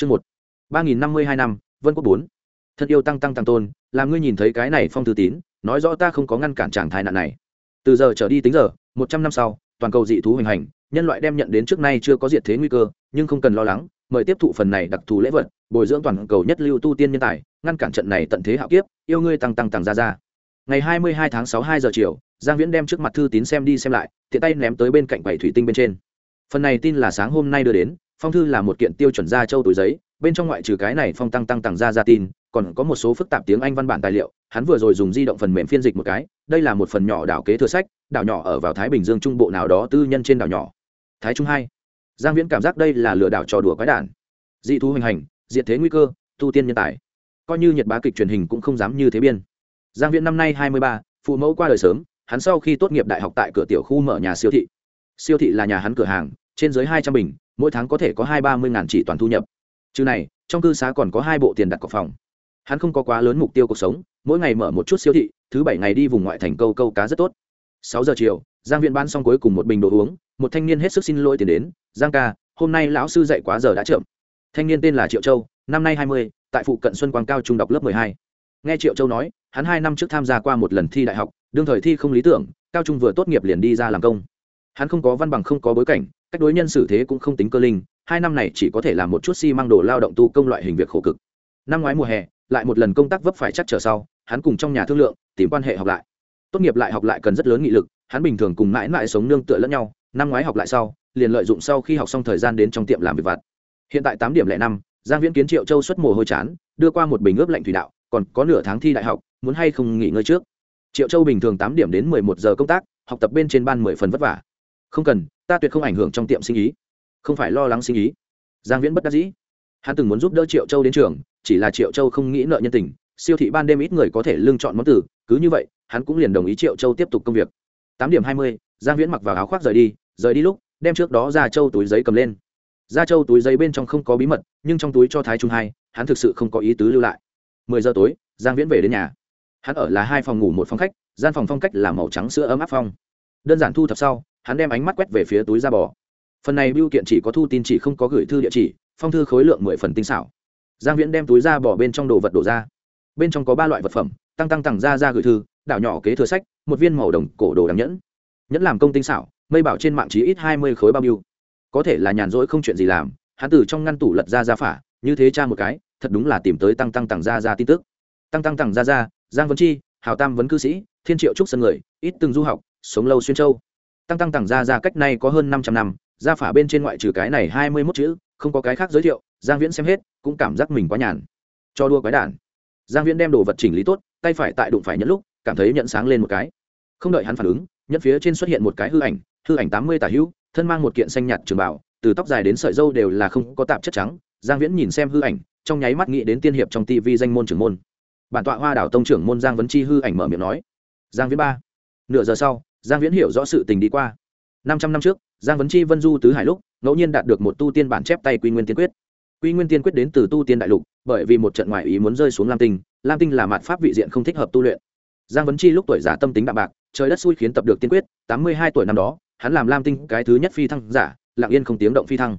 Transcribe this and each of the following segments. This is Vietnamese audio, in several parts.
chương một. ba nghìn năm mươi hai năm, vân quốc bốn. Thân yêu tăng tăng tăng tôn, làm ngươi nhìn thấy cái này phong thư tín, nói rõ ta không có ngăn cản chàng thai nạn này. Từ giờ trở đi tính giờ, một trăm năm sau, toàn cầu dị thú hoành hành, nhân loại đem nhận đến trước nay chưa có diệt thế nguy cơ, nhưng không cần lo lắng, mời tiếp thụ phần này đặc thù lễ vật, bồi dưỡng toàn cầu nhất lưu tu tiên nhân tài, ngăn cản trận này tận thế hạo kiếp, yêu ngươi tăng tăng tăng ra ra. Ngày hai mươi hai tháng sáu hai giờ chiều, giang viễn đem trước mặt thư tín xem đi xem lại, tiện tay ném tới bên cạnh quầy thủy tinh bên trên. Phần này tin là sáng hôm nay đưa đến phong thư là một kiện tiêu chuẩn ra châu túi giấy, bên trong ngoại trừ cái này phong tăng tăng tăng ra ra tin, còn có một số phức tạp tiếng anh văn bản tài liệu, hắn vừa rồi dùng di động phần mềm phiên dịch một cái, đây là một phần nhỏ đảo kế thừa sách, đảo nhỏ ở vào thái bình dương trung bộ nào đó tư nhân trên đảo nhỏ. Thái trung hai. Giang viễn cảm giác đây là lừa đảo trò đùa quái đản. Dị thú hoành hành diện thế nguy cơ, tu tiên nhân tài. Coi như nhật bá kịch truyền hình cũng không dám như thế biên. Giang viễn năm nay hai mươi ba, phụ mẫu qua đời sớm, hắn sau khi tốt nghiệp đại học tại cửa tiểu khu mở nhà siêu thị. Siêu thị là nhà hắn cửa hàng, trên dưới hai trăm bình mỗi tháng có thể có hai ba mươi ngàn chỉ toàn thu nhập. Chứ này, trong cư xá còn có hai bộ tiền đặt cọc phòng. Hắn không có quá lớn mục tiêu cuộc sống, mỗi ngày mở một chút siêu thị, thứ bảy ngày đi vùng ngoại thành câu câu cá rất tốt. Sáu giờ chiều, giang viện bán xong cuối cùng một bình đồ uống, một thanh niên hết sức xin lỗi tiền đến, giang ca, hôm nay lão sư dạy quá giờ đã chậm. Thanh niên tên là triệu châu, năm nay hai mươi, tại phụ cận xuân quang cao trung đọc lớp mười hai. Nghe triệu châu nói, hắn hai năm trước tham gia qua một lần thi đại học, đương thời thi không lý tưởng, cao trung vừa tốt nghiệp liền đi ra làm công. Hắn không có văn bằng, không có bối cảnh cách đối nhân xử thế cũng không tính cơ linh, hai năm này chỉ có thể làm một chút xi、si、măng đồ lao động tu công loại hình việc khổ cực. Năm ngoái mùa hè, lại một lần công tác vấp phải chắc trở sau, hắn cùng trong nhà thương lượng, tìm quan hệ học lại. Tốt nghiệp lại học lại cần rất lớn nghị lực, hắn bình thường cùng mãi mãi sống nương tựa lẫn nhau, năm ngoái học lại sau, liền lợi dụng sau khi học xong thời gian đến trong tiệm làm việc vặt. Hiện tại tám điểm lẻ năm, giang viễn kiến triệu châu xuất mồ hôi chán, đưa qua một bình ướp lạnh thủy đạo, còn có nửa tháng thi đại học, muốn hay không nghỉ ngơi trước. Triệu châu bình thường tám điểm đến mười một giờ công tác, học tập bên trên ban mười phần vất vả. Không cần ta tuyệt không ảnh hưởng trong tiệm sinh ý. Không phải lo lắng sinh ý. Giang viễn bất đắc dĩ. Hắn từng muốn giúp đỡ triệu châu đến trường, chỉ là triệu châu không nghĩ nợ nhân tình, siêu thị ban đêm ít người có thể lương chọn món từ, cứ như vậy, hắn cũng liền đồng ý triệu châu tiếp tục công việc. Tám điểm hai mươi, giang viễn mặc vào áo khoác rời đi rời đi lúc, đem trước đó ra châu túi giấy cầm lên. Ra châu túi giấy bên trong không có bí mật, nhưng trong túi cho thái trung hai, hắn thực sự không có ý tứ lưu lại. Mười giờ tối, giang viễn về đến nhà. Hắn ở là hai phòng ngủ một phòng khách, gian phòng phong cách là màu trắng sữa ấm áp phong. Đơn giản thu thập sau hắn đem ánh mắt quét về phía túi da bò. Phần này biêu kiện chỉ có thu tin chỉ không có gửi thư địa chỉ, phong thư khối lượng mười phần tinh xảo. Giang viễn đem túi da bò bên trong đồ vật đổ ra. Bên trong có ba loại vật phẩm, tăng tăng tăng ra ra gửi thư, đảo nhỏ kế thừa sách, một viên màu đồng cổ đồ đáng nhẫn. Nhẫn làm công tinh xảo, mây bảo trên mạng trí ít hai mươi khối bao biêu có thể là nhàn rỗi không chuyện gì làm, hắn từ trong ngăn tủ lật ra ra phả, như thế cha một cái, thật đúng là tìm tới tăng tăng tăng ra ra tin tức. Tăng tăng tăng ra ra, giang vấn chi, hào tam vấn cư sĩ, thiên triệu trúc sân người, ít từng du học, sống lâu xuyên châu tăng tăng tăng ra ra cách nay có hơn năm trăm năm ra phả bên trên ngoại trừ cái này hai mươi mốt chữ, không có cái khác giới thiệu, giang viễn xem hết, cũng cảm giác mình quá nhàn. Cho đua quái đản. Giang viễn đem đồ vật chỉnh lý tốt, tay phải tại đụng phải nhẫn lúc, cảm thấy nhận sáng lên một cái. Không đợi hắn phản ứng, nhẫn phía trên xuất hiện một cái hư ảnh hư ảnh tám mươi tả hữu, thân mang một kiện xanh nhạt trường bảo từ tóc dài đến sợi dâu đều là không có tạp chất trắng. Giang viễn nhìn xem hư ảnh, trong nháy mắt nghĩ đến tiên hiệp trong tivi danh môn trưởng môn. Bản tọa hoa đảo tông trưởng môn giang vấn chi hư ảnh mở miệng nói. Giang viễn ba, nửa giờ sau giang viễn hiểu rõ sự tình đi qua. Năm trăm năm trước, giang vấn chi vân du tứ hải lúc, ngẫu nhiên đạt được một tu tiên bản chép tay quy nguyên tiên quyết. Quy nguyên tiên quyết đến từ tu tiên đại lục, bởi vì một trận ngoại ý muốn rơi xuống lam tinh lam tinh là mạt pháp vị diện không thích hợp tu luyện. Giang vấn chi lúc tuổi giả tâm tính đạm bạc, trời đất xui khiến tập được tiên quyết, tám mươi hai tuổi năm đó, hắn làm lam tinh cái thứ nhất phi thăng giả, lặng yên không tiếng động phi thăng.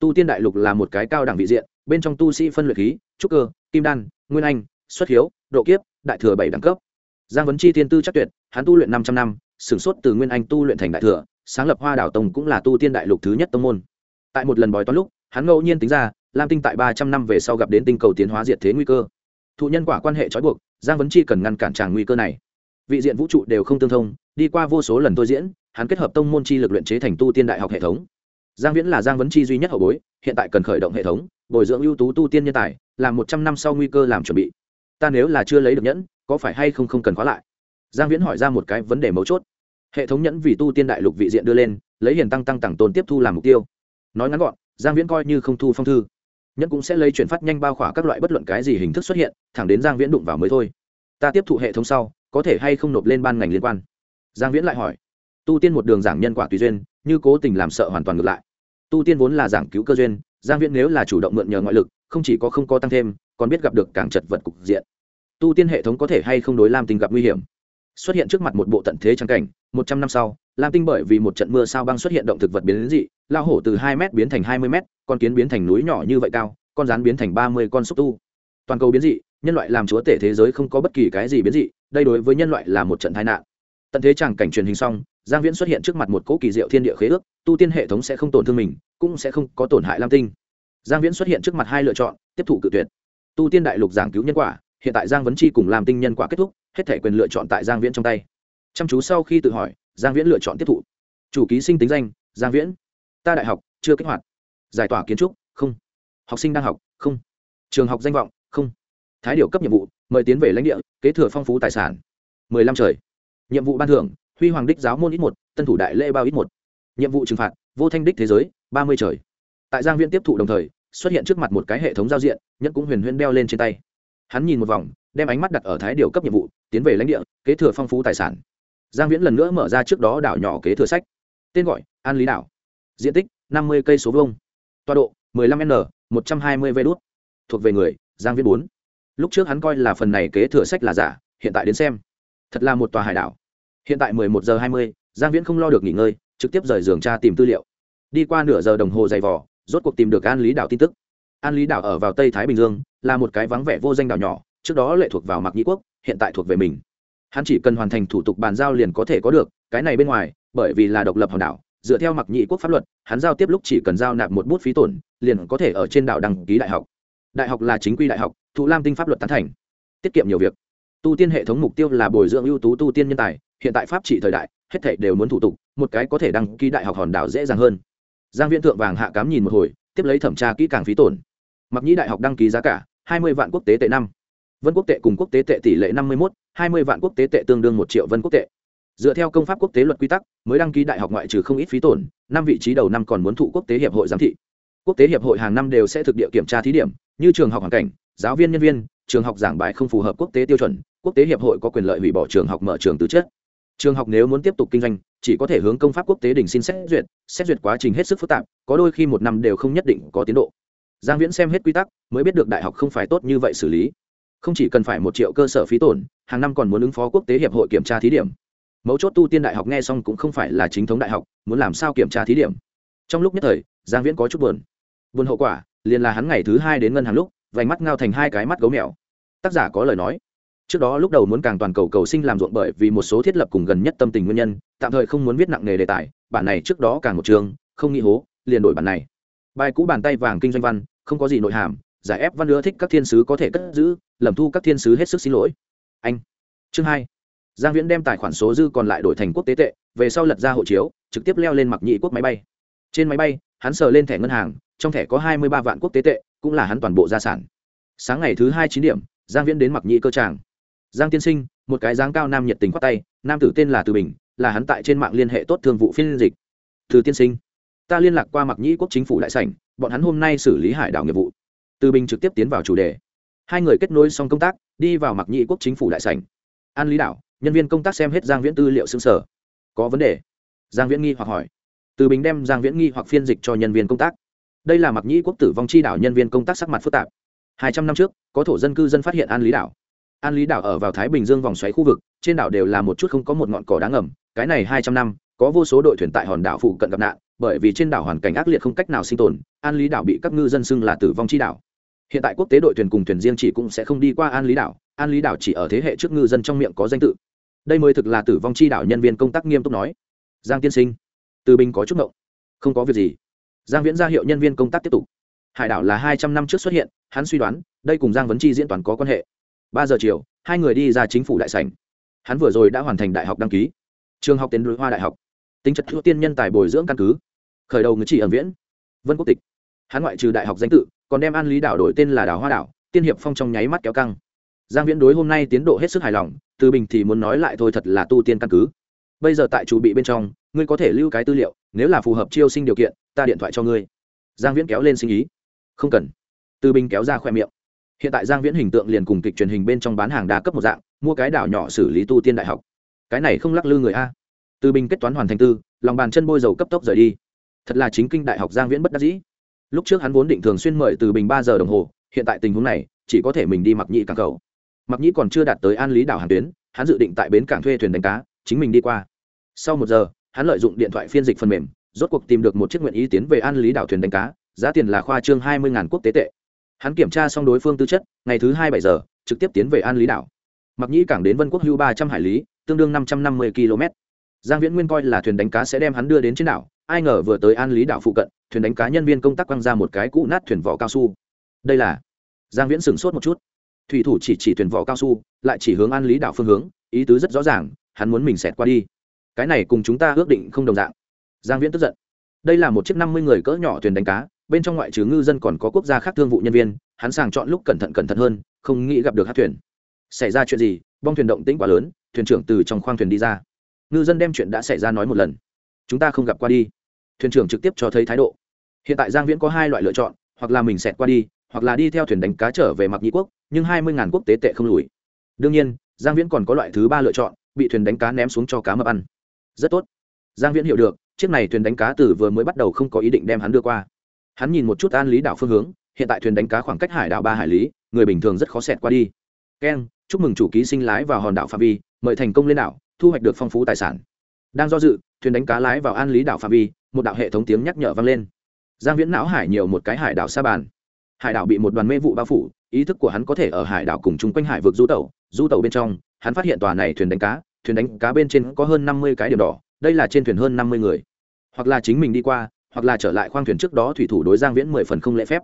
Tu tiên đại lục là một cái cao đẳng vị diện, bên trong tu sĩ phân luyện khí, trúc cơ, kim đan, nguyên anh, xuất hiếu, độ kiếp, đại thừa bảy đẳng cấp. Giang vấn chi tiên tư chắc tuyệt, hắn tu luyện năm trăm năm sửng sốt từ nguyên anh tu luyện thành đại thừa, sáng lập hoa đảo tông cũng là tu tiên đại lục thứ nhất tông môn. Tại một lần bói toán lúc, hắn ngẫu nhiên tính ra, lam tinh tại ba trăm năm về sau gặp đến tinh cầu tiến hóa diệt thế nguy cơ. Thụ nhân quả quan hệ trói buộc, giang vấn chi cần ngăn cản tràng nguy cơ này. Vị diện vũ trụ đều không tương thông, đi qua vô số lần tôi diễn, hắn kết hợp tông môn chi lực luyện chế thành tu tiên đại học hệ thống. Giang viễn là giang vấn chi duy nhất hậu bối, hiện tại cần khởi động hệ thống, bồi dưỡng ưu tú tu tiên nhân tài, làm một trăm năm sau nguy cơ làm chuẩn bị. Ta nếu là chưa lấy được nhẫn, có phải hay không không cần khóa lại? Giang viễn hỏi ra một cái vấn đề mấu chốt. Hệ thống nhẫn vì tu tiên đại lục vị diện đưa lên, lấy hiền tăng tăng tặng tồn tiếp thu làm mục tiêu. Nói ngắn gọn, giang viễn coi như không thu phong thư. Nhẫn cũng sẽ lấy chuyển phát nhanh bao khỏa các loại bất luận cái gì hình thức xuất hiện, thẳng đến giang viễn đụng vào mới thôi. Ta tiếp thụ hệ thống sau, có thể hay không nộp lên ban ngành liên quan? Giang viễn lại hỏi. Tu tiên một đường giảng nhân quả tùy duyên, như cố tình làm sợ hoàn toàn ngược lại. Tu tiên vốn là giảng cứu cơ duyên, giang viễn nếu là chủ động mượn nhờ ngoại lực, không chỉ có không có tăng thêm, còn biết gặp được càng chật vật cục diện. Tu tiên hệ thống có thể hay không đối lam tình gặp nguy hiểm? Xuất hiện trước mặt một bộ tận thế trang cảnh, một trăm năm sau, lam tinh bởi vì một trận mưa sao băng xuất hiện động thực vật biến dị, lao hổ từ hai m biến thành hai mươi m con kiến biến thành núi nhỏ như vậy cao, con rán biến thành ba mươi con xúc tu. Toàn cầu biến dị, nhân loại làm chúa tể thế giới không có bất kỳ cái gì biến dị, đây đối với nhân loại là một trận tai nạn. Tận thế tràng cảnh truyền hình xong, giang viễn xuất hiện trước mặt một cỗ kỳ diệu thiên địa khế ước, tu tiên hệ thống sẽ không tổn thương mình, cũng sẽ không có tổn hại lam tinh. Giang viễn xuất hiện trước mặt hai lựa chọn, tiếp thụ cự tuyệt. Tu tiên đại lục giảng cứu nhân quả, hiện tại giang vấn chi cùng làm tinh nhân quả kết thúc hết thể quyền lựa chọn tại giang viễn trong tay. Chăm chú sau khi tự hỏi, giang viễn lựa chọn tiếp thụ. Chủ ký sinh tính danh, giang viễn. Ta đại học, chưa kích hoạt. Giải tỏa kiến trúc, không. Học sinh đang học, không. Trường học danh vọng, không. Thái điều cấp nhiệm vụ, mời tiến về lãnh địa, kế thừa phong phú tài sản. Mười lăm trời. Nhiệm vụ ban thưởng, huy hoàng đích giáo môn ít một, tân thủ đại lễ bao ít một. Nhiệm vụ trừng phạt, vô thanh đích thế giới, ba mươi trời. Tại giang viễn tiếp thụ đồng thời, xuất hiện trước mặt một cái hệ thống giao diện, nhất cũng huyền huyên đeo lên trên tay. Hắn nhìn một vòng, đem ánh mắt đặt ở thái điều cấp nhiệm vụ tiến về lãnh địa kế thừa phong phú tài sản. Giang viễn lần nữa mở ra trước đó đảo nhỏ kế thừa sách. Tên gọi an lý đảo. Diện tích năm mươi cây số vông tọa độ 15 n 120 v đút. Thuộc về người giang viễn bốn. Lúc trước hắn coi là phần này kế thừa sách là giả hiện tại đến xem. Thật là một tòa hải đảo. Hiện tại 11 giờ 20, giang viễn không lo được nghỉ ngơi trực tiếp rời giường tra tìm tư liệu. Đi qua nửa giờ đồng hồ dày vò rốt cuộc tìm được an lý đảo tin tức. An lý đảo ở vào tây thái bình dương là một cái vắng vẻ vô danh đảo nhỏ trước đó lệ thuộc vào Mạc nhĩ quốc hiện tại thuộc về mình. Hắn chỉ cần hoàn thành thủ tục bàn giao liền có thể có được, cái này bên ngoài, bởi vì là độc lập hòn đảo, dựa theo mặc nhĩ quốc pháp luật, hắn giao tiếp lúc chỉ cần giao nạp một bút phí tổn, liền có thể ở trên đảo đăng ký đại học. Đại học là chính quy đại học, thụ lam tinh pháp luật tán thành. Tiết kiệm nhiều việc. Tu tiên hệ thống mục tiêu là bồi dưỡng ưu tú tu tiên nhân tài, hiện tại pháp trị thời đại, hết thảy đều muốn thủ tục, một cái có thể đăng ký đại học hòn đảo dễ dàng hơn. Giang viễn thượng vàng hạ cám nhìn một hồi, tiếp lấy thẩm tra kỹ càng phí tổn. Mặc nhĩ đại học đăng ký giá cả, hai mươi vạn quốc tế tệ năm vân quốc tệ cùng quốc tế tệ tỷ lệ năm mươi một hai mươi vạn quốc tế tệ tương đương một triệu vân quốc tệ. Dựa theo công pháp quốc tế luật quy tắc, mới đăng ký đại học ngoại trừ không ít phí tổn, năm vị trí đầu năm còn muốn thụ quốc tế hiệp hội giám thị. Quốc tế hiệp hội hàng năm đều sẽ thực địa kiểm tra thí điểm, như trường học hoàn cảnh, giáo viên nhân viên, trường học giảng bài không phù hợp quốc tế tiêu chuẩn, quốc tế hiệp hội có quyền lợi hủy bỏ trường học mở trường từ chất. Trường học nếu muốn tiếp tục kinh doanh, chỉ có thể hướng công pháp quốc tế đình xin xét duyệt xét duyệt quá trình hết sức phức tạp, có đôi khi một năm đều không nhất định có tiến độ. Giang viễn xem hết quy tắc, mới biết được đại học không phải tốt như vậy xử lý không chỉ cần phải một triệu cơ sở phí tổn, hàng năm còn muốn ứng phó quốc tế hiệp hội kiểm tra thí điểm. Mấu chốt tu tiên đại học nghe xong cũng không phải là chính thống đại học, muốn làm sao kiểm tra thí điểm. Trong lúc nhất thời, giang viễn có chút buồn. Buồn hậu quả, liền là hắn ngày thứ hai đến ngân hàng lúc, vành mắt ngao thành hai cái mắt gấu mèo. Tác giả có lời nói. Trước đó lúc đầu muốn càng toàn cầu cầu sinh làm ruộng bởi vì một số thiết lập cùng gần nhất tâm tình nguyên nhân, tạm thời không muốn viết nặng nghề đề tài, bản này trước đó càng một trường, không nghĩ hố, liền đổi bản này. Bài cũ bàn tay vàng kinh doanh văn, không có gì nội hàm giải ép văn ưa thích các thiên sứ có thể cất giữ, lầm thu các thiên sứ hết sức xin lỗi. Anh. Chương hai. Giang viễn đem tài khoản số dư còn lại đổi thành quốc tế tệ, về sau lật ra hộ chiếu, trực tiếp leo lên mặc nhị quốc máy bay. Trên máy bay, hắn sờ lên thẻ ngân hàng, trong thẻ có hai mươi ba vạn quốc tế tệ, cũng là hắn toàn bộ gia sản. Sáng ngày thứ hai chín điểm, giang viễn đến mặc nhị cơ tràng. Giang tiên sinh, một cái dáng cao nam nhiệt tình khoác tay, nam tử tên là từ bình, là hắn tại trên mạng liên hệ tốt thương vụ phiên dịch. Từ tiên sinh, ta liên lạc qua mặc nhĩ quốc chính phủ đại sảnh, bọn hắn hôm nay xử lý hải đảo nghiệp vụ từ bình trực tiếp tiến vào chủ đề. Hai người kết nối xong công tác, đi vào mặc nhĩ quốc chính phủ đại sảnh. An lý đảo, nhân viên công tác xem hết giang viễn tư liệu xương sở có vấn đề? Giang viễn nghi hoặc hỏi. Từ bình đem giang viễn nghi hoặc phiên dịch cho nhân viên công tác. Đây là mặc nhĩ quốc tử vong chi đảo nhân viên công tác sắc mặt phức tạp. Hai trăm năm trước, có thổ dân cư dân phát hiện an lý đảo. An lý đảo ở vào thái bình dương vòng xoáy khu vực, trên đảo đều là một chút không có một ngọn cỏ đáng ngầm. Cái này hai trăm năm, có vô số đội thuyền tại hòn đảo phụ cận gặp nạn, bởi vì trên đảo hoàn cảnh ác liệt không cách nào sinh tồn, an lý đảo bị các ngư dân xưng là tử vong chi đảo hiện tại quốc tế đội thuyền cùng thuyền riêng chỉ cũng sẽ không đi qua an lý đảo, an lý đảo chỉ ở thế hệ trước ngư dân trong miệng có danh tự. Đây mới thực là tử vong chi đảo nhân viên công tác nghiêm túc nói. Giang tiên sinh, từ bình có chút ngộng. Không có việc gì. Giang viễn ra hiệu nhân viên công tác tiếp tục. Hải đảo là hai trăm năm trước xuất hiện, hắn suy đoán, đây cùng giang vấn chi diễn toàn có quan hệ. Ba giờ chiều, hai người đi ra chính phủ đại sảnh. Hắn vừa rồi đã hoàn thành đại học đăng ký. Trường học tiến đối hoa đại học. Tính chất ưu tiên nhân tài bồi dưỡng căn cứ. Khởi đầu người chỉ ẩn viễn. Vân quốc tịch hắn ngoại trừ đại học danh tự, còn đem an lý đảo đổi tên là đảo hoa đảo, tiên hiệp phong trong nháy mắt kéo căng. Giang viễn đối hôm nay tiến độ hết sức hài lòng, từ bình thì muốn nói lại thôi thật là tu tiên căn cứ. Bây giờ tại chủ bị bên trong, ngươi có thể lưu cái tư liệu, nếu là phù hợp chiêu sinh điều kiện, ta điện thoại cho ngươi. Giang viễn kéo lên sinh ý. Không cần. Từ bình kéo ra khoe miệng. Hiện tại giang viễn hình tượng liền cùng kịch truyền hình bên trong bán hàng đa cấp một dạng, mua cái đảo nhỏ xử lý tu tiên đại học. Cái này không lắc lư người a. Từ bình kết toán hoàn thành tư, lòng bàn chân bôi dầu cấp tốc rời đi. Thật là chính kinh đại học giang viễn bất đắc dĩ lúc trước hắn vốn định thường xuyên mời từ bình ba giờ đồng hồ, hiện tại tình huống này, chỉ có thể mình đi mặc nhị cảng cầu. Mặc nhị còn chưa đạt tới an lý đảo hàng tuyến, hắn dự định tại bến cảng thuê thuyền đánh cá, chính mình đi qua. Sau một giờ, hắn lợi dụng điện thoại phiên dịch phần mềm, rốt cuộc tìm được một chiếc nguyện ý tiến về an lý đảo thuyền đánh cá, giá tiền là khoa trương hai mươi quốc tế tệ. Hắn kiểm tra xong đối phương tư chất, ngày thứ hai bảy giờ, trực tiếp tiến về an lý đảo. Mặc nhĩ cảng đến vân quốc hưu ba trăm hải lý, tương đương năm trăm năm mươi km giang viễn nguyên coi là thuyền đánh cá sẽ đem hắn đưa đến trên đảo, ai ngờ vừa tới an lý đảo phụ cận, thuyền đánh cá nhân viên công tác quăng ra một cái cũ nát thuyền vỏ cao su. Đây là giang viễn sửng sốt một chút. Thủy thủ chỉ chỉ thuyền vỏ cao su, lại chỉ hướng an lý đảo phương hướng, ý tứ rất rõ ràng, hắn muốn mình xẹt qua đi. Cái này cùng chúng ta ước định không đồng dạng. Giang viễn tức giận. Đây là một chiếc năm mươi người cỡ nhỏ thuyền đánh cá, bên trong ngoại trừ ngư dân còn có quốc gia khác thương vụ nhân viên, hắn sàng chọn lúc cẩn thận cẩn thận hơn, không nghĩ gặp được hát thuyền. Xảy ra chuyện gì, bong thuyền động tĩnh quá lớn, thuyền trưởng từ trong khoang thuyền đi ra ngư dân đem chuyện đã xảy ra nói một lần. Chúng ta không gặp qua đi. Thuyền trưởng trực tiếp cho thấy thái độ. Hiện tại giang viễn có hai loại lựa chọn, hoặc là mình xẹt qua đi, hoặc là đi theo thuyền đánh cá trở về mặc nhị quốc, nhưng hai mươi ngàn quốc tế tệ không lùi. Đương nhiên, giang viễn còn có loại thứ ba lựa chọn, bị thuyền đánh cá ném xuống cho cá mập ăn. Rất tốt. Giang viễn hiểu được, chiếc này thuyền đánh cá từ vừa mới bắt đầu không có ý định đem hắn đưa qua. Hắn nhìn một chút an lý đảo phương hướng, hiện tại thuyền đánh cá khoảng cách hải đảo ba hải lý, người bình thường rất khó xẹt qua đi. Keng chúc mừng chủ ký sinh lái vào hòn đảo pha vi, mời thành công lên đảo thu hoạch được phong phú tài sản. Đang do dự, thuyền đánh cá lái vào an lý đảo phạm vi, một đạo hệ thống tiếng nhắc nhở vang lên. Giang viễn não hải nhiều một cái hải đảo sa bàn. Hải đảo bị một đoàn mê vụ bao phủ, ý thức của hắn có thể ở hải đảo cùng chung quanh hải vực du tàu du tàu bên trong, hắn phát hiện tòa này thuyền đánh cá, thuyền đánh cá bên trên có hơn năm mươi cái điểm đỏ, đây là trên thuyền hơn năm mươi người. Hoặc là chính mình đi qua, hoặc là trở lại khoang thuyền trước đó thủy thủ đối giang viễn mười phần không lễ phép.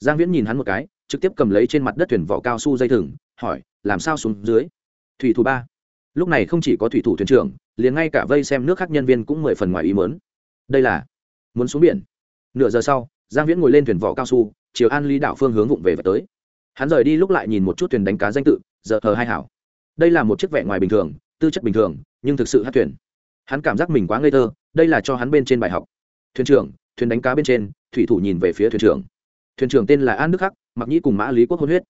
Giang viễn nhìn hắn một cái, trực tiếp cầm lấy trên mặt đất thuyền vỏ cao su dây thừng, hỏi, làm sao xuống dưới? Thủy thủ ba lúc này không chỉ có thủy thủ thuyền trưởng, liền ngay cả vây xem nước khác nhân viên cũng mười phần ngoài ý mớn đây là muốn xuống biển. Nửa giờ sau, giang viễn ngồi lên thuyền vỏ cao su, chiều an ly đảo phương hướng vụng về và tới. Hắn rời đi lúc lại nhìn một chút thuyền đánh cá danh tự, giờ thờ hai hảo. Đây là một chiếc vẹn ngoài bình thường, tư chất bình thường, nhưng thực sự hát thuyền. Hắn cảm giác mình quá ngây thơ, đây là cho hắn bên trên bài học. Thuyền trưởng, thuyền đánh cá bên trên, thủy thủ nhìn về phía thuyền trưởng. Thuyền trưởng tên là an đức khắc mặc nhĩ cùng mã lý quốc hôn huyết.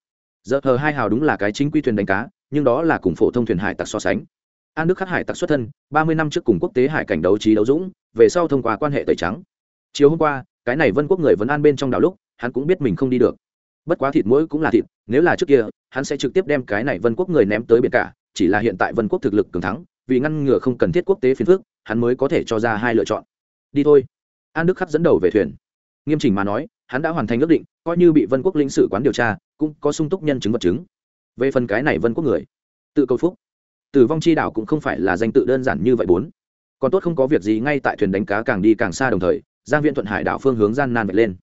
Giờ thờ hai hào đúng là cái chính quy thuyền đánh cá nhưng đó là cùng phổ thông thuyền hải tặc so sánh. An đức khắc hải tặc xuất thân, ba mươi năm trước cùng quốc tế hải cảnh đấu trí đấu dũng, về sau thông qua quan hệ tẩy trắng. Chiều hôm qua, cái này vân quốc người vẫn an bên trong đảo lúc, hắn cũng biết mình không đi được. Bất quá thịt mũi cũng là thịt, nếu là trước kia, hắn sẽ trực tiếp đem cái này vân quốc người ném tới biển cả, chỉ là hiện tại vân quốc thực lực cường thắng, vì ngăn ngừa không cần thiết quốc tế phiền phước hắn mới có thể cho ra hai lựa chọn. Đi thôi. An đức khắc dẫn đầu về thuyền. Nghiêm chỉnh mà nói, hắn đã hoàn thành ước định, coi như bị vân quốc lĩnh sự quán điều tra, cũng có sung túc nhân chứng vật chứng về phần cái này vân quốc người, tự cầu phúc. Tử vong chi đảo cũng không phải là danh tự đơn giản như vậy bốn. Còn tốt không có việc gì ngay tại thuyền đánh cá càng đi càng xa đồng thời, giang viện thuận hải đảo phương hướng gian nan vạch lên.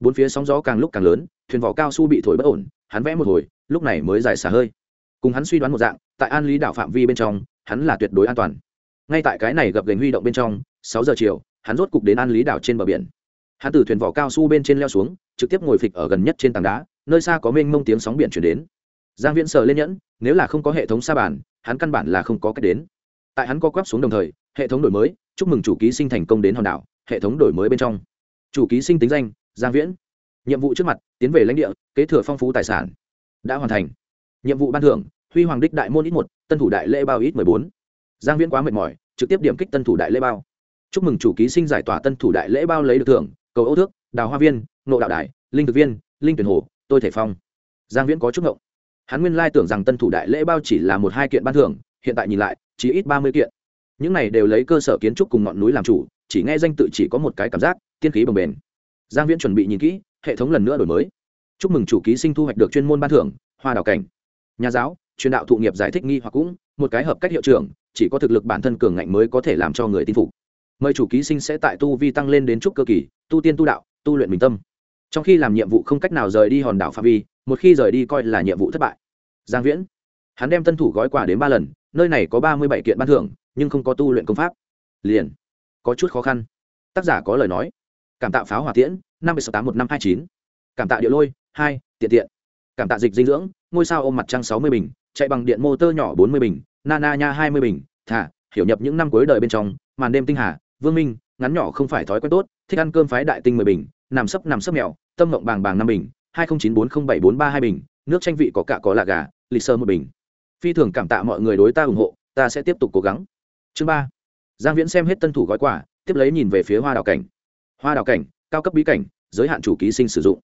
Bốn phía sóng gió càng lúc càng lớn, thuyền vỏ cao su bị thổi bất ổn, hắn vẽ một hồi, lúc này mới dài xả hơi. Cùng hắn suy đoán một dạng, tại an lý đảo phạm vi bên trong, hắn là tuyệt đối an toàn. Ngay tại cái này gặp gành huy động bên trong, sáu giờ chiều, hắn rốt cục đến an lý đảo trên bờ biển. Hắn từ thuyền vỏ cao su bên trên leo xuống, trực tiếp ngồi phịch ở gần nhất trên tảng đá, nơi xa có mênh mông tiếng sóng biển chuyển đến giang viễn sờ lên nhẫn, nếu là không có hệ thống sa bàn, hắn căn bản là không có cách đến. Tại hắn có quắp xuống đồng thời, hệ thống đổi mới, chúc mừng chủ ký sinh thành công đến hòn đảo, hệ thống đổi mới bên trong. Chủ ký sinh tính danh, giang viễn. Nhiệm vụ trước mặt, tiến về lãnh địa, kế thừa phong phú tài sản. Đã hoàn thành. Nhiệm vụ ban thưởng, huy hoàng đích đại môn ít một, tân thủ đại lễ bao ít mười bốn. Giang viễn quá mệt mỏi, trực tiếp điểm kích tân thủ đại lễ bao. Chúc mừng chủ ký sinh giải tỏa tân thủ đại lễ bao lấy được thưởng, cầu âu thước, đào hoa viên, nộ đạo đại linh thực viên, linh tuyển hồ, tôi thể phong. Giang viễn có chúc ngộng hắn nguyên lai tưởng rằng tân thủ đại lễ bao chỉ là một hai kiện ban thưởng, hiện tại nhìn lại, chỉ ít ba mươi kiện. Những này đều lấy cơ sở kiến trúc cùng ngọn núi làm chủ, chỉ nghe danh tự chỉ có một cái cảm giác, tiên khí bồng bền giang viễn chuẩn bị nhìn kỹ, hệ thống lần nữa đổi mới. Chúc mừng chủ ký sinh thu hoạch được chuyên môn ban thưởng, hoa đào cảnh. Nhà giáo, truyền đạo thụ nghiệp giải thích nghi hoặc cũng, một cái hợp cách hiệu trưởng, chỉ có thực lực bản thân cường ngạnh mới có thể làm cho người tin phục. Mời chủ ký sinh sẽ tại tu vi tăng lên đến trúc cơ kỳ, tu tiên tu đạo, tu luyện bình tâm trong khi làm nhiệm vụ không cách nào rời đi hòn đảo phạm vi, một khi rời đi coi là nhiệm vụ thất bại. Giang viễn, hắn đem tân thủ gói quà đến ba lần, nơi này có ba mươi bảy kiện ban thưởng, nhưng không có tu luyện công pháp. Liền, có chút khó khăn. Tác giả có lời nói. Cảm tạ pháo hỏa tiễn, năm mươi sáu tám một năm hai chín. Cảm tạ địa lôi, hai, tiện tiện. Cảm tạ dịch dinh dưỡng, ngôi sao ôm mặt trăng sáu mươi bình, chạy bằng điện motor nhỏ bốn mươi bình nana nha hai mươi bình. Thả, hiểu nhập những năm cuối đời bên trong, màn đêm tinh hà, vương minh, ngắn nhỏ không phải thói quen tốt, thích ăn cơm phái đại tinh mười bình, nằm sấp nằm sấp mèo tâm mộng bàng bàng năm bình, hai nghìn chín bốn không bảy bốn ba hai bình, nước tranh vị có cả có là gà lịch sơ một bình. Phi thường cảm tạ mọi người đối ta ủng hộ, ta sẽ tiếp tục cố gắng. Chương ba. Giang viễn xem hết tân thủ gói quà, tiếp lấy nhìn về phía hoa đào cảnh. Hoa đào cảnh, cao cấp bí cảnh, giới hạn chủ ký sinh sử dụng.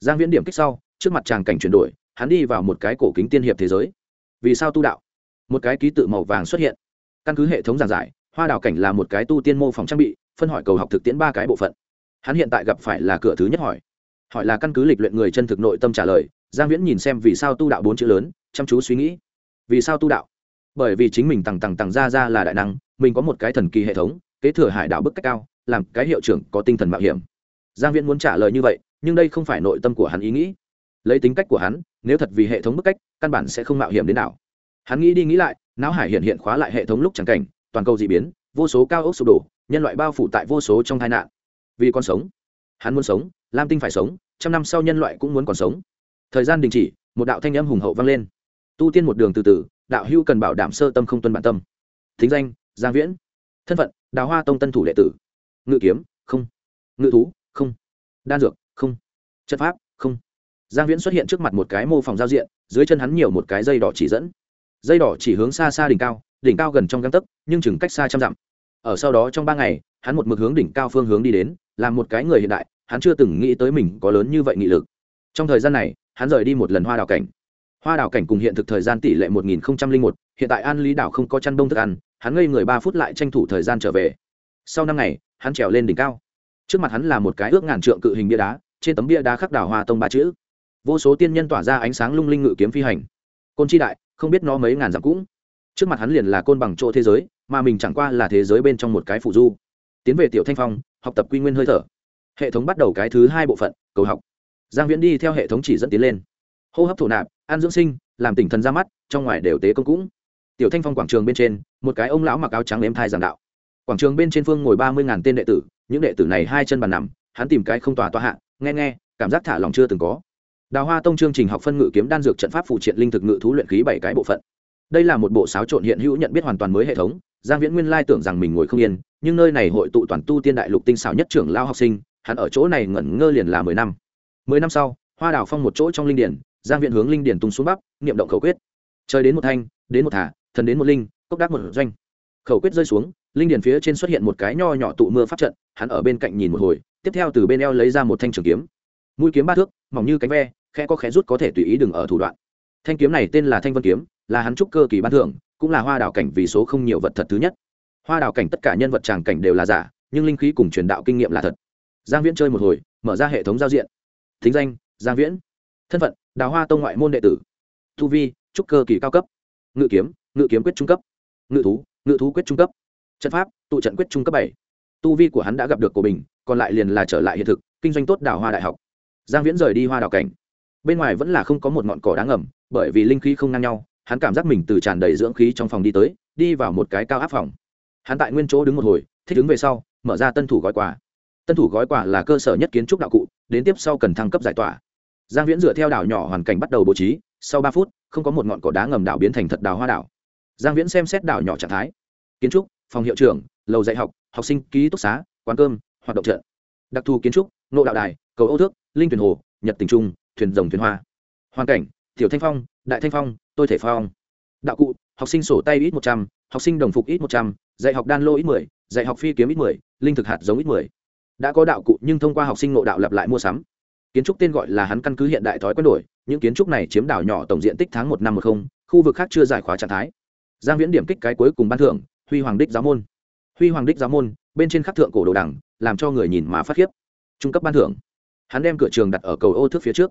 Giang viễn điểm kích sau, trước mặt tràng cảnh chuyển đổi, hắn đi vào một cái cổ kính tiên hiệp thế giới. Vì sao tu đạo? Một cái ký tự màu vàng xuất hiện. Căn cứ hệ thống giảng giải, hoa đào cảnh là một cái tu tiên mô phòng trang bị, phân hỏi cầu học thực tiễn ba cái bộ phận. Hắn hiện tại gặp phải là cửa thứ nhất hỏi hỏi là căn cứ lịch luyện người chân thực nội tâm trả lời, giang viễn nhìn xem vì sao tu đạo bốn chữ lớn, chăm chú suy nghĩ. Vì sao tu đạo? Bởi vì chính mình tằng tằng tằng ra ra là đại năng, mình có một cái thần kỳ hệ thống, kế thừa hải đạo bức cách cao, làm cái hiệu trưởng có tinh thần mạo hiểm. Giang viễn muốn trả lời như vậy, nhưng đây không phải nội tâm của hắn ý nghĩ. Lấy tính cách của hắn, nếu thật vì hệ thống bức cách, căn bản sẽ không mạo hiểm đến nào hắn nghĩ đi nghĩ lại, não hải hiện hiện khóa lại hệ thống lúc chẳng cảnh, toàn cầu d ị biến, vô số cao ốc sụp đổ, nhân loại bao phủ tại vô số trong tai nạn. Vì con sống, hắn muốn sống, lam tinh phải sống trăm năm sau nhân loại cũng muốn còn sống. Thời gian đình chỉ, một đạo thanh âm hùng hậu vang lên. Tu tiên một đường từ từ, đạo hữu cần bảo đảm sơ tâm không tuân bản tâm. Thính danh, giang viễn. Thân phận, đào hoa tông tân thủ đệ tử. Ngự kiếm, không. Ngự thú, không. Đan dược, không. Chất pháp, không. Giang viễn xuất hiện trước mặt một cái mô phòng giao diện, dưới chân hắn nhiều một cái dây đỏ chỉ dẫn. Dây đỏ chỉ hướng xa xa đỉnh cao đỉnh cao gần trong găng tấc, nhưng chừng cách xa trăm dặm. Ở sau đó trong ba ngày, hắn một mực hướng đỉnh cao phương hướng đi đến làm một cái người hiện đại hắn chưa từng nghĩ tới mình có lớn như vậy nghị lực. Trong thời gian này, hắn rời đi một lần hoa đào cảnh. Hoa đào cảnh cùng hiện thực thời gian tỷ lệ một nghìn một, hiện tại an lý đảo không có chăn đông thức ăn, hắn ngây người ba phút lại tranh thủ thời gian trở về. Sau năm ngày, hắn trèo lên đỉnh cao. Trước mặt hắn là một cái ước ngàn trượng cự hình bia đá, trên tấm bia đá khắc đảo hoa tông ba chữ. Vô số tiên nhân tỏa ra ánh sáng lung linh ngự kiếm phi hành. Côn chi đại, không biết nó mấy ngàn dặm cũng. Trước mặt hắn liền là côn bằng chỗ thế giới, mà mình chẳng qua là thế giới bên trong một cái phụ du. Tiến về tiểu thanh phong, học tập quy nguyên hơi thở hệ thống bắt đầu cái thứ hai bộ phận, cầu học. Giang viễn đi theo hệ thống chỉ dẫn tiến lên. Hô hấp thổ nạp ăn dưỡng sinh, làm tỉnh thần ra mắt, trong ngoài đều tế công cũng. Tiểu thanh phong quảng trường bên trên, một cái ông lão mặc áo trắng ếm thai giảng đạo. Quảng trường bên trên phương ngồi ba mươi ngàn tên đệ tử, những đệ tử này hai chân bàn nằm, hắn tìm cái không tòa toa hạ, nghe nghe, cảm giác thả lòng chưa từng có. Đào hoa tông chương trình học phân ngự kiếm đan dược trận pháp phụ triện linh thực ngự thú luyện khí bảy cái bộ phận. Đây là một bộ xáo trộn hiện hữu nhận biết hoàn toàn mới hệ thống, giang viễn nguyên lai tưởng rằng mình ngồi không yên, nhưng nơi này hội tụ toàn tu tiên đại lục tinh xảo nhất trưởng lao học sinh hắn ở chỗ này ngẩn ngơ liền là mười năm. Mười năm sau, hoa đào phong một chỗ trong linh điển, giang viện hướng linh điển tung xuống bắp, niệm động khẩu quyết. Trời đến một thanh, đến một thả, thần đến một linh, cốc đắc một doanh. Khẩu quyết rơi xuống, linh điển phía trên xuất hiện một cái nho nhỏ tụ mưa pháp trận, hắn ở bên cạnh nhìn một hồi, tiếp theo từ bên eo lấy ra một thanh trường kiếm. Mũi kiếm ba thước, mỏng như cánh ve khe có khẽ rút có thể tùy ý đừng ở thủ đoạn. Thanh kiếm này tên là thanh vân kiếm, là hắn trúc cơ kỳ ban thưởng, cũng là hoa đào cảnh vì số không nhiều vật thật thứ nhất. Hoa đào cảnh tất cả nhân vật tràng cảnh đều là giả, nhưng linh khí cùng truyền đạo kinh nghiệm là thật giang viễn chơi một hồi, mở ra hệ thống giao diện. Thính danh, giang viễn. Thân phận, đào hoa tông ngoại môn đệ tử. Thu vi, trúc cơ kỳ cao cấp. Ngự kiếm ngự kiếm quyết trung cấp. Ngự thú ngự thú quyết trung cấp. Trận pháp, tụ trận quyết trung cấp bảy. Tu vi của hắn đã gặp được của mình còn lại liền là trở lại hiện thực, kinh doanh tốt đào hoa đại học. Giang viễn rời đi hoa đào cảnh. Bên ngoài vẫn là không có một ngọn cỏ đáng ngầm, bởi vì linh khí không ngang nhau, hắn cảm giác mình từ tràn đầy dưỡng khí trong phòng đi tới, đi vào một cái cao áp phòng. Hắn tại nguyên chỗ đứng một hồi, thích đứng về sau, mở ra tân thủ gói quà tân thủ gói quà là cơ sở nhất kiến trúc đạo cụ, đến tiếp sau cần thăng cấp giải tỏa. Giang viễn dựa theo đảo nhỏ hoàn cảnh bắt đầu bố trí, sau ba phút, không có một ngọn cỏ đá ngầm đảo biến thành thật đào hoa đảo. Giang viễn xem xét đảo nhỏ trạng thái. Kiến trúc, phòng hiệu trưởng, lầu dạy học học sinh, ký túc xá, quán cơm, hoạt động trợ đặc thù kiến trúc, nộ đạo đài, cầu âu thước, linh thuyền hồ, nhật tình trung, thuyền rồng thuyền hoa. Hoàn cảnh, tiểu thanh phong, đại thanh phong, tôi thể phong. Đạo cụ, học sinh sổ tay ít một trăm, học sinh đồng phục ít một trăm, dạy học đan lô ít mười, dạy học phi kiếm ít mười, linh thực hạt giống ít mười đã có đạo cụ nhưng thông qua học sinh ngộ đạo lặp lại mua sắm. Kiến trúc tên gọi là hắn căn cứ hiện đại thói quen đổi, những kiến trúc này chiếm đảo nhỏ tổng diện tích tháng một năm một không, khu vực khác chưa giải khóa trạng thái. Giang viễn điểm kích cái cuối cùng ban thưởng, huy hoàng đích giáo môn. Huy hoàng đích giáo môn, bên trên khắc thượng cổ đồ đẳng làm cho người nhìn mà phát khiếp. Trung cấp ban thưởng. Hắn đem cửa trường đặt ở cầu ô thước phía trước.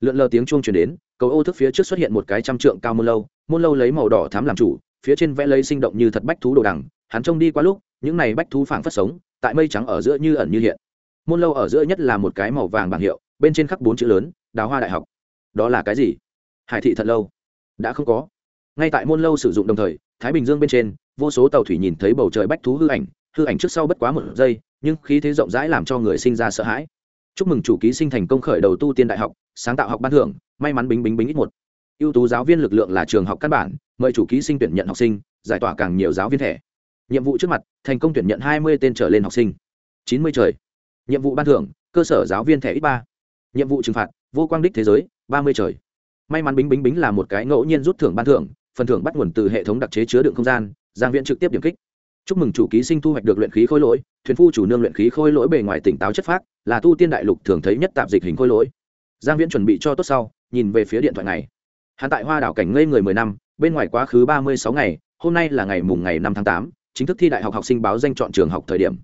Lượn lờ tiếng chuông chuyển đến, cầu ô thước phía trước xuất hiện một cái trăm trượng cao môn lâu môn lâu lấy màu đỏ thám làm chủ, phía trên vẽ lấy sinh động như thật bách thú đồ đằng. Hắn trông đi qua lúc, những này bách thú phảng phất sống tại mây trắng ở giữa như ẩn như hiện. Môn lâu ở giữa nhất là một cái màu vàng bảng hiệu, bên trên khắc bốn chữ lớn, đào hoa đại học. Đó là cái gì? Hải thị thật lâu. Đã không có. Ngay tại môn lâu sử dụng đồng thời, thái bình dương bên trên, vô số tàu thủy nhìn thấy bầu trời bách thú hư ảnh hư ảnh trước sau bất quá một giây, nhưng khí thế rộng rãi làm cho người sinh ra sợ hãi. Chúc mừng chủ ký sinh thành công khởi đầu tu tiên đại học, sáng tạo học ban thưởng, may mắn bính bính bính ít một. Ưu tú giáo viên lực lượng là trường học căn bản, mời chủ ký sinh tuyển nhận học sinh, giải tỏa càng nhiều giáo viên thẻ nhiệm vụ trước mặt, thành công tuyển nhận hai mươi tên trở lên học sinh. chín mươi trời. Nhiệm vụ ban thưởng, cơ sở giáo viên thẻ ít ba. Nhiệm vụ trừng phạt, vô quang đích thế giới, ba mươi trời. May mắn bính bính bính là một cái ngẫu nhiên rút thưởng ban thưởng, phần thưởng bắt nguồn từ hệ thống đặc chế chứa đựng không gian giang viện trực tiếp điểm kích. Chúc mừng chủ ký sinh thu hoạch được luyện khí khôi lỗi, thuyền phu chủ nương luyện khí khôi lỗi bề ngoài tỉnh táo chất phác, là tu tiên đại lục thường thấy nhất tạp dịch hình khôi lỗi. Giang viễn chuẩn bị cho tốt sau, nhìn về phía điện thoại này. Hắn tại hoa đảo cảnh ngây người mười năm, bên ngoài quá khứ ba mươi sáu ngày, hôm nay là ngày mùng ngày năm tháng tám chính thức thi đại học học sinh báo danh chọn trường học thời điểm.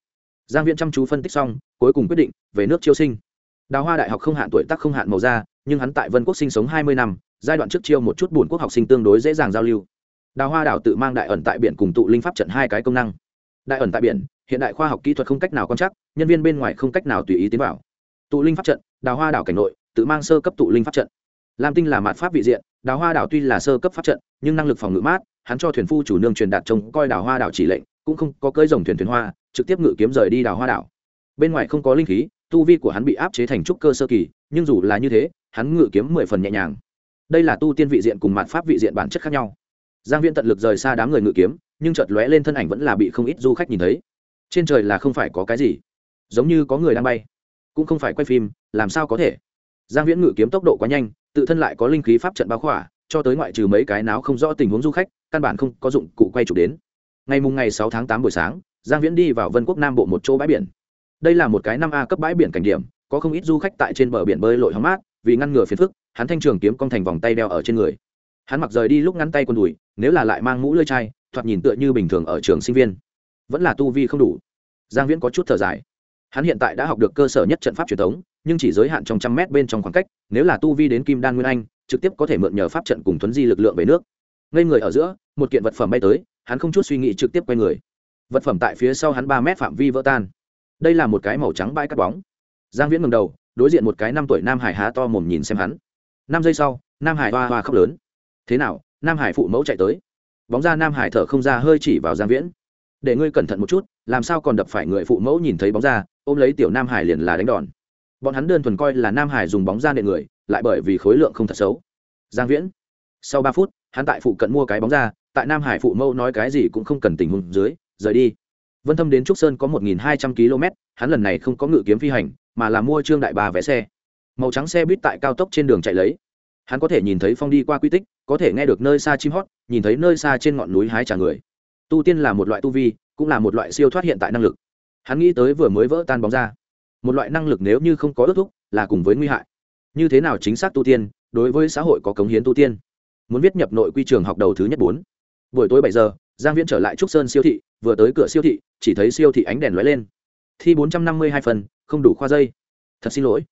Giang viễn chăm chú phân tích xong, cuối cùng quyết định về nước chiêu sinh. Đào hoa đại học không hạn tuổi tác không hạn màu da, nhưng hắn tại vân quốc sinh sống hai mươi năm, giai đoạn trước chiêu một chút bổn quốc học sinh tương đối dễ dàng giao lưu. Đào hoa đảo tự mang đại ẩn tại biển cùng tụ linh pháp trận hai cái công năng. Đại ẩn tại biển, hiện đại khoa học kỹ thuật không cách nào quan trắc, nhân viên bên ngoài không cách nào tùy ý tiến vào. Tụ linh pháp trận, đào hoa đảo cảnh nội, tự mang sơ cấp tụ linh pháp trận. Lam tinh là mạt pháp vị diện, đào hoa đảo tuy là sơ cấp pháp trận, nhưng năng lực phòng ngự mát hắn cho thuyền phu chủ nương truyền đạt trông coi đào hoa đảo chỉ lệnh, cũng không có cơi dòng thuyền thuyền hoa, trực tiếp ngự kiếm rời đi đào hoa đảo. Bên ngoài không có linh khí, tu vi của hắn bị áp chế thành trúc cơ sơ kỳ, nhưng dù là như thế, hắn ngự kiếm mười phần nhẹ nhàng. Đây là tu tiên vị diện cùng mặt pháp vị diện bản chất khác nhau. Giang viễn tận lực rời xa đám người ngự kiếm, nhưng chợt lóe lên thân ảnh vẫn là bị không ít du khách nhìn thấy. Trên trời là không phải có cái gì, giống như có người đang bay, cũng không phải quay phim, làm sao có thể? Giang viễn ngự kiếm tốc độ quá nhanh, tự thân lại có linh khí pháp trận bao khỏa, cho tới ngoại trừ mấy cái náo không rõ tình huống du khách căn bản không có dụng cụ quay chụp đến. Ngày mùng ngày sáu tháng tám buổi sáng, giang viễn đi vào vân quốc nam bộ một chỗ bãi biển. Đây là một cái năm a cấp bãi biển cảnh điểm, có không ít du khách tại trên bờ biển bơi lội hóng mát, vì ngăn ngừa phiền phức, hắn thanh trường kiếm cong thành vòng tay đeo ở trên người. Hắn mặc rời đi lúc ngắn tay quần đùi, nếu là lại mang mũ lơi chai, thoạt nhìn tựa như bình thường ở trường sinh viên. Vẫn là tu vi không đủ. Giang viễn có chút thở dài. Hắn hiện tại đã học được cơ sở nhất trận pháp truyền thống, nhưng chỉ giới hạn trong trăm mét bên trong khoảng cách, nếu là tu vi đến kim đan nguyên anh, trực tiếp có thể mượn nhờ pháp trận cùng thuấn di lực lượng về nước ngây người ở giữa, một kiện vật phẩm bay tới, hắn không chút suy nghĩ trực tiếp quay người. Vật phẩm tại phía sau hắn ba mét phạm vi vỡ tan. Đây là một cái màu trắng bay cắt bóng. Giang viễn ngầm đầu, đối diện một cái năm tuổi nam hải há to mồm nhìn xem hắn. Năm giây sau, nam hải hoa hoa khóc lớn. Thế nào, nam hải phụ mẫu chạy tới. Bóng ra nam hải thở không ra hơi chỉ vào giang viễn. Để ngươi cẩn thận một chút, làm sao còn đập phải người phụ mẫu nhìn thấy bóng ra, ôm lấy tiểu nam hải liền là đánh đòn. Bọn hắn đơn thuần coi là nam hải dùng bóng ra nệ người, lại bởi vì khối lượng không thật xấu. Giang viễn sau ba phút, hắn tại phụ cận mua cái bóng ra, tại nam hải phụ mẫu nói cái gì cũng không cần tình huống dưới, rời đi. Vân thâm đến trúc sơn có một nghìn hai trăm km, hắn lần này không có ngự kiếm phi hành, mà là mua trương đại bà vé xe. Màu trắng xe buýt tại cao tốc trên đường chạy lấy. Hắn có thể nhìn thấy phong đi qua quy tích, có thể nghe được nơi xa chim hót, nhìn thấy nơi xa trên ngọn núi hái trả người. Tu tiên là một loại tu vi, cũng là một loại siêu thoát hiện tại năng lực. Hắn nghĩ tới vừa mới vỡ tan bóng ra. Một loại năng lực nếu như không có ước thúc, là cùng với nguy hại. Như thế nào chính xác tu tiên, đối với xã hội có cống hiến tu tiên? Muốn viết nhập nội quy trường học đầu thứ nhất bốn. Buổi tối bảy giờ, giang viễn trở lại trúc sơn siêu thị, vừa tới cửa siêu thị, chỉ thấy siêu thị ánh đèn lóe lên. Thi bốn trăm năm mươi hai phần, không đủ khoa dây. Thật xin lỗi.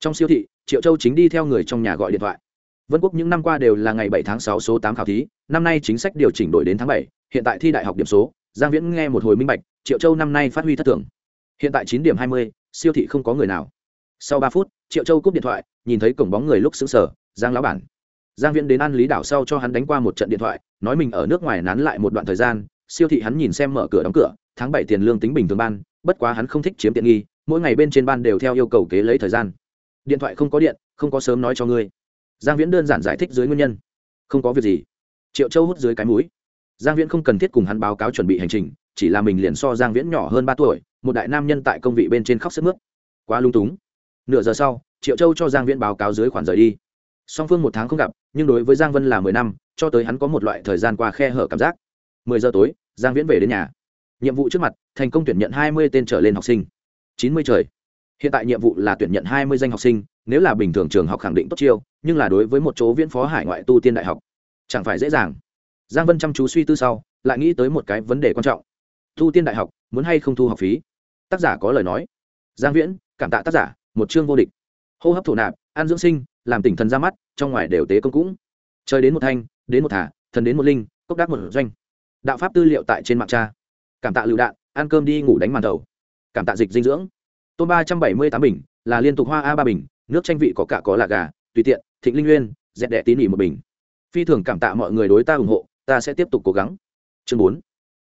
Trong siêu thị, triệu châu chính đi theo người trong nhà gọi điện thoại. Vân quốc những năm qua đều là ngày bảy tháng sáu số tám khảo thí, năm nay chính sách điều chỉnh đổi đến tháng bảy, hiện tại thi đại học điểm số, giang viễn nghe một hồi minh bạch, triệu châu năm nay phát huy thất thường. Hiện tại chín điểm hai mươi, siêu thị không có người nào. Sau ba phút, triệu châu cúp điện thoại, nhìn thấy cổng bóng người lúc xứng sở giang lão bản giang viễn đến an lý đảo sau cho hắn đánh qua một trận điện thoại, nói mình ở nước ngoài nán lại một đoạn thời gian, siêu thị hắn nhìn xem mở cửa đóng cửa, tháng bảy tiền lương tính bình thường ban, bất quá hắn không thích chiếm tiện nghi, mỗi ngày bên trên ban đều theo yêu cầu kế lấy thời gian. Điện thoại không có điện, không có sớm nói cho ngươi. Giang viễn đơn giản giải thích dưới nguyên nhân. Không có việc gì. Triệu châu hút dưới cái mũi. Giang viễn không cần thiết cùng hắn báo cáo chuẩn bị hành trình, chỉ là mình liền so giang viễn nhỏ hơn ba tuổi, một đại nam nhân tại công vị bên trên khóc sức mướt. Quá lung túng. Nửa giờ sau, triệu châu cho giang viễn báo cáo dưới khoản rời đi song phương một tháng không gặp, nhưng đối với giang vân là mười năm, cho tới hắn có một loại thời gian qua khe hở cảm giác. Mười giờ tối, giang viễn về đến nhà. Nhiệm vụ trước mặt, thành công tuyển nhận hai mươi tên trở lên học sinh. Chín mươi trời. Hiện tại nhiệm vụ là tuyển nhận hai mươi danh học sinh, nếu là bình thường trường học khẳng định tốt chiêu, nhưng là đối với một chỗ viễn phó hải ngoại tu tiên đại học, chẳng phải dễ dàng. Giang vân chăm chú suy tư sau, lại nghĩ tới một cái vấn đề quan trọng. Tu tiên đại học, muốn hay không thu học phí? Tác giả có lời nói. Giang viễn, cảm tạ tác giả, một chương vô địch. Hô hấp thổ nạp, an dưỡng sinh làm tỉnh thần ra mắt, trong ngoài đều tế công cũng. Chơi đến một thanh, đến một thả, thần đến một linh, cốc đắc một doanh. Đạo pháp tư liệu tại trên mạng cha cảm tạ lựu đạn, ăn cơm đi ngủ đánh màn đầu. Cảm tạ dịch dinh dưỡng. Tôm ba trăm bảy mươi tám bình, là liên tục hoa a ba bình, nước tranh vị có cả có là gà, tùy tiện, thịnh linh nguyên, dẹt đẻ tín ỉ một bình. Phi thường cảm tạ mọi người đối ta ủng hộ, ta sẽ tiếp tục cố gắng. Chương bốn.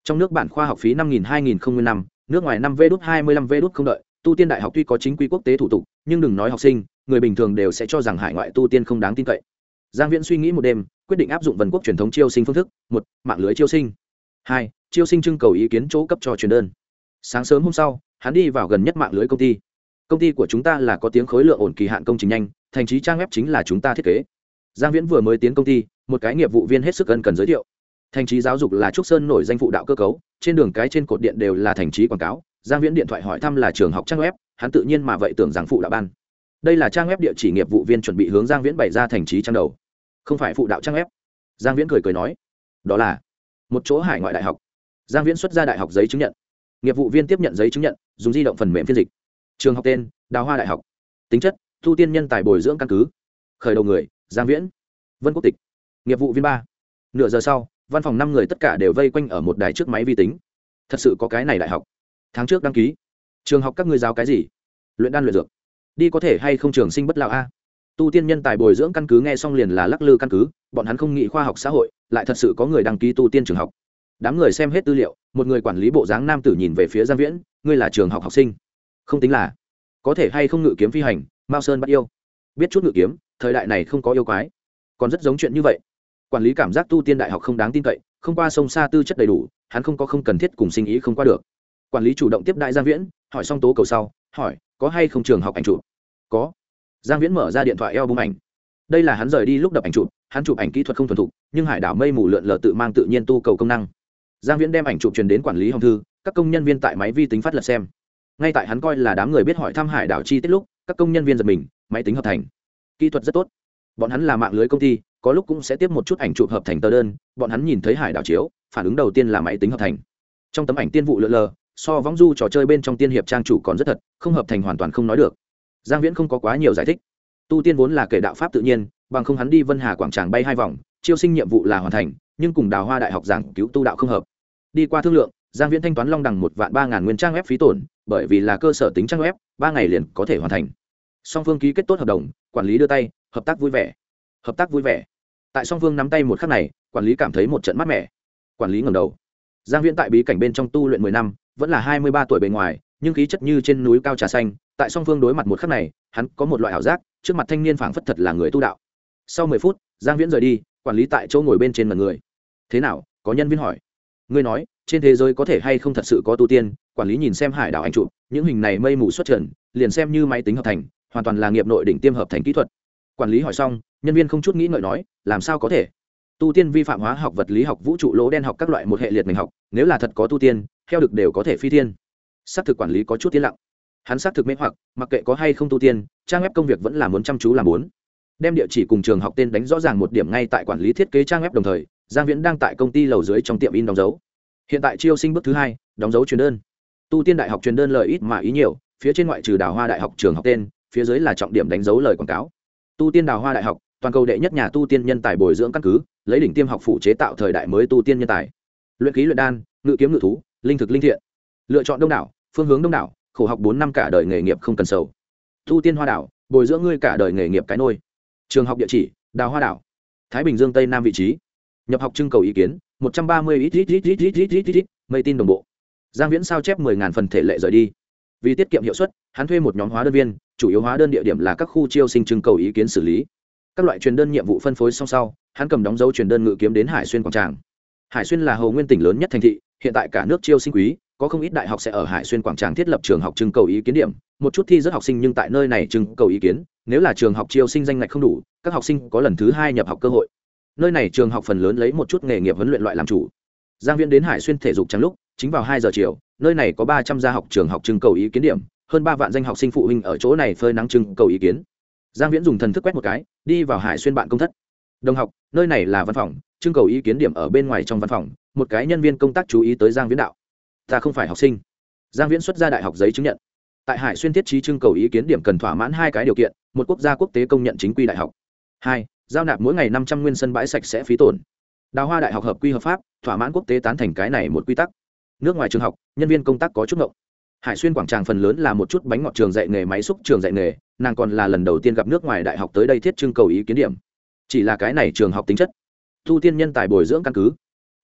Trong nước bản khoa học phí năm nghìn hai nghìn không năm nước ngoài năm v đút hai mươi lăm v đút không đợi, tu tiên đại học tuy có chính quy quốc tế thủ tục, nhưng đừng nói học sinh người bình thường đều sẽ cho rằng hải ngoại tu tiên không đáng tin cậy. Giang viễn suy nghĩ một đêm, quyết định áp dụng vần quốc truyền thống chiêu sinh phương thức, một, mạng lưới chiêu sinh. Hai, chiêu sinh trưng cầu ý kiến chỗ cấp cho truyền đơn. Sáng sớm hôm sau, hắn đi vào gần nhất mạng lưới công ty. Công ty của chúng ta là có tiếng khối lượng ổn kỳ hạn công trình nhanh, thành trí trang web chính là chúng ta thiết kế. Giang viễn vừa mới tiến công ty, một cái nghiệp vụ viên hết sức gần cần giới thiệu. Thành trí giáo dục là trúc sơn nổi danh phụ đạo cơ cấu, trên đường cái trên cột điện đều là thành trí quảng cáo. Giang viễn điện thoại hỏi thăm là trường học trang web, hắn tự nhiên mà vậy tưởng rằng phụ đạo ban đây là trang web địa chỉ nghiệp vụ viên chuẩn bị hướng giang viễn bày ra thành trí trang đầu. Không phải phụ đạo trang web. Giang viễn cười cười nói, đó là một chỗ hải ngoại đại học. Giang viễn xuất ra đại học giấy chứng nhận. Nghiệp vụ viên tiếp nhận giấy chứng nhận, dùng di động phần mềm phiên dịch. Trường học tên, đào hoa đại học. Tính chất, thu tiên nhân tài bồi dưỡng căn cứ. Khởi đầu người, giang viễn. Vân quốc tịch. Nghiệp vụ viên ba. Nửa giờ sau, văn phòng năm người tất cả đều vây quanh ở một đài trước máy vi tính. Thật sự có cái này đại học. Tháng trước đăng ký. Trường học các ngươi giáo cái gì? Luyện đan luyện dược đi có thể hay không trường sinh bất lão a? Tu tiên nhân tài bồi dưỡng căn cứ nghe xong liền là lắc lư căn cứ, bọn hắn không nghĩ khoa học xã hội, lại thật sự có người đăng ký tu tiên trường học. Đám người xem hết tư liệu, một người quản lý bộ dáng nam tử nhìn về phía giang viễn, ngươi là trường học học sinh? Không tính là. Có thể hay không ngự kiếm phi hành, mao sơn bắt yêu? Biết chút ngự kiếm, thời đại này không có yêu quái. Còn rất giống chuyện như vậy. Quản lý cảm giác tu tiên đại học không đáng tin cậy, không qua sông xa tư chất đầy đủ, hắn không có không cần thiết cùng sinh ý không qua được. Quản lý chủ động tiếp đại giang viễn, hỏi xong tố cầu sau, hỏi, có hay không trường học ảnh chụp? Có. Giang viễn mở ra điện thoại eo bung ảnh. Đây là hắn rời đi lúc đập ảnh chụp, hắn chụp ảnh kỹ thuật không thuần thục, nhưng hải đảo mây mù lượn lờ tự mang tự nhiên tu cầu công năng. Giang viễn đem ảnh chụp truyền đến quản lý hồng thư, các công nhân viên tại máy vi tính phát lật xem. Ngay tại hắn coi là đám người biết hỏi thăm hải đảo chi tiết lúc, các công nhân viên giật mình, máy tính hợp thành. Kỹ thuật rất tốt. Bọn hắn là mạng lưới công ty, có lúc cũng sẽ tiếp một chút ảnh chụp hợp thành tờ đơn, bọn hắn nhìn thấy hải đảo chiếu, phản ứng đầu tiên là máy tính hợp thành. Trong tấm ảnh tiên vụ lượn lờ, so võng du trò chơi bên trong tiên hiệp trang chủ còn rất thật, không hợp thành hoàn toàn không nói được giang viễn không có quá nhiều giải thích. Tu tiên vốn là kể đạo pháp tự nhiên, bằng không hắn đi vân hà quảng tràng bay hai vòng, chiêu sinh nhiệm vụ là hoàn thành, nhưng cùng đào hoa đại học giảng cứu tu đạo không hợp. Đi qua thương lượng, giang viễn thanh toán long đằng một vạn ba ngàn nguyên trang web phí tổn, bởi vì là cơ sở tính trang web, ba ngày liền có thể hoàn thành. Song phương ký kết tốt hợp đồng, quản lý đưa tay, hợp tác vui vẻ. Hợp tác vui vẻ. Tại song phương nắm tay một khắc này, quản lý cảm thấy một trận mát mẻ. Quản lý ngầm đầu. Giang viễn tại bí cảnh bên trong tu luyện mười năm, vẫn là hai mươi ba tuổi bề ngoài, nhưng khí chất như trên núi cao trà xanh tại song phương đối mặt một khắc này hắn có một loại ảo giác trước mặt thanh niên phảng phất thật là người tu đạo. Sau mười phút giang viễn rời đi quản lý tại chỗ ngồi bên trên mặt người. Thế nào? có nhân viên hỏi. Ngươi nói trên thế giới có thể hay không thật sự có tu tiên? Quản lý nhìn xem hải đảo anh trụ, những hình này mây mù xuất trần liền xem như máy tính hợp thành hoàn toàn là nghiệp nội đỉnh tiêm hợp thành kỹ thuật. Quản lý hỏi xong nhân viên không chút nghĩ ngợi nói làm sao có thể? Tu tiên vi phạm hóa học vật lý học vũ trụ lỗ đen học các loại một hệ liệt ngành học nếu là thật có tu tiên theo được đều có thể phi thiên. Xác thực quản lý có chút tiến lặng hắn xác thực mê hoặc, mặc kệ có hay không tu tiên, trang web công việc vẫn là muốn chăm chú làm muốn đem địa chỉ cùng trường học tên đánh rõ ràng một điểm ngay tại quản lý thiết kế trang web đồng thời, giang viễn đang tại công ty lầu dưới trong tiệm in đóng dấu. Hiện tại chiêu sinh bước thứ hai, đóng dấu truyền đơn. Tu tiên đại học truyền đơn lời ít mà ý nhiều, phía trên ngoại trừ đào hoa đại học trường học tên, phía dưới là trọng điểm đánh dấu lời quảng cáo. Tu tiên đào hoa đại học, toàn cầu đệ nhất nhà tu tiên nhân tài bồi dưỡng căn cứ, lấy đỉnh tiêm học phụ chế tạo thời đại mới tu tiên nhân tài. Luyện ký luyện đan, ngự kiếm ngự thú, linh thực linh thiện. Lựa chọn đông đảo, phương hướng đông đảo khổ học bốn năm cả đời nghề nghiệp không cần sầu. Thu tiên hoa đảo, bồi dưỡng ngươi cả đời nghề nghiệp cái nôi. Trường học địa chỉ, đào hoa đảo, thái bình dương tây nam vị trí. Nhập học trưng cầu ý kiến, một trăm ba mươi ít ít ít ít ít ít ít ít ít mây tin đồng bộ. Giang viễn sao chép mười ngàn phần thể lệ rời đi. Vì tiết kiệm hiệu suất, hắn thuê một nhóm hóa đơn viên, chủ yếu hóa đơn địa điểm là các khu chiêu sinh trưng cầu ý kiến xử lý. Các loại truyền đơn nhiệm vụ phân phối song sau, hắn cầm đóng dấu truyền đơn ngự kiếm đến hải xuyên quảng tràng. Hải xuyên là hầu nguyên tỉnh lớn nhất thành thị, hiện tại cả nước chiêu sinh quý có không ít đại học sẽ ở hải xuyên quảng tràng thiết lập trường học trưng cầu ý kiến điểm. Một chút thi rất học sinh nhưng tại nơi này trưng cầu ý kiến, nếu là trường học chiêu sinh danh ngạch không đủ, các học sinh có lần thứ hai nhập học cơ hội. Nơi này trường học phần lớn lấy một chút nghề nghiệp huấn luyện loại làm chủ. Giang viễn đến hải xuyên thể dục trắng lúc, chính vào hai giờ chiều, nơi này có ba trăm gia học trường học trưng cầu ý kiến điểm, hơn ba vạn danh học sinh phụ huynh ở chỗ này phơi nắng trưng cầu ý kiến. Giang viễn dùng thần thức quét một cái, đi vào hải xuyên bạn công thất. Đồng học, nơi này là văn phòng, trưng cầu ý kiến điểm ở bên ngoài trong văn phòng, một cái nhân viên công tác chú ý tới giang viễn đạo ta không phải học sinh. Giang viễn xuất ra đại học giấy chứng nhận. Tại hải xuyên thiết trí trưng cầu ý kiến điểm cần thỏa mãn hai cái điều kiện, một quốc gia quốc tế công nhận chính quy đại học. Hai, giao nạp mỗi ngày năm trăm nguyên sân bãi sạch sẽ phí tổn. Đào hoa đại học hợp quy hợp pháp, thỏa mãn quốc tế tán thành cái này một quy tắc. Nước ngoài trường học, nhân viên công tác có chút ngộng. Hải xuyên quảng tràng phần lớn là một chút bánh ngọt trường dạy nghề, máy xúc trường dạy nghề, nàng còn là lần đầu tiên gặp nước ngoài đại học tới đây thiết trưng cầu ý kiến điểm. Chỉ là cái này trường học tính chất. Thu tiên nhân tài bồi dưỡng căn cứ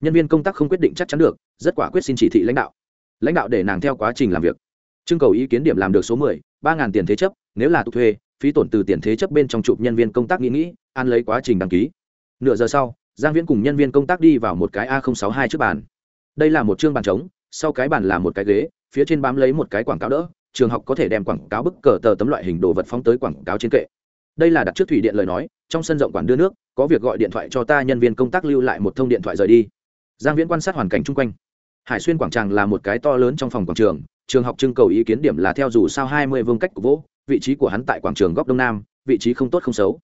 nhân viên công tác không quyết định chắc chắn được, rất quả quyết xin chỉ thị lãnh đạo. Lãnh đạo để nàng theo quá trình làm việc. Trưng cầu ý kiến điểm làm được số mười, ba ngàn tiền thế chấp, nếu là tục thuê, phí tổn từ tiền thế chấp bên trong chụp nhân viên công tác nghĩ nghĩ, an lấy quá trình đăng ký. Nửa giờ sau, giang viễn cùng nhân viên công tác đi vào một cái a sáu hai trước bàn. Đây là một chương bàn trống, sau cái bàn là một cái ghế, phía trên bám lấy một cái quảng cáo đỡ, trường học có thể đem quảng cáo bức cờ tờ tấm loại hình đồ vật phóng tới quảng cáo trên kệ. Đây là đặt trước thủy điện lời nói, trong sân rộng quản đưa nước, có việc gọi điện thoại cho ta, nhân viên công tác lưu lại một thông điện thoại rời đi giang viễn quan sát hoàn cảnh chung quanh. Hải xuyên quảng tràng là một cái to lớn trong phòng quảng trường trường học trưng cầu ý kiến điểm là theo dù sao hai mươi vương cách của vỗ, vị trí của hắn tại quảng trường góc đông nam, vị trí không tốt không xấu.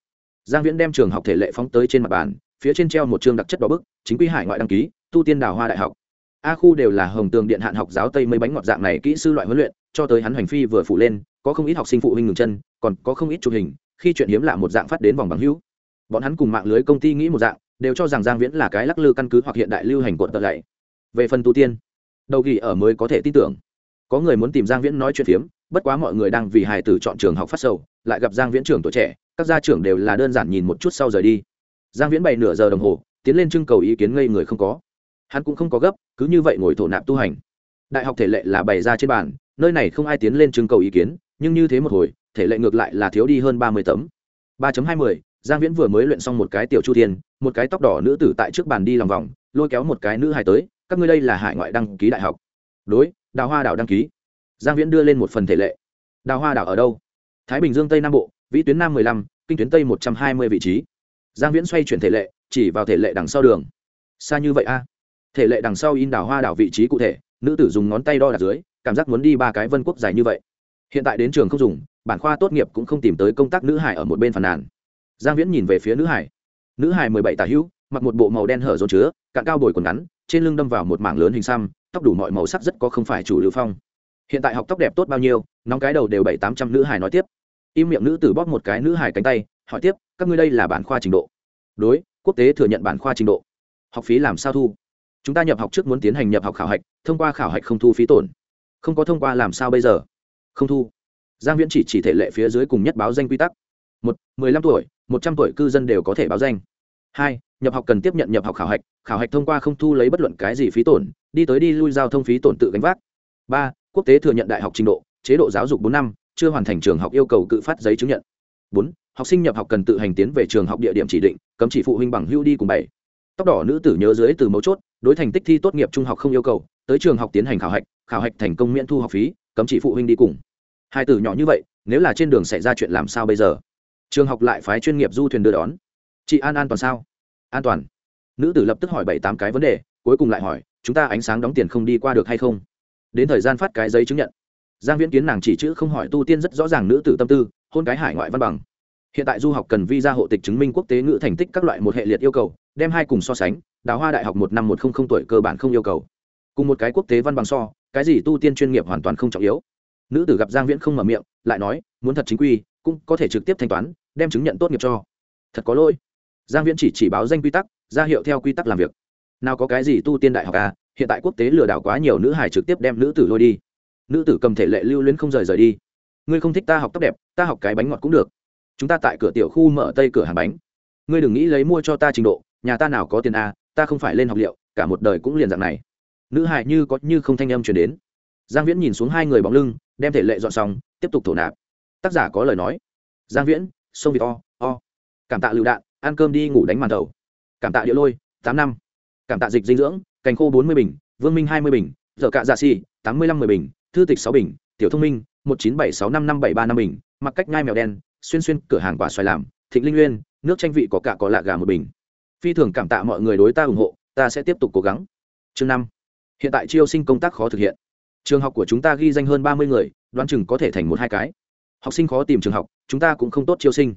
Giang viễn đem trường học thể lệ phóng tới trên mặt bàn, phía trên treo một trường đặc chất đỏ bức, chính quy hải ngoại đăng ký, tu tiên đào hoa đại học. A khu đều là hồng tường điện hạn học giáo tây mấy bánh ngọt dạng này kỹ sư loại huấn luyện, cho tới hắn hành phi vừa phủ lên, có không ít học sinh phụ huynh ngừng chân, còn có không ít chụp hình, khi chuyện hiếm lạ một dạng phát đến vòng bằng hữu. Bọn hắn cùng mạng lưới công ty nghĩ một dạng đều cho rằng giang viễn là cái lắc lư căn cứ hoặc hiện đại lưu hành cuộn tợ lạy. Về phần tu tiên, đầu ghi ở mới có thể tin tưởng. Có người muốn tìm giang viễn nói chuyện phiếm, bất quá mọi người đang vì hài tử chọn trường học phát sầu, lại gặp giang viễn trưởng tuổi trẻ, các gia trưởng đều là đơn giản nhìn một chút sau rời đi. Giang viễn bày nửa giờ đồng hồ, tiến lên trưng cầu ý kiến ngây người không có. Hắn cũng không có gấp, cứ như vậy ngồi thổ nạp tu hành. Đại học thể lệ là bày ra trên bàn, nơi này không ai tiến lên trưng cầu ý kiến, nhưng như thế một hồi, thể lệ ngược lại là thiếu đi hơn ba mươi tấm. ba hai mươi giang viễn vừa mới luyện xong một cái tiểu chu thiên, một cái tóc đỏ nữ tử tại trước bàn đi lòng vòng, lôi kéo một cái nữ hài tới, các ngươi đây là hải ngoại đăng ký đại học. Đối, đào hoa đảo đăng ký. Giang viễn đưa lên một phần thể lệ. Đào hoa đảo ở đâu? Thái bình dương tây nam bộ, vĩ tuyến nam mười lăm, kinh tuyến tây một trăm hai mươi vị trí. Giang viễn xoay chuyển thể lệ, chỉ vào thể lệ đằng sau đường. Xa như vậy a. Thể lệ đằng sau in đào hoa đảo vị trí cụ thể, nữ tử dùng ngón tay đo đạc dưới, cảm giác muốn đi ba cái vân quốc dài như vậy. Hiện tại đến trường không dùng, bản khoa tốt nghiệp cũng không tìm tới công tác nữ hải ở một bên phàn nàn giang viễn nhìn về phía nữ hải nữ hải mười bảy tả hữu, mặc một bộ màu đen hở rốn chứa, cạn cao bồi quần ngắn, trên lưng đâm vào một mảng lớn hình xăm, tóc đủ mọi màu sắc rất có không phải chủ lưu phong. Hiện tại học tóc đẹp tốt bao nhiêu, nóng cái đầu đều bảy tám trăm nữ hải nói tiếp. Im miệng nữ tử bóp một cái nữ hải cánh tay, hỏi tiếp, các ngươi đây là bản khoa trình độ? Đối, quốc tế thừa nhận bản khoa trình độ. Học phí làm sao thu? Chúng ta nhập học trước muốn tiến hành nhập học khảo hạch, thông qua khảo hạch không thu phí tổn. Không có thông qua làm sao bây giờ? Không thu. Giang viễn chỉ chỉ thể lệ phía dưới cùng nhất báo danh quy tắc. Một, mười lăm tuổi một trăm tuổi cư dân đều có thể báo danh. Hai, nhập học cần tiếp nhận nhập học khảo hạch khảo hạch thông qua không thu lấy bất luận cái gì phí tổn, đi tới đi lui giao thông phí tổn tự gánh vác. Ba, quốc tế thừa nhận đại học trình độ, chế độ giáo dục bốn năm, chưa hoàn thành trường học yêu cầu cự phát giấy chứng nhận. Bốn, học sinh nhập học cần tự hành tiến về trường học địa điểm chỉ định, cấm chỉ phụ huynh bằng hưu đi cùng bảy. Tóc đỏ nữ tử nhớ dưới từ mấu chốt, đối thành tích thi tốt nghiệp trung học không yêu cầu, tới trường học tiến hành khảo hạch khảo hạch thành công miễn thu học phí, cấm chỉ phụ huynh đi cùng. Hai tử nhỏ như vậy, nếu là trên đường xảy ra chuyện làm sao bây giờ? Trường học lại phái chuyên nghiệp du thuyền đưa đón. Chị an an toàn sao? An toàn. Nữ tử lập tức hỏi bảy tám cái vấn đề, cuối cùng lại hỏi, chúng ta ánh sáng đóng tiền không đi qua được hay không? Đến thời gian phát cái giấy chứng nhận. Giang viễn kiến nàng chỉ chữ không hỏi tu tiên rất rõ ràng nữ tử tâm tư, hôn cái hải ngoại văn bằng. Hiện tại du học cần visa hộ tịch chứng minh quốc tế ngữ thành tích các loại một hệ liệt yêu cầu, đem hai cùng so sánh, đào hoa đại học một năm một không không tuổi cơ bản không yêu cầu. Cùng một cái quốc tế văn bằng so, cái gì tu tiên chuyên nghiệp hoàn toàn không trọng yếu. Nữ tử gặp giang viễn không mở miệng, lại nói, muốn thật chính quy, cũng có thể trực tiếp thanh toán đem chứng nhận tốt nghiệp cho. Thật có lỗi. Giang viễn chỉ chỉ báo danh quy tắc, ra hiệu theo quy tắc làm việc. Nào có cái gì tu tiên đại học à hiện tại quốc tế lừa đảo quá nhiều nữ hải trực tiếp đem nữ tử lôi đi. Nữ tử cầm thể lệ lưu luyến không rời rời đi. Ngươi không thích ta học tóc đẹp, ta học cái bánh ngọt cũng được. Chúng ta tại cửa tiểu khu mở tây cửa hàng bánh. Ngươi đừng nghĩ lấy mua cho ta trình độ, nhà ta nào có tiền à ta không phải lên học liệu, cả một đời cũng liền dạng này. Nữ hải như có như không thanh âm chuyển đến. Giang viễn nhìn xuống hai người bóng lưng, đem thể lệ dọn xong, tiếp tục thổ nạp. Tác giả có lời nói. Giang viễn sông việt o o. Cảm tạ lựu đạn, ăn cơm đi ngủ đánh màn đầu. Cảm tạ địa lôi, tám năm. Cảm tạ dịch dinh dưỡng, cành khô bốn mươi bình, vương minh hai mươi bình, dở cạ dạ xì, tám mươi lăm mười bình, thư tịch sáu bình, tiểu thông minh, một chín bảy sáu năm năm bảy ba năm bình, mặc cách ngai mèo đen, xuyên xuyên cửa hàng quả xoài làm, thịnh linh nguyên, nước tranh vị có cả có lạ gà một bình. Phi thường cảm tạ mọi người đối ta ủng hộ, ta sẽ tiếp tục cố gắng. Chương năm. Hiện tại chiêu sinh công tác khó thực hiện. Trường học của chúng ta ghi danh hơn ba mươi người, đoán chừng có thể thành một hai cái. Học sinh khó tìm trường học chúng ta cũng không tốt chiêu sinh.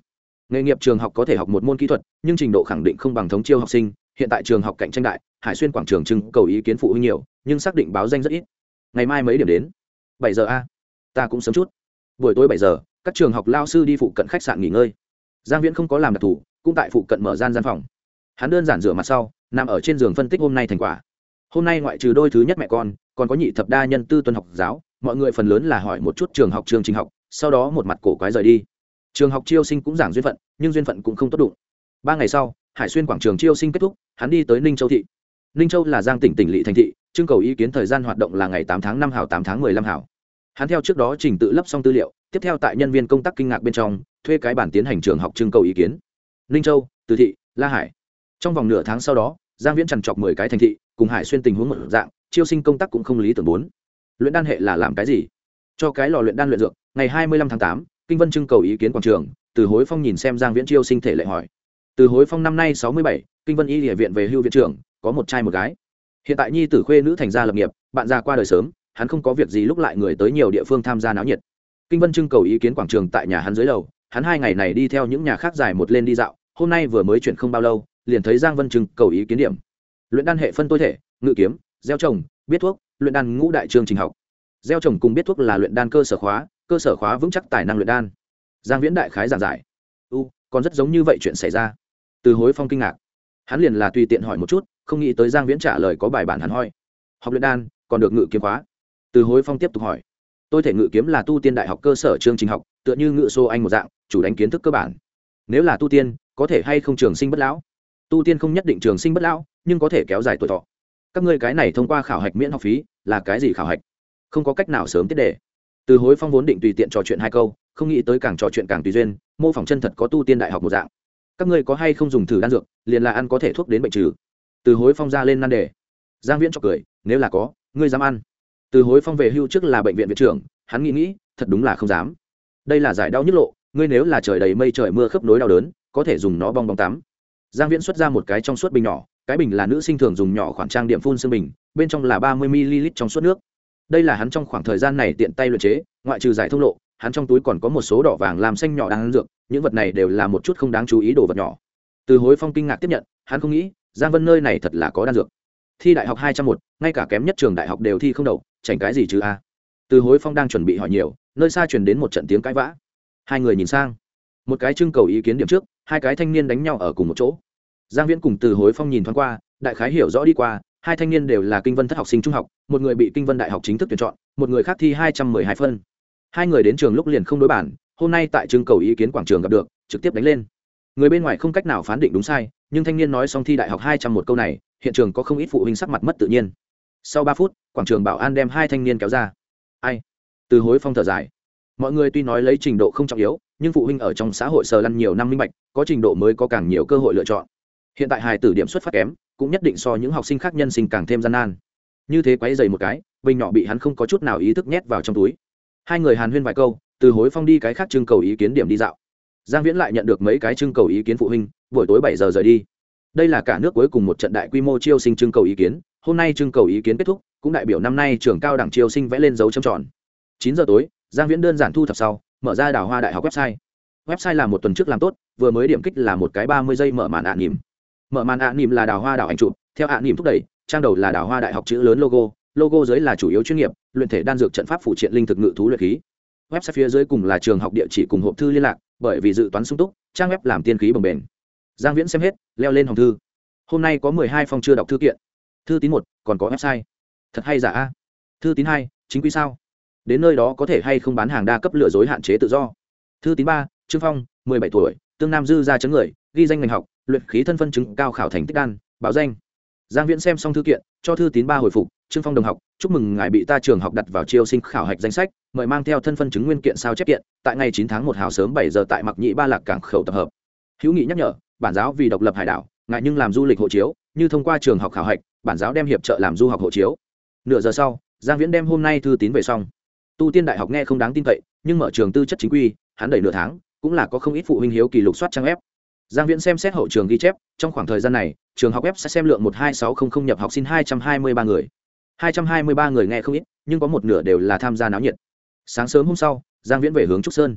Nghề nghiệp trường học có thể học một môn kỹ thuật, nhưng trình độ khẳng định không bằng thống chiêu học sinh. Hiện tại trường học cạnh tranh đại, hải xuyên quảng trường trưng cầu ý kiến phụ huynh nhiều, nhưng xác định báo danh rất ít. Ngày mai mấy điểm đến? Bảy giờ a. Ta cũng sớm chút. Buổi tối bảy giờ, các trường học lao sư đi phụ cận khách sạn nghỉ ngơi. Giang viễn không có làm đặc thù, cũng tại phụ cận mở gian gian phòng. Hắn đơn giản rửa mặt sau, nằm ở trên giường phân tích hôm nay thành quả. Hôm nay ngoại trừ đôi thứ nhất mẹ con, còn có nhị thập đa nhân tư tuần học giáo, mọi người phần lớn là hỏi một chút trường học trường trình học, sau đó một mặt cổ quái rời đi trường học chiêu sinh cũng giảng duyên phận, nhưng duyên phận cũng không tốt đụng. Ba ngày sau, hải xuyên quảng trường chiêu sinh kết thúc, hắn đi tới ninh châu thị. Ninh châu là giang tỉnh tỉnh lỵ thành thị, trưng cầu ý kiến thời gian hoạt động là ngày tám tháng năm hảo, tám tháng mười lăm hảo. Hắn theo trước đó trình tự lấp xong tư liệu, tiếp theo tại nhân viên công tác kinh ngạc bên trong, thuê cái bản tiến hành trường học trưng cầu ý kiến. Ninh châu, từ thị, la hải. Trong vòng nửa tháng sau đó, giang viễn trằn trọc mười cái thành thị, cùng hải xuyên tình huống một dạng, chiêu sinh công tác cũng không lý tưởng bốn. Luyện đan hệ là làm cái gì? Cho cái lò luyện đan luyện dược, ngày hai mươi lăm tháng tám kinh vân trưng cầu ý kiến quảng trường, từ hối phong nhìn xem giang viễn chiêu sinh thể lệ hỏi. Từ hối phong năm nay sáu mươi bảy, kinh vân y địa viện về hưu viện trưởng, có một trai một gái. Hiện tại nhi tử khuê nữ thành gia lập nghiệp, bạn già qua đời sớm, hắn không có việc gì lúc lại người tới nhiều địa phương tham gia náo nhiệt. Kinh vân trưng cầu ý kiến quảng trường tại nhà hắn dưới lầu, hắn hai ngày này đi theo những nhà khác dài một lên đi dạo, hôm nay vừa mới chuyển không bao lâu, liền thấy giang vân trưng cầu ý kiến điểm. Luyện đan hệ phân tôi thể, ngự kiếm, gieo trồng, biết thuốc, luyện đan ngũ đại chương trình học. Gieo trồng cùng biết thuốc là luyện đan cơ sở khóa cơ sở khóa vững chắc tài năng luyện đan. Giang viễn đại khái giảng giải. U, còn rất giống như vậy chuyện xảy ra. Từ hối phong kinh ngạc. Hắn liền là tùy tiện hỏi một chút, không nghĩ tới giang viễn trả lời có bài bản hắn hỏi học luyện đan, còn được ngự kiếm khóa. Từ hối phong tiếp tục hỏi. Tôi thể ngự kiếm là tu tiên đại học cơ sở chương trình học, tựa như ngự xô anh một dạng, chủ đánh kiến thức cơ bản. Nếu là tu tiên, có thể hay không trường sinh bất lão? Tu tiên không nhất định trường sinh bất lão, nhưng có thể kéo dài tuổi thọ. Các ngươi cái này thông qua khảo hạch miễn học phí, là cái gì khảo hạch? Không có cách nào sớm tiết đề từ hối phong vốn định tùy tiện trò chuyện hai câu, không nghĩ tới càng trò chuyện càng tùy duyên, mô phỏng chân thật có tu tiên đại học một dạng. Các ngươi có hay không dùng thử đan dược, liền là ăn có thể thuốc đến bệnh trừ. Từ hối phong ra lên nan đề. Giang viễn cho cười, nếu là có, ngươi dám ăn. Từ hối phong về hưu trước là bệnh viện viện trưởng, hắn nghĩ nghĩ, thật đúng là không dám. Đây là giải đau nhức lộ, ngươi nếu là trời đầy mây trời mưa khớp nối đau đớn, có thể dùng nó bong bóng tắm. Giang viễn xuất ra một cái trong suốt bình nhỏ, cái bình là nữ sinh thường dùng nhỏ khoảng trang điểm phun xương bình, bên trong là ba mươi ml trong suốt nước đây là hắn trong khoảng thời gian này tiện tay luyện chế, ngoại trừ giải thông lộ, hắn trong túi còn có một số đỏ vàng làm xanh nhỏ đang ăn dược, những vật này đều là một chút không đáng chú ý đồ vật nhỏ. Từ hối phong kinh ngạc tiếp nhận, hắn không nghĩ, giang vân nơi này thật là có đan dược. Thi đại học hai trăm một, ngay cả kém nhất trường đại học đều thi không đậu, chảnh cái gì chứ a? Từ hối phong đang chuẩn bị hỏi nhiều, nơi xa truyền đến một trận tiếng cãi vã. Hai người nhìn sang. Một cái trưng cầu ý kiến điểm trước, hai cái thanh niên đánh nhau ở cùng một chỗ. Giang viễn cùng từ hối phong nhìn thoáng qua, đại khái hiểu rõ đi qua hai thanh niên đều là kinh vân thất học sinh trung học, một người bị kinh vân đại học chính thức tuyển chọn, một người khác thi hai trăm mười hai phân. Hai người đến trường lúc liền không đối bản, hôm nay tại trưng cầu ý kiến quảng trường gặp được, trực tiếp đánh lên. Người bên ngoài không cách nào phán định đúng sai, nhưng thanh niên nói xong thi đại học hai trăm một câu này, hiện trường có không ít phụ huynh sắc mặt mất tự nhiên. Sau ba phút, quảng trường bảo an đem hai thanh niên kéo ra. Ai? Từ hối phong thở dài. Mọi người tuy nói lấy trình độ không trọng yếu, nhưng phụ huynh ở trong xã hội sờ lăn nhiều năm minh bạch, có trình độ mới có càng nhiều cơ hội lựa chọn. Hiện tại hài tử điểm xuất phát kém cũng nhất định so những học sinh khác nhân sinh càng thêm gian nan. Như thế quấy dày một cái, bình nhỏ bị hắn không có chút nào ý thức nhét vào trong túi. Hai người hàn huyên vài câu, từ hối phong đi cái khác trưng cầu ý kiến điểm đi dạo. Giang viễn lại nhận được mấy cái trưng cầu ý kiến phụ huynh, buổi tối bảy giờ rời đi. Đây là cả nước cuối cùng một trận đại quy mô chiêu sinh trưng cầu ý kiến, hôm nay trưng cầu ý kiến kết thúc, cũng đại biểu năm nay trường cao đẳng chiêu sinh vẽ lên dấu trầm tròn. Chín giờ tối, giang viễn đơn giản thu thập sau, mở ra đào hoa đại học website. Website là một tuần trước làm tốt, vừa mới điểm kích là một cái ba mươi giây mở màn ạ nỉm mở màn ạ nỉm là đào hoa đảo ảnh chụp, theo ạ nỉm thúc đẩy, trang đầu là đào hoa đại học chữ lớn logo logo dưới là chủ yếu chuyên nghiệp, luyện thể đan dược trận pháp phụ triện linh thực ngự thú luyện khí. Website phía dưới cùng là trường học địa chỉ cùng hộp thư liên lạc, bởi vì dự toán sung túc, trang web làm tiên khí bồng bền giang viễn xem hết, leo lên hòng thư. Hôm nay có mười hai phong chưa đọc thư kiện. Thư tín một, còn có website. Thật hay giả a? Thư tín hai, chính quy sao? Đến nơi đó có thể hay không bán hàng đa cấp lừa dối hạn chế tự do. Thư tín ba, trương phong, mười bảy tuổi, tương nam dư ra chấn người, ghi danh ngành học luyện khí thân phân chứng cao khảo thành tích đan báo danh. Giang viễn xem xong thư kiện, cho thư tín ba hồi phục, trương phong đồng học, chúc mừng ngài bị ta trường học đặt vào chiêu sinh khảo hạch danh sách, mời mang theo thân phân chứng nguyên kiện sao chép kiện, tại ngày chín tháng một hào sớm bảy giờ tại mặc nhị ba lạc cảng khẩu tập hợp. Hữu nghị nhắc nhở, bản giáo vì độc lập hải đảo ngài nhưng làm du lịch hộ chiếu, như thông qua trường học khảo hạch, bản giáo đem hiệp trợ làm du học hộ chiếu. Nửa giờ sau, giang viễn đem hôm nay thư tín về xong. Tu tiên đại học nghe không đáng tin cậy, nhưng mở trường tư chất chính quy, hắn đẩy nửa tháng, cũng là có không ít phụ huynh hiếu kỳ lục soát trang ép giang viễn xem xét hậu trường ghi chép, trong khoảng thời gian này, trường học web sẽ xem lượng một hai sáu không không nhập học sinh hai trăm hai mươi ba người. Hai trăm hai mươi ba người nghe không ít, nhưng có một nửa đều là tham gia náo nhiệt. Sáng sớm hôm sau, giang viễn về hướng trúc sơn.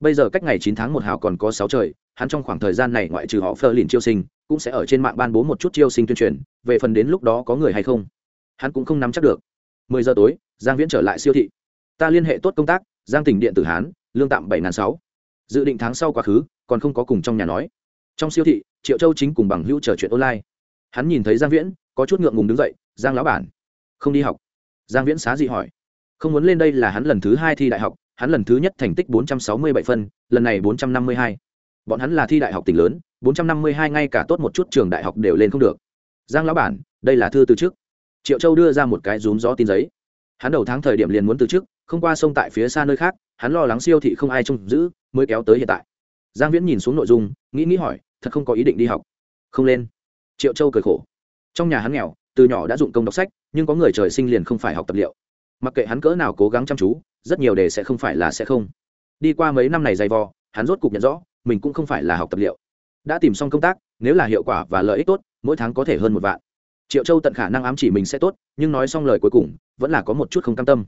Bây giờ cách ngày chín tháng một hào còn có sáu trời, hắn trong khoảng thời gian này ngoại trừ họ phơ lìn chiêu sinh, cũng sẽ ở trên mạng ban bố một chút chiêu sinh tuyên truyền, về phần đến lúc đó có người hay không, hắn cũng không nắm chắc được. Mười giờ tối, giang viễn trở lại siêu thị. Ta liên hệ tốt công tác, giang tỉnh điện tử hán, lương tạm bảy sáu. Dự định tháng sau quá khứ, còn không có cùng trong nhà nói trong siêu thị, triệu châu chính cùng bằng hữu trò chuyện online. Hắn nhìn thấy giang viễn, có chút ngượng ngùng đứng dậy, giang lão bản, không đi học. Giang viễn xá dị hỏi. Không muốn lên đây là hắn lần thứ hai thi đại học, hắn lần thứ nhất thành tích bốn trăm sáu mươi bảy phân, lần này bốn trăm năm mươi hai. Bọn hắn là thi đại học tỉnh lớn, bốn trăm năm mươi hai ngay cả tốt một chút trường đại học đều lên không được. Giang lão bản, đây là thư từ trước. Triệu châu đưa ra một cái rúm gió tin giấy. Hắn đầu tháng thời điểm liền muốn từ chức không qua sông tại phía xa nơi khác, hắn lo lắng siêu thị không ai trông giữ, mới kéo tới hiện tại. Giang viễn nhìn xuống nội dung, nghĩ nghĩ hỏi thật không có ý định đi học. Không lên. Triệu châu cười khổ. Trong nhà hắn nghèo, từ nhỏ đã dụng công đọc sách, nhưng có người trời sinh liền không phải học tập liệu. Mặc kệ hắn cỡ nào cố gắng chăm chú, rất nhiều đề sẽ không phải là sẽ không. Đi qua mấy năm này dày vò, hắn rốt cục nhận rõ, mình cũng không phải là học tập liệu. Đã tìm xong công tác, nếu là hiệu quả và lợi ích tốt, mỗi tháng có thể hơn một vạn. Triệu châu tận khả năng ám chỉ mình sẽ tốt, nhưng nói xong lời cuối cùng, vẫn là có một chút không cam tâm.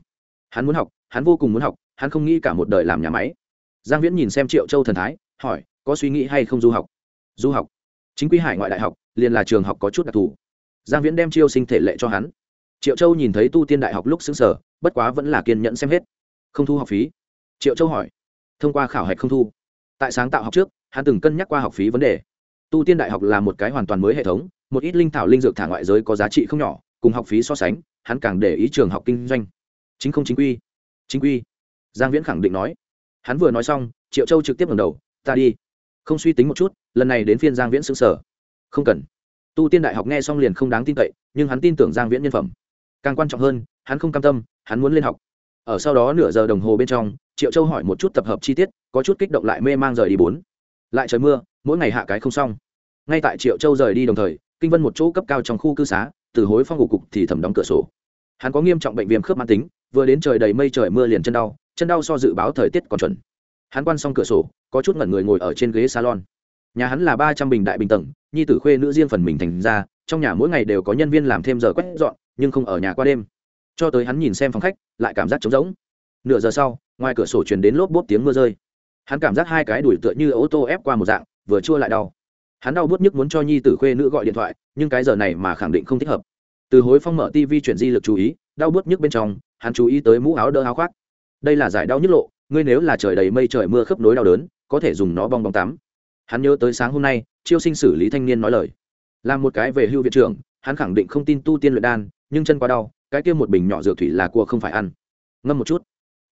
Hắn muốn học, hắn vô cùng muốn học, hắn không nghĩ cả một đời làm nhà máy. Giang viễn nhìn xem triệu châu thần thái, hỏi, có suy nghĩ hay không du học? Du học. Chính quy hải ngoại đại học, liền là trường học có chút đặc thù. Giang viễn đem chiêu sinh thể lệ cho hắn. Triệu châu nhìn thấy tu tiên đại học lúc xứng sở bất quá vẫn là kiên nhẫn xem hết. Không thu học phí. Triệu châu hỏi. Thông qua khảo hạch không thu. Tại sáng tạo học trước, hắn từng cân nhắc qua học phí vấn đề. Tu tiên đại học là một cái hoàn toàn mới hệ thống, một ít linh thảo linh dược thả ngoại giới có giá trị không nhỏ, cùng học phí so sánh, hắn càng để ý trường học kinh doanh. Chính không chính quy. Chính quy. Giang viễn khẳng định nói. Hắn vừa nói xong, triệu châu trực tiếp ngầm đầu. Ta đi. Không suy tính một chút lần này đến phiên giang viễn xứng sở. Không cần. Tu tiên đại học nghe xong liền không đáng tin cậy, nhưng hắn tin tưởng giang viễn nhân phẩm. Càng quan trọng hơn, hắn không cam tâm, hắn muốn lên học. Ở sau đó nửa giờ đồng hồ bên trong, triệu châu hỏi một chút tập hợp chi tiết, có chút kích động lại mê mang rời đi bốn. Lại trời mưa, mỗi ngày hạ cái không xong. Ngay tại triệu châu rời đi đồng thời, kinh vân một chỗ cấp cao trong khu cư xá, từ hối phong ngủ cục thì thầm đóng cửa sổ. Hắn có nghiêm trọng bệnh viêm khớp mãn tính, vừa đến trời đầy mây trời mưa liền chân đau chân đau so dự báo thời tiết còn chuẩn. Hắn quan xong cửa sổ, có chút ngẩn người ngồi ở trên ghế salon nhà hắn là ba trăm bình đại bình tầng, nhi tử khuê nữ riêng phần mình thành ra, trong nhà mỗi ngày đều có nhân viên làm thêm giờ quét dọn, nhưng không ở nhà qua đêm. Cho tới hắn nhìn xem phòng khách, lại cảm giác trống rỗng. Nửa giờ sau, ngoài cửa sổ truyền đến lốp bốp tiếng mưa rơi. Hắn cảm giác hai cái đuổi tựa như ô tô ép qua một dạng, vừa chua lại đau. Hắn đau bút nhức muốn cho nhi tử khuê nữ gọi điện thoại, nhưng cái giờ này mà khẳng định không thích hợp. Từ hối phong mở tv chuyển di lực chú ý, đau bút nhức bên trong, hắn chú ý tới mũ áo đỡ áo khoác. Đây là giải đau nhức lộ, ngươi nếu là trời đầy mây trời mưa khớp nối đau đớn, có thể dùng nó bong bóng tắm hắn nhớ tới sáng hôm nay, chiêu sinh xử lý thanh niên nói lời. Làm một cái về hưu viện trưởng, hắn khẳng định không tin tu tiên luyện đan, nhưng chân quá đau, cái kia một bình nhỏ dược thủy là cua không phải ăn. Ngâm một chút.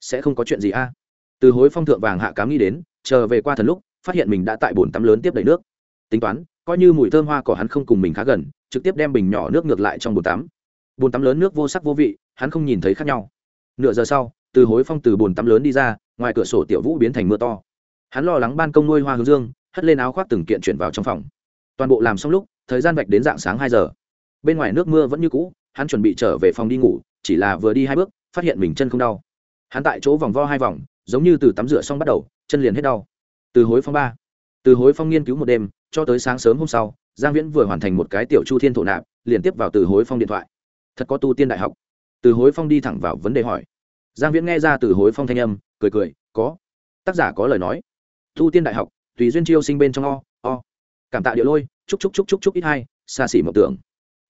Sẽ không có chuyện gì a. Từ hối phong thượng vàng hạ cám nghĩ đến, chờ về qua thần lúc, phát hiện mình đã tại bồn tắm lớn tiếp đầy nước. Tính toán, coi như mùi thơm hoa của hắn không cùng mình khá gần, trực tiếp đem bình nhỏ nước ngược lại trong bồn tắm. Bồn tắm lớn nước vô sắc vô vị, hắn không nhìn thấy khác nhau. Nửa giờ sau, từ hối phong từ bồn tắm lớn đi ra, ngoài cửa sổ tiểu vũ biến thành mưa to. Hắn lo lắng ban công nuôi hoa hướng dương hất lên áo khoác từng kiện chuyển vào trong phòng. Toàn bộ làm xong lúc, thời gian vạch đến dạng sáng hai giờ. Bên ngoài nước mưa vẫn như cũ, hắn chuẩn bị trở về phòng đi ngủ, chỉ là vừa đi hai bước, phát hiện mình chân không đau. Hắn tại chỗ vòng vo hai vòng, giống như từ tắm rửa xong bắt đầu, chân liền hết đau. Từ hối phong ba, từ hối phong nghiên cứu một đêm, cho tới sáng sớm hôm sau, giang viễn vừa hoàn thành một cái tiểu chu thiên thổ nạp, liền tiếp vào từ hối phong điện thoại. Thật có tu tiên đại học. Từ hối phong đi thẳng vào vấn đề hỏi. Giang viễn nghe ra từ hối phong thanh âm, cười cười, có. Tác giả có lời nói. Tu tiên đại học tùy duyên chiêu sinh bên trong o o. Cảm tạ địa lôi, chúc chúc chúc chúc chúc ít hai, xa xỉ mộng tưởng.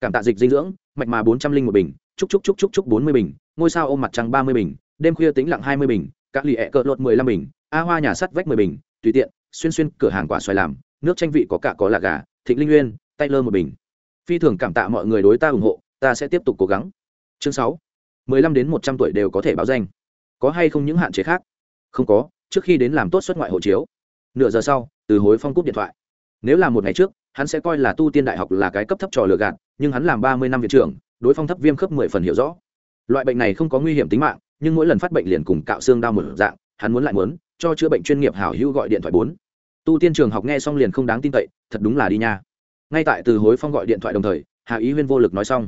Cảm tạ dịch dinh dưỡng, mạch mà bốn trăm linh một bình, chúc chúc chúc chúc chúc bốn mươi bình, ngôi sao ôm mặt trăng ba mươi bình, đêm khuya tính lặng hai mươi bình, các lì ẹ cỡ lột mười lăm bình, a hoa nhà sắt vách mười bình, tùy tiện, xuyên xuyên cửa hàng quả xoài làm, nước tranh vị có cả có là gà, thịnh linh nguyên, tay lơ một bình. Phi thường cảm tạ mọi người đối ta ủng hộ, ta sẽ tiếp tục cố gắng. Chương sáu, mười lăm đến một trăm tuổi đều có thể báo danh. Có hay không những hạn chế khác? Không có, trước khi đến làm tốt xuất ngoại hộ chiếu nửa giờ sau, từ hối phong cúp điện thoại. Nếu là một ngày trước, hắn sẽ coi là tu tiên đại học là cái cấp thấp trò lừa gạt, nhưng hắn làm ba mươi năm viện trưởng, đối phong thấp viêm khớp mười phần hiểu rõ. Loại bệnh này không có nguy hiểm tính mạng, nhưng mỗi lần phát bệnh liền cùng cạo xương đau một dạng, hắn muốn lại muốn, cho chữa bệnh chuyên nghiệp hảo hữu gọi điện thoại bốn. Tu tiên trường học nghe xong liền không đáng tin cậy, thật đúng là đi nha. Ngay tại từ hối phong gọi điện thoại đồng thời hạ ý huyên vô lực nói xong.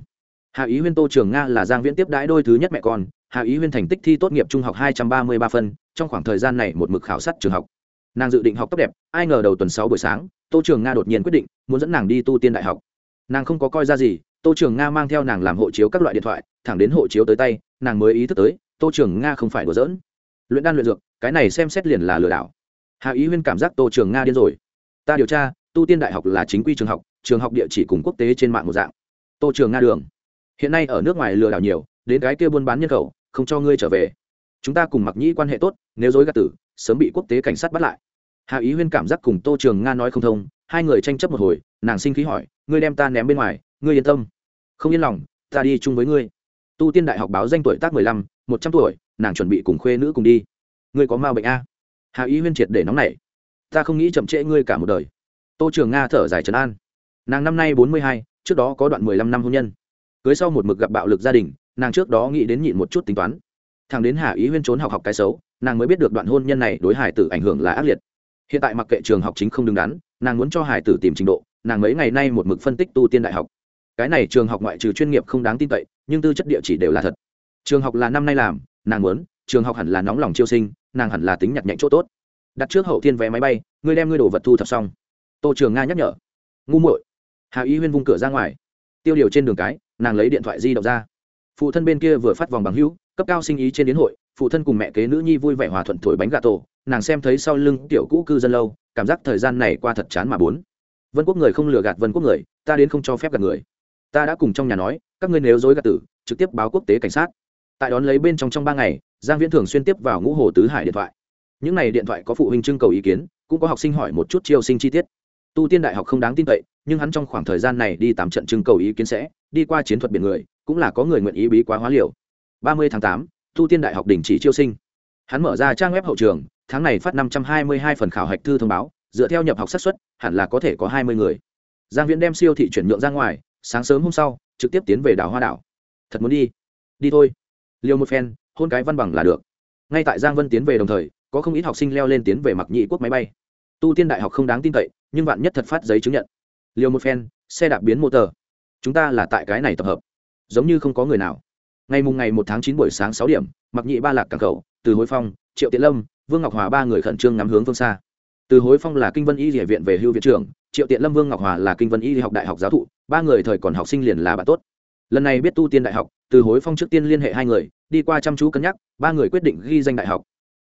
Hạ ý huyên tô trường nga là giang viễn tiếp đãi đôi thứ nhất mẹ con hạ ý huyên thành tích thi tốt nghiệp trung học hai trăm ba mươi ba phân, trong khoảng thời gian này một mực khảo sát trường học nàng dự định học tốt đẹp, ai ngờ đầu tuần sáu buổi sáng, tô trường nga đột nhiên quyết định muốn dẫn nàng đi tu tiên đại học. Nàng không có coi ra gì, tô trường nga mang theo nàng làm hộ chiếu các loại điện thoại, thẳng đến hộ chiếu tới tay, nàng mới ý thức tới, tô trường nga không phải đùa dỡn. luyện đan luyện dược, cái này xem xét liền là lừa đảo. Hạ ý huyên cảm giác tô trường nga điên rồi. Ta điều tra, tu tiên đại học là chính quy trường học trường học địa chỉ cùng quốc tế trên mạng một dạng. Tô trường nga đường. Hiện nay ở nước ngoài lừa đảo nhiều, đến cái kia buôn bán nhân khẩu, không cho ngươi trở về. Chúng ta cùng mặc nhĩ quan hệ tốt, nếu dối gạt tử sớm bị quốc tế cảnh sát bắt lại. Hạ ý huyên cảm giác cùng tô trường nga nói không thông hai người tranh chấp một hồi nàng sinh khí hỏi ngươi đem ta ném bên ngoài ngươi yên tâm. Không yên lòng ta đi chung với ngươi. Tu tiên đại học báo danh tuổi tác mười lăm một trăm tuổi nàng chuẩn bị cùng khuê nữ cùng đi. Ngươi có ma bệnh a? Hạ ý huyên triệt để nóng nảy, ta không nghĩ chậm trễ ngươi cả một đời. Tô trường nga thở dài trấn an. Nàng năm nay bốn mươi hai trước đó có đoạn mười lăm năm hôn nhân. Cưới sau một mực gặp bạo lực gia đình nàng trước đó nghĩ đến nhịn một chút tính toán. Thằng đến hạ ý huyên trốn học học cái xấu nàng mới biết được đoạn hôn nhân này đối hải tử ảnh hưởng là ác liệt. Hiện tại mặc kệ trường học chính không đứng đắn, nàng muốn cho hải tử tìm trình độ, nàng mấy ngày nay một mực phân tích tu tiên đại học. Cái này trường học ngoại trừ chuyên nghiệp không đáng tin cậy, nhưng tư chất địa chỉ đều là thật. Trường học là năm nay làm, nàng muốn, trường học hẳn là nóng lòng chiêu sinh, nàng hẳn là tính nhặt nhạnh chỗ tốt. Đặt trước hậu thiên vé máy bay, ngươi đem ngươi đồ vật thu thập xong. Tô trường nga nhắc nhở. Ngu muội. Hà y huyên vung cửa ra ngoài. Tiêu điều trên đường cái, nàng lấy điện thoại di động ra. Phụ thân bên kia vừa phát vòng bằng hữu, cấp cao sinh ý trên đến hội phụ thân cùng mẹ kế nữ nhi vui vẻ hòa thuận thổi bánh gà tổ, nàng xem thấy sau lưng tiểu cũ cư dân lâu, cảm giác thời gian này qua thật chán mà bốn vân quốc người không lừa gạt vân quốc người, ta đến không cho phép gạt người. Ta đã cùng trong nhà nói, các ngươi nếu dối gạt tử, trực tiếp báo quốc tế cảnh sát. Tại đón lấy bên trong trong ba ngày, giang viễn thường xuyên tiếp vào ngũ hồ tứ hải điện thoại. Những này điện thoại có phụ huynh trưng cầu ý kiến, cũng có học sinh hỏi một chút chiêu sinh chi tiết. Tu tiên đại học không đáng tin cậy, nhưng hắn trong khoảng thời gian này đi tám trận trưng cầu ý kiến sẽ, đi qua chiến thuật biển người, cũng là có người nguyện ý bí quá hóa liều. Ba mươi tháng tám tu tiên đại học đình chỉ chiêu sinh. Hắn mở ra trang web hậu trường, tháng này phát năm trăm hai mươi hai phần khảo hạch thư thông báo, dựa theo nhập học xác suất, hẳn là có thể có hai mươi người. Giang viễn đem siêu thị chuyển nhượng ra ngoài, sáng sớm hôm sau, trực tiếp tiến về đảo hoa đảo. Thật muốn đi? Đi thôi. Liều một phen, hôn cái văn bằng là được. Ngay tại giang vân tiến về đồng thời, có không ít học sinh leo lên tiến về mặc nhị quốc máy bay. Tu tiên đại học không đáng tin cậy, nhưng bạn nhất thật phát giấy chứng nhận. Liều một phen, xe đạp biến motor chúng ta là tại cái này tập hợp. Giống như không có người nào ngày mùng ngày một tháng chín buổi sáng sáu điểm mặc nhị ba lạc cảng khẩu, từ hối phong, triệu tiện lâm, vương ngọc hòa ba người khẩn trương ngắm hướng phương xa. Từ hối phong là kinh vân y địa viện về hưu viện trưởng, triệu tiện lâm, vương ngọc hòa là kinh vân y học đại học giáo thụ, ba người thời còn học sinh liền là bạn tốt. Lần này biết tu tiên đại học, từ hối phong trước tiên liên hệ hai người, đi qua chăm chú cân nhắc, ba người quyết định ghi danh đại học.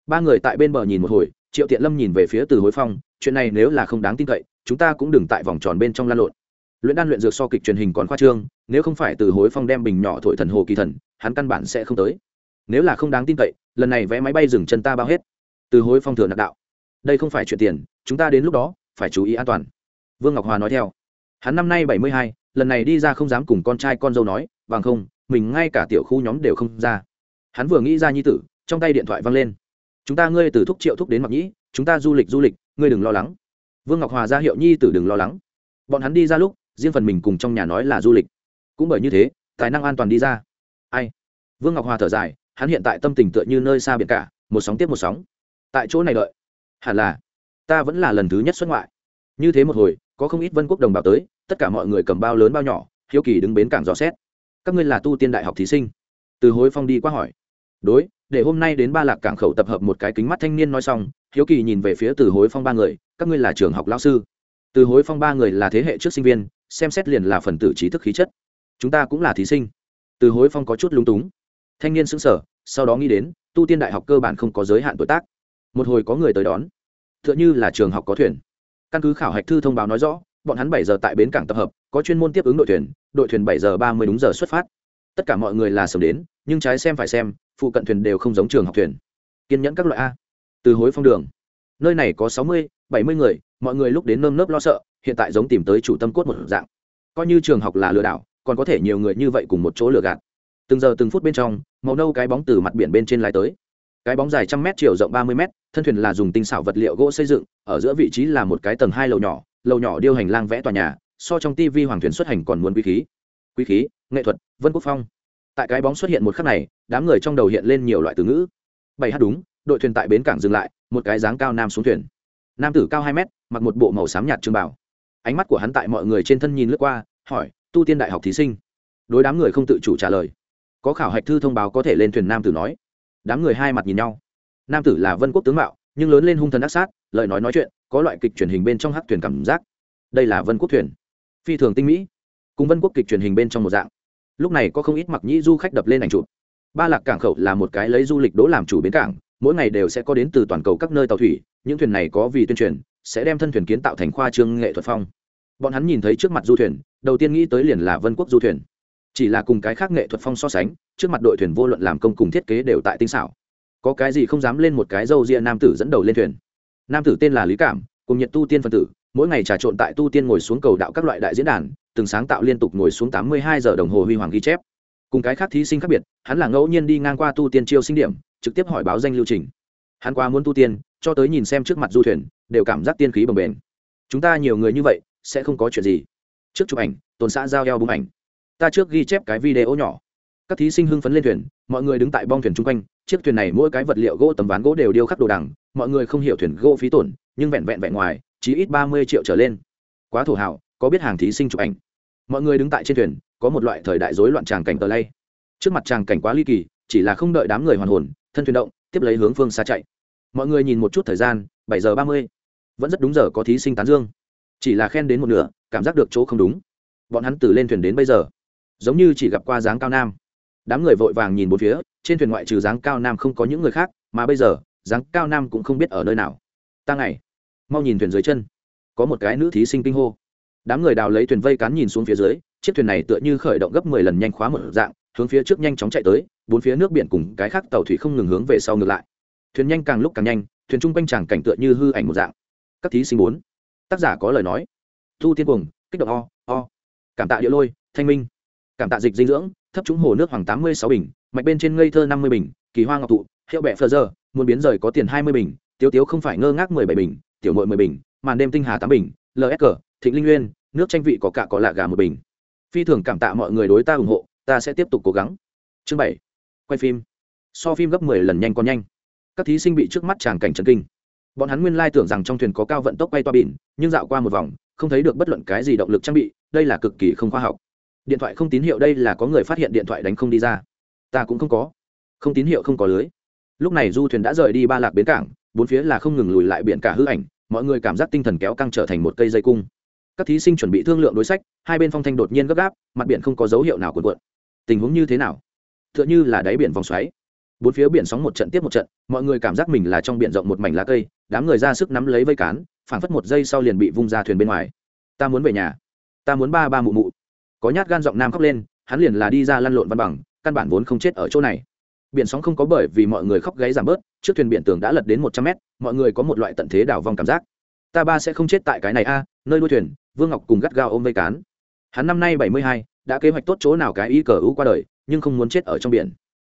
Ba người tại bên bờ nhìn một hồi, triệu tiện lâm nhìn về phía từ hối phong, chuyện này nếu là không đáng tin cậy, chúng ta cũng đừng tại vòng tròn bên trong lan lộn luyện đan luyện dược so kịch truyền hình còn khoa trương, nếu không phải từ hối phong đem bình nhỏ thổi thần hồ kỳ thần, hắn căn bản sẽ không tới. Nếu là không đáng tin cậy, lần này vé máy bay dừng chân ta bao hết. Từ hối phong thừa nạp đạo. Đây không phải chuyện tiền, chúng ta đến lúc đó, phải chú ý an toàn. Vương ngọc hòa nói theo. Hắn năm nay bảy mươi hai, lần này đi ra không dám cùng con trai con dâu nói bằng không, mình ngay cả tiểu khu nhóm đều không ra. Hắn vừa nghĩ ra nhi tử, trong tay điện thoại văng lên. Chúng ta ngươi từ thúc triệu thúc đến mặc nhĩ, chúng ta du lịch du lịch, ngươi đừng lo lắng. Vương ngọc hòa ra hiệu nhi tử đừng lo lắng. Bọn hắn đi ra lúc riêng phần mình cùng trong nhà nói là du lịch. Cũng bởi như thế, tài năng an toàn đi ra. Ai? Vương ngọc hòa thở dài, hắn hiện tại tâm tình tựa như nơi xa biển cả, một sóng tiếp một sóng. Tại chỗ này đợi. Hẳn là, ta vẫn là lần thứ nhất xuất ngoại. Như thế một hồi, có không ít vân quốc đồng bào tới, tất cả mọi người cầm bao lớn bao nhỏ, hiếu kỳ đứng bến cảng dò xét. Các ngươi là tu tiên đại học thí sinh. Từ hối phong đi qua hỏi. Đối, để hôm nay đến ba lạc cảng khẩu tập hợp một cái kính mắt thanh niên nói xong, hiếu kỳ nhìn về phía từ hối phong ba người, các ngươi là trường học lao sư. Từ hối phong ba người là thế hệ trước sinh viên xem xét liền là phần tử trí thức khí chất. Chúng ta cũng là thí sinh. Từ hối phong có chút lúng túng. Thanh niên xứng sở sau đó nghĩ đến, tu tiên đại học cơ bản không có giới hạn tuổi tác. Một hồi có người tới đón. T h ư ợ n h ư là trường học có thuyền. Căn cứ khảo hạch thư thông báo nói rõ, bọn hắn bảy giờ tại bến cảng tập hợp, có chuyên môn tiếp ứng đội thuyền đội thuyền bảy giờ ba mươi đúng giờ xuất phát. Tất cả mọi người là sớm đến, nhưng trái xem phải xem, phụ cận thuyền đều không giống trường học thuyền. Kiên nhẫn các loại a. Từ hối phong đường. Nơi này có sáu mươi, bảy mươi người, mọi người lúc đến nơm nớp lo sợ hiện tại giống tìm tới chủ tâm cốt một dạng. Coi như trường học là lừa đảo, còn có thể nhiều người như vậy cùng một chỗ lừa gạt. Từng giờ từng phút bên trong, màu nâu cái bóng từ mặt biển bên trên lái tới. Cái bóng dài trăm mét, chiều rộng ba mươi mét, thân thuyền là dùng tinh xảo vật liệu gỗ xây dựng, ở giữa vị trí là một cái tầng hai lầu nhỏ lầu nhỏ điêu hành lang vẽ tòa nhà, so trong tivi hoàng thuyền xuất hành còn muốn quý khí. Quý khí, nghệ thuật, vân quốc phong. Tại cái bóng xuất hiện một khắc này, đám người trong đầu hiện lên nhiều loại từ ngữ. Bảy h đúng, đội thuyền tại bến cảng dừng lại, một cái dáng cao nam xuống thuyền. Nam tử cao hai mét, mặc một bộ màu xám nhạt trường bảo ánh mắt của hắn tại mọi người trên thân nhìn lướt qua, hỏi, tu tiên đại học thí sinh? Đối đám người không tự chủ trả lời. Có khảo hạch thư thông báo có thể lên thuyền nam tử nói. Đám người hai mặt nhìn nhau. Nam tử là vân quốc tướng mạo, nhưng lớn lên hung thần ác sát, lời nói nói chuyện, có loại kịch truyền hình bên trong hắc thuyền cảm giác. Đây là vân quốc thuyền. Phi thường tinh mỹ. Cùng vân quốc kịch truyền hình bên trong một dạng. Lúc này có không ít mặc nhĩ du khách đập lên ảnh chụp. Ba lạc cảng khẩu là một cái lấy du lịch đỗ làm chủ bến cảng, mỗi ngày đều sẽ có đến từ toàn cầu các nơi tàu thủy, những thuyền này có vì tuyên truyền, sẽ đem thân thuyền kiến tạo thành khoa trương nghệ thuật phong bọn hắn nhìn thấy trước mặt du thuyền, đầu tiên nghĩ tới liền là vân quốc du thuyền. Chỉ là cùng cái khác nghệ thuật phong so sánh, trước mặt đội thuyền vô luận làm công cùng thiết kế đều tại tinh xảo. Có cái gì không dám lên một cái dâu ria nam tử dẫn đầu lên thuyền? Nam tử tên là lý cảm, cùng nhật tu tiên phân tử, mỗi ngày trà trộn tại tu tiên ngồi xuống cầu đạo các loại đại diễn đàn, từng sáng tạo liên tục ngồi xuống tám mươi hai giờ đồng hồ huy hoàng ghi chép. Cùng cái khác thí sinh khác biệt, hắn là ngẫu nhiên đi ngang qua tu tiên chiêu sinh điểm, trực tiếp hỏi báo danh lưu trình. Hắn qua muốn tu tiên, cho tới nhìn xem trước mặt du thuyền, đều cảm giác tiên khí bồng bềnh. Chúng ta nhiều người như vậy sẽ không có chuyện gì. Trước chụp ảnh tồn xã giao eo bung ảnh. Ta trước ghi chép cái video nhỏ. Các thí sinh hưng phấn lên thuyền, mọi người đứng tại bong thuyền chung quanh. Chiếc thuyền này mỗi cái vật liệu gỗ tấm ván gỗ đều điêu khắc đồ đằng. Mọi người không hiểu thuyền gỗ phí tổn, nhưng vẹn vẹn vẹn ngoài, chỉ ít ba mươi triệu trở lên. Quá thổ hào, có biết hàng thí sinh chụp ảnh. Mọi người đứng tại trên thuyền, có một loại thời đại rối loạn tràng cảnh tờ lay trước mặt tràng cảnh quá ly kỳ, chỉ là không đợi đám người hoàn hồn, thân thuyền động, tiếp lấy hướng phương xa chạy. Mọi người nhìn một chút thời gian, bảy giờ ba mươi. Vẫn rất đúng giờ có thí sinh tán dương chỉ là khen đến một nửa, cảm giác được chỗ không đúng. Bọn hắn từ lên thuyền đến bây giờ, giống như chỉ gặp qua dáng cao nam. Đám người vội vàng nhìn bốn phía, trên thuyền ngoại trừ dáng cao nam không có những người khác, mà bây giờ, dáng cao nam cũng không biết ở nơi nào. Ta ngày, mau nhìn thuyền dưới chân. Có một cái nữ thí sinh kinh hô. Đám người đào lấy thuyền vây cán nhìn xuống phía dưới, chiếc thuyền này tựa như khởi động gấp mười lần nhanh khóa một dạng, hướng phía trước nhanh chóng chạy tới, bốn phía nước biển cùng cái khác tàu thủy không ngừng hướng về sau ngược lại. Thuyền nhanh càng lúc càng nhanh, thuyền trung quanh tràng cảnh tựa như hư ảnh một dạng. Các thí sinh bốn tác giả có lời nói. Thu tiên cuồng, kích động o o. Cảm tạ địa lôi, thanh minh. Cảm tạ dịch dinh dưỡng, thấp trúng hồ nước hoàng tám mươi sáu bình, mạch bên trên ngây thơ năm mươi bình, kỳ hoa ngọc thụ, hiệu bẹ phờ giờ, muốn biến rời có tiền hai mươi bình, tiếu tiếu không phải ngơ ngác mười bảy bình, tiểu mội mười bình, màn đêm tinh hà tám bình lsg thịnh linh nguyên, nước tranh vị có cả có lạ gà một bình. Phi thường cảm tạ mọi người đối ta ủng hộ, ta sẽ tiếp tục cố gắng. Chương bảy, quay phim. So phim gấp mười lần nhanh còn nhanh. Các thí sinh bị trước mắt tràng cảnh trần kinh bọn hắn nguyên lai tưởng rằng trong thuyền có cao vận tốc bay toa bỉn nhưng dạo qua một vòng, không thấy được bất luận cái gì động lực trang bị, đây là cực kỳ không khoa học. Điện thoại không tín hiệu đây là có người phát hiện điện thoại đánh không đi ra. Ta cũng không có. Không tín hiệu không có lưới. Lúc này du thuyền đã rời đi ba lạc bến cảng, bốn phía là không ngừng lùi lại biển cả hư ảnh, mọi người cảm giác tinh thần kéo căng trở thành một cây dây cung. Các thí sinh chuẩn bị thương lượng đối sách, hai bên phong thanh đột nhiên gấp gáp, mặt biển không có dấu hiệu nào cuộn cuộn. Tình huống như thế nào? T h ư ợ n h ư là đáy biển vòng xoáy bốn phía biển sóng một trận tiếp một trận, mọi người cảm giác mình là trong biển rộng một mảnh lá cây, đám người ra sức nắm lấy vây cán, phảng phất một giây sau liền bị vung ra thuyền bên ngoài. Ta muốn về nhà. Ta muốn ba ba mụ mụ. Có nhát gan giọng nam khóc lên, hắn liền là đi ra lăn lộn văn bằng, căn bản vốn không chết ở chỗ này. Biển sóng không có bởi vì mọi người khóc gáy giảm bớt, trước thuyền biển tường đã lật đến một trăm mét, mọi người có một loại tận thế đảo vong cảm giác. Ta ba sẽ không chết tại cái này a, nơi đuôi thuyền, vương ngọc cùng gắt gao ôm vây cán. Hắn năm nay bảy mươi hai, đã kế hoạch tốt chỗ nào cái y cờ ú qua đời, nhưng không muốn chết ở trong biển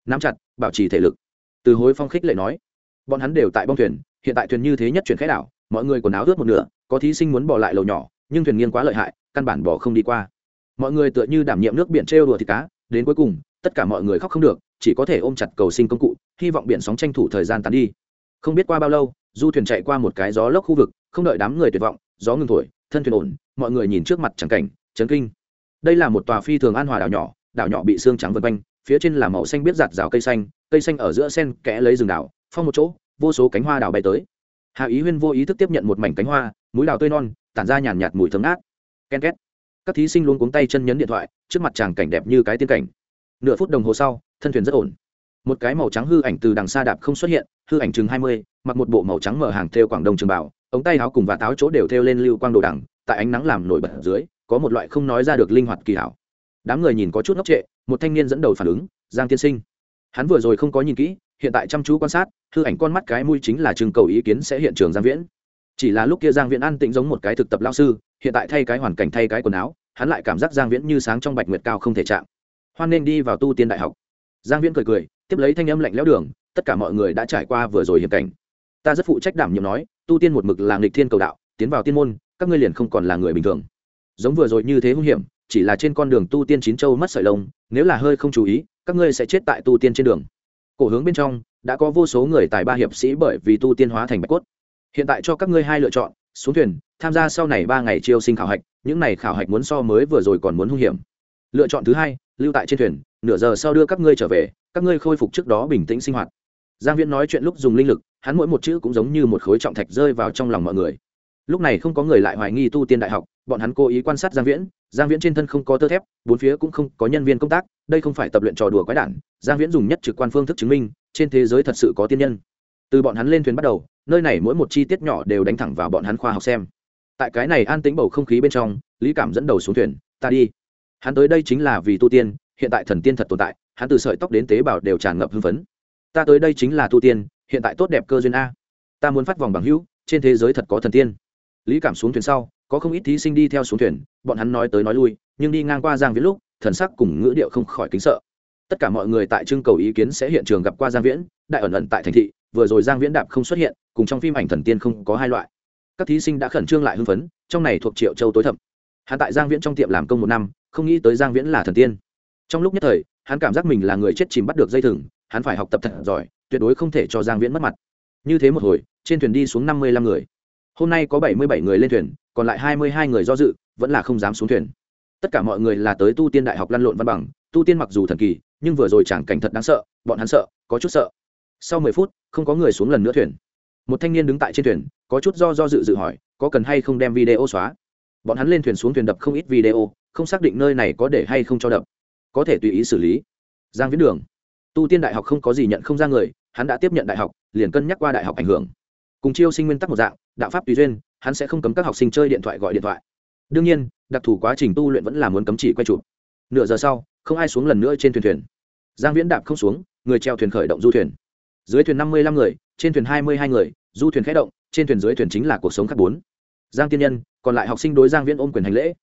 nắm chặt, bảo trì thể lực. Từ hối phong khích lệ nói, bọn hắn đều tại bong thuyền, hiện tại thuyền như thế nhất chuyển khẽ đảo, mọi người quần áo ướt một nửa, có thí sinh muốn bỏ lại lầu nhỏ, nhưng thuyền nghiêng quá lợi hại, căn bản bỏ không đi qua. Mọi người tựa như đảm nhiệm nước biển trêu đùa thịt cá, đến cuối cùng, tất cả mọi người khóc không được, chỉ có thể ôm chặt cầu sinh công cụ, hy vọng biển sóng tranh thủ thời gian tán đi. Không biết qua bao lâu, du thuyền chạy qua một cái gió lốc khu vực, không đợi đám người tuyệt vọng, gió ngừng thổi, thân thuyền ổn, mọi người nhìn trước mặt chẳng cảnh, chấn kinh. Đây là một tòa phi thường an hòa đảo nhỏ đảo nhỏ bị xương trắng vân quanh phía trên là màu xanh biết giạt rào cây xanh cây xanh ở giữa sen kẽ lấy rừng đảo, phong một chỗ, vô số cánh hoa đào bay tới. Hạ ý huyên vô ý thức tiếp nhận một mảnh cánh hoa, mũi đào tươi non, tản ra nhàn nhạt mùi thơm ngát. Ken két. Các thí sinh luôn cuống tay chân nhấn điện thoại, trước mặt chàng cảnh đẹp như cái tiên cảnh. Nửa phút đồng hồ sau, thân thuyền rất ổn. Một cái màu trắng hư ảnh từ đằng xa đạp không xuất hiện, hư ảnh chừng hai mươi, mặc một bộ màu trắng mở hàng theo quảng đông trường bảo, ống tay áo cùng và táo chỗ đều theo lên lưu quang đồ đằng, tại ánh nắng làm nổi bật ở dưới, có một loại không nói ra được linh hoạt kỳ hảo đám người nhìn có chút ngốc trệ, một thanh niên dẫn đầu phản ứng, giang tiên sinh. Hắn vừa rồi không có nhìn kỹ, hiện tại chăm chú quan sát, hư ảnh con mắt cái mũi chính là trưng cầu ý kiến sẽ hiện trường giang viễn. Chỉ là lúc kia giang viễn an tĩnh giống một cái thực tập lao sư, hiện tại thay cái hoàn cảnh thay cái quần áo, hắn lại cảm giác giang viễn như sáng trong bạch nguyệt cao không thể chạm. Hoan nên đi vào tu tiên đại học. Giang viễn cười cười, tiếp lấy thanh âm lạnh lẽo đường, tất cả mọi người đã trải qua vừa rồi hiểm cảnh. Ta rất phụ trách đảm nhiệm nói, tu tiên một mực là nghịch thiên cầu đạo, tiến vào tiên môn, các ngươi liền không còn là người bình thường. Giống vừa rồi như thế hung hiểm chỉ là trên con đường tu tiên chín châu mất sợi lông, nếu là hơi không chú ý, các ngươi sẽ chết tại tu tiên trên đường. Cổ hướng bên trong, đã có vô số người tài ba hiệp sĩ bởi vì tu tiên hóa thành bạch cốt. Hiện tại cho các ngươi hai lựa chọn, xuống thuyền, tham gia sau này ba ngày chiêu sinh khảo hạch, những này khảo hạch muốn so mới vừa rồi còn muốn hung hiểm. Lựa chọn thứ hai, lưu tại trên thuyền, nửa giờ sau đưa các ngươi trở về, các ngươi khôi phục trước đó bình tĩnh sinh hoạt. Giang viễn nói chuyện lúc dùng linh lực, hắn mỗi một chữ cũng giống như một khối trọng thạch rơi vào trong lòng mọi người. Lúc này không có người lại hoài nghi tu tiên đại học, bọn hắn cố ý quan sát giang viễn giang viễn trên thân không có tơ thép, bốn phía cũng không có nhân viên công tác, đây không phải tập luyện trò đùa quái đản, giang viễn dùng nhất trực quan phương thức chứng minh, trên thế giới thật sự có tiên nhân. Từ bọn hắn lên thuyền bắt đầu, nơi này mỗi một chi tiết nhỏ đều đánh thẳng vào bọn hắn khoa học xem. Tại cái này an tĩnh bầu không khí bên trong, lý cảm dẫn đầu xuống thuyền, ta đi. Hắn tới đây chính là vì tu tiên, hiện tại thần tiên thật tồn tại, hắn từ sợi tóc đến tế bào đều tràn ngập hưng phấn. Ta tới đây chính là tu tiên, hiện tại tốt đẹp cơ duyên a. Ta muốn phát vòng bằng hữu, trên thế giới thật có thần tiên lý cảm xuống thuyền sau, có không ít thí sinh đi theo xuống thuyền, bọn hắn nói tới nói lui, nhưng đi ngang qua giang viễn lúc, thần sắc cùng ngữ điệu không khỏi kính sợ. Tất cả mọi người tại trưng cầu ý kiến sẽ hiện trường gặp qua giang viễn, đại ẩn ẩn tại thành thị, vừa rồi giang viễn đạp không xuất hiện, cùng trong phim ảnh thần tiên không có hai loại. Các thí sinh đã khẩn trương lại hưng phấn, trong này thuộc triệu châu tối thẩm hắn tại giang viễn trong tiệm làm công một năm, không nghĩ tới giang viễn là thần tiên. Trong lúc nhất thời, hắn cảm giác mình là người chết chìm bắt được dây thừng, hắn phải học tập thật giỏi, tuyệt đối không thể cho giang viễn mất mặt. Như thế một hồi, trên thuyền đi xuống năm mươi lăm người hôm nay có bảy mươi bảy người lên thuyền, còn lại hai mươi hai người do dự, vẫn là không dám xuống thuyền. Tất cả mọi người là tới tu tiên đại học lăn lộn văn bằng, tu tiên mặc dù thần kỳ, nhưng vừa rồi chẳng cảnh thật đáng sợ, bọn hắn sợ, có chút sợ. Sau mười phút, không có người xuống lần nữa thuyền. Một thanh niên đứng tại trên thuyền, có chút do do dự dự hỏi, có cần hay không đem video xóa? Bọn hắn lên thuyền xuống thuyền đập không ít video, không xác định nơi này có để hay không cho đập. Có thể tùy ý xử lý. Giang viễn đường. Tu tiên đại học không có gì nhận không ra người, hắn đã tiếp nhận đại học, liền cân nhắc qua đại học ảnh hưởng cùng chiêu sinh nguyên tắc một dạng, đạo pháp tùy duyên, hắn sẽ không cấm các học sinh chơi điện thoại gọi điện thoại. Đương nhiên, đặc thù quá trình tu luyện vẫn là muốn cấm chỉ quay chụp. Nửa giờ sau, không ai xuống lần nữa trên thuyền thuyền. Giang viễn đạp không xuống, người treo thuyền khởi động du thuyền. Dưới thuyền năm mươi lăm người, trên thuyền hai mươi hai người, du thuyền khẽ động, trên thuyền dưới thuyền chính là cuộc sống khắc bốn. Giang tiên nhân, còn lại học sinh đối giang viễn ôm quyền hành lễ.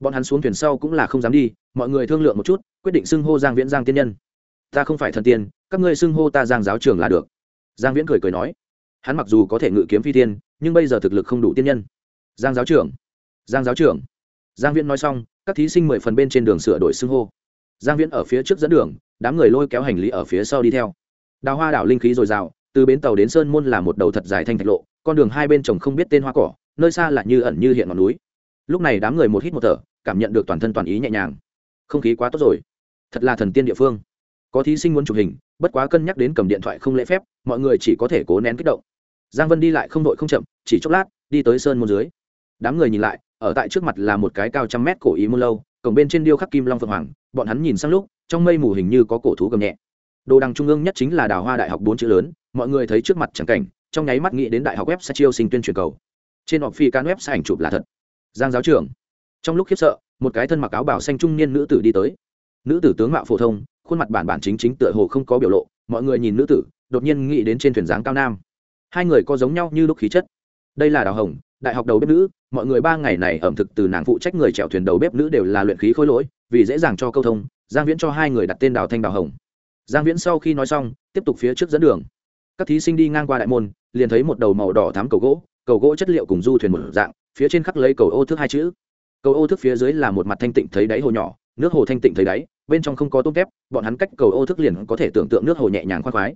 Bọn hắn xuống thuyền sau cũng là không dám đi, mọi người thương lượng một chút, quyết định xưng hô giang viễn giang tiên nhân. Ta không phải thần tiên, các ngươi xưng hô ta giang giáo trường là được. Giang viễn cười cười nói hắn mặc dù có thể ngự kiếm phi thiên, nhưng bây giờ thực lực không đủ tiên nhân. Giang giáo trưởng giang giáo trưởng. Giang viễn nói xong các thí sinh mười phần bên trên đường sửa đổi xưng hô. Giang viễn ở phía trước dẫn đường đám người lôi kéo hành lý ở phía sau đi theo. Đào hoa đảo linh khí dồi dào từ bến tàu đến sơn môn là một đầu thật dài thanh thạch lộ con đường hai bên trồng không biết tên hoa cỏ nơi xa là như ẩn như hiện ngọn núi. Lúc này đám người một hít một thở cảm nhận được toàn thân toàn ý nhẹ nhàng. Không khí quá tốt rồi. Thật là thần tiên địa phương. Có thí sinh muốn chụp hình bất quá cân nhắc đến cầm điện thoại không lễ phép mọi người chỉ có thể cố nén kích động giang vân đi lại không đội không chậm, chỉ chốc lát, đi tới sơn môn dưới. Đám người nhìn lại, ở tại trước mặt là một cái cao trăm mét cổ ý môn lâu, cổng bên trên điêu khắc kim long phượng hoàng, bọn hắn nhìn sang lúc, trong mây mù hình như có cổ thú gầm nhẹ. Đồ đằng trung ương nhất chính là đào hoa đại học bốn chữ lớn, mọi người thấy trước mặt chẳng cảnh, trong nháy mắt nghĩ đến đại học web sẽ chiêu sinh tuyên truyền cầu. Trên họp phi can web sẽ ảnh chụp là thật. Giang giáo trưởng. Trong lúc khiếp sợ, một cái thân mặc áo bảo xanh trung niên nữ tử đi tới. Nữ tử tướng mạo phổ thông, khuôn mặt bản bản chính chính tựa hồ không có biểu lộ, mọi người nhìn nữ tử, đột nhiên nghĩ đến trên thuyền dáng cao nam hai người có giống nhau như lúc khí chất. Đây là đào hồng, đại học đầu bếp nữ, mọi người ba ngày này ẩm thực từ nàng phụ trách người chèo thuyền đầu bếp nữ đều là luyện khí khôi lỗi, vì dễ dàng cho câu thông, giang viễn cho hai người đặt tên đào thanh đào hồng. Giang viễn sau khi nói xong, tiếp tục phía trước dẫn đường. Các thí sinh đi ngang qua đại môn, liền thấy một đầu màu đỏ thám cầu gỗ cầu gỗ chất liệu cùng du thuyền một dạng, phía trên khắc lấy cầu ô thước hai chữ. Cầu ô thước phía dưới là một mặt thanh tịnh thấy đáy hồ nhỏ, nước hồ thanh tịnh thấy đáy, bên trong không có tôm tép, bọn hắn cách cầu ô thước liền có thể tưởng tượng nước hồ nhẹ nhàng khoan khoái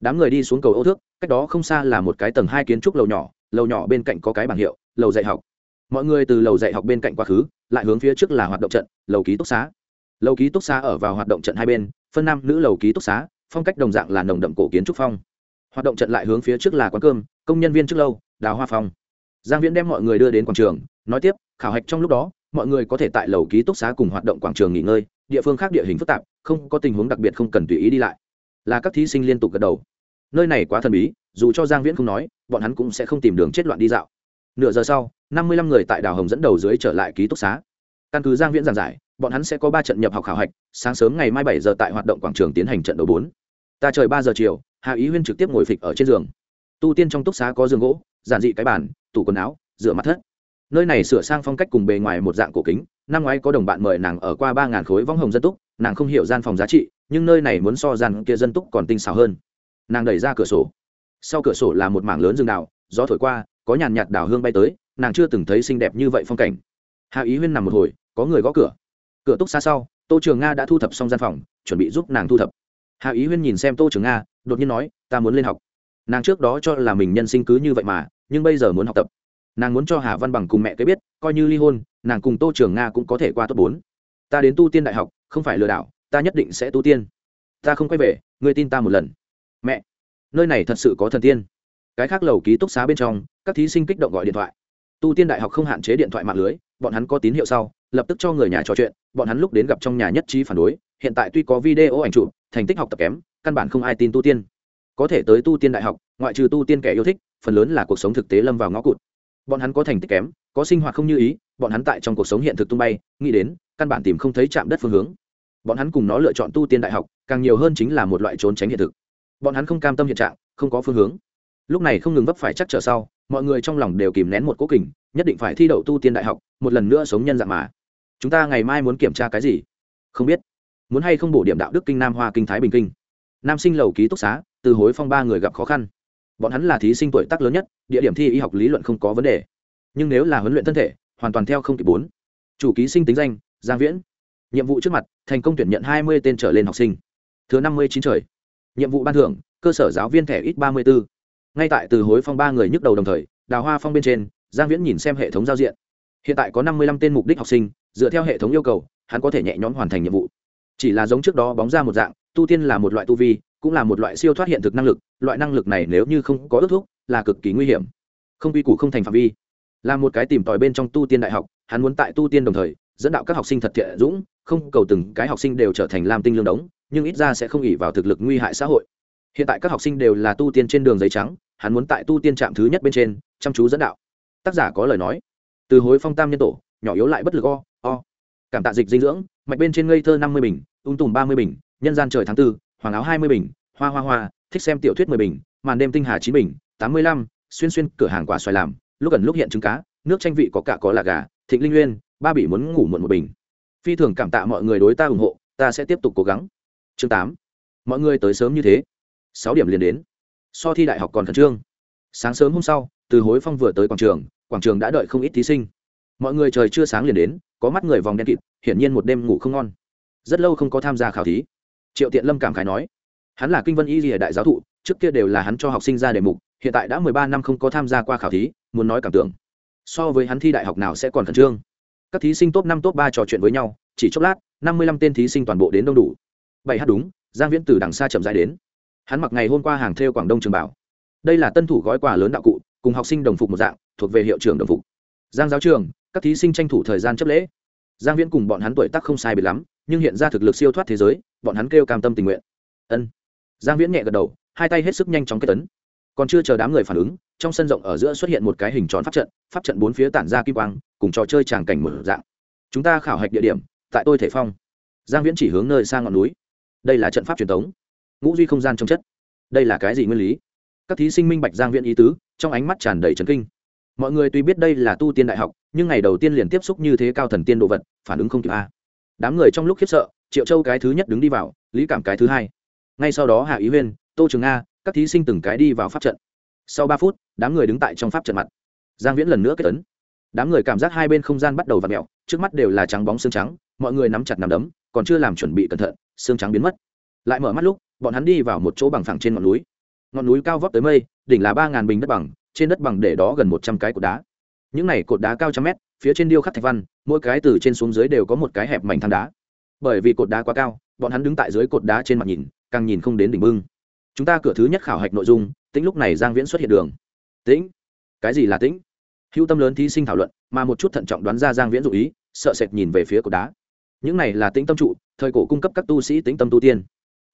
đám người đi xuống cầu ô thước, cách đó không xa là một cái tầng hai kiến trúc lầu nhỏ lầu nhỏ bên cạnh có cái bảng hiệu, lầu dạy học. Mọi người từ lầu dạy học bên cạnh quá khứ, lại hướng phía trước là hoạt động trận, lầu ký túc xá. Lầu ký túc xá ở vào hoạt động trận hai bên, phân nam nữ lầu ký túc xá, phong cách đồng dạng là nồng đậm cổ kiến trúc phong. Hoạt động trận lại hướng phía trước là quán cơm, công nhân viên trước lâu, đào hoa phong. Giang viễn đem mọi người đưa đến quảng trường, nói tiếp, khảo hạch trong lúc đó, mọi người có thể tại lầu ký túc xá cùng hoạt động quảng trường nghỉ ngơi, địa phương khác địa hình phức tạp, không có tình huống đặc biệt không cần tùy ý đi lại là các thí sinh liên tục gật đầu. Nơi này quá thần bí, dù cho giang viễn không nói, bọn hắn cũng sẽ không tìm đường chết loạn đi dạo. Nửa giờ sau, năm mươi lăm người tại đảo hồng dẫn đầu dưới trở lại ký túc xá. Căn cứ giang viễn giảng giải, bọn hắn sẽ có ba trận nhập học khảo hạch, sáng sớm ngày mai bảy giờ tại hoạt động quảng trường tiến hành trận đấu bốn. Ta trời ba giờ chiều, Hạ ý huyên trực tiếp ngồi phịch ở trên giường. Tu tiên trong túc xá có giường gỗ, giản dị cái bàn, tủ quần áo, rửa mặt thất nơi này sửa sang phong cách cùng bề ngoài một dạng cổ kính, năm ngoái có đồng bạn mời nàng ở qua ba ngàn khối võng hồng dân túc, nàng không hiểu gian phòng giá trị, nhưng nơi này muốn so gian kia dân túc còn tinh xảo hơn. Nàng đẩy ra cửa sổ. Sau cửa sổ là một mảng lớn rừng đào, gió thổi qua, có nhàn nhạt đào hương bay tới, nàng chưa từng thấy xinh đẹp như vậy phong cảnh. Hạ ý huyên nằm một hồi, có người gõ cửa. Cửa túc xa sau, tô trường nga đã thu thập xong gian phòng, chuẩn bị giúp nàng thu thập. Hạ ý huyên nhìn xem tô trường nga, đột nhiên nói, ta muốn lên học. Nàng trước đó cho là mình nhân sinh cứ như vậy mà, nhưng bây giờ muốn học tập nàng muốn cho hà văn bằng cùng mẹ kế biết, coi như ly hôn, nàng cùng tô trường nga cũng có thể qua tốt bốn. Ta đến tu tiên đại học, không phải lừa đảo, ta nhất định sẽ tu tiên. Ta không quay về người tin ta một lần. Mẹ, nơi này thật sự có thần tiên. Cái khác lầu ký túc xá bên trong, các thí sinh kích động gọi điện thoại. Tu tiên đại học không hạn chế điện thoại mạng lưới, bọn hắn có tín hiệu sau, lập tức cho người nhà trò chuyện, bọn hắn lúc đến gặp trong nhà nhất trí phản đối, hiện tại tuy có video ảnh chụp, thành tích học tập kém, căn bản không ai tin tu tiên. Có thể tới tu tiên đại học, ngoại trừ tu tiên kẻ yêu thích, phần lớn là cuộc sống thực tế lâm vào ngõ cụt bọn hắn có thành tích kém, có sinh hoạt không như ý, bọn hắn tại trong cuộc sống hiện thực tung bay, nghĩ đến, căn bản tìm không thấy chạm đất phương hướng. Bọn hắn cùng nó lựa chọn tu tiên đại học, càng nhiều hơn chính là một loại trốn tránh hiện thực. Bọn hắn không cam tâm hiện trạng, không có phương hướng. Lúc này không ngừng vấp phải chắc trở sau, mọi người trong lòng đều kìm nén một cố kình, nhất định phải thi đậu tu tiên đại học, một lần nữa sống nhân dạng mà. Chúng ta ngày mai muốn kiểm tra cái gì? Không biết. Muốn hay không bổ điểm đạo đức kinh nam hoa kinh thái bình kinh? Nam sinh lầu ký túc xá, từ hối phong ba người gặp khó khăn bọn hắn là thí sinh tuổi tác lớn nhất, địa điểm thi y học lý luận không có vấn đề. Nhưng nếu là huấn luyện thân thể, hoàn toàn theo không kịp bốn. Chủ ký sinh tính danh, giang viễn. Nhiệm vụ trước mặt, thành công tuyển nhận hai mươi tên trở lên học sinh. Thứ năm mươi chín trời. Nhiệm vụ ban thưởng, cơ sở giáo viên thẻ ít ba mươi bốn. Ngay tại từ hối phong ba người nhức đầu đồng thời, đào hoa phong bên trên, giang viễn nhìn xem hệ thống giao diện. Hiện tại có năm mươi lăm tên mục đích học sinh, dựa theo hệ thống yêu cầu, hắn có thể nhẹ nhõm hoàn thành nhiệm vụ. Chỉ là giống trước đó bóng ra một dạng, tu tiên là một loại tu vi cũng là một loại siêu thoát hiện thực năng lực, loại năng lực này nếu như không có ước thúc, là cực kỳ nguy hiểm. Không quy củ không thành phạm vi. Là một cái tìm tòi bên trong tu tiên đại học, hắn muốn tại tu tiên đồng thời, dẫn đạo các học sinh thật thiện dũng, không cầu từng cái học sinh đều trở thành lam tinh lương đống, nhưng ít ra sẽ không ỉ vào thực lực nguy hại xã hội. Hiện tại các học sinh đều là tu tiên trên đường giấy trắng, hắn muốn tại tu tiên trạm thứ nhất bên trên, chăm chú dẫn đạo. Tác giả có lời nói. Từ hối phong tam nhân tổ, nhỏ yếu lại bất lực o o. Cảm tạ dịch dinh dưỡng, mạch bên trên ngây thơ năm mươi bình, ung tùm ba mươi bình, nhân gian trời tháng tư hoàng áo hai mươi bình, hoa hoa hoa, thích xem tiểu thuyết mười bình, màn đêm tinh hà chín bình, tám mươi lăm, xuyên xuyên, cửa hàng quả xoài làm, lúc gần lúc hiện trứng cá, nước tranh vị có cả có là gà, thịnh linh nguyên, ba bị muốn ngủ muộn một bình. Phi thường cảm tạ mọi người đối ta ủng hộ, ta sẽ tiếp tục cố gắng. Chương tám. Mọi người tới sớm như thế. Sáu điểm liền đến. So thi đại học còn khẩn trương. Sáng sớm hôm sau, từ hối phong vừa tới quảng trường quảng trường đã đợi không ít thí sinh. Mọi người trời chưa sáng liền đến, có mắt người vòng đen kịt, hiển nhiên một đêm ngủ không ngon. Rất lâu không có tham gia khảo thí triệu tiện lâm cảm khái nói, hắn là kinh vân y lìa đại giáo thụ, trước kia đều là hắn cho học sinh ra đề mục, hiện tại đã mười ba năm không có tham gia qua khảo thí, muốn nói cảm tưởng. So với hắn thi đại học nào sẽ còn khẩn trương. Các thí sinh top năm, top ba trò chuyện với nhau, chỉ chốc lát, năm mươi lăm tên thí sinh toàn bộ đến đông đủ. Bảy h đúng, giang viễn từ đằng xa chậm dài đến. Hắn mặc ngày hôm qua hàng theo quảng đông trường bảo. Đây là tân thủ gói quà lớn đạo cụ, cùng học sinh đồng phục một dạng, thuộc về hiệu trưởng đồng phục. Giang giáo trường, các thí sinh tranh thủ thời gian chấp lễ. Giang viễn cùng bọn hắn tuổi tác không sai biệt lắm, nhưng hiện ra thực lực siêu thoát thế giới bọn hắn kêu cam tâm tình nguyện. Ân. Giang viễn nhẹ gật đầu, hai tay hết sức nhanh chóng kết tấn còn chưa chờ đám người phản ứng, trong sân rộng ở giữa xuất hiện một cái hình tròn pháp trận pháp trận bốn phía tản ra kim quang, cùng trò chơi tràng cảnh mở dạng. Chúng ta khảo hạch địa điểm, tại tôi thể phong. Giang viễn chỉ hướng nơi sang ngọn núi. Đây là trận pháp truyền thống. Ngũ duy không gian trong chất. Đây là cái gì nguyên lý? Các thí sinh minh bạch giang viễn ý tứ, trong ánh mắt tràn đầy trấn kinh. Mọi người tuy biết đây là tu tiên đại học, nhưng ngày đầu tiên liền tiếp xúc như thế cao thần tiên đồ vật, phản ứng không kịp a. Đám người trong lúc khiếp sợ triệu châu cái thứ nhất đứng đi vào, lý cảm cái thứ hai. Ngay sau đó hạ ý huyên, tô trường a các thí sinh từng cái đi vào pháp trận. Sau ba phút, đám người đứng tại trong pháp trận mặt. Giang viễn lần nữa kết tấn. Đám người cảm giác hai bên không gian bắt đầu v ặ mẹo trước mắt đều là trắng bóng xương trắng, mọi người nắm chặt nằm đấm, còn chưa làm chuẩn bị cẩn thận, xương trắng biến mất. Lại mở mắt lúc, bọn hắn đi vào một chỗ bằng phẳng trên ngọn núi. Ngọn núi cao vóc tới mây, đỉnh là ba ngàn bình đất bằng, trên đất bằng để đó gần một trăm cái cột đá. Những này cột đá cao trăm mét, phía trên điêu khắc thạch văn, mỗi cái từ trên xuống dưới đều có một cái hẹp mảnh than đá bởi vì cột đá quá cao, bọn hắn đứng tại dưới cột đá trên mặt nhìn, càng nhìn không đến đỉnh bưng. Chúng ta cửa thứ nhất khảo hạch nội dung tính lúc này giang viễn xuất hiện đường. Tĩnh? Cái gì là tĩnh? Hữu tâm lớn thí sinh thảo luận, mà một chút thận trọng đoán ra giang viễn dụ ý, sợ sệt nhìn về phía cột đá. Những này là tĩnh tâm trụ, thời cổ cung cấp các tu sĩ tĩnh tâm tu tiên.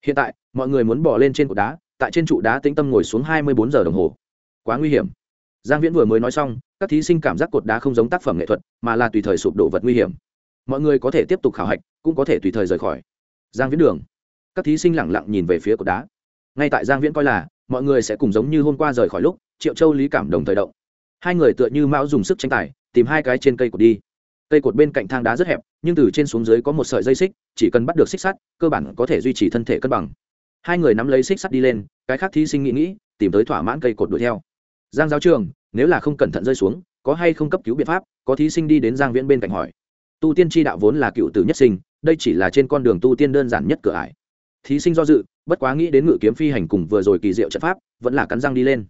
Hiện tại, mọi người muốn bỏ lên trên cột đá, tại trên trụ đá tĩnh tâm ngồi xuống hai mươi bốn giờ đồng hồ. Quá nguy hiểm. Giang viễn vừa mới nói xong, các thí sinh cảm giác cột đá không giống tác phẩm nghệ thuật, mà là tùy thời sụp đổ vật nguy hiểm. Mọi người có thể tiếp tục khảo hạch cũng có thể tùy thời rời khỏi. Giang viễn đường. Các thí sinh lẳng lặng nhìn về phía cột đá. Ngay tại giang viễn coi là, mọi người sẽ cùng giống như hôm qua rời khỏi lúc, triệu châu lý cảm đồng thời động. Hai người tựa như mão dùng sức tranh tài, tìm hai cái trên cây cột đi. Cây cột bên cạnh thang đá rất hẹp, nhưng từ trên xuống dưới có một sợi dây xích, chỉ cần bắt được xích sắt, cơ bản có thể duy trì thân thể cân bằng. Hai người nắm lấy xích sắt đi lên, cái khác thí sinh nghĩ nghĩ, tìm tới thỏa mãn cây cột đuổi theo. Giang giáo trường, nếu là không cẩn thận rơi xuống, có hay không cấp cứu biện pháp, có thí sinh đi đến giang viễn bên cạnh hỏi. Tu tiên tri đạo vốn là cựu tử nhất sinh đây chỉ là trên con đường tu tiên đơn giản nhất cửa ải. Thí sinh do dự, bất quá nghĩ đến ngự kiếm phi hành cùng vừa rồi kỳ diệu trận pháp, vẫn là cắn răng đi lên.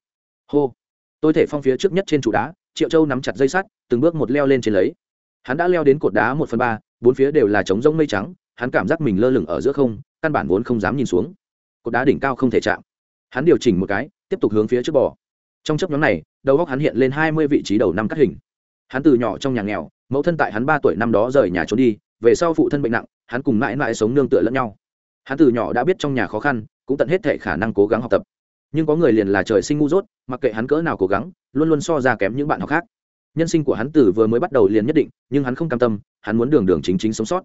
Hô. Tôi thể phong phía trước nhất trên trụ đá, triệu châu nắm chặt dây sắt, từng bước một leo lên trên lấy. Hắn đã leo đến cột đá một phần ba, bốn phía đều là trống rông mây trắng, hắn cảm giác mình lơ lửng ở giữa không, căn bản vốn không dám nhìn xuống. Cột đá đỉnh cao không thể chạm. Hắn điều chỉnh một cái, tiếp tục hướng phía trước bò. Trong chấp nhóm này, đầu góc hắn hiện lên hai mươi vị trí đầu năm cắt hình. Hắn từ nhỏ trong nhà nghèo, mẫu thân tại hắn ba tuổi năm đó rời nhà trốn đi về sau phụ thân bệnh nặng, hắn cùng mãi mãi sống nương tựa lẫn nhau. Hắn từ nhỏ đã biết trong nhà khó khăn, cũng tận hết thể khả năng cố gắng học tập. Nhưng có người liền là trời sinh ngu dốt, mặc kệ hắn cỡ nào cố gắng, luôn luôn so ra kém những bạn học khác. Nhân sinh của hắn từ vừa mới bắt đầu liền nhất định, nhưng hắn không cam tâm, hắn muốn đường đường chính chính sống sót.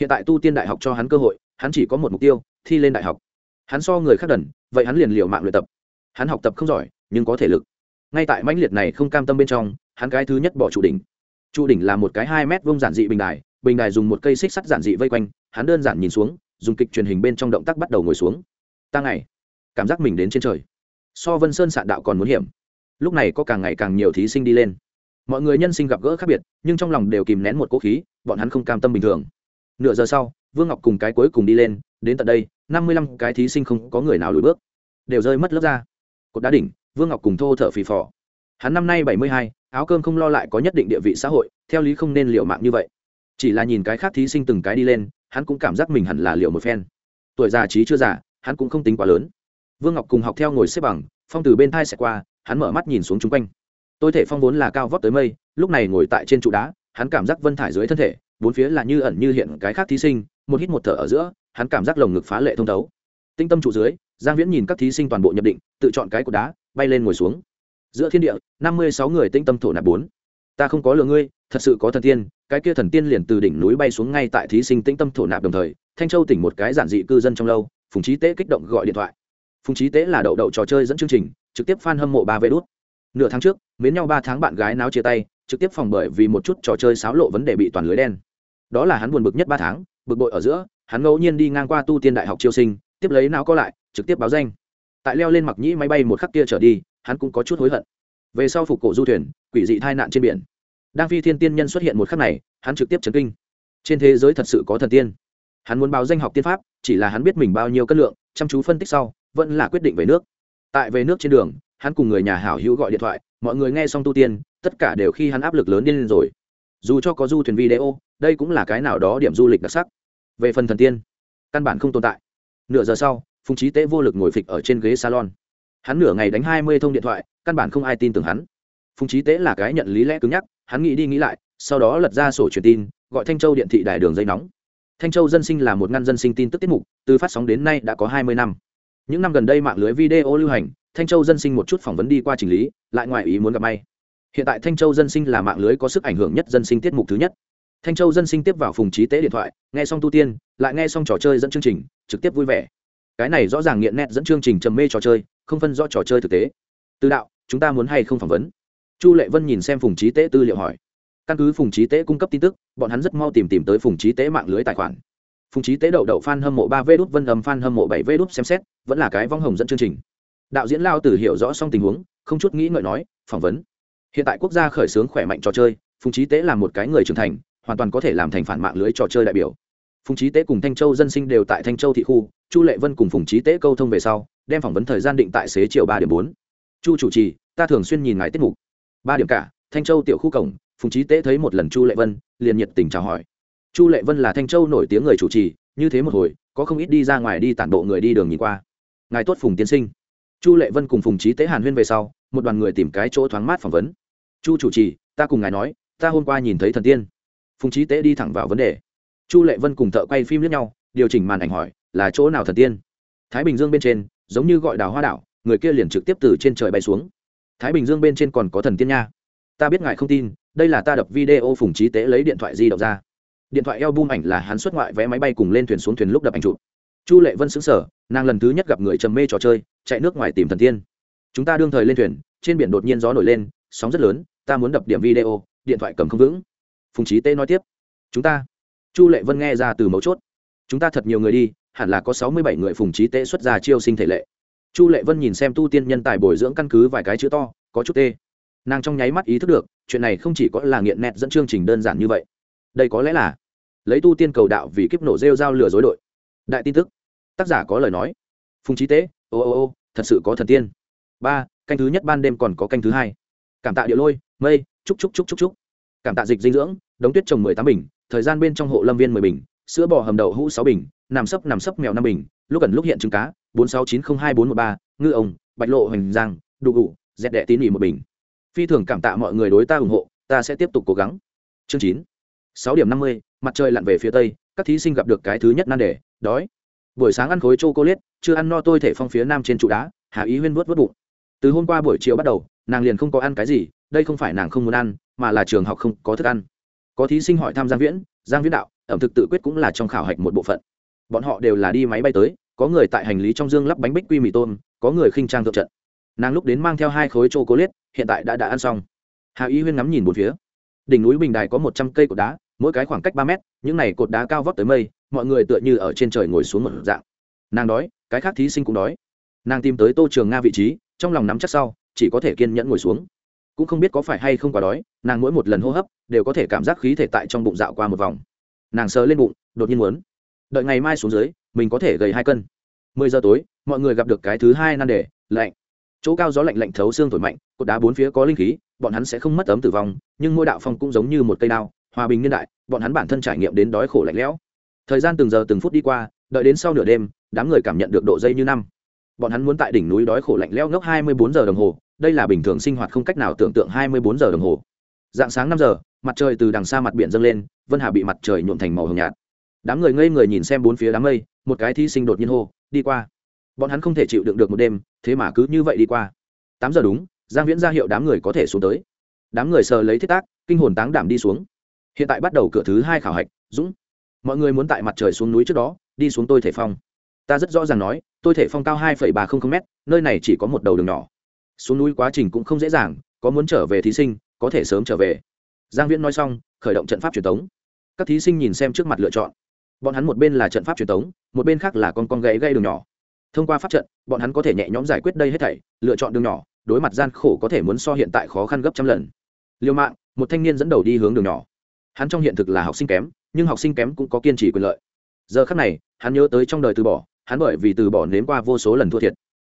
Hiện tại tu tiên đại học cho hắn cơ hội, hắn chỉ có một mục tiêu, thi lên đại học. Hắn so người khác đần, vậy hắn liền liều mạng luyện tập. Hắn học tập không giỏi, nhưng có thể lực. Ngay tại mãnh liệt này không cam tâm bên trong, hắn cái thứ nhất bỏ trụ đỉnh. Trụ đỉnh là một cái hai mét vông giản dị bình đài bình đài dùng một cây xích sắt giản dị vây quanh, hắn đơn giản nhìn xuống, dùng kịch truyền hình bên trong động tác bắt đầu ngồi xuống. Ta ngày, cảm giác mình đến trên trời. So vân sơn sạn đạo còn muốn hiểm. Lúc này có càng ngày càng nhiều thí sinh đi lên. Mọi người nhân sinh gặp gỡ khác biệt, nhưng trong lòng đều kìm nén một cỗ khí, bọn hắn không cam tâm bình thường. Nửa giờ sau, vương ngọc cùng cái cuối cùng đi lên, đến tận đây, năm mươi lăm cái thí sinh không có người nào lùi bước. Đều rơi mất lớp ra cột đá đỉnh, vương ngọc cùng thô thở phì phò. Hắn năm nay bảy mươi hai, áo cơm không lo lại có nhất định địa vị xã hội, theo lý không nên liệu mạng như vậy chỉ là nhìn cái khác thí sinh từng cái đi lên, hắn cũng cảm giác mình hẳn là liệu một phen. Tuổi già trí chưa già, hắn cũng không tính quá lớn. Vương ngọc cùng học theo ngồi xếp bằng, phong từ bên thai xẹt qua, hắn mở mắt nhìn xuống chung quanh. Tôi thể phong vốn là cao vót tới mây, lúc này ngồi tại trên trụ đá, hắn cảm giác vân thải dưới thân thể, bốn phía là như ẩn như hiện cái khác thí sinh, một hít một thở ở giữa, hắn cảm giác lồng ngực phá lệ thông thấu. Tinh tâm trụ dưới, giang viễn nhìn các thí sinh toàn bộ nhập định, tự chọn cái của đá, bay lên ngồi xuống. Giữa thiên địa, năm mươi sáu người tinh tâm thổ nạp bốn. Ta không có lừa ngươi thật sự có thần tiên, cái kia thần tiên liền từ đỉnh núi bay xuống ngay tại thí sinh tĩnh tâm thổ nạp đồng thời, thanh châu tỉnh một cái giản dị cư dân trong lâu, phùng trí tế kích động gọi điện thoại. Phùng trí tế là đậu đậu trò chơi dẫn chương trình, trực tiếp f a n hâm mộ ba vê đốt nửa tháng trước, mến nhau ba tháng bạn gái náo chia tay, trực tiếp phòng bởi vì một chút trò chơi xáo lộ vấn đề bị toàn lưới đen. Đó là hắn buồn bực nhất ba tháng, bực bội ở giữa, hắn ngẫu nhiên đi ngang qua tu tiên đại học chiêu sinh, tiếp lấy não có lại, trực tiếp báo danh. Tại leo lên mặc nhĩ máy bay một khắc kia trở đi, hắn cũng có chút hối hận. Về sau phục cổ du thuyền, quỷ dị tai nạn trên biển đang phi thiên tiên nhân xuất hiện một khắc này, hắn trực tiếp chấn kinh. Trên thế giới thật sự có thần tiên. Hắn muốn báo danh học tiên pháp, chỉ là hắn biết mình bao nhiêu cân lượng, chăm chú phân tích sau, vẫn là quyết định về nước. Tại về nước trên đường, hắn cùng người nhà hảo hữu gọi điện thoại, mọi người nghe xong tu tiên, tất cả đều khi hắn áp lực lớn điên lên rồi. Dù cho có du thuyền video, đây cũng là cái nào đó điểm du lịch đặc sắc. Về phần thần tiên, căn bản không tồn tại. Nửa giờ sau, phùng trí tế vô lực ngồi phịch ở trên ghế salon. Hắn nửa ngày đánh hai mươi thông điện thoại, căn bản không ai tin tưởng hắn. Phùng trí tế là cái nhận lý lẽ cứng nhắc hắn nghĩ đi nghĩ lại, sau đó lật ra sổ truyền tin, gọi thanh châu điện thị đài đường dây nóng. Thanh châu dân sinh là một ngăn dân sinh tin tức tiết mục, từ phát sóng đến nay đã có hai mươi năm. Những năm gần đây mạng lưới video lưu hành, thanh châu dân sinh một chút phỏng vấn đi qua chỉnh lý, lại ngoài ý muốn gặp may. Hiện tại thanh châu dân sinh là mạng lưới có sức ảnh hưởng nhất dân sinh tiết mục thứ nhất. Thanh châu dân sinh tiếp vào phùng trí tế điện thoại, nghe xong tu tiên, lại nghe xong trò chơi dẫn chương trình, trực tiếp vui vẻ. Cái này rõ ràng nghiện nét dẫn chương trình trầm mê trò chơi, không phân rõ trò chơi thực tế. Từ đạo, chúng ta muốn hay không phỏng vấn? Chu lệ vân nhìn xem phùng trí tế tư liệu hỏi. Căn cứ phùng trí tế cung cấp tin tức, bọn hắn rất mau tìm tìm tới phùng trí tế mạng lưới tài khoản. Phùng trí tế đậu đậu f a n hâm mộ ba v đút, vân âm f a n hâm mộ bảy v đút xem xét, vẫn là cái vong hồng dẫn chương trình. Đạo diễn lao tử hiểu rõ xong tình huống, không chút nghĩ ngợi nói, phỏng vấn. Hiện tại quốc gia khởi xướng khỏe mạnh trò chơi, phùng trí tế là một cái người trưởng thành, hoàn toàn có thể làm thành phản mạng lưới trò chơi đại biểu. Phùng trí tế cùng thanh châu dân sinh đều tại thanh châu thị khu, chu lệ vân cùng phùng trí tế câu thông về sau, đem phỏng vấn thời gian định tại xế chiều ba điểm bốn. Chu chủ trì, ta thường xuyên nhìn ngài tiết mục ba điểm cả, thanh châu tiểu khu cổng, phùng trí tế thấy một lần chu lệ vân, liền nhiệt tình chào hỏi. Chu lệ vân là thanh châu nổi tiếng người chủ trì, như thế một hồi, có không ít đi ra ngoài đi tản bộ người đi đường nhìn qua. Ngài tốt phùng tiên sinh. Chu lệ vân cùng phùng trí tế hàn huyên về sau, một đoàn người tìm cái chỗ thoáng mát phỏng vấn. Chu chủ trì, ta cùng ngài nói, ta hôm qua nhìn thấy thần tiên. Phùng trí tế đi thẳng vào vấn đề. Chu lệ vân cùng thợ quay phim lẫn nhau, điều chỉnh màn ảnh hỏi, là chỗ nào thần tiên? Thái bình dương bên trên, giống như gọi đào hoa đảo, người kia liền trực tiếp từ trên trời bay xuống thái bình dương bên trên còn có thần tiên nha. Ta biết ngài không tin, đây là ta đập video phùng trí tế lấy điện thoại di động ra. Điện thoại eo bung ảnh là hắn xuất ngoại vé máy bay cùng lên thuyền xuống thuyền lúc đập ảnh chụp. Chu lệ vân xứng sở nàng lần thứ nhất gặp người trầm mê trò chơi, chạy nước ngoài tìm thần tiên. Chúng ta đương thời lên thuyền, trên biển đột nhiên gió nổi lên, sóng rất lớn, ta muốn đập điểm video, điện thoại cầm không vững. Phùng trí tế nói tiếp, chúng ta. Chu lệ vân nghe ra từ mấu chốt, chúng ta thật nhiều người đi, hẳn là có sáu mươi bảy người phùng trí tế xuất ra chiêu sinh thể lệ chu lệ vân nhìn xem tu tiên nhân tài bồi dưỡng căn cứ vài cái chữ to, có chút tê. Nàng trong nháy mắt ý thức được, chuyện này không chỉ có là nghiện nẹt dẫn chương trình đơn giản như vậy. Đây có lẽ là lấy tu tiên cầu đạo vì kiếp nổ rêu dao lừa dối đội. Đại tin tức. Tác giả có lời nói. Phùng trí tế, ô ô ô, thật sự có thần tiên. Ba, canh thứ nhất ban đêm còn có canh thứ hai. Cảm tạ địa lôi, mây, chúc chúc chúc chúc chúc. Cảm tạ dịch dinh dưỡng, đống tuyết trồng mười tám bình, thời gian bên trong hộ lâm viên mười bình, sữa bò hầm đậu hũ sáu bình, nằm sấp nằm sấp mèo năm bình, lúc gần lúc hiện trứng cá bốn sáu chín không hai bốn một ba, ngư ông, bạch lộ hoành giang đủ đủ dẹt đệ tín ỉ một bình. Phi thường cảm tạ mọi người đối ta ủng hộ, ta sẽ tiếp tục cố gắng. Chương chín, sáu điểm năm mươi, mặt trời lặn về phía tây, các thí sinh gặp được cái thứ nhất nan đề, đói. Buổi sáng ăn khối c h o c chưa ăn no tôi thể phong phía nam trên trụ đá, hà ý huyên vớt vớt bụng. Từ hôm qua buổi chiều bắt đầu, nàng liền không có ăn cái gì, đây không phải nàng không muốn ăn, mà là trường học không có thức ăn. Có thí sinh hỏi tham giang viễn giang viễn đạo, ẩm thực tự quyết cũng là trong khảo hạch một bộ phận. Bọn họ đều là đi máy bay tới có người tại hành lý trong dương lắp bánh bích quy mì tôm, có người khinh trang thượng trận. Nàng lúc đến mang theo hai khối chô cố liết hiện tại đã đã ăn xong. Hà y huyên ngắm nhìn một phía. Đỉnh núi bình đài có một trăm cây cột đá, mỗi cái khoảng cách ba mét, những này cột đá cao vóc tới mây, mọi người tựa như ở trên trời ngồi xuống một dạng. Nàng đói, cái khác thí sinh cũng đói. Nàng tìm tới tô trường nga vị trí, trong lòng nắm chắc sau, chỉ có thể kiên nhẫn ngồi xuống. Cũng không biết có phải hay không quá đói, nàng mỗi một lần hô hấp, đều có thể cảm giác khí thể tại trong bụng dạo qua một vòng. Nàng sờ lên bụng, đột nhiên muốn. Đợi ngày mai xuống dưới mình có thể gầy hai cân. Mười giờ tối, mọi người gặp được cái thứ hai nan đề, lạnh. Chỗ cao gió lạnh lạnh thấu xương thổi mạnh, cột đá bốn phía có linh khí, bọn hắn sẽ không mất ấm tử vong, nhưng ngôi đạo phong cũng giống như một cây đao, hòa bình niên đại, bọn hắn bản thân trải nghiệm đến đói khổ lạnh lẽo. Thời gian từng giờ từng phút đi qua, đợi đến sau nửa đêm, đám người cảm nhận được độ dây như năm. Bọn hắn muốn tại đỉnh núi đói khổ lạnh lẽo ngốc hai mươi bốn giờ đồng hồ, đây là bình thường sinh hoạt không cách nào tưởng tượng hai mươi bốn giờ đồng hồ. Dạng sáng năm giờ, mặt trời từ đằng xa mặt biển dâng lên, vân hà bị mặt trời nhuộm thành màu hồng nhạt đám người ngây người nhìn xem bốn phía đám mây, một cái thí sinh đột nhiên hô, đi qua. Bọn hắn không thể chịu đựng được một đêm, thế mà cứ như vậy đi qua. Tám giờ đúng, giang viễn ra hiệu đám người có thể xuống tới. Đám người sờ lấy thiết tác, kinh hồn táng đảm đi xuống. Hiện tại bắt đầu cửa thứ hai khảo hạch, dũng. Mọi người muốn tại mặt trời xuống núi trước đó, đi xuống tôi thể phong. Ta rất rõ ràng nói, tôi thể phong cao hai ba trăm linh m nơi này chỉ có một đầu đường nhỏ. Xuống núi quá trình cũng không dễ dàng, có muốn trở về thí sinh, có thể sớm trở về. Giang viễn nói xong, khởi động trận pháp truyền thống các thí sinh nhìn xem trước mặt lựa chọn bọn hắn một bên là trận pháp truyền thống một bên khác là con con gãy gây đường nhỏ. Thông qua pháp trận, bọn hắn có thể nhẹ nhõm giải quyết đây hết thảy, lựa chọn đường nhỏ, đối mặt gian khổ có thể muốn so hiện tại khó khăn gấp trăm lần. Liêu mạng một thanh niên dẫn đầu đi hướng đường nhỏ. Hắn trong hiện thực là học sinh kém, nhưng học sinh kém cũng có kiên trì quyền lợi. Giờ khắc này, hắn nhớ tới trong đời từ bỏ, hắn bởi vì từ bỏ nếm qua vô số lần thua thiệt.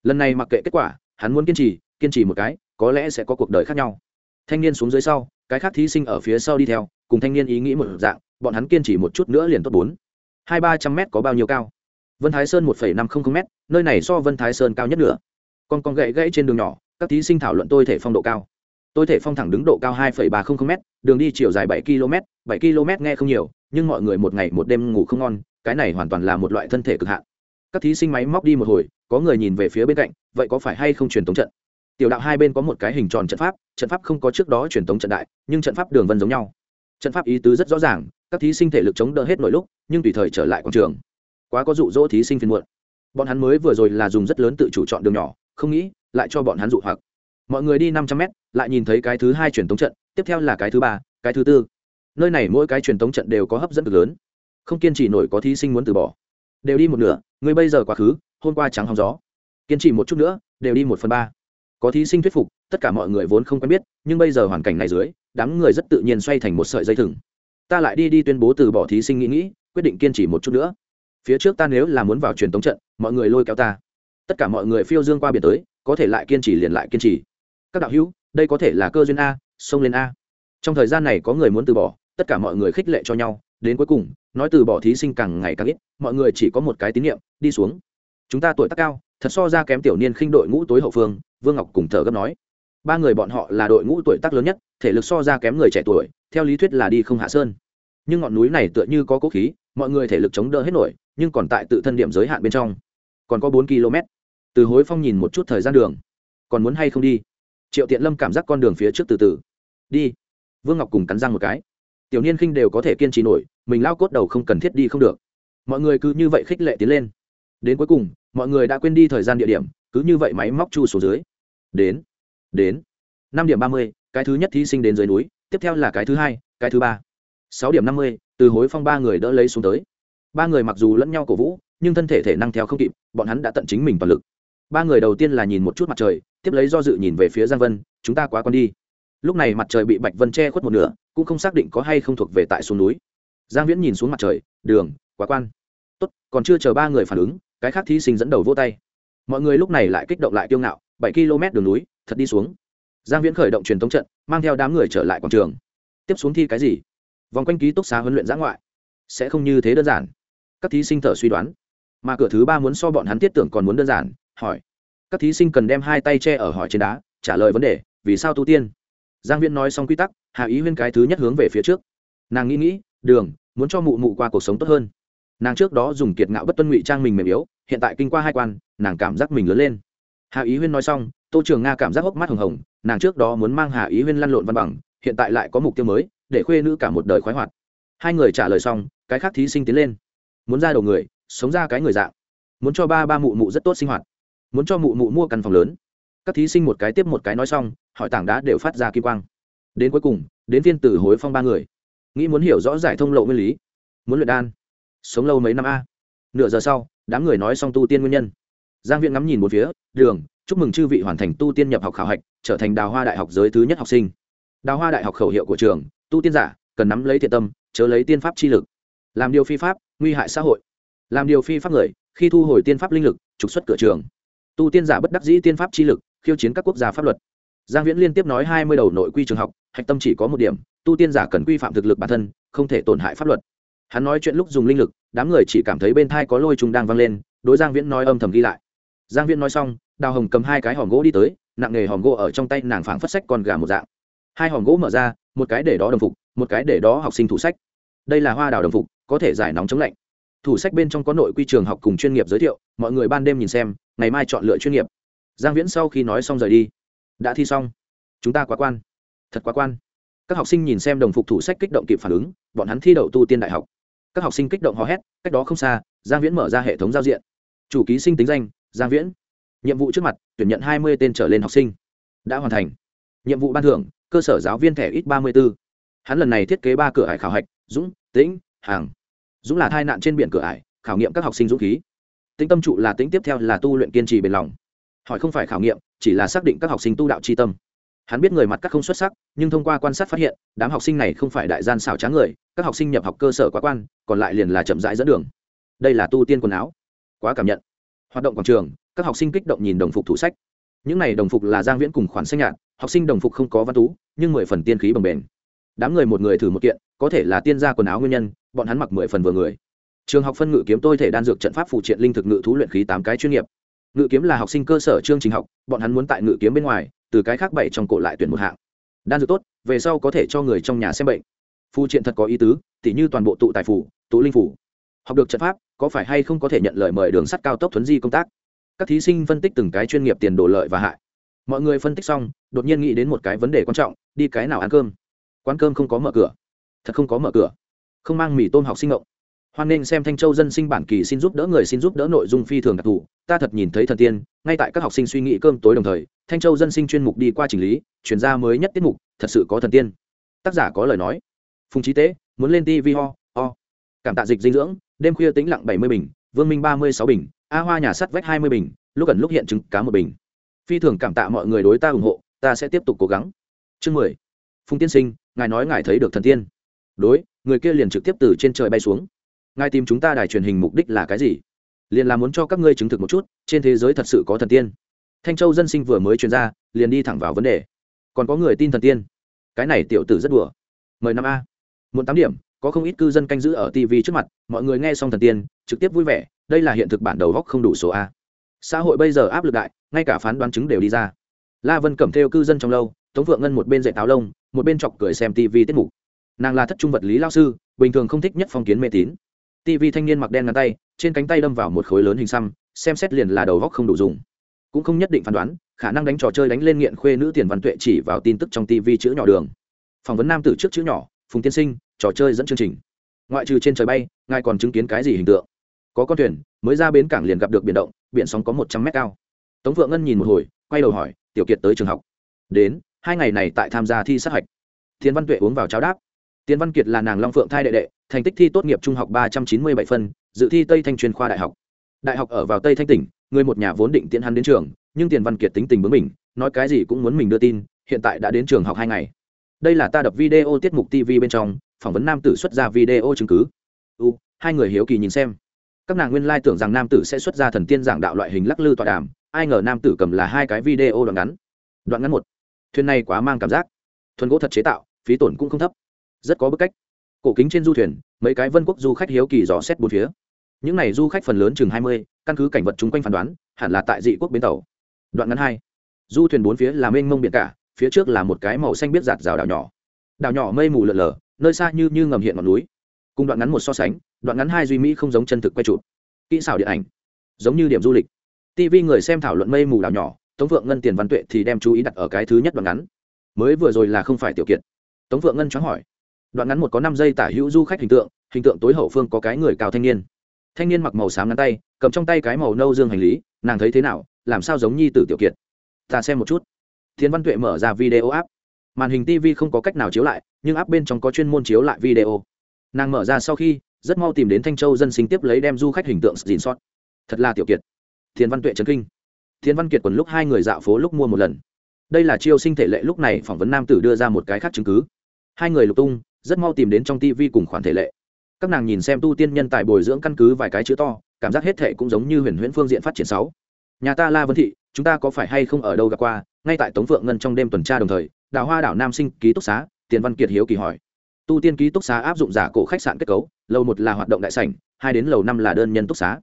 Lần này mặc kệ kết quả, hắn muốn kiên trì kiên trì một cái, có lẽ sẽ có cuộc đời khác nhau. Thanh niên xuống dưới sau, cái khác thí sinh ở phía sau đi theo, cùng thanh niên ý nghĩ một dạng, bọn hắn kiên trì một chút nữa liền tốt bốn hai ba trăm m có bao nhiêu cao? Vân thái sơn một năm trăm linh m nơi này so vân thái sơn cao nhất nữa Con con gậy gãy trên đường nhỏ, các thí sinh thảo luận tôi thể phong độ cao. Tôi thể phong thẳng đứng độ cao hai ba trăm linh m đường đi chiều dài bảy km bảy km nghe không nhiều, nhưng mọi người một ngày một đêm ngủ không ngon, cái này hoàn toàn là một loại thân thể cực hạn. Các thí sinh máy móc đi một hồi, có người nhìn về phía bên cạnh, vậy có phải hay không truyền tống trận? Tiểu đạo hai bên có một cái hình tròn trận pháp trận pháp không có trước đó truyền tống trận đại, nhưng trận pháp đường vân giống nhau. Trận pháp ý tứ rất rõ ràng các thí sinh thể lực chống đỡ hết nội lúc, nhưng tùy thời trở lại quảng trường. Quá có dụ dỗ thí sinh phiên muộn. Bọn hắn mới vừa rồi là dùng rất lớn tự chủ chọn đường nhỏ, không nghĩ lại cho bọn hắn dụ hoặc. Mọi người đi năm trăm mét, lại nhìn thấy cái thứ hai truyền tống trận, tiếp theo là cái thứ ba, cái thứ tư. Nơi này mỗi cái truyền tống trận đều có hấp dẫn cực lớn. Không kiên trì nổi có thí sinh muốn từ bỏ. Đều đi một nửa, người bây giờ quá khứ, hôm qua trắng hóng gió. Kiên trì một chút nữa, đều đi một phần ba. Có thí sinh thuyết phục, tất cả mọi người vốn không quen biết, nhưng bây giờ hoàn cảnh này dưới, đám người rất tự nhiên xoay thành một sợi dây thừng ta lại đi đi tuyên bố từ bỏ thí sinh nghĩ nghĩ, quyết định kiên trì một chút nữa. Phía trước ta nếu là muốn vào truyền tống trận, mọi người lôi kéo ta. Tất cả mọi người phiêu dương qua biển tới, có thể lại kiên trì liền lại kiên trì. Các đạo hữu, đây có thể là cơ duyên a, xông lên a. Trong thời gian này có người muốn từ bỏ, tất cả mọi người khích lệ cho nhau. Đến cuối cùng, nói từ bỏ thí sinh càng ngày càng ít, mọi người chỉ có một cái tín nhiệm, đi xuống. Chúng ta tuổi tác cao, thật so ra kém tiểu niên khinh đội ngũ tối hậu phương, vương ngọc cùng thở gấp nói ba người bọn họ là đội ngũ tuổi tác lớn nhất, thể lực so ra kém người trẻ tuổi, theo lý thuyết là đi không hạ sơn. Nhưng ngọn núi này tựa như có cố khí, mọi người thể lực chống đỡ hết nổi, nhưng còn tại tự thân điểm giới hạn bên trong. Còn có bốn km. Từ hối phong nhìn một chút thời gian đường. Còn muốn hay không đi? Triệu tiện lâm cảm giác con đường phía trước từ từ. Đi. Vương ngọc cùng cắn răng một cái. Tiểu niên khinh đều có thể kiên trì nổi, mình lao cốt đầu không cần thiết đi không được. Mọi người cứ như vậy khích lệ tiến lên. Đến cuối cùng, mọi người đã quên đi thời gian địa điểm, cứ như vậy máy móc chu xuống dưới. Đến đến. Năm điểm ba mươi, cái thứ nhất thí sinh đến dưới núi, tiếp theo là cái thứ hai, cái thứ ba. Sáu điểm năm mươi, từ hối phong ba người đỡ lấy xuống tới. Ba người mặc dù lẫn nhau cổ vũ, nhưng thân thể thể năng theo không kịp, bọn hắn đã tận chính mình toàn lực. Ba người đầu tiên là nhìn một chút mặt trời, tiếp lấy do dự nhìn về phía giang vân, chúng ta quá con đi. Lúc này mặt trời bị bạch vân che khuất một nửa, cũng không xác định có hay không thuộc về tại xuống núi. Giang viễn nhìn xuống mặt trời, đường, quá quan. Tốt, còn chưa chờ ba người phản ứng, cái khác thí sinh dẫn đầu vô tay. Mọi người lúc này lại kích động lại kiêu ngạo, bảy km đường núi thật đi xuống. Giang viễn khởi động truyền thống trận, mang theo đám người trở lại quảng trường. Tiếp xuống thi cái gì? Vòng quanh ký túc xá huấn luyện giã ngoại. Sẽ không như thế đơn giản. Các thí sinh thở suy đoán. Mà cửa thứ ba muốn so bọn hắn tiết tưởng còn muốn đơn giản, hỏi. Các thí sinh cần đem hai tay che ở hỏi trên đá, trả lời vấn đề, vì sao tu tiên? Giang viễn nói xong quy tắc hạ ý huyên cái thứ nhất hướng về phía trước. Nàng nghĩ nghĩ, đường, muốn cho mụ mụ qua cuộc sống tốt hơn. Nàng trước đó dùng kiệt ngạo bất tuân ngụy trang mình mềm yếu, hiện tại kinh qua hai quan, nàng cảm giác mình lớn lên. Hạ ý huyên nói xong tô trường nga cảm giác hốc mắt hồng hồng, nàng trước đó muốn mang hà ý huyên lăn lộn văn bằng, hiện tại lại có mục tiêu mới, để khuê nữ cả một đời khoái hoạt. Hai người trả lời xong, cái khác thí sinh tiến lên. Muốn ra đầu người, sống ra cái người dạng. Muốn cho ba ba mụ mụ rất tốt sinh hoạt. Muốn cho mụ mụ mua căn phòng lớn. Các thí sinh một cái tiếp một cái nói xong, hỏi tảng đá đều phát ra kim quang. Đến cuối cùng, đến viên tử hối phong ba người. Nghĩ muốn hiểu rõ giải thông lộ nguyên lý. Muốn luyện đan. Sống lâu mấy năm a. Nửa giờ sau, đám người nói xong tu tiên nguyên nhân. Giang viện ngắm nhìn một phía, đường chúc mừng chư vị hoàn thành tu tiên nhập học khảo hạch, trở thành đào hoa đại học giới thứ nhất học sinh. Đào hoa đại học khẩu hiệu của trường, tu tiên giả, cần nắm lấy thiện tâm, chớ lấy tiên pháp chi lực. Làm điều phi pháp, nguy hại xã hội. Làm điều phi pháp người, khi thu hồi tiên pháp linh lực, trục xuất cửa trường. Tu tiên giả bất đắc dĩ tiên pháp chi lực, khiêu chiến các quốc gia pháp luật. Giang viễn liên tiếp nói hai mươi đầu nội quy trường học, hạch tâm chỉ có một điểm, tu tiên giả cần quy phạm thực lực bản thân, không thể tổn hại pháp luật. Hắn nói chuyện lúc dùng linh lực, đám người chỉ cảm thấy bên thai có lôi trùng đang vang lên, đối giang viễn nói âm thầm ghi lại. Giang viễn nói xong đào hồng cầm hai cái hòm gỗ đi tới, nặng nghề hòm gỗ ở trong tay nàng phảng phất sách còn gà một dạng. Hai hòm gỗ mở ra, một cái để đó đồng phục, một cái để đó học sinh thủ sách. Đây là hoa đào đồng phục, có thể giải nóng chống lạnh. Thủ sách bên trong có nội quy trường học cùng chuyên nghiệp giới thiệu, mọi người ban đêm nhìn xem, ngày mai chọn lựa chuyên nghiệp. Giang viễn sau khi nói xong rời đi. Đã thi xong. Chúng ta quá quan. Thật quá quan. Các học sinh nhìn xem đồng phục thủ sách kích động kịp phản ứng, bọn hắn thi đậu tu tiên đại học. Các học sinh kích động hò hét, cách đó không xa, giang viễn mở ra hệ thống giao diện. Chủ ký sinh tính danh, giang viễn nhiệm vụ trước mặt, tuyển nhận hai mươi tên trở lên học sinh. Đã hoàn thành. Nhiệm vụ ban thưởng, cơ sở giáo viên thẻ ít ba mươi b ố hắn lần này thiết kế ba cửa ải khảo hạch, dũng, tĩnh, hàng. Dũng là thai nạn trên biển cửa ải, khảo nghiệm các học sinh dũng khí. Tĩnh tâm trụ là tĩnh tiếp theo là tu luyện kiên trì bền lòng. Hỏi không phải khảo nghiệm, chỉ là xác định các học sinh tu đạo c h i tâm. Hắn biết người mặt các không xuất sắc, nhưng thông qua quan sát phát hiện, đám học sinh này không phải đại gian xảo tráng người, các học sinh nhập học cơ sở quá quan, còn lại liền là chậm rãi dẫn đường. Đây là tu tiên quần áo. Quá cảm nhận. Hoạt động quảng trường các học sinh kích động nhìn đồng phục thủ sách. Những này đồng phục là giang viễn cùng khoản xanh nhạt, học sinh đồng phục không có văn tú, nhưng mười phần tiên khí bồng bềnh. Đám người một người thử một kiện, có thể là tiên gia quần áo nguyên nhân, bọn hắn mặc mười phần vừa người. Trường học phân ngự kiếm tôi thể đan dược trận pháp phụ triện linh thực ngự thú luyện khí tám cái chuyên nghiệp. Ngự kiếm là học sinh cơ sở chương trình học, bọn hắn muốn tại ngự kiếm bên ngoài, từ cái khác bảy trong cổ lại tuyển một hạng. Đan dược tốt, về sau có thể cho người trong nhà xem bệnh. Phụ triện thật có ý tứ, tỉ như toàn bộ tụ tài phủ, tụ linh phủ. Học được trận pháp, có phải hay không có thể nhận lời mời đường sắt cao tốc thuấn di công tác? Các thí sinh phân tích từng cái chuyên nghiệp tiền đồ lợi và hại. Mọi người phân tích xong, đột nhiên nghĩ đến một cái vấn đề quan trọng, đi cái nào ăn cơm? Quán cơm không có mở cửa. Thật không có mở cửa. Không mang mì tôm học sinh ngộng hoan nên xem thanh châu dân sinh bản kỳ xin giúp đỡ người xin giúp đỡ nội dung phi thường đặc thù, ta thật nhìn thấy thần tiên, ngay tại các học sinh suy nghĩ cơm tối đồng thời, thanh châu dân sinh chuyên mục đi qua chỉnh lý, chuyển ra mới nhất tiết mục, thật sự có thần tiên. Tác giả có lời nói. Phùng trí tế, muốn lên tv ho ho. Cảm tạ dịch dinh dưỡng, đêm khuya tĩnh lặng bảy mươi bình, vương minh ba mươi sáu bình a hoa nhà sắt vách hai mươi bình, lúc ẩn lúc hiện chứng cá một bình. Phi thường cảm tạ mọi người đối ta ủng hộ, ta sẽ tiếp tục cố gắng. Chương mười. Phùng tiên sinh, ngài nói ngài thấy được thần tiên. Đối, người kia liền trực tiếp từ trên trời bay xuống. Ngài tìm chúng ta đài truyền hình mục đích là cái gì? Liền là muốn cho các ngươi chứng thực một chút, trên thế giới thật sự có thần tiên. Thanh châu dân sinh vừa mới truyền ra, liền đi thẳng vào vấn đề. Còn có người tin thần tiên? Cái này tiểu tử rất đùa. Mời năm a. Muốn tám điểm, có không ít cư dân canh giữ ở tv trước mặt, mọi người nghe xong thần tiên, trực tiếp vui vẻ đây là hiện thực bản đầu góc không đủ số a. Xã hội bây giờ áp lực đại, ngay cả phán đoán chứng đều đi ra. La vân cẩm theo cư dân trong lâu, tống vượng ngân một bên dạy táo lông, một bên chọc cười xem tv tiết mục. Nàng là thất trung vật lý lao sư, bình thường không thích nhất phong kiến mê tín. Tv thanh niên mặc đen ngắn tay, trên cánh tay đâm vào một khối lớn hình xăm, xem xét liền là đầu góc không đủ dùng. Cũng không nhất định phán đoán, khả năng đánh trò chơi đánh lên nghiện khuê nữ tiền văn tuệ chỉ vào tin tức trong tv chữ nhỏ đường. Phỏng vấn nam tử trước chữ nhỏ, phùng tiên sinh, trò chơi dẫn chương trình. Ngoại trừ trên trời bay, ngài còn chứng kiến cái gì hình tượng? Có con thuyền, mới ra bến cảng liền gặp được biển động, biển sóng có một trăm mét cao. Tống vượng ngân nhìn một hồi, quay đầu hỏi, tiểu kiệt tới trường học? Đến, hai ngày này tại tham gia thi sát hạch. Thiên văn tuệ uống vào cháo đáp. Tiến văn kiệt là nàng long phượng thai đệ đệ, thành tích thi tốt nghiệp trung học ba trăm chín mươi bảy phân, dự thi tây thanh chuyên khoa đại học. Đại học ở vào tây thanh tỉnh, người một nhà vốn định tiễn hắn đến trường, nhưng tiền văn kiệt tính tình bướng mình nói cái gì cũng muốn mình đưa tin, hiện tại đã đến trường học hai ngày. Đây là ta đập video tiết mục tv bên trong, phỏng vấn nam tử xuất ra video chứng cứ. U, hai người hiếu kỳ nhìn xem các nàng nguyên lai tưởng rằng nam tử sẽ xuất ra thần tiên giảng đạo loại hình lắc lư tọa đàm, ai ngờ nam tử cầm là hai cái video đoạn ngắn. Đoạn ngắn một. Thuyền này quá mang cảm giác. Thuần gỗ thật chế tạo, phí tổn cũng không thấp. Rất có bức cách. Cổ kính trên du thuyền, mấy cái vân quốc du khách hiếu kỳ dò xét bốn phía. Những n à y du khách phần lớn chừng hai mươi, căn cứ cảnh vật chung quanh phán đoán, hẳn là tại dị quốc bến tàu. Đoạn ngắn hai. Du thuyền bốn phía là mênh mông biển cả, phía trước là một cái màu xanh biết giạt rào đảo nhỏ. Đảo nhỏ mây mù lợn lờ, nơi xa như như ngầm hiện ngọn núi. Cùng đoạn ngắn một so sánh đoạn ngắn hai duy mỹ không giống chân thực quay chụp. Kỹ xảo điện ảnh. Giống như điểm du lịch. Tv người xem thảo luận mây mù đảo nhỏ, tống vượng ngân, tiền văn tuệ thì đem chú ý đặt ở cái thứ nhất đoạn ngắn. Mới vừa rồi là không phải tiểu kiệt. Tống vượng ngân choáng hỏi. Đoạn ngắn một có năm giây tả hữu du khách hình tượng hình tượng tối hậu phương có cái người cao thanh niên. Thanh niên mặc màu xám ngắn tay, cầm trong tay cái màu nâu dương hành lý, nàng thấy thế nào, làm sao giống nhi tử tiểu kiệt? Ta xem một chút. Thiên văn tuệ mở ra video app. Màn hình tv không có cách nào chiếu lại, nhưng app bên trong có chuyên môn chiếu lại video. Nàng mở ra sau khi rất mau tìm đến thanh châu dân sinh tiếp lấy đem du khách hình tượng dìn sót. Thật là tiểu kiệt. Thiên văn tuệ trấn kinh. Thiên văn kiệt quần lúc hai người dạo phố lúc mua một lần. Đây là chiêu sinh thể lệ lúc này phỏng vấn nam tử đưa ra một cái khác chứng cứ. Hai người lục tung, rất mau tìm đến trong tivi cùng khoản thể lệ. Các nàng nhìn xem tu tiên nhân tại bồi dưỡng căn cứ vài cái chữ to, cảm giác hết thệ cũng giống như huyền huyễn phương diện phát triển sáu. Nhà ta la vân thị, chúng ta có phải hay không ở đâu gặp qua? Ngay tại tống phượng ngân trong đêm tuần tra đồng thời, đào hoa đảo nam sinh ký túc xá, tiền văn kiệt hiếu kỳ hỏi. Tu tiên ký túc xá áp dụng giả cổ khách sạn kết cấu lầu một là hoạt động đại sảnh, hai đến lầu năm là đơn nhân túc xá.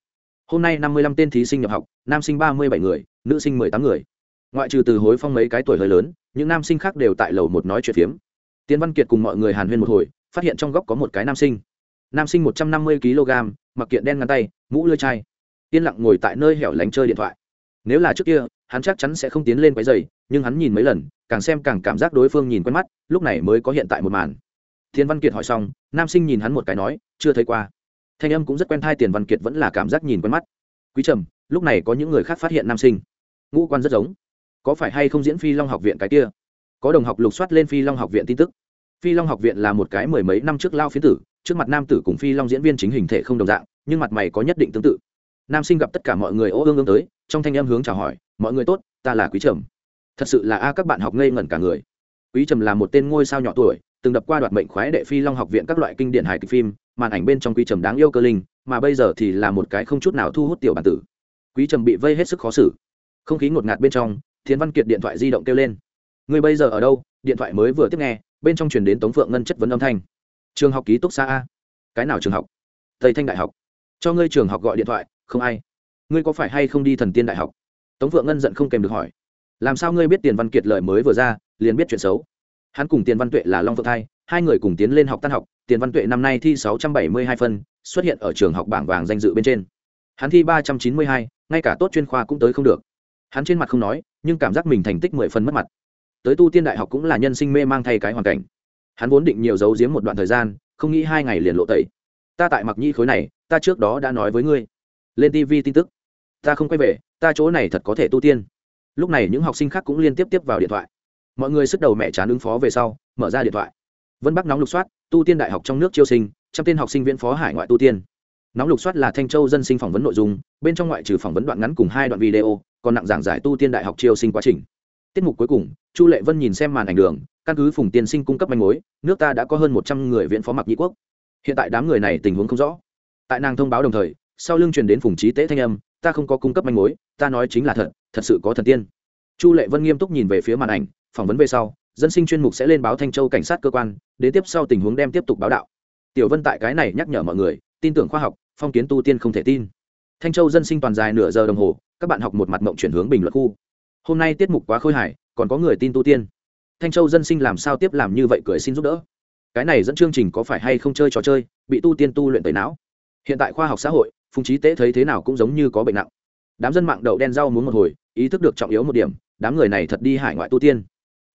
Hôm nay năm mươi lăm tên thí sinh nhập học, nam sinh ba mươi bảy người, nữ sinh mười tám người. Ngoại trừ từ hối phong mấy cái tuổi hơi lớn, những nam sinh khác đều tại lầu một nói chuyện phiếm. Tiến văn kiệt cùng mọi người hàn huyên một hồi, phát hiện trong góc có một cái nam sinh. Nam sinh một trăm năm mươi kg mặc kiện đen ngăn tay, mũ lưỡi chai. Yên lặng ngồi tại nơi hẻo lánh chơi điện thoại. Nếu là trước kia, hắn chắc chắn sẽ không tiến lên quái dày nhưng hắn nhìn mấy lần, càng xem càng cảm giác đối phương nhìn quen mắt, lúc này mới có hiện tại một màn thiên văn kiệt hỏi xong, nam sinh nhìn hắn một cái nói, chưa thấy qua. Thanh âm cũng rất quen tai tiền văn kiệt vẫn là cảm giác nhìn quen mắt. Quý trầm, lúc này có những người khác phát hiện nam sinh. Ngũ quan rất giống. Có phải hay không diễn phi long học viện cái kia? Có đồng học lục soát lên phi long học viện tin tức. Phi long học viện là một cái mười mấy năm trước lao phiến tử, trước mặt nam tử cùng phi long diễn viên chính hình thể không đồng dạng, nhưng mặt mày có nhất định tương tự. Nam sinh gặp tất cả mọi người ô ương ương tới, trong thanh âm hướng chào hỏi, mọi người tốt, ta là quý trầm. Thật sự là a, các bạn học ngây ngẩn cả người. Quý trầm là một tên ngôi sao nhỏ tuổi từng đập qua đoạt mệnh khoái đệ phi long học viện các loại kinh điển hài kịch phim, màn ảnh bên trong quý trầm đáng yêu cơ linh, mà bây giờ thì là một cái không chút nào thu hút tiểu bản tử. Quý trầm bị vây hết sức khó xử. Không khí ngột ngạt bên trong, thiến văn kiệt điện thoại di động kêu lên. Người bây giờ ở đâu? Điện thoại mới vừa tiếp nghe, bên trong truyền đến tống phượng ngân chất vấn âm thanh. Trường học ký túc xa a. Cái nào trường học? Tây thanh đại học. Cho ngươi trường học gọi điện thoại, không ai. Ngươi có phải hay không đi thần tiên đại học? Tống phượng ngân giận không kèm được hỏi. Làm sao ngươi biết tiền văn kiệt lợi mới vừa ra, liền biết chuyện xấu? Hắn cùng tiền văn tuệ là long phượng thai, hai người cùng tiến lên học tan học. Tiền văn tuệ năm nay thi sáu trăm bảy mươi hai phân, xuất hiện ở trường học bảng vàng danh dự bên trên. Hắn thi ba trăm chín mươi hai, ngay cả tốt chuyên khoa cũng tới không được. Hắn trên mặt không nói, nhưng cảm giác mình thành tích mười phân mất mặt. Tới tu tiên đại học cũng là nhân sinh mê mang thay cái hoàn cảnh. Hắn vốn định nhiều giấu giếm một đoạn thời gian, không nghĩ hai ngày liền lộ tẩy. Ta tại mặc nhi khối này, ta trước đó đã nói với ngươi. Lên tv tin tức. Ta không quay về, ta chỗ này thật có thể tu tiên. Lúc này những học sinh khác cũng liên tiếp tiếp vào điện thoại mọi người sức đầu mẹ chán ứng phó về sau, mở ra điện thoại. Vân bắc nóng lục soát, tu tiên đại học trong nước chiêu sinh, trăm tên học sinh viễn phó hải ngoại tu tiên. Nóng lục soát là thanh châu dân sinh phỏng vấn nội dung, bên trong ngoại trừ phỏng vấn đoạn ngắn cùng hai đoạn video, còn nặng giảng giải tu tiên đại học chiêu sinh quá trình. Tiết mục cuối cùng, chu lệ vân nhìn xem màn ảnh đường, căn cứ phùng tiên sinh cung cấp manh mối, nước ta đã có hơn một trăm người viện phó mặc nhị quốc. Hiện tại đám người này tình huống không rõ. Tại nàng thông báo đồng thời, sau lưng truyền đến phùng trí tế thanh âm, ta không có cung cấp manh mối, ta nói chính là thật thật sự có thần tiên. Chu lệ vân nghiêm túc nhìn về phía màn ảnh phỏng vấn về sau, dân sinh chuyên mục sẽ lên báo thanh châu cảnh sát cơ quan, đến tiếp sau tình huống đem tiếp tục báo đạo. Tiểu vân tại cái này nhắc nhở mọi người, tin tưởng khoa học, phong kiến tu tiên không thể tin. Thanh châu dân sinh toàn dài nửa giờ đồng hồ, các bạn học một mặt mộng chuyển hướng bình luận khu. Hôm nay tiết mục quá khôi hài, còn có người tin tu tiên. Thanh châu dân sinh làm sao tiếp làm như vậy cười xin giúp đỡ. Cái này dẫn chương trình có phải hay không chơi trò chơi, bị tu tiên tu luyện tẩy não. Hiện tại khoa học xã hội, phùng trí tế thấy thế nào cũng giống như có bệnh nặng. Đám dân mạng đậu đen rau muốn một hồi, ý thức được trọng yếu một điểm, đám người này thật đi hải ngoại tu tiên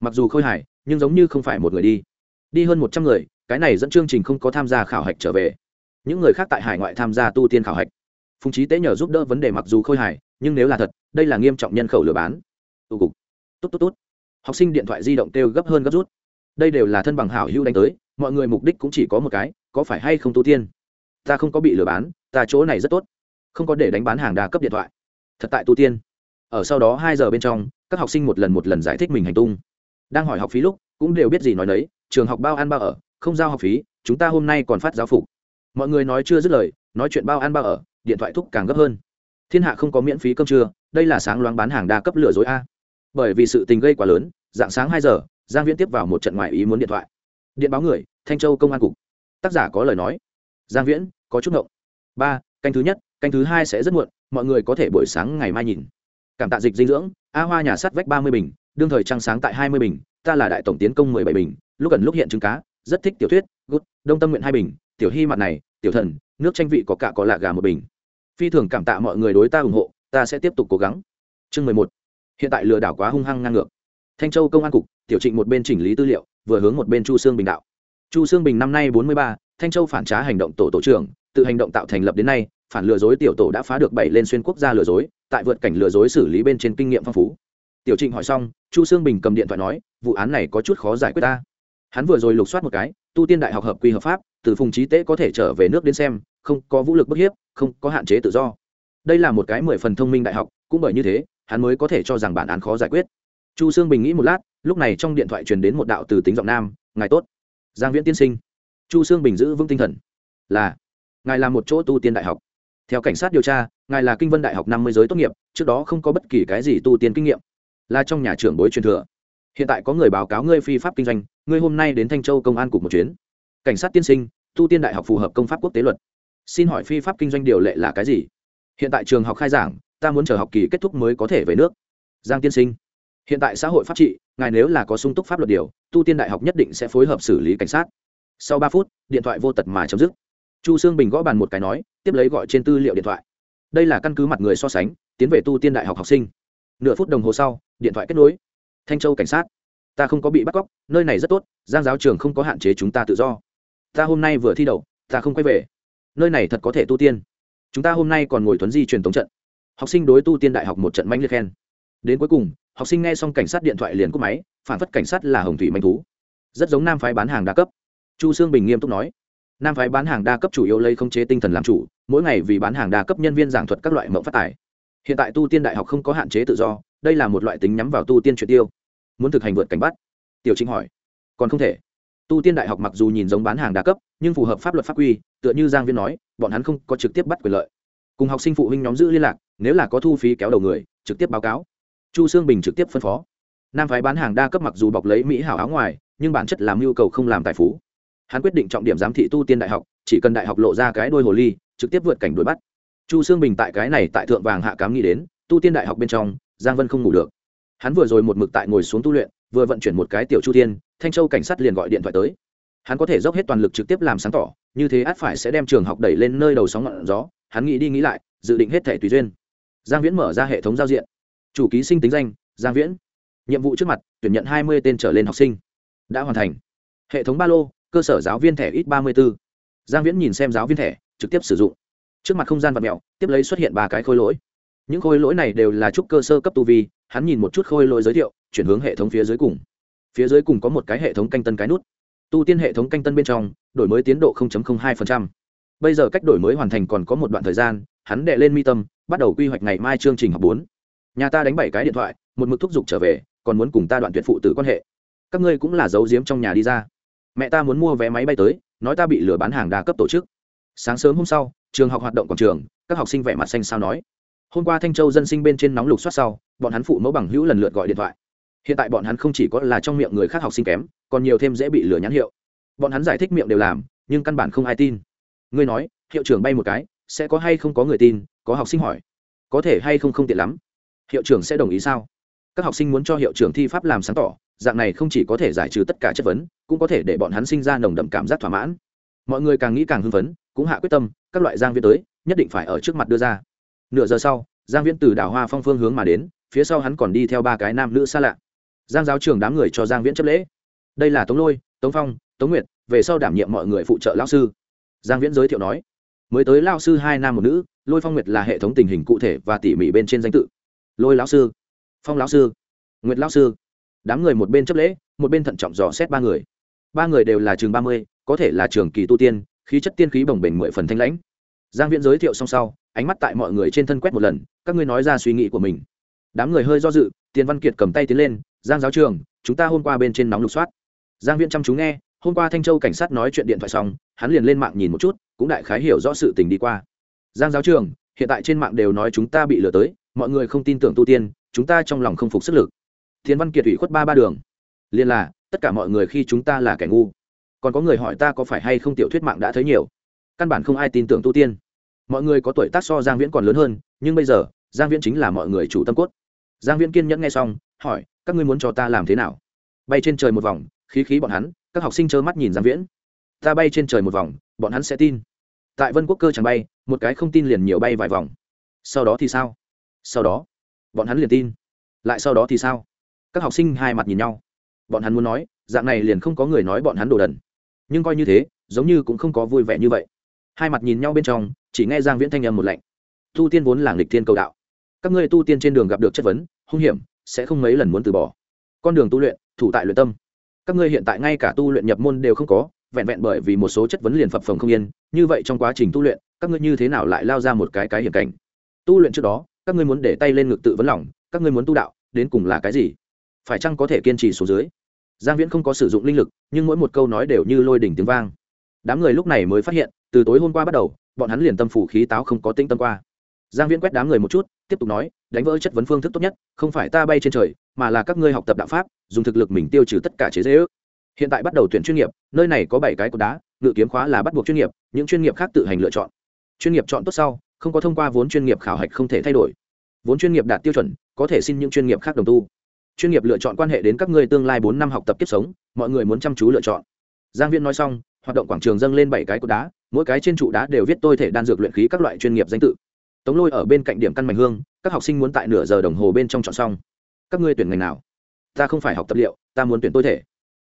mặc dù khôi hài, nhưng giống như không phải một người đi. Đi hơn một trăm người, cái này dẫn chương trình không có tham gia khảo hạch trở về. Những người khác tại hải ngoại tham gia tu tiên khảo hạch. Phùng trí tế nhờ giúp đỡ vấn đề mặc dù khôi hài, nhưng nếu là thật, đây là nghiêm trọng nhân khẩu lừa bán. Tụ cục. Tốt tốt tốt học sinh điện thoại di động kêu gấp hơn gấp rút. Đây đều là thân bằng hảo hữu đánh tới, mọi người mục đích cũng chỉ có một cái, có phải hay không tu tiên? Ta không có bị lừa bán, ta chỗ này rất tốt. Không có để đánh bán hàng đa cấp điện thoại. Thật tại tu tiên. Ở sau đó hai giờ bên trong, các học sinh một lần một lần giải thích mình hành tung đang hỏi học phí lúc, cũng đều biết gì nói đấy trường học bao ăn bao ở, không giao học phí, chúng ta hôm nay còn phát giáo phục. Mọi người nói chưa dứt lời, nói chuyện bao ăn bao ở, điện thoại thúc càng gấp hơn. Thiên hạ không có miễn phí cơm trưa, đây là sáng loáng bán hàng đa cấp lừa dối a. Bởi vì sự tình gây quá lớn, dạng sáng hai giờ, giang viễn tiếp vào một trận ngoài ý muốn điện thoại. Điện báo người, thanh châu công an cục. Tác giả có lời nói. Giang viễn, có chút ngộng. Ba, canh thứ nhất, canh thứ hai sẽ rất muộn, mọi người có thể buổi sáng ngày mai nhìn. Cảm tạ dịch dinh dưỡng, a hoa nhà sắt vách ba mươi bình đương thời trăng sáng tại hai mươi bình, ta là đại tổng tiến công mười bảy bình, lúc gần lúc hiện trứng cá, rất thích tiểu thuyết, gút, đông tâm nguyện hai bình, tiểu hy mặt này, tiểu thần, nước tranh vị có cả có lạ gà một bình. Phi thường cảm tạ mọi người đối ta ủng hộ, ta sẽ tiếp tục cố gắng. Chương mười một, hiện tại lừa đảo quá hung hăng ngang ngược. Thanh châu công an cục, tiểu trịnh một bên chỉnh lý tư liệu, vừa hướng một bên chu sương bình đạo. Chu sương bình năm nay bốn mươi ba, thanh châu phản trá hành động tổ tổ trưởng, tự hành động tạo thành lập đến nay, phản lừa dối tiểu tổ đã phá được bảy lên xuyên quốc gia lừa dối, tại vượt cảnh lừa dối xử lý bên trên kinh nghiệm phong phú tiểu trịnh hỏi xong, chu sương bình cầm điện thoại nói, vụ án này có chút khó giải quyết ta. Hắn vừa rồi lục soát một cái, tu tiên đại học hợp quy hợp pháp, từ phùng trí tế có thể trở về nước đến xem, không có vũ lực bức hiếp, không có hạn chế tự do. Đây là một cái mười phần thông minh đại học, cũng bởi như thế, hắn mới có thể cho rằng bản án khó giải quyết. Chu sương bình nghĩ một lát, lúc này trong điện thoại truyền đến một đạo từ tính giọng nam, ngài tốt. Giang viễn tiên sinh. Chu sương bình giữ vững tinh thần. Là, ngài là một chỗ tu tiên đại học. Theo cảnh sát điều tra, ngài là kinh vân đại học năm mươi giới tốt nghiệp, trước đó không có bất kỳ cái gì tu tiên kinh nghiệm là trong nhà trưởng bối truyền thừa. Hiện tại có người báo cáo ngươi phi pháp kinh doanh, ngươi hôm nay đến thanh châu công an cục một chuyến. Cảnh sát tiên sinh, tu tiên đại học phù hợp công pháp quốc tế luật. Xin hỏi phi pháp kinh doanh điều lệ là cái gì? Hiện tại trường học khai giảng, ta muốn chờ học kỳ kết thúc mới có thể về nước. Giang tiên sinh, hiện tại xã hội pháp trị, ngài nếu là có sung túc pháp luật điều, tu tiên đại học nhất định sẽ phối hợp xử lý cảnh sát. Sau ba phút, điện thoại vô tật mà chấm dứt. Chu sương bình gõ bàn một cái nói, tiếp lấy gọi trên tư liệu điện thoại. Đây là căn cứ mặt người so sánh, tiến về tu tiên đại học học sinh nửa phút đồng hồ sau, điện thoại kết nối. Thanh châu cảnh sát, ta không có bị bắt cóc, nơi này rất tốt, giang giáo trường không có hạn chế chúng ta tự do. Ta hôm nay vừa thi đậu, ta không quay về. Nơi này thật có thể tu tiên. Chúng ta hôm nay còn ngồi tuấn di truyền tống trận. Học sinh đối tu tiên đại học một trận mãnh liệt khen. Đến cuối cùng, học sinh nghe xong cảnh sát điện thoại liền cúp máy, phản phất cảnh sát là hồng thủy manh thú. Rất giống nam phái bán hàng đa cấp. Chu sương bình nghiêm túc nói, nam phái bán hàng đa cấp chủ yếu lấy khống chế tinh thần làm chủ, mỗi ngày vì bán hàng đa cấp nhân viên giảng thuật các loại mẫu phát tài hiện tại tu tiên đại học không có hạn chế tự do, đây là một loại tính nhắm vào tu tiên chuyện tiêu. Muốn thực hành vượt cảnh bắt. Tiểu chính hỏi. Còn không thể. Tu tiên đại học mặc dù nhìn giống bán hàng đa cấp, nhưng phù hợp pháp luật pháp quy, tựa như giang viên nói, bọn hắn không có trực tiếp bắt quyền lợi. Cùng học sinh phụ huynh nhóm giữ liên lạc, nếu là có thu phí kéo đầu người, trực tiếp báo cáo. Chu sương bình trực tiếp phân phó. Nam phái bán hàng đa cấp mặc dù bọc lấy mỹ hảo áo ngoài, nhưng bản chất làm nhu cầu không làm tài phú. Hắn quyết định trọng điểm giám thị tu tiên đại học, chỉ cần đại học lộ ra cái đôi hồ ly, trực tiếp vượt cảnh đuổi bắt chu sương bình tại cái này tại thượng vàng hạ cám nghĩ đến, tu tiên đại học bên trong, giang vân không ngủ được. Hắn vừa rồi một mực tại ngồi xuống tu luyện, vừa vận chuyển một cái tiểu chu thiên, thanh châu cảnh sát liền gọi điện thoại tới. Hắn có thể dốc hết toàn lực trực tiếp làm sáng tỏ, như thế át phải sẽ đem trường học đẩy lên nơi đầu sóng ngọn gió, hắn nghĩ đi nghĩ lại, dự định hết thẻ tùy duyên. Giang viễn mở ra hệ thống giao diện. Chủ ký sinh tính danh, giang viễn. Nhiệm vụ trước mặt, tuyển nhận hai mươi tên trở lên học sinh. Đã hoàn thành. Hệ thống ba lô, cơ sở giáo viên thẻ ít ba mươi b ố giang viễn nhìn xem giáo viên thẻ, trực tiếp sử dụng trước mặt không gian vật mẹo tiếp lấy xuất hiện ba cái khôi lỗi. Những khôi lỗi này đều là trúc cơ sơ cấp tu vi, hắn nhìn một chút khôi lỗi giới thiệu, chuyển hướng hệ thống phía dưới cùng. Phía dưới cùng có một cái hệ thống canh tân cái nút. Tu tiên hệ thống canh tân bên trong, đổi mới tiến độ 0.02%. bây giờ cách đổi mới hoàn thành còn có một đoạn thời gian, hắn đệ lên mi tâm, bắt đầu quy hoạch ngày mai chương trình học bốn. Nhà ta đánh bảy cái điện thoại, một mực thúc giục trở về, còn muốn cùng ta đoạn tuyệt phụ tử quan hệ. Các ngươi cũng là giấu giếm trong nhà đi ra. Mẹ ta muốn mua vé máy bay tới, nói ta bị lừa bán hàng đa cấp tổ chức. Sáng sớm hôm sau trường học hoạt động quảng trường, các học sinh vẻ mặt xanh sao nói. Hôm qua thanh châu dân sinh bên trên nóng lục soát sau, bọn hắn phụ mẫu bằng hữu lần lượt gọi điện thoại. Hiện tại bọn hắn không chỉ có là trong miệng người khác học sinh kém, còn nhiều thêm dễ bị lừa nhãn hiệu. Bọn hắn giải thích miệng đều làm, nhưng căn bản không ai tin. Ngươi nói, hiệu trưởng bay một cái, sẽ có hay không có người tin, có học sinh hỏi. Có thể hay không không tiện lắm. Hiệu trưởng sẽ đồng ý sao? Các học sinh muốn cho hiệu trưởng thi pháp làm sáng tỏ, dạng này không chỉ có thể giải trừ tất cả chất vấn, cũng có thể để bọn hắn sinh ra nồng đậm cảm giác thỏa mãn mọi người càng nghĩ càng hưng phấn, cũng hạ quyết tâm, các loại giang viễn tới, nhất định phải ở trước mặt đưa ra. Nửa giờ sau, giang viễn từ đảo hoa phong phương hướng mà đến, phía sau hắn còn đi theo ba cái nam nữ xa lạ. Giang giáo trường đám người cho giang viễn chấp lễ. Đây là tống lôi, tống phong, tống nguyệt, về sau đảm nhiệm mọi người phụ trợ lao sư. Giang viễn giới thiệu nói, mới tới lao sư hai nam một nữ, lôi phong nguyệt là hệ thống tình hình cụ thể và tỉ mỉ bên trên danh tự. Lôi lão sư. Phong lão sư. Nguyệt lão sư. Đám người một bên chấp lễ, một bên thận trọng dò xét ba người. Ba người đều là trường ba mươi có thể là trường kỳ tu tiên, khí chất tiên khí bồng bềnh mười phần thanh lãnh. Giang viễn giới thiệu xong sau, ánh mắt tại mọi người trên thân quét một lần, các ngươi nói ra suy nghĩ của mình. Đám người hơi do dự, tiền văn kiệt cầm tay tiến lên, giang giáo trường, chúng ta hôm qua bên trên nóng lục soát. Giang viễn chăm chú nghe, hôm qua thanh châu cảnh sát nói chuyện điện thoại xong, hắn liền lên mạng nhìn một chút, cũng đại khái hiểu rõ sự tình đi qua. Giang giáo trường, hiện tại trên mạng đều nói chúng ta bị lừa tới, mọi người không tin tưởng tu tiên, chúng ta trong lòng không phục sức lực. Thiên văn kiệt ủy khuất ba ba đường. Liền là, tất cả mọi người khi chúng ta là kẻ ngu còn có người hỏi ta có phải hay không tiểu thuyết mạng đã thấy nhiều? Căn bản không ai tin tưởng tu tiên. Mọi người có tuổi tác so giang viễn còn lớn hơn, nhưng bây giờ, giang viễn chính là mọi người chủ tâm cốt. Giang viễn kiên nhẫn nghe xong, hỏi, các ngươi muốn cho ta làm thế nào? Bay trên trời một vòng, khí khí bọn hắn, các học sinh trơ mắt nhìn giang viễn. Ta bay trên trời một vòng, bọn hắn sẽ tin. Tại vân quốc cơ chẳng bay, một cái không tin liền nhiều bay vài vòng. Sau đó thì sao? Sau đó, bọn hắn liền tin. Lại sau đó thì sao? Các học sinh hai mặt nhìn nhau. Bọn hắn muốn nói, dạng này liền không có người nói bọn hắn đồ đần nhưng coi như thế, giống như cũng không có vui vẻ như vậy. Hai mặt nhìn nhau bên trong, chỉ nghe giang viễn thanh âm một lạnh. Tu tiên vốn là nghịch thiên cầu đạo. Các ngươi tu tiên trên đường gặp được chất vấn, hung hiểm, sẽ không mấy lần muốn từ bỏ. Con đường tu luyện, thủ tại luyện tâm. Các ngươi hiện tại ngay cả tu luyện nhập môn đều không có, vẹn vẹn bởi vì một số chất vấn liền phập phồng không yên, như vậy trong quá trình tu luyện, các ngươi như thế nào lại lao ra một cái cái hiểm cảnh? Tu luyện trước đó, các ngươi muốn để tay lên ngực tự vấn lòng, các ngươi muốn tu đạo, đến cùng là cái gì? Phải chăng có thể kiên trì số dưới? Giang viễn không có sử dụng linh lực, nhưng mỗi một câu nói đều như lôi đỉnh tiếng vang. Đám người lúc này mới phát hiện, từ tối hôm qua bắt đầu, bọn hắn liền tâm phủ khí táo không có tĩnh tâm qua. Giang viễn quét đám người một chút, tiếp tục nói, đánh vỡ chất vấn phương thức tốt nhất, không phải ta bay trên trời, mà là các ngươi học tập đạo pháp, dùng thực lực mình tiêu trừ tất cả chế dễ ước. Hiện tại bắt đầu tuyển chuyên nghiệp, nơi này có bảy cái cột đá, ngự kiếm khóa là bắt buộc chuyên nghiệp, những chuyên nghiệp khác tự hành lựa chọn. Chuyên nghiệp chọn tốt sau, không có thông qua vốn chuyên nghiệp khảo hạch không thể thay đổi. Vốn chuyên nghiệp đạt tiêu chuẩn, có thể xin những chuyên nghiệp khác đồng tu chuyên nghiệp lựa chọn quan hệ đến các ngươi tương lai bốn năm học tập kiếp sống, mọi người muốn chăm chú lựa chọn. Giang viên nói xong, hoạt động quảng trường dâng lên bảy cái cột đá, mỗi cái trên trụ đá đều viết tôi thể đan dược luyện khí các loại chuyên nghiệp danh tự. Tống lôi ở bên cạnh điểm căn mảnh hương, các học sinh muốn tại nửa giờ đồng hồ bên trong chọn xong. Các ngươi tuyển ngành nào? Ta không phải học tập liệu, ta muốn tuyển tôi thể.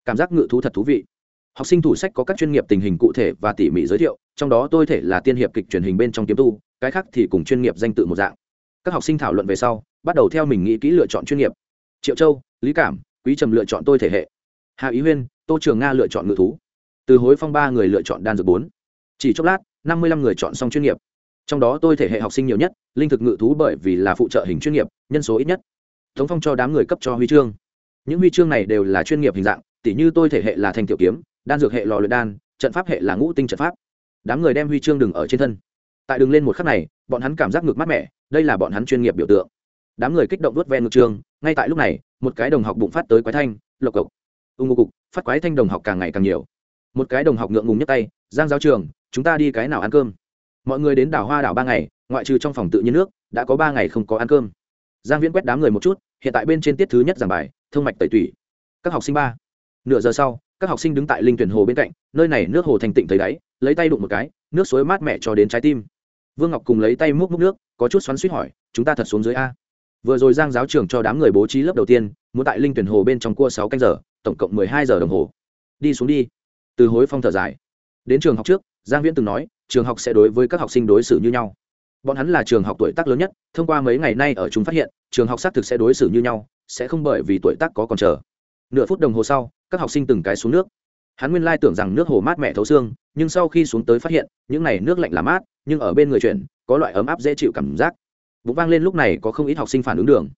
Cảm giác ngự thú thật thú vị. Học sinh thủ sách có các chuyên nghiệp tình hình cụ thể và tỉ mỉ giới thiệu, trong đó tôi thể là tiên hiệp kịch truyền hình bên trong kiếm tu, cái khác thì cùng chuyên nghiệp danh tự một dạng. Các học sinh thảo luận về sau, bắt đầu theo mình nghĩ kỹ lựa chọn chuyên nghiệp triệu châu, lý cảm, quý trầm lựa chọn tôi thể hệ. Hạ ý huyên, tô trường nga lựa chọn ngự thú. Từ hối phong ba người lựa chọn đan dược bốn. Chỉ chốc lát, năm mươi lăm người chọn xong chuyên nghiệp. Trong đó tôi thể hệ học sinh nhiều nhất, linh thực ngự thú bởi vì là phụ trợ hình chuyên nghiệp, nhân số ít nhất. Tống phong cho đám người cấp cho huy chương. Những huy chương này đều là chuyên nghiệp hình dạng, tỉ như tôi thể hệ là thanh tiểu kiếm, đan dược hệ lò luyện đan, trận pháp hệ là ngũ tinh trận pháp. Đám người đem huy chương đừng ở trên thân. Tại đường lên một khắc này, bọn hắn cảm giác ngược mát mẻ, đây là bọn hắn chuyên nghiệp biểu tượng đám người kích động đốt ven ngược trường, ngay tại lúc này, một cái đồng học bụng phát tới quái thanh, lộc cộc. Ưng ngô cục, phát quái thanh đồng học càng ngày càng nhiều. Một cái đồng học ngượng ngùng nhấc tay, giang giáo trường, chúng ta đi cái nào ăn cơm? Mọi người đến đảo hoa đảo ba ngày, ngoại trừ trong phòng tự nhiên nước, đã có ba ngày không có ăn cơm. Giang viễn quét đám người một chút, hiện tại bên trên tiết thứ nhất giảng bài thương mạch tẩy tủy. Các học sinh ba. Nửa giờ sau, các học sinh đứng tại linh tuyển hồ bên cạnh, nơi này nước hồ thành tịnh thấy đáy, lấy tay đụng một cái, nước suối mát mẻ cho đến trái tim. Vương ngọc cùng lấy tay múc múc nước, có chút xoắn suýt hỏi, chúng ta thật xuống dưới a? Vừa rồi giang giáo trưởng cho đám người bố trí lớp đầu tiên, muốn tại linh tuyển hồ bên trong cua sáu canh giờ, tổng cộng mười hai giờ đồng hồ. Đi xuống đi. Từ hối phong thở dài. Đến trường học trước, giang viễn từng nói, trường học sẽ đối với các học sinh đối xử như nhau. Bọn hắn là trường học tuổi tác lớn nhất, thông qua mấy ngày nay ở chúng phát hiện, trường học xác thực sẽ đối xử như nhau, sẽ không bởi vì tuổi tác có còn chờ. Nửa phút đồng hồ sau, các học sinh từng cái xuống nước. Hắn nguyên lai tưởng rằng nước hồ mát mẻ thấu xương, nhưng sau khi xuống tới phát hiện, những này nước lạnh là mát, nhưng ở bên người chuyển, có loại ấm áp dễ chịu cảm giác bụng vang lên lúc này có không ít học sinh phản ứng đường.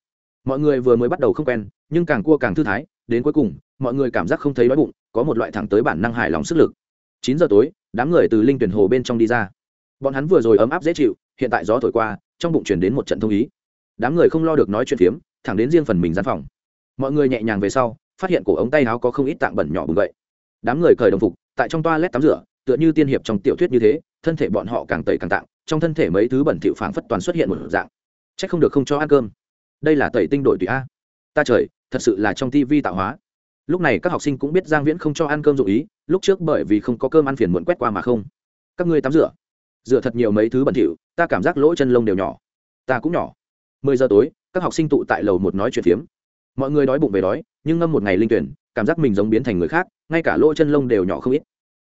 Mọi người vừa mới bắt đầu không quen, nhưng càng cua càng thư thái, đến cuối cùng, mọi người cảm giác không thấy đói bụng, có một loại thẳng tới bản năng hài lòng sức lực. Chín giờ tối, đám người từ linh tuyển hồ bên trong đi ra. Bọn hắn vừa rồi ấm áp dễ chịu, hiện tại gió thổi qua, trong bụng chuyển đến một trận thông ý. Đám người không lo được nói chuyện phiếm, thẳng đến riêng phần mình gian phòng. Mọi người nhẹ nhàng về sau, phát hiện cổ ống tay áo có không ít tạng bẩn nhỏ bừng vậy đám người cởi đồng phục, tại trong toa lét tắm rửa, tựa như tiên hiệp trong tiểu thuyết như thế, thân thể bọn họ càng tẩy càng tạng trong thân thể mấy thứ bẩn thỉu phảng phất toàn xuất hiện một dạng. Chắc không được không cho ăn cơm. Đây là tẩy tinh đổi tùy a. Ta trời, thật sự là trong tivi tạo hóa. Lúc này các học sinh cũng biết giang viễn không cho ăn cơm dụ ý, lúc trước bởi vì không có cơm ăn phiền muộn quét qua mà không. Các ngươi tắm rửa. Rửa thật nhiều mấy thứ bẩn thỉu, ta cảm giác lỗ chân lông đều nhỏ. Ta cũng nhỏ. Mười giờ tối, các học sinh tụ tại lầu một nói chuyện phiếm. Mọi người đói bụng về đói, nhưng ngâm một ngày linh tuyển, cảm giác mình giống biến thành người khác, ngay cả lỗ chân lông đều nhỏ không ít.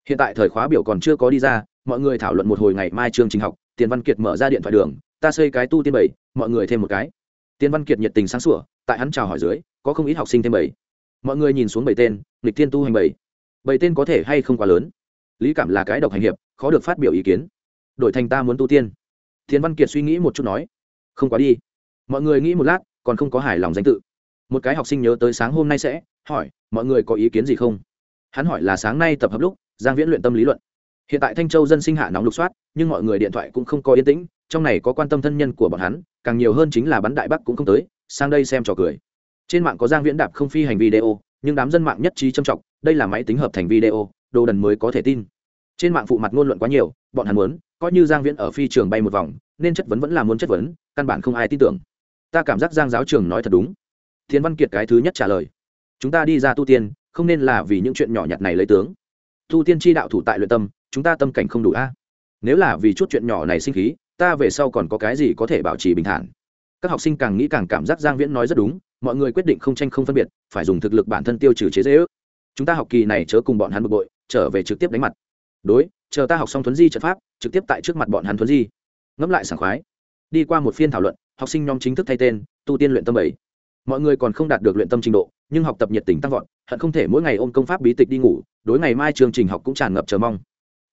Hiện tại thời khóa biểu còn chưa có đi ra, mọi người thảo luận một hồi ngày mai chương trình học tiền văn kiệt mở ra điện thoại đường, ta xây cái tu tiên bảy, mọi người thêm một cái. Tiền văn kiệt nhiệt tình sáng sủa, tại hắn chào hỏi dưới, có không ít học sinh thêm bảy. Mọi người nhìn xuống bảy tên lịch tiên tu hành bảy. Bảy tên có thể hay không quá lớn? Lý cảm là cái độc hành hiệp, khó được phát biểu ý kiến. Đổi thành ta muốn tu tiên. Thiên văn kiệt suy nghĩ một chút nói. Không quá đi. Mọi người nghĩ một lát, còn không có hài lòng danh tự. Một cái học sinh nhớ tới sáng hôm nay sẽ hỏi, mọi người có ý kiến gì không? Hắn hỏi là sáng nay tập hợp lúc, giang viễn luyện tâm lý luận hiện tại thanh châu dân sinh hạ nóng lục soát, nhưng mọi người điện thoại cũng không có yên tĩnh, trong này có quan tâm thân nhân của bọn hắn, càng nhiều hơn chính là bắn đại bắc cũng không tới, sang đây xem trò cười. Trên mạng có giang viễn đạp không phi hành video, nhưng đám dân mạng nhất trí trầm trọng, đây là máy tính hợp thành video, đồ đần mới có thể tin. Trên mạng phụ mặt ngôn luận quá nhiều, bọn hắn muốn, coi như giang viễn ở phi trường bay một vòng, nên chất vấn vẫn là muốn chất vấn, căn bản không ai tin tưởng. Ta cảm giác giang giáo trường nói thật đúng. Thiên văn kiệt cái thứ nhất trả lời. Chúng ta đi ra tu tiên, không nên là vì những chuyện nhỏ nhặt này lấy tướng. Tu tiên tri đạo thủ tại luyện tâm chúng ta tâm cảnh không đủ a. Nếu là vì chút chuyện nhỏ này sinh khí, ta về sau còn có cái gì có thể bảo trì bình thản? Các học sinh càng nghĩ càng cảm giác giang viễn nói rất đúng, mọi người quyết định không tranh không phân biệt, phải dùng thực lực bản thân tiêu trừ chế dễ ước chúng ta học kỳ này chớ cùng bọn hắn bực bội, trở về trực tiếp đánh mặt. Đối, chờ ta học xong thuấn di trận pháp, trực tiếp tại trước mặt bọn hắn thuấn di. Ngẫm lại sảng khoái. Đi qua một phiên thảo luận, học sinh nhóm chính thức thay tên, tu tiên luyện tâm bảy. Mọi người còn không đạt được luyện tâm trình độ, nhưng học tập nhiệt tình tăng vọt, hận không thể mỗi ngày ôm công pháp bí tịch đi ngủ, đối ngày mai chương trình học cũng tràn ngập chờ mong.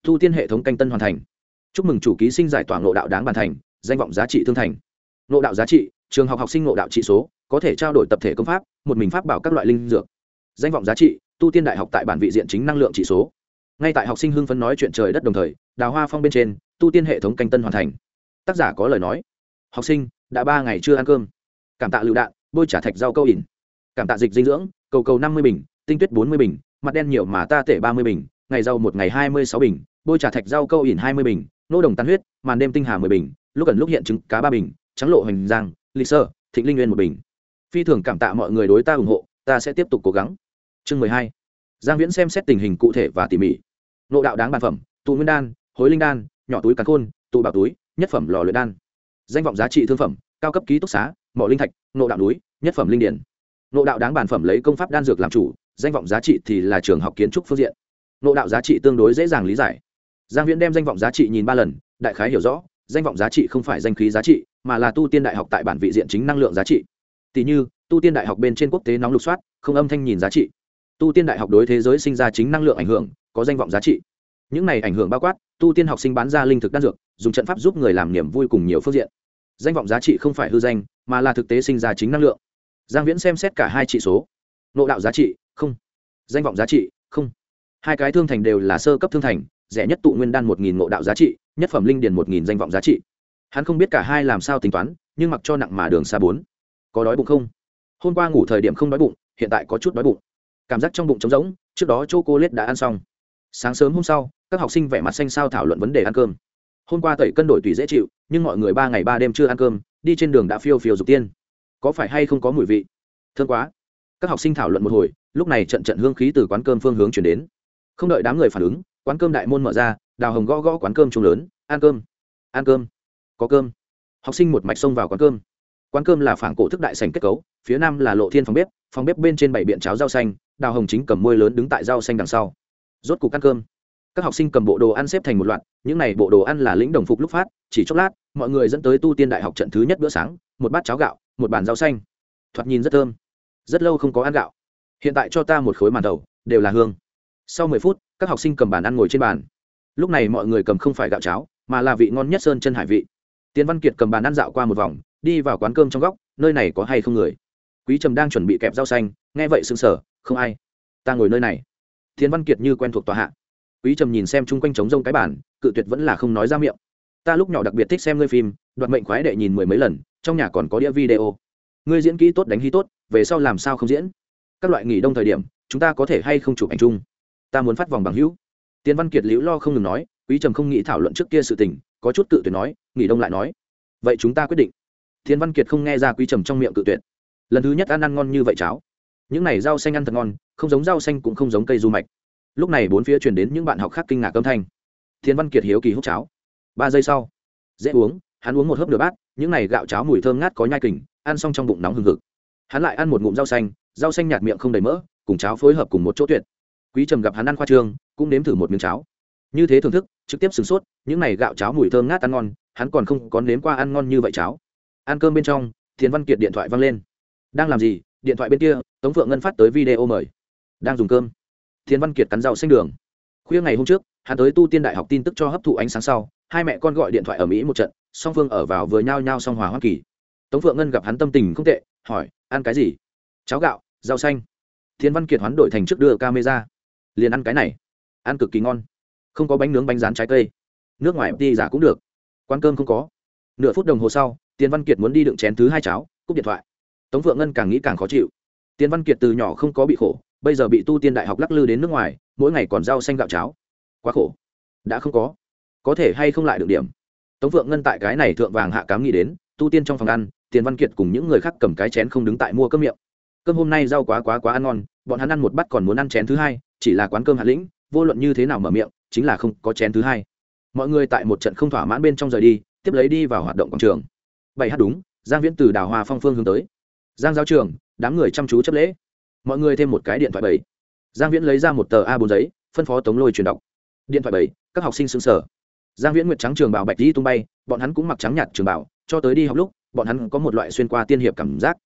Thu tiên hệ thống canh tân hoàn thành. Chúc mừng chủ ký sinh giải tỏa ngộ đạo đáng bàn thành, danh vọng giá trị thương thành. Ngộ đạo giá trị, trường học học sinh ngộ đạo trị số, có thể trao đổi tập thể công pháp, một mình pháp bảo các loại linh dược. Danh vọng giá trị, tu tiên đại học tại bản vị diện chính năng lượng trị số. Ngay tại học sinh hưng phấn nói chuyện trời đất đồng thời, đào hoa phong bên trên, tu tiên hệ thống canh tân hoàn thành. Tác giả có lời nói. Học sinh, đã ba ngày chưa ăn cơm. Cảm tạ lựu đạn, bôi trả thạch rau câu ỉn. Cảm tạ dịch dinh dưỡng, cầu cầu năm mươi bình, tinh tuyết bốn mươi bình, mặt đen nhiều mà ta tể ba mươi bình, ngày rau một ngày hai mươi sáu bình bôi trà thạch rau câu ỉn hai mươi bình, nô đồng tan huyết, màn đêm tinh hà mười bình, lúc cần lúc hiện trứng cá ba bình, trắng lộ hoành giang, lịch sơ, thịnh linh nguyên một bình. Phi thường cảm tạ mọi người đối ta ủng hộ, ta sẽ tiếp tục cố gắng. Chương mười hai. Giang viễn xem xét tình hình cụ thể và tỉ mỉ. Nộ đạo đáng bàn phẩm, tụ nguyên đan, hối linh đan, nhỏ túi cắn khôn, tụ bảo túi, nhất phẩm lò luyện đan. Danh vọng giá trị thương phẩm, cao cấp ký túc xá, mỏ linh thạch nộ đạo núi, nhất phẩm linh điển. Nộ đạo đáng bàn phẩm lấy công pháp đan dược làm chủ, danh vọng giá trị thì là trường học kiến trúc phương diện. Nộ đạo giá trị tương đối dễ dàng lý giải giang viễn đem danh vọng giá trị nhìn ba lần, đại khái hiểu rõ, danh vọng giá trị không phải danh khí giá trị, mà là tu tiên đại học tại bản vị diện chính năng lượng giá trị. Tỷ như, tu tiên đại học bên trên quốc tế nóng lục soát, không âm thanh nhìn giá trị. Tu tiên đại học đối thế giới sinh ra chính năng lượng ảnh hưởng, có danh vọng giá trị. Những này ảnh hưởng bao quát, tu tiên học sinh bán ra linh thực đan dược, dùng trận pháp giúp người làm niềm vui cùng nhiều phương diện. Danh vọng giá trị không phải hư danh, mà là thực tế sinh ra chính năng lượng. Giang viễn xem xét cả hai trị số. Nộ đạo giá trị, không. Danh vọng giá trị, không. Hai cái thương thành đều là sơ cấp thương thành rẻ nhất tụ nguyên đan một nghìn ngộ đạo giá trị, nhất phẩm linh điền một nghìn danh vọng giá trị. Hắn không biết cả hai làm sao tính toán, nhưng mặc cho nặng mà đường xa bốn. Có đói bụng không? Hôm qua ngủ thời điểm không đói bụng, hiện tại có chút đói bụng. Cảm giác trong bụng trống rỗng, trước đó c h o cô lết đã ăn xong. Sáng sớm hôm sau, các học sinh vẻ mặt xanh sao thảo luận vấn đề ăn cơm. Hôm qua tẩy cân đổi tùy dễ chịu, nhưng mọi người ba ngày ba đêm chưa ăn cơm, đi trên đường đã phiêu phiêu dục tiên. Có phải hay không có mùi vị? Thương quá. Các học sinh thảo luận một hồi, lúc này trận trận hương khí từ quán cơm phương hướng chuyển đến. Không đợi đám người phản ứng quán cơm đại môn mở ra, đào hồng gõ gõ quán cơm chung lớn, ăn cơm ăn cơm, có cơm. Học sinh một mạch xông vào quán cơm. Quán cơm là phản cổ thức đại sành kết cấu, phía nam là lộ thiên phòng bếp phòng bếp bên trên bảy biện cháo rau xanh, đào hồng chính cầm môi lớn đứng tại rau xanh đằng sau. Rốt cục ăn cơm. Các học sinh cầm bộ đồ ăn xếp thành một loạt, những n à y bộ đồ ăn là lĩnh đồng phục lúc phát, chỉ chốc lát, mọi người dẫn tới tu tiên đại học trận thứ nhất bữa sáng, một bát cháo gạo, một bàn rau xanh. Thoạt nhìn rất thơm. Rất lâu không có ăn gạo. Hiện tại cho ta một khối màn đầu, đều là hương. Sau mười phút các học sinh cầm bàn ăn ngồi trên bàn. Lúc này mọi người cầm không phải gạo cháo, mà là vị ngon nhất sơn chân hải vị. Tiến văn kiệt cầm bàn ăn dạo qua một vòng, đi vào quán cơm trong góc, nơi này có hay không người? Quý trầm đang chuẩn bị kẹp rau xanh, nghe vậy sững sờ, không ai. Ta ngồi nơi này. Tiến văn kiệt như quen thuộc tòa hạ. Quý trầm nhìn xem chung quanh trống rông cái bản cự tuyệt vẫn là không nói ra miệng. Ta lúc nhỏ đặc biệt thích xem ngươi phim, đoạt mệnh khoái đệ nhìn mười mấy lần, trong nhà còn có đĩa video. Ngươi diễn kỹ tốt đánh hy tốt, về sau làm sao không diễn? Các loại nghỉ đông thời điểm, chúng ta có thể hay không chụp ảnh chung? Ta muốn phát vòng bằng hữu. Tiến văn kiệt liễu lo không ngừng nói, quý trầm không nghĩ thảo luận trước kia sự tình, có chút cự tuyệt nói, nghỉ đông lại nói. Vậy chúng ta quyết định. Tiến văn kiệt không nghe ra quý trầm trong miệng cự tuyệt. Lần thứ nhất ăn ăn ngon như vậy cháo. Những này rau xanh ăn thật ngon, không giống rau xanh cũng không giống cây du mạch. Lúc này bốn phía truyền đến những bạn học khác kinh ngạc âm thanh. Thiên văn kiệt hiếu kỳ hút cháo. Ba giây sau, dễ uống, hắn uống một hớp nửa bát, những này gạo cháo mùi thơm ngát có nhai kình, ăn xong trong bụng nóng hừng hực. Hắn lại ăn một ngụm rau xanh rau xanh nhạt miệng không đầy mỡ, cùng cháo phối hợp cùng một chỗ tuyệt quý trầm gặp hắn ăn khoa trương, cũng nếm thử một miếng cháo. Như thế thưởng thức, trực tiếp sửng sốt, những này gạo cháo mùi thơm ngát ăn ngon, hắn còn không có nếm qua ăn ngon như vậy cháo. Ăn cơm bên trong, thiền văn kiệt điện thoại văng lên. Đang làm gì? Điện thoại bên kia, tống phượng ngân phát tới video mời. Đang dùng cơm. Thiền văn kiệt cắn rau xanh đường. Khuya ngày hôm trước, hắn tới tu tiên đại học tin tức cho hấp thụ ánh sáng sau, hai mẹ con gọi điện thoại ở mỹ một trận, song phương ở vào vừa nhao nhao song hòa hoa kỳ. Tống phượng ngân gặp hắn tâm tình không tệ, hỏi, ăn cái gì? Cháo gạo, rau xanh. Thiên văn kiệt hoán đổi thành trước đưa camera liền ăn cái này. Ăn cực kỳ ngon. Không có bánh nướng bánh rán trái cây. Nước ngoài đi giả cũng được. Quán cơm không có. Nửa phút đồng hồ sau, tiền văn kiệt muốn đi đựng chén thứ hai cháo, cúp điện thoại. Tống Vượng ngân càng nghĩ càng khó chịu. Tiền văn kiệt từ nhỏ không có bị khổ, bây giờ bị tu tiên đại học lắc lư đến nước ngoài, mỗi ngày còn rau xanh gạo cháo. Quá khổ. Đã không có. Có thể hay không lại được điểm. Tống Vượng ngân tại cái này thượng vàng hạ cám nghĩ đến, tu tiên trong phòng ăn, tiền văn kiệt cùng những người khác cầm cái chén không đứng tại mua cơm miệng. Cơm hôm nay rau quá quá quá ăn ngon, bọn hắn ăn một bát còn muốn ăn chén thứ hai chỉ là quán cơm hạ lĩnh, vô luận như thế nào mở miệng, chính là không có chén thứ hai. Mọi người tại một trận không thỏa mãn bên trong rời đi, tiếp lấy đi vào hoạt động quảng trường. Bảy h đúng, giang viễn từ đào hoa phong phương hướng tới. Giang giáo trường, đám người chăm chú chấp lễ. Mọi người thêm một cái điện thoại bảy. Giang viễn lấy ra một tờ a 4 giấy, phân phó tống lôi truyền đọc. Điện thoại bảy, các học sinh xứng sở. Giang viễn nguyệt trắng trường bảo bạch đi tung bay, bọn hắn cũng mặc trắng nhạt trường bảo, cho tới đi học lúc, bọn hắn có một loại xuyên qua tiên hiệp cảm giác.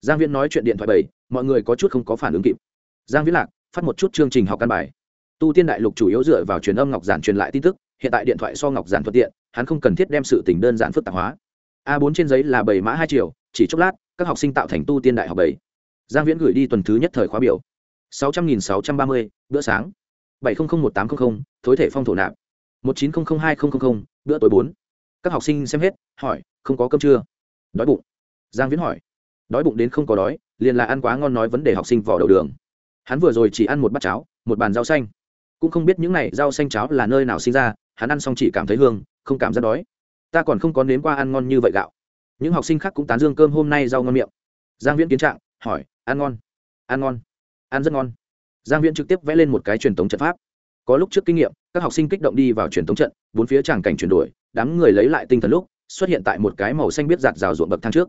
Giang viễn nói chuyện điện thoại bảy, mọi người có chút không có phản ứng kịp. Giang viễn lạc phát một chút chương trình học căn bài. Tu tiên đại lục chủ yếu dựa vào truyền âm ngọc giản truyền lại tin tức, hiện tại điện thoại so ngọc giản thuận tiện, hắn không cần thiết đem sự tình đơn giản phức tạp hóa. A 4 trên giấy là bảy mã hai triệu chỉ chốc lát, các học sinh tạo thành tu tiên đại học bảy. Giang viễn gửi đi tuần thứ nhất thời khóa biểu. sáu trăm nghìn sáu trăm ba mươi, bữa sáng. bảy trăm linh một tám trăm linh thối thể phong thổ nạp. một chín trăm linh hai nghìn bữa tối bốn. Các học sinh xem hết, hỏi, không có cơm chưa? Đói bụng. Giang viễn hỏi. Đói bụng đến không có đói, liền là ăn quá ngon nói vấn đề học sinh vỏ đầu đường hắn vừa rồi chỉ ăn một bát cháo, một bàn rau xanh. Cũng không biết những này rau xanh cháo là nơi nào sinh ra, hắn ăn xong chỉ cảm thấy hương, không cảm giác đói. Ta còn không có nếm qua ăn ngon như vậy gạo. Những học sinh khác cũng tán dương cơm hôm nay rau ngon miệng. Giang viễn kiến trạng, hỏi, ăn ngon ăn ngon, ăn rất ngon. Giang viễn trực tiếp vẽ lên một cái truyền thống trận pháp. Có lúc trước kinh nghiệm, các học sinh kích động đi vào truyền thống trận, bốn phía tràng cảnh chuyển đổi, đám người lấy lại tinh thần lúc, xuất hiện tại một cái màu xanh biết giạt rào ruộng bậc thang trước.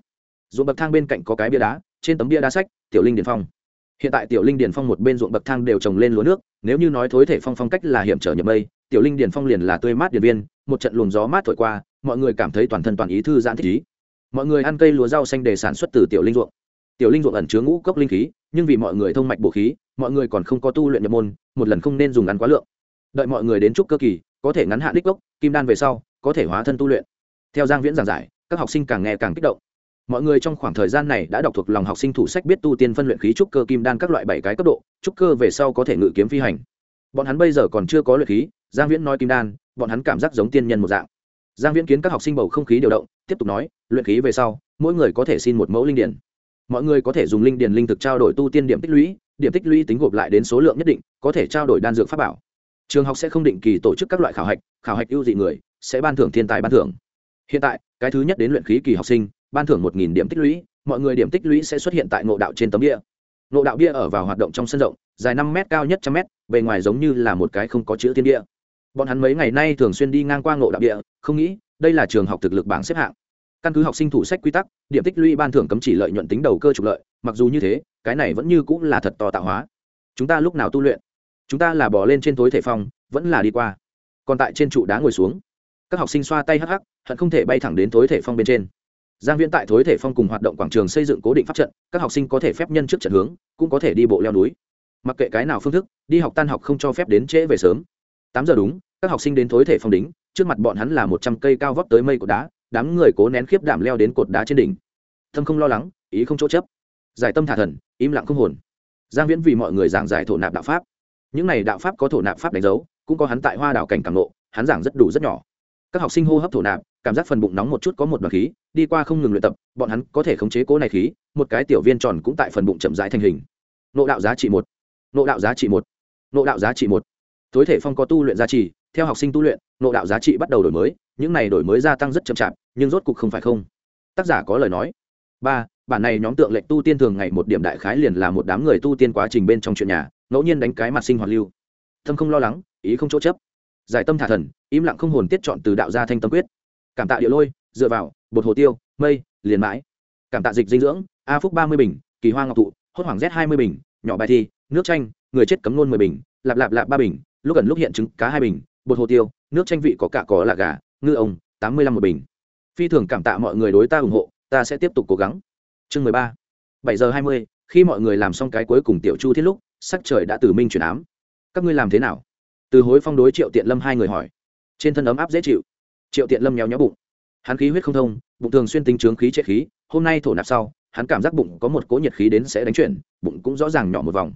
Ruộng bậc thang bên cạnh có cái bia đá, trên tấm bia đá sách, tiểu linh điền phong hiện tại tiểu linh điền phong một bên ruộng bậc thang đều trồng lên lúa nước, nếu như nói thối thể phong phong cách là hiểm trở nhập mây, tiểu linh điền phong liền là tươi mát điện viên, một trận luồng gió mát thổi qua, mọi người cảm thấy toàn thân toàn ý thư giãn thích ý. Mọi người ăn cây lúa rau xanh để sản xuất từ tiểu linh ruộng. Tiểu linh ruộng ẩn chứa ngũ cốc linh khí, nhưng vì mọi người thông mạch bổ khí, mọi người còn không có tu luyện nhập môn, một lần không nên dùng ngắn quá lượng. Đợi mọi người đến trúc cơ kỳ, có thể ngắn hạn đích gốc, kim đan về sau, có thể hóa thân tu luyện. Theo giang viễn giảng giải, các học sinh càng nghe càng kích động mọi người trong khoảng thời gian này đã đọc thuộc lòng học sinh thủ sách biết tu tiên phân luyện khí trúc cơ kim đan các loại bảy cái cấp độ, trúc cơ về sau có thể ngự kiếm phi hành. Bọn hắn bây giờ còn chưa có luyện khí, giang viễn nói kim đan, bọn hắn cảm giác giống tiên nhân một dạng. Giang viễn kiến các học sinh bầu không khí điều động, tiếp tục nói, luyện khí về sau, mỗi người có thể xin một mẫu linh điển. Mọi người có thể dùng linh điển linh thực trao đổi tu tiên điểm tích lũy, điểm tích lũy tính gộp lại đến số lượng nhất định, có thể trao đổi đan dược pháp bảo. Trường học sẽ không định kỳ tổ chức các loại khảo hạch khảo hạch ưu dị người, sẽ ban thưởng thiên tài ban thưởng. Hiện tại, cái thứ nhất đến luyện khí kỳ học sinh ban thưởng một nghìn điểm tích lũy, mọi người điểm tích lũy sẽ xuất hiện tại ngộ đạo trên tấm bia. Ngộ đạo bia ở vào hoạt động trong sân rộng, dài năm m cao nhất trăm m bề ngoài giống như là một cái không có chữ thiên địa bọn hắn mấy ngày nay thường xuyên đi ngang qua ngộ đạo địa không nghĩ đây là trường học thực lực bảng xếp hạng. Căn cứ học sinh thủ sách quy tắc, điểm tích lũy ban thưởng cấm chỉ lợi nhuận tính đầu cơ trục lợi, mặc dù như thế, cái này vẫn như cũng là thật to tạo hóa. Chúng ta lúc nào tu luyện? Chúng ta là bỏ lên trên tối thể phong, vẫn là đi qua. Còn tại trên trụ đá ngồi xuống. Các học sinh xoa tay hắc hắc, hận không thể bay thẳng đến tối thể phong bên trên giang viễn tại thối thể phong cùng hoạt động quảng trường xây dựng cố định pháp trận các học sinh có thể phép nhân trước trận hướng cũng có thể đi bộ leo núi. Mặc kệ cái nào phương thức đi học tan học không cho phép đến trễ về sớm. Tám giờ đúng các học sinh đến thối thể phong đính trước mặt bọn hắn là một trăm cây cao vấp tới mây cột đá đám người cố nén khiếp đảm leo đến cột đá trên đỉnh. Tâm không lo lắng ý không chỗ chấp. Giải tâm thả thần im lặng không hồn. Giang viễn vì mọi người giảng giải thổ nạp đạo pháp. Những này đạo pháp có thổ nạp pháp đánh dấu cũng có hắn tại hoa đảo cảnh càng lộ, hắn giảng rất đủ rất nhỏ. Các học sinh hô hấp thổ nạp cảm giác phần bụng nóng một chút có một đoàn khí, đi qua không ngừng luyện tập, bọn hắn có thể khống chế cố này khí, một cái tiểu viên tròn cũng tại phần bụng chậm rãi thành hình. Nộ đạo giá trị một. Nộ đạo giá trị một. Nộ đạo giá trị một. Tối thể phong có tu luyện giá trị, theo học sinh tu luyện, nộ đạo giá trị bắt đầu đổi mới, những này đổi mới gia tăng rất chậm chạp, nhưng rốt cục không phải không. Tác giả có lời nói. Ba, bản này nhóm tượng lệnh tu tiên thường ngày một điểm đại khái liền là một đám người tu tiên quá trình bên trong chuyện nhà, ngẫu nhiên đánh cái mặt sinh hoạt lưu. Tâm không lo lắng, ý không chỗ chấp. Giải tâm thả thần, im lặng không hồn tiết chọn từ đạo gia thanh tâm quyết cảm tạ địa lôi, dựa vào, bột hồ tiêu, mây, liền mãi. Cảm tạ dịch dinh dưỡng, a phúc ba mươi bình, kỳ hoa ngọc thụ, hốt hoảng z hai mươi bình, nhỏ bài thi, nước chanh, người chết cấm nôn mười bình, lạp lạp lạp ba bình, lúc gần lúc hiện trứng, cá hai bình, bột hồ tiêu, nước chanh vị có cả cỏ là gà, ngư ông, tám mươi lăm một bình. Phi thường cảm tạ mọi người đối ta ủng hộ, ta sẽ tiếp tục cố gắng. Chương mười ba, bảy giờ hai mươi, khi mọi người làm xong cái cuối cùng tiểu chu thiết lúc, sắc trời đã từ minh chuyển ám. Các ngươi làm thế nào? Từ hối phong đối triệu tiện lâm hai người hỏi. Trên thân ấm áp dễ chịu triệu tiện lâm nhéo nhéo bụng. Hắn khí huyết không thông, bụng thường xuyên tính trướng khí trệ khí, hôm nay thổ nạp sau, hắn cảm giác bụng có một cỗ nhiệt khí đến sẽ đánh chuyển, bụng cũng rõ ràng nhỏ một vòng.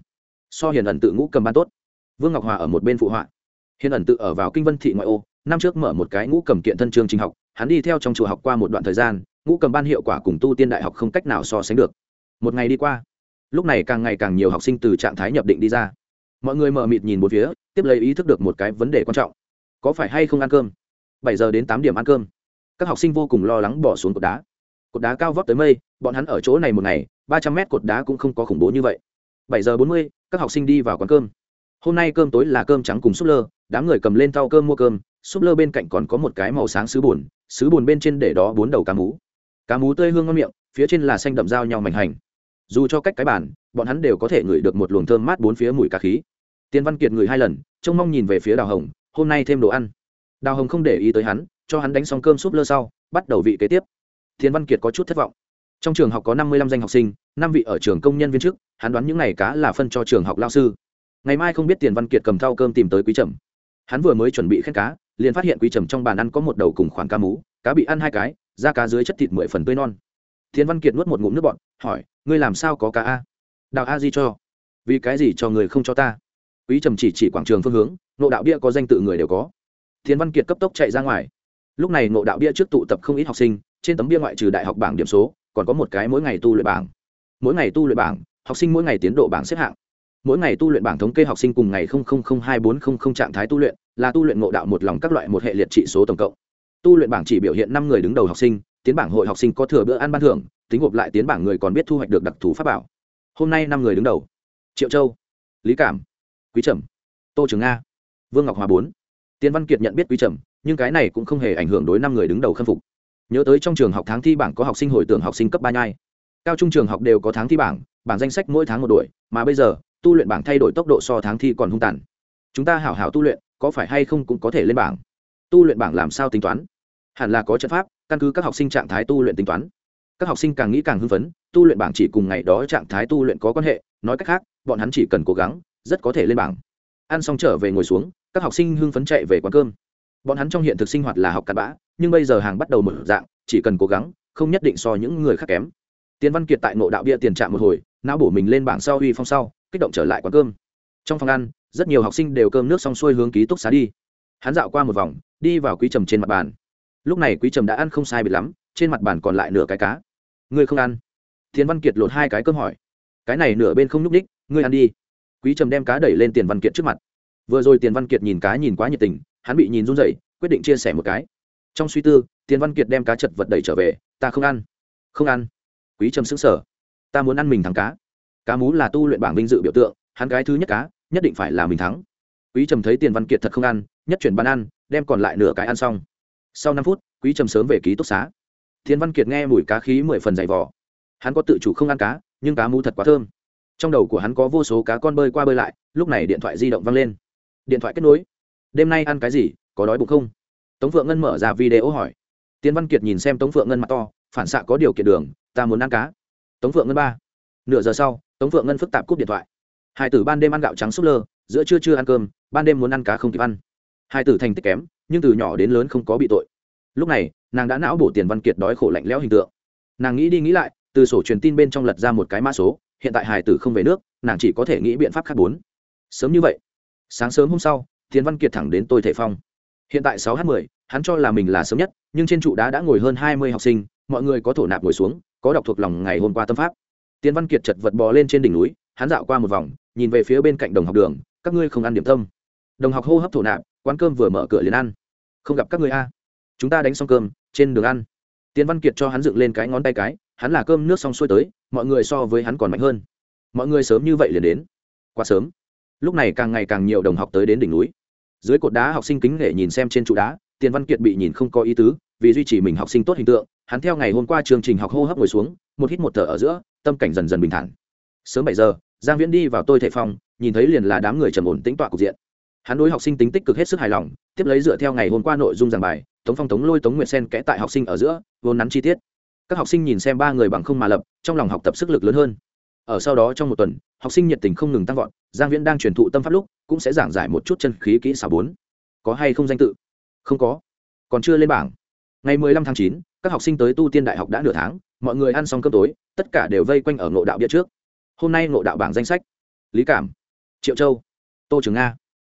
So hiền ẩn tự ngũ cầm ban tốt. Vương ngọc hòa ở một bên phụ họa. Hiền ẩn tự ở vào kinh vân thị ngoại ô, năm trước mở một cái ngũ cầm kiện thân trường trình học, hắn đi theo trong chùa học qua một đoạn thời gian, ngũ cầm ban hiệu quả cùng tu tiên đại học không cách nào so sánh được. Một ngày đi qua, lúc này càng ngày càng nhiều học sinh từ trạng thái nhập định đi ra. Mọi người mờ mịt nhìn một phía, tiếp lấy ý thức được một cái vấn đề quan trọng. Có phải hay không ăn cơm? Bảy giờ đến tám điểm ăn cơm. Các học sinh vô cùng lo lắng bỏ xuống cột đá. Cột đá cao vót tới mây, bọn hắn ở chỗ này một ngày, ba trăm mét cột đá cũng không có khủng bố như vậy. Bảy giờ bốn mươi, các học sinh đi vào quán cơm. Hôm nay cơm tối là cơm trắng cùng súp lơ, đám người cầm lên thau cơm mua cơm, súp lơ bên cạnh còn có một cái màu sáng sứ bùn sứ bùn bên trên để đó bốn đầu cá mú. Cá mú tươi hương ngon miệng, phía trên là xanh đậm dao nhau mảnh hành. Dù cho cách cái bản bọn hắn đều có thể ngửi được một luồng thơm mát bốn phía mùi cá khí. Tiên văn kiệt ngửi hai lần, trông mong nhìn về phía đào hồng, hôm nay thêm đồ ăn đào hồng không để ý tới hắn, cho hắn đánh xong cơm súp lơ sau, bắt đầu vị kế tiếp. Thiên văn kiệt có chút thất vọng. Trong trường học có năm mươi lăm danh học sinh, năm vị ở trường công nhân viên chức hắn đoán những n à y cá là phân cho trường học lao sư. Ngày mai không biết tiền văn kiệt cầm thao cơm tìm tới quý trầm. Hắn vừa mới chuẩn bị khen cá, liền phát hiện quý trầm trong bàn ăn có một đầu cùng khoản cá mú, cá bị ăn hai cái, da cá dưới chất thịt mười phần tươi non. Thiên văn kiệt nuốt một ngụm nước bọn hỏi, ngươi làm sao có cá a? Đào a di cho. Vì cái gì cho người không cho ta? Quý trầm chỉ chỉ quảng trường phương hướng, nộ đạo bia có danh tự người đều có thiên văn kiệt cấp tốc chạy ra ngoài. Lúc này ngộ đạo bia trước tụ tập không ít học sinh, trên tấm bia ngoại trừ đại học bảng điểm số, còn có một cái mỗi ngày tu luyện bảng. Mỗi ngày tu luyện bảng, học sinh mỗi ngày tiến độ bảng xếp hạng. Mỗi ngày tu luyện bảng thống kê học sinh cùng ngày hai bốn trăm trạng thái tu luyện, là tu luyện ngộ đạo một lòng các loại một hệ liệt trị số tổng cộng. Tu luyện bảng chỉ biểu hiện năm người đứng đầu học sinh, tiến bảng hội học sinh có thừa bữa ăn ban thưởng, tính gộp lại tiến bảng người còn biết thu hoạch được đặc thù pháp bảo. Hôm nay năm người đứng đầu. Triệu châu, lý cảm, quý trầm, tô trường nga, vương ngọc hòa bốn tiến văn kiệt nhận biết quý trầm, nhưng cái này cũng không hề ảnh hưởng đối năm người đứng đầu khâm phục. Nhớ tới trong trường học tháng thi bảng có học sinh hồi tưởng học sinh cấp ba nhai. Cao trung trường học đều có tháng thi bảng bảng danh sách mỗi tháng một đuổi mà bây giờ, tu luyện bảng thay đổi tốc độ so tháng thi còn hung tàn. Chúng ta hảo hảo tu luyện, có phải hay không cũng có thể lên bảng. Tu luyện bảng làm sao tính toán? Hẳn là có trận pháp, căn cứ các học sinh trạng thái tu luyện tính toán. Các học sinh càng nghĩ càng hưng phấn, tu luyện bảng chỉ cùng ngày đó trạng thái tu luyện có quan hệ, nói cách khác, bọn hắn chỉ cần cố gắng, rất có thể lên bảng. Ăn xong trở về ngồi xuống các học sinh hưng phấn chạy về quán cơm. Bọn hắn trong hiện thực sinh hoạt là học cặn bã, nhưng bây giờ hàng bắt đầu mở dạng, chỉ cần cố gắng, không nhất định so những người khác kém. Tiến văn kiệt tại ngộ đạo bia tiền trạm một hồi, não bổ mình lên bảng sau uy phong sau, kích động trở lại quán cơm. Trong phòng ăn, rất nhiều học sinh đều cơm nước xong xuôi hướng ký túc xá đi. Hắn dạo qua một vòng, đi vào quý trầm trên mặt bàn. Lúc này quý trầm đã ăn không sai biệt lắm, trên mặt bàn còn lại nửa cái cá. Ngươi không ăn? Tiến văn kiệt lột hai cái cơm hỏi. Cái này nửa bên không nhúc ních ngươi ăn đi. Quý trầm đem cá đẩy lên tiền văn kiệt trước mặt vừa rồi tiền văn kiệt nhìn cá nhìn quá nhiệt tình, hắn bị nhìn run rẩy, quyết định chia sẻ một cái. Trong suy tư, tiền văn kiệt đem cá chật vật đẩy trở về, ta không ăn. Không ăn? Quý trầm xứng sở ta muốn ăn mình thắng cá. Cá mú là tu luyện bảng vinh dự biểu tượng, hắn cái thứ nhất cá, nhất định phải là mình thắng. Quý trầm thấy tiền văn kiệt thật không ăn, nhất chuyển bàn ăn, đem còn lại nửa cái ăn xong. Sau năm phút, quý trầm sớm về ký túc xá. Thiên văn kiệt nghe mùi cá khí mười phần dày vỏ hắn có tự chủ không ăn cá, nhưng cá mú thật quá thơm. Trong đầu của hắn có vô số cá con bơi qua bơi lại, lúc này điện thoại di động văng lên điện thoại kết nối. Đêm nay ăn cái gì, có đói bụng không? Tống phượng ngân mở ra video hỏi. Tiến văn kiệt nhìn xem tống phượng ngân mặt to, phản xạ có điều kiện đường, ta muốn ăn cá. Tống phượng ngân ba. Nửa giờ sau, tống phượng ngân phức tạp cúp điện thoại. Hai tử ban đêm ăn gạo trắng súp lơ, giữa trưa chưa ăn cơm, ban đêm muốn ăn cá không kịp ăn. Hai tử thành tích kém, nhưng từ nhỏ đến lớn không có bị tội. Lúc này, nàng đã não bổ tiền văn kiệt đói khổ lạnh lẽo hình tượng. Nàng nghĩ đi nghĩ lại, từ sổ truyền tin bên trong lật ra một cái mã số, hiện tại hải tử không về nước, nàng chỉ có thể nghĩ biện pháp khác bốn. Sớm như vậy sáng sớm hôm sau Thiên văn kiệt thẳng đến tôi thể phong. Hiện tại sáu h 10 hắn cho là mình là sớm nhất, nhưng trên trụ đá đã ngồi hơn hai mươi học sinh, mọi người có thổ nạp ngồi xuống, có đọc thuộc lòng ngày hôm qua tâm pháp. Tiền văn kiệt chật vật bò lên trên đỉnh núi, hắn dạo qua một vòng, nhìn về phía bên cạnh đồng học đường, các ngươi không ăn điểm tâm. Đồng học hô hấp thổ nạp, quán cơm vừa mở cửa liền ăn. Không gặp các người a. Chúng ta đánh xong cơm, trên đường ăn. Tiến văn kiệt cho hắn dựng lên cái ngón tay cái, hắn là cơm nước xong xuôi tới, mọi người so với hắn còn mạnh hơn. Mọi người sớm như vậy liền đến. Quá sớm lúc này càng ngày càng nhiều đồng học tới đến đỉnh núi. Dưới cột đá học sinh kính nể nhìn xem trên trụ đá, tiền văn kiệt bị nhìn không có ý tứ, vì duy trì mình học sinh tốt hình tượng, hắn theo ngày hôm qua chương trình học hô hấp ngồi xuống, một hít một thở ở giữa, tâm cảnh dần dần bình thản. Sớm bảy giờ, giang viễn đi vào tôi thể phong nhìn thấy liền là đám người trầm ổn tĩnh tọa cục diện. Hắn đối học sinh tính tích cực hết sức hài lòng, tiếp lấy dựa theo ngày hôm qua nội dung giảng bài, tống phong, tống lôi, tống nguyệt sen kẽ tại học sinh ở giữa vốn nắn chi tiết. Các học sinh nhìn xem ba người bằng không mà lập, trong lòng học tập sức lực lớn hơn ở sau đó trong một tuần, học sinh nhiệt tình không ngừng tăng vọt, giang viễn đang truyền thụ tâm pháp lúc, cũng sẽ giảng giải một chút chân khí kỹ xảo bốn. Có hay không danh tự? Không có. Còn chưa lên bảng. Ngày mười lăm tháng chín, các học sinh tới tu tiên đại học đã nửa tháng, mọi người ăn xong cơm tối, tất cả đều vây quanh ở ngộ đạo bia trước. Hôm nay ngộ đạo bảng danh sách. Lý cảm, triệu châu, tô trường nga,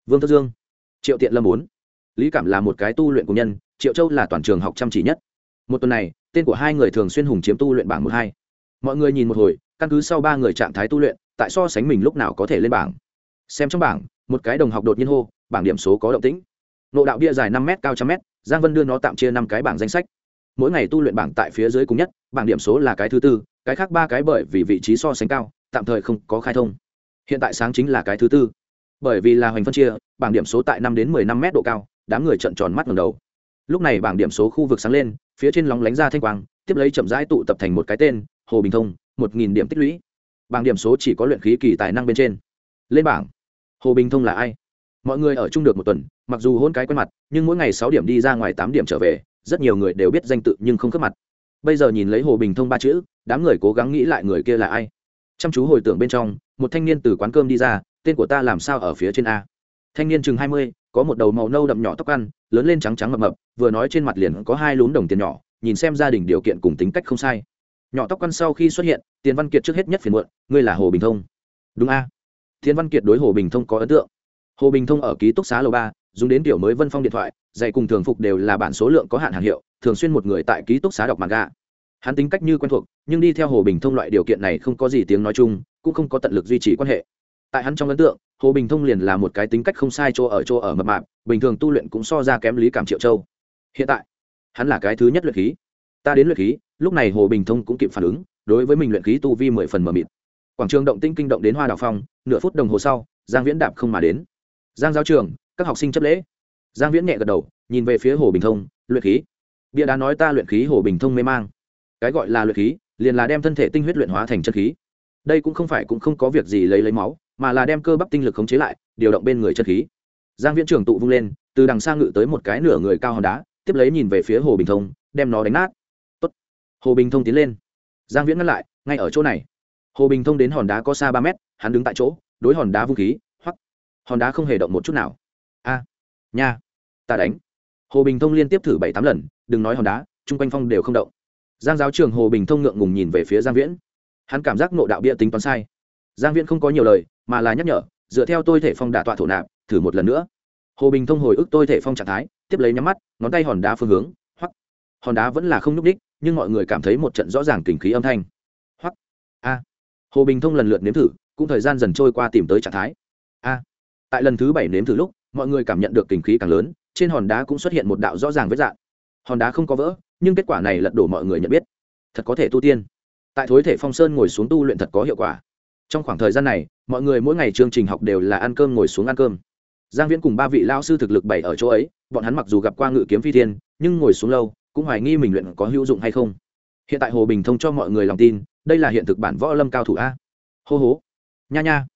vương thất dương, triệu tiện lâm bốn. Lý cảm là một cái tu luyện của nhân, triệu châu là toàn trường học chăm chỉ nhất. Một tuần này, tên của hai người thường xuyên hùng chiếm tu luyện bảng một hai. Mọi người nhìn một hồi căn cứ sau ba người trạng thái tu luyện, tại so sánh mình lúc nào có thể lên bảng. Xem trong bảng, một cái đồng học đột nhiên hô, bảng điểm số có động tĩnh. Nộ đạo bia dài năm m cao trăm m giang vân đưa nó tạm chia năm cái bảng danh sách. Mỗi ngày tu luyện bảng tại phía dưới cùng nhất, bảng điểm số là cái thứ tư, cái khác ba cái bởi vì vị trí so sánh cao, tạm thời không có khai thông. Hiện tại sáng chính là cái thứ tư. Bởi vì là hoành phân chia, bảng điểm số tại năm đến mười năm m độ cao, đám người trợn tròn mắt ngầm đầu. Lúc này bảng điểm số khu vực sáng lên, phía trên lóng lánh ra thanh quang, tiếp lấy chậm rãi tụ tập thành một cái tên, hồ bình thông một nghìn điểm tích lũy. Bảng điểm số chỉ có luyện khí kỳ tài năng bên trên. Lên bảng. Hồ bình thông là ai? Mọi người ở chung được một tuần, mặc dù hôn cái quen mặt, nhưng mỗi ngày sáu điểm đi ra ngoài tám điểm trở về, rất nhiều người đều biết danh tự nhưng không khớp mặt. Bây giờ nhìn lấy hồ bình thông ba chữ, đám người cố gắng nghĩ lại người kia là ai. Chăm chú hồi tưởng bên trong, một thanh niên từ quán cơm đi ra, tên của ta làm sao ở phía trên a? Thanh niên chừng hai mươi, có một đầu màu nâu đậm nhỏ tóc ăn, lớn lên trắng trắng mập mập, vừa nói trên mặt liền có hai lún đồng tiền nhỏ, nhìn xem gia đình điều kiện cùng tính cách không sai nhỏ tóc quan sau khi xuất hiện, tiền văn kiệt trước hết nhất phiền muộn, ngươi là hồ bình thông. Đúng a. Thiên văn kiệt đối hồ bình thông có ấn tượng. Hồ bình thông ở ký túc xá lầu ba, dùng đến tiểu mới vân phong điện thoại, dạy cùng thường phục đều là bản số lượng có hạn hàng hiệu, thường xuyên một người tại ký túc xá đọc mặt gà hắn tính cách như quen thuộc, nhưng đi theo hồ bình thông loại điều kiện này không có gì tiếng nói chung, cũng không có tận lực duy trì quan hệ. Tại hắn trong ấn tượng, hồ bình thông liền là một cái tính cách không sai chỗ ở chỗ ở mập mạp, bình thường tu luyện cũng so ra kém lý cảm triệu châu. Hiện tại, hắn là cái thứ nhất luyện khí ta đến luyện khí, lúc này hồ bình thông cũng kịp phản ứng, đối với mình luyện khí tu vi mười phần mờ mịt. Quảng trường động tinh kinh động đến hoa đào phong, nửa phút đồng hồ sau, giang viễn đạp không mà đến. Giang giáo trường, các học sinh chấp lễ. Giang viễn nhẹ gật đầu, nhìn về phía hồ bình thông, luyện khí? Bia đá nói ta luyện khí hồ bình thông mê mang. Cái gọi là luyện khí, liền là đem thân thể tinh huyết luyện hóa thành chân khí. Đây cũng không phải cũng không có việc gì lấy lấy máu, mà là đem cơ bắp tinh lực khống chế lại, điều động bên người chân khí. Giang viễn trưởng tụ vung lên, từ đằng xa ngự tới một cái nửa người cao hòn đá, tiếp lấy nhìn về phía hồ bình thông, đem nó đánh nát hồ bình thông tiến lên. Giang viễn ngăn lại, ngay ở chỗ này. Hồ bình thông đến hòn đá có xa ba mét, hắn đứng tại chỗ, đối hòn đá vũ khí hoặc hòn đá không hề động một chút nào. A, nha, ta đánh. Hồ bình thông liên tiếp thử bảy tám lần, đừng nói hòn đá, chung quanh phong đều không động. Giang giáo trường hồ bình thông ngượng ngùng nhìn về phía giang viễn. Hắn cảm giác nộ đạo bia tính toán sai. Giang viễn không có nhiều lời, mà là nhắc nhở, dựa theo tôi thể phong đả tọa thổ nạp, thử một lần nữa. Hồ bình thông hồi ức tôi thể phong trạng thái, tiếp lấy nhắm mắt, ngón tay hòn đá phương hướng hòn đá vẫn là không nhúc ních nhưng mọi người cảm thấy một trận rõ ràng kình khí âm thanh. Hoặc a. Hồ bình thông lần lượt nếm thử, cũng thời gian dần trôi qua tìm tới trạng thái. A. Tại lần thứ bảy nếm thử lúc, mọi người cảm nhận được kình khí càng lớn, trên hòn đá cũng xuất hiện một đạo rõ ràng vết dạng. Hòn đá không có vỡ, nhưng kết quả này lật đổ mọi người nhận biết. Thật có thể tu tiên. Tại thối thể phong sơn ngồi xuống tu luyện thật có hiệu quả. Trong khoảng thời gian này, mọi người mỗi ngày chương trình học đều là ăn cơm ngồi xuống ăn cơm. Giang viễn cùng ba vị lao sư thực lực bảy ở chỗ ấy, bọn hắn mặc dù gặp qua ngự kiếm phi thiên, nhưng ngồi xuống lâu cũng hoài nghi mình luyện có hữu dụng hay không. Hiện tại hồ bình thông cho mọi người lòng tin, đây là hiện thực bản võ lâm cao thủ a. Hô hố nha nha.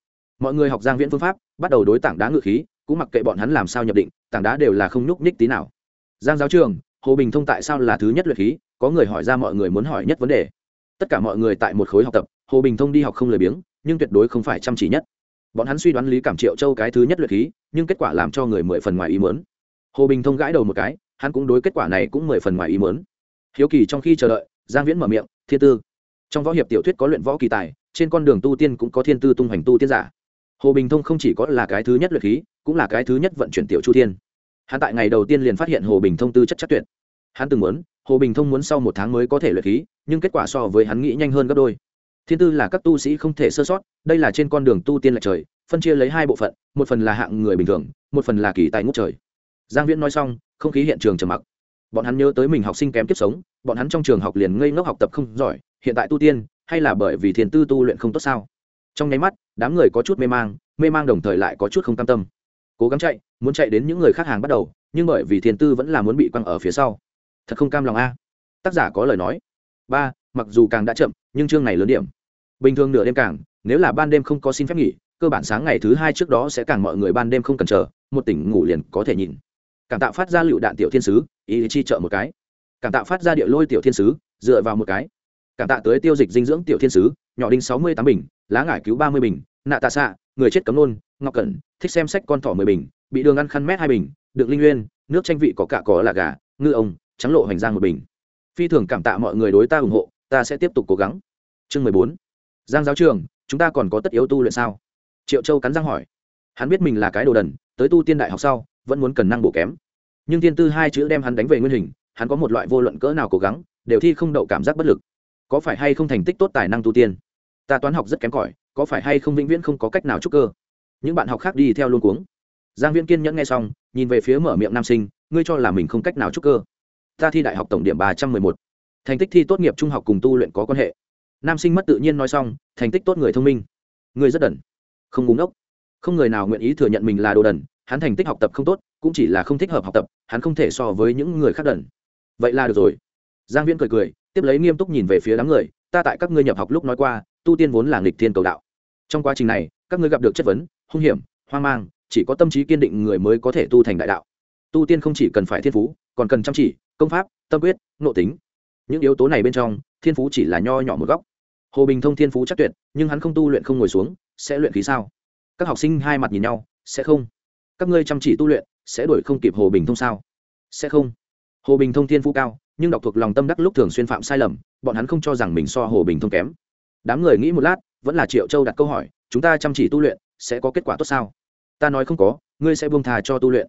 Mọi người học giang viễn phương pháp, bắt đầu đối tảng đá ngự khí, cũng mặc kệ bọn hắn làm sao nhập định, tảng đá đều là không nhúc nhích tí nào. Giang giáo trường, hồ bình thông tại sao là thứ nhất luyện khí? Có người hỏi ra mọi người muốn hỏi nhất vấn đề. Tất cả mọi người tại một khối học tập, hồ bình thông đi học không lười biếng, nhưng tuyệt đối không phải chăm chỉ nhất. Bọn hắn suy đoán lý cảm triệu châu cái thứ nhất luyện khí, nhưng kết quả làm cho người mười phần ngoài ý mớn hồ bình thông gãi đầu một cái hắn cũng đối kết quả này cũng mười phần ngoài ý mớn hiếu kỳ trong khi chờ đợi, giang viễn mở miệng, thiên tư. Trong võ hiệp tiểu thuyết có luyện võ kỳ tài, trên con đường tu tiên cũng có thiên tư tung hoành tu tiên giả. Hồ bình thông không chỉ có là cái thứ nhất luyện khí, cũng là cái thứ nhất vận chuyển tiểu chu thiên. Hắn tại ngày đầu tiên liền phát hiện hồ bình thông tư chất chắc tuyệt. Hắn từng muốn, hồ bình thông muốn sau một tháng mới có thể luyện khí, nhưng kết quả so với hắn nghĩ nhanh hơn gấp đôi. Thiên tư là các tu sĩ không thể sơ sót, đây là trên con đường tu tiên lệch trời, phân chia lấy hai bộ phận, một phần là hạng người bình thường, một phần là kỳ tài ngút trời. Giang viễn nói xong không khí hiện trường trầm mặc. Bọn hắn nhớ tới mình học sinh kém kiếp sống, bọn hắn trong trường học liền ngây ngốc học tập không giỏi, hiện tại tu tiên, hay là bởi vì thiền tư tu luyện không tốt sao? Trong nháy mắt, đám người có chút mê mang mê mang đồng thời lại có chút không cam tâm. Cố gắng chạy, muốn chạy đến những người khác hàng bắt đầu, nhưng bởi vì thiền tư vẫn là muốn bị quăng ở phía sau. Thật không cam lòng a. Tác giả có lời nói. Ba, mặc dù càng đã chậm, nhưng chương này lớn điểm. Bình thường nửa đêm càng, nếu là ban đêm không có xin phép nghỉ, cơ bản sáng ngày thứ hai trước đó sẽ càng mọi người ban đêm không cần chờ, một tỉnh ngủ liền có thể nhìn cảm tạo phát ra lựu đạn tiểu thiên sứ, ý chi trợ một cái. Cảm tạo phát ra địa lôi tiểu thiên sứ, dựa vào một cái. Cảm tạ tới tiêu dịch dinh dưỡng tiểu thiên sứ, nhỏ đinh sáu mươi tám bình, lá ngải cứu ba mươi bình, nạ tạ xạ, người chết cấm nôn, ngọc cẩn, thích xem sách con thỏ mười bình, bị đường ăn khăn mét hai bình, được linh nguyên, nước tranh vị có cả có là gà, ngư ông, trắng lộ hành giang một bình. Phi thường cảm tạ mọi người đối ta ủng hộ, ta sẽ tiếp tục cố gắng. Chương mười bốn. Giang giáo trường, chúng ta còn có tất yếu tu luyện sao? Triệu châu cắn răng hỏi. Hắn biết mình là cái đồ đần, tới tu tiên đại học sau vẫn muốn cần năng bổ kém. Nhưng thiên tư hai chữ đem hắn đánh về nguyên hình, hắn có một loại vô luận cỡ nào cố gắng, đều thi không đậu cảm giác bất lực. Có phải hay không thành tích tốt tài năng tu tiên? Ta toán học rất kém cỏi, có phải hay không vĩnh viễn không có cách nào chúc cơ? Những bạn học khác đi theo luôn cuống. Giang viễn kiên nhẫn nghe xong, nhìn về phía mở miệng nam sinh, ngươi cho là mình không cách nào chúc cơ? Ta thi đại học tổng điểm ba trăm mười một. Thành tích thi tốt nghiệp trung học cùng tu luyện có quan hệ. Nam sinh mất tự nhiên nói xong, thành tích tốt người thông minh. Người rất đần. Không búng ốc không người nào nguyện ý thừa nhận mình là đồ đần hắn thành tích học tập không tốt, cũng chỉ là không thích hợp học tập, hắn không thể so với những người khác đần. Vậy là được rồi. Giang viễn cười cười, tiếp lấy nghiêm túc nhìn về phía đám người, ta tại các ngươi nhập học lúc nói qua, tu tiên vốn là nghịch thiên cầu đạo. Trong quá trình này, các ngươi gặp được chất vấn, hung hiểm, hoang mang, chỉ có tâm trí kiên định người mới có thể tu thành đại đạo. Tu tiên không chỉ cần phải thiên phú, còn cần chăm chỉ, công pháp, tâm quyết nộ tính. Những yếu tố này bên trong, thiên phú chỉ là nho nhỏ một góc. Hồ bình thông thiên phú chắc tuyệt, nhưng hắn không tu luyện không ngồi xuống, sẽ luyện khí sao? Các học sinh hai mặt nhìn nhau, sẽ không các ngươi chăm chỉ tu luyện, sẽ đuổi không kịp hồ bình thông sao? Sẽ không. Hồ bình thông thiên phú cao, nhưng đọc thuộc lòng tâm đắc lúc thường xuyên phạm sai lầm, bọn hắn không cho rằng mình so hồ bình thông kém. Đám người nghĩ một lát, vẫn là triệu châu đặt câu hỏi, chúng ta chăm chỉ tu luyện, sẽ có kết quả tốt sao? Ta nói không có, ngươi sẽ buông thà cho tu luyện.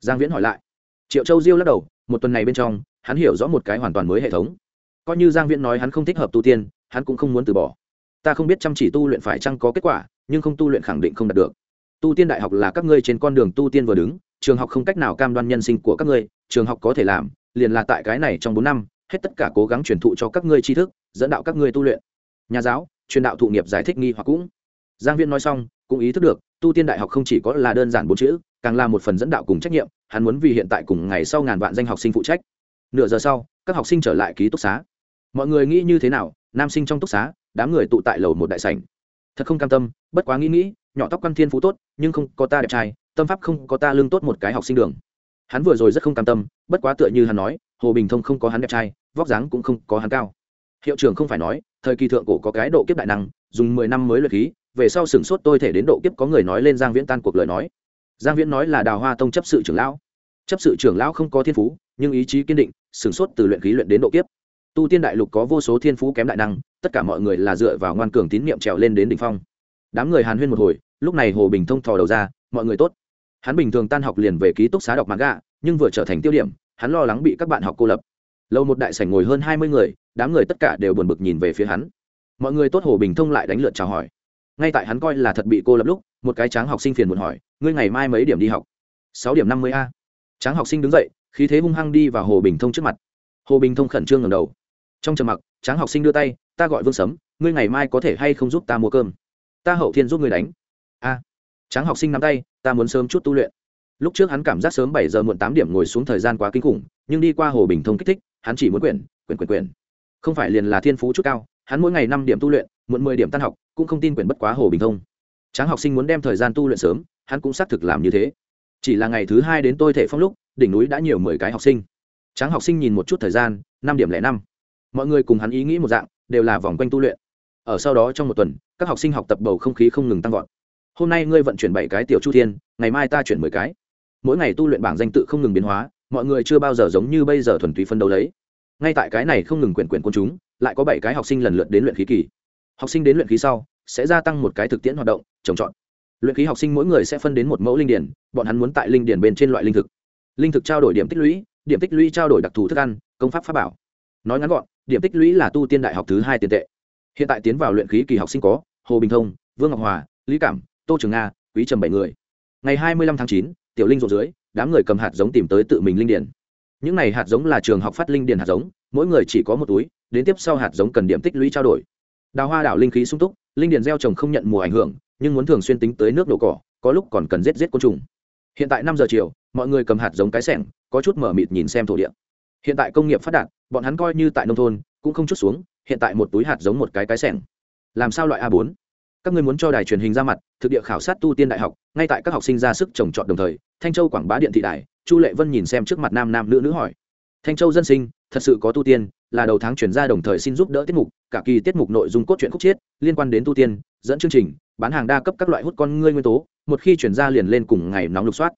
Giang viễn hỏi lại. Triệu châu diêu lắc đầu, một tuần này bên trong, hắn hiểu rõ một cái hoàn toàn mới hệ thống. Coi như giang viễn nói hắn không thích hợp tu tiên, hắn cũng không muốn từ bỏ. Ta không biết chăm chỉ tu luyện phải chăng có kết quả, nhưng không tu luyện khẳng định không đạt được tu tiên đại học là các ngươi trên con đường tu tiên vừa đứng, trường học không cách nào cam đoan nhân sinh của các ngươi, trường học có thể làm, liền là tại cái này trong bốn năm, hết tất cả cố gắng truyền thụ cho các ngươi tri thức, dẫn đạo các ngươi tu luyện. Nhà giáo, truyền đạo thụ nghiệp giải thích nghi hoặc cũng. Giang viên nói xong, cũng ý thức được, tu tiên đại học không chỉ có là đơn giản bốn chữ, càng là một phần dẫn đạo cùng trách nhiệm, hắn muốn vì hiện tại cùng ngày sau ngàn vạn danh học sinh phụ trách. Nửa giờ sau, các học sinh trở lại ký túc xá. Mọi người nghĩ như thế nào, nam sinh trong túc xá, đám người tụ tại lầu một đại sảnh. Thật không cam tâm, bất quá nghĩ nghĩ nhỏ tóc quan thiên phú tốt, nhưng không có ta đẹp trai, tâm pháp không có ta lương tốt một cái học sinh đường. Hắn vừa rồi rất không cam tâm, bất quá tựa như hắn nói, hồ bình thông không có hắn đẹp trai, vóc dáng cũng không có hắn cao. Hiệu trưởng không phải nói, thời kỳ thượng cổ có cái độ kiếp đại năng, dùng mười năm mới luyện khí, về sau sửng sốt tôi thể đến độ kiếp có người nói lên giang viễn tan cuộc lời nói. Giang viễn nói là đào hoa tông chấp sự trưởng lão. Chấp sự trưởng lão không có thiên phú, nhưng ý chí kiên định, sửng sốt từ luyện khí luyện đến độ kiếp. Tu tiên đại lục có vô số thiên phú kém đại năng, tất cả mọi người là dựa vào ngoan cường tín nhiệm trèo lên đến đỉnh phong. Đám người hàn huyên một hồi lúc này hồ bình thông thò đầu ra, mọi người tốt. Hắn bình thường tan học liền về ký túc xá đọc mãn gạ nhưng vừa trở thành tiêu điểm, hắn lo lắng bị các bạn học cô lập. Lâu một đại sảnh ngồi hơn hai mươi người, đám người tất cả đều buồn bực nhìn về phía hắn. Mọi người tốt, hồ bình thông lại đánh lượt chào hỏi. Ngay tại hắn coi là thật bị cô lập lúc, một cái tráng học sinh phiền muốn hỏi, ngươi ngày mai mấy điểm đi học? Sáu điểm năm mươi a. Tráng học sinh đứng dậy, khí thế hung hăng đi vào hồ bình thông trước mặt. Hồ bình thông khẩn trương ngầm đầu. Trong trầm mặc, tráng học sinh đưa tay, ta gọi vương sấm, ngươi ngày mai có thể hay không giúp ta mua cơm? Ta hậu thiên giúp ngươi đánh a, tráng học sinh nắm tay, ta muốn sớm chút tu luyện. Lúc trước hắn cảm giác sớm bảy giờ muộn tám điểm ngồi xuống thời gian quá kinh khủng, nhưng đi qua hồ bình thông kích thích, hắn chỉ muốn quyển quyển quyển quyển. Không phải liền là thiên phú chút cao, hắn mỗi ngày năm điểm tu luyện, muộn mười điểm tan học, cũng không tin quyển bất quá hồ bình thông. Tráng học sinh muốn đem thời gian tu luyện sớm, hắn cũng xác thực làm như thế. Chỉ là ngày thứ hai đến tôi thể phong lúc, đỉnh núi đã nhiều mười cái học sinh. Tráng học sinh nhìn một chút thời gian, năm điểm lẻ năm. Mọi người cùng hắn ý nghĩ một dạng, đều là vòng quanh tu luyện. Ở sau đó trong một tuần, các học sinh học tập bầu không khí không ngừng tăng vọt hôm nay ngươi vận chuyển bảy cái tiểu chu thiên, ngày mai ta chuyển mười cái. Mỗi ngày tu luyện bảng danh tự không ngừng biến hóa, mọi người chưa bao giờ giống như bây giờ thuần túy phân đấu lấy. Ngay tại cái này không ngừng quyển quyển quân chúng, lại có bảy cái học sinh lần lượt đến luyện khí kỳ. Học sinh đến luyện khí sau, sẽ gia tăng một cái thực tiễn hoạt động, trồng trọt. Luyện khí học sinh mỗi người sẽ phân đến một mẫu linh điển, bọn hắn muốn tại linh điển bên trên loại linh thực. Linh thực trao đổi điểm tích lũy, điểm tích lũy trao đổi đặc thù thức ăn, công pháp pháp bảo. Nói ngắn gọn, điểm tích lũy là tu tiên đại học thứ hai tiền tệ. Hiện tại tiến vào luyện khí kỳ học sinh có hồ bình thông, vương ngọc hòa, lý cảm tô trường nga, quý trầm bảy người. Ngày hai mươi lăm tháng chín, tiểu linh rộn dưới, đám người cầm hạt giống tìm tới tự mình linh điển. Những này hạt giống là trường học phát linh điển hạt giống, mỗi người chỉ có một túi, đến tiếp sau hạt giống cần điểm tích lũy trao đổi. Đào hoa đảo linh khí sung túc, linh điển gieo trồng không nhận mùa ảnh hưởng, nhưng muốn thường xuyên tính tới nước nổ cỏ, có lúc còn cần rết rết côn trùng. Hiện tại năm giờ chiều, mọi người cầm hạt giống cái sẻng, có chút mở mịt nhìn xem thổ địa. Hiện tại công nghiệp phát đạt, bọn hắn coi như tại nông thôn, cũng không chút xuống, hiện tại một túi hạt giống một cái cái sẻng. Làm sao loại a bốn? Các ngươi muốn cho đài truyền hình ra mặt, thực địa khảo sát tu tiên đại học, ngay tại các học sinh ra sức trồng trọt đồng thời, thanh châu quảng bá điện thị đài, chu lệ vân nhìn xem trước mặt nam nam nữ nữ hỏi. Thanh châu dân sinh, thật sự có tu tiên, là đầu tháng chuyển ra đồng thời xin giúp đỡ tiết mục, cả kỳ tiết mục nội dung cốt truyện khúc chiết, liên quan đến tu tiên, dẫn chương trình, bán hàng đa cấp các loại hút con ngươi nguyên tố, một khi chuyển ra liền lên cùng ngày nóng lục soát.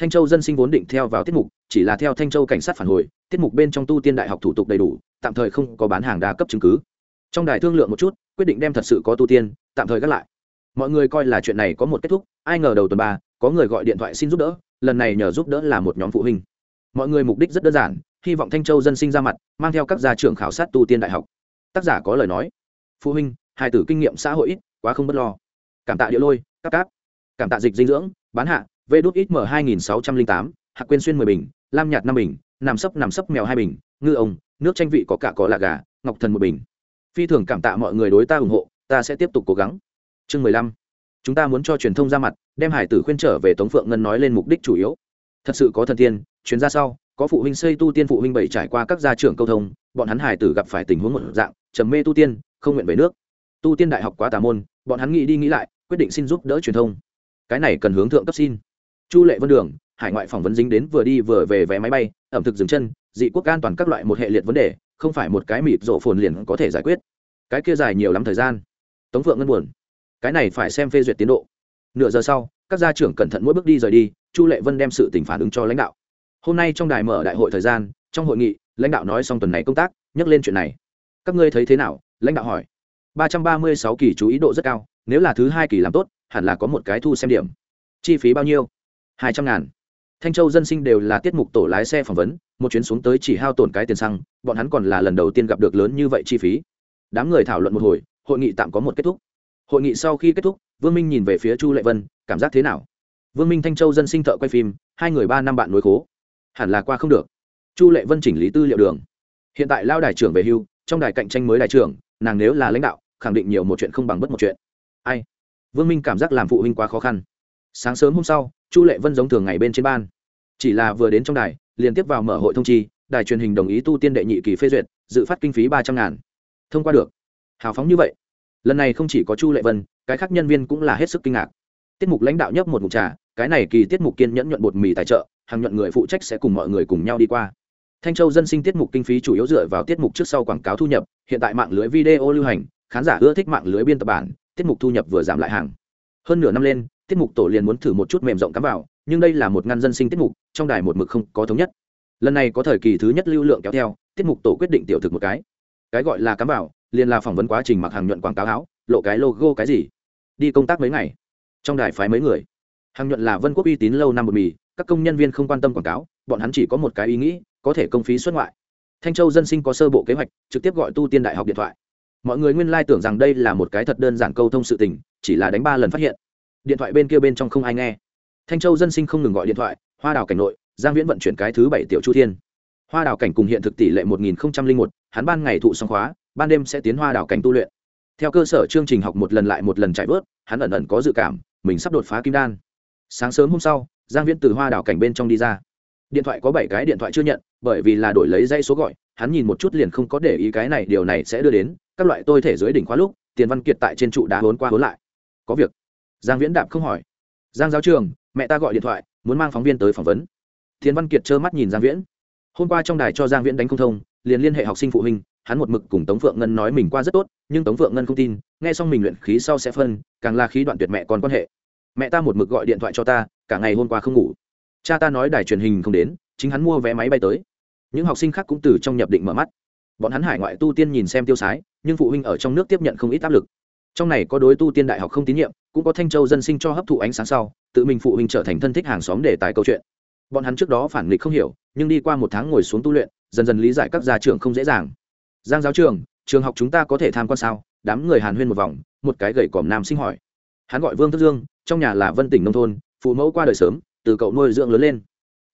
Thanh châu dân sinh vốn định theo vào tiết mục, chỉ là theo thanh châu cảnh sát phản hồi, tiết mục bên trong tu tiên đại học thủ tục đầy đủ, tạm thời không có bán hàng đa cấp chứng cứ. Trong đài thương lượng một chút, quyết định đem thật sự có tu tiên tạm thời gác lại. Mọi người coi là chuyện này có một kết thúc, ai ngờ đầu tuần ba, có người gọi điện thoại xin giúp đỡ, lần này nhờ giúp đỡ là một nhóm phụ huynh. Mọi người mục đích rất đơn giản, hy vọng thanh châu dân sinh ra mặt, mang theo các gia trưởng khảo sát tu tiên đại học. Tác giả có lời nói, phụ huynh, hài tử kinh nghiệm xã hội ít, quá không b ấ t lo. Cảm tạ địa lôi, các cáp. Cảm tạ dịch dinh dưỡng, bán hạ, vê đốt ít m hai nghìn sáu trăm linh tám hạc quên xuyên mười bình, lam nhạt năm bình, nằm sấp nằm sấp mèo hai bình, ngư ông, nước tranh vị có cả có là gà, ngọc thần một bình. Phi thường cảm tạ mọi người đối ta ủng hộ ta sẽ tiếp tục cố gắng. Chương mười lăm. Chúng ta muốn cho truyền thông ra mặt, đem hải tử khuyên trở về tống phượng ngân nói lên mục đích chủ yếu. Thật sự có thần tiên chuyến ra sau, có phụ huynh xây tu tiên phụ huynh bảy trải qua các gia trưởng câu thông, bọn hắn hải tử gặp phải tình huống một dạng, trầm mê tu tiên, không nguyện về nước. Tu tiên đại học quá tà môn, bọn hắn nghĩ đi nghĩ lại, quyết định xin giúp đỡ truyền thông. Cái này cần hướng thượng cấp xin. Chu lệ vân đường, hải ngoại phỏng vấn dính đến vừa đi vừa về vé máy bay, ẩm thực dừng chân, dị quốc an toàn các loại một hệ liệt vấn đề, không phải một cái mịt rộ phồn liền có thể giải quyết. Cái kia dài nhiều lắm thời gian tống phượng ngân buồn. Cái này phải xem phê duyệt tiến độ. Nửa giờ sau, các gia trưởng cẩn thận mỗi bước đi rời đi, chu lệ vân đem sự tình phản ứng cho lãnh đạo. Hôm nay trong đài mở đại hội thời gian, trong hội nghị, lãnh đạo nói xong tuần này công tác, nhắc lên chuyện này. Các ngươi thấy thế nào? Lãnh đạo hỏi. ba trăm ba mươi sáu kỳ chú ý độ rất cao, nếu là thứ hai kỳ làm tốt, hẳn là có một cái thu xem điểm. Chi phí bao nhiêu? Hai trăm ngàn. Thanh châu dân sinh đều là tiết mục tổ lái xe phỏng vấn, một chuyến xuống tới chỉ hao tổn cái tiền xăng, bọn hắn còn là lần đầu tiên gặp được lớn như vậy chi phí. Đám người thảo luận một hồi hội nghị tạm có một kết thúc. Hội nghị sau khi kết thúc, vương minh nhìn về phía chu lệ vân, cảm giác thế nào? Vương minh thanh châu dân sinh thợ quay phim, hai người ba năm bạn nối khố. Hẳn là qua không được. Chu lệ vân chỉnh lý tư liệu đường. Hiện tại lao đài trưởng về hưu, trong đài cạnh tranh mới đài trưởng, nàng nếu là lãnh đạo, khẳng định nhiều một chuyện không bằng bất một chuyện. Ai? Vương minh cảm giác làm phụ huynh quá khó khăn. Sáng sớm hôm sau, chu lệ vân giống thường ngày bên trên ban. Chỉ là vừa đến trong đài liên tiếp vào mở hội thông chi, đài truyền hình đồng ý tu tiên đệ nhị kỳ phê duyệt, dự phát kinh phí ba trăm ngàn. Thông qua được hào phóng như vậy. Lần này không chỉ có chu lệ vân, cái khác nhân viên cũng là hết sức kinh ngạc. Tiết mục lãnh đạo nhấp một mục trà, cái này kỳ tiết mục kiên nhẫn nhuận bột mì tài trợ, hàng nhuận người phụ trách sẽ cùng mọi người cùng nhau đi qua. Thanh châu dân sinh tiết mục kinh phí chủ yếu dựa vào tiết mục trước sau quảng cáo thu nhập, hiện tại mạng lưới video lưu hành, khán giả ưa thích mạng lưới biên tập bản, tiết mục thu nhập vừa giảm lại hàng. Hơn nửa năm lên, tiết mục tổ liền muốn thử một chút mềm rộng cắm vào, nhưng đây là một ngăn dân sinh tiết mục, trong đài một mực không có thống nhất. Lần này có thời kỳ thứ nhất lưu lượng kéo theo, tiết mục tổ quyết định tiểu thực một cái. Cái gọi là cắm vào liền là phỏng vấn quá trình mặc hàng nhuận quảng cáo áo, lộ cái logo cái gì? Đi công tác mấy ngày? Trong đài phái mấy người? Hàng nhuận là vân quốc uy tín lâu năm một mì, các công nhân viên không quan tâm quảng cáo, bọn hắn chỉ có một cái ý nghĩ, có thể công phí xuất ngoại. Thanh châu dân sinh có sơ bộ kế hoạch, trực tiếp gọi tu tiên đại học điện thoại. Mọi người nguyên lai tưởng rằng đây là một cái thật đơn giản câu thông sự tình, chỉ là đánh ba lần phát hiện. Điện thoại bên kia bên trong không ai nghe. Thanh châu dân sinh không ngừng gọi điện thoại, hoa đào cảnh nội, giang viễn vận chuyển cái thứ bảy tiểu chu thiên. Hoa đào cảnh cùng hiện thực tỷ lệ một nghìn một, hắn ban ngày thụ song khóa ban đêm sẽ tiến hoa đào cảnh tu luyện. Theo cơ sở chương trình học một lần lại một lần chạy vớt, hắn ẩn ẩn có dự cảm, mình sắp đột phá kim đan. Sáng sớm hôm sau, giang viễn từ hoa đào cảnh bên trong đi ra. Điện thoại có bảy cái điện thoại chưa nhận, bởi vì là đổi lấy dây số gọi, hắn nhìn một chút liền không có để ý cái này, điều này sẽ đưa đến, các loại tôi thể dưới đỉnh khóa lúc, tiền văn kiệt tại trên trụ đá hốn qua hốn lại. Có việc. Giang viễn đạp không hỏi. Giang giáo trường, mẹ ta gọi điện thoại, muốn mang phóng viên tới phỏng vấn. Tiền văn kiệt trơ mắt nhìn giang viễn. Hôm qua trong đài cho giang viễn đánh không thông, liền liên hệ học sinh phụ huynh hắn một mực cùng tống phượng ngân nói mình qua rất tốt, nhưng tống phượng ngân không tin, nghe xong mình luyện khí sau sẽ phân, càng là khí đoạn tuyệt mẹ còn quan hệ. Mẹ ta một mực gọi điện thoại cho ta, cả ngày hôm qua không ngủ. Cha ta nói đài truyền hình không đến, chính hắn mua vé máy bay tới. Những học sinh khác cũng từ trong nhập định mở mắt. Bọn hắn hải ngoại tu tiên nhìn xem tiêu sái, nhưng phụ huynh ở trong nước tiếp nhận không ít áp lực. Trong này có đối tu tiên đại học không tín nhiệm, cũng có thanh châu dân sinh cho hấp thụ ánh sáng sau, tự mình phụ huynh trở thành thân thích hàng xóm để tài câu chuyện. Bọn hắn trước đó phản nghịch không hiểu, nhưng đi qua một tháng ngồi xuống tu luyện, dần dần lý giải các gia trưởng không dễ dàng giang giáo trường trường học chúng ta có thể tham quan sao? Đám người hàn huyên một vòng, một cái gậy còm nam sinh hỏi. Hắn gọi vương thức dương, trong nhà là vân tỉnh nông thôn, phụ mẫu qua đời sớm, từ cậu nuôi dưỡng lớn lên.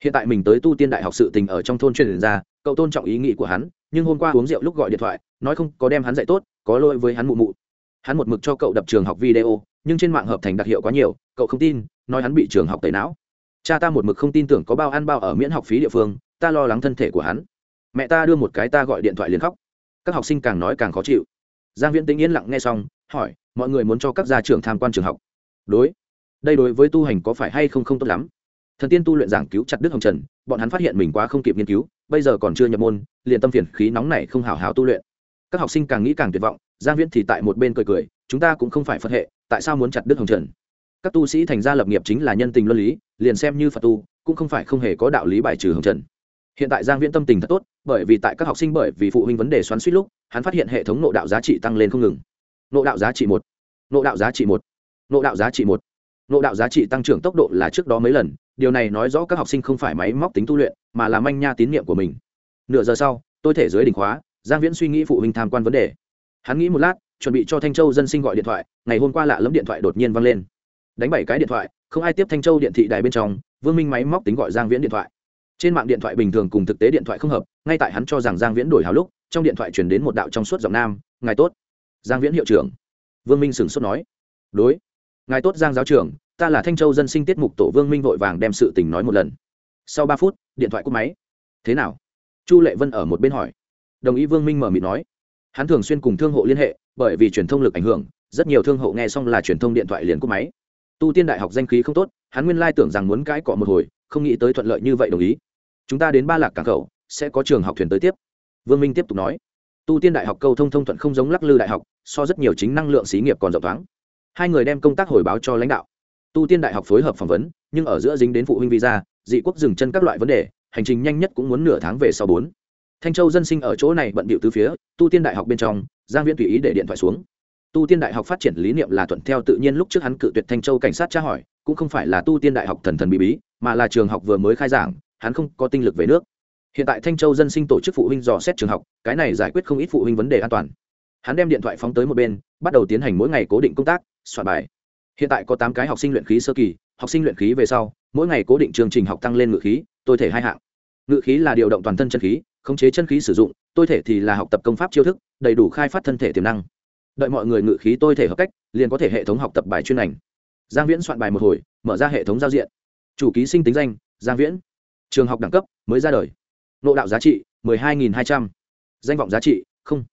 Hiện tại mình tới tu tiên đại học sự tình ở trong thôn truyền ra, cậu tôn trọng ý nghĩ của hắn, nhưng hôm qua uống rượu lúc gọi điện thoại, nói không có đem hắn dạy tốt, có lỗi với hắn mụ mụ. Hắn một mực cho cậu đập trường học video, nhưng trên mạng hợp thành đặc hiệu quá nhiều, cậu không tin, nói hắn bị trường học tẩy não. Cha ta một mực không tin tưởng có bao ăn bao ở miễn học phí địa phương, ta lo lắng thân thể của hắn. Mẹ ta đưa một cái ta gọi điện thoại liền khóc các học sinh càng nói càng khó chịu. Giang viễn tĩnh yên lặng nghe xong, hỏi, mọi người muốn cho các gia trưởng tham quan trường học? Đối. Đây đối với tu hành có phải hay không không tốt lắm? Thần tiên tu luyện giảng cứu chặt đức hồng trần, bọn hắn phát hiện mình quá không kịp nghiên cứu, bây giờ còn chưa nhập môn, liền tâm phiền khí nóng này không hào hào tu luyện. Các học sinh càng nghĩ càng tuyệt vọng, giang viễn thì tại một bên cười cười, chúng ta cũng không phải phật hệ, tại sao muốn chặt đức hồng trần? Các tu sĩ thành gia lập nghiệp chính là nhân tình luân lý, liền xem như phật tu, cũng không phải không hề có đạo lý bài trừ hồng trần hiện tại giang viễn tâm tình thật tốt, bởi vì tại các học sinh bởi vì phụ huynh vấn đề xoắn suýt lúc, hắn phát hiện hệ thống nộ đạo giá trị tăng lên không ngừng. Nộ đạo giá trị một, nộ đạo giá trị một, nộ đạo giá trị một. Nộ đạo giá trị tăng trưởng tốc độ là trước đó mấy lần, điều này nói rõ các học sinh không phải máy móc tính tu luyện, mà là manh nha tín nhiệm của mình. Nửa giờ sau, tôi thể dưới đỉnh khóa, giang viễn suy nghĩ phụ huynh tham quan vấn đề. Hắn nghĩ một lát, chuẩn bị cho thanh châu dân sinh gọi điện thoại, ngày hôm qua lạ lẫm điện thoại đột nhiên văng lên. Đánh bảy cái điện thoại, không ai tiếp thanh châu điện thị đài bên trong, vương minh máy móc tính gọi giang viễn điện thoại trên mạng điện thoại bình thường cùng thực tế điện thoại không hợp, ngay tại hắn cho rằng giang viễn đổi hào lúc, trong điện thoại chuyển đến một đạo trong suốt giọng nam, ngài tốt. Giang viễn hiệu trưởng. Vương minh sửng sốt nói, đối. Ngài tốt giang giáo trưởng, ta là thanh châu dân sinh tiết mục tổ vương minh vội vàng đem sự tình nói một lần. Sau ba phút, điện thoại cúp máy. Thế nào? Chu lệ vân ở một bên hỏi. Đồng ý vương minh mở mịt nói. Hắn thường xuyên cùng thương hộ liên hệ, bởi vì truyền thông lực ảnh hưởng, rất nhiều thương hộ nghe xong là truyền thông điện thoại liền cúp máy. Tu tiên đại học danh khí không tốt, hắn nguyên lai tưởng rằng muốn cãi cọ một hồi, không nghĩ tới thuận lợi như vậy đồng ý chúng ta đến ba lạc cảng khẩu, sẽ có trường học thuyền tới tiếp. Vương minh tiếp tục nói. Tu tiên đại học câu thông thông thuận không giống lắc lư đại học, so rất nhiều chính năng lượng xí nghiệp còn rộng thoáng. Hai người đem công tác hồi báo cho lãnh đạo. Tu tiên đại học phối hợp phỏng vấn, nhưng ở giữa dính đến phụ huynh visa, dị quốc dừng chân các loại vấn đề, hành trình nhanh nhất cũng muốn nửa tháng về sau bốn. Thanh châu dân sinh ở chỗ này bận bịu từ phía, tu tiên đại học bên trong, giang viễn tùy ý để điện thoại xuống. Tu tiên đại học phát triển lý niệm là thuận theo tự nhiên lúc trước hắn cự tuyệt thanh châu cảnh sát tra hỏi, cũng không phải là tu tiên đại học thần thần bí bí, mà là trường học vừa mới khai giảng hắn không có tinh lực về nước. Hiện tại thanh châu dân sinh tổ chức phụ huynh dò xét trường học, cái này giải quyết không ít phụ huynh vấn đề an toàn. Hắn đem điện thoại phóng tới một bên, bắt đầu tiến hành mỗi ngày cố định công tác, soạn bài. Hiện tại có tám cái học sinh luyện khí sơ kỳ, học sinh luyện khí về sau, mỗi ngày cố định chương trình học tăng lên ngự khí, tôi thể hai hạng. Ngự khí là điều động toàn thân chân khí, khống chế chân khí sử dụng, tôi thể thì là học tập công pháp chiêu thức, đầy đủ khai phát thân thể tiềm năng. Đợi mọi người ngự khí tôi thể hợp cách, liền có thể hệ thống học tập bài chuyên ngành. Giang viễn soạn bài một hồi, mở ra hệ thống giao diện. Chủ ký sinh tính danh, giang viễn trường học đẳng cấp mới ra đời. Nộ đạo giá trị mười hai nghìn hai trăm. Danh vọng giá trị không.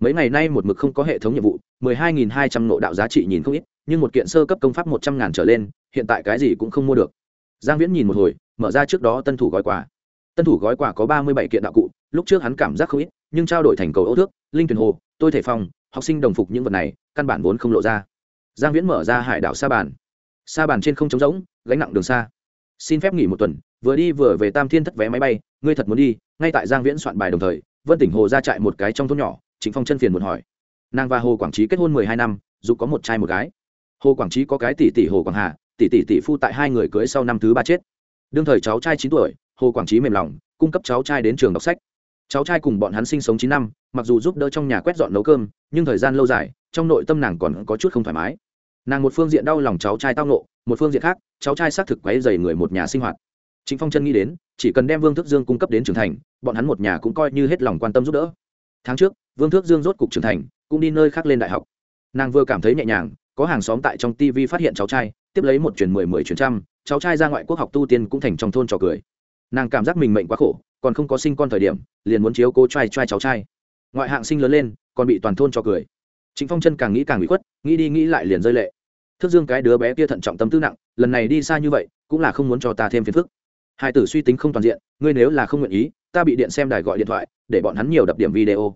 Mấy ngày nay một mực không có hệ thống nhiệm vụ, mười hai nghìn hai trăm nộ đạo giá trị nhìn không ít, nhưng một kiện sơ cấp công pháp một trăm ngàn trở lên, hiện tại cái gì cũng không mua được. Giang viễn nhìn một hồi, mở ra trước đó tân thủ gói quà. Tân thủ gói quà có ba mươi bảy kiện đạo cụ, lúc trước hắn cảm giác không ít, nhưng trao đổi thành cầu ấu thước, linh tuyền hồ, tôi thể phòng học sinh đồng phục những vật này, căn bản vốn không lộ ra. Giang viễn mở ra hải đảo sa bàn. Sa bàn trên không trống rỗng, gánh nặng đường xa xin phép nghỉ một tuần, vừa đi vừa về tam thiên thất vé máy bay, ngươi thật muốn đi, ngay tại giang viễn soạn bài đồng thời, vân tỉnh hồ ra trại một cái trong thôn nhỏ chính phong chân phiền muốn hỏi. Nàng và hồ quảng trí kết hôn mười hai năm, dù có một trai một gái. Hồ quảng trí có cái tỷ tỷ hồ quảng hà, tỷ tỷ tỷ phu tại hai người cưới sau năm thứ ba chết. Đương thời cháu trai chín tuổi, hồ quảng trí mềm lòng, cung cấp cháu trai đến trường đọc sách. Cháu trai cùng bọn hắn sinh sống chín năm, mặc dù giúp đỡ trong nhà quét dọn nấu cơm, nhưng thời gian lâu dài, trong nội tâm nàng còn có chút không thoải mái nàng một phương diện đau lòng cháu trai tao nộ một phương diện khác, cháu trai xác thực quấy dày người một nhà sinh hoạt. Chính phong chân nghĩ đến, chỉ cần đem vương Thước dương cung cấp đến trưởng thành, bọn hắn một nhà cũng coi như hết lòng quan tâm giúp đỡ. Tháng trước, vương thước dương rốt cục trưởng thành, cũng đi nơi khác lên đại học. Nàng vừa cảm thấy nhẹ nhàng, có hàng xóm tại trong tv phát hiện cháu trai, tiếp lấy một chuyển mười mười chuyển trăm, cháu trai ra ngoại quốc học tu tiên cũng thành trong thôn trò cười. Nàng cảm giác mình mệnh quá khổ, còn không có sinh con thời điểm, liền muốn chiếu cố trai trai cháu trai. Ngoại hạng sinh lớn lên, còn bị toàn thôn trò cười chính phong chân càng nghĩ càng bị khuất, nghĩ đi nghĩ lại liền rơi lệ. Thước dương cái đứa bé kia thận trọng tâm tư nặng, lần này đi xa như vậy, cũng là không muốn cho ta thêm phiền phức. Hai tử suy tính không toàn diện, ngươi nếu là không nguyện ý, ta bị điện xem đài gọi điện thoại, để bọn hắn nhiều đập điểm video.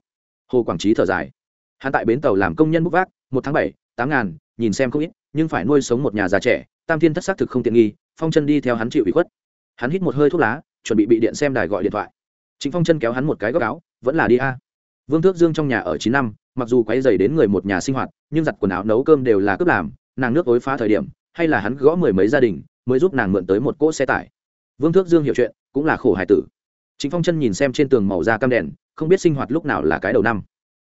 Hồ quảng trí thở dài. Hắn tại bến tàu làm công nhân bốc vác, một tháng bảy, tám ngàn, nhìn xem không ít, nhưng phải nuôi sống một nhà già trẻ, tam thiên thất xác thực không tiện nghi, phong chân đi theo hắn chịu ủy khuất. Hắn hít một hơi thuốc lá, chuẩn bị bị điện xem đài gọi điện thoại. Chính phong chân kéo hắn một cái góc áo, vẫn là đi a vương thước dương trong nhà ở chín năm, mặc dù quấy dày đến người một nhà sinh hoạt, nhưng giặt quần áo nấu cơm đều là cướp làm, nàng nước ối phá thời điểm, hay là hắn gõ mười mấy gia đình, mới giúp nàng mượn tới một cỗ xe tải. Vương thước dương hiểu chuyện, cũng là khổ hải tử. Chính phong chân nhìn xem trên tường màu da cam đèn, không biết sinh hoạt lúc nào là cái đầu năm.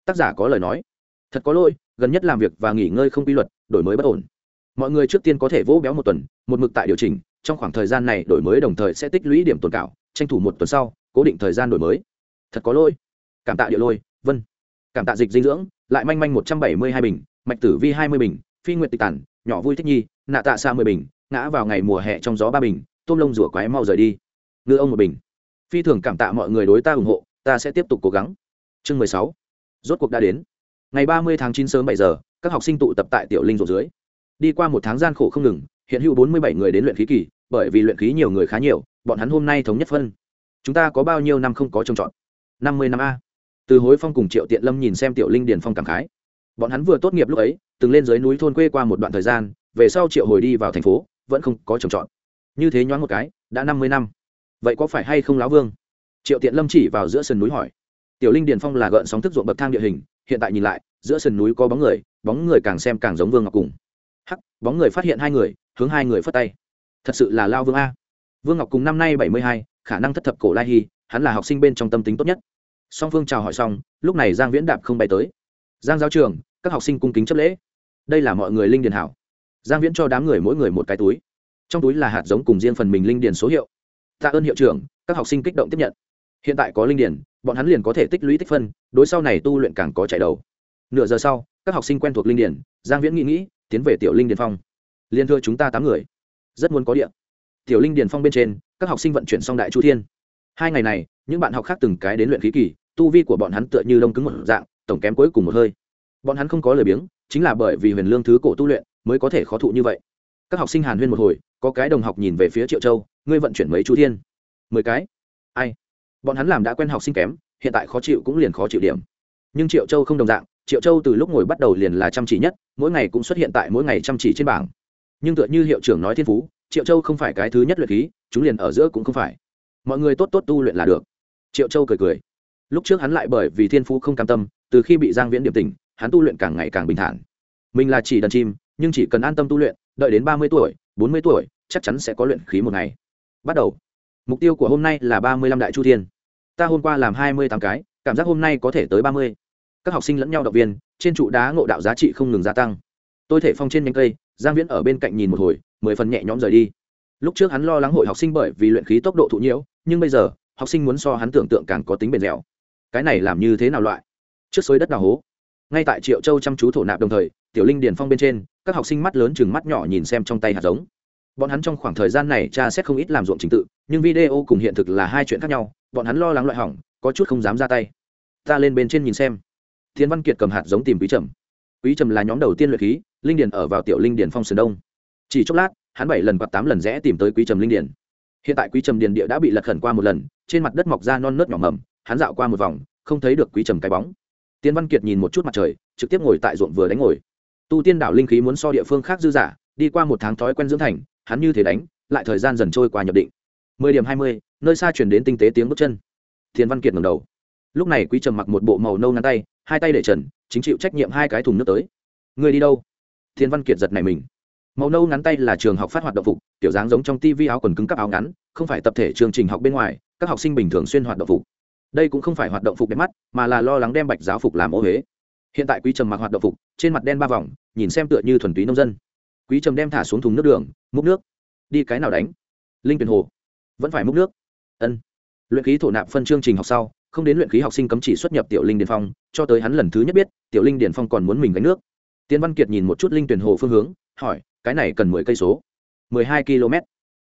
Tác giả có lời nói. Thật có lỗi, gần nhất làm việc và nghỉ ngơi không quy luật, đổi mới bất ổn. Mọi người trước tiên có thể vỗ béo một tuần, một mực tại điều chỉnh, trong khoảng thời gian này đổi mới đồng thời sẽ tích lũy điểm tồn cảo, tranh thủ một tuần sau, cố định thời gian đổi mới. Thật có lỗi. Cảm tạ địa lôi vân. Cảm tạ dịch dinh dưỡng, lại manh manh một trăm bảy mươi hai bình, mạch tử vi hai mươi bình, phi nguyện tịch tản, nhỏ vui thích nhi, nạ tạ xa mười bình, ngã vào ngày mùa hè trong gió ba bình, tôm lông rủa quái mau rời đi. Ngư ông một bình. Phi thường cảm tạ mọi người đối ta ủng hộ, ta sẽ tiếp tục cố gắng. Chương mười sáu. Rốt cuộc đã đến. Ngày ba mươi tháng chín sớm bảy giờ, các học sinh tụ tập tại tiểu linh ruộng dưới. Đi qua một tháng gian khổ không ngừng, hiện hữu bốn mươi bảy người đến luyện khí kỳ, bởi vì luyện khí nhiều người khá nhiều, bọn hắn hôm nay thống nhất phân. Chúng ta có bao nhiêu năm không có trồng trọt? năm mươi năm a từ hối phong cùng triệu tiện lâm nhìn xem tiểu linh điền phong cảm khái. Bọn hắn vừa tốt nghiệp lúc ấy, từng lên dưới núi thôn quê qua một đoạn thời gian, về sau triệu hồi đi vào thành phố, vẫn không có trồng trọt. Như thế nhoáng một cái, đã năm mươi năm. Vậy có phải hay không lão vương? Triệu tiện lâm chỉ vào giữa sườn núi hỏi. Tiểu linh điền phong là gợn sóng thức ruộng bậc thang địa hình, hiện tại nhìn lại, giữa sườn núi có bóng người bóng người càng xem càng giống vương ngọc cùng. Hắc, bóng người phát hiện hai người, hướng hai người phất tay. Thật sự là lao vương a. Vương ngọc cùng năm nay bảy mươi hai, khả năng thất thập cổ lai hy, hắn là học sinh bên trong tâm tính tốt nhất song phương chào hỏi xong, lúc này giang viễn đạp không bay tới. Giang giáo trường, các học sinh cung kính chấp lễ. Đây là mọi người linh điền hảo. Giang viễn cho đám người mỗi người một cái túi. Trong túi là hạt giống cùng riêng phần mình linh điền số hiệu. Tạ ơn hiệu trưởng, các học sinh kích động tiếp nhận. Hiện tại có linh điền, bọn hắn liền có thể tích lũy tích phân, đối sau này tu luyện càng có chạy đầu. Nửa giờ sau, các học sinh quen thuộc linh điền, giang viễn nghĩ nghĩ, tiến về tiểu linh điền phong. Liên thưa chúng ta tám người, rất muốn có điện tiểu linh điền phong bên trên, các học sinh vận chuyển xong đại chu thiên hai ngày này, những bạn học khác từng cái đến luyện khí kỳ, tu vi của bọn hắn tựa như đông cứng một dạng, tổng kém cuối cùng một hơi. Bọn hắn không có lời biếng, chính là bởi vì huyền lương thứ cổ tu luyện mới có thể khó thụ như vậy. Các học sinh hàn huyên một hồi, có cái đồng học nhìn về phía triệu châu, ngươi vận chuyển mấy chú thiên? Mười cái. Ai? Bọn hắn làm đã quen học sinh kém, hiện tại khó chịu cũng liền khó chịu điểm. Nhưng triệu châu không đồng dạng, triệu châu từ lúc ngồi bắt đầu liền là chăm chỉ nhất, mỗi ngày cũng xuất hiện tại mỗi ngày chăm chỉ trên bảng. Nhưng tựa như hiệu trưởng nói thiên phú, triệu châu không phải cái thứ nhất luyện khí, chúng liền ở giữa cũng không phải mọi người tốt tốt tu luyện là được. Triệu châu cười cười. Lúc trước hắn lại bởi vì thiên phú không cam tâm, từ khi bị giang viễn điểm tình hắn tu luyện càng ngày càng bình thản. Mình là chỉ đàn chim, nhưng chỉ cần an tâm tu luyện, đợi đến ba mươi tuổi, bốn mươi tuổi, chắc chắn sẽ có luyện khí một ngày. Bắt đầu. Mục tiêu của hôm nay là ba mươi lăm đại chu thiên. Ta hôm qua làm hai mươi tám cái, cảm giác hôm nay có thể tới ba mươi. Các học sinh lẫn nhau động viên, trên trụ đá ngộ đạo giá trị không ngừng gia tăng. Tôi thể phong trên nhanh cây, giang viễn ở bên cạnh nhìn một hồi, mười phần nhẹ nhõm rời đi. Lúc trước hắn lo lắng hội học sinh bởi vì luyện khí tốc độ thụ nhiễu nhưng bây giờ, học sinh muốn so hắn tưởng tượng càng có tính bền dẻo. Cái này làm như thế nào loại? Trước xối đất đào hố. Ngay tại triệu châu chăm chú thổ nạp đồng thời, tiểu linh điền phong bên trên, các học sinh mắt lớn chừng mắt nhỏ nhìn xem trong tay hạt giống. Bọn hắn trong khoảng thời gian này tra xét không ít làm ruộng trình tự, nhưng video cùng hiện thực là hai chuyện khác nhau, bọn hắn lo lắng loại hỏng, có chút không dám ra tay. Ta lên bên trên nhìn xem. Thiên văn kiệt cầm hạt giống tìm quý trầm. Quý trầm là nhóm đầu tiên luyện khí, linh điền ở vào tiểu linh điền phong sườn đông. Chỉ chốc lát, hắn bảy lần hoặc tám lần rẽ tìm tới quý trầm linh điền hiện tại quý trầm điền địa đã bị lật khẩn qua một lần, trên mặt đất mọc ra non nớt nhỏ mầm, hắn dạo qua một vòng, không thấy được quý trầm cái bóng. Tiến văn kiệt nhìn một chút mặt trời, trực tiếp ngồi tại ruộng vừa đánh ngồi. Tu tiên đảo linh khí muốn so địa phương khác dư giả đi qua một tháng thói quen dưỡng thành, hắn như thế đánh, lại thời gian dần trôi qua nhập định. Mười điểm hai mươi, nơi xa chuyển đến tinh tế tiếng bước chân. Thiên văn kiệt ngầm đầu. Lúc này quý trầm mặc một bộ màu nâu ngắn tay, hai tay để trần, chính chịu trách nhiệm hai cái thùng nước tới. Người đi đâu? Thiên văn kiệt giật này mình. Màu nâu ngắn tay là trường học phát hoạt động phục kiểu dáng giống trong tivi áo quần cứng cấp áo ngắn, không phải tập thể chương trình học bên ngoài, các học sinh bình thường xuyên hoạt động phục. Đây cũng không phải hoạt động phục đẹp mắt, mà là lo lắng đem bạch giáo phục làm ô huế hiện tại quý trầm mặc hoạt động phục, trên mặt đen ba vòng, nhìn xem tựa như thuần túy nông dân. Quý trầm đem thả xuống thùng nước đường, múc nước. Đi cái nào đánh? Linh tuyển hồ. Vẫn phải múc nước. Ân. Luyện khí thổ nạp phân chương trình học sau, không đến luyện khí học sinh cấm chỉ xuất nhập tiểu linh điền phong, cho tới hắn lần thứ nhất biết, tiểu linh điền phong còn muốn mình gánh nước. Tiến văn kiệt nhìn một chút linh tuyển hồ phương hướng, hỏi, cái này cần mười cây số mười hai km.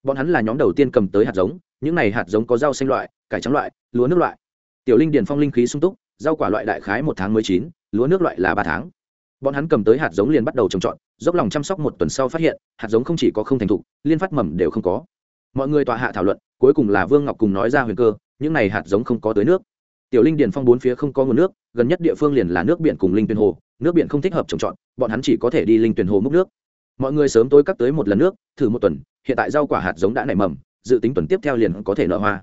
Bọn hắn là nhóm đầu tiên cầm tới hạt giống, những này hạt giống có rau xanh loại, cải trắng loại, lúa nước loại. Tiểu linh điền phong linh khí sung túc, rau quả loại đại khái một tháng mới chín, lúa nước loại là ba tháng. Bọn hắn cầm tới hạt giống liền bắt đầu trồng trọt, dốc lòng chăm sóc một tuần sau phát hiện, hạt giống không chỉ có không thành thục, liên phát mầm đều không có. Mọi người tọa hạ thảo luận, cuối cùng là vương ngọc cùng nói ra huyền cơ, những này hạt giống không có tới nước. Tiểu linh điền phong bốn phía không có nguồn nước, gần nhất địa phương liền là nước biển cùng linh tuyền hồ, nước biển không thích hợp trồng trọt, bọn hắn chỉ có thể đi linh tuyền hồ múc nước mọi người sớm tối cắt tới một lần nước, thử một tuần, hiện tại rau quả hạt giống đã nảy mầm, dự tính tuần tiếp theo liền có thể nở hoa.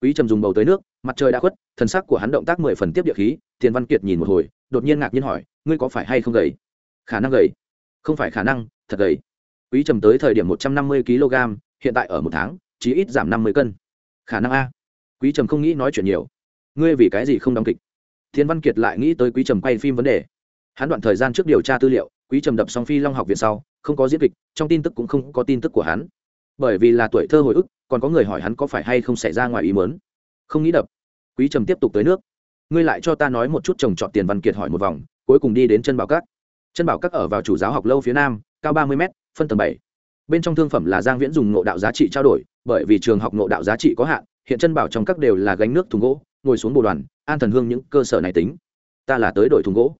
Quý trầm dùng bầu tới nước, mặt trời đã khuất, thần sắc của hắn động tác mười phần tiếp địa khí, tiền văn kiệt nhìn một hồi, đột nhiên ngạc nhiên hỏi, ngươi có phải hay không gầy? Khả năng gầy. Không phải khả năng, thật gầy. Quý trầm tới thời điểm một trăm năm mươi kg, hiện tại ở một tháng chỉ ít giảm năm mươi cân. Khả năng a. Quý trầm không nghĩ nói chuyện nhiều. Ngươi vì cái gì không đóng kịch? Thiên văn kiệt lại nghĩ tới quý trầm quay phim vấn đề. Hắn đoạn thời gian trước điều tra tư liệu, quý trầm đập xong phi long học viện sau không có diễn kịch, trong tin tức cũng không có tin tức của hắn. Bởi vì là tuổi thơ hồi ức, còn có người hỏi hắn có phải hay không xảy ra ngoài ý mớn không nghĩ đập. Quý trầm tiếp tục tới nước. Ngươi lại cho ta nói một chút trồng trọt tiền văn kiệt hỏi một vòng, cuối cùng đi đến chân bảo các. Chân bảo các ở vào chủ giáo học lâu phía nam, cao ba mươi m phân tầng bảy. Bên trong thương phẩm là giang viễn dùng ngộ đạo giá trị trao đổi, bởi vì trường học ngộ đạo giá trị có hạn, hiện chân bảo trong các đều là gánh nước thùng gỗ, ngồi xuống bồ đoàn, an thần hương những cơ sở này tính. Ta là tới đổi thùng gỗ.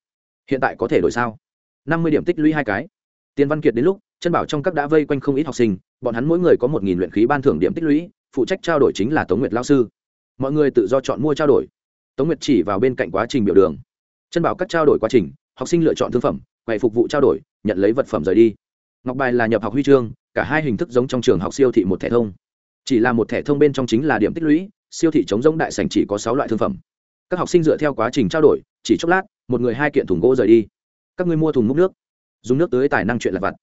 Hiện tại có thể đổi sao? Năm mươi điểm tích lũy hai cái tiền văn kiệt đến lúc, chân bảo trong các đã vây quanh không ít học sinh, bọn hắn mỗi người có một nghìn luyện khí ban thưởng điểm tích lũy, phụ trách trao đổi chính là tống nguyệt Lão sư. Mọi người tự do chọn mua trao đổi. Tống nguyệt chỉ vào bên cạnh quá trình biểu đường. Chân bảo các trao đổi quá trình, học sinh lựa chọn thương phẩm, quầy phục vụ trao đổi, nhận lấy vật phẩm rời đi. Ngọc bài là nhập học huy chương, cả hai hình thức giống trong trường học siêu thị một thẻ thông. Chỉ là một thẻ thông bên trong chính là điểm tích lũy, siêu thị chống giống đại sảnh chỉ có sáu loại thương phẩm. Các học sinh dựa theo quá trình trao đổi, chỉ chốc lát, một người hai kiện thùng gỗ rời đi. Các ngươi mua thùng múc nước dùng nước tưới tài năng chuyện lặt vặt.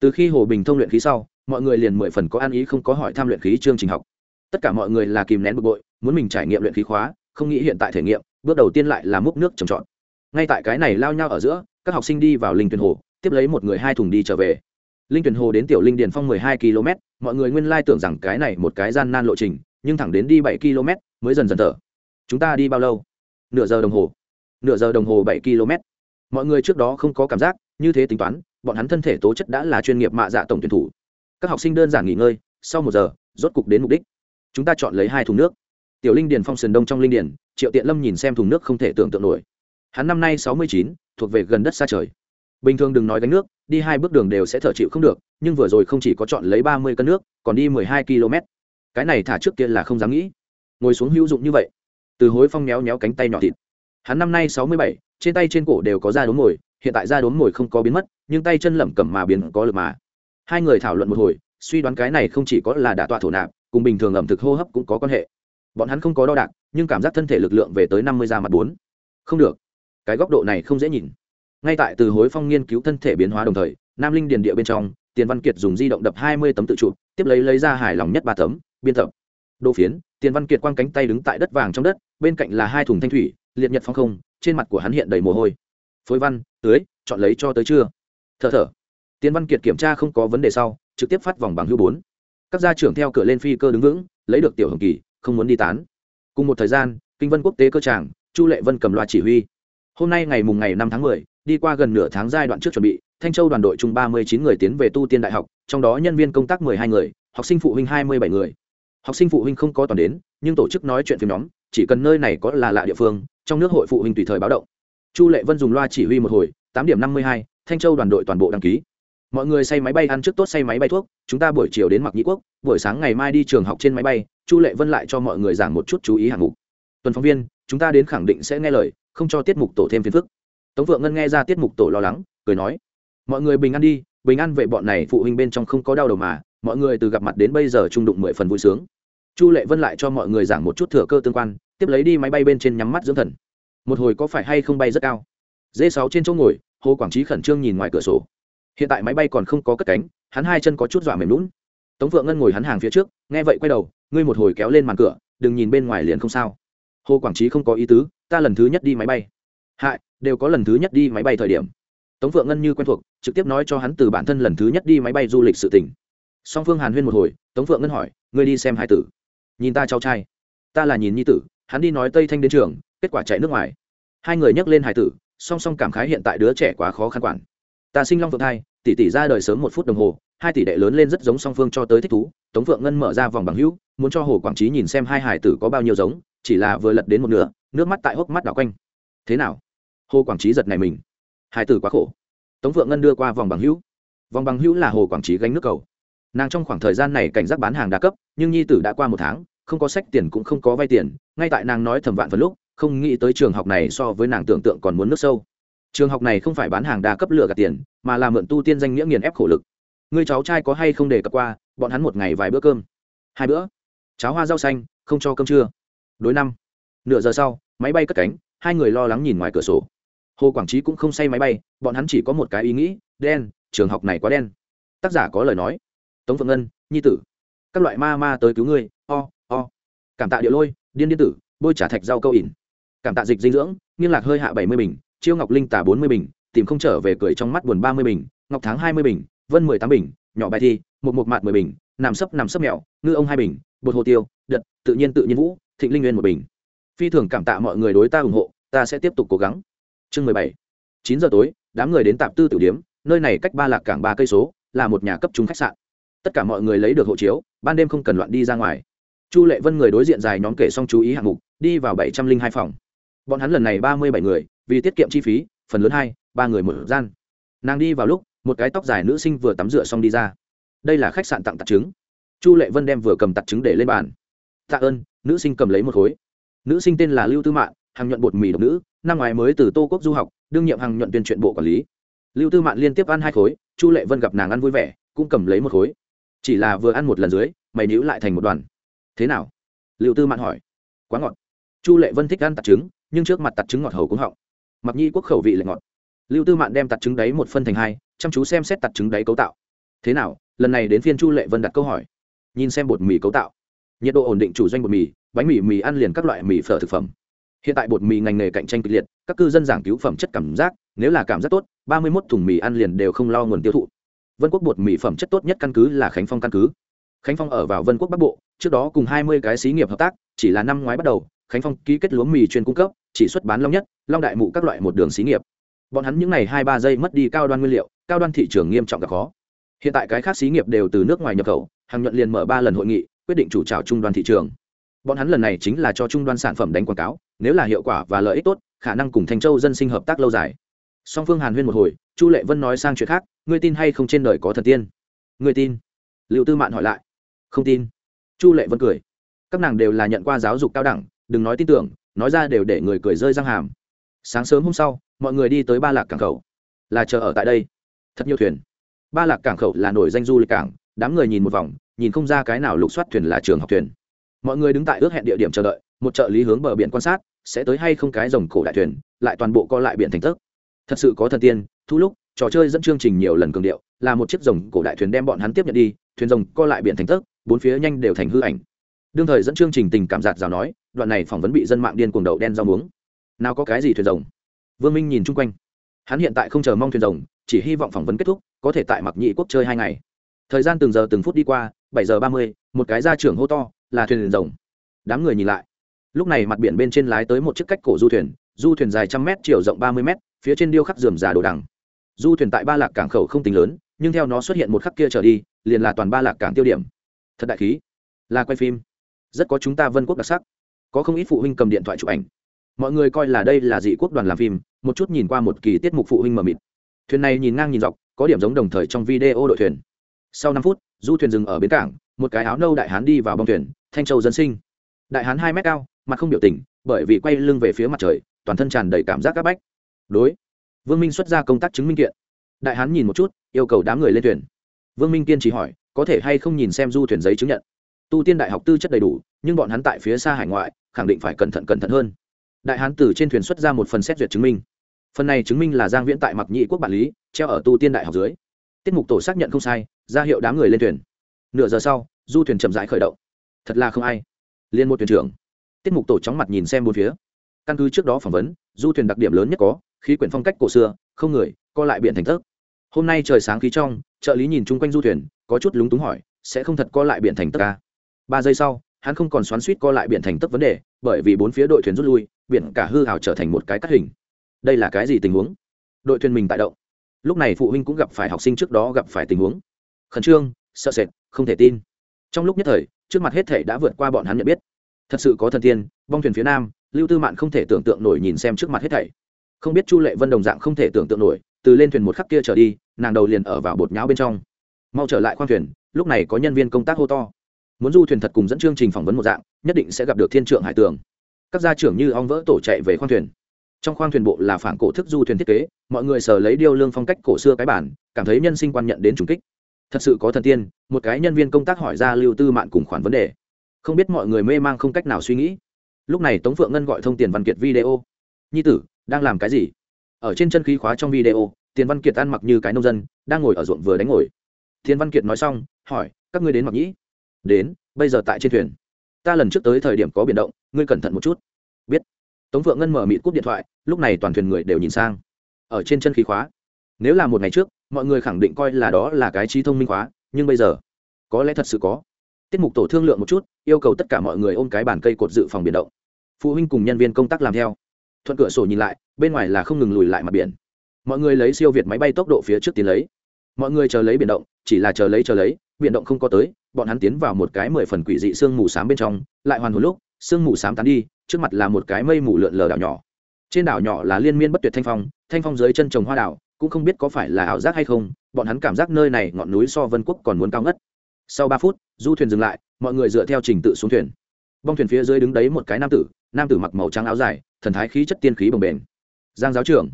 Từ khi hồ bình thông luyện khí sau, mọi người liền mười phần có ăn ý không có hỏi tham luyện khí chương trình học. Tất cả mọi người là kìm nén bực bội, muốn mình trải nghiệm luyện khí khóa, không nghĩ hiện tại thể nghiệm, bước đầu tiên lại là múc nước trầm trọt. Ngay tại cái này lao nhau ở giữa, các học sinh đi vào linh tuyền hồ, tiếp lấy một người hai thùng đi trở về. Linh tuyền hồ đến tiểu linh điền phong mười hai km, mọi người nguyên lai tưởng rằng cái này một cái gian nan lộ trình, nhưng thẳng đến đi bảy km mới dần dần thở. Chúng ta đi bao lâu? Nửa giờ đồng hồ. Nửa giờ đồng hồ bảy km. Mọi người trước đó không có cảm giác như thế tính toán, bọn hắn thân thể tố chất đã là chuyên nghiệp mạ dạ tổng tuyển thủ. Các học sinh đơn giản nghỉ ngơi, sau một giờ, rốt cục đến mục đích. Chúng ta chọn lấy hai thùng nước. Tiểu linh điền phong sườn đông trong linh điền, triệu tiện lâm nhìn xem thùng nước không thể tưởng tượng nổi. Hắn năm nay sáu mươi chín, thuộc về gần đất xa trời. Bình thường đừng nói gánh nước, đi hai bước đường đều sẽ thở chịu không được, nhưng vừa rồi không chỉ có chọn lấy ba mươi cân nước, còn đi mười hai km cái này thả trước kia là không dám nghĩ. Ngồi xuống hữu dụng như vậy. Từ hối phong méo méo cánh tay nhỏ thịt. Hắn năm nay sáu mươi bảy, trên tay trên cổ đều có da đốm ngồi hiện tại ra đốm mồi không có biến mất, nhưng tay chân lẩm cẩm mà biến có lực mà. Hai người thảo luận một hồi, suy đoán cái này không chỉ có là đả tọa thổ nạp, cùng bình thường ẩm thực hô hấp cũng có quan hệ. Bọn hắn không có đo đạc, nhưng cảm giác thân thể lực lượng về tới năm mươi da mặt bốn. Không được. Cái góc độ này không dễ nhìn. Ngay tại từ hối phong nghiên cứu thân thể biến hóa đồng thời, nam linh điền địa bên trong, tiền văn kiệt dùng di động đập hai mươi tấm tự trụ tiếp lấy lấy ra hài lòng nhất ba tấm, biên tập. Đô phiến, tiền văn kiệt quăng cánh tay đứng tại đất vàng trong đất, bên cạnh là hai thùng thanh thủy, liệt nhật phong không, trên mặt của hắn hiện đầy mồ hôi phối văn, tưới, chọn lấy cho tới chưa thở thở. Tiến văn kiệt kiểm tra không có vấn đề sau, trực tiếp phát vòng bằng hưu bốn. Các gia trưởng theo cửa lên phi cơ đứng vững, lấy được tiểu hồng kỳ, không muốn đi tán. Cùng một thời gian, kinh vân quốc tế cơ tràng, chu lệ vân cầm loa chỉ huy. Hôm nay ngày mùng ngày năm tháng mười, đi qua gần nửa tháng giai đoạn trước chuẩn bị, thanh châu đoàn đội chung ba mươi chín người tiến về tu tiên đại học, trong đó nhân viên công tác mười hai người, học sinh phụ huynh hai mươi bảy người. Học sinh phụ huynh không có toàn đến, nhưng tổ chức nói chuyện phim nhóm, chỉ cần nơi này có là lạ địa phương, trong nước hội phụ huynh tùy thời báo động chu lệ vân dùng loa chỉ huy một hồi, tám điểm năm mươi hai, thanh châu đoàn đội toàn bộ đăng ký. Mọi người say máy bay ăn trước tốt say máy bay thuốc, chúng ta buổi chiều đến mặc nhĩ quốc, buổi sáng ngày mai đi trường học trên máy bay, chu lệ vân lại cho mọi người giảng một chút chú ý hạng mục. Tuần phóng viên, chúng ta đến khẳng định sẽ nghe lời, không cho tiết mục tổ thêm phiền phức. Tống vượng ngân nghe ra tiết mục tổ lo lắng, cười nói, mọi người bình an đi, bình an về bọn này phụ huynh bên trong không có đau đầu mà, mọi người từ gặp mặt đến bây giờ trung đụng mười phần vui sướng. Chu lệ vân lại cho mọi người giảng một chút thừa cơ tương quan, tiếp lấy đi máy bay bên trên nhắm mắt dưỡng thần một hồi có phải hay không bay rất cao. Dê sáu trên chỗ ngồi, hồ quảng trí khẩn trương nhìn ngoài cửa sổ. Hiện tại máy bay còn không có cất cánh, hắn hai chân có chút dọa mềm lún tống vượng ngân ngồi hắn hàng phía trước, nghe vậy quay đầu, ngươi một hồi kéo lên màn cửa, đừng nhìn bên ngoài liền không sao. Hồ quảng trí không có ý tứ, ta lần thứ nhất đi máy bay. Hại, đều có lần thứ nhất đi máy bay thời điểm. Tống vượng ngân như quen thuộc, trực tiếp nói cho hắn từ bản thân lần thứ nhất đi máy bay du lịch sự tỉnh song phương hàn huyên một hồi, tống vượng ngân hỏi, ngươi đi xem hai tử. Nhìn ta cháu trai. Ta là nhìn nhi tử, hắn đi nói tây thanh đến trường kết quả chạy nước ngoài. Hai người nhắc lên hải tử, song song cảm khái hiện tại đứa trẻ quá khó khăn quản. Ta sinh long phượng thai, tỷ tỷ ra đời sớm một phút đồng hồ, hai tỷ đệ lớn lên rất giống song phương cho tới thích thú, tống phượng ngân mở ra vòng bằng hữu, muốn cho hồ quảng trí nhìn xem hai hải tử có bao nhiêu giống, chỉ là vừa lật đến một nửa, nước mắt tại hốc mắt đảo quanh. Thế nào? Hồ quảng trí giật này mình. Hải tử quá khổ. Tống phượng ngân đưa qua vòng bằng hữu. Vòng bằng hữu là hồ quảng trí gánh nước cầu. Nàng trong khoảng thời gian này cảnh giác bán hàng đa cấp, nhưng nhi tử đã qua một tháng, không có sách tiền cũng không có vay tiền, ngay tại nàng nói thầm vạn phần lúc không nghĩ tới trường học này so với nàng tưởng tượng còn muốn nước sâu. Trường học này không phải bán hàng đa cấp lựa gạt tiền, mà là mượn tu tiên danh nghĩa nghiền ép khổ lực. Người cháu trai có hay không để cập qua, bọn hắn một ngày vài bữa cơm. Hai bữa. Cháo hoa rau xanh, không cho cơm trưa. Đối năm. Nửa giờ sau, máy bay cất cánh, hai người lo lắng nhìn ngoài cửa sổ. Hồ quảng trí cũng không say máy bay, bọn hắn chỉ có một cái ý nghĩ, đen, trường học này quá đen. Tác giả có lời nói. Tống phượng ngân, nhi tử. Các loại ma ma tới cứu ngươi, o o. Cảm tạ địa lôi, điên điên tử, bôi trả thạch rau câu ỉn cảm tạ dịch dinh dưỡng nghiêng lạc hơi hạ bảy mươi bình, chiêu ngọc linh tả bốn mươi bình, tìm không trở về cười trong mắt buồn ba mươi bình, ngọc tháng hai mươi bình, vân mười tám bình, nhỏ bài thi, một một mạt mười bình, nằm sấp nằm sấp mẹo, ngư ông hai bình, bột hồ tiêu đật tự nhiên tự nhiên vũ, thịnh linh nguyên một bình. Phi thường cảm tạ mọi người đối ta ủng hộ, ta sẽ tiếp tục cố gắng. Chương mười bảy. Chín giờ tối, đám người đến tạp tư tử điếm, nơi này cách ba lạc cảng ba cây số, là một nhà cấp trung khách sạn. Tất cả mọi người lấy được hộ chiếu, ban đêm không cần loạn đi ra ngoài. Chu lệ vân người đối diện dài nhóm kể xong chú ý hạng mục, đi vào bảy trăm linh hai phòng bọn hắn lần này ba mươi bảy người, vì tiết kiệm chi phí, phần lớn hai, ba người một gian. Nàng đi vào lúc, một cái tóc dài nữ sinh vừa tắm rửa xong đi ra. Đây là khách sạn tặng tặc trứng. Chu lệ vân đem vừa cầm tặc trứng để lên bàn. Tạ ơn, nữ sinh cầm lấy một khối. Nữ sinh tên là lưu tư mạn hàng nhuận bột mì độc nữ, năm ngoái mới từ tô quốc du học, đương nhiệm hàng nhuận tuyên truyện bộ quản lý. Lưu tư mạn liên tiếp ăn hai khối, chu lệ vân gặp nàng ăn vui vẻ, cũng cầm lấy một khối. Chỉ là vừa ăn một lần dưới, mày níu lại thành một đoàn. Thế nào? Lưu tư mạn hỏi. Quá ngọt. Chu lệ vân thích ăn tạt trứng nhưng trước mặt tạt trứng ngọt hầu cũng họng. Mặc nhi quốc khẩu vị lại ngọt. Lưu tư mạn đem tạt trứng đấy một phân thành hai, chăm chú xem xét tạt trứng đấy cấu tạo. Thế nào, lần này đến phiên chu lệ vân đặt câu hỏi. Nhìn xem bột mì cấu tạo. Nhiệt độ ổn định chủ doanh bột mì, bánh mì mì ăn liền các loại mì phở thực phẩm. Hiện tại bột mì ngành nghề cạnh tranh kịch liệt, các cư dân giảng cứu phẩm chất cảm giác, nếu là cảm giác tốt, ba mươi một thùng mì ăn liền đều không lo nguồn tiêu thụ. Vân quốc bột mì phẩm chất tốt nhất căn cứ là khánh phong căn cứ. Khánh phong ở vào vân quốc bắc bộ, trước đó cùng hai mươi cái xí nghiệp hợp tác, chỉ là năm ngoái bắt đầu, khánh phong ký kết lúa mì chuyên cung cấp chỉ xuất bán long nhất, long đại mụ các loại một đường xí nghiệp. Bọn hắn những n à y hai ba giây mất đi cao đoan nguyên liệu, cao đoan thị trường nghiêm trọng gặp khó. Hiện tại cái khác xí nghiệp đều từ nước ngoài nhập khẩu hàng nhuận liền mở ba lần hội nghị, quyết định chủ trào trung đoan thị trường. Bọn hắn lần này chính là cho trung đoan sản phẩm đánh quảng cáo, nếu là hiệu quả và lợi ích tốt, khả năng cùng thành châu dân sinh hợp tác lâu dài. Song phương hàn huyên một hồi, chu lệ vân nói sang chuyện khác, ngươi tin hay không trên đời có thần tiên? Ngươi tin. Liệu tư mạn hỏi lại. Không tin. Chu lệ vân cười. Các nàng đều là nhận qua giáo dục cao đẳng, đừng nói tin tưởng nói ra đều để người cười rơi răng hàm. Sáng sớm hôm sau, mọi người đi tới ba lạc cảng khẩu. Là chờ ở tại đây. Thật nhiều thuyền. Ba lạc cảng khẩu là nổi danh du lịch cảng, đám người nhìn một vòng, nhìn không ra cái nào lục soát thuyền là trường học thuyền. Mọi người đứng tại ước hẹn địa điểm chờ đợi, một trợ lý hướng bờ biển quan sát, sẽ tới hay không cái dòng cổ đại thuyền, lại toàn bộ co lại biển thành tấc thật sự có thần tiên, thu lúc, trò chơi dẫn chương trình nhiều lần cường điệu, là một chiếc rồng cổ đại thuyền đem bọn hắn tiếp nhận đi, thuyền rồng co lại biển thành tấc bốn phía nhanh đều thành hư ảnh đương thời dẫn chương trình tình cảm giạt rào nói, đoạn này phỏng vấn bị dân mạng điên cuồng đậu đen rau muống. Nào có cái gì thuyền rồng? Vương minh nhìn chung quanh. Hắn hiện tại không chờ mong thuyền rồng, chỉ hy vọng phỏng vấn kết thúc, có thể tại mặc nhị quốc chơi hai ngày. Thời gian từng giờ từng phút đi qua, bảy giờ ba mươi, một cái ra trưởng hô to, là thuyền rồng. Đám người nhìn lại. Lúc này mặt biển bên trên lái tới một chiếc cách cổ du thuyền du thuyền dài trăm mét, chiều rộng ba mươi mét, phía trên điêu khắc dườm già đồ đằng. Du thuyền tại ba lạc cảng khẩu không tính lớn, nhưng theo nó xuất hiện một khắc kia trở đi, liền là toàn ba lạc cảng tiêu điểm. Thật đại khí. Là quay phim rất có chúng ta vân quốc đặc sắc. Có không ít phụ huynh cầm điện thoại chụp ảnh. Mọi người coi là đây là dị quốc đoàn làm phim, một chút nhìn qua một kỳ tiết mục phụ huynh mờ mịt. Thuyền này nhìn ngang nhìn dọc, có điểm giống đồng thời trong video đội thuyền. Sau năm phút, du thuyền dừng ở bến cảng, một cái áo nâu đại hán đi vào bong thuyền, thanh châu dân sinh. Đại hán hai mét cao, mặt không biểu tình, bởi vì quay lưng về phía mặt trời, toàn thân tràn đầy cảm giác áp bách. Đối, vương minh xuất ra công tác chứng minh kiện. Đại hán nhìn một chút, yêu cầu đám người lên thuyền. Vương minh kiên trì hỏi, có thể hay không nhìn xem du thuyền giấy chứng nhận? Tu tiên đại học tư chất đầy đủ, nhưng bọn hắn tại phía xa hải ngoại, khẳng định phải cẩn thận cẩn thận hơn. Đại hán từ trên thuyền xuất ra một phần xét duyệt chứng minh. Phần này chứng minh là giang viễn tại mặc nhị quốc bản lý, treo ở tu tiên đại học dưới. Tiết mục tổ xác nhận không sai, ra hiệu đám người lên thuyền. Nửa giờ sau, du thuyền chậm rãi khởi động. Thật là không ai. Liên một thuyền trưởng. Tiết mục tổ chóng mặt nhìn xem bốn phía. Căn cứ trước đó phỏng vấn, du thuyền đặc điểm lớn nhất có, khí quyển phong cách cổ xưa, không người, co lại biển thành thớt. Hôm nay trời sáng khí trong, trợ lý nhìn chung quanh du thuyền, có chút lúng túng hỏi, sẽ không thật co lại biển thành tất ca à? Ba giây sau, hắn không còn xoắn suýt co lại biển thành tất vấn đề, bởi vì bốn phía đội thuyền rút lui, biển cả hư hào trở thành một cái cắt hình. Đây là cái gì tình huống? Đội thuyền mình tại động. Lúc này phụ huynh cũng gặp phải học sinh trước đó gặp phải tình huống. Khẩn trương, sợ sệt, không thể tin. Trong lúc nhất thời, trước mặt hết thể đã vượt qua bọn hắn nhận biết. Thật sự có thần tiên, bong thuyền phía nam, lưu tư mạn không thể tưởng tượng nổi nhìn xem trước mặt hết thảy. Không biết chu lệ vân đồng dạng không thể tưởng tượng nổi, từ lên thuyền một khắc kia trở đi, nàng đầu liền ở vào bột nháo bên trong. Mau trở lại khoang thuyền, lúc này có nhân viên công tác hô to muốn du thuyền thật cùng dẫn chương trình phỏng vấn một dạng, nhất định sẽ gặp được thiên trượng hải tường. Các gia trưởng như ong vỡ tổ chạy về khoang thuyền. Trong khoang thuyền bộ là phản cổ thức du thuyền thiết kế, mọi người sờ lấy điêu lương phong cách cổ xưa cái bản, cảm thấy nhân sinh quan nhận đến trùng kích. Thật sự có thần tiên, một cái nhân viên công tác hỏi ra lưu tư mạn cùng khoản vấn đề. Không biết mọi người mê mang không cách nào suy nghĩ. Lúc này tống phượng ngân gọi thông tiền văn kiệt video. Nhi tử, đang làm cái gì? Ở trên chân khí khóa trong video, tiền văn kiệt ăn mặc như cái nông dân, đang ngồi ở ruộng vừa đánh ngồi. Tiền văn kiệt nói xong, hỏi, các ngươi đến mặc nhĩ? Đến, bây giờ tại trên thuyền. Ta lần trước tới thời điểm có biển động, ngươi cẩn thận một chút. Biết. Tống phượng ngân mở mịt cúp điện thoại, lúc này toàn thuyền người đều nhìn sang. Ở trên chân khí khóa. Nếu là một ngày trước, mọi người khẳng định coi là đó là cái trí thông minh khóa, nhưng bây giờ, có lẽ thật sự có. Tiết mục tổ thương lượng một chút, yêu cầu tất cả mọi người ôm cái bàn cây cột dự phòng biển động. Phụ huynh cùng nhân viên công tác làm theo. Thuận cửa sổ nhìn lại, bên ngoài là không ngừng lùi lại mặt biển. Mọi người lấy siêu việt máy bay tốc độ phía trước tiến lấy. Mọi người chờ lấy biển động, chỉ là chờ lấy chờ lấy, biển động không có tới bọn hắn tiến vào một cái mười phần quỷ dị sương mù s á m bên trong, lại hoàn hồn lúc, sương mù s á m tán đi, trước mặt là một cái mây mù lượn lờ đảo nhỏ. Trên đảo nhỏ là liên miên bất tuyệt thanh phong thanh phong dưới chân trồng hoa đảo, cũng không biết có phải là ảo giác hay không, bọn hắn cảm giác nơi này ngọn núi so vân quốc còn muốn cao ngất. Sau ba phút, du thuyền dừng lại, mọi người dựa theo trình tự xuống thuyền. Bong thuyền phía dưới đứng đấy một cái nam tử nam tử mặc màu trắng áo dài, thần thái khí chất tiên khí bồng bềnh. Giang giáo trưởng.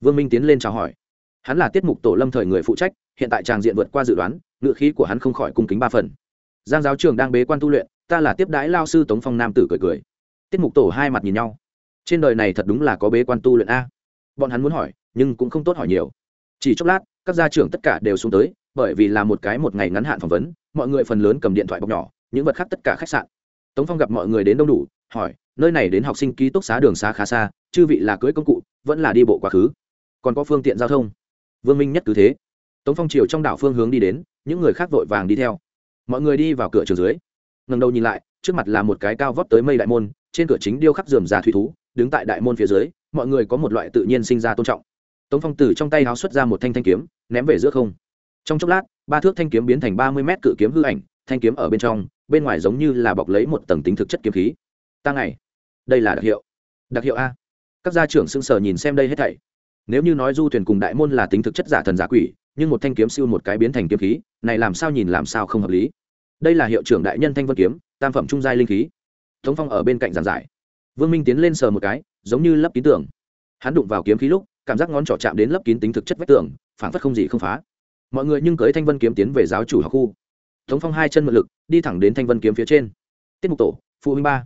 Vương minh tiến lên chào hỏi. Hắn là tiết mục tổ lâm thời người phụ trách, hiện tại tràng diện vượt qua dự đoán ngựa khí của hắn không khỏi cung kính ba phần. Giang giáo trưởng đang bế quan tu luyện, ta là tiếp đái lao sư tống phong nam tử cười cười. Tiết mục tổ hai mặt nhìn nhau. Trên đời này thật đúng là có bế quan tu luyện a. Bọn hắn muốn hỏi, nhưng cũng không tốt hỏi nhiều. Chỉ chốc lát, các gia trưởng tất cả đều xuống tới, bởi vì là một cái một ngày ngắn hạn phỏng vấn, mọi người phần lớn cầm điện thoại bọc nhỏ, những vật khác tất cả khách sạn. Tống phong gặp mọi người đến đông đủ, hỏi, nơi này đến học sinh ký túc xá đường xá khá xa, chư vị là cưới công cụ, vẫn là đi bộ quá khứ. Còn có phương tiện giao thông. Vương minh nhất cứ thế tống phong triều trong đảo phương hướng đi đến, những người khác vội vàng đi theo. Mọi người đi vào cửa trường dưới. Ngần đầu nhìn lại, trước mặt là một cái cao vót tới mây đại môn, trên cửa chính điêu khắc dườm già thủy thú, đứng tại đại môn phía dưới, mọi người có một loại tự nhiên sinh ra tôn trọng. Tống phong từ trong tay háo xuất ra một thanh thanh kiếm, ném về giữa không. Trong chốc lát, ba thước thanh kiếm biến thành ba mươi mét cự kiếm hư ảnh, thanh kiếm ở bên trong, bên ngoài giống như là bọc lấy một tầng tính thực chất kiếm khí. Ta ngày đây là đặc hiệu. Đặc hiệu a. Các gia trưởng sưng sờ nhìn xem đây hết thảy. Nếu như nói du thuyền cùng đại môn là tính thực chất giả thần giả quỷ nhưng một thanh kiếm siêu một cái biến thành kiếm khí, này làm sao nhìn làm sao không hợp lý. Đây là hiệu trưởng đại nhân thanh vân kiếm, tam phẩm trung giai linh khí. Tống phong ở bên cạnh giảng giải. Vương minh tiến lên sờ một cái, giống như lấp kín tường. Hắn đụng vào kiếm khí lúc, cảm giác ngón trỏ chạm đến lấp kín tính thực chất vách tường phản phất không gì không phá. Mọi người nhưng cưới thanh vân kiếm tiến về giáo chủ học khu. Tống phong hai chân mượn lực, đi thẳng đến thanh vân kiếm phía trên. Tiết mục tổ, phụ huynh ba.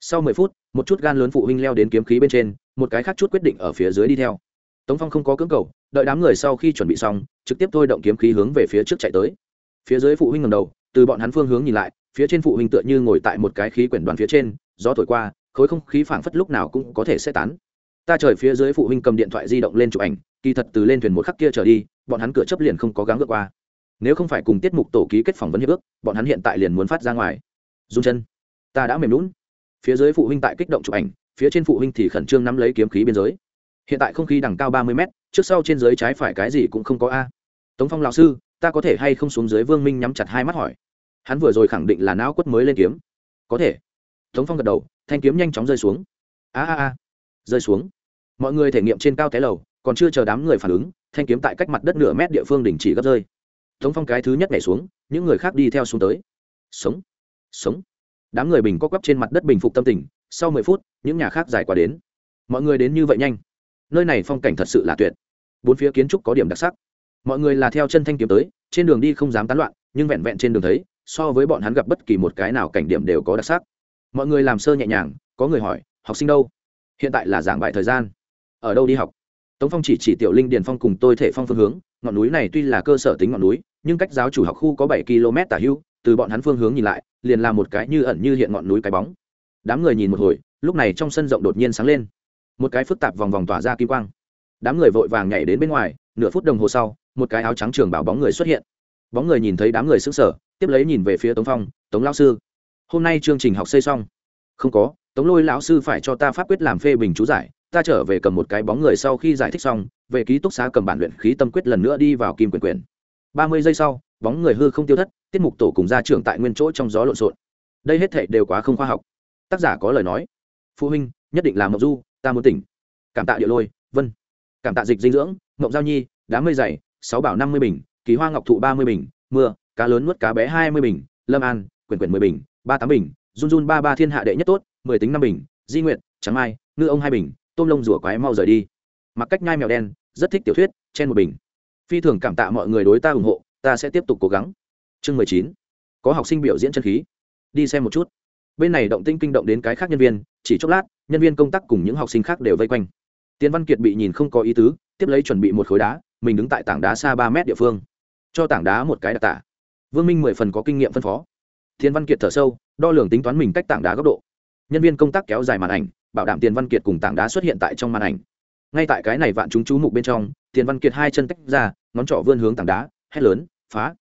Sau mười phút, một chút gan lớn phụ huynh leo đến kiếm khí bên trên, một cái khác chút quyết định ở phía dưới đi theo. Tống phong không có cưỡng cầu đợi đám người sau khi chuẩn bị xong, trực tiếp thôi động kiếm khí hướng về phía trước chạy tới. Phía dưới phụ huynh ngầm đầu, từ bọn hắn phương hướng nhìn lại, phía trên phụ huynh tựa như ngồi tại một cái khí quyển đoàn phía trên, gió thổi qua, khối không khí phảng phất lúc nào cũng có thể sẽ tán. Ta trời phía dưới phụ huynh cầm điện thoại di động lên chụp ảnh, kỳ thật từ lên thuyền một khắc kia trở đi, bọn hắn cửa chấp liền không có gắng vượt qua. Nếu không phải cùng tiết mục tổ ký kết phỏng vấn hiệp ước, bọn hắn hiện tại liền muốn phát ra ngoài. Dung chân, ta đã mềm lún phía dưới phụ huynh tại kích động chụp ảnh, phía trên phụ huynh thì khẩn trương nắm lấy kiếm khí biên giới. Hiện tại không khí đằng cao ba mươi mét trước sau trên dưới trái phải cái gì cũng không có a. Tống phong lão sư, ta có thể hay không xuống dưới vương minh nhắm chặt hai mắt hỏi. Hắn vừa rồi khẳng định là não quất mới lên kiếm. Có thể. Tống phong gật đầu, thanh kiếm nhanh chóng rơi xuống. A a a. Rơi xuống. Mọi người thể nghiệm trên cao té lầu, còn chưa chờ đám người phản ứng, thanh kiếm tại cách mặt đất nửa mét địa phương đình chỉ gấp rơi. Tống phong cái thứ nhất nhảy xuống, những người khác đi theo xuống tới. Sống. Sống. Đám người bình có quắp trên mặt đất bình phục tâm tình, sau mười phút, những nhà khác giải quả đến. Mọi người đến như vậy nhanh nơi này phong cảnh thật sự là tuyệt. Bốn phía kiến trúc có điểm đặc sắc. Mọi người là theo chân thanh kiếm tới, trên đường đi không dám tán loạn, nhưng vẹn vẹn trên đường thấy, so với bọn hắn gặp bất kỳ một cái nào cảnh điểm đều có đặc sắc. Mọi người làm sơ nhẹ nhàng, có người hỏi, học sinh đâu? Hiện tại là giảng bài thời gian. Ở đâu đi học? Tống phong chỉ chỉ tiểu linh điền phong cùng tôi thể phong phương hướng, ngọn núi này tuy là cơ sở tính ngọn núi, nhưng cách giáo chủ học khu có bảy km tả hưu, từ bọn hắn phương hướng nhìn lại, liền là một cái như ẩn như hiện ngọn núi cái bóng. Đám người nhìn một hồi, lúc này trong sân rộng đột nhiên sáng lên một cái phức tạp vòng vòng tỏa ra kim quang. Đám người vội vàng nhảy đến bên ngoài, nửa phút đồng hồ sau, một cái áo trắng trường bảo bóng người xuất hiện. Bóng người nhìn thấy đám người xứng sở tiếp lấy nhìn về phía tống phong, tống lao sư, hôm nay chương trình học xây xong. Không có, tống lôi lão sư phải cho ta pháp quyết làm phê bình chú giải, ta trở về cầm một cái bóng người sau khi giải thích xong, về ký túc xá cầm bản luyện khí tâm quyết lần nữa đi vào kim quyền quyền. Ba mươi giây sau, bóng người hư không tiêu thất, tiết mục tổ cùng ra trường tại nguyên chỗ trong gió lộn xộn. Đây hết thệ đều quá không khoa học. Tác giả có lời nói, phụ huynh, nhất định là mộng du ta muốn tỉnh. Cảm tạ địa lôi, vân. Cảm tạ dịch dinh dưỡng, ngộng giao nhi, đám mây dày, sáu bảo năm mươi bình, kỳ hoa ngọc thụ ba mươi bình, mưa, cá lớn nuốt cá bé hai mươi bình, lâm an, quyển quyển mười bình, ba tám bình, run run ba ba thiên hạ đệ nhất tốt, mười tính năm bình, di nguyện trắng mai, ngư ông hai bình, tôm lông rủa quái mau rời đi. Mặc cách nhai mèo đen, rất thích tiểu thuyết trên một bình. Phi thường cảm tạ mọi người đối ta ủng hộ, ta sẽ tiếp tục cố gắng. Chương mười chín. Có học sinh biểu diễn chân khí. Đi xem một chút bên này động tinh kinh động đến cái khác nhân viên, chỉ chốc lát, nhân viên công tác cùng những học sinh khác đều vây quanh. Tiến văn kiệt bị nhìn không có ý tứ, tiếp lấy chuẩn bị một khối đá, mình đứng tại tảng đá xa ba mét địa phương. Cho tảng đá một cái đặc tả. Vương minh mười phần có kinh nghiệm phân phó. Thiên văn kiệt thở sâu, đo lường tính toán mình cách tảng đá góc độ. Nhân viên công tác kéo dài màn ảnh, bảo đảm tiền văn kiệt cùng tảng đá xuất hiện tại trong màn ảnh. Ngay tại cái này vạn chúng chú mục bên trong tiền văn kiệt hai chân tách ra, ngón trỏ vươn hướng tảng đá, hét lớn, phá.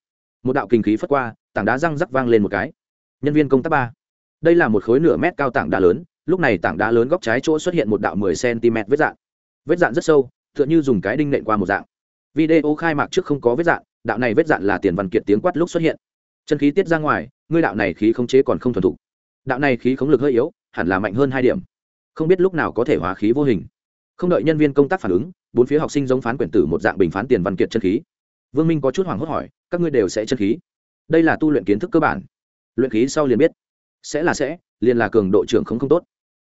Một đạo kinh khí phất qua, tảng đá răng rắc vang lên một cái. Nhân viên công tác ba đây là một khối nửa mét cao tảng đá lớn, lúc này tảng đá lớn góc trái chỗ xuất hiện một đạo mười cm vết dạn. Vết dạn rất sâu, tựa như dùng cái đinh nện qua một dạng. Video khai mạc trước không có vết dạn, đạo này vết dạn là tiền văn kiệt tiếng quát lúc xuất hiện. Chân khí tiết ra ngoài, ngươi đạo này khí khống chế còn không thuần thục. Đạo này khí khống lực hơi yếu, hẳn là mạnh hơn hai điểm. Không biết lúc nào có thể hóa khí vô hình. Không đợi nhân viên công tác phản ứng, bốn phía học sinh giống phán quyển tử một dạng bình phán tiền văn kiệt chân khí. Vương minh có chút hoảng hốt hỏi, các ngươi đều sẽ chân khí? Đây là tu luyện kiến thức cơ bản. Luyện khí sau liền biết sẽ là sẽ, liền là cường độ trưởng không không tốt.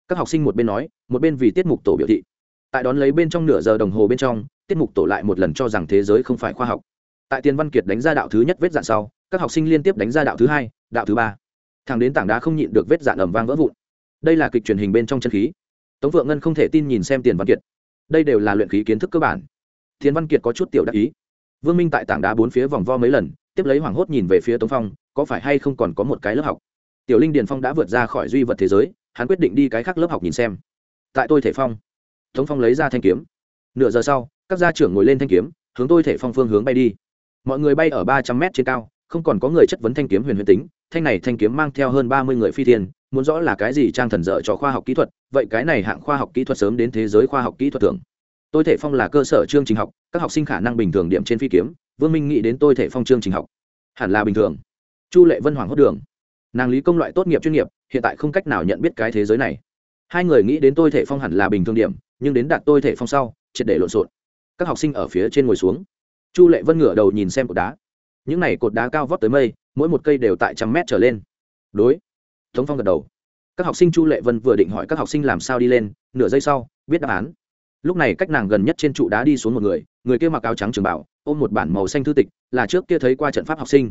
Các học sinh một bên nói, một bên vì tiết mục tổ biểu thị. Tại đón lấy bên trong nửa giờ đồng hồ bên trong, tiết mục tổ lại một lần cho rằng thế giới không phải khoa học. Tại tiền văn kiệt đánh ra đạo thứ nhất vết dạn sau, các học sinh liên tiếp đánh ra đạo thứ hai, đạo thứ ba. Thằng đến tảng đá không nhịn được vết dạn ẩm vang vỡ vụn. Đây là kịch truyền hình bên trong chân khí. Tống vượng ngân không thể tin nhìn xem tiền văn kiệt. Đây đều là luyện khí kiến thức cơ bản. Tiền văn kiệt có chút tiểu đắc ý. Vương minh tại tảng đá bốn phía vòng vo mấy lần, tiếp lấy hoảng hốt nhìn về phía tống phong, có phải hay không còn có một cái lớp học? Tiểu linh điền phong đã vượt ra khỏi duy vật thế giới, hắn quyết định đi cái khác lớp học nhìn xem. Tại tôi thể phong, tống phong lấy ra thanh kiếm. Nửa giờ sau, các gia trưởng ngồi lên thanh kiếm, hướng tôi thể phong phương hướng bay đi. Mọi người bay ở ba trăm mét trên cao, không còn có người chất vấn thanh kiếm huyền huyền tính, thanh này thanh kiếm mang theo hơn ba mươi người phi thiên, muốn rõ là cái gì trang thần dở cho khoa học kỹ thuật, vậy cái này hạng khoa học kỹ thuật sớm đến thế giới khoa học kỹ thuật thường tôi thể phong là cơ sở chương trình học, các học sinh khả năng bình thường điểm trên phi kiếm, vương minh nghĩ đến tôi thể phong chương trình học, hẳn là bình thường. Chu lệ vân hoàng hốt đường nàng lý công loại tốt nghiệp chuyên nghiệp, hiện tại không cách nào nhận biết cái thế giới này. Hai người nghĩ đến tôi thể phong hẳn là bình thường điểm, nhưng đến đạt tôi thể phong sau, triệt để lộn xộn. Các học sinh ở phía trên ngồi xuống. Chu lệ vân ngửa đầu nhìn xem cột đá. Những này cột đá cao vót tới mây, mỗi một cây đều tại trăm mét trở lên. Đối. Tống phong gật đầu. Các học sinh chu lệ vân vừa định hỏi các học sinh làm sao đi lên, nửa giây sau, biết đáp án. Lúc này cách nàng gần nhất trên trụ đá đi xuống một người người kia mặc áo trắng trường bảo, ôm một bản màu xanh thư tịch, là trước kia thấy qua trận pháp học sinh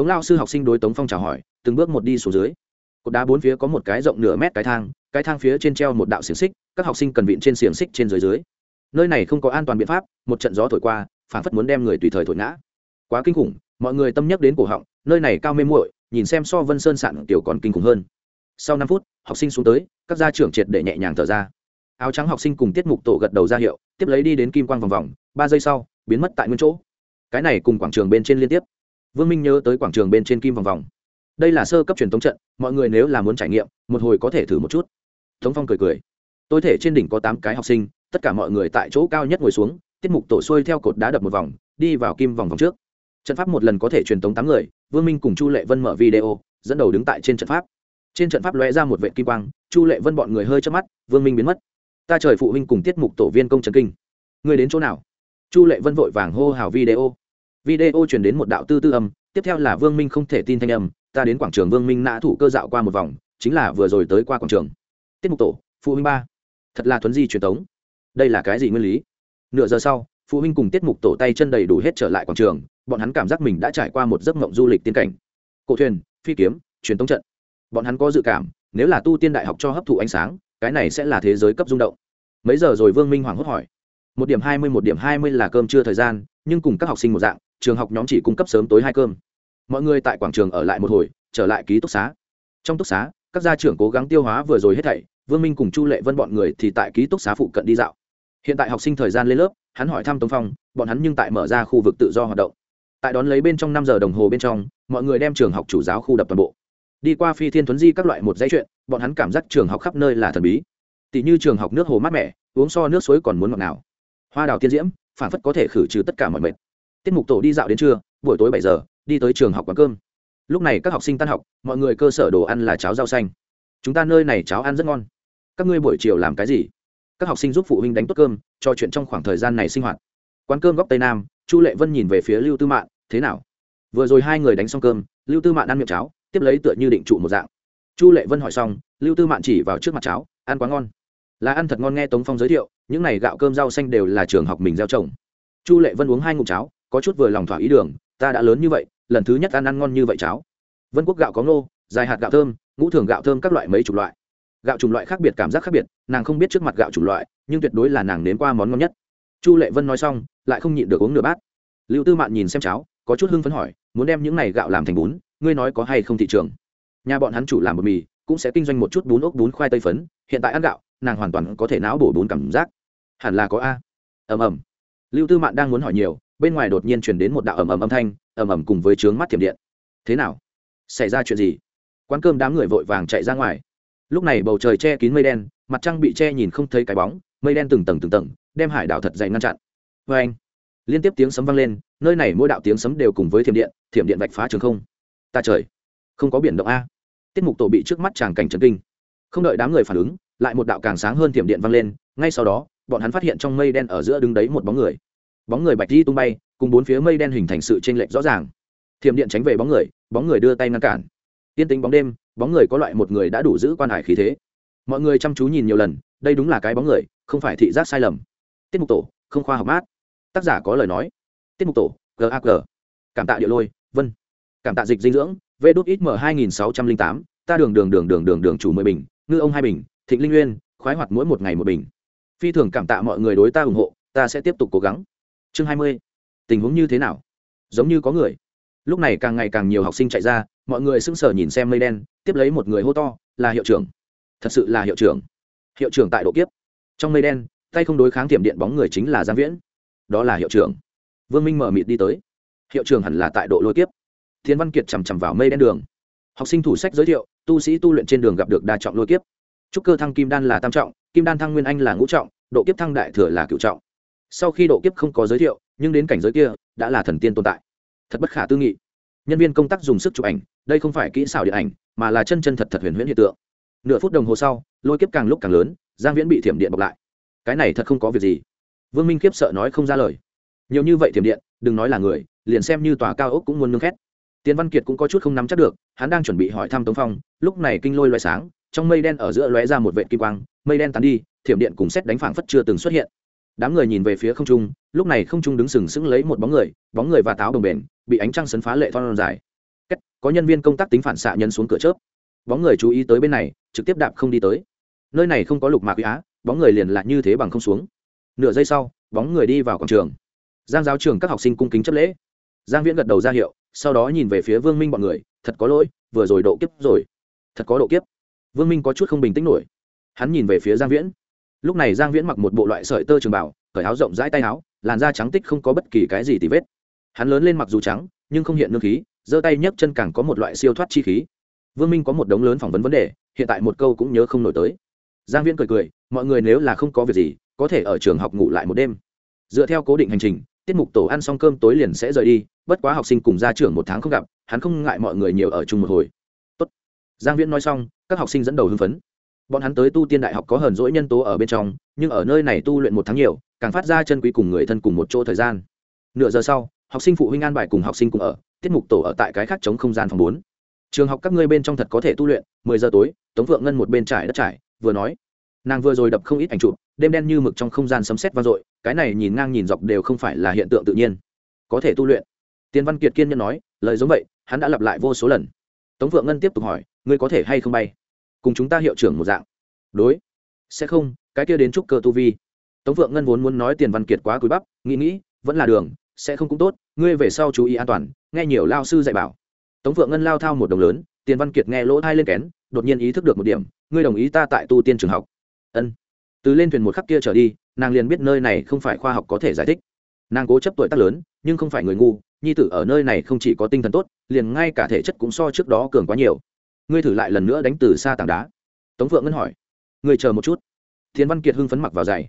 tống lao sư học sinh đối tống phong chào hỏi, từng bước một đi xuống dưới. Cột đá bốn phía có một cái rộng nửa mét cái thang cái thang phía trên treo một đạo xiềng xích, các học sinh cần vịn trên xiềng xích trên dưới dưới. Nơi này không có an toàn biện pháp, một trận gió thổi qua phản phất muốn đem người tùy thời thổi ngã. Quá kinh khủng, mọi người tâm nhắc đến cổ họng, nơi này cao mê muội, nhìn xem so vân sơn sạn tiểu còn kinh khủng hơn. Sau năm phút, học sinh xuống tới, các gia trưởng triệt để nhẹ nhàng thở ra. Áo trắng học sinh cùng tiết mục tổ gật đầu ra hiệu, tiếp lấy đi đến kim quang vòng vòng, ba giây sau, biến mất tại nguyên chỗ. Cái này cùng quảng trường bên trên liên tiếp vương minh nhớ tới quảng trường bên trên kim vòng vòng. Đây là sơ cấp truyền thống trận, mọi người nếu là muốn trải nghiệm, một hồi có thể thử một chút. Tống phong cười cười. Tôi thể trên đỉnh có tám cái học sinh, tất cả mọi người tại chỗ cao nhất ngồi xuống, tiết mục tổ xuôi theo cột đá đập một vòng, đi vào kim vòng vòng trước. Trận pháp một lần có thể truyền tống tám người, vương minh cùng chu lệ vân mở video, dẫn đầu đứng tại trên trận pháp. Trên trận pháp lóe ra một vệ kim quang, chu lệ vân bọn người hơi chớp mắt, vương minh biến mất. Ta trời phụ huynh cùng tiết mục tổ viên công trần kinh. Người đến chỗ nào? Chu lệ vân vội vàng hô hào video video truyền đến một đạo tư tư âm, tiếp theo là vương minh không thể tin thanh âm, ta đến quảng trường vương minh nã thủ cơ dạo qua một vòng, chính là vừa rồi tới qua quảng trường. Tiết mục tổ, phụ huynh ba. Thật là thuấn di truyền thống. Đây là cái gì nguyên lý? Nửa giờ sau, phụ huynh cùng tiết mục tổ tay chân đầy đủ hết trở lại quảng trường, bọn hắn cảm giác mình đã trải qua một giấc mộng du lịch tiên cảnh. Cổ thuyền, phi kiếm, truyền thống trận. Bọn hắn có dự cảm, nếu là tu tiên đại học cho hấp thụ ánh sáng, cái này sẽ là thế giới cấp rung động. Mấy giờ rồi vương minh hoàng hốt hỏi. Một điểm hai mươi, một điểm hai mươi là cơm trưa thời gian nhưng cùng các học sinh một dạng, trường học nhóm chỉ cung cấp sớm tối hai cơm. Mọi người tại quảng trường ở lại một hồi, trở lại ký túc xá. Trong túc xá, các gia trưởng cố gắng tiêu hóa vừa rồi hết thảy, vương minh cùng chu lệ vân bọn người thì tại ký túc xá phụ cận đi dạo. Hiện tại học sinh thời gian lên lớp, hắn hỏi thăm tống phong, bọn hắn nhưng tại mở ra khu vực tự do hoạt động. Tại đón lấy bên trong năm giờ đồng hồ bên trong, mọi người đem trường học chủ giáo khu đập toàn bộ. Đi qua phi thiên thuấn di các loại một dãy chuyện, bọn hắn cảm giác trường học khắp nơi là thần bí. Tỷ như trường học nước hồ mát mẻ, uống so nước suối còn muốn ngọt nào hoa đào tiên diễm phản phất có thể khử trừ tất cả mọi mệt. Tiết mục tổ đi dạo đến trưa, buổi tối bảy giờ, đi tới trường học quán cơm. Lúc này các học sinh tan học, mọi người cơ sở đồ ăn là cháo rau xanh. Chúng ta nơi này cháo ăn rất ngon. Các ngươi buổi chiều làm cái gì? Các học sinh giúp phụ huynh đánh tốt cơm cho chuyện trong khoảng thời gian này sinh hoạt. Quán cơm góc tây nam, chu lệ vân nhìn về phía lưu tư mạng thế nào? Vừa rồi hai người đánh xong cơm, lưu tư mạng ăn miệng cháo, tiếp lấy tựa như định trụ một dạng. Chu lệ vân hỏi xong, lưu tư mạng chỉ vào trước mặt cháo, ăn quá ngon. Là ăn thật ngon, nghe tống phong giới thiệu những này gạo cơm rau xanh đều là trường học mình gieo trồng. Chu lệ vân uống hai ngụm cháo, có chút vừa lòng thỏa ý đường, ta đã lớn như vậy, lần thứ nhất ăn ăn ngon như vậy cháo. Vân quốc gạo có ngô, dài hạt gạo thơm, ngũ thường gạo thơm các loại mấy chục loại. Gạo chủng loại khác biệt, cảm giác khác biệt, nàng không biết trước mặt gạo chủng loại, nhưng tuyệt đối là nàng nếm qua món ngon nhất. Chu lệ vân nói xong, lại không nhịn được uống nửa bát. Lưu tư mạn nhìn xem cháo, có chút hưng phấn hỏi, muốn đem những này gạo làm thành bún, ngươi nói có hay không thị trường? Nhà bọn hắn chủ làm bột mì, cũng sẽ kinh doanh một chút bún ốc bún khoai tây phấn, hiện tại ăn gạo, nàng hoàn toàn có thể não bổ bún cảm giác hẳn là có a. Ầm ầm. Lưu tư mạn đang muốn hỏi nhiều, bên ngoài đột nhiên chuyển đến một đạo ầm ầm âm thanh, ầm ầm cùng với trướng mắt thiểm điện. Thế nào? Xảy ra chuyện gì? Quán cơm đám người vội vàng chạy ra ngoài. Lúc này bầu trời che kín mây đen, mặt trăng bị che nhìn không thấy cái bóng, mây đen từng tầng từng tầng, đem hải đảo thật dày ngăn chặn. Vê anh, liên tiếp tiếng sấm vang lên, nơi này mỗi đạo tiếng sấm đều cùng với thiểm điện thiểm điện vạch phá trường không. Ta trời, không có biển động a. Tiết mục tổ bị trước mắt tràng cảnh trần kinh. Không đợi đám người phản ứng, lại một đạo càng sáng hơn thiểm điện vang lên, ngay sau đó bọn hắn phát hiện trong mây đen ở giữa đứng đấy một bóng người. Bóng người bạch di tung bay, cùng bốn phía mây đen hình thành sự t r ê n lệch rõ ràng. Thiểm điện tránh về bóng người bóng người đưa tay ngăn cản. Tiên tính bóng đêm, bóng người có loại một người đã đủ giữ quan hải khí thế. Mọi người chăm chú nhìn nhiều lần, đây đúng là cái bóng người, không phải thị giác sai lầm. Tiết mục tổ, không khoa học mát. Tác giả có lời nói. Tiết mục tổ gag cảm tạ địa lôi, vân. Cảm tạ dịch dinh dưỡng v đút ít m hai nghìn sáu trăm linh tám, ta đường đường đường đường đường đường chủ mười bình, ngư ông hai bình, thịnh linh nguyên, khoái hoạt mỗi một ngày một bình phi thường cảm tạ mọi người đối ta ủng hộ, ta sẽ tiếp tục cố gắng. Chương hai mươi, tình huống như thế nào? Giống như có người. Lúc này càng ngày càng nhiều học sinh chạy ra, mọi người sững sờ nhìn xem mây đen, tiếp lấy một người hô to, là hiệu trưởng. Thật sự là hiệu trưởng. Hiệu trưởng tại độ kiếp. Trong mây đen, tay không đối kháng tiệm điện bóng người chính là giang viễn. Đó là hiệu trưởng. Vương minh mở mịt đi tới. Hiệu trưởng hẳn là tại độ lôi kiếp. Thiên văn kiệt chằm chằm vào mây đen đường. Học sinh thủ sách giới thiệu, tu sĩ tu luyện trên đường gặp được đa trọng lôi kiếp trúc cơ thăng kim đan là tam trọng, kim đan thăng nguyên anh là ngũ trọng, độ kiếp thăng đại thừa là cựu trọng. Sau khi độ kiếp không có giới thiệu, nhưng đến cảnh giới kia, đã là thần tiên tồn tại. Thật bất khả tư nghị. Nhân viên công tác dùng sức chụp ảnh, đây không phải kỹ xảo điện ảnh, mà là chân chân thật thật huyền huyễn hiện tượng. Nửa phút đồng hồ sau, lôi kiếp càng lúc càng lớn, giang viễn bị thiểm điện bọc lại. Cái này thật không có việc gì. Vương minh khiếp sợ nói không ra lời. Nhiều như vậy thiểm điện, đừng nói là người, liền xem như tòa cao ốc cũng muốn nương khét. Tiến văn kiệt cũng có chút không nắm chắc được, hắn đang chuẩn bị hỏi thăm tống phong, lúc này kinh lôi loay sáng trong mây đen ở giữa lóe ra một vệ kim quang mây đen tán đi thiểm điện cùng xét đánh phảng phất chưa từng xuất hiện. Đám người nhìn về phía không trung lúc này không trung đứng sừng sững lấy một bóng người bóng người và táo đồng bền bị ánh trăng sấn phá lệ thon dài. Kết, có nhân viên công tác tính phản xạ nhân xuống cửa chớp. Bóng người chú ý tới bên này trực tiếp đạp không đi tới. Nơi này không có lục mạc quý á bóng người liền lạc như thế bằng không xuống. Nửa giây sau bóng người đi vào quảng trường. Giang giáo trường các học sinh cung kính chấp lễ. Giang viễn gật đầu ra hiệu sau đó nhìn về phía vương minh bọn người thật có lỗi vừa rồi độ kiếp rồi. Thật có độ kiếp vương minh có chút không bình tĩnh nổi. Hắn nhìn về phía giang viễn. Lúc này giang viễn mặc một bộ loại sợi tơ trường bảo cởi áo rộng rãi tay áo, làn da trắng tích không có bất kỳ cái gì tì vết. Hắn lớn lên mặc dù trắng, nhưng không hiện nương khí, giơ tay nhấc chân càng có một loại siêu thoát chi khí. Vương minh có một đống lớn phỏng vấn vấn đề, hiện tại một câu cũng nhớ không nổi tới. Giang viễn cười cười, mọi người nếu là không có việc gì, có thể ở trường học ngủ lại một đêm. Dựa theo cố định hành trình, tiết mục tổ ăn xong cơm tối liền sẽ rời đi, bất quá học sinh cùng gia trưởng một tháng không gặp, hắn không ngại mọi người nhiều ở chung một hồi. Tốt. giang viễn nói xong các học sinh dẫn đầu hưng phấn. Bọn hắn tới tu tiên đại học có hờn dỗi nhân tố ở bên trong, nhưng ở nơi này tu luyện một tháng nhiều, càng phát ra chân quý cùng người thân cùng một chỗ thời gian. Nửa giờ sau, học sinh phụ huynh an bài cùng học sinh cùng ở, tiết mục tổ ở tại cái khác chống không gian phòng bốn. Trường học các ngươi bên trong thật có thể tu luyện, mười giờ tối, tống vượng ngân một bên trải đất trải, vừa nói. Nàng vừa rồi đập không ít ảnh chụp, đêm đen như mực trong không gian sấm sét vang dội, cái này nhìn ngang nhìn dọc đều không phải là hiện tượng tự nhiên. Có thể tu luyện. Tiên văn kiệt kiên nhẫn nói, lời giống vậy, hắn đã lặp lại vô số lần. Tống vượng ngân tiếp tục hỏi, ngươi có thể hay không bay? Cùng chúng ta hiệu trưởng một dạng. Đối. Sẽ không, cái kia đến trúc cơ tu vi. Tống phượng ngân vốn muốn nói tiền văn kiệt quá cúi bắp, nghĩ nghĩ, vẫn là đường, sẽ không cũng tốt, ngươi về sau chú ý an toàn, nghe nhiều lao sư dạy bảo. Tống phượng ngân lao thao một đồng lớn, tiền văn kiệt nghe lỗ thai lên kén, đột nhiên ý thức được một điểm, ngươi đồng ý ta tại tu tiên trường học. Ân. Từ lên thuyền một khắc kia trở đi, nàng liền biết nơi này không phải khoa học có thể giải thích. Nàng cố chấp tuổi tác lớn, nhưng không phải người ngu, nhi tử ở nơi này không chỉ có tinh thần tốt, liền ngay cả thể chất cũng so trước đó cường quá nhiều ngươi thử lại lần nữa đánh từ xa tảng đá. Tống phượng ngân hỏi. Ngươi chờ một chút. Thiên văn kiệt hưng phấn mặc vào giày.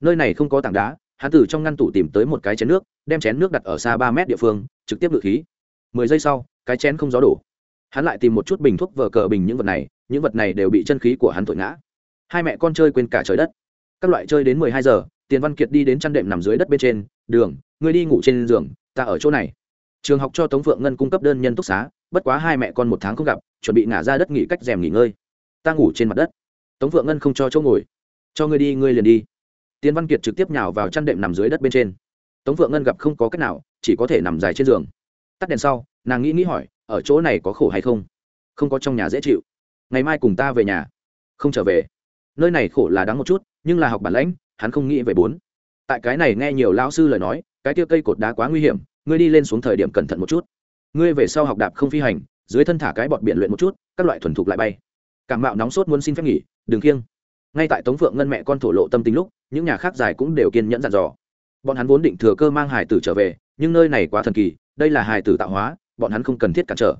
Nơi này không có tảng đá, hắn từ trong ngăn tủ tìm tới một cái chén nước, đem chén nước đặt ở xa ba mét địa phương, trực tiếp ngự khí. Mười giây sau, cái chén không gió đổ. Hắn lại tìm một chút bình thuốc vờ cờ bình những vật này, những vật này đều bị chân khí của hắn thổi ngã. Hai mẹ con chơi quên cả trời đất. Các loại chơi đến mười hai giờ, tiền văn kiệt đi đến chăn đệm nằm dưới đất bên trên, đường, ngươi đi ngủ trên giường, ta ở chỗ này trường học cho tống phượng ngân cung cấp đơn nhân túc xá, bất quá hai mẹ con một tháng không gặp, chuẩn bị ngả ra đất nghỉ cách rèm nghỉ ngơi. Ta ngủ trên mặt đất. Tống phượng ngân không cho chỗ ngồi. Cho ngươi đi, ngươi liền đi. Tiến văn kiệt trực tiếp nhào vào chăn đệm nằm dưới đất bên trên. Tống phượng ngân gặp không có cách nào, chỉ có thể nằm dài trên giường. Tắt đèn sau, nàng nghĩ nghĩ hỏi, ở chỗ này có khổ hay không? Không có trong nhà dễ chịu. Ngày mai cùng ta về nhà. Không trở về. Nơi này khổ là đáng một chút, nhưng là học bản lãnh, hắn không nghĩ về bốn. Tại cái này nghe nhiều lão sư lời nói, cái tia cây cột đá quá nguy hiểm ngươi đi lên xuống thời điểm cẩn thận một chút. Ngươi về sau học đạp không phi hành, dưới thân thả cái bọt biển luyện một chút, các loại thuần thục lại bay. Cảm mạo nóng sốt muốn xin phép nghỉ, đừng kiêng ngay tại tống phượng ngân mẹ con thổ lộ tâm tính lúc, những nhà khác dài cũng đều kiên nhẫn dặn dò. Bọn hắn vốn định thừa cơ mang hải tử trở về, nhưng nơi này quá thần kỳ, đây là hải tử tạo hóa, bọn hắn không cần thiết cản trở.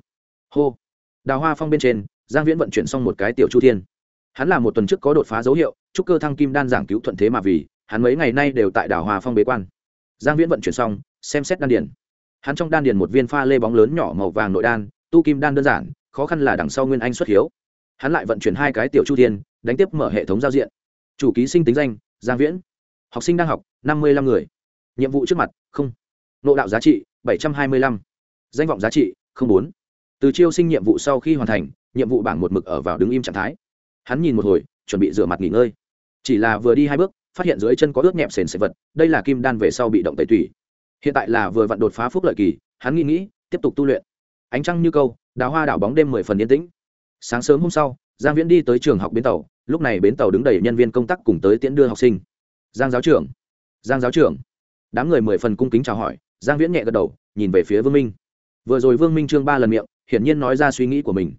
Hô. Đào hoa phong bên trên, giang viễn vận chuyển xong một cái tiểu chu thiên. Hắn là một tuần trước có đột phá dấu hiệu chúc cơ thăng kim đan giảng cứu thuận thế mà vì, hắn mấy ngày nay đều tại đảo hòa phong bế quan. Giang viễn vận chuyển xong xem xét đan điền. Hắn trong đan điền một viên pha lê bóng lớn nhỏ màu vàng nội đan, tu kim đan đơn giản, khó khăn là đằng sau nguyên anh xuất hiếu. Hắn lại vận chuyển hai cái tiểu chu thiên, đánh tiếp mở hệ thống giao diện. Chủ ký sinh tính danh, giang viễn. Học sinh đang học, năm mươi năm người. Nhiệm vụ trước mặt, không. Nộ đạo giá trị, bảy trăm hai mươi lăm. Danh vọng giá trị, không bốn. Từ chiêu sinh nhiệm vụ sau khi hoàn thành, nhiệm vụ bảng một mực ở vào đứng im trạng thái. Hắn nhìn một hồi, chuẩn bị rửa mặt nghỉ ngơi. Chỉ là vừa đi hai bước, phát hiện dưới chân có ướt nhẹp sền sệt vật, đây là kim đan về sau bị động tẩy tủy hiện tại là vừa vặn đột phá phúc lợi kỳ, hắn nghĩ nghĩ, tiếp tục tu luyện. Ánh trăng như câu, đào hoa đảo bóng đêm mười phần yên tĩnh. Sáng sớm hôm sau, giang viễn đi tới trường học bến tàu, lúc này bến tàu đứng đầy nhân viên công tác cùng tới tiễn đưa học sinh. Giang giáo trưởng, giang giáo trưởng. Đám người mười phần cung kính chào hỏi, giang viễn nhẹ gật đầu, nhìn về phía vương minh. Vừa rồi vương minh trương ba lần miệng, hiển nhiên nói ra suy nghĩ của mình.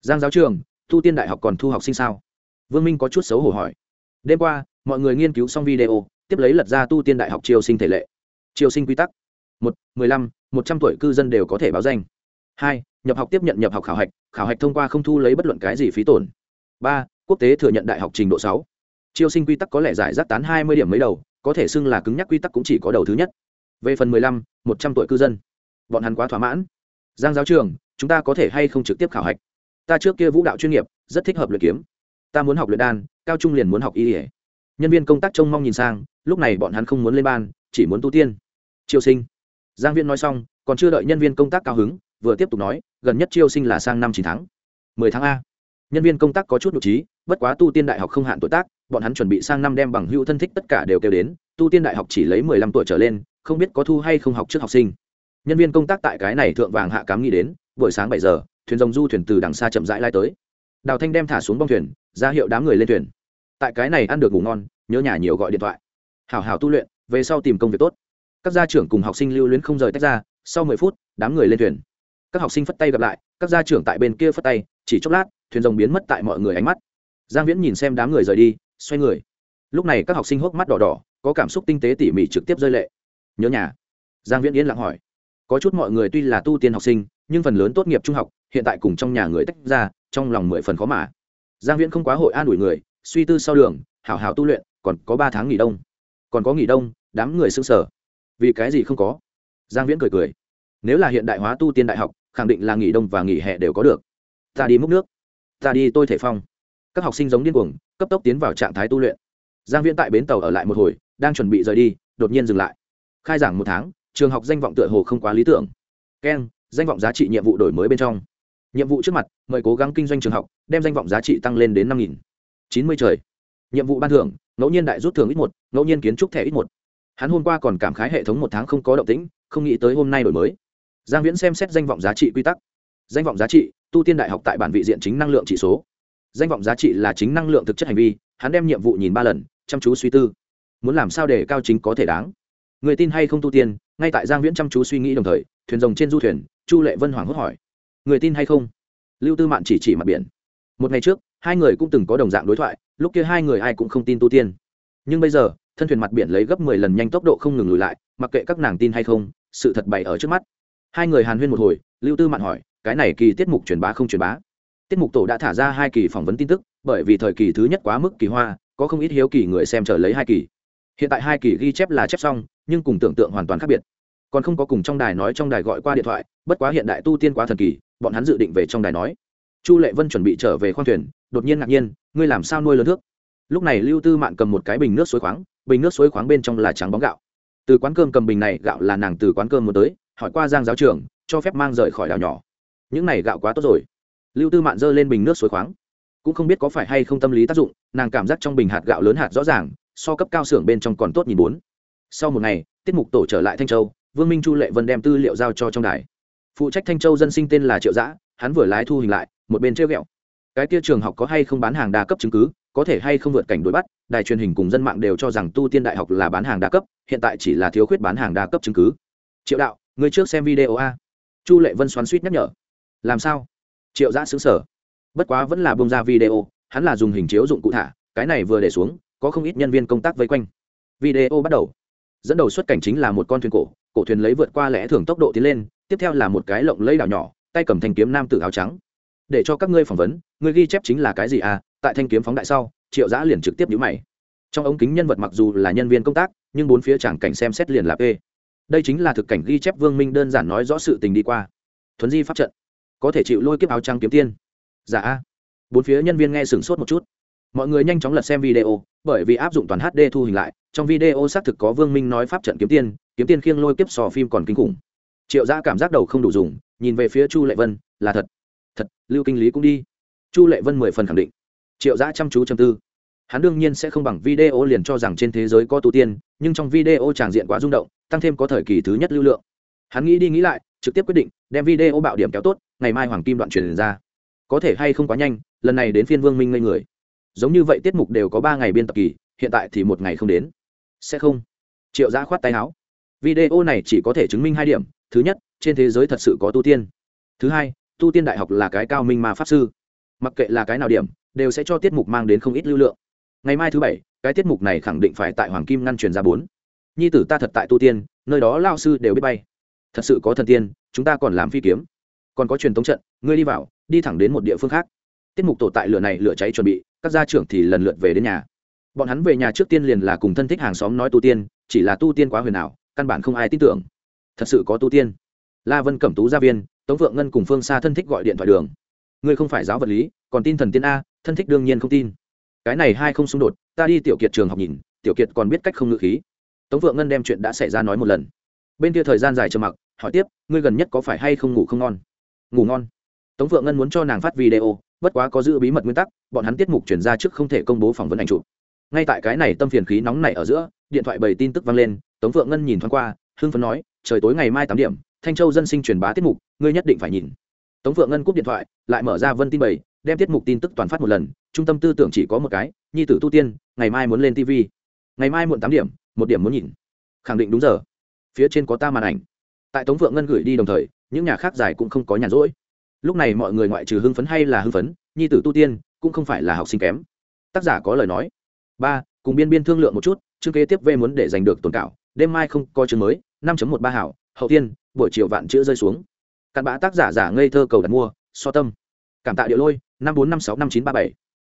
Giang giáo trưởng, thu tiên đại học còn thu học sinh sao? Vương minh có chút xấu hổ hỏi. Đêm qua, mọi người nghiên cứu xong video, tiếp lấy lật ra tu tiên đại học triều sinh thể lệ triều sinh quy tắc. Một, mười lăm, một trăm tuổi cư dân đều có thể báo danh. Hai, nhập học tiếp nhận nhập học khảo hạch khảo hạch thông qua không thu lấy bất luận cái gì phí tổn. Ba, quốc tế thừa nhận đại học trình độ sáu. Triều sinh quy tắc có lẽ giải rác tán hai mươi điểm mấy đầu, có thể xưng là cứng nhắc quy tắc cũng chỉ có đầu thứ nhất. Về phần mười lăm, một trăm tuổi cư dân, bọn hắn quá thỏa mãn. Giang giáo trường, chúng ta có thể hay không trực tiếp khảo hạch? Ta trước kia vũ đạo chuyên nghiệp, rất thích hợp luyện kiếm. Ta muốn học luyện đan, cao trung liền muốn học y ỉa nhân viên công tác trông mong nhìn sang, lúc này bọn hắn không muốn lên ban, chỉ muốn tu tiên triều sinh. Giang viên nói xong, còn chưa đợi nhân viên công tác cao hứng, vừa tiếp tục nói, gần nhất triều sinh là sang năm chín tháng. Mười tháng a. Nhân viên công tác có chút nội trí, bất quá tu tiên đại học không hạn tuổi tác, bọn hắn chuẩn bị sang năm đem bằng hữu thân thích tất cả đều kêu đến, tu tiên đại học chỉ lấy mười lăm tuổi trở lên, không biết có thu hay không học trước học sinh. Nhân viên công tác tại cái này thượng vàng hạ cám nghĩ đến, buổi sáng bảy giờ, thuyền rồng du thuyền từ đằng xa chậm rãi lai tới. Đào thanh đem thả xuống bong thuyền, ra hiệu đám người lên thuyền. Tại cái này ăn được ngủ ngon, nhớ nhà nhiều gọi điện thoại. Hảo hảo tu luyện, về sau tìm công việc tốt các gia trưởng cùng học sinh lưu luyến không rời tách ra, sau mười phút, đám người lên thuyền. Các học sinh phất tay gặp lại, các gia trưởng tại bên kia phất tay, chỉ chốc lát, thuyền rồng biến mất tại mọi người ánh mắt. Giang viễn nhìn xem đám người rời đi, xoay người. Lúc này các học sinh hốc mắt đỏ đỏ, có cảm xúc tinh tế tỉ mỉ trực tiếp rơi lệ. Nhớ nhà? Giang viễn yên lặng hỏi. Có chút mọi người tuy là tu tiên học sinh, nhưng phần lớn tốt nghiệp trung học, hiện tại cùng trong nhà người tách ra, trong lòng mười phần khó mà. Giang viễn không quá hội an ủi người, suy tư sau đường, hảo hảo tu luyện, còn có ba tháng nghỉ đông. Còn có nghỉ đông, đám người s ư sở vì cái gì không có? Giang viễn cười cười. Nếu là hiện đại hóa tu tiên đại học, khẳng định là nghỉ đông và nghỉ hè đều có được. Ta đi múc nước. Ta đi tôi thể phong. Các học sinh giống điên cuồng, cấp tốc tiến vào trạng thái tu luyện. Giang viễn tại bến tàu ở lại một hồi, đang chuẩn bị rời đi, đột nhiên dừng lại. Khai giảng một tháng, trường học danh vọng tựa hồ không quá lý tưởng. Keng danh vọng giá trị nhiệm vụ đổi mới bên trong. Nhiệm vụ trước mặt, mời cố gắng kinh doanh trường học, đem danh vọng giá trị tăng lên đến năm nghìn. Chín mươi trời. Nhiệm vụ ban thưởng, ngẫu nhiên đại rút thưởng ít một, ngẫu nhiên kiến trúc thẻ ít một hắn hôm qua còn cảm khái hệ thống một tháng không có động tĩnh, không nghĩ tới hôm nay đổi mới. Giang viễn xem xét danh vọng giá trị quy tắc. Danh vọng giá trị, tu tiên đại học tại bản vị diện chính năng lượng chỉ số. Danh vọng giá trị là chính năng lượng thực chất hành vi, hắn đem nhiệm vụ nhìn ba lần, chăm chú suy tư. Muốn làm sao để cao chính có thể đáng? Người tin hay không tu tiên, ngay tại giang viễn chăm chú suy nghĩ đồng thời, thuyền rồng trên du thuyền, chu lệ vân hoàng hốt hỏi. Người tin hay không? Lưu tư mạn chỉ chỉ mặt biển. Một ngày trước, hai người cũng từng có đồng dạng đối thoại, lúc kia hai người ai cũng không tin tu tiên. Nhưng bây giờ thân thuyền mặt biển lấy gấp mười lần nhanh tốc độ không ngừng lùi lại, mặc kệ các nàng tin hay không, sự thật bày ở trước mắt. Hai người hàn huyên một hồi, lưu tư mạn hỏi, cái này kỳ tiết mục truyền bá không truyền bá? Tiết mục tổ đã thả ra hai kỳ phỏng vấn tin tức, bởi vì thời kỳ thứ nhất quá mức kỳ hoa, có không ít hiếu kỳ người xem chờ lấy hai kỳ. Hiện tại hai kỳ ghi chép là chép xong, nhưng cùng tưởng tượng hoàn toàn khác biệt. Còn không có cùng trong đài nói trong đài gọi qua điện thoại, bất quá hiện đại tu tiên quá thần kỳ, bọn hắn dự định về trong đài nói. Chu lệ vân chuẩn bị trở về khoang thuyền, đột nhiên ngạc nhiên, ngươi làm sao nuôi lớn nước? Lúc này lưu tư mạn cầm một cái bình nước suối khoáng, bình nước suối khoáng bên trong là trắng bóng gạo. Từ quán cơm cầm bình này, gạo là nàng từ quán cơm muốn tới, hỏi qua giang giáo trường cho phép mang rời khỏi đảo nhỏ. Những này gạo quá tốt rồi. Lưu tư mạn giơ lên bình nước suối khoáng. Cũng không biết có phải hay không tâm lý tác dụng, nàng cảm giác trong bình hạt gạo lớn hạt rõ ràng, so cấp cao xưởng bên trong còn tốt nhìn bốn. Sau một ngày, tiết mục tổ trở lại thanh châu, vương minh chu lệ vân đem tư liệu giao cho trong đài. Phụ trách thanh châu dân sinh tên là triệu giã hắn vừa lái thu hình lại, một bên treo ghẹo cái tia trường học có hay không bán hàng đa cấp chứng cứ có thể hay không vượt cảnh đối bắt, đài truyền hình cùng dân mạng đều cho rằng tu tiên đại học là bán hàng đa cấp, hiện tại chỉ là thiếu khuyết bán hàng đa cấp chứng cứ. Triệu đạo, người trước xem video a. Chu lệ vân xoắn suýt nhắc nhở. Làm sao? Triệu giã xứng sở bất quá vẫn là bông ra video, hắn là dùng hình chiếu dụng cụ thả, cái này vừa để xuống, có không ít nhân viên công tác vây quanh. Video bắt đầu. Dẫn đầu xuất cảnh chính là một con thuyền cổ cổ thuyền lấy vượt qua lẽ thường tốc độ tiến lên, tiếp theo là một cái lộng lấy đảo nhỏ, tay cầm thanh kiếm nam tử áo trắng. Để cho các ngươi phỏng vấn, ngươi ghi chép chính là cái gì à tại thanh kiếm phóng đại sau, triệu giã liền trực tiếp nhũ mày. Trong ống kính nhân vật mặc dù là nhân viên công tác, nhưng bốn phía chẳng cảnh xem xét liền là p. Đây chính là thực cảnh ghi chép vương minh đơn giản nói rõ sự tình đi qua. Thuấn di pháp trận. Có thể chịu lôi kiếp áo trăng kiếm tiên. Giả dạ a. Bốn phía nhân viên nghe sửng sốt một chút. Mọi người nhanh chóng lật xem video, bởi vì áp dụng toàn hd thu hình lại, trong video xác thực có vương minh nói pháp trận kiếm tiên kiếm tiên khiêng lôi kiếp sò phim còn kinh khủng. Triệu gia cảm giác đầu không đủ dùng, nhìn về phía chu lệ vân, là thật thật, lưu kinh lý cũng đi. Chu lệ vân mười phần khẳng định triệu Giã chăm chú chăm tư. Hắn đương nhiên sẽ không bằng video liền cho rằng trên thế giới có tu tiên, nhưng trong video tràng diện quá rung động, tăng thêm có thời kỳ thứ nhất lưu lượng. Hắn nghĩ đi nghĩ lại, trực tiếp quyết định, đem video bạo điểm kéo tốt, ngày mai hoàng kim đoạn truyền ra. Có thể hay không quá nhanh, lần này đến phiên vương minh ngây người. Giống như vậy tiết mục đều có ba ngày biên tập kỳ, hiện tại thì một ngày không đến. Sẽ không. Triệu giã khoát tay áo. Video này chỉ có thể chứng minh hai điểm, thứ nhất, trên thế giới thật sự có tu tiên. Thứ hai, tu tiên đại học là cái cao minh mà pháp sư. Mặc kệ là cái nào điểm đều sẽ cho tiết mục mang đến không ít lưu lượng. Ngày mai thứ bảy, cái tiết mục này khẳng định phải tại hoàng kim ngăn truyền ra bốn. Nhi tử ta thật tại tu tiên, nơi đó lao sư đều biết bay. Thật sự có thần tiên, chúng ta còn làm phi kiếm. Còn có truyền tống trận, ngươi đi vào, đi thẳng đến một địa phương khác. Tiết mục tổ tại lửa này lửa cháy chuẩn bị, các gia trưởng thì lần lượt về đến nhà. Bọn hắn về nhà trước tiên liền là cùng thân thích hàng xóm nói tu tiên, chỉ là tu tiên quá huyền ảo, căn bản không ai tin tưởng. Thật sự có tu tiên. La vân cẩm tú gia viên, tống vượng ngân cùng phương xa thân thích gọi điện thoại đường. Ngươi không phải giáo vật lý, còn tin thần tiên a thân thích đương nhiên không tin. Cái này hai không xung đột, ta đi tiểu kiệt trường học nhìn, tiểu kiệt còn biết cách không ngự khí. Tống vượng ngân đem chuyện đã xảy ra nói một lần. Bên kia thời gian dài trầm mặc, hỏi tiếp, ngươi gần nhất có phải hay không ngủ không ngon? Ngủ ngon. Tống vượng ngân muốn cho nàng phát video, bất quá có giữ bí mật nguyên tắc, bọn hắn tiết mục chuyển ra trước không thể công bố phỏng vấn ảnh chụp. Ngay tại cái này tâm phiền khí nóng này ở giữa, điện thoại bày tin tức vang lên, tống vượng ngân nhìn thoáng qua, hưng phấn nói, trời tối ngày mai tám điểm, thanh châu dân sinh truyền bá tiết mục, ngươi nhất định phải nhìn. Tống vượng ngân cúp điện thoại, lại mở ra vân tin bày đem tiết mục tin tức toàn phát một lần, trung tâm tư tưởng chỉ có một cái, nhi tử tu tiên, ngày mai muốn lên tv ngày mai muộn tám điểm, một điểm muốn nhìn. Khẳng định đúng giờ. Phía trên có ta màn ảnh. Tại tống vượng ngân gửi đi đồng thời, những nhà khác giải cũng không có nhàn rỗi. Lúc này mọi người ngoại trừ hưng phấn hay là hưng phấn, nhi tử tu tiên cũng không phải là học sinh kém. Tác giả có lời nói. Ba, cùng biên biên thương lượng một chút, chương kế tiếp v muốn để giành được tồn cảo, đêm mai không có chương mới, năm một ba hảo, hậu tiên, buổi chiều vạn chữ rơi xuống. Cặn bã tác giả giả ngây thơ cầu đặt mua, so tâm. Cảm tạ địa lôi năm bốn năm sáu năm chín ba bảy.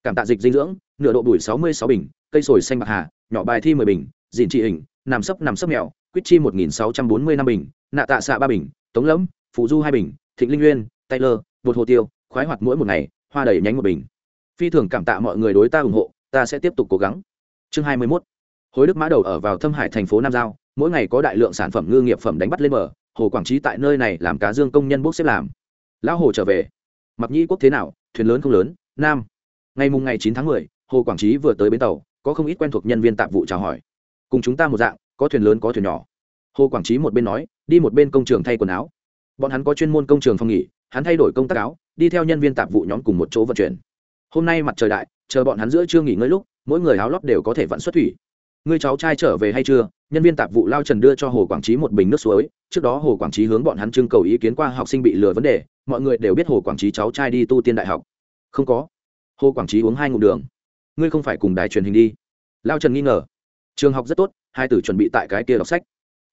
Cảm tạ dịch dinh dưỡng, nửa độ bụi sáu mươi sáu bình, cây sồi xanh bạc hà, nhỏ bài thi mười bình dìn trị hình, nằm sấp nằm sấp mèo quýt chi một nghìn sáu trăm bốn mươi năm bình, nạ tạ xạ ba bình, tống lẫm phụ du hai bình, thịnh linh nguyên taylor, bột hồ tiêu, khoái hoạt mỗi một ngày, hoa đầy nhánh một bình. Phi thường cảm tạ mọi người đối ta ủng hộ, ta sẽ tiếp tục cố gắng. Chương hai mươi 21. hối đức mã đầu ở vào thâm hải thành phố nam giao, mỗi ngày có đại lượng sản phẩm ngư nghiệp phẩm đánh bắt lên bờ, hồ quảng trí tại nơi này làm cá dương công nhân bốc xếp làm. Lão hồ trở về mặc nhĩ quốc thế nào, thuyền lớn không lớn, nam. Ngày mùng ngày chín tháng mười, hồ quảng trí vừa tới bến tàu, có không ít quen thuộc nhân viên tạp vụ chào hỏi. Cùng chúng ta một dạng, có thuyền lớn có thuyền nhỏ. Hồ quảng trí một bên nói, đi một bên công trường thay quần áo. Bọn hắn có chuyên môn công trường phòng nghỉ, hắn thay đổi công tác áo, đi theo nhân viên tạp vụ nhóm cùng một chỗ vận chuyển. Hôm nay mặt trời đại, chờ bọn hắn giữa chưa nghỉ ngơi lúc, mỗi người áo lót đều có thể vận xuất thủy. Người cháu trai trở về hay chưa? Nhân viên tạp vụ lao trần đưa cho hồ quảng trí một bình nước suối, trước đó hồ quảng trí hướng bọn hắn trưng cầu ý kiến qua học sinh bị lừa vấn đề mọi người đều biết hồ quảng trí cháu trai đi tu tiên đại học. Không có. Hồ quảng trí uống hai ngụm đường. Ngươi không phải cùng đài truyền hình đi. Lao trần nghi ngờ. Trường học rất tốt, hai tử chuẩn bị tại cái kia đọc sách.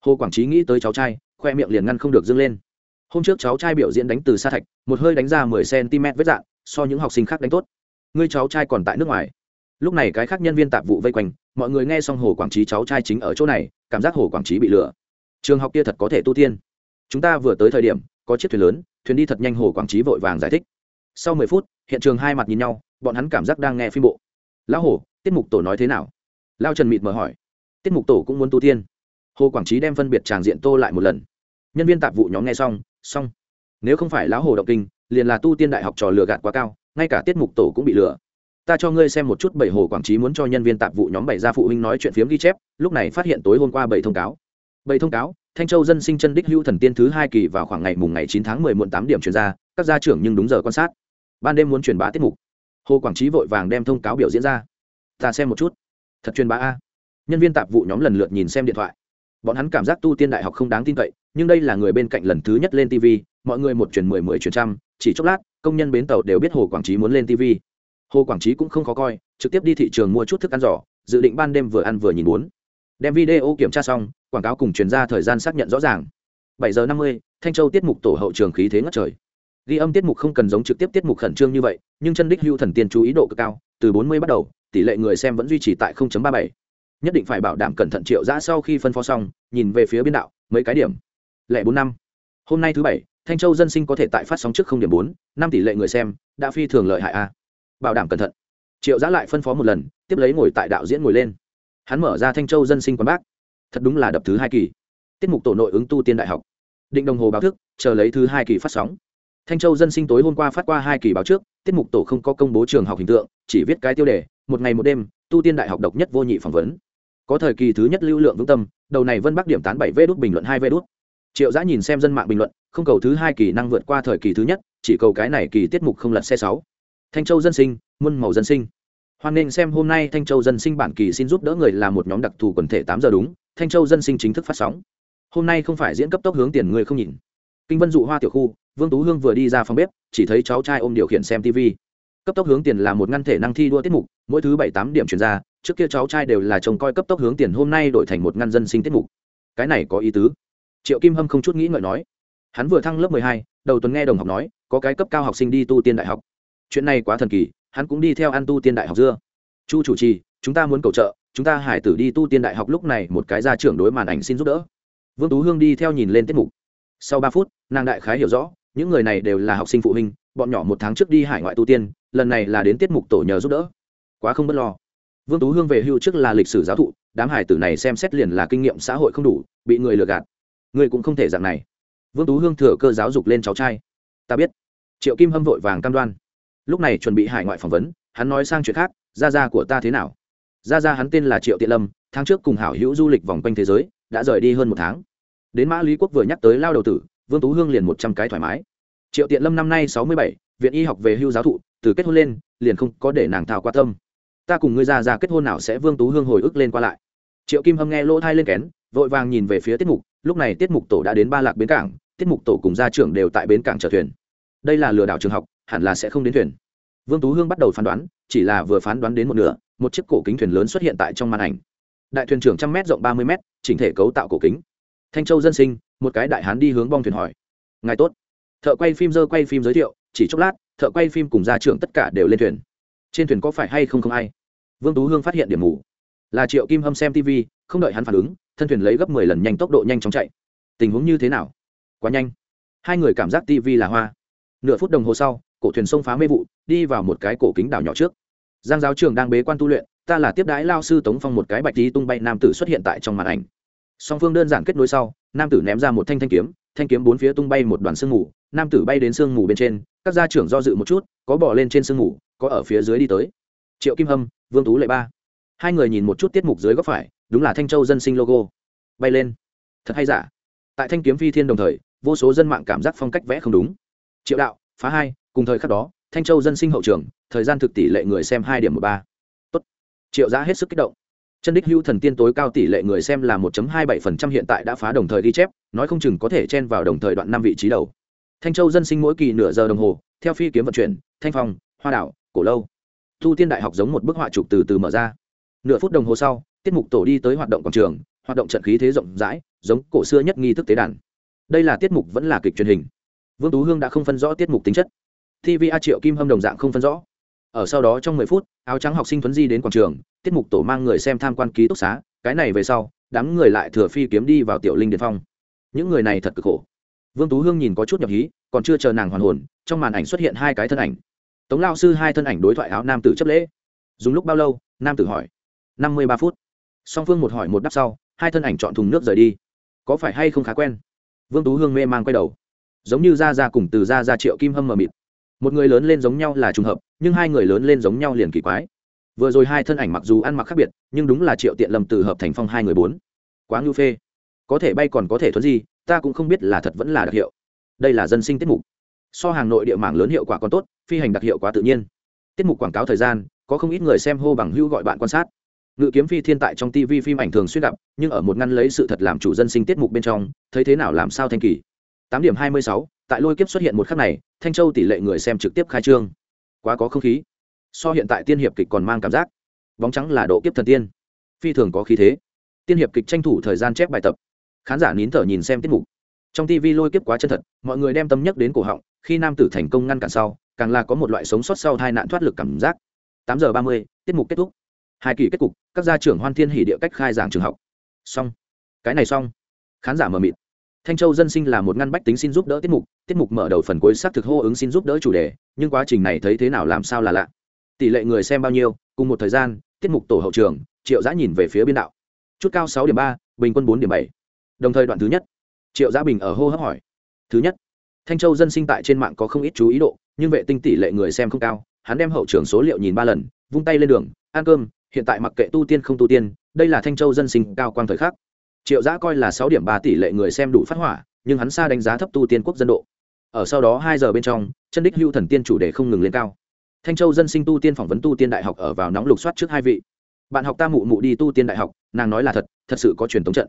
Hồ quảng trí nghĩ tới cháu trai, khoe miệng liền ngăn không được dâng lên. Hôm trước cháu trai biểu diễn đánh từ xa thạch, một hơi đánh ra mười cm vết dạng, so những học sinh khác đánh tốt. Ngươi cháu trai còn tại nước ngoài. Lúc này cái khác nhân viên tạp vụ vây quanh, mọi người nghe xong hồ quảng trí cháu trai chính ở chỗ này, cảm giác hồ quảng trí bị lừa. Trường học kia thật có thể tu tiên. Chúng ta vừa tới thời điểm, có chiếc thuyền lớn thuyền đi thật nhanh hồ quảng trí vội vàng giải thích. Sau mười phút, hiện trường hai mặt nhìn nhau, bọn hắn cảm giác đang nghe phim bộ. Lão hồ tiết mục tổ nói thế nào? Lao trần mịt mở hỏi. Tiết mục tổ cũng muốn tu tiên. Hồ quảng trí đem phân biệt tràng diện tô lại một lần. Nhân viên tạp vụ nhóm nghe xong xong. Nếu không phải lão hồ động kinh, liền là tu tiên đại học trò lừa gạt quá cao, ngay cả tiết mục tổ cũng bị lừa. Ta cho ngươi xem một chút bảy hồ quảng trí muốn cho nhân viên tạp vụ nhóm bảy gia phụ huynh nói chuyện phiếm ghi chép, lúc này phát hiện tối hôm qua bảy thông cáo. Bảy thông cáo? Thanh châu dân sinh chân đích hữu thần tiên thứ hai kỳ vào khoảng ngày mùng ngày chín tháng mười muộn tám điểm chuyển ra, các gia trưởng nhưng đúng giờ quan sát. Ban đêm muốn truyền bá tiết mục. Hồ quảng trí vội vàng đem thông cáo biểu diễn ra. Ta xem một chút. Thật truyền bá a. Nhân viên tạp vụ nhóm lần lượt nhìn xem điện thoại. Bọn hắn cảm giác tu tiên đại học không đáng tin cậy, nhưng đây là người bên cạnh lần thứ nhất lên tv mọi người một truyền mười mười truyền trăm, chỉ chốc lát, công nhân bến tàu đều biết hồ quảng trí muốn lên tv hồ quảng trí cũng không khó coi, trực tiếp đi thị trường mua chút thức ăn giỏ, dự định ban đêm vừa ăn vừa nhìn muốn đem video kiểm tra xong, quảng cáo cùng chuyển ra thời gian xác nhận rõ ràng. Bảy giờ năm mươi, thanh châu tiết mục tổ hậu trường khí thế ngất trời. Ghi âm tiết mục không cần giống trực tiếp tiết mục khẩn trương như vậy, nhưng chân đích hưu thần tiên chú ý độ cực cao, từ bốn mươi bắt đầu, tỷ lệ người xem vẫn duy trì tại 0.37. nhất định phải bảo đảm cẩn thận triệu giã sau khi phân phó xong, nhìn về phía biên đạo, mấy cái điểm. Lẻ bốn năm. Hôm nay thứ bảy, thanh châu dân sinh có thể tại phát sóng trước không điểm bốn, năm tỷ lệ người xem, đã phi thường lợi hại a. Bảo đảm cẩn thận. Triệu giã lại phân phó một lần, tiếp lấy ngồi tại đạo diễn ngồi lên hắn mở ra thanh châu dân sinh quán bác. Thật đúng là đập thứ hai kỳ. Tiết mục tổ nội ứng tu tiên đại học. Định đồng hồ báo thức, chờ lấy thứ hai kỳ phát sóng. Thanh châu dân sinh tối hôm qua phát qua hai kỳ báo trước, tiết mục tổ không có công bố trường học hình tượng, chỉ viết cái tiêu đề, một ngày một đêm, tu tiên đại học độc nhất vô nhị phỏng vấn. Có thời kỳ thứ nhất lưu lượng vững tâm, đầu này vân bắc điểm tán bảy vê đốt bình luận hai vê đốt triệu giã nhìn xem dân mạng bình luận, không cầu thứ hai kỳ năng vượt qua thời kỳ thứ nhất, chỉ cầu cái này kỳ tiết mục không lật xe sáu. Thanh châu dân sinh, muôn màu dân sinh hoan nghênh xem hôm nay thanh châu dân sinh bản kỳ xin giúp đỡ người làm một nhóm đặc thù quần thể tám giờ đúng, thanh châu dân sinh chính thức phát sóng. Hôm nay không phải diễn cấp tốc hướng tiền người không nhìn. Kinh vân dụ hoa tiểu khu, vương tú hương vừa đi ra phòng bếp, chỉ thấy cháu trai ôm điều khiển xem tv cấp tốc hướng tiền là một ngăn thể năng thi đua tiết mục, mỗi thứ bảy tám điểm chuyển ra, trước kia cháu trai đều là chồng coi cấp tốc hướng tiền, hôm nay đổi thành một ngăn dân sinh tiết mục. Cái này có ý tứ. Triệu kim hâm không chút nghĩ ngợi nói. Hắn vừa thăng lớp mười hai, đầu tuần nghe đồng học nói, có cái cấp cao học sinh đi tu tiên đại học. Chuyện này quá thần kỳ hắn cũng đi theo ăn tu tiên đại học dưa. Chu chủ trì, chúng ta muốn cầu trợ, chúng ta hải tử đi tu tiên đại học lúc này một cái ra trưởng đối màn ảnh xin giúp đỡ. Vương tú hương đi theo nhìn lên tiết mục. Sau ba phút, nàng đại khái hiểu rõ, những người này đều là học sinh phụ huynh, bọn nhỏ một tháng trước đi hải ngoại tu tiên, lần này là đến tiết mục tổ nhờ giúp đỡ. Quá không b ấ t lo. Vương tú hương về hưu trước là lịch sử giáo thụ, đám hải tử này xem xét liền là kinh nghiệm xã hội không đủ, bị người lừa gạt. Người cũng không thể dạng này. Vương tú hương thừa cơ giáo dục lên cháu trai. Ta biết. Triệu kim hâm vội vàng cam đoan lúc này chuẩn bị hải ngoại phỏng vấn, hắn nói sang chuyện khác, gia gia của ta thế nào? Gia gia hắn tên là triệu tiện lâm, tháng trước cùng hảo hữu du lịch vòng quanh thế giới, đã rời đi hơn một tháng. Đến mã lý quốc vừa nhắc tới lao đầu tử, vương tú hương liền một trăm cái thoải mái. Triệu tiện lâm năm nay sáu mươi bảy, viện y học về hưu giáo thụ, từ kết hôn lên, liền không có để nàng thao qua tâm. Ta cùng ngươi ra ra kết hôn nào sẽ? Vương tú hương hồi ức lên qua lại. Triệu kim hâm nghe lỗ thai lên kén, vội vàng nhìn về phía tiết mục, lúc này tiết mục tổ đã đến ba lạc bến cảng, tiết mục tổ cùng gia trưởng đều tại bến cảng chở thuyền đây là lừa đảo trường học, hẳn là sẽ không đến thuyền. Vương tú hương bắt đầu phán đoán, chỉ là vừa phán đoán đến một nửa, một chiếc cổ kính thuyền lớn xuất hiện tại trong màn ảnh. Đại thuyền trưởng trăm m rộng ba mươi m chỉnh thể cấu tạo cổ kính. Thanh châu dân sinh, một cái đại hán đi hướng bong thuyền hỏi. Ngài tốt. Thợ quay phim dơ quay phim giới thiệu, chỉ chốc lát, thợ quay phim cùng gia trưởng tất cả đều lên thuyền. Trên thuyền có phải hay không không ai? Vương tú hương phát hiện điểm mù. Là triệu kim hâm xem tv không đợi hắn phản ứng, thân thuyền lấy gấp mười lần nhanh tốc độ nhanh chóng chạy. Tình huống như thế nào? Quá nhanh. Hai người cảm giác tv là hoa nửa phút đồng hồ sau, cổ thuyền sông phá mê vụ, đi vào một cái cổ kính đảo nhỏ trước. Giang giáo trường đang bế quan tu luyện, ta là tiếp đái lao sư tống phong một cái bạch tí tung bay nam tử xuất hiện tại trong màn ảnh. Song phương đơn giản kết nối sau, nam tử ném ra một thanh thanh kiếm thanh kiếm bốn phía tung bay một đoàn sương mù, nam tử bay đến sương mù bên trên, các gia trưởng do dự một chút, có bỏ lên trên sương mù, có ở phía dưới đi tới. Triệu kim hâm, vương tú lệ ba. Hai người nhìn một chút tiết mục dưới góc phải, đúng là thanh châu dân sinh logo. Bay lên. Thật hay giả? Tại thanh kiếm phi thiên đồng thời, vô số dân mạng cảm giác phong cách vẽ không đúng triệu đạo, phá hai, cùng thời khắc đó, thanh châu dân sinh hậu trường, thời gian thực tỷ lệ người xem hai điểm một ba. Tốt. Triệu giã hết sức kích động. Chân đích hữu thần tiên tối cao tỷ lệ người xem là 1.27% hiện tại đã phá đồng thời ghi chép, nói không chừng có thể chen vào đồng thời đoạn năm vị trí đầu. Thanh châu dân sinh mỗi kỳ nửa giờ đồng hồ, theo phi kiếm vận chuyển, thanh phong, hoa đảo, cổ lâu. Thu tiên đại học giống một bức họa chụp từ từ mở ra. Nửa phút đồng hồ sau, tiết mục tổ đi tới hoạt động quảng trường, hoạt động trận khí thế rộng rãi, giống cổ xưa nhất nghi thức tế đàn. Đây là tiết mục vẫn là kịch truyền hình vương tú hương đã không phân rõ tiết mục tính chất. Tv a triệu kim hâm đồng dạng không phân rõ. Ở sau đó trong mười phút, áo trắng học sinh thuấn di đến quảng trường, tiết mục tổ mang người xem tham quan ký túc xá, cái này về sau, đám người lại thừa phi kiếm đi vào tiểu linh điện phong. Những người này thật cực khổ. Vương tú hương nhìn có chút nhập hí, còn chưa chờ nàng hoàn hồn, trong màn ảnh xuất hiện hai cái thân ảnh. Tống lao sư hai thân ảnh đối thoại áo nam tử chấp lễ. Dùng lúc bao lâu, nam tử hỏi. Năm mươi ba phút. Song phương một hỏi một đáp sau, hai thân ảnh chọn thùng nước rời đi. Có phải hay không khá quen? Vương tú hương mê man quay đầu giống như ra ra cùng từ ra ra triệu kim hâm mờ mịt. Một người lớn lên giống nhau là trùng hợp, nhưng hai người lớn lên giống nhau liền kỳ quái. Vừa rồi hai thân ảnh mặc dù ăn mặc khác biệt, nhưng đúng là triệu tiện lâm từ hợp thành phong hai người bốn. Quá ngưu phê. Có thể bay còn có thể thuấn gì ta cũng không biết là thật vẫn là đặc hiệu. Đây là dân sinh tiết mục. So hàng nội địa mảng lớn hiệu quả còn tốt, phi hành đặc hiệu quá tự nhiên. Tiết mục quảng cáo thời gian, có không ít người xem hô bằng hưu gọi bạn quan sát. Ngự kiếm phi thiên tại trong tv phim ảnh thường xuyên gặp, nhưng ở một ngăn lấy sự thật làm chủ dân sinh tiết mục bên trong, thấy thế nào làm sao thanh kỳ? Tám điểm hai mươi sáu, tại lôi kiếp xuất hiện một khắc này, thanh châu tỷ lệ người xem trực tiếp khai trương. Quá có không khí. So hiện tại tiên hiệp kịch còn mang cảm giác. Bóng trắng là độ kiếp thần tiên. Phi thường có khí thế. Tiên hiệp kịch tranh thủ thời gian chép bài tập. Khán giả nín thở nhìn xem tiết mục. Trong tv lôi kiếp quá chân thật, mọi người đem tâm nhắc đến cổ họng, khi nam tử thành công ngăn cản sau, càng là có một loại sống sót sau hai nạn thoát lực cảm giác. Tám giờ ba mươi, tiết mục kết thúc. Hai kỳ kết cục, các gia trưởng hoan thiên hỉ địa cách khai giảng trường học. Xong. Cái này xong. Khán giả mờ mịt thanh châu dân sinh là một ngăn bách tính xin giúp đỡ tiết mục tiết mục mở đầu phần cuối xác thực hô ứng xin giúp đỡ chủ đề, nhưng quá trình này thấy thế nào làm sao là lạ. Tỷ lệ người xem bao nhiêu, cùng một thời gian, tiết mục tổ hậu trường, triệu giã nhìn về phía biên đạo. Chút cao sáu điểm ba, bình quân bốn điểm bảy. Đồng thời đoạn thứ nhất. Triệu giã bình ở hô hấp hỏi. Thứ nhất. Thanh châu dân sinh tại trên mạng có không ít chú ý độ, nhưng vệ tinh tỷ lệ người xem không cao, hắn đem hậu trường số liệu nhìn ba lần, vung tay lên đường, ăn cơm, hiện tại mặc kệ tu tiên không tu tiên, đây là thanh châu dân sinh cao quang thời khắc triệu giã coi là sáu điểm ba tỷ lệ người xem đủ phát hỏa, nhưng hắn xa đánh giá thấp tu tiên quốc dân độ. Ở sau đó hai giờ bên trong, chân đích hưu thần tiên chủ đề không ngừng lên cao. Thanh châu dân sinh tu tiên phỏng vấn tu tiên đại học ở vào nóng lục soát trước hai vị. Bạn học ta mụ mụ đi tu tiên đại học, nàng nói là thật thật sự có truyền thống trận.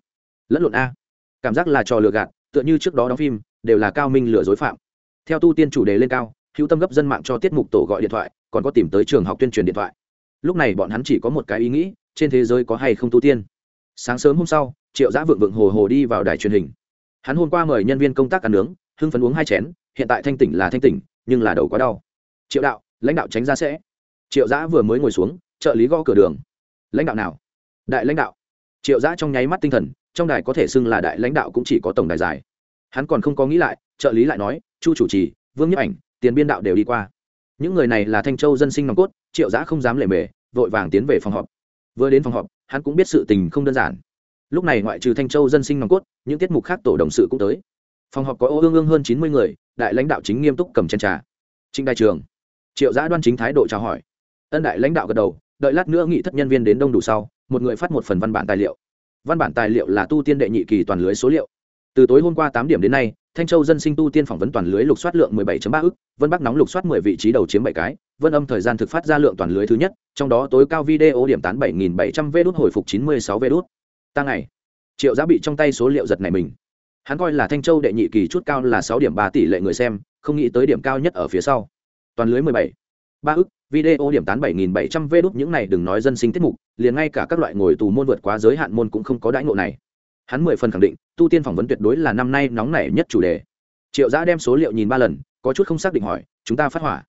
Lẫn lộn a. Cảm giác là trò lừa gạt, tựa như trước đó đóng phim, đều là cao minh lừa dối phạm. Theo tu tiên chủ đề lên cao, hữu tâm gấp dân mạng cho tiết mục tổ gọi điện thoại, còn có tìm tới trường học tuyên truyền điện thoại. Lúc này bọn hắn chỉ có một cái ý nghĩ, trên thế giới có hay không tu tiên? Sáng sớm hôm sau triệu giã vượng vượng hồ hồ đi vào đài truyền hình. Hắn hôm qua mời nhân viên công tác ăn nướng, hưng phấn uống hai chén, hiện tại thanh tỉnh là thanh tỉnh, nhưng là đầu quá đau. Triệu đạo, lãnh đạo tránh ra sẽ. Triệu giã vừa mới ngồi xuống, trợ lý gõ cửa đường. Lãnh đạo nào? Đại lãnh đạo. Triệu giã trong nháy mắt tinh thần, trong đài có thể xưng là đại lãnh đạo cũng chỉ có tổng đài dài. Hắn còn không có nghĩ lại, trợ lý lại nói, chu chủ trì, vương nhấp ảnh, tiền biên đạo đều đi qua. Những người này là thanh châu dân sinh nòng cốt, triệu giã không dám lề mề, vội vàng tiến về phòng họp. Vừa đến phòng họp, hắn cũng biết sự tình không đơn giản lúc này ngoại trừ thanh châu dân sinh nòng cốt, những tiết mục khác tổ đồng sự cũng tới. Phòng họp có ô ương ương hơn chín mươi người, đại lãnh đạo chính nghiêm túc cầm chân trà. Trình đại trường, triệu giã đoan chính thái độ chào hỏi. Ân đại lãnh đạo gật đầu, đợi lát nữa nghị thất nhân viên đến đông đủ sau, một người phát một phần văn bản tài liệu. Văn bản tài liệu là tu tiên đệ nhị kỳ toàn lưới số liệu. Từ tối hôm qua tám điểm đến nay, thanh châu dân sinh tu tiên phỏng vấn toàn lưới lục soát lượng 17.3 ức, vân bắc nóng lục soát 10 vị trí đầu chiếm bảy cái, vân âm thời gian thực phát ra lượng toàn lưới thứ nhất, trong đó tối cao video điểm tán 7.700 vê đốt hồi phục 96 vê đốt ta ngày. Triệu giá bị trong tay số liệu giật này mình. Hắn coi là thanh châu đệ nhị kỳ chút cao là sáu điểm ba tỷ lệ người xem, không nghĩ tới điểm cao nhất ở phía sau. Toàn lưới 17 ba ức, video điểm tán 7.700 vê đúc những này đừng nói dân sinh tiết mục, liền ngay cả các loại ngồi tù môn vượt quá giới hạn môn cũng không có đãi ngộ này. Hắn mười phần khẳng định, tu tiên phỏng vấn tuyệt đối là năm nay nóng nảy nhất chủ đề. Triệu giã đem số liệu nhìn ba lần, có chút không xác định hỏi, chúng ta phát hỏa?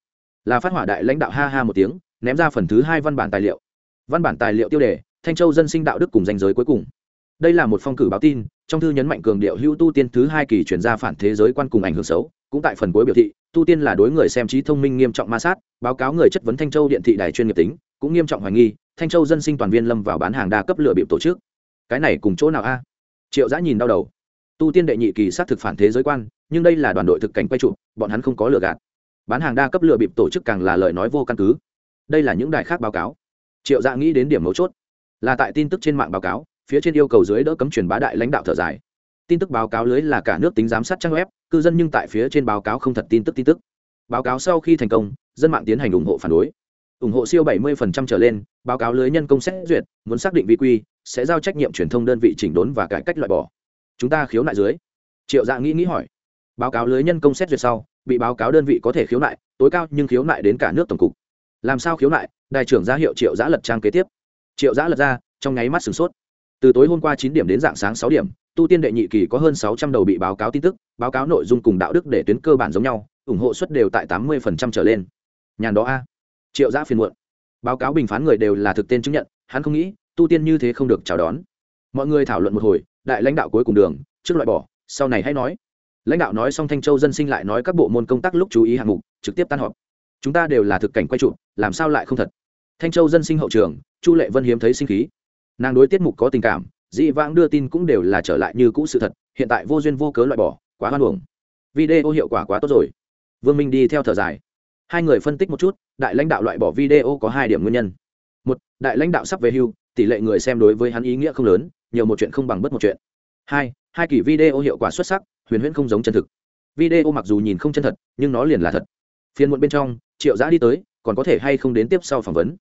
Là phát hỏa đại lãnh đạo ha ha một tiếng, ném ra phần thứ hai văn bản tài liệu. Văn bản tài liệu tiêu đề thanh châu dân sinh đạo đức cùng danh giới cuối cùng. Đây là một phong cử báo tin, trong thư nhấn mạnh cường điệu hữu tu tiên thứ hai kỳ chuyển ra phản thế giới quan cùng ảnh hưởng xấu, cũng tại phần cuối biểu thị, tu tiên là đối người xem trí thông minh nghiêm trọng ma sát, báo cáo người chất vấn thanh châu điện thị đài chuyên nghiệp tính, cũng nghiêm trọng hoài nghi, thanh châu dân sinh toàn viên lâm vào bán hàng đa cấp lựa bịp tổ chức. Cái này cùng chỗ nào a? Triệu giã nhìn đau đầu. Tu tiên đệ nhị kỳ xác thực phản thế giới quan, nhưng đây là đoàn đội thực cảnh quay trụ, bọn hắn không có lừa gạt. Bán hàng đa cấp lừa bịp tổ chức càng là lời nói vô căn cứ. Đây là những đài khác báo cáo. Triệu dạ nghĩ đến điểm mấu chốt là tại tin tức trên mạng báo cáo, phía trên yêu cầu dưới đỡ cấm truyền bá đại lãnh đạo thở dài. Tin tức báo cáo lưới là cả nước tính giám sát trang web, cư dân nhưng tại phía trên báo cáo không thật tin tức tin tức. Báo cáo sau khi thành công, dân mạng tiến hành ủng hộ phản đối. Ủng hộ siêu 70% trở lên, báo cáo lưới nhân công xét duyệt, muốn xác định vi quy, sẽ giao trách nhiệm truyền thông đơn vị chỉnh đốn và cải cách loại bỏ. Chúng ta khiếu nại dưới. Triệu dạ nghĩ nghĩ hỏi. Báo cáo lưới nhân công xét duyệt sau, bị báo cáo đơn vị có thể khiếu nại, tối cao nhưng khiếu nại đến cả nước tổng cục. Làm sao khiếu nại? Đại trưởng ra hiệu triệu giã lật trang kế tiếp triệu giã lật ra, trong nháy mắt sửng sốt. Từ tối hôm qua chín điểm đến dạng sáng sáu điểm, tu tiên đệ nhị kỳ có hơn sáu trăm đầu bị báo cáo tin tức, báo cáo nội dung cùng đạo đức để tuyến cơ bản giống nhau, ủng hộ suất đều tại tám mươi trở lên. Nhàn đó a. Triệu giã phiền muộn. Báo cáo bình phán người đều là thực tên chứng nhận, hắn không nghĩ, tu tiên như thế không được chào đón. Mọi người thảo luận một hồi, đại lãnh đạo cuối cùng đường, trước loại bỏ, sau này hãy nói. Lãnh đạo nói xong thanh châu dân sinh lại nói các bộ môn công tác lúc chú ý hạng mục, trực tiếp tan họp. Chúng ta đều là thực cảnh quay trụ, làm sao lại không thật? Thanh châu dân sinh hậu trường, chu lệ vân hiếm thấy sinh khí. Nàng đối tiết mục có tình cảm, dị vãng đưa tin cũng đều là trở lại như cũ sự thật, hiện tại vô duyên vô cớ loại bỏ, quá hoan hưởng video hiệu quả quá tốt rồi. Vương minh đi theo thở dài. Hai người phân tích một chút, đại lãnh đạo loại bỏ video có hai điểm nguyên nhân. Một, đại lãnh đạo sắp về hưu, tỷ lệ người xem đối với hắn ý nghĩa không lớn, nhiều một chuyện không bằng bất một chuyện. Hai hai kỳ video hiệu quả xuất sắc, huyền huyễn không giống chân thực. Video mặc dù nhìn không chân thật, nhưng nó liền là thật. Phiên muộn bên trong, triệu giã đi tới, còn có thể hay không đến tiếp sau phỏng vấn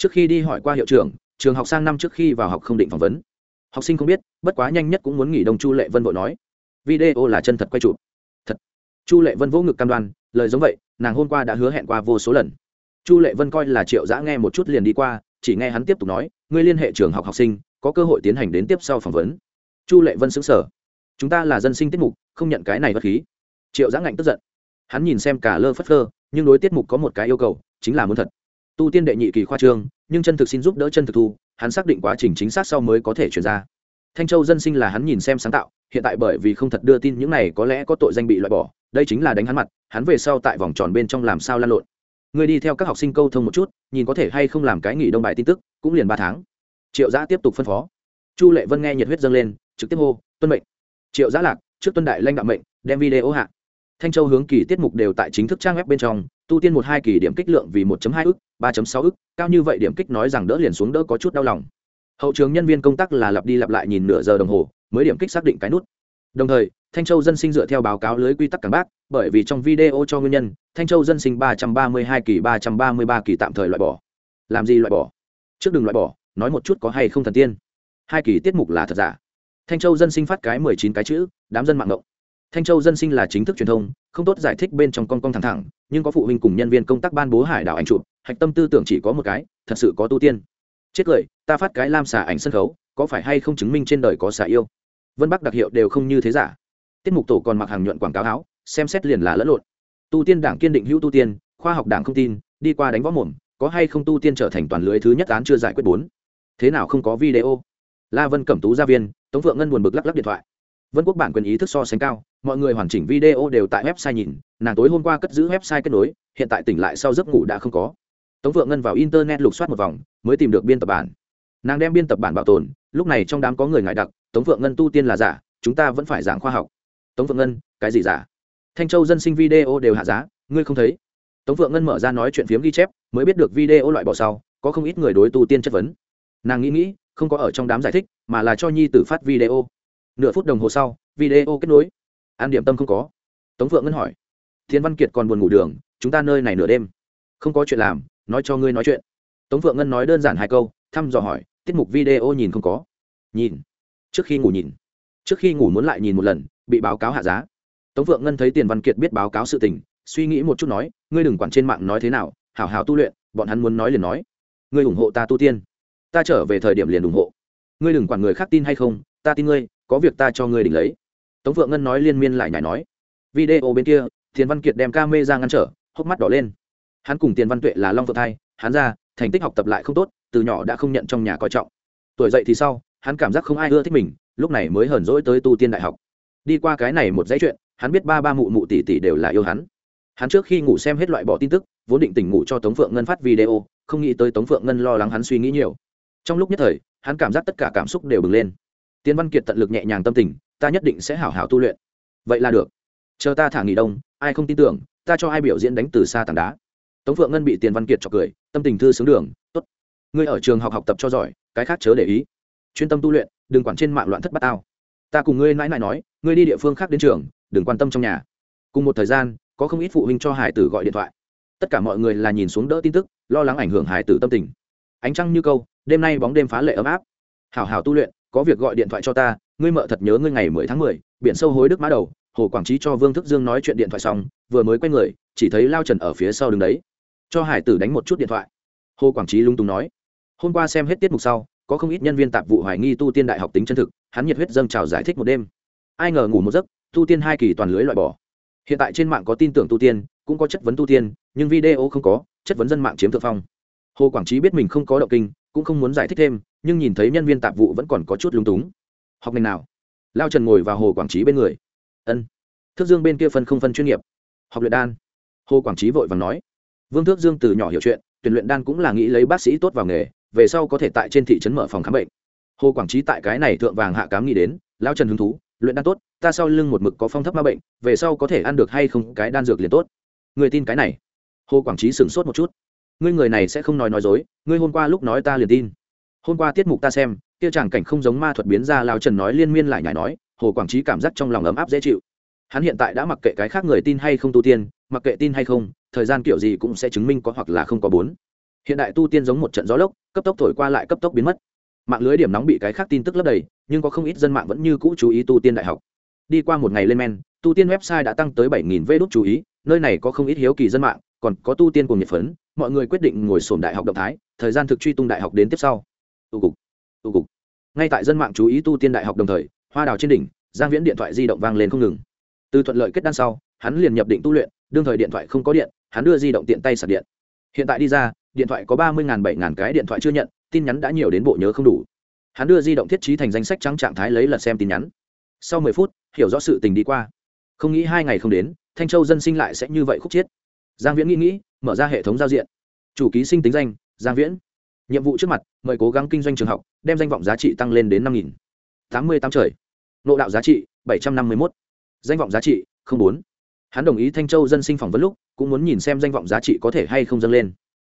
trước khi đi hỏi qua hiệu trưởng, trường học sang năm trước khi vào học không định phỏng vấn. Học sinh không biết, bất quá nhanh nhất cũng muốn nghỉ đông chu lệ vân vội nói. Video là chân thật quay chụp. Thật. Chu lệ vân vỗ ngực cam đoan, lời giống vậy, nàng hôm qua đã hứa hẹn qua vô số lần. Chu lệ vân coi là triệu giã nghe một chút liền đi qua, chỉ nghe hắn tiếp tục nói, ngươi liên hệ trường học học sinh, có cơ hội tiến hành đến tiếp sau phỏng vấn. Chu lệ vân xứng sở chúng ta là dân sinh tiết mục, không nhận cái này bất khí. Triệu giã ngạnh tức giận. Hắn nhìn xem cả lơ phất lơ nhưng đối tiết mục có một cái yêu cầu, chính là muốn thật tu tiên đệ nhị kỳ khoa trương, nhưng chân thực xin giúp đỡ chân thực thu, hắn xác định quá trình chính xác sau mới có thể chuyển ra. Thanh châu dân sinh là hắn nhìn xem sáng tạo, hiện tại bởi vì không thật đưa tin những này có lẽ có tội danh bị loại bỏ, đây chính là đánh hắn mặt, hắn về sau tại vòng tròn bên trong làm sao lan lộn. Người đi theo các học sinh câu thông một chút, nhìn có thể hay không làm cái nghỉ đông bài tin tức, cũng liền ba tháng. Triệu giã tiếp tục phân phó. Chu lệ vân nghe nhiệt huyết dâng lên, trực tiếp hô, tuân mệnh. Triệu giã lạc, trước tuân đại lanh đạo mệnh, đem video hạ. Thanh châu hướng kỳ tiết mục đều tại chính thức trang web bên trong tu tiên một hai kỳ điểm kích lượng vì 1 hai ức, ba sáu ức, cao như vậy điểm kích nói rằng đỡ liền xuống đỡ có chút đau lòng. Hậu trường nhân viên công tác là lặp đi lặp lại nhìn nửa giờ đồng hồ, mới điểm kích xác định cái nút. Đồng thời, thanh châu dân sinh dựa theo báo cáo lưới quy tắc cảng bác, bởi vì trong video cho nguyên nhân, thanh châu dân sinh ba trăm ba mươi hai kỳ, ba trăm ba mươi ba kỳ tạm thời loại bỏ. Làm gì loại bỏ? Trước đừng loại bỏ, nói một chút có hay không thần tiên. Hai kỳ tiết mục là thật giả? Thanh châu dân sinh phát cái mười chín cái chữ, đám dân mạng ngộng. Thanh châu dân sinh là chính thức truyền thông, không tốt giải thích bên trong con con thẳng thẳng nhưng có phụ huynh cùng nhân viên công tác ban bố hải đảo ảnh chụp, hạch tâm tư tưởng chỉ có một cái, thật sự có tu tiên. Chết cười, ta phát cái lam xà ảnh sân khấu, có phải hay không chứng minh trên đời có xà yêu? Vân bắc đặc hiệu đều không như thế giả. Tiết mục tổ còn mặc hàng nhuận quảng cáo áo, xem xét liền là lẫn lộn. Tu tiên đảng kiên định hữu tu tiên, khoa học đảng không tin, đi qua đánh võ mồm, có hay không tu tiên trở thành toàn lưới thứ nhất án chưa giải quyết bốn? Thế nào không có video? La vân cẩm tú gia viên, tống vượng ngân buồn bực lắc lắc điện thoại. Vân quốc bản quyền ý thức so sánh cao mọi người hoàn chỉnh video đều tại website nhìn, nàng tối hôm qua cất giữ website kết nối, hiện tại tỉnh lại sau giấc ngủ đã không có. Tống vượng ngân vào internet lục soát một vòng, mới tìm được biên tập bản. Nàng đem biên tập bản bảo tồn, lúc này trong đám có người ngại đặc, tống vượng ngân tu tiên là giả, chúng ta vẫn phải giảng khoa học. Tống vượng ngân, cái gì giả? Thanh châu dân sinh video đều hạ giá, ngươi không thấy? Tống vượng ngân mở ra nói chuyện phiếm ghi chép, mới biết được video loại bỏ sau, có không ít người đối tu tiên chất vấn. Nàng nghĩ nghĩ, không có ở trong đám giải thích, mà là cho nhi tử phát video. Nửa phút đồng hồ sau, video kết nối an điểm tâm không có. Tống vượng ngân hỏi. Thiên văn kiệt còn buồn ngủ đường, chúng ta nơi này nửa đêm. Không có chuyện làm, nói cho ngươi nói chuyện. Tống vượng ngân nói đơn giản hai câu, thăm dò hỏi, tiết mục video nhìn không có. Nhìn. Trước khi ngủ nhìn. Trước khi ngủ muốn lại nhìn một lần, bị báo cáo hạ giá. Tống vượng ngân thấy tiền văn kiệt biết báo cáo sự tình, suy nghĩ một chút nói, ngươi đừng quản trên mạng nói thế nào, hảo hảo tu luyện, bọn hắn muốn nói liền nói. Ngươi ủng hộ ta tu tiên. Ta trở về thời điểm liền ủng hộ. Ngươi đừng quản người khác tin hay không, ta tin ngươi, có việc ta cho ngươi đỉnh lấy tống vượng ngân nói liên miên lại nhảy nói, video bên kia tiền văn kiệt đem ca mê ra ngăn trở, hốc mắt đỏ lên. Hắn cùng tiền văn tuệ là long phượng thai, hắn ra, thành tích học tập lại không tốt, từ nhỏ đã không nhận trong nhà coi trọng. Tuổi dậy thì sau, hắn cảm giác không ai ưa thích mình, lúc này mới hờn dỗi tới tu tiên đại học. Đi qua cái này một dãy chuyện, hắn biết ba ba mụ mụ tỷ tỷ đều là yêu hắn. Hắn trước khi ngủ xem hết loại bỏ tin tức, vốn định tỉnh ngủ cho tống phượng ngân phát video, không nghĩ tới tống phượng ngân lo lắng hắn suy nghĩ nhiều. Trong lúc nhất thời, hắn cảm giác tất cả cảm xúc đều bừng lên. Tiến văn kiệt tận lực nhẹ nhàng tâm tình ta nhất định sẽ hảo hảo tu luyện. Vậy là được. Chờ ta thả nghỉ đông, ai không tin tưởng, ta cho ai biểu diễn đánh từ xa tảng đá. Tống phượng ngân bị tiền văn kiệt chọc cười, tâm tình thư sướng đường, tốt. Ngươi ở trường học học tập cho giỏi, cái khác chớ để ý. Chuyên tâm tu luyện, đừng quản trên mạng loạn thất bát ao ta cùng ngươi mãi mãi nói, ngươi đi địa phương khác đến trường, đừng quan tâm trong nhà. Cùng một thời gian, có không ít phụ huynh cho hải tử gọi điện thoại. Tất cả mọi người là nhìn xuống đỡ tin tức, lo lắng ảnh hưởng hải tử tâm tình. Ánh trăng như câu, đêm nay bóng đêm phá lệ ấm áp. Hảo hảo tu luyện, có việc gọi điện thoại cho ta ngươi mợ thật nhớ ngươi ngày mười tháng mười, biển sâu hối đức mã đầu, hồ quảng trí cho vương thức dương nói chuyện điện thoại xong, vừa mới quay người, chỉ thấy lao trần ở phía sau đứng đấy. Cho hải tử đánh một chút điện thoại. Hồ quảng trí lung tung nói, hôm qua xem hết tiết mục sau, có không ít nhân viên tạp vụ hoài nghi tu tiên đại học tính chân thực, hắn nhiệt huyết dâng trào giải thích một đêm. Ai ngờ ngủ một giấc, tu tiên hai kỳ toàn lưới loại bỏ. Hiện tại trên mạng có tin tưởng tu tiên, cũng có chất vấn tu tiên, nhưng video không có, chất vấn dân mạng chiếm thượng phong. Hồ quảng trí biết mình không có động kinh, cũng không muốn giải thích thêm, nhưng nhìn thấy nhân viên tạp vụ vẫn còn có chút lung túng học ngành nào? Lao trần ngồi vào hồ quảng trí bên người. Ân. Thước dương bên kia phân không phân chuyên nghiệp. Học luyện đan. Hồ quảng trí vội vàng nói. Vương thước dương từ nhỏ hiểu chuyện, tuyển luyện đan cũng là nghĩ lấy bác sĩ tốt vào nghề, về sau có thể tại trên thị trấn mở phòng khám bệnh. Hồ quảng trí tại cái này thượng vàng hạ cám nghĩ đến, lao trần hứng thú, luyện đan tốt, ta sau lưng một mực có phong thấp ma bệnh, về sau có thể ăn được hay không cái đan dược liền tốt. Người tin cái này. Hồ quảng trí sửng sốt một chút. Ngươi người này sẽ không nói nói dối, ngươi hôm qua lúc nói ta liền tin. Hôm qua tiết mục ta xem kia chàng cảnh không giống ma thuật biến ra lao trần nói liên miên lại nhảy nói, hồ quảng trí cảm giác trong lòng ấm áp dễ chịu. Hắn hiện tại đã mặc kệ cái khác người tin hay không tu tiên, mặc kệ tin hay không, thời gian kiểu gì cũng sẽ chứng minh có hoặc là không có bốn. Hiện đại tu tiên giống một trận gió lốc, cấp tốc thổi qua lại cấp tốc biến mất. Mạng lưới điểm nóng bị cái khác tin tức lấp đầy, nhưng có không ít dân mạng vẫn như cũ chú ý tu tiên đại học. Đi qua một ngày lên men, tu tiên website đã tăng tới bảy nghìn vê đốt chú ý, nơi này có không ít hiếu kỳ dân mạng, còn có tu tiên cùng nhiệt phấn, mọi người quyết định ngồi sổm đại học động thái, thời gian thực truy tung đại học đến tiếp sau. Tu cục tụ cục. Ngay tại dân mạng chú ý tu tiên đại học đồng thời, hoa đào trên đỉnh, giang viễn điện thoại di động vang lên không ngừng. Từ thuận lợi kết đan sau, hắn liền nhập định tu luyện, đương thời điện thoại không có điện, hắn đưa di động tiện tay sạc điện. Hiện tại đi ra, điện thoại có ba mươi bảy cái điện thoại chưa nhận, tin nhắn đã nhiều đến bộ nhớ không đủ. Hắn đưa di động thiết trí thành danh sách trắng trạng thái lấy lật xem tin nhắn. Sau mười phút, hiểu rõ sự tình đi qua. Không nghĩ hai ngày không đến, thanh châu dân sinh lại sẽ như vậy khúc chiết. Giang viễn nghĩ nghĩ, mở ra hệ thống giao diện. Chủ ký sinh tính danh, giang viễn nhiệm vụ trước mặt, mời cố gắng kinh doanh trường học, đem danh vọng giá trị tăng lên đến năm nghìn. Tám mươi tám trời. Nộ đạo giá trị, bảy trăm năm mươi một danh vọng giá trị bốn. Hắn đồng ý thanh châu dân sinh phỏng vấn lúc, cũng muốn nhìn xem danh vọng giá trị có thể hay không dâng lên.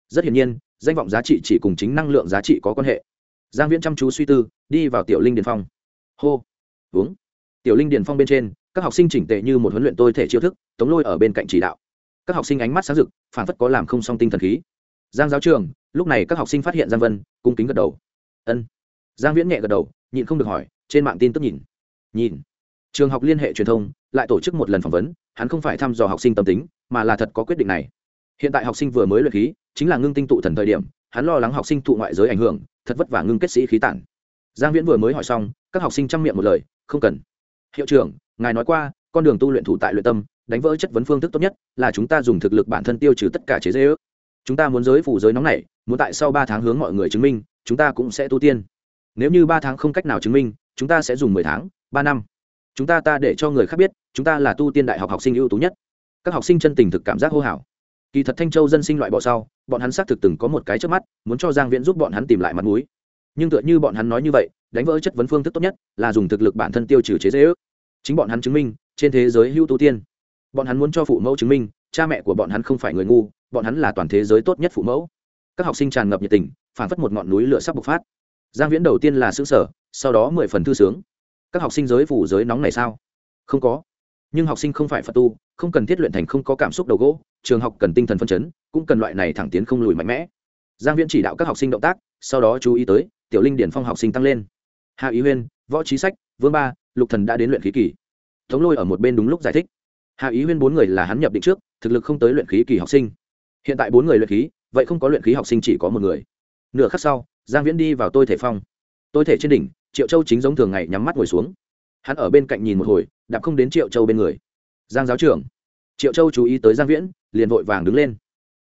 Rất hiển nhiên, danh vọng giá trị chỉ cùng chính năng lượng giá trị có quan hệ. Giang viễn chăm chú suy tư, đi vào tiểu linh điền phong. Hô. Uống tiểu linh điền phong bên trên, các học sinh chỉnh tệ như một huấn luyện tôi thể chiêu thức, tống lôi ở bên cạnh chỉ đạo. Các học sinh ánh mắt sáng rực, phản phất có làm không song tinh thần khí. Giang giáo trường lúc này các học sinh phát hiện giang vân, cung kính gật đầu. Ân. Giang viễn nhẹ gật đầu, nhịn không được hỏi, trên mạng tin tức nhìn. Nhìn. Trường học liên hệ truyền thông, lại tổ chức một lần phỏng vấn, hắn không phải thăm dò học sinh tâm tính, mà là thật có quyết định này. Hiện tại học sinh vừa mới luyện khí, chính là ngưng tinh tụ thần thời điểm, hắn lo lắng học sinh thụ ngoại giới ảnh hưởng, thật vất vả ngưng kết sĩ khí tản. Giang viễn vừa mới hỏi xong, các học sinh chăm miệng một lời, không cần. Hiệu trưởng, ngài nói qua, con đường tu luyện thủ tại luyện tâm, đánh vỡ chất vấn phương thức tốt nhất là chúng ta dùng thực lực bản thân tiêu trừ tất cả chế dễ ước. Chúng ta muốn giới phủ giới nóng này muốn tại sau ba tháng hướng mọi người chứng minh, chúng ta cũng sẽ tu tiên. Nếu như ba tháng không cách nào chứng minh, chúng ta sẽ dùng mười tháng, ba năm. Chúng ta ta để cho người khác biết, chúng ta là tu tiên đại học học sinh ưu tú nhất. Các học sinh chân tình thực cảm giác hô hào. Kỳ thật thanh châu dân sinh loại bỏ sau, bọn hắn xác thực từng có một cái trước mắt, muốn cho giang viễn giúp bọn hắn tìm lại mặt mũi. Nhưng tựa như bọn hắn nói như vậy, đánh vỡ chất vấn phương thức tốt nhất là dùng thực lực bản thân tiêu trừ chế dễ ước. Chính bọn hắn chứng minh, trên thế giới hữu tu tiên. Bọn hắn muốn cho phụ mẫu chứng minh, cha mẹ của bọn hắn không phải người ngu, bọn hắn là toàn thế giới tốt nhất phụ mẫu các học sinh tràn ngập nhiệt tình, phản phất một ngọn núi lửa sắp bộc phát. Giang viễn đầu tiên là xứ sở sau đó mười phần thư sướng. Các học sinh giới phủ giới nóng này sao? Không có. Nhưng học sinh không phải phật tu, không cần thiết luyện thành không có cảm xúc đầu gỗ, trường học cần tinh thần phân chấn, cũng cần loại này thẳng tiến không lùi mạnh mẽ. Giang viễn chỉ đạo các học sinh động tác, sau đó chú ý tới, tiểu linh điển phong học sinh tăng lên. Hạ ý huyên, võ trí sách, vương ba, lục thần đã đến luyện khí kỳ. Tống lôi ở một bên đúng lúc giải thích. Hạ ý huyên bốn người là hắn nhập định trước, thực lực không tới luyện khí kỳ học sinh. Hiện tại bốn người luyện khí vậy không có luyện khí học sinh chỉ có một người. Nửa khắc sau, giang viễn đi vào tôi thể phong. Tôi thể trên đỉnh, triệu châu chính giống thường ngày nhắm mắt ngồi xuống. Hắn ở bên cạnh nhìn một hồi, đạp không đến triệu châu bên người. Giang giáo trưởng. Triệu châu chú ý tới giang viễn, liền vội vàng đứng lên.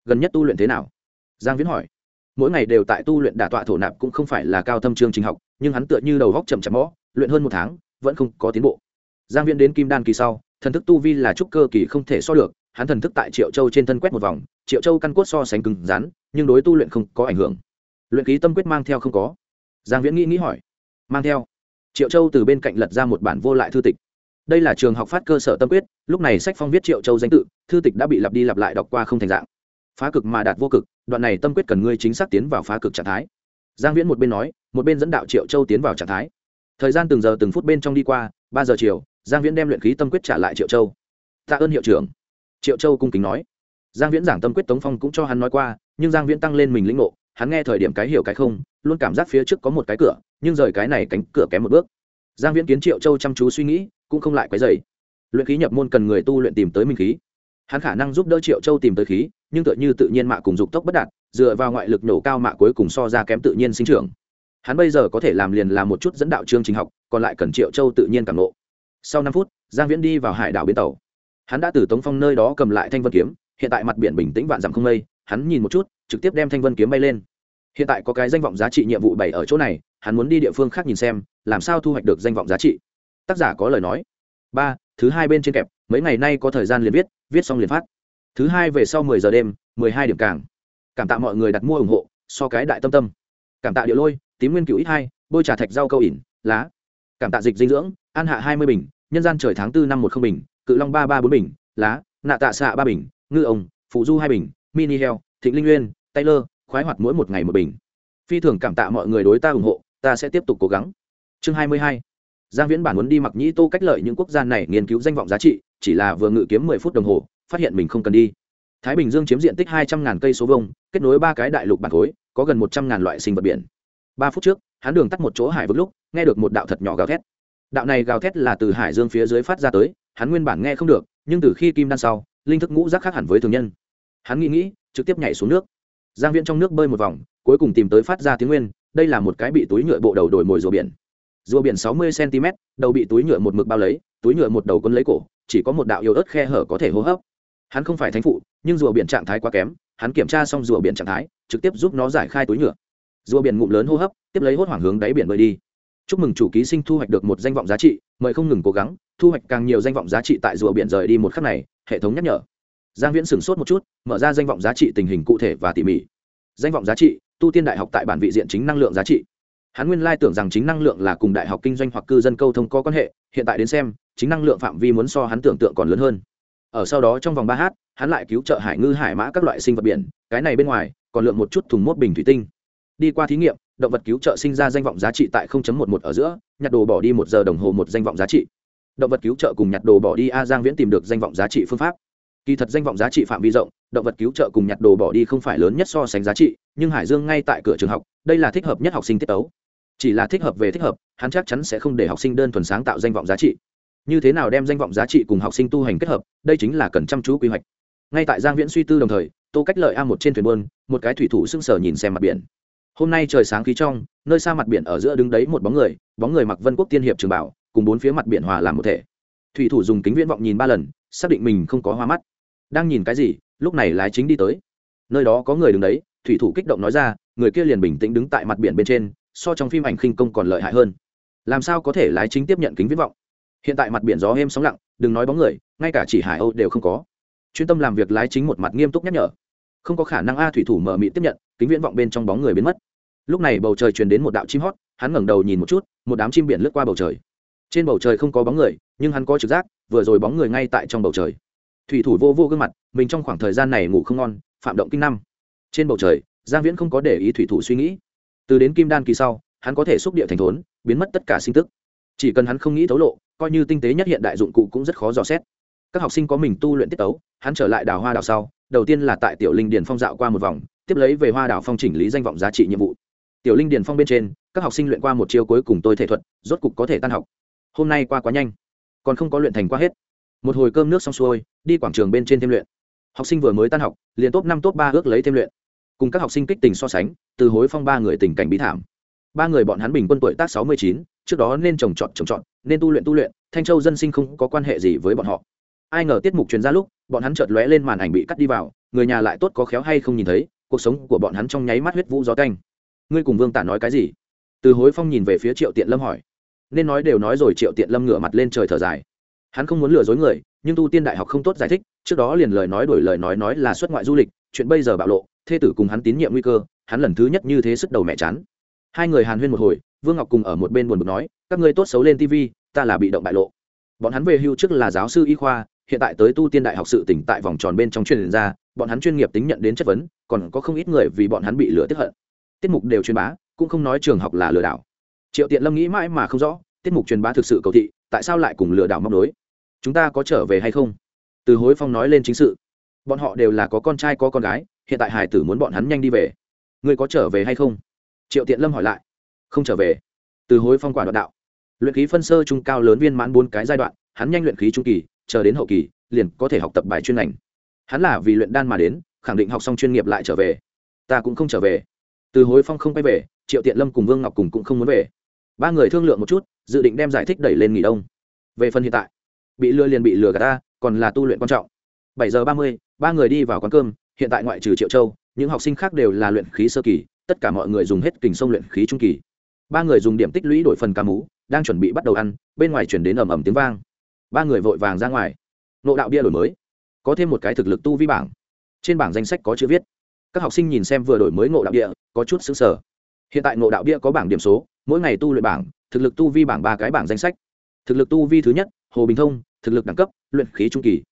Gần nhất tu luyện thế nào? Giang viễn hỏi. Mỗi ngày đều tại tu luyện đả tọa thổ nạp cũng không phải là cao thâm chương trình học, nhưng hắn tựa như đầu góc chậm chậm mõ, luyện hơn một tháng, vẫn không có tiến bộ. Giang viễn đến kim đan kỳ sau, thần thức tu vi là trúc cơ kỳ không thể so được, hắn thần thức tại triệu châu trên thân quét một vòng triệu châu căn cốt so sánh cứng rắn, nhưng đối tu luyện không có ảnh hưởng. Luyện ký tâm quyết mang theo không có. Giang viễn nghĩ nghĩ hỏi. Mang theo. Triệu châu từ bên cạnh lật ra một bản vô lại thư tịch. Đây là trường học phát cơ sở tâm quyết, lúc này sách phong viết triệu châu danh tự, thư tịch đã bị lặp đi lặp lại đọc qua không thành dạng. Phá cực mà đạt vô cực, đoạn này tâm quyết cần ngươi chính xác tiến vào phá cực trạng thái. Giang viễn một bên nói, một bên dẫn đạo triệu châu tiến vào trạng thái. Thời gian từng giờ từng phút bên trong đi qua, ba giờ chiều, giang viễn đem luyện khí tâm quyết trả lại triệu châu. Tạ ơn hiệu trưởng. Triệu châu cung kính nói giang viễn giảng tâm quyết tống phong cũng cho hắn nói qua, nhưng giang viễn tăng lên mình lĩnh ngộ, hắn nghe thời điểm cái hiểu cái không, luôn cảm giác phía trước có một cái cửa, nhưng rời cái này cánh cửa kém một bước. Giang viễn kiến triệu châu chăm chú suy nghĩ, cũng không lại quấy dày luyện khí nhập môn cần người tu luyện tìm tới minh khí. Hắn khả năng giúp đỡ triệu châu tìm tới khí, nhưng tựa như tự nhiên mạ cùng dục tốc bất đạt, dựa vào ngoại lực nổ cao mạ cuối cùng so ra kém tự nhiên sinh trưởng. Hắn bây giờ có thể làm liền là một chút dẫn đạo chương trình học, còn lại cần triệu châu tự nhiên cảm ngộ. sau năm phút, giang viễn đi vào hải đảo bến tàu. Hắn đã từ tống phong nơi đó cầm lại thanh vân kiếm hiện tại mặt biển bình tĩnh vạn dặm không mây, hắn nhìn một chút, trực tiếp đem thanh vân kiếm bay lên. Hiện tại có cái danh vọng giá trị nhiệm vụ bảy ở chỗ này, hắn muốn đi địa phương khác nhìn xem, làm sao thu hoạch được danh vọng giá trị. Tác giả có lời nói. Ba, thứ hai bên trên kẹp, mấy ngày nay có thời gian liền viết viết xong liền phát. Thứ hai về sau mười giờ đêm, mười hai điểm càng. Cảm tạ mọi người đặt mua ủng hộ, so cái đại tâm tâm. Cảm tạ địa lôi, tím nguyên cựu ít hai, bôi trà thạch rau câu ỉn, lá. Cảm tạ dịch dinh dưỡng, an hạ hai mươi bình, nhân gian trời tháng bốn năm một không bình, cự long ba ba bốn bình, lá. Nạ tạ xạ ba bình ngư ông phụ du hai bình, mini heo, thịnh linh nguyên, taylor, khoái hoạt mỗi một ngày một bình. Phi thường cảm tạ mọi người đối ta ủng hộ, ta sẽ tiếp tục cố gắng. Chương hai mươi hai. Giang viễn bản muốn đi mặc nhĩ tô cách lợi những quốc gia này nghiên cứu danh vọng giá trị, chỉ là vừa ngự kiếm mười phút đồng hồ, phát hiện mình không cần đi. Thái bình dương chiếm diện tích hai trăm ngàn cây số vông kết nối ba cái đại lục bản khối, có gần một trăm ngàn loại sinh vật biển. Ba phút trước, hắn đường tắt một chỗ hải vực lúc, nghe được một đạo thật nhỏ gào thét. Đạo này gào thét là từ hải dương phía dưới phát ra tới, hắn nguyên bản nghe không được, nhưng từ khi kim đan sau linh thức ngũ giác khác hẳn với thường nhân. Hắn nghĩ nghĩ, trực tiếp nhảy xuống nước. Giang viễn trong nước bơi một vòng, cuối cùng tìm tới phát ra tiếng nguyên, đây là một cái bị túi nhựa bộ đầu đổi mồi rùa biển. Rùa biển sáu mươi cm đầu bị túi nhựa một mực bao lấy, túi nhựa một đầu quân lấy cổ, chỉ có một đạo yếu ớt khe hở có thể hô hấp. Hắn không phải thánh phụ, nhưng rùa biển trạng thái quá kém, hắn kiểm tra xong rùa biển trạng thái, trực tiếp giúp nó giải khai túi nhựa. Rùa biển ngụm lớn hô hấp, tiếp lấy hốt hoảng hướng đáy biển bơi đi. Chúc mừng chủ ký sinh thu hoạch được một danh vọng giá trị, mời không ngừng cố gắng, thu hoạch càng nhiều danh vọng giá trị tại rùa biển rời đi một khắc này hệ thống nhắc nhở. Giang viễn sửng sốt một chút, mở ra danh vọng giá trị tình hình cụ thể và tỉ mỉ. Danh vọng giá trị, tu tiên đại học tại bản vị diện chính năng lượng giá trị. Hắn nguyên lai tưởng rằng chính năng lượng là cùng đại học kinh doanh hoặc cư dân câu thông có quan hệ, hiện tại đến xem, chính năng lượng phạm vi muốn so hắn tưởng tượng còn lớn hơn. Ở sau đó trong vòng ba h hắn lại cứu trợ hải ngư, hải mã các loại sinh vật biển, cái này bên ngoài, còn lượng một chút thùng mốt bình thủy tinh. Đi qua thí nghiệm, động vật cứu trợ sinh ra danh vọng giá trị tại 0.11 ở giữa, nhặt đồ bỏ đi một giờ đồng hồ một danh vọng giá trị động vật cứu trợ cùng nhặt đồ bỏ đi a giang viễn tìm được danh vọng giá trị phương pháp. Kỳ thật danh vọng giá trị phạm vi rộng, động vật cứu trợ cùng nhặt đồ bỏ đi không phải lớn nhất so sánh giá trị, nhưng hải dương ngay tại cửa trường học, đây là thích hợp nhất học sinh tiết tấu. Chỉ là thích hợp về thích hợp, hắn chắc chắn sẽ không để học sinh đơn thuần sáng tạo danh vọng giá trị. Như thế nào đem danh vọng giá trị cùng học sinh tu hành kết hợp, đây chính là cần chăm chú quy hoạch. Ngay tại giang viễn suy tư đồng thời, tô cách lợi a một trên thuyền buôn, một cái thủy thủ sưng sờ nhìn xem mặt biển. Hôm nay trời sáng khí trong, nơi xa mặt biển ở giữa đứng đấy một bóng người bóng người mặc vân quốc tiên hiệp trường bảo cùng bốn phía mặt biển hòa làm một thể. Thủy thủ dùng kính viễn vọng nhìn ba lần, xác định mình không có hoa mắt. Đang nhìn cái gì, lúc này lái chính đi tới. Nơi đó có người đứng đấy, thủy thủ kích động nói ra, người kia liền bình tĩnh đứng tại mặt biển bên trên, so trong phim ảnh khinh công còn lợi hại hơn. Làm sao có thể lái chính tiếp nhận kính viễn vọng? Hiện tại mặt biển gió êm sóng lặng, đừng nói bóng người, ngay cả chỉ hải âu đều không có. Chuyên tâm làm việc lái chính một mặt nghiêm túc nhắc nhở. Không có khả năng a thủy thủ mở mị tiếp nhận, kính viễn vọng bên trong bóng người biến mất. Lúc này bầu trời truyền đến một đạo chim hót, hắn ngẩng đầu nhìn một chút, một đám chim biển lướt qua bầu trời trên bầu trời không có bóng người, nhưng hắn có trực giác, vừa rồi bóng người ngay tại trong bầu trời. Thủy thủ vô vô gương mặt, mình trong khoảng thời gian này ngủ không ngon, phạm động kinh năm. Trên bầu trời, giang viễn không có để ý thủy thủ suy nghĩ. Từ đến kim đan kỳ sau, hắn có thể xúc địa thành thốn, biến mất tất cả sinh tức. Chỉ cần hắn không nghĩ thấu lộ, coi như tinh tế nhất hiện đại dụng cụ cũng rất khó dò xét. Các học sinh có mình tu luyện tiết tấu, hắn trở lại đào hoa đào sau, đầu tiên là tại tiểu linh điền phong dạo qua một vòng, tiếp lấy về hoa đào phong chỉnh lý danh vọng giá trị nhiệm vụ. Tiểu linh điền phong bên trên, các học sinh luyện qua một chiêu cuối cùng tôi thể thuật, rốt cục có thể tan học hôm nay qua quá nhanh, còn không có luyện thành qua hết. Một hồi cơm nước xong xuôi, đi quảng trường bên trên thêm luyện. Học sinh vừa mới tan học, liền top năm, top ba ước lấy thêm luyện. Cùng các học sinh kích tình so sánh, từ hối phong ba người tình cảnh bí thảm. Ba người bọn hắn bình quân tuổi tác sáu mươi chín, trước đó nên trồng trọt trồng trọt, nên tu luyện tu luyện, thanh châu dân sinh không có quan hệ gì với bọn họ. Ai ngờ tiết mục truyền ra lúc, bọn hắn chợt lóe lên màn ảnh bị cắt đi vào, người nhà lại tốt có khéo hay không nhìn thấy, cuộc sống của bọn hắn trong nháy mắt huyết vũ gió canh ngươi cùng vương tả nói cái gì? Từ hối phong nhìn về phía triệu tiện lâm hỏi nên nói đều nói rồi triệu tiện lâm ngửa mặt lên trời thở dài. Hắn không muốn lừa dối người, nhưng tu tiên đại học không tốt giải thích, trước đó liền lời nói đổi lời nói nói là xuất ngoại du lịch, chuyện bây giờ bạo lộ, thê tử cùng hắn tín nhiệm nguy cơ, hắn lần thứ nhất như thế sức đầu mẹ chán. Hai người hàn huyên một hồi, vương ngọc cùng ở một bên buồn bực nói, các ngươi tốt xấu lên tv ta là bị động bại lộ. Bọn hắn về hưu trước là giáo sư y khoa, hiện tại tới tu tiên đại học sự tỉnh tại vòng tròn bên trong chuyên ra, bọn hắn chuyên nghiệp tính nhận đến chất vấn, còn có không ít người vì bọn hắn bị lừa tiếp hận. Tiết mục đều truyền bá, cũng không nói trường học là lừa đảo triệu tiện lâm nghĩ mãi mà không rõ, tiết mục truyền bá thực sự cầu thị, tại sao lại cùng lừa đảo móc nối? chúng ta có trở về hay không? Từ hối phong nói lên chính sự. Bọn họ đều là có con trai, có con gái, hiện tại hải tử muốn bọn hắn nhanh đi về. Ngươi có trở về hay không? Triệu tiện lâm hỏi lại. Không trở về. Từ hối phong quả đoạn đạo. Luyện khí phân sơ trung cao lớn viên mãn bốn cái giai đoạn, hắn nhanh luyện khí trung kỳ, chờ đến hậu kỳ, liền có thể học tập bài chuyên ngành. Hắn là vì luyện đan mà đến, khẳng định học xong chuyên nghiệp lại trở về. Ta cũng không trở về. Từ hối phong không quay về, triệu tiện lâm cùng vương ngọc cùng cũng không muốn về ba người thương lượng một chút, dự định đem giải thích đẩy lên nghỉ đông. Về phần hiện tại, bị lừa liền bị lừa gạt ta, còn là tu luyện quan trọng. Bảy giờ ba mươi, ba người đi vào quán cơm, hiện tại ngoại trừ triệu châu, những học sinh khác đều là luyện khí sơ kỳ, tất cả mọi người dùng hết kình sông luyện khí trung kỳ. Ba người dùng điểm tích lũy đổi phần cá mú đang chuẩn bị bắt đầu ăn, bên ngoài chuyển đến ầm ầm tiếng vang. Ba người vội vàng ra ngoài. Nộ đạo bia đổi mới. Có thêm một cái thực lực tu vi bảng. Trên bảng danh sách có chữ viết. Các học sinh nhìn xem vừa đổi mới ngộ đạo bia, có chút xứng sở hiện tại ngộ đạo bia có bảng điểm số mỗi ngày tu luyện bảng, thực lực tu vi bảng ba cái bảng danh sách. Thực lực tu vi thứ nhất, hồ bình thông, thực lực đẳng cấp, luyện khí trung kỳ.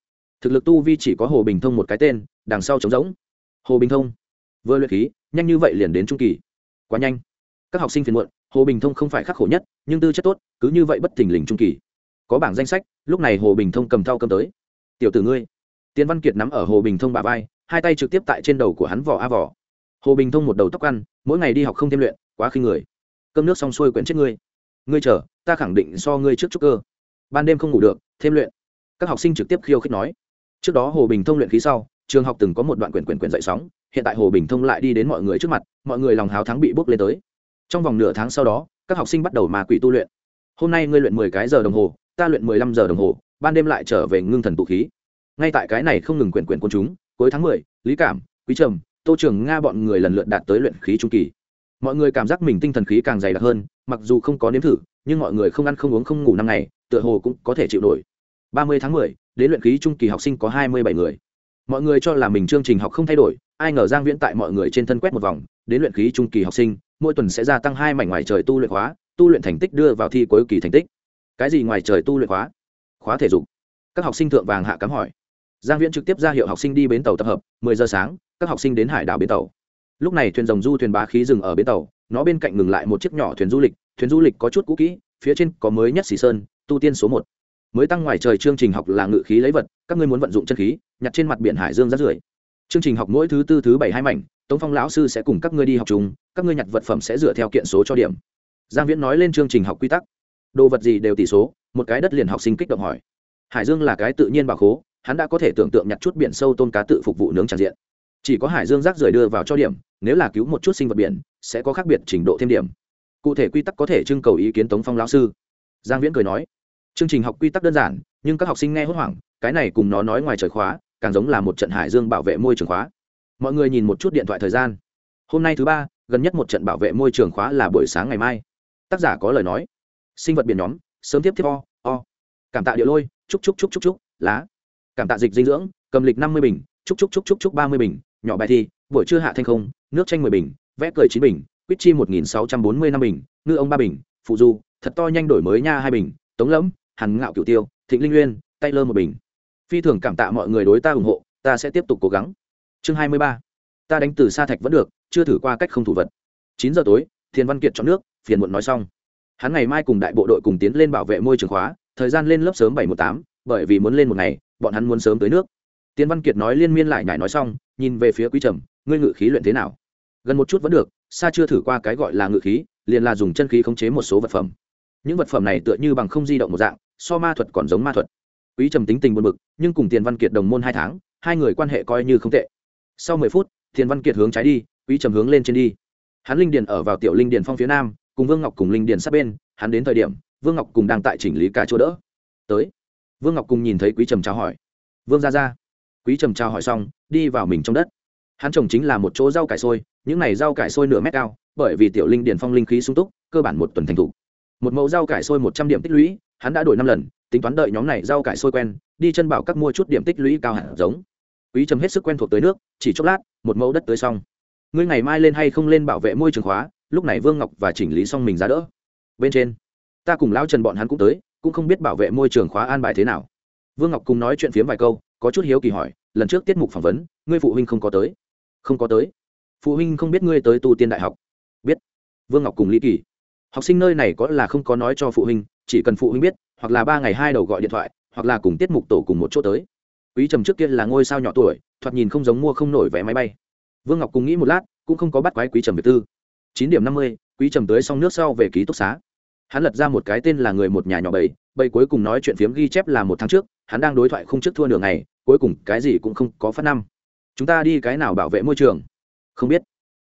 Thực lực tu vi chỉ có hồ bình thông một cái tên, đằng sau trống rỗng. Hồ bình thông. Vừa luyện khí, nhanh như vậy liền đến trung kỳ. Quá nhanh. Các học sinh phiền muộn, hồ bình thông không phải khắc khổ nhất, nhưng tư chất tốt, cứ như vậy bất thình lình trung kỳ. Có bảng danh sách, lúc này hồ bình thông cầm thau cầm tới. Tiểu tử ngươi. Tiến văn kiệt nắm ở hồ bình thông bà vai, hai tay trực tiếp tại trên đầu của hắn vỏ a vỏ hồ bình thông một đầu tóc ăn, mỗi ngày đi học không thêm luyện, quá khinh người cơm nước xong xuôi quyển chết ngươi. Ngươi chờ, ta khẳng định so ngươi trước chút cơ. Ban đêm không ngủ được, thêm luyện. Các học sinh trực tiếp khiêu khích nói. Trước đó hồ bình thông luyện khí sau, trường học từng có một đoạn quyển quyển quyển dậy sóng. Hiện tại hồ bình thông lại đi đến mọi người trước mặt, mọi người lòng háo thắng bị bốc lên tới. Trong vòng nửa tháng sau đó, các học sinh bắt đầu mà quỷ tu luyện. Hôm nay ngươi luyện mười cái giờ đồng hồ, ta luyện mười lăm giờ đồng hồ, ban đêm lại trở về ngưng thần tụ khí. Ngay tại cái này không ngừng quyển quyển quân chúng, cuối tháng mười, lý cảm, quý trầm, tô trường nga bọn người lần lượt đạt tới luyện khí trung kỳ mọi người cảm giác mình tinh thần khí càng dày đặc hơn, mặc dù không có nếm thử, nhưng mọi người không ăn không uống không ngủ năm ngày, tựa hồ cũng có thể chịu nổi. Ba mươi tháng mười, đến luyện khí trung kỳ học sinh có hai mươi bảy người. Mọi người cho là mình chương trình học không thay đổi, ai ngờ giang viễn tại mọi người trên thân quét một vòng, đến luyện khí trung kỳ học sinh, mỗi tuần sẽ gia tăng hai mảnh ngoài trời tu luyện khóa, tu luyện thành tích đưa vào thi cuối kỳ thành tích. Cái gì ngoài trời tu luyện khóa? Khóa thể dục. Các học sinh thượng vàng hạ cắm hỏi. Giang viễn trực tiếp ra hiệu học sinh đi bến tàu tập hợp, mười giờ sáng, các học sinh đến hải đảo bến tàu lúc này thuyền rồng du thuyền bá khí dừng ở bến tàu, nó bên cạnh ngừng lại một chiếc nhỏ thuyền du lịch, thuyền du lịch có chút cũ kỹ, phía trên có mới nhất xì sơn, tu tiên số một. Mới tăng ngoài trời chương trình học là ngự khí lấy vật, các ngươi muốn vận dụng chân khí, nhặt trên mặt biển hải dương rát rưởi. Chương trình học mỗi thứ tư thứ bảy hai mảnh, tống phong lão sư sẽ cùng các ngươi đi học chung, các ngươi nhặt vật phẩm sẽ dựa theo kiện số cho điểm. Giang viễn nói lên chương trình học quy tắc. Đồ vật gì đều tỷ số, một cái đất liền học sinh kích động hỏi. Hải dương là cái tự nhiên bảo khố, hắn đã có thể tưởng tượng nhặt chút biển sâu tôn cá tự phục vụ nướng tràn diện chỉ có hải dương rác rưởi đưa vào cho điểm, nếu là cứu một chút sinh vật biển, sẽ có khác biệt trình độ thêm điểm. Cụ thể quy tắc có thể trưng cầu ý kiến tống phong lão sư. Giang viễn cười nói. Chương trình học quy tắc đơn giản, nhưng các học sinh nghe hốt hoảng, cái này cùng nó nói ngoài trời khóa, càng giống là một trận hải dương bảo vệ môi trường khóa. Mọi người nhìn một chút điện thoại thời gian. Hôm nay thứ ba, gần nhất một trận bảo vệ môi trường khóa là buổi sáng ngày mai. Tác giả có lời nói. Sinh vật biển nhóm, sớm tiếp tiếp o o. Cảm tạ địa lôi, chúc chúc chúc chúc chúc, lá. Cảm tạ dịch dinh dưỡng, cầm lịch năm mươi bình, chúc chúc chúc chúc chúc ba mươi bình nhỏ bài thi, buổi trưa hạ thanh không, nước chanh mười bình, vẽ cười chín bình quýt chi một nghìn sáu trăm bốn mươi năm bình, ngư ông ba bình, phụ du, thật to nhanh đổi mới nha hai bình, tống lẫm, hàn ngạo cửu tiêu, thịnh linh uyên, tay lơ một bình. Phi thường cảm tạ mọi người đối ta ủng hộ, ta sẽ tiếp tục cố gắng. Chương hai mươi ba. Ta đánh từ xa thạch vẫn được, chưa thử qua cách không thủ vật. Chín giờ tối, thiền văn kiệt chọn nước, phiền muộn nói xong. Hắn ngày mai cùng đại bộ đội cùng tiến lên bảo vệ môi trường khóa, thời gian lên lớp sớm bảy một tám, bởi vì muốn lên một ngày, bọn hắn muốn sớm tới nước. Tiến văn kiệt nói liên miên lại nhải nói xong nhìn về phía quý trầm, ngươi ngự khí luyện thế nào? Gần một chút vẫn được, xa chưa thử qua cái gọi là ngự khí, liền là dùng chân khí khống chế một số vật phẩm. Những vật phẩm này tựa như bằng không di động một dạng, so ma thuật còn giống ma thuật. Quý trầm tính tình buồn bực, nhưng cùng tiền văn kiệt đồng môn hai tháng, hai người quan hệ coi như không tệ. Sau mười phút, tiền văn kiệt hướng trái đi, quý trầm hướng lên trên đi. Hắn linh điền ở vào tiểu linh điền phong phía nam, cùng vương ngọc cùng linh điền sát bên, hắn đến thời điểm, vương ngọc cùng đang tại chỉnh lý cả chỗ đỡ. Tới. Vương ngọc cùng nhìn thấy quý trầm chào hỏi. Vương ra ra quý trầm chào hỏi xong, đi vào mình trong đất. Hắn trồng chính là một chỗ rau cải sôi những này rau cải sôi nửa mét cao, bởi vì tiểu linh điền phong linh khí sung túc, cơ bản một tuần thành thủ một mẫu rau cải sôi một trăm điểm tích lũy, hắn đã đổi năm lần, tính toán đợi nhóm này rau cải sôi quen, đi chân bảo các mua chút điểm tích lũy cao hẳn giống. Quý trầm hết sức quen thuộc tới nước, chỉ chốc lát, một mẫu đất tới xong. Ngươi ngày mai lên hay không lên bảo vệ môi trường khóa, lúc này vương ngọc và chỉnh lý xong mình ra đỡ. Bên trên, ta cùng lão trần bọn hắn cũng tới, cũng không biết bảo vệ môi trường khóa an bài thế nào. Vương ngọc cùng nói chuyện phiếm vài câu có chút hiếu kỳ hỏi, lần trước tiết mục phỏng vấn, ngươi phụ huynh không có tới? Không có tới. Phụ huynh không biết ngươi tới tu tiên đại học? Biết. Vương ngọc cùng lý kỳ. Học sinh nơi này có là không có nói cho phụ huynh, chỉ cần phụ huynh biết, hoặc là ba ngày hai đầu gọi điện thoại, hoặc là cùng tiết mục tổ cùng một chỗ tới. Quý trầm trước kia là ngôi sao nhỏ tuổi, thoạt nhìn không giống mua không nổi vé máy bay. Vương ngọc cùng nghĩ một lát, cũng không có bắt quái quý trầm việt tư. Chín điểm năm mươi, quý trầm tới xong nước sau về ký túc xá. Hắn lật ra một cái tên là người một nhà nhỏ bảy bầy cuối cùng nói chuyện phiếm ghi chép là một tháng trước, hắn đang đối thoại không trước thua nửa ngày, cuối cùng cái gì cũng không có phát năm. Chúng ta đi cái nào bảo vệ môi trường? Không biết.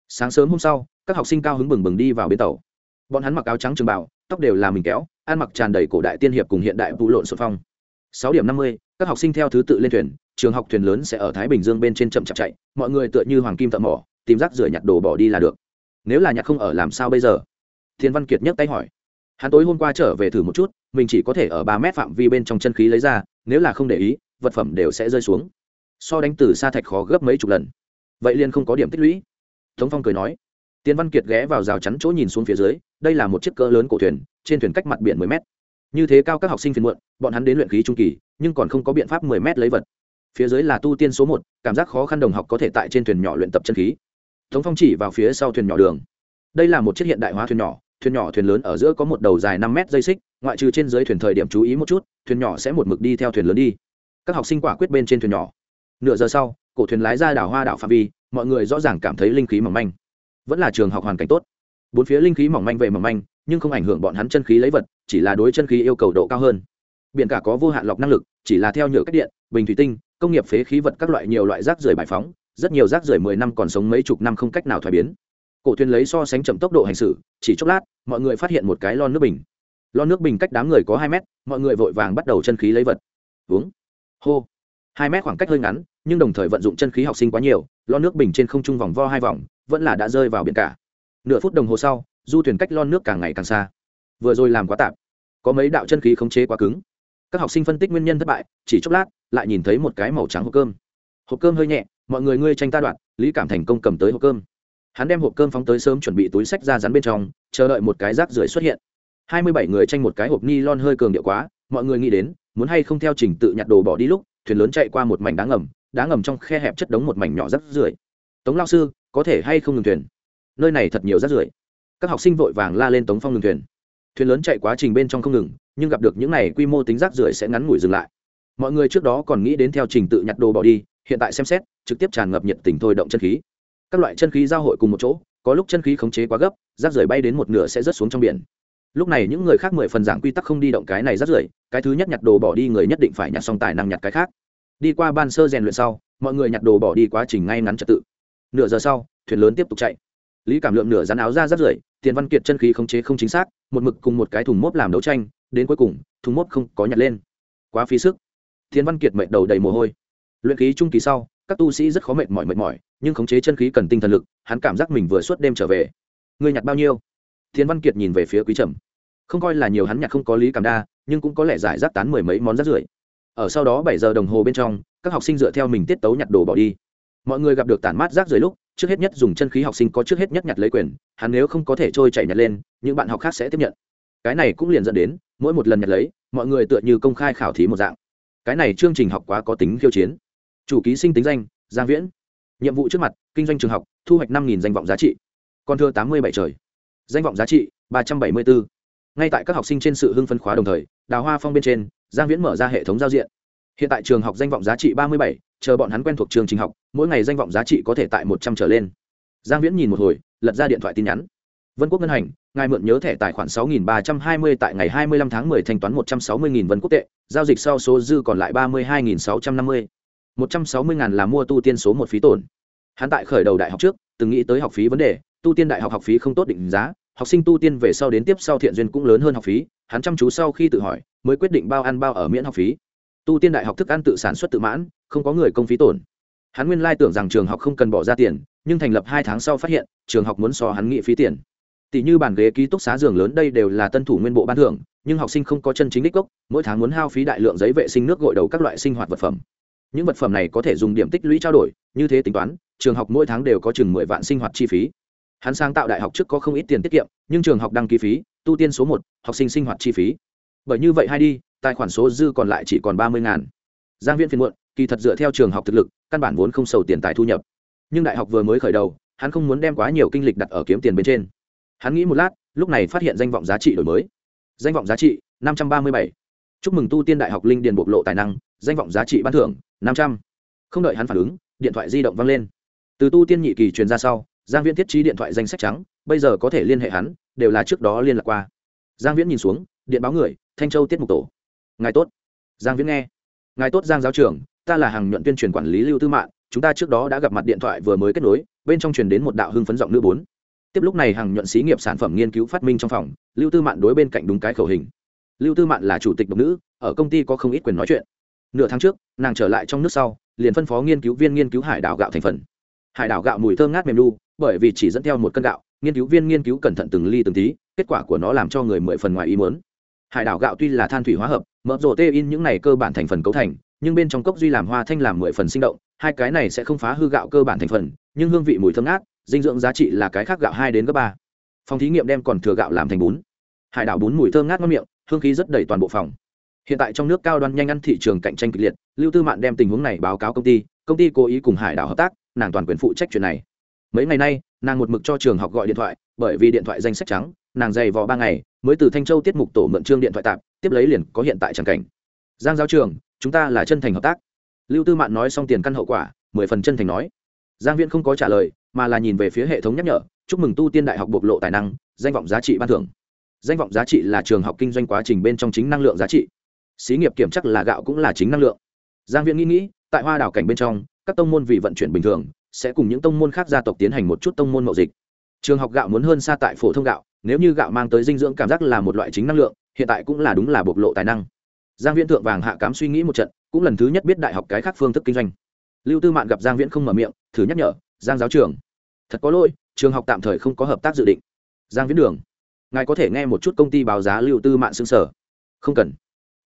Sáng sớm hôm sau, các học sinh cao hứng bừng bừng đi vào bến tàu. Bọn hắn mặc áo trắng trường bảo tóc đều là mình kéo, ăn mặc tràn đầy cổ đại tiên hiệp cùng hiện đại vụ lộn xuân phong. Sáu điểm năm mươi, các học sinh theo thứ tự lên thuyền, trường học thuyền lớn sẽ ở thái bình dương bên trên chậm chạp chạy, mọi người tựa như hoàng kim thợ mỏ, tìm rác rửa nhặt đồ bỏ đi là được. Nếu là nhặt không ở làm sao bây giờ? Thiên văn kiệt nhấc tay hỏi. Hắn tối hôm qua trở về thử một chút mình chỉ có thể ở ba mét phạm vi bên trong chân khí lấy ra, nếu là không để ý, vật phẩm đều sẽ rơi xuống. So đánh từ xa thạch khó gấp mấy chục lần. Vậy liền không có điểm tích lũy. Tống phong cười nói. Tiến văn kiệt ghé vào rào chắn chỗ nhìn xuống phía dưới, đây là một chiếc cỡ lớn cổ thuyền, trên thuyền cách mặt biển mười mét. Như thế cao các học sinh phiền muộn, bọn hắn đến luyện khí trung kỳ, nhưng còn không có biện pháp mười mét lấy vật. Phía dưới là tu tiên số một, cảm giác khó khăn đồng học có thể tại trên thuyền nhỏ luyện tập chân khí. Tống phong chỉ vào phía sau thuyền nhỏ đường. Đây là một chiếc hiện đại hóa thuyền nhỏ thuyền nhỏ thuyền lớn ở giữa có một đầu dài năm mét dây xích, ngoại trừ trên dưới thuyền thời điểm chú ý một chút, thuyền nhỏ sẽ một mực đi theo thuyền lớn đi. Các học sinh quả quyết bên trên thuyền nhỏ. Nửa giờ sau, cổ thuyền lái ra đảo hoa đảo phạm vi, mọi người rõ ràng cảm thấy linh khí mỏng manh. Vẫn là trường học hoàn cảnh tốt. Bốn phía linh khí mỏng manh về mỏng manh, nhưng không ảnh hưởng bọn hắn chân khí lấy vật, chỉ là đối chân khí yêu cầu độ cao hơn. Biển cả có vô hạn lọc năng lực, chỉ là theo nhựa cách điện, bình thủy tinh, công nghiệp phế khí vật các loại nhiều loại rác rưởi bài phóng, rất nhiều rác rưởi mười năm còn sống mấy chục năm không cách nào thoái biến cổ thuyền lấy so sánh chậm tốc độ hành xử, chỉ chốc lát, mọi người phát hiện một cái lon nước bình. Lon nước bình cách đám người có hai mét, mọi người vội vàng bắt đầu chân khí lấy vật. Uống. Hô. Hai mét khoảng cách hơi ngắn, nhưng đồng thời vận dụng chân khí học sinh quá nhiều, lon nước bình trên không trung vòng vo hai vòng, vẫn là đã rơi vào biển cả. Nửa phút đồng hồ sau, du thuyền cách lon nước càng ngày càng xa. Vừa rồi làm quá tạp. Có mấy đạo chân khí khống chế quá cứng. Các học sinh phân tích nguyên nhân thất bại, chỉ chốc lát, lại nhìn thấy một cái màu trắng hộp cơm. Hộp cơm hơi nhẹ, mọi người ngươi tranh ta đoạn lý cảm thành công cầm tới hộp cơm hắn đem hộp cơm phóng tới sớm chuẩn bị túi sách ra rắn bên trong, chờ đợi một cái rác rưởi xuất hiện. Hai mươi bảy người tranh một cái hộp ni lon hơi cường điệu quá, mọi người nghĩ đến, muốn hay không theo trình tự nhặt đồ bỏ đi lúc, thuyền lớn chạy qua một mảnh đá ngầm đá ngầm trong khe hẹp chất đống một mảnh nhỏ rác rưởi. Tống lao sư, có thể hay không ngừng thuyền? Nơi này thật nhiều rác rưởi. Các học sinh vội vàng la lên tống phong ngừng thuyền. Thuyền lớn chạy quá trình bên trong không ngừng, nhưng gặp được những này quy mô tính rác rưởi sẽ ngắn ngủi dừng lại. Mọi người trước đó còn nghĩ đến theo trình tự nhặt đồ bỏ đi, hiện tại xem xét, trực tiếp tràn ngập nhiệt tình thôi động chân khí các loại chân khí giao hội cùng một chỗ, có lúc chân khí khống chế quá gấp, rác rưởi bay đến một nửa sẽ rớt xuống trong biển. Lúc này những người khác mười phần giảng quy tắc không đi động cái này rác rưởi, cái thứ nhất nhặt đồ bỏ đi người nhất định phải nhặt xong tài năng nhặt cái khác. Đi qua ban sơ rèn luyện sau, mọi người nhặt đồ bỏ đi quá trình ngay ngắn trật tự. Nửa giờ sau, thuyền lớn tiếp tục chạy. Lý cảm lượng nửa rắn áo ra rác rưởi, tiền văn kiệt chân khí khống chế không chính xác, một mực cùng một cái thùng mốp làm đấu tranh, đến cuối cùng, thùng mốp không có nhặt lên. Quá phí sức. Thiên văn kiệt mệt đầu đầy mồ hôi. Luyện khí trung kỳ sau các tu sĩ rất khó mệt mỏi mệt mỏi, nhưng khống chế chân khí cần tinh thần lực, hắn cảm giác mình vừa suốt đêm trở về. Người nhặt bao nhiêu? Thiên văn kiệt nhìn về phía quý trầm. Không coi là nhiều hắn nhặt không có lý cảm đa, nhưng cũng có lẽ giải rác tán mười mấy món rác rưởi. Ở sau đó bảy giờ đồng hồ bên trong, các học sinh dựa theo mình tiết tấu nhặt đồ bỏ đi. Mọi người gặp được tản mát rác rưởi lúc, trước hết nhất dùng chân khí học sinh có trước hết nhất nhặt lấy quyền, hắn nếu không có thể trôi chảy nhặt lên, những bạn học khác sẽ tiếp nhận. Cái này cũng liền dẫn đến, mỗi một lần nhặt lấy, mọi người tựa như công khai khảo thí một dạng. Cái này chương trình học quá có tính khiêu chiến chủ ký sinh tính danh, giang viễn. Nhiệm vụ trước mặt, kinh doanh trường học, thu hoạch năm danh vọng giá trị. Còn thưa tám mươi bảy trời. Danh vọng giá trị, ba trăm bảy mươi bốn ngay tại các học sinh trên sự hưng phân khóa đồng thời, đào hoa phong bên trên, giang viễn mở ra hệ thống giao diện. Hiện tại trường học danh vọng giá trị ba mươi bảy, chờ bọn hắn quen thuộc trường trình học, mỗi ngày danh vọng giá trị có thể tại một trăm trở lên. Giang viễn nhìn một hồi, lật ra điện thoại tin nhắn. Vân quốc ngân hành, ngài mượn nhớ thẻ tài khoản 6.320 tại ngày 25 tháng 10 thanh toán 160.000 vân quốc tệ, giao dịch sau số dư còn lại 32.650 một trăm sáu mươi ngàn là mua tu tiên số một phí tổn. Hắn tại khởi đầu đại học trước, từng nghĩ tới học phí vấn đề, tu tiên đại học học phí không tốt định giá, học sinh tu tiên về sau đến tiếp sau thiện duyên cũng lớn hơn học phí, hắn chăm chú sau khi tự hỏi, mới quyết định bao ăn bao ở miễn học phí. Tu tiên đại học thức ăn tự sản xuất tự mãn, không có người công phí tổn. Hắn nguyên lai tưởng rằng trường học không cần bỏ ra tiền, nhưng thành lập hai tháng sau phát hiện, trường học muốn so hắn nghị phí tiền. Tỷ như bàn ghế ký túc xá giường lớn đây đều là tân thủ nguyên bộ ban thưởng, nhưng học sinh không có chân chính đích gốc, mỗi tháng muốn hao phí đại lượng giấy vệ sinh nước gội đầu các loại sinh hoạt vật phẩm những vật phẩm này có thể dùng điểm tích lũy trao đổi, như thế tính toán, trường học mỗi tháng đều có chừng mười vạn sinh hoạt chi phí. Hắn sáng tạo đại học trước có không ít tiền tiết kiệm, nhưng trường học đăng ký phí, tu tiên số một, học sinh sinh hoạt chi phí. Bởi như vậy hay đi, tài khoản số dư còn lại chỉ còn ba mươi ngàn. Giang viễn phiền muộn, kỳ thật dựa theo trường học thực lực, căn bản vốn không sầu tiền tài thu nhập. Nhưng đại học vừa mới khởi đầu, hắn không muốn đem quá nhiều kinh lịch đặt ở kiếm tiền bên trên. Hắn nghĩ một lát, lúc này phát hiện danh vọng giá trị đổi mới. Danh vọng giá trị năm trăm ba mươi bảy. Chúc mừng tu tiên đại học linh điền bộc lộ tài năng, danh vọng giá trị ban thưởng năm trăm. Không đợi hắn phản ứng, điện thoại di động vang lên. Từ tu tiên nhị kỳ truyền ra sau, giang viễn thiết trí điện thoại danh sách trắng, bây giờ có thể liên hệ hắn, đều là trước đó liên lạc qua. Giang viễn nhìn xuống, điện báo người, thanh châu tiết mục tổ. Ngài tốt. Giang viễn nghe. Ngài tốt giang giáo trưởng, ta là hàng nhuận tuyên truyền quản lý lưu tư mạng chúng ta trước đó đã gặp mặt điện thoại vừa mới kết nối, bên trong truyền đến một đạo hưng phấn giọng nữ bốn. Tiếp lúc này hàng nhuận xí nghiệp sản phẩm nghiên cứu phát minh trong phòng, lưu tư mạn đối bên cạnh đúng cái khẩu hình. Lưu tư mạn là chủ tịch độc nữ, ở công ty có không ít quyền nói chuyện nửa tháng trước, nàng trở lại trong nước sau, liền phân phó nghiên cứu viên nghiên cứu hải đảo gạo thành phần. Hải đảo gạo mùi thơm ngát mềm lu bởi vì chỉ dẫn theo một cân gạo, nghiên cứu viên nghiên cứu cẩn thận từng ly từng tí, kết quả của nó làm cho người mười phần ngoài ý muốn. Hải đảo gạo tuy là than thủy hóa hợp, mỡ rổ tê in những này cơ bản thành phần cấu thành, nhưng bên trong cốc duy làm hoa thanh làm mười phần sinh động, hai cái này sẽ không phá hư gạo cơ bản thành phần, nhưng hương vị mùi thơm ngát, dinh dưỡng giá trị là cái khác gạo hai đến gấp ba. Phòng thí nghiệm đem còn thừa gạo làm thành bún. Hải đảo bún mùi thơm ngát ngon miệng, hương khí rất đầy toàn bộ phòng hiện tại trong nước cao đoan nhanh ăn thị trường cạnh tranh kịch liệt, lưu tư mạn đem tình huống này báo cáo công ty công ty cố ý cùng hải đảo hợp tác, nàng toàn quyền phụ trách chuyện này. Mấy ngày nay, nàng một mực cho trường học gọi điện thoại, bởi vì điện thoại danh sách trắng, nàng dày vò ba ngày, mới từ thanh châu tiết mục tổ mượn trương điện thoại tạp, tiếp lấy liền có hiện tại tràng cảnh. Giang giáo trường, chúng ta là chân thành hợp tác. Lưu tư mạn nói xong tiền căn hậu quả, mười phần chân thành nói. Giang viễn không có trả lời, mà là nhìn về phía hệ thống nhắc nhở, chúc mừng tu tiên đại học bộc lộ tài năng, danh vọng giá trị ban thưởng. Danh vọng giá trị là trường học kinh doanh quá trình bên trong chính năng lượng giá trị xí nghiệp kiểm chắc là gạo cũng là chính năng lượng. Giang viễn nghĩ nghĩ, tại hoa đảo cảnh bên trong, các tông môn vì vận chuyển bình thường, sẽ cùng những tông môn khác gia tộc tiến hành một chút tông môn mậu dịch. Trường học gạo muốn hơn xa tại phổ thông gạo, nếu như gạo mang tới dinh dưỡng cảm giác là một loại chính năng lượng, hiện tại cũng là đúng là bộc lộ tài năng. Giang viễn thượng vàng hạ cám suy nghĩ một trận, cũng lần thứ nhất biết đại học cái khác phương thức kinh doanh. Lưu tư mạn gặp giang viễn không mở miệng, thử nhắc nhở, giang giáo trường. Thật có lỗi, trường học tạm thời không có hợp tác dự định. Giang viễn đường. Ngài có thể nghe một chút công ty báo giá lưu tư mạn xương sở. Không cần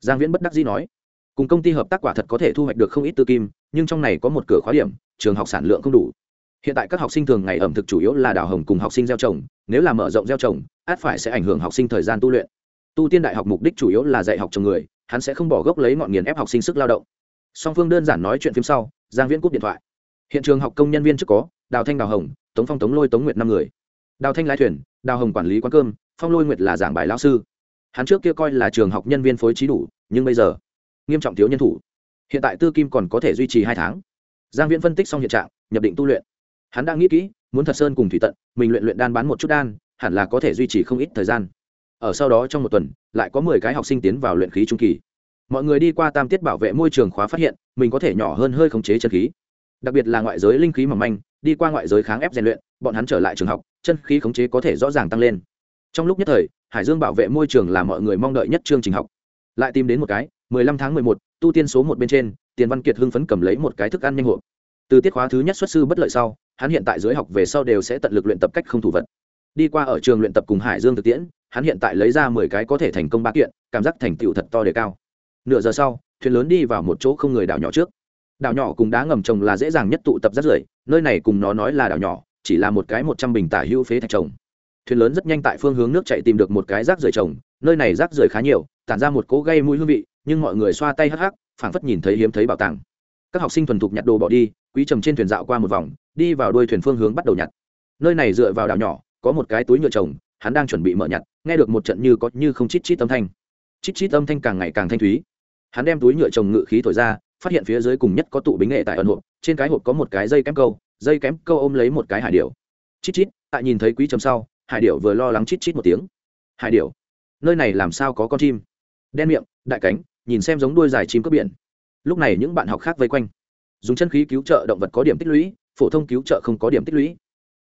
giang viễn bất đắc dĩ nói, cùng công ty hợp tác quả thật có thể thu hoạch được không ít tư kim, nhưng trong này có một cửa khóa điểm, trường học sản lượng không đủ. Hiện tại các học sinh thường ngày ẩm thực chủ yếu là đào hồng cùng học sinh gieo trồng, nếu là mở rộng gieo trồng, át phải sẽ ảnh hưởng học sinh thời gian tu luyện. Tu tiên đại học mục đích chủ yếu là dạy học trồng người, hắn sẽ không bỏ gốc lấy ngọn nghiền ép học sinh sức lao động. Song phương đơn giản nói chuyện phim sau, giang viễn cúp điện thoại. Hiện trường học công nhân viên trước có, đào thanh, đào hồng, tống phong, tống lôi, tống nguyệt năm người. Đào thanh lái thuyền, đào hồng quản lý quán cơm, phong lôi nguyệt là giảng bài lao sư hắn trước kia coi là trường học nhân viên phối trí đủ, nhưng bây giờ, nghiêm trọng thiếu nhân thủ. Hiện tại tư kim còn có thể duy trì hai tháng. Giang viễn phân tích xong hiện trạng, nhập định tu luyện. Hắn đang nghĩ kỹ, muốn thật sơn cùng thủy tận, mình luyện luyện đan bán một chút đan, hẳn là có thể duy trì không ít thời gian. Ở sau đó trong một tuần, lại có mười cái học sinh tiến vào luyện khí trung kỳ. Mọi người đi qua tam tiết bảo vệ môi trường khóa phát hiện, mình có thể nhỏ hơn hơi khống chế chân khí. Đặc biệt là ngoại giới linh khí mỏng manh, đi qua ngoại giới kháng ép rèn luyện, bọn hắn trở lại trường học, chân khí khống chế có thể rõ ràng tăng lên trong lúc nhất thời hải dương bảo vệ môi trường là mọi người mong đợi nhất chương trình học. Lại tìm đến một cái 15 tháng 11, tu tiên số một bên trên tiền văn kiệt hưng phấn cầm lấy một cái thức ăn nhanh hộp. Từ tiết khóa thứ nhất xuất sư bất lợi sau hắn hiện tại dưới học về sau đều sẽ tận lực luyện tập cách không thủ vật. Đi qua ở trường luyện tập cùng hải dương thực tiễn hắn hiện tại lấy ra mười cái có thể thành công ba kiện cảm giác thành tựu thật to đề cao. Nửa giờ sau thuyền lớn đi vào một chỗ không người đảo nhỏ trước. Đảo nhỏ cùng đá ngầm trồng là dễ dàng nhất tụ tập rất rưởi nơi này cùng nó nói là đảo nhỏ chỉ là một cái một trăm bình tả hữu phế thạch trồng thuyền lớn rất nhanh tại phương hướng nước chạy tìm được một cái rác rưởi trồng, nơi này rác rưởi khá nhiều, tản ra một cỗ gây mũi hương vị, nhưng mọi người xoa tay hắc hắc, phảng phất nhìn thấy hiếm thấy bảo tàng. Các học sinh thuần thục nhặt đồ bỏ đi, quý trầm trên thuyền dạo qua một vòng, đi vào đuôi thuyền phương hướng bắt đầu nhặt. Nơi này dựa vào đảo nhỏ, có một cái túi nhựa trồng, hắn đang chuẩn bị mở nhặt, nghe được một trận như có như không chít chít âm thanh. Chít chít âm thanh càng ngày càng thanh thúy. Hắn đem túi nhựa trồng ngự khí thổi ra, phát hiện phía dưới cùng nhất có tụ bính nghệ tại ẩn hộp, trên cái hộp có một cái dây kém câu, dây kém câu ôm lấy một cái hải điều chít chít, tại nhìn thấy quý trầm sau hải điểu vừa lo lắng chít chít một tiếng. Hải điểu, nơi này làm sao có con chim? Đen miệng, đại cánh, nhìn xem giống đuôi dài chim cướp biển. Lúc này những bạn học khác vây quanh. Dùng chân khí cứu trợ động vật có điểm tích lũy, phổ thông cứu trợ không có điểm tích lũy.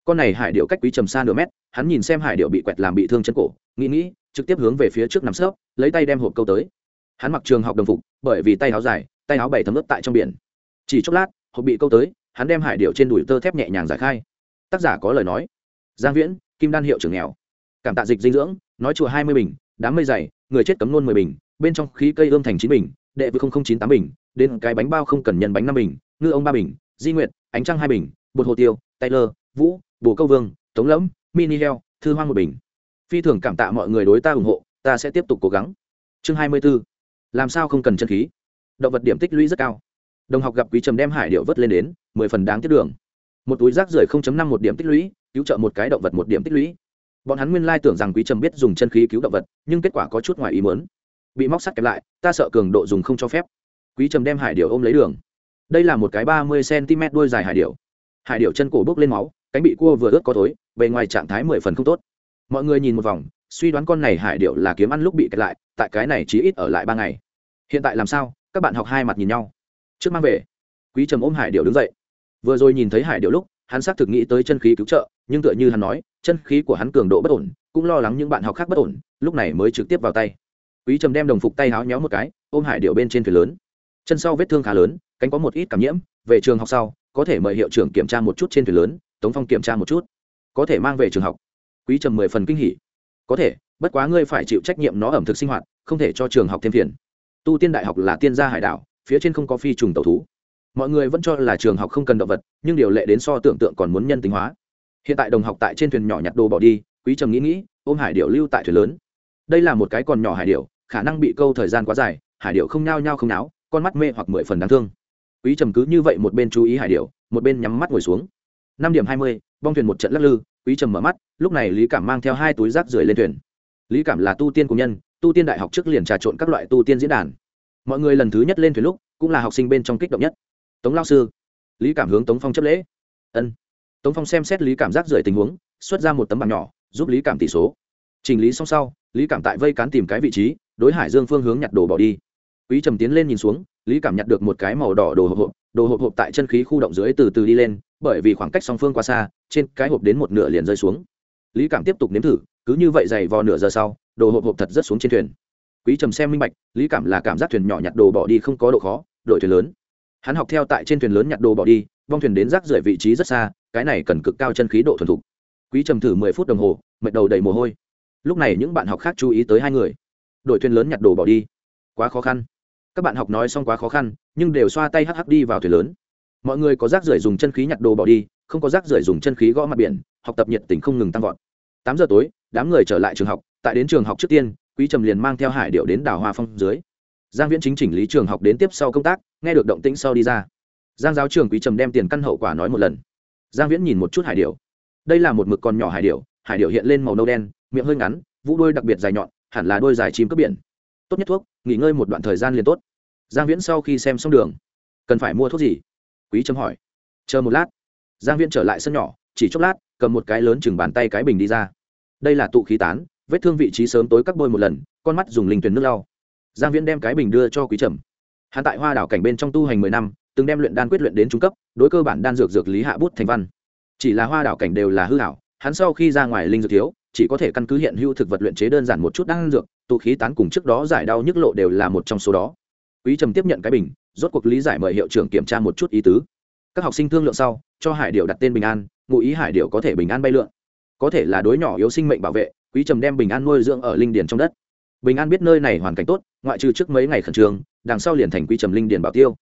Con này hải điệu cách quý trầm xa nửa mét, hắn nhìn xem hải điệu bị quẹt làm bị thương chân cổ, nghĩ nghĩ, trực tiếp hướng về phía trước nằm sớp lấy tay đem hộp câu tới. Hắn mặc trường học đồng phục, bởi vì tay áo dài, tay áo bảy thấm ướt tại trong biển. Chỉ chốc lát, hộp bị câu tới, hắn đem hải điệu trên đùi tơ thép nhẹ nhàng giải khai. Tác giả có lời nói. Giang viễn kim đan hiệu trưởng nghèo. Cảm tạ dịch dinh dưỡng, nói chùa hai mươi bình, đám mây dày, người chết cấm nôn mười bình, bên trong khí cây ươm thành chín bình, đệ vừa không chín tám bình, đến cái bánh bao không cần nhân bánh năm bình, ngư ông ba bình, di nguyệt, ánh trăng hai bình, bột hồ tiêu, taylor, vũ, bồ câu vương, tống lẫm, mini heo, thư hoang một bình. Phi thường cảm tạ mọi người đối ta ủng hộ, ta sẽ tiếp tục cố gắng. Chương hai mươi b ố làm sao không cần chân khí? Động vật điểm tích lũy rất cao. Đồng học gặp quý trầm đem hải điệu vớt lên đến, mười phần đáng tiếc đường. Một túi rác rưởi không chấm năm một điểm tích lũy cứu trợ một cái động vật một điểm tích lũy. Bọn hắn nguyên lai tưởng rằng quý trầm biết dùng chân khí cứu động vật, nhưng kết quả có chút ngoài ý mớn bị móc sắt kẹp lại, ta sợ cường độ dùng không cho phép. Quý trầm đem hải điệu ôm lấy đường. Đây là một cái ba mươi cm đuôi dài hải điệu hải điệu chân cổ bốc lên máu, cánh bị cua vừa ướt có tối bề ngoài trạng thái mười phần không tốt. Mọi người nhìn một vòng, suy đoán con này hải điệu là kiếm ăn lúc bị kẹt lại, tại cái này chỉ ít ở lại ba ngày. Hiện tại làm sao? Các bạn học hai mặt nhìn nhau. Trước mang về, quý trầm ôm hải điệu đứng dậy. Vừa rồi nhìn thấy hải điệu lúc hắn xác thực nghĩ tới chân khí cứu trợ, nhưng tựa như hắn nói, chân khí của hắn cường độ bất ổn, cũng lo lắng những bạn học khác bất ổn, lúc này mới trực tiếp vào tay. Quý trầm đem đồng phục tay háo nhéo một cái, ôm hải điệu bên trên thuyền lớn. Chân sau vết thương khá lớn, cánh có một ít cảm nhiễm, về trường học sau, có thể mời hiệu trưởng kiểm tra một chút trên thuyền lớn, tống phong kiểm tra một chút. Có thể mang về trường học. Quý trầm mười phần kinh hỉ. Có thể, bất quá ngươi phải chịu trách nhiệm nó ẩm thực sinh hoạt, không thể cho trường học thêm phiền. Tu tiên đại học là tiên gia hải đảo, phía trên không có phi trùng tàu thú mọi người vẫn cho là trường học không cần động vật, nhưng điều lệ đến so tưởng tượng còn muốn nhân tính hóa. Hiện tại đồng học tại trên thuyền nhỏ nhặt đồ bỏ đi, quý trầm nghĩ nghĩ, ôm hải điệu lưu tại thuyền lớn. Đây là một cái còn nhỏ hải điệu khả năng bị câu thời gian quá dài, hải điệu không nao nhao không náo, con mắt mê hoặc mười phần đáng thương. Quý trầm cứ như vậy một bên chú ý hải điệu một bên nhắm mắt ngồi xuống. Năm điểm hai mươi, bong thuyền một trận lắc lư, quý trầm mở mắt, lúc này lý cảm mang theo hai túi rác rưởi lên thuyền. Lý cảm là tu tiên của nhân, tu tiên đại học trước liền trà trộn các loại tu tiên diễn đàn. Mọi người lần thứ nhất lên thuyền lúc, cũng là học sinh bên trong kích động nhất tống lao sư, lý cảm hướng tống phong chấp lễ. Ân. Tống phong xem xét lý cảm giác rời tình huống, xuất ra một tấm bảng nhỏ, giúp lý cảm tỷ số. Chỉnh lý xong sau, lý cảm tại vây cán tìm cái vị trí, đối hải dương phương hướng nhặt đồ bỏ đi. Quý trầm tiến lên nhìn xuống, lý cảm nhặt được một cái màu đỏ đồ hộp hộp, đồ hộp hộp tại chân khí khu động dưới từ từ đi lên, bởi vì khoảng cách song phương quá xa, trên cái hộp đến một nửa liền rơi xuống. Lý cảm tiếp tục nếm thử, cứ như vậy dày vò nửa giờ sau, đồ hộp hộp thật rất xuống trên thuyền. Quý trầm xem minh bạch, lý cảm là cảm giác thuyền nhỏ nhặt đồ bỏ đi không có độ khó, đội thuyền lớn hắn học theo tại trên thuyền lớn nhặt đồ bỏ đi bong thuyền đến rác rưởi vị trí rất xa, cái này cần cực cao chân khí độ thuần thục. Quý trầm thử mười phút đồng hồ, mệt đầu đầy mồ hôi. Lúc này những bạn học khác chú ý tới hai người. Đội thuyền lớn nhặt đồ bỏ đi. Quá khó khăn. Các bạn học nói xong quá khó khăn, nhưng đều xoa tay hắc hắc đi vào thuyền lớn. Mọi người có rác rưởi dùng chân khí nhặt đồ bỏ đi, không có rác rưởi dùng chân khí gõ mặt biển, học tập nhiệt tình không ngừng tăng vọt. Tám giờ tối, đám người trở lại trường học, tại đến trường học trước tiên, quý trầm liền mang theo hải điệu đến đảo hoa phong dưới giang viễn chính chỉnh lý trường học đến tiếp sau công tác, nghe được động tĩnh sau đi ra. Giang giáo trường quý trầm đem tiền căn hậu quả nói một lần. Giang viễn nhìn một chút hải điều đây là một mực còn nhỏ hải điều hải điều hiện lên màu nâu đen, miệng hơi ngắn, vũ đôi đặc biệt dài nhọn, hẳn là đôi dài chim cướp biển. Tốt nhất thuốc, nghỉ ngơi một đoạn thời gian liền tốt. Giang viễn sau khi xem xong đường, cần phải mua thuốc gì? Quý trầm hỏi. Chờ một lát. Giang viễn trở lại sân nhỏ, chỉ chốc lát, cầm một cái lớn chừng bàn tay cái bình đi ra. Đây là tụ khí tán, vết thương vị trí sớm tối cắt bôi một lần, con mắt dùng linh tuyển nước lau giang viễn đem cái bình đưa cho quý trầm. Hắn tại hoa đảo cảnh bên trong tu hành mười năm, từng đem luyện đan quyết luyện đến trung cấp, đối cơ bản đan dược dược lý hạ bút thành văn. Chỉ là hoa đảo cảnh đều là hư hảo, hắn sau khi ra ngoài linh dược thiếu, chỉ có thể căn cứ hiện hữu thực vật luyện chế đơn giản một chút đan dược, tụ khí tán cùng trước đó giải đau nhức lộ đều là một trong số đó. Quý trầm tiếp nhận cái bình, rốt cuộc lý giải mời hiệu trưởng kiểm tra một chút ý tứ. Các học sinh thương lượng sau, cho hải điệu đặt tên bình an, ngụ ý hải điệu có thể bình an bay lượn. Có thể là đối nhỏ yếu sinh mệnh bảo vệ, quý trầm đem bình an nuôi dưỡng ở linh điền trong đất. Bình an biết nơi này hoàn cảnh tốt ngoại trừ trước mấy ngày khẩn trương, đằng sau liền thành quy trầm linh điền bảo tiêu.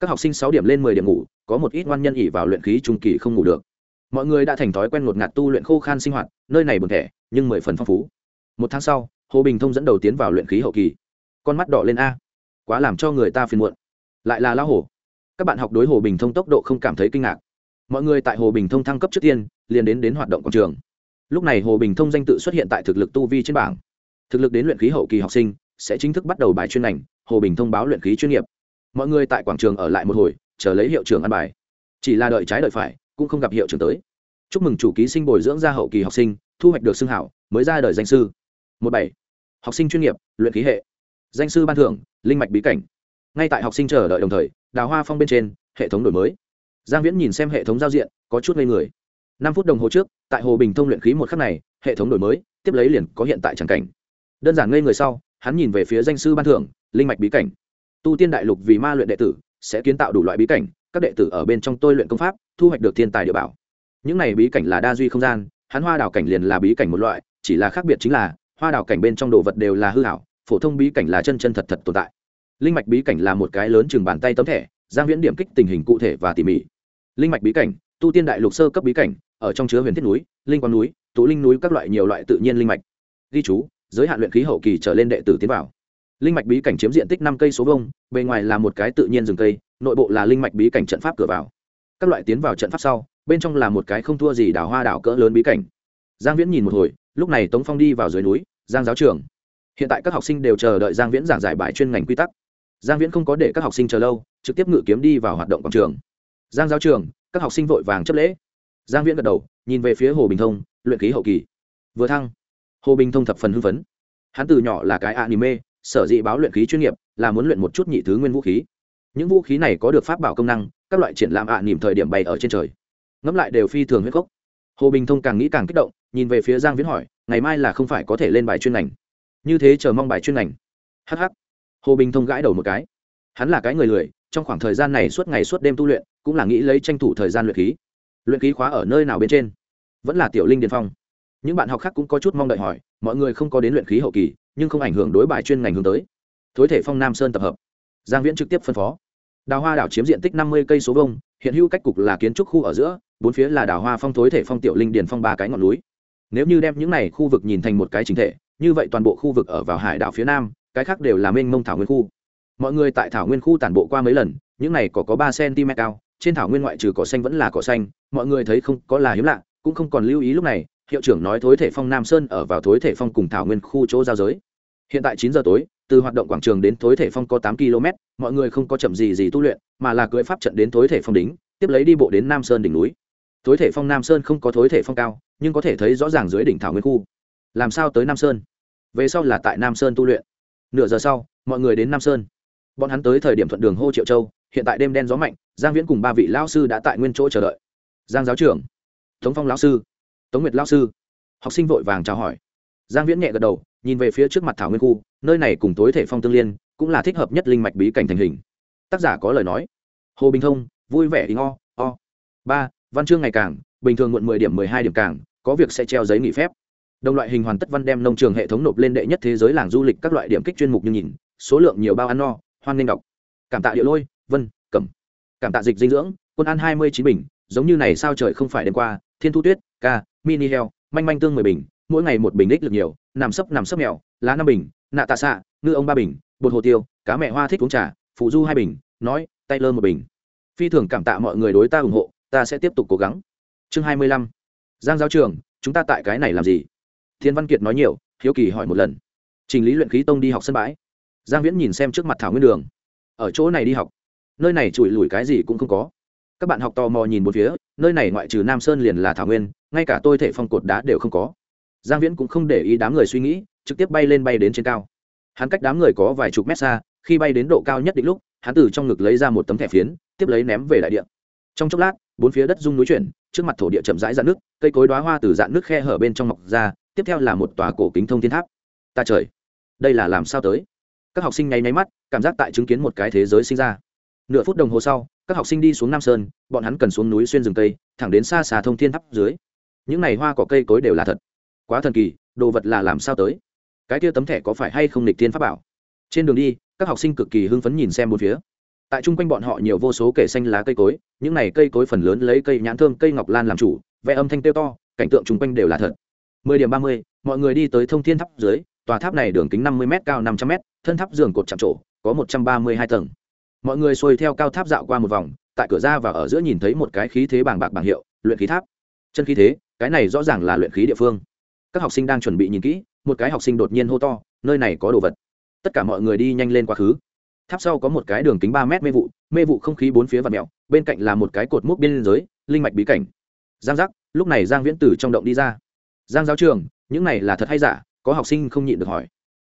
Các học sinh sáu điểm lên mười điểm ngủ, có một ít ngoan nhân ỉ vào luyện khí trung kỳ không ngủ được. Mọi người đã thành thói quen ngột ngạt tu luyện khô khan sinh hoạt, nơi này buồn thẻ, nhưng mười phần phong phú. Một tháng sau, hồ bình thông dẫn đầu tiến vào luyện khí hậu kỳ. Con mắt đỏ lên a. Quá làm cho người ta phiền muộn. Lại là lão hồ. Các bạn học đối hồ bình thông tốc độ không cảm thấy kinh ngạc. Mọi người tại hồ bình thông thăng cấp trước tiên, liền đến đến hoạt động quảng trường. Lúc này hồ bình thông danh tự xuất hiện tại thực lực tu vi trên bảng. Thực lực đến luyện khí hậu kỳ học sinh sẽ chính thức bắt đầu bài chuyên ngành, hồ bình thông báo luyện khí chuyên nghiệp. Mọi người tại quảng trường ở lại một hồi, chờ lấy hiệu trưởng ăn bài. Chỉ là đợi trái đợi phải, cũng không gặp hiệu trưởng tới. Chúc mừng chủ ký sinh bồi dưỡng ra hậu kỳ học sinh, thu hoạch được xưng hảo, mới ra đời danh sư. Một bảy. Học sinh chuyên nghiệp, luyện khí hệ. Danh sư ban thưởng, linh mạch bí cảnh. Ngay tại học sinh chờ đợi đồng thời, đào hoa phong bên trên, hệ thống đổi mới. Giang viễn nhìn xem hệ thống giao diện, có chút ngây người. Năm phút đồng hồ trước, tại hồ bình thông luyện khí một khắc này, hệ thống đổi mới, tiếp lấy liền có hiện tại tràng cảnh. Đơn giản ngây người sau hắn nhìn về phía danh sư ban thưởng, linh mạch bí cảnh. Tu tiên đại lục vì ma luyện đệ tử, sẽ kiến tạo đủ loại bí cảnh, các đệ tử ở bên trong tôi luyện công pháp, thu hoạch được thiên tài địa bảo. Những này bí cảnh là đa duy không gian, hắn hoa đào cảnh liền là bí cảnh một loại, chỉ là khác biệt chính là, hoa đào cảnh bên trong đồ vật đều là hư hảo, phổ thông bí cảnh là chân chân thật thật tồn tại. Linh mạch bí cảnh là một cái lớn chừng bàn tay tấm thẻ, giang viễn điểm kích tình hình cụ thể và tỉ mỉ. Linh mạch bí cảnh, tu tiên đại lục sơ cấp bí cảnh, ở trong chứa huyền thiết núi, linh quang núi, tụ linh núi các loại nhiều loại tự nhiên linh mạch. Ghi chú giới hạn luyện khí hậu kỳ trở lên đệ tử tiến vào. Linh mạch bí cảnh chiếm diện tích năm cây số vông bề ngoài là một cái tự nhiên rừng cây, nội bộ là linh mạch bí cảnh trận pháp cửa vào. Các loại tiến vào trận pháp sau, bên trong là một cái không thua gì đảo hoa đảo cỡ lớn bí cảnh. Giang viễn nhìn một hồi, lúc này tống phong đi vào dưới núi, giang giáo trường hiện tại các học sinh đều chờ đợi giang viễn giảng giải bài chuyên ngành quy tắc. Giang viễn không có để các học sinh chờ lâu, trực tiếp ngự kiếm đi vào hoạt động quảng trường. Giang giáo trường các học sinh vội vàng chấp lễ. Giang viễn gật đầu, nhìn về phía hồ bình thông, luyện khí hậu kỳ. Vừa thăng hồ bình thông thập phần hưng phấn. Hắn từ nhỏ là cái anime, sở dĩ báo luyện khí chuyên nghiệp là muốn luyện một chút nhị thứ nguyên vũ khí. Những vũ khí này có được pháp bảo công năng, các loại triển lãm ạ à thời điểm bay ở trên trời. Ngẫm lại đều phi thường huyết cốc hồ bình thông càng nghĩ càng kích động, nhìn về phía giang viễn hỏi, ngày mai là không phải có thể lên bài chuyên ngành? Như thế chờ mong bài chuyên ngành. Hh hồ bình thông gãi đầu một cái. Hắn là cái người lười, trong khoảng thời gian này suốt ngày suốt đêm tu luyện, cũng là nghĩ lấy tranh thủ thời gian luyện khí. Luyện khí khóa ở nơi nào bên trên? Vẫn là tiểu linh điền phong những bạn học khác cũng có chút mong đợi hỏi, mọi người không có đến luyện khí hậu kỳ, nhưng không ảnh hưởng đối bài chuyên ngành hướng tới. Thối thể phong nam sơn tập hợp. Giang viễn trực tiếp phân phó. Đào hoa đảo chiếm diện tích năm mươi cây số vông hiện hữu cách cục là kiến trúc khu ở giữa, bốn phía là đào hoa phong thối thể phong tiểu linh điền phong ba cái ngọn núi. Nếu như đem những này khu vực nhìn thành một cái chính thể, như vậy toàn bộ khu vực ở vào hải đảo phía nam, cái khác đều là mênh mông thảo nguyên khu. Mọi người tại thảo nguyên khu tản bộ qua mấy lần, những này có có ba cm cao, trên thảo nguyên ngoại trừ cỏ xanh vẫn là cỏ xanh, mọi người thấy không có là hiếm lạ, cũng không còn lưu ý lúc này hiệu trưởng nói thối thể phong nam sơn ở vào thối thể phong cùng thảo nguyên khu chỗ giao giới. Hiện tại chín giờ tối, từ hoạt động quảng trường đến thối thể phong có tám km, mọi người không có chậm gì gì tu luyện, mà là cưỡi pháp trận đến thối thể phong đính tiếp lấy đi bộ đến nam sơn đỉnh núi. Thối thể phong nam sơn không có thối thể phong cao, nhưng có thể thấy rõ ràng dưới đỉnh thảo nguyên khu. Làm sao tới nam sơn? Về sau là tại nam sơn tu luyện. Nửa giờ sau, mọi người đến nam sơn. Bọn hắn tới thời điểm thuận đường hô triệu châu, hiện tại đêm đen gió mạnh, giang viễn cùng ba vị lao sư đã tại nguyên chỗ chờ đợi. Giang giáo trưởng, tống phong lão sư tống nguyệt lao sư. Học sinh vội vàng chào hỏi. Giang viễn nhẹ gật đầu, nhìn về phía trước mặt thảo nguyên khu, nơi này cùng tối thể phong tương liên, cũng là thích hợp nhất linh mạch bí cảnh thành hình. Tác giả có lời nói. Hồ bình thông, vui vẻ ý ngo, o. Ba, văn chương ngày càng, bình thường muộn mười điểm, mười hai điểm càng, có việc sẽ treo giấy nghỉ phép. Đồng loại hình hoàn tất văn đem nông trường hệ thống nộp lên đệ nhất thế giới làng du lịch các loại điểm kích chuyên mục như nhìn, số lượng nhiều bao ăn no, hoan nghênh đọc. Cảm tạ địa lôi, vân, cẩm. Cảm tạ dịch dinh dưỡng, quân ăn hai mươi chín bình, giống như này sao trời không phải đêm qua, thiên thu tuyết, ca mini heo, manh manh tương mười bình, mỗi ngày một bình ích lực nhiều, nằm sấp nằm sấp mèo, lá năm bình, nạ tạ xạ, ngư ông ba bình, bột hồ tiêu, cá mẹ hoa thích uống trà, phụ du hai bình, nói, tay lơ một bình. Phi thường cảm tạ mọi người đối ta ủng hộ, ta sẽ tiếp tục cố gắng. Chương hai mươi lăm. Giang giáo trường, chúng ta tại cái này làm gì? Thiên văn kiệt nói nhiều, hiếu kỳ hỏi một lần. Trình lý luyện khí tông đi học sân bãi. Giang viễn nhìn xem trước mặt thảo nguyên đường. Ở chỗ này đi học. Nơi này chùi lùi cái gì cũng không có các bạn học tò mò nhìn một phía, nơi này ngoại trừ nam sơn liền là thảo nguyên, ngay cả tôi thể phong cột đá đều không có. Giang viễn cũng không để ý đám người suy nghĩ, trực tiếp bay lên bay đến trên cao. Hắn cách đám người có vài chục mét xa, khi bay đến độ cao nhất định lúc, hắn từ trong ngực lấy ra một tấm thẻ phiến, tiếp lấy ném về đại địa. Trong chốc lát, bốn phía đất rung núi chuyển, trước mặt thổ địa chậm rãi dạn nước cây cối đoá hoa từ dạn nước khe hở bên trong mọc ra, tiếp theo là một tòa cổ kính thông thiên tháp. Ta trời, đây là làm sao tới? Các học sinh nháy nháy mắt, cảm giác tại chứng kiến một cái thế giới sinh ra. Nửa phút đồng hồ sau các học sinh đi xuống nam sơn bọn hắn cần xuống núi xuyên rừng cây thẳng đến xa xà thông thiên tháp dưới. Những n à y hoa cỏ cây cối đều là thật. Quá thần kỳ đồ vật là làm sao tới? Cái kia tấm thẻ có phải hay không nịch thiên pháp bảo? Trên đường đi các học sinh cực kỳ hưng phấn nhìn xem một phía. Tại chung quanh bọn họ nhiều vô số kể xanh lá cây cối những n à y cây cối phần lớn lấy cây nhãn thơm, cây ngọc lan làm chủ vẽ âm thanh tiêu to cảnh tượng chung quanh đều là thật. Mười điểm ba mươi mọi người đi tới thông thiên tháp dưới tòa tháp này đường kính năm mươi m cao năm trăm m thân tháp giường cột chạm trổ có một trăm ba mươi hai tầng mọi người xuôi theo cao tháp dạo qua một vòng, tại cửa ra và ở giữa nhìn thấy một cái khí thế bàng bạc bảng hiệu, luyện khí tháp. Chân khí thế, cái này rõ ràng là luyện khí địa phương. Các học sinh đang chuẩn bị nhìn kỹ, một cái học sinh đột nhiên hô to, nơi này có đồ vật. Tất cả mọi người đi nhanh lên quá khứ. Tháp sau có một cái đường kính ba mét mê vụ mê vụ không khí bốn phía và mẹo bên cạnh là một cái cột mốc biên giới, linh mạch bí cảnh. Giang giác, lúc này giang viễn tử trong động đi ra. Giang giáo trường, những này là thật hay giả? Có học sinh không nhịn được hỏi.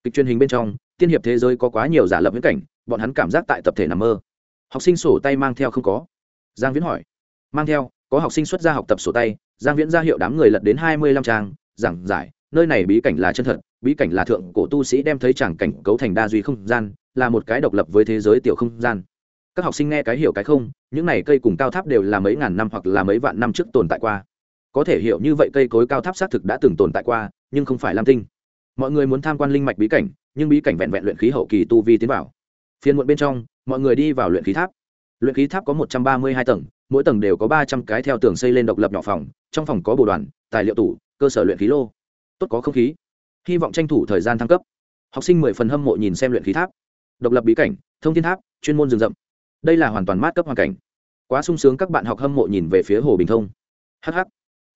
Kịch truyền hình bên trong tiên hiệp thế giới có quá nhiều giả lập viễn cảnh, bọn hắn cảm giác tại tập thể nằm mơ. Học sinh sổ tay mang theo không có. Giang viễn hỏi. Mang theo, có học sinh xuất ra học tập sổ tay, giang viễn ra hiệu đám người lật đến hai mươi lăm trang, giảng giải, nơi này bí cảnh là chân thật, bí cảnh là thượng cổ tu sĩ đem thấy chẳng cảnh cấu thành đa duy không gian, là một cái độc lập với thế giới tiểu không gian. Các học sinh nghe cái hiểu cái không, những này cây cùng cao tháp đều là mấy ngàn năm hoặc là mấy vạn năm trước tồn tại qua. Có thể hiểu như vậy cây cối cao tháp xác thực đã từng tồn tại qua, nhưng không phải lam tinh. Mọi người muốn tham quan linh mạch bí cảnh nhưng bí cảnh vẹn vẹn luyện khí hậu kỳ tu vi tiến vào. Phiên muộn bên trong, mọi người đi vào luyện khí tháp. Luyện khí tháp có một trăm ba mươi hai tầng, mỗi tầng đều có ba trăm cái theo tường xây lên độc lập nhỏ phòng, trong phòng có bồ đoàn, tài liệu tủ, cơ sở luyện khí lô. Tốt có không khí. Hy vọng tranh thủ thời gian thăng cấp. Học sinh mười phần hâm mộ nhìn xem luyện khí tháp. Độc lập bí cảnh, thông thiên tháp, chuyên môn rừng rậm. Đây là hoàn toàn mát cấp hoàn cảnh. Quá sung sướng các bạn học hâm mộ nhìn về phía hồ bình thông. Hh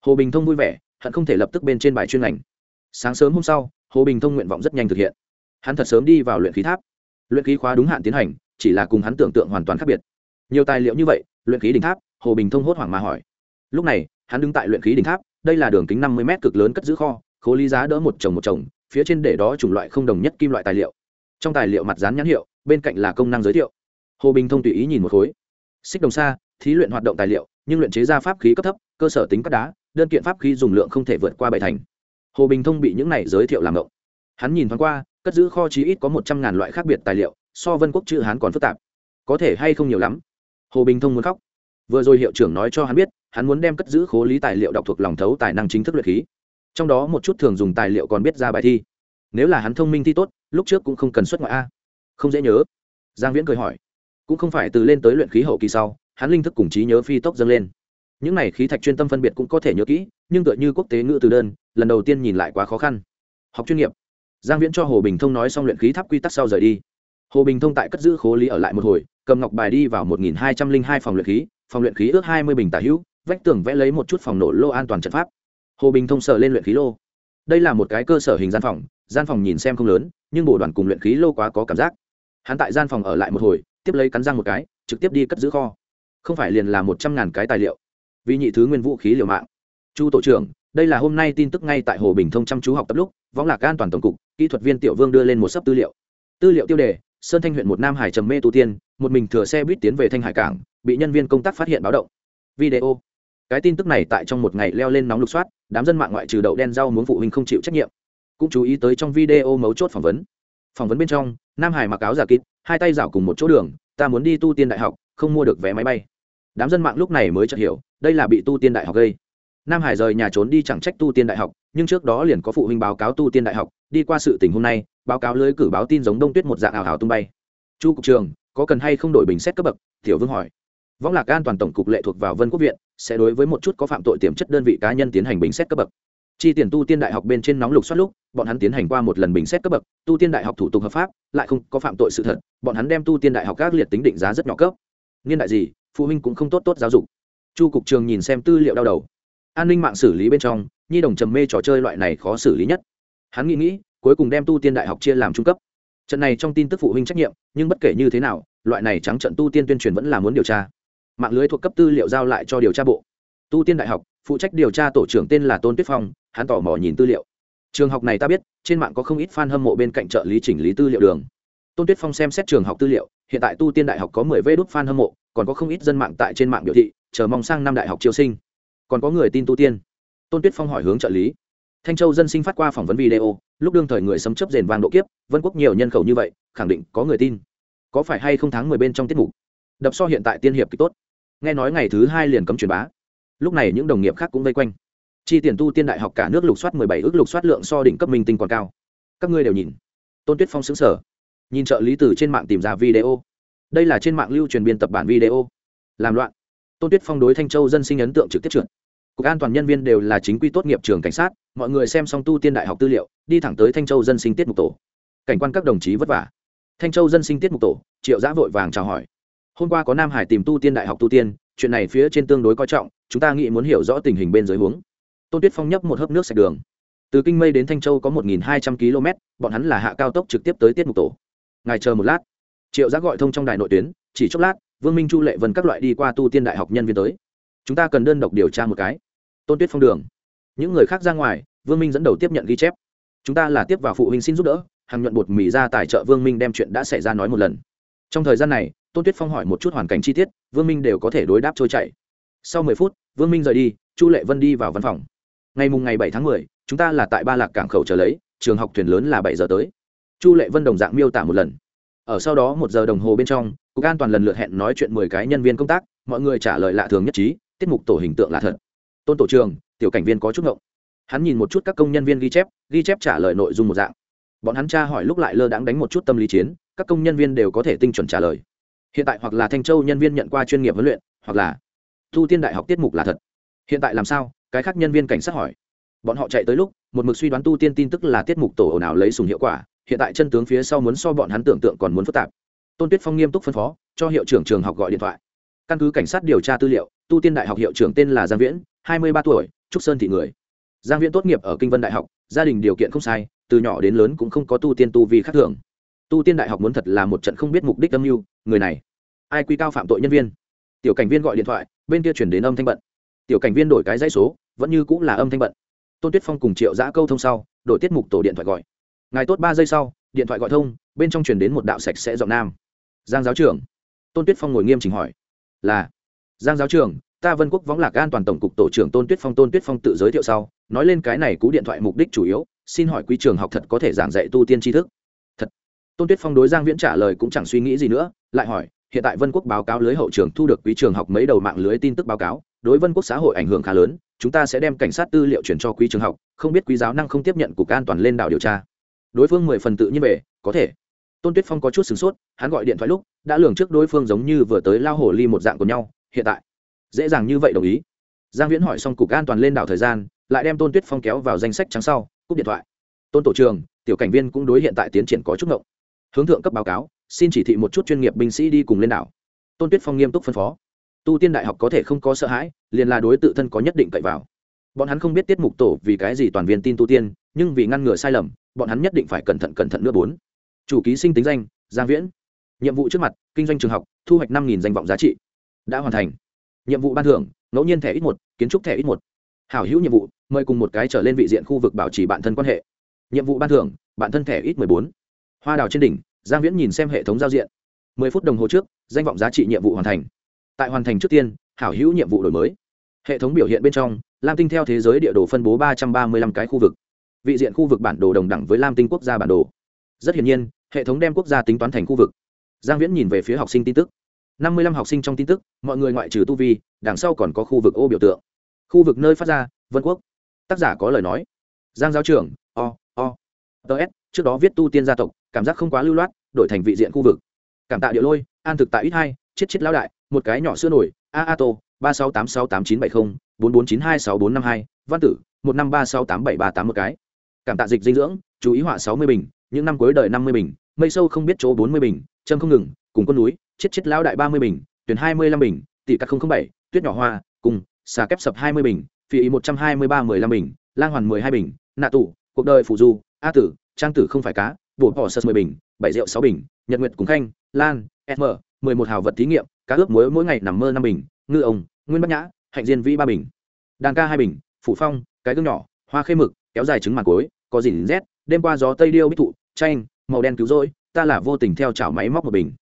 hồ bình thông vui vẻ, hận không thể lập tức bên trên bài chuyên ngành. Sáng sớm hôm sau, hồ bình thông nguyện vọng rất nhanh thực hiện hắn thật sớm đi vào luyện khí tháp. Luyện khí khóa đúng hạn tiến hành, chỉ là cùng hắn tưởng tượng hoàn toàn khác biệt. Nhiều tài liệu như vậy, luyện khí đỉnh tháp, hồ bình thông hốt hoảng mà hỏi. Lúc này, hắn đứng tại luyện khí đỉnh tháp, đây là đường kính năm mươi m cực lớn cất giữ kho, khố lý giá đỡ một chồng một chồng, phía trên để đó chủng loại không đồng nhất kim loại tài liệu. Trong tài liệu mặt dán nhãn hiệu, bên cạnh là công năng giới thiệu. Hồ bình thông tùy ý nhìn một khối. Xích đồng xa thí luyện hoạt động tài liệu, nhưng luyện chế ra pháp khí cấp thấp, cơ sở tính cắt đá, đơn kiện pháp khí dùng lượng không thể vượt qua bảy thành. Hồ bình thông bị những này giới thiệu làm ngộng. Hắn nhìn thoáng qua cất giữ kho chí ít có một trăm ngàn loại khác biệt tài liệu, so vân quốc chữ hán còn phức tạp. Có thể hay không nhiều lắm? Hồ bình thông muốn khóc. Vừa rồi hiệu trưởng nói cho hắn biết, hắn muốn đem cất giữ khố lý tài liệu đọc thuộc lòng thấu tài năng chính thức luyện khí. Trong đó một chút thường dùng tài liệu còn biết ra bài thi. Nếu là hắn thông minh thi tốt, lúc trước cũng không cần xuất ngoại a. Không dễ nhớ. Giang viễn cười hỏi. Cũng không phải từ lên tới luyện khí hậu kỳ sau, hắn linh thức cùng trí nhớ phi tốc dâng lên. Những này khí thạch chuyên tâm phân biệt cũng có thể nhớ kỹ, nhưng tựa như quốc tế ngữ từ đơn, lần đầu tiên nhìn lại quá khó khăn. Học chuyên nghiệp giang viễn cho hồ bình thông nói xong luyện khí tháp quy tắc sau rời đi. Hồ bình thông tại cất giữ khố lý ở lại một hồi, cầm ngọc bài đi vào một nghìn hai trăm linh hai phòng luyện khí, phòng luyện khí ước hai mươi bình tả hữu, vách tường vẽ lấy một chút phòng nổ lô an toàn trận pháp. Hồ bình thông sờ lên luyện khí lô. Đây là một cái cơ sở hình gian phòng gian phòng nhìn xem không lớn, nhưng bổ đoàn cùng luyện khí lô quá có cảm giác. Hắn tại gian phòng ở lại một hồi, tiếp lấy cắn răng một cái, trực tiếp đi cất giữ kho. Không phải liền là một trăm ngàn cái tài liệu. Vì nhị thứ nguyên vũ khí liều mạng. Chu tổ trưởng đây là hôm nay tin tức ngay tại hồ bình thông chăm chú học tập lúc, võng lạc an toàn tổng cục, kỹ thuật viên tiểu vương đưa lên một sấp tư liệu. Tư liệu tiêu đề, sơn thanh huyện một nam hải trầm mê tu tiên, một mình thừa xe buýt tiến về thanh hải cảng, bị nhân viên công tác phát hiện báo động. Video. Cái tin tức này tại trong một ngày leo lên nóng lục soát, đám dân mạng ngoại trừ đậu đen rau muốn phụ huynh không chịu trách nhiệm. Cũng chú ý tới trong video mấu chốt phỏng vấn. Phỏng vấn bên trong, nam hải mặc áo giả kít hai tay rảo cùng một chỗ đường, ta muốn đi tu tiên đại học, không mua được vé máy bay. Đám dân mạng lúc này mới chợt hiểu, đây là bị tu tiên đại học gây nam hải rời nhà trốn đi chẳng trách tu tiên đại học, nhưng trước đó liền có phụ huynh báo cáo tu tiên đại học, đi qua sự tình hôm nay, báo cáo lưới cử báo tin giống đông tuyết một dạng ảo hảo tung bay. Chu cục trường, có cần hay không đổi bình xét cấp bậc? Tiểu vương hỏi. Võng lạc an toàn tổng cục lệ thuộc vào vân quốc viện, sẽ đối với một chút có phạm tội tiềm chất đơn vị cá nhân tiến hành bình xét cấp bậc. Chi tiền tu tiên đại học bên trên nóng lục xoát lúc, bọn hắn tiến hành qua một lần bình xét cấp bậc, tu tiên đại học thủ tục hợp pháp, lại không có phạm tội sự thật, bọn hắn đem tu tiên đại học các liệt tính định giá rất nhỏ cấp. Niên đại gì, phụ huynh cũng không tốt tốt giáo dục. Chu cục trường nhìn xem tư liệu đau đầu an ninh mạng xử lý bên trong, nhi đồng trầm mê trò chơi loại này khó xử lý nhất. Hắn nghĩ nghĩ, cuối cùng đem tu tiên đại học chia làm trung cấp. Trận này trong tin tức phụ huynh trách nhiệm, nhưng bất kể như thế nào, loại này trắng trận tu tiên tuyên truyền vẫn là muốn điều tra. Mạng lưới thuộc cấp tư liệu giao lại cho điều tra bộ. Tu tiên đại học, phụ trách điều tra tổ trưởng tên là tôn tuyết phong, hắn tỏ mò nhìn tư liệu. Trường học này ta biết, trên mạng có không ít fan hâm mộ bên cạnh trợ lý chỉnh lý tư liệu đường. Tôn tuyết phong xem xét trường học tư liệu, hiện tại tu tiên đại học có mười vê đốt fan hâm mộ, còn có không ít dân mạng tại trên mạng biểu thị, chờ mong sang năm đại học triều sinh còn có người tin tu tiên. Tôn tuyết phong hỏi hướng trợ lý. Thanh châu dân sinh phát qua phỏng vấn video, lúc đương thời người sấm chấp rền vàng độ kiếp, vân quốc nhiều nhân khẩu như vậy, khẳng định có người tin. Có phải hay không tháng mười bên trong tiết mục? Đập so hiện tại tiên hiệp kịch tốt. Nghe nói ngày thứ hai liền cấm truyền bá. Lúc này những đồng nghiệp khác cũng vây quanh. Chi tiền tu tiên đại học cả nước lục soát mười bảy ước lục soát lượng so đỉnh cấp minh tinh còn cao. Các ngươi đều nhìn. Tôn tuyết phong xứng sở nhìn trợ lý từ trên mạng tìm ra video. Đây là trên mạng lưu truyền biên tập bản video. Làm loạn tôn tuyết phong đối thanh châu dân sinh ấn tượng trực tiếp trượt. Cục an toàn nhân viên đều là chính quy tốt nghiệp trường cảnh sát, mọi người xem xong tu tiên đại học tư liệu, đi thẳng tới thanh châu dân sinh tiết mục tổ. Cảnh quan các đồng chí vất vả. Thanh châu dân sinh tiết mục tổ, triệu giã vội vàng chào hỏi. Hôm qua có nam hải tìm tu tiên đại học tu tiên, chuyện này phía trên tương đối coi trọng, chúng ta nghĩ muốn hiểu rõ tình hình bên dưới huống. Tôn tuyết phong nhấp một hớp nước sạch đường. Từ kinh mây đến thanh châu có một hai trăm km, bọn hắn là hạ cao tốc trực tiếp tới tiết mục tổ. Ngài chờ một lát. Triệu Giã gọi thông trong đài nội tuyến, chỉ chốc lát vương minh chu lệ vân các loại đi qua tu tiên đại học nhân viên tới. Chúng ta cần đơn độc điều tra một cái. Tôn tuyết phong đường. Những người khác ra ngoài, vương minh dẫn đầu tiếp nhận ghi chép. Chúng ta là tiếp vào phụ huynh xin giúp đỡ, hàng nhuận bột mì ra tài trợ vương minh đem chuyện đã xảy ra nói một lần. Trong thời gian này, tôn tuyết phong hỏi một chút hoàn cảnh chi tiết, vương minh đều có thể đối đáp trôi chảy. Sau mười phút, vương minh rời đi, chu lệ vân đi vào văn phòng. Ngày mùng ngày bảy tháng mười, chúng ta là tại ba lạc cảng khẩu trở lấy, trường học thuyền lớn là bảy giờ tới. Chu lệ vân đồng dạng miêu tả một lần. Ở sau đó một giờ đồng hồ bên trong cục an toàn lần lượt hẹn nói chuyện mười cái nhân viên công tác, mọi người trả lời lạ thường nhất trí, tiết mục tổ hình tượng là thật. Tôn tổ trường, tiểu cảnh viên có chút ngộng. Hắn nhìn một chút các công nhân viên ghi chép ghi chép trả lời nội dung một dạng. Bọn hắn tra hỏi lúc lại lơ đãng đánh một chút tâm lý chiến, các công nhân viên đều có thể tinh chuẩn trả lời. Hiện tại hoặc là thanh châu nhân viên nhận qua chuyên nghiệp huấn luyện, hoặc là thu tiên đại học tiết mục là thật. Hiện tại làm sao? Cái khác nhân viên cảnh sát hỏi. Bọn họ chạy tới lúc, một mực suy đoán tu tiên tin tức là tiết mục tổ ồn ào lấy sùng hiệu quả, hiện tại chân tướng phía sau muốn so bọn hắn tưởng tượng còn muốn phức tạp tôn tuyết phong nghiêm túc phân phó, cho hiệu trưởng trường học gọi điện thoại. Căn cứ cảnh sát điều tra tư liệu, tu tiên đại học hiệu trưởng tên là giang viễn, hai mươi ba tuổi, trúc sơn thị người. Giang viễn tốt nghiệp ở kinh vân đại học, gia đình điều kiện không sai, từ nhỏ đến lớn cũng không có tu tiên tu vì khác thường. Tu tiên đại học muốn thật là một trận không biết mục đích âm mưu, người này, ai quy cao phạm tội nhân viên? Tiểu cảnh viên gọi điện thoại, bên kia chuyển đến âm thanh bận. Tiểu cảnh viên đổi cái dãy số, vẫn như cũng là âm thanh bận. Tôn tuyết phong cùng triệu giã câu thông sau, đổi tiết mục tổ điện thoại gọi. Ngài tốt ba giây sau, điện thoại gọi thông, bên trong chuyển đến một đạo sạch sẽ giọng nam giang giáo trưởng. Tôn tuyết phong ngồi nghiêm chỉnh hỏi. Là. Giang giáo trưởng, ta vân quốc võng lạc an toàn tổng cục tổ trưởng tôn tuyết phong, tôn tuyết phong tự giới thiệu sau, nói lên cái này cú điện thoại mục đích chủ yếu, xin hỏi quý trường học thật có thể giảng dạy tu tiên tri thức? Thật. Tôn tuyết phong đối giang viễn trả lời cũng chẳng suy nghĩ gì nữa, lại hỏi, hiện tại vân quốc báo cáo lưới hậu trường thu được quý trường học mấy đầu mạng lưới tin tức báo cáo, đối vân quốc xã hội ảnh hưởng khá lớn, chúng ta sẽ đem cảnh sát tư liệu chuyển cho quý trường học, không biết quý giáo năng không tiếp nhận cục an toàn lên đảo điều tra. Đối phương mười phần tự nhiên về, có thể tôn tuyết phong có chút sửng sốt, hắn gọi điện thoại lúc, đã lường trước đối phương giống như vừa tới lao hổ ly một dạng của nhau, hiện tại. Dễ dàng như vậy đồng ý. Giang viễn hỏi xong cục an toàn lên đảo thời gian, lại đem tôn tuyết phong kéo vào danh sách trắng sau, cúp điện thoại. Tôn tổ trường tiểu cảnh viên cũng đối hiện tại tiến triển có chút ngộng. Hướng thượng cấp báo cáo, xin chỉ thị một chút chuyên nghiệp binh sĩ đi cùng lên đảo. Tôn tuyết phong nghiêm túc phân phó. Tu tiên đại học có thể không có sợ hãi, liền là đối tự thân có nhất định cậy vào. Bọn hắn không biết tiết mục tổ vì cái gì toàn viên tin tu tiên, nhưng vì ngăn ngừa sai lầm, bọn hắn nhất định phải cẩn thận cẩn thận nữa bốn chủ ký sinh tính danh, giang viễn. Nhiệm vụ trước mặt, kinh doanh trường học, thu hoạch năm danh vọng giá trị. Đã hoàn thành. Nhiệm vụ ban thưởng, ngẫu nhiên thẻ ít một, kiến trúc thẻ ít một. Hảo hữu nhiệm vụ, mời cùng một cái trở lên vị diện khu vực bảo trì bạn thân quan hệ. Nhiệm vụ ban thưởng, bạn thân thẻ ít mười bốn. Hoa đào trên đỉnh, giang viễn nhìn xem hệ thống giao diện. mười phút đồng hồ trước, danh vọng giá trị nhiệm vụ hoàn thành. Tại hoàn thành trước tiên, hảo hữu nhiệm vụ đổi mới. Hệ thống biểu hiện bên trong, lam tinh theo thế giới địa đồ phân bố ba trăm ba mươi năm cái khu vực. Vị diện khu vực bản đồ đồng đẳng với lam tinh quốc gia bản đồ rất hiển nhiên hệ thống đem quốc gia tính toán thành khu vực. Giang viễn nhìn về phía học sinh tin tức. Năm mươi lăm học sinh trong tin tức mọi người ngoại trừ tu vi đằng sau còn có khu vực ô biểu tượng. Khu vực nơi phát ra vân quốc. Tác giả có lời nói. Giang giáo trưởng o o. Ts trước đó viết tu tiên gia tộc cảm giác không quá lưu loát đổi thành vị diện khu vực. Cảm tạ địa lôi an thực tại ít hai chết chết lão đại một cái nhỏ sữa nổi a a tô ba sáu tám sáu tám chín bảy không, bốn bốn chín hai sáu bốn năm hai văn tử một năm ba sáu tám bảy ba tám một cái. Cảm tạ dịch dinh dưỡng chú ý họa sáu mươi bình những năm cuối đời năm mươi bình, mây sâu không biết chỗ bốn mươi bình, châm không ngừng, cùng con núi, chết chết lão đại ba mươi bình, tuyển hai mươi lăm bình, tỷ cắt không bảy, tuyết nhỏ hoa, cùng, xà kép sập hai mươi bình, phi ý một trăm hai mươi ba mười lăm bình, lang hoàn mười hai bình, nạ tủ, cuộc đời phụ du, a tử, trang tử không phải cá, bổ bỏ sơ mười bình, bảy rượu sáu bình, nhật nguyệt cùng khanh, lan sm mười một hào vật thí nghiệm, cá ướp muối mỗi ngày nằm mơ năm bình, ngư ông, nguyên bắc nhã, hạnh diên vĩ ba bình, đàn ca hai bình, phủ phong, cái gương nhỏ, hoa khê mực, kéo dài trứng màn cối, có dìn rét đêm qua gió tây điêu bích thụ, tranh, màu đen cứu rỗi, ta là vô tình theo chảo máy móc một bình.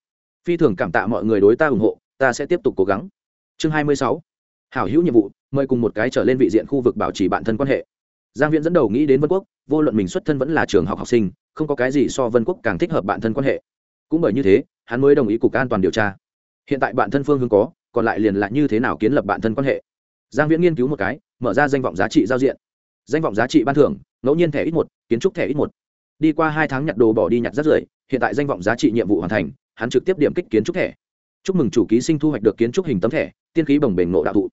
Phi thường cảm tạ mọi người đối ta ủng hộ, ta sẽ tiếp tục cố gắng. Chương hai mươi sáu. Hảo hữu nhiệm vụ, mời cùng một cái trở lên vị diện khu vực bảo trì bản thân quan hệ. Giang viễn dẫn đầu nghĩ đến vân quốc, vô luận mình xuất thân vẫn là trường học học sinh, không có cái gì so vân quốc càng thích hợp bản thân quan hệ. Cũng bởi như thế, hắn mới đồng ý cục an toàn điều tra. Hiện tại bản thân phương hướng có, còn lại liền là như thế nào kiến lập bản thân quan hệ. Giang viễn nghiên cứu một cái, mở ra danh vọng giá trị giao diện. Danh vọng giá trị ban thưởng ngẫu nhiên thẻ ít một, kiến trúc thẻ ít một. Đi qua hai tháng nhặt đồ bỏ đi nhặt rác rưởi, hiện tại danh vọng giá trị nhiệm vụ hoàn thành, hắn trực tiếp điểm kích kiến trúc thẻ. Chúc mừng chủ ký sinh thu hoạch được kiến trúc hình tấm thẻ, tiên khí bồng bềnh nộ đạo thụ.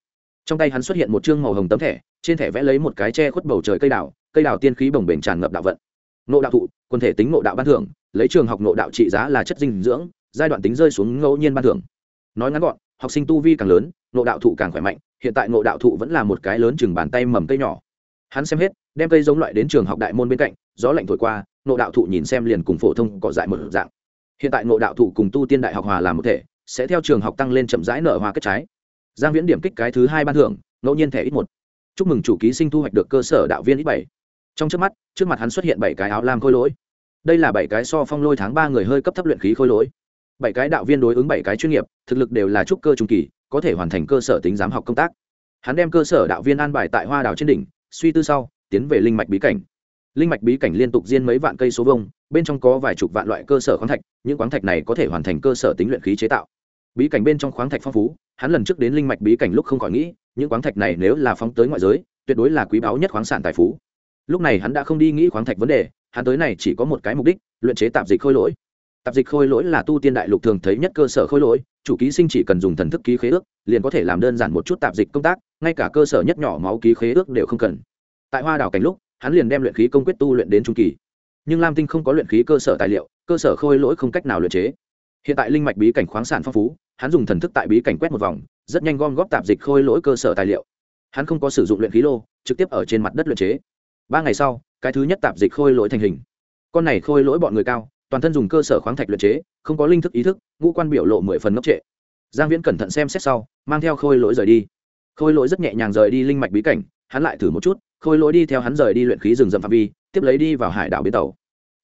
Trong tay hắn xuất hiện một chương màu hồng tấm thẻ, trên thẻ vẽ lấy một cái tre khuất bầu trời cây đào cây đào tiên khí bồng bềnh tràn ngập đạo vận. Nộ đạo thụ, quân thể tính nộ đạo ban thưởng, lấy trường học nộ đạo trị giá là chất dinh dưỡng, giai đoạn tính rơi xuống ngẫu nhiên ban thưởng. Nói ngắn gọn, học sinh tu vi càng lớn, nộ đạo thụ càng khỏe mạnh, hiện tại nộ đạo thụ vẫn là một cái lớn chừng bàn tay mầm cây nhỏ hắn xem hết, đem cây giống loại đến trường học đại môn bên cạnh, gió lạnh thổi qua nộ đạo thụ nhìn xem liền cùng phổ thông cỏ dại một dạng. Hiện tại nộ đạo thụ cùng tu tiên đại học hòa làm một thể, sẽ theo trường học tăng lên chậm rãi nở hoa kết trái. Giang viễn điểm kích cái thứ hai ban thưởng, ngẫu nhiên thẻ ít một. Chúc mừng chủ ký sinh thu hoạch được cơ sở đạo viên ít bảy. Trong trước mắt, trước mặt hắn xuất hiện bảy cái áo lam khôi lỗi. Đây là bảy cái so phong lôi tháng ba người hơi cấp thấp luyện khí khôi lỗi. Bảy cái đạo viên đối ứng bảy cái chuyên nghiệp, thực lực đều là trúc cơ trung kỳ, có thể hoàn thành cơ sở tính giám học công tác. Hắn đem cơ sở đạo viên an bài tại hoa đào trên đỉnh suy tư sau, tiến về linh mạch bí cảnh. Linh mạch bí cảnh liên tục diên mấy vạn cây số vông bên trong có vài chục vạn loại cơ sở khoáng thạch, những khoáng thạch này có thể hoàn thành cơ sở tính luyện khí chế tạo. Bí cảnh bên trong khoáng thạch phong phú, hắn lần trước đến linh mạch bí cảnh lúc không khỏi nghĩ, những khoáng thạch này nếu là phóng tới ngoại giới, tuyệt đối là quý báu nhất khoáng sản tài phú. Lúc này hắn đã không đi nghĩ khoáng thạch vấn đề, hắn tới này chỉ có một cái mục đích, luyện chế tạp dịch khôi lỗi. Tạp dịch khôi lỗi là tu tiên đại lục thường thấy nhất cơ sở khôi lỗi, chủ ký sinh chỉ cần dùng thần thức ký khế ước, liền có thể làm đơn giản một chút tạp dịch công tác ngay cả cơ sở nhất nhỏ máu ký khế ước đều không cần. Tại hoa đảo cảnh lúc, hắn liền đem luyện khí công quyết tu luyện đến trung kỳ. Nhưng lam tinh không có luyện khí cơ sở tài liệu, cơ sở khôi lỗi không cách nào luyện chế. Hiện tại linh mạch bí cảnh khoáng sản phong phú, hắn dùng thần thức tại bí cảnh quét một vòng, rất nhanh gom góp tạp dịch khôi lỗi cơ sở tài liệu. Hắn không có sử dụng luyện khí lô, trực tiếp ở trên mặt đất luyện chế. Ba ngày sau, cái thứ nhất tạp dịch khôi lỗi thành hình. Con này khôi lỗi bọn người cao, toàn thân dùng cơ sở khoáng thạch luyện chế, không có linh thức ý thức, ngũ quan biểu lộ mười phần ngốc trệ. Giang viễn cẩn thận xem xét sau, mang theo khôi lỗi rời đi khôi lỗi rất nhẹ nhàng rời đi linh mạch bí cảnh, hắn lại thử một chút, khôi lỗi đi theo hắn rời đi luyện khí rừng rậm phạm vi, tiếp lấy đi vào hải đảo bến tàu.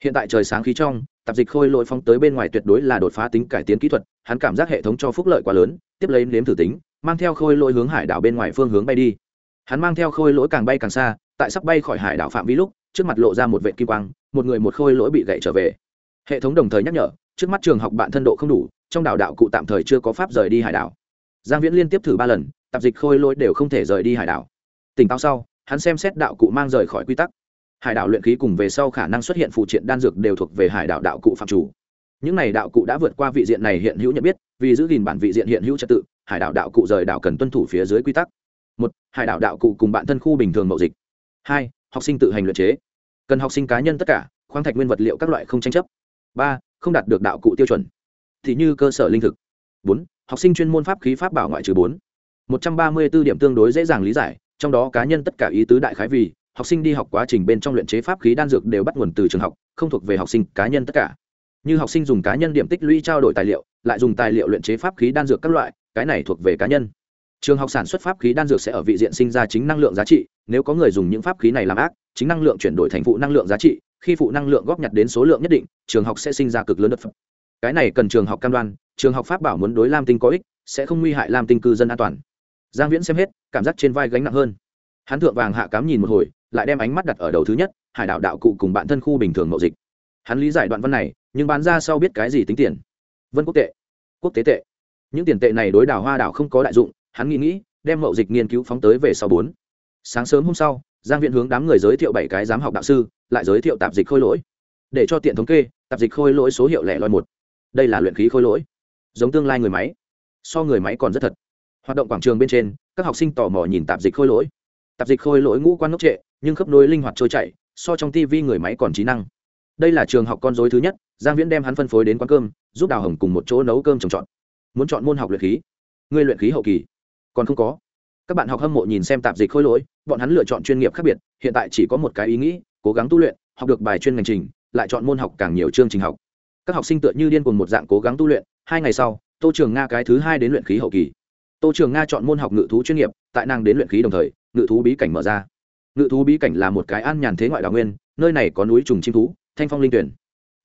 Hiện tại trời sáng khí trong, tạp dịch khôi lỗi phóng tới bên ngoài tuyệt đối là đột phá tính cải tiến kỹ thuật, hắn cảm giác hệ thống cho phúc lợi quá lớn, tiếp lấy nếm thử tính, mang theo khôi lỗi hướng hải đảo bên ngoài phương hướng bay đi. Hắn mang theo khôi lỗi càng bay càng xa, tại sắp bay khỏi hải đảo phạm vi lúc, trước mặt lộ ra một vệ kim quang, một người một khôi lỗi bị gậy trở về. Hệ thống đồng thời nhắc nhở, trước mắt trường học bạn thân độ không đủ, trong đảo đạo cụ tạm thời chưa có pháp rời đi hải đảo. Giang viễn liên tiếp thử ba lần tạp dịch khôi lỗi đều không thể rời đi hải đảo. Tỉnh táo sau, hắn xem xét đạo cụ mang rời khỏi quy tắc. Hải đảo luyện khí cùng về sau khả năng xuất hiện phụ triện đan dược đều thuộc về hải đảo đạo cụ phạm chủ. Những này đạo cụ đã vượt qua vị diện này hiện hữu nhận biết, vì giữ gìn bản vị diện hiện hữu trật tự, hải đảo đạo cụ rời đảo cần tuân thủ phía dưới quy tắc. Một, hải đảo đạo cụ cùng bản thân khu bình thường mậu dịch. Hai, học sinh tự hành luyện chế. Cần học sinh cá nhân tất cả, khoáng thạch nguyên vật liệu các loại không tranh chấp. Ba, không đạt được đạo cụ tiêu chuẩn. Thì như cơ sở linh thực. Bốn, học sinh chuyên môn pháp khí pháp bảo ngoại trừ bốn một trăm ba mươi b ố điểm tương đối dễ dàng lý giải, trong đó cá nhân tất cả ý tứ đại khái vì, học sinh đi học quá trình bên trong luyện chế pháp khí đan dược đều bắt nguồn từ trường học, không thuộc về học sinh, cá nhân tất cả. Như học sinh dùng cá nhân điểm tích lũy trao đổi tài liệu, lại dùng tài liệu luyện chế pháp khí đan dược các loại, cái này thuộc về cá nhân. Trường học sản xuất pháp khí đan dược sẽ ở vị diện sinh ra chính năng lượng giá trị, nếu có người dùng những pháp khí này làm ác, chính năng lượng chuyển đổi thành phụ năng lượng giá trị, khi phụ năng lượng góp nhặt đến số lượng nhất định, trường học sẽ sinh ra cực lớn đột phẩm cái này cần trường học cam đoan, trường học pháp bảo muốn đối lam tinh có ích, sẽ không nguy hại lam tinh cư dân an toàn giang viễn xem hết, cảm giác trên vai gánh nặng hơn. Hắn thượng vàng hạ cám nhìn một hồi, lại đem ánh mắt đặt ở đầu thứ nhất, hải đảo đạo cụ cùng bạn thân khu bình thường mậu dịch. Hắn lý giải đoạn văn này, nhưng bán ra sau biết cái gì tính tiền? Vân quốc tệ. Quốc tế tệ. Những tiền tệ này đối đảo hoa đảo không có đại dụng, hắn nghĩ nghĩ, đem mậu dịch nghiên cứu phóng tới về sau bốn. Sáng sớm hôm sau, giang viện hướng đám người giới thiệu bảy cái giám học đạo sư, lại giới thiệu tạp dịch khôi lỗi. Để cho tiện thống kê, tạp dịch khôi lỗi số hiệu lẻ loi một. Đây là luyện khí khôi lỗi. Giống tương lai người máy. So người máy còn rất thật hoạt động quảng trường bên trên, các học sinh tò mò nhìn tạp dịch khôi lỗi. Tạp dịch khôi lỗi ngũ quan ngốc trệ, nhưng khớp nối linh hoạt trôi chảy, so trong tivi người máy còn trí năng. Đây là trường học con dối thứ nhất, giang viễn đem hắn phân phối đến quán cơm, giúp đào hồng cùng một chỗ nấu cơm trồng trọt. Muốn chọn môn học luyện khí. Ngươi luyện khí hậu kỳ. Còn không có. Các bạn học hâm mộ nhìn xem tạp dịch khôi lỗi, bọn hắn lựa chọn chuyên nghiệp khác biệt, hiện tại chỉ có một cái ý nghĩ, cố gắng tu luyện, học được bài chuyên ngành trình, lại chọn môn học càng nhiều chương trình học. Các học sinh tựa như điên cùng một dạng cố gắng tu luyện, hai ngày sau, tô trường nga cái thứ hai đến luyện khí hậu kỳ tô trường nga chọn môn học ngự thú chuyên nghiệp, tại nàng đến luyện khí đồng thời, ngự thú bí cảnh mở ra. Ngự thú bí cảnh là một cái an nhàn thế ngoại đào nguyên, nơi này có núi trùng chim thú, thanh phong linh tuyển.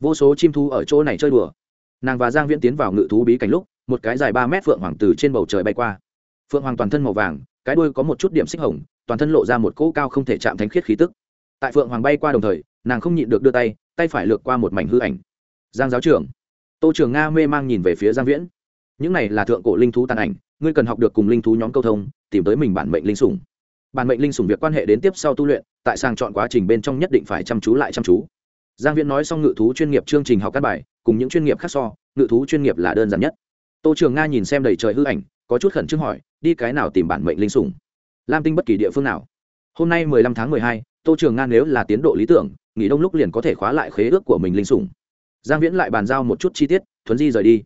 Vô số chim thú ở chỗ này chơi đùa. Nàng và giang viễn tiến vào ngự thú bí cảnh lúc, một cái dài ba mét phượng hoàng từ trên bầu trời bay qua. Phượng hoàng toàn thân màu vàng, cái đuôi có một chút điểm xích hồng, toàn thân lộ ra một cỗ cao không thể chạm thánh khiết khí tức. Tại phượng hoàng bay qua đồng thời, nàng không nhịn được đưa tay tay phải lược qua một mảnh hư ảnh. Giang giáo trưởng. Tô trường nga mê mang nhìn về phía giang viễn. Những này là thượng cổ linh thú tàn ảnh ngươi cần học được cùng linh thú nhóm câu thông, tìm tới mình bản mệnh linh sủng. Bản mệnh linh sủng việc quan hệ đến tiếp sau tu luyện, tại sàng chọn quá trình bên trong nhất định phải chăm chú lại chăm chú. Giang viễn nói xong ngự thú chuyên nghiệp chương trình học các bài, cùng những chuyên nghiệp khác so, ngự thú chuyên nghiệp là đơn giản nhất. Tô trường nga nhìn xem đầy trời hư ảnh, có chút khẩn trương hỏi, đi cái nào tìm bản mệnh linh sủng? Lam tinh bất kỳ địa phương nào? Hôm nay mười lăm tháng mười hai, tô trường nga nếu là tiến độ lý tưởng, nghỉ đông lúc liền có thể khóa lại khế ước của mình linh sủng. Giang viễn lại bàn giao một chút chi tiết, thuấn di rời đi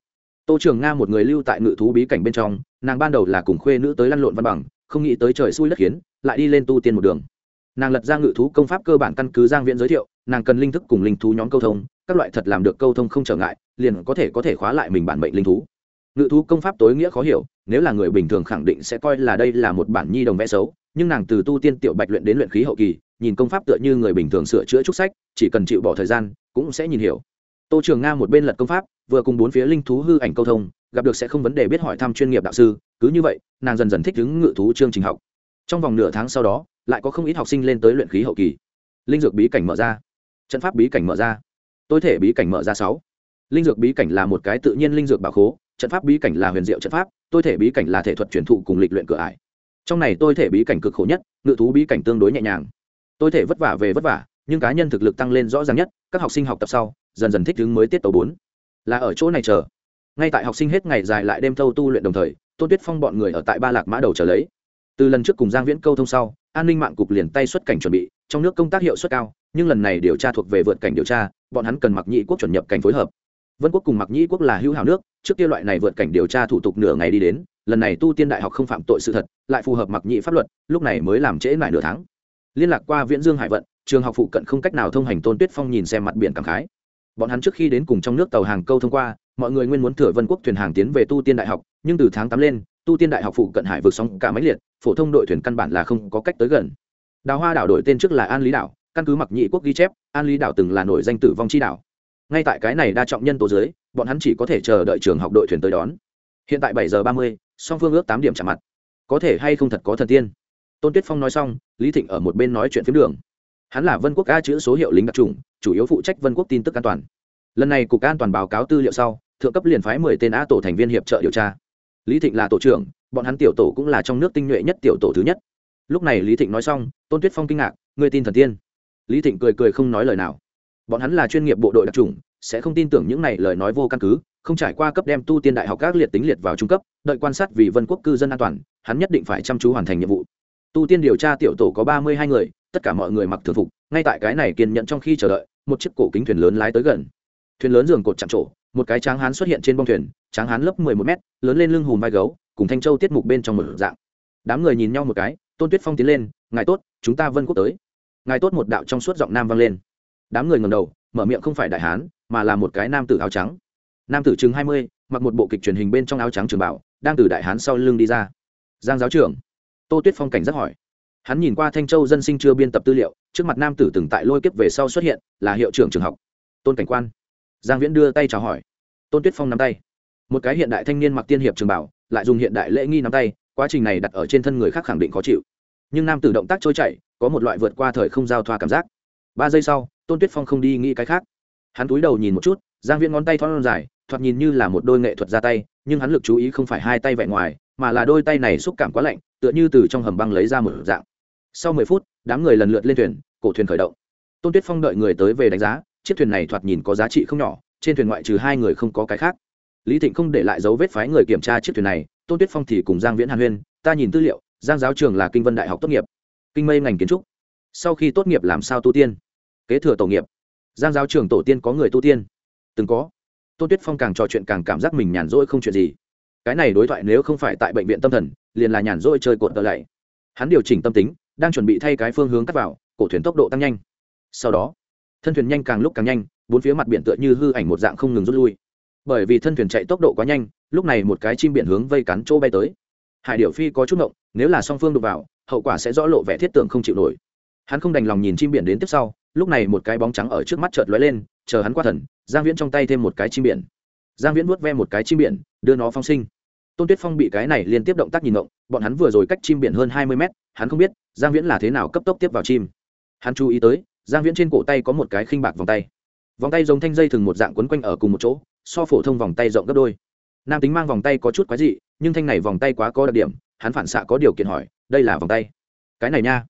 tô trường nga một người lưu tại ngự thú bí cảnh bên trong, nàng ban đầu là cùng khuê nữ tới lăn lộn văn bằng, không nghĩ tới trời xui đất khiến, lại đi lên tu tiên một đường. Nàng lật ra ngự thú công pháp cơ bản căn cứ giang viễn giới thiệu, nàng cần linh thức cùng linh thú nhóm câu thông, các loại thật làm được câu thông không trở ngại, liền có thể có thể khóa lại mình bản mệnh linh thú. Ngự thú công pháp tối nghĩa khó hiểu, nếu là người bình thường khẳng định sẽ coi là đây là một bản nhi đồng vẽ xấu, nhưng nàng từ tu tiên tiểu bạch luyện đến luyện khí hậu kỳ, nhìn công pháp tựa như người bình thường sửa chữa trúc sách, chỉ cần chịu bỏ thời gian, cũng sẽ nhìn hiểu. Tô trường nga một bên lật công pháp vừa cùng bốn phía linh thú hư ảnh câu thông, gặp được sẽ không vấn đề biết hỏi thăm chuyên nghiệp đạo sư, cứ như vậy, nàng dần dần thích ứng ngự thú chương trình học. Trong vòng nửa tháng sau đó, lại có không ít học sinh lên tới luyện khí hậu kỳ. Linh dược bí cảnh mở ra. Trận pháp bí cảnh mở ra. Tôi thể bí cảnh mở ra sáu. Linh dược bí cảnh là một cái tự nhiên linh dược bảo khố, trận pháp bí cảnh là huyền diệu trận pháp tôi thể bí cảnh là thể thuật truyền thụ cùng lịch luyện cửa ải. Trong này tôi thể bí cảnh cực khổ nhất, ngự thú bí cảnh tương đối nhẹ nhàng. Tôi thể vất vả về vất vả, nhưng cá nhân thực lực tăng lên rõ ràng nhất, các học sinh học tập sau, dần dần thích ứng mới tiết tấu bốn là ở chỗ này chờ. Ngay tại học sinh hết ngày dài lại đêm thâu tu luyện đồng thời, tôn tuyết phong bọn người ở tại ba lạc mã đầu trở lấy. Từ lần trước cùng giang viễn câu thông sau, an ninh mạng cục liền tay xuất cảnh chuẩn bị, trong nước công tác hiệu suất cao, nhưng lần này điều tra thuộc về vượt cảnh điều tra, bọn hắn cần mặc nhị quốc chuẩn nhập cảnh phối hợp. Vân quốc cùng mặc nhị quốc là hữu hảo nước, trước kia loại này vượt cảnh điều tra thủ tục nửa ngày đi đến, lần này tu tiên đại học không phạm tội sự thật, lại phù hợp mặc nhị pháp luật, lúc này mới làm trễ lại nửa tháng. Liên lạc qua viễn dương hải vận, trường học phụ cận không cách nào thông hành tôn tuyết phong nhìn xem mặt biển cảm khái bọn hắn trước khi đến cùng trong nước tàu hàng câu thông qua, mọi người nguyên muốn thừa vân quốc thuyền hàng tiến về tu tiên đại học, nhưng từ tháng tám lên, tu tiên đại học phụ cận hải vượt sóng cả máy liệt, phổ thông đội thuyền căn bản là không có cách tới gần. Đào hoa đảo đổi tên trước là an lý đảo, căn cứ mặc nhị quốc ghi chép, an lý đảo từng là nổi danh tử vong chi đảo. Ngay tại cái này đa trọng nhân tố dưới, bọn hắn chỉ có thể chờ đợi trường học đội thuyền tới đón. Hiện tại bảy giờ ba mươi, song phương ước tám điểm chạm mặt. Có thể hay không thật có thần tiên? Tôn tuyết phong nói xong, lý thịnh ở một bên nói chuyện phiếm đường hắn là vân quốc a chữ số hiệu lính đặc trùng, chủ yếu phụ trách vân quốc tin tức an toàn. Lần này cục an toàn báo cáo tư liệu sau, thượng cấp liền phái mười tên a tổ thành viên hiệp trợ điều tra. Lý thịnh là tổ trưởng, bọn hắn tiểu tổ cũng là trong nước tinh nhuệ nhất tiểu tổ thứ nhất. Lúc này lý thịnh nói xong, tôn tuyết phong kinh ngạc người tin thần tiên? Lý thịnh cười cười không nói lời nào. Bọn hắn là chuyên nghiệp bộ đội đặc trùng, sẽ không tin tưởng những này lời nói vô căn cứ, không trải qua cấp đem tu tiên đại học các liệt tính liệt vào trung cấp, đợi quan sát vì vân quốc cư dân an toàn, hắn nhất định phải chăm chú hoàn thành nhiệm vụ tu tiên điều tra tiểu tổ có ba mươi hai người, tất cả mọi người mặc thường phục, ngay tại cái này kiên nhận trong khi chờ đợi, một chiếc cổ kính thuyền lớn lái tới gần. Thuyền lớn giường cột chạm trổ, một cái tráng hán xuất hiện trên bông thuyền, tráng hán lớp mười một mét, lớn lên lưng hùm vai gấu, cùng thanh châu tiết mục bên trong một dạng. Đám người nhìn nhau một cái, tôn tuyết phong tiến lên, ngài tốt, chúng ta vân quốc tới. Ngài tốt một đạo trong suốt giọng nam vang lên. Đám người ngầm đầu, mở miệng không phải đại hán, mà là một cái nam tử áo trắng. Nam tử chừng hai mươi, mặc một bộ kịch truyền hình bên trong áo trắng trường bảo, đang từ đại hán sau lưng đi ra. Giang giáo trưởng tô tuyết phong cảnh giác hỏi. Hắn nhìn qua thanh châu dân sinh chưa biên tập tư liệu, trước mặt nam tử từng tại lôi kiếp về sau xuất hiện, là hiệu trưởng trường học. Tôn cảnh quan. Giang viễn đưa tay chào hỏi. Tôn tuyết phong nắm tay. Một cái hiện đại thanh niên mặc tiên hiệp trường bảo, lại dùng hiện đại lễ nghi nắm tay, quá trình này đặt ở trên thân người khác khẳng định khó chịu. Nhưng nam tử động tác trôi chảy, có một loại vượt qua thời không giao thoa cảm giác. Ba giây sau, tôn tuyết phong không đi nghĩ cái khác. Hắn túi đầu nhìn một chút, giang viễn ngón tay thon dài, thoạt nhìn như là một đôi nghệ thuật ra tay, nhưng hắn lực chú ý không phải hai tay vẹn ngoài mà là đôi tay này xúc cảm quá lạnh, tựa như từ trong hầm băng lấy ra một dạng. Sau mười phút, đám người lần lượt lên thuyền, cổ thuyền khởi động. Tôn tuyết phong đợi người tới về đánh giá, chiếc thuyền này thoạt nhìn có giá trị không nhỏ, trên thuyền ngoại trừ hai người không có cái khác. Lý thịnh không để lại dấu vết phái người kiểm tra chiếc thuyền này, tôn tuyết phong thì cùng giang viễn hàn huyên, ta nhìn tư liệu, giang giáo trường là kinh vân đại học tốt nghiệp, kinh mây ngành kiến trúc. Sau khi tốt nghiệp làm sao tu tiên? Kế thừa tổ nghiệp. Giang giáo trường tổ tiên có người tu tiên? Từng có. Tôn tuyết phong càng trò chuyện càng cảm giác mình nhàn rỗi không chuyện gì cái này đối thoại nếu không phải tại bệnh viện tâm thần, liền là nhàn rỗi chơi cột tờ lạy. Hắn điều chỉnh tâm tính, đang chuẩn bị thay cái phương hướng cắt vào, cổ thuyền tốc độ tăng nhanh. Sau đó, thân thuyền nhanh càng lúc càng nhanh, bốn phía mặt biển tựa như hư ảnh một dạng không ngừng rút lui. Bởi vì thân thuyền chạy tốc độ quá nhanh, lúc này một cái chim biển hướng vây cắn chỗ bay tới. Hải điệu phi có chút ngộng, nếu là song phương đụng vào, hậu quả sẽ rõ lộ vẻ thiết tượng không chịu nổi. Hắn không đành lòng nhìn chim biển đến tiếp sau, lúc này một cái bóng trắng ở trước mắt chợt lóe lên, chờ hắn qua thần, giang viễn trong tay thêm một cái chim biển. Giang viễn vuốt ve một cái chim biển, đưa nó phong sinh tôn tuyết phong bị cái này liên tiếp động tác nhìn ngộng, bọn hắn vừa rồi cách chim biển hơn hai mươi mét, hắn không biết giang viễn là thế nào cấp tốc tiếp vào chim. Hắn chú ý tới, giang viễn trên cổ tay có một cái khinh bạc vòng tay. Vòng tay giống thanh dây thừng một dạng quấn quanh ở cùng một chỗ, so phổ thông vòng tay rộng gấp đôi. Nam tính mang vòng tay có chút quái dị, nhưng thanh này vòng tay quá có đặc điểm, hắn phản xạ có điều kiện hỏi, đây là vòng tay. Cái này nha.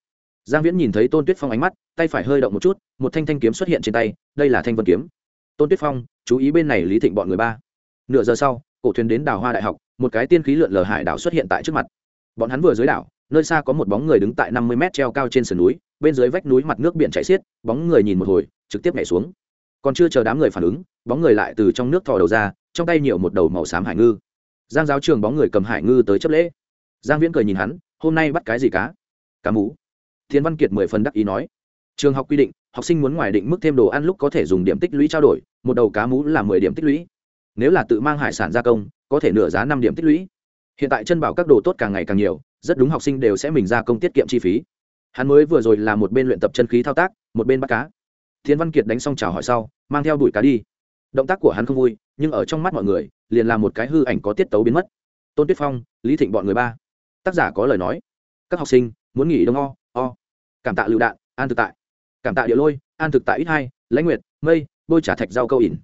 Giang viễn nhìn thấy tôn tuyết phong ánh mắt, tay phải hơi động một chút, một thanh thanh kiếm xuất hiện trên tay, đây là thanh vân kiếm. Tôn tuyết phong, chú ý bên này lý thịnh bọn người ba. Nửa giờ sau, cổ thuyền đến đào hoa đại học một cái tiên khí lượn lờ hải đảo xuất hiện tại trước mặt. Bọn hắn vừa dưới đảo, nơi xa có một bóng người đứng tại năm mươi mét treo cao trên sườn núi, bên dưới vách núi mặt nước biển chảy xiết, bóng người nhìn một hồi, trực tiếp nhảy xuống. Còn chưa chờ đám người phản ứng, bóng người lại từ trong nước thò đầu ra, trong tay nhiều một đầu màu xám hải ngư. Giang giáo trường bóng người cầm hải ngư tới chấp lễ. Giang viễn cười nhìn hắn, hôm nay bắt cái gì cá? Cá mú. Thiên văn kiệt mười phần đắc ý nói. Trường học quy định, học sinh muốn ngoài định mức thêm đồ ăn lúc có thể dùng điểm tích lũy trao đổi, một đầu cá mú là mười điểm tích lũy. Nếu là tự mang hải sản gia công có thể nửa giá năm điểm tích lũy. Hiện tại chân bảo các đồ tốt càng ngày càng nhiều, rất đúng học sinh đều sẽ mình ra công tiết kiệm chi phí. Hắn mới vừa rồi là một bên luyện tập chân khí thao tác, một bên bắt cá. Thiên văn kiệt đánh xong chào hỏi sau, mang theo đuổi cá đi. Động tác của hắn không vui, nhưng ở trong mắt mọi người, liền là một cái hư ảnh có tiết tấu biến mất. Tôn tuyết phong, lý thịnh bọn người ba. Tác giả có lời nói. Các học sinh, muốn nghỉ đông o o. Cảm tạ lựu đạn, an thực tại. Cảm tạ địa lôi, an thực tại ít hai, lãnh nguyệt, mây, bôi trả thạch rau câu ỉn.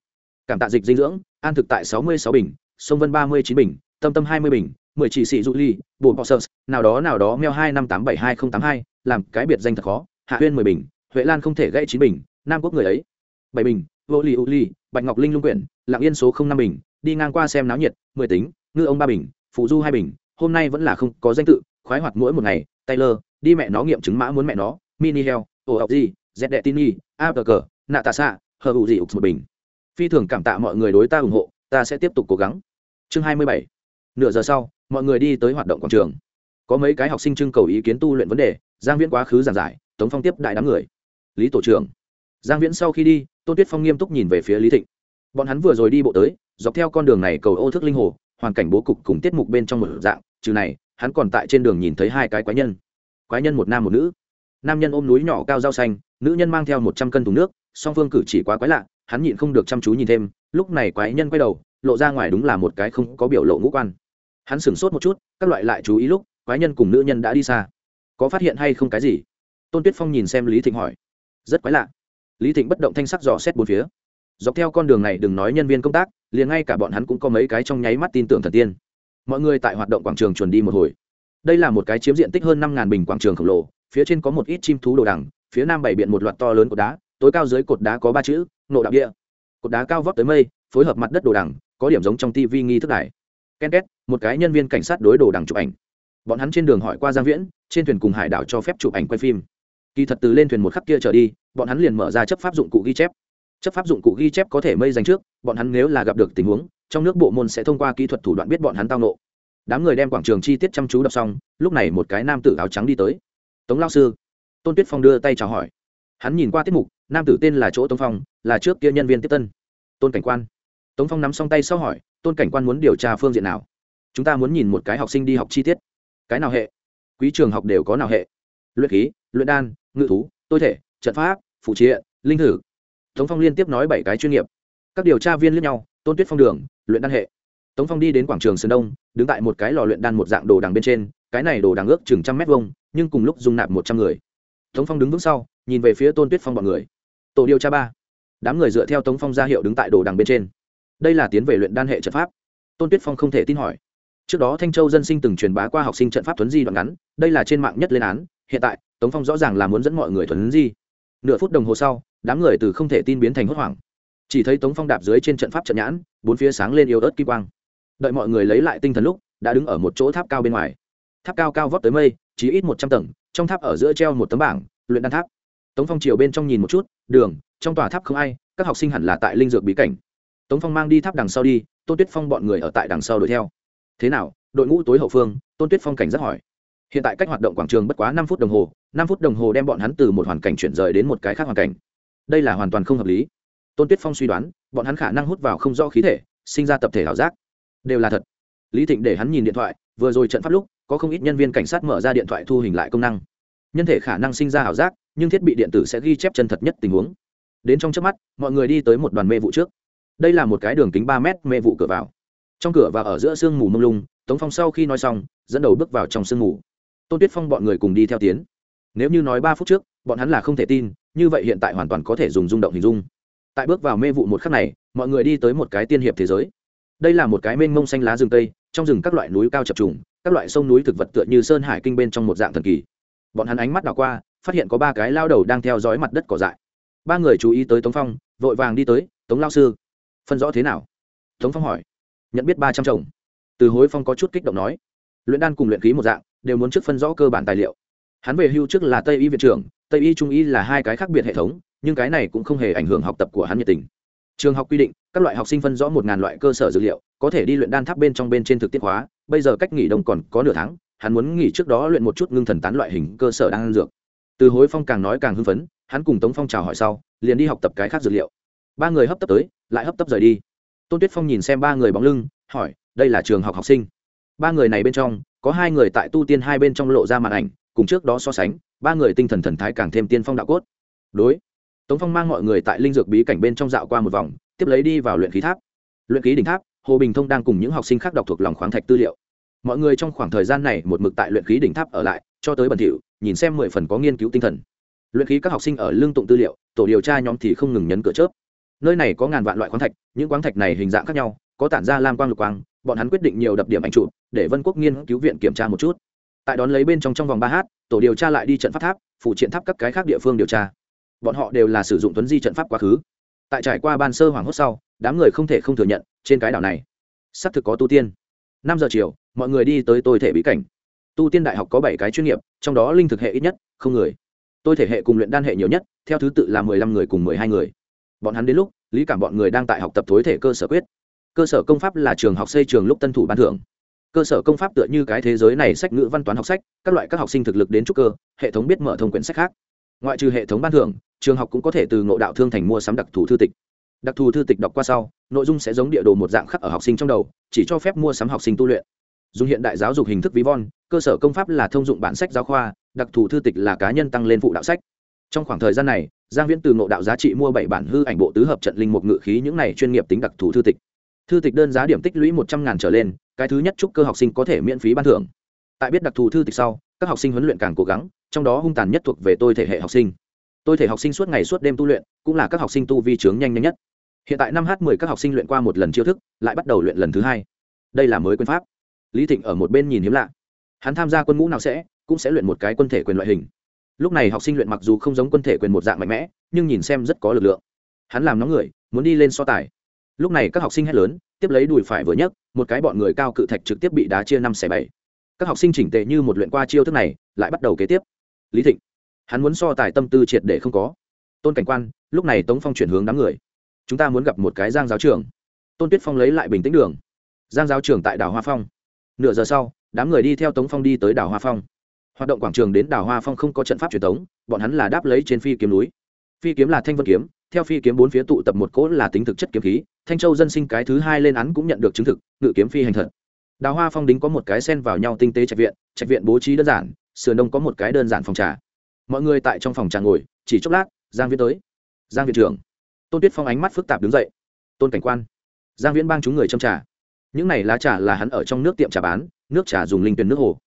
Cảm tạ dịch dinh dưỡng, an thực tại sáu mươi sáu bình sông vân ba mươi chín bình, tâm tâm hai mươi bình, mười chỉ sĩ dụ ly, bồ bọ sơ nào đó nào đó meo hai năm tám bảy hai không tám hai, làm cái biệt danh thật khó. Hạ huyên mười bình, huệ lan không thể gãy chín bình, nam quốc người ấy bảy bình, vô ly u ly, bạch ngọc linh lung quyển, lạng yên số không năm bình, đi ngang qua xem náo nhiệt, mười tính, ngư ông ba bình phụ du hai bình, hôm nay vẫn là không có danh tự, khoái hoạt mỗi một ngày, taylor, đi mẹ nó nghiệm chứng mã muốn mẹ nó, mini heo, ồ ọc gì z đệ tini a bờ cờ nạ tạ xạ, hờ hữu dị ục một bình. Phi thường cảm tạ mọi người đối ta ủng hộ, ta sẽ tiếp tục cố gắng chương hai mươi bảy. Nửa giờ sau, mọi người đi tới hoạt động quảng trường. Có mấy cái học sinh trưng cầu ý kiến tu luyện vấn đề, giang viễn quá khứ giảng giải, tống phong tiếp đại đám người. Lý tổ trưởng. Giang viễn sau khi đi, tôn tuyết phong nghiêm túc nhìn về phía lý thịnh. Bọn hắn vừa rồi đi bộ tới, dọc theo con đường này cầu ô thức linh hồ, hoàn cảnh bố cục cùng tiết mục bên trong một dạng, trừ này, hắn còn tại trên đường nhìn thấy hai cái quái nhân. Quái nhân một nam một nữ. Nam nhân ôm núi nhỏ cao rau xanh, nữ nhân mang theo một trăm cân thùng nước, song phương cử chỉ quá quái lạ, hắn nhịn không được chăm chú nhìn thêm, lúc này quái nhân quay đầu lộ ra ngoài đúng là một cái không có biểu lộ ngũ quan. Hắn sửng sốt một chút, các loại lại chú ý lúc, quái nhân cùng nữ nhân đã đi xa. Có phát hiện hay không cái gì? Tôn tuyết phong nhìn xem lý thịnh hỏi. Rất quái lạ. Lý thịnh bất động thanh sắc dò xét bốn phía. Dọc theo con đường này đừng nói nhân viên công tác, liền ngay cả bọn hắn cũng có mấy cái trong nháy mắt tin tưởng thần tiên. Mọi người tại hoạt động quảng trường chuẩn đi một hồi. Đây là một cái chiếm diện tích hơn năm ngàn bình quảng trường khổng lồ, phía trên có một ít chim thú đồ đằng, phía nam bảy biện một loạt to lớn cột đá, tối cao dưới cột đá có ba chữ nộ đạo địa. Cột đá cao vóc tới mây, phối hợp mặt đất đồ đằng có điểm giống trong tv nghi thức đài. Ken két, một cái nhân viên cảnh sát đối đồ đằng chụp ảnh. Bọn hắn trên đường hỏi qua giang viễn, trên thuyền cùng hải đảo cho phép chụp ảnh quay phim. Kỳ thật từ lên thuyền một khắc kia trở đi, bọn hắn liền mở ra chấp pháp dụng cụ ghi chép. Chấp pháp dụng cụ ghi chép có thể mây dành trước, bọn hắn nếu là gặp được tình huống, trong nước bộ môn sẽ thông qua kỹ thuật thủ đoạn biết bọn hắn tao nộ đám người đem quảng trường chi tiết chăm chú đọc xong, lúc này một cái nam tử áo trắng đi tới. Tống lao sư. Tôn tuyết phong đưa tay chào hỏi. Hắn nhìn qua tiết mục, nam tử tên là chỗ tống phong, là trước kia nhân viên tiếp tân. Tôn cảnh quan tống phong nắm xong tay sau hỏi, tôn cảnh quan muốn điều tra phương diện nào? Chúng ta muốn nhìn một cái học sinh đi học chi tiết. Cái nào hệ? Quý trường học đều có nào hệ? Luyện khí, luyện đan, ngự thú, tôi thể, trận pháp, phụ triện, linh thử. Tống phong liên tiếp nói bảy cái chuyên nghiệp. Các điều tra viên lẫn nhau, tôn tuyết phong đường, luyện đan hệ. Tống phong đi đến quảng trường sơn đông, đứng tại một cái lò luyện đan một dạng đồ đằng bên trên, cái này đồ đằng ước chừng trăm mét vuông, nhưng cùng lúc dung nạp một trăm người. Tống phong đứng vững sau, nhìn về phía tôn tuyết phong b ọ n người. Tổ điều tra ba. Đám người dựa theo tống phong ra hiệu đứng tại đồ đằng bên trên đây là tiến về luyện đan hệ trận pháp. Tôn tuyết phong không thể tin hỏi. Trước đó thanh châu dân sinh từng truyền bá qua học sinh trận pháp thuấn di đoạn ngắn, đây là trên mạng nhất lên án, hiện tại, tống phong rõ ràng là muốn dẫn mọi người thuấn di. Nửa phút đồng hồ sau, đám người từ không thể tin biến thành hốt hoảng. Chỉ thấy tống phong đạp dưới trên trận pháp trận nhãn, bốn phía sáng lên yêu ớt kỳ quang. Đợi mọi người lấy lại tinh thần lúc, đã đứng ở một chỗ tháp cao bên ngoài. Tháp cao cao vót tới mây, chỉ ít một trăm tầng, trong tháp ở giữa treo một tấm bảng, luyện đan tháp. Tống phong chiều bên trong nhìn một chút, đường, trong tòa tháp không ai, các học sinh hẳn là tại linh dược bí cảnh tống phong mang đi tháp đằng sau đi, tôn tuyết phong bọn người ở tại đằng sau đuổi theo. Thế nào, đội ngũ tối hậu phương? Tôn tuyết phong cảnh giác hỏi. Hiện tại cách hoạt động quảng trường bất quá năm phút đồng hồ, năm phút đồng hồ đem bọn hắn từ một hoàn cảnh chuyển rời đến một cái khác hoàn cảnh. Đây là hoàn toàn không hợp lý. Tôn tuyết phong suy đoán, bọn hắn khả năng hút vào không rõ khí thể, sinh ra tập thể ảo giác. Đều là thật. Lý thịnh để hắn nhìn điện thoại, vừa rồi trận pháp lúc, có không ít nhân viên cảnh sát mở ra điện thoại thu hình lại công năng. Nhân thể khả năng sinh ra ảo giác, nhưng thiết bị điện tử sẽ ghi chép chân thật nhất tình huống. Đến trong trước mắt, mọi người đi tới một đoàn mê vụ trước đây là một cái đường kính ba mét mê vụ cửa vào. Trong cửa và ở giữa sương mù mông lung, tống phong sau khi nói xong, dẫn đầu bước vào trong sương mù. Tôn tuyết phong bọn người cùng đi theo tiến. Nếu như nói ba phút trước, bọn hắn là không thể tin, như vậy hiện tại hoàn toàn có thể dùng rung động hình dung. Tại bước vào mê vụ một khắc này, mọi người đi tới một cái tiên hiệp thế giới. Đây là một cái mênh mông xanh lá rừng tây trong rừng các loại núi cao chập trùng, các loại sông núi thực vật tựa như sơn hải kinh bên trong một dạng thần kỳ. Bọn hắn ánh mắt đảo qua, phát hiện có ba cái lao đầu đang theo dõi mặt đất cỏ dại. Ba người chú ý tới tống phong, vội vàng đi tới, tống lao sư phân rõ thế nào? Tống phong hỏi. Nhận biết ba trăm chồng. Từ hối phong có chút kích động nói. Luyện đan cùng luyện khí một dạng, đều muốn trước phân rõ cơ bản tài liệu. Hắn về hưu trước là tây y viện trưởng, tây y trung y là hai cái khác biệt hệ thống, nhưng cái này cũng không hề ảnh hưởng học tập của hắn nhiệt tình. Trường học quy định, các loại học sinh phân rõ một ngàn loại cơ sở dữ liệu, có thể đi luyện đan tháp bên trong bên trên thực tiết hóa, bây giờ cách nghỉ đông còn có nửa tháng, hắn muốn nghỉ trước đó luyện một chút ngưng thần tán loại hình cơ sở đan dược. Từ hối phong càng nói càng hưng phấn, hắn cùng tống phong chào hỏi sau, liền đi học tập cái khác dược liệu ba người hấp tấp tới, lại hấp tấp rời đi. Tôn tuyết phong nhìn xem ba người bóng lưng, hỏi, đây là trường học học sinh? Ba người này bên trong, có hai người tại tu tiên hai bên trong lộ ra màn ảnh, cùng trước đó so sánh, ba người tinh thần thần thái càng thêm tiên phong đạo cốt. Đối, tống phong mang mọi người tại linh dược bí cảnh bên trong dạo qua một vòng, tiếp lấy đi vào luyện khí tháp. Luyện khí đỉnh tháp, hồ bình thông đang cùng những học sinh khác đọc thuộc lòng khoáng thạch tư liệu. Mọi người trong khoảng thời gian này một mực tại luyện khí đỉnh tháp ở lại, cho tới bẩn thỉu, nhìn xem mười phần có nghiên cứu tinh thần. Luyện khí các học sinh ở lương tụng tư liệu, tổ điều tra nhóm thì không ngừng nhấn cửa chớp nơi này có ngàn vạn loại khoáng thạch, những khoáng thạch này hình dạng khác nhau, có tản ra lam quang lục quang, bọn hắn quyết định nhiều đập điểm ảnh trụ để vân quốc nghiên cứu viện kiểm tra một chút. Tại đón lấy bên trong trong vòng ba h tổ điều tra lại đi trận pháp tháp, phụ triện tháp các cái khác địa phương điều tra. Bọn họ đều là sử dụng tuấn di trận pháp quá khứ. Tại trải qua ban sơ hoàng hốt sau, đám người không thể không thừa nhận, trên cái đảo này, xác thực có tu tiên. Năm giờ chiều, mọi người đi tới tôi thể bí cảnh. Tu tiên đại học có bảy cái chuyên nghiệp, trong đó linh thực hệ ít nhất không người. Tôi thể hệ cùng luyện đan hệ nhiều nhất, theo thứ tự là mười lăm người cùng mười hai người bọn hắn đến lúc, lý cảm bọn người đang tại học tập thối thể cơ sở quyết. Cơ sở công pháp là trường học xây trường lúc tân thủ ban thưởng. Cơ sở công pháp tựa như cái thế giới này sách ngữ văn toán học sách, các loại các học sinh thực lực đến trúc cơ, hệ thống biết mở thông quyển sách khác. Ngoại trừ hệ thống ban thưởng, trường học cũng có thể từ ngộ đạo thương thành mua sắm đặc thù thư tịch. Đặc thù thư tịch đọc qua sau, nội dung sẽ giống địa đồ một dạng khắc ở học sinh trong đầu, chỉ cho phép mua sắm học sinh tu luyện. Dùng hiện đại giáo dục hình thức ví von, cơ sở công pháp là thông dụng bản sách giáo khoa, đặc thù thư tịch là cá nhân tăng lên phụ đạo sách. Trong khoảng thời gian này giang viễn từ ngộ đạo giá trị mua bảy bản hư ảnh bộ tứ hợp trận linh mục ngự khí những này chuyên nghiệp tính đặc thù thư tịch. Thư tịch đơn giá điểm tích lũy một trăm ngàn trở lên, cái thứ nhất chúc cơ học sinh có thể miễn phí ban thưởng. Tại biết đặc thù thư tịch sau, các học sinh huấn luyện càng cố gắng, trong đó hung tàn nhất thuộc về tôi thể hệ học sinh. Tôi thể học sinh suốt ngày suốt đêm tu luyện, cũng là các học sinh tu vi trướng nhanh nhanh nhất. Hiện tại năm h mười các học sinh luyện qua một lần chiêu thức, lại bắt đầu luyện lần thứ hai. Đây là mới quân pháp. Lý thịnh ở một bên nhìn hiếm lạ. Hắn tham gia quân ngũ nào sẽ, cũng sẽ luyện một cái quân thể quyền loại hình lúc này học sinh luyện mặc dù không giống quân thể quyền một dạng mạnh mẽ, nhưng nhìn xem rất có lực lượng. Hắn làm nóng người, muốn đi lên so tài. Lúc này các học sinh hét lớn, tiếp lấy đùi phải vừa nhấc, một cái bọn người cao cự thạch trực tiếp bị đá chia năm xẻ bảy. Các học sinh chỉnh tệ như một luyện qua chiêu thức này, lại bắt đầu kế tiếp. Lý thịnh, hắn muốn so tài tâm tư triệt để không có. Tôn cảnh quan, lúc này tống phong chuyển hướng đám người. Chúng ta muốn gặp một cái giang giáo trường tôn tuyết phong lấy lại bình tĩnh đường. Giang giáo trường tại đảo hoa phong. Nửa giờ sau, đám người đi theo tống phong đi tới đảo hoa phong hoạt động quảng trường đến đảo hoa phong không có trận pháp truyền thống, bọn hắn là đáp lấy trên phi kiếm núi. Phi kiếm là thanh vân kiếm, theo phi kiếm bốn phía tụ tập một cỗ là tính thực chất kiếm khí, thanh châu dân sinh cái thứ hai lên án cũng nhận được chứng thực, ngự kiếm phi hành thật. Đào hoa phong đính có một cái sen vào nhau tinh tế trạch viện trạch viện bố trí đơn giản, sườn đông có một cái đơn giản phòng trà. Mọi người tại trong phòng trà ngồi, chỉ chốc lát, giang viễn tới. Giang viện trưởng. Tôn tuyết phong ánh mắt phức tạp đứng dậy. Tôn cảnh quan. Giang viễn bang chúng người trong trà. Những này lá trà là hắn ở trong nước tiệm trà bán, nước trà dùng linh tuyển nước hồ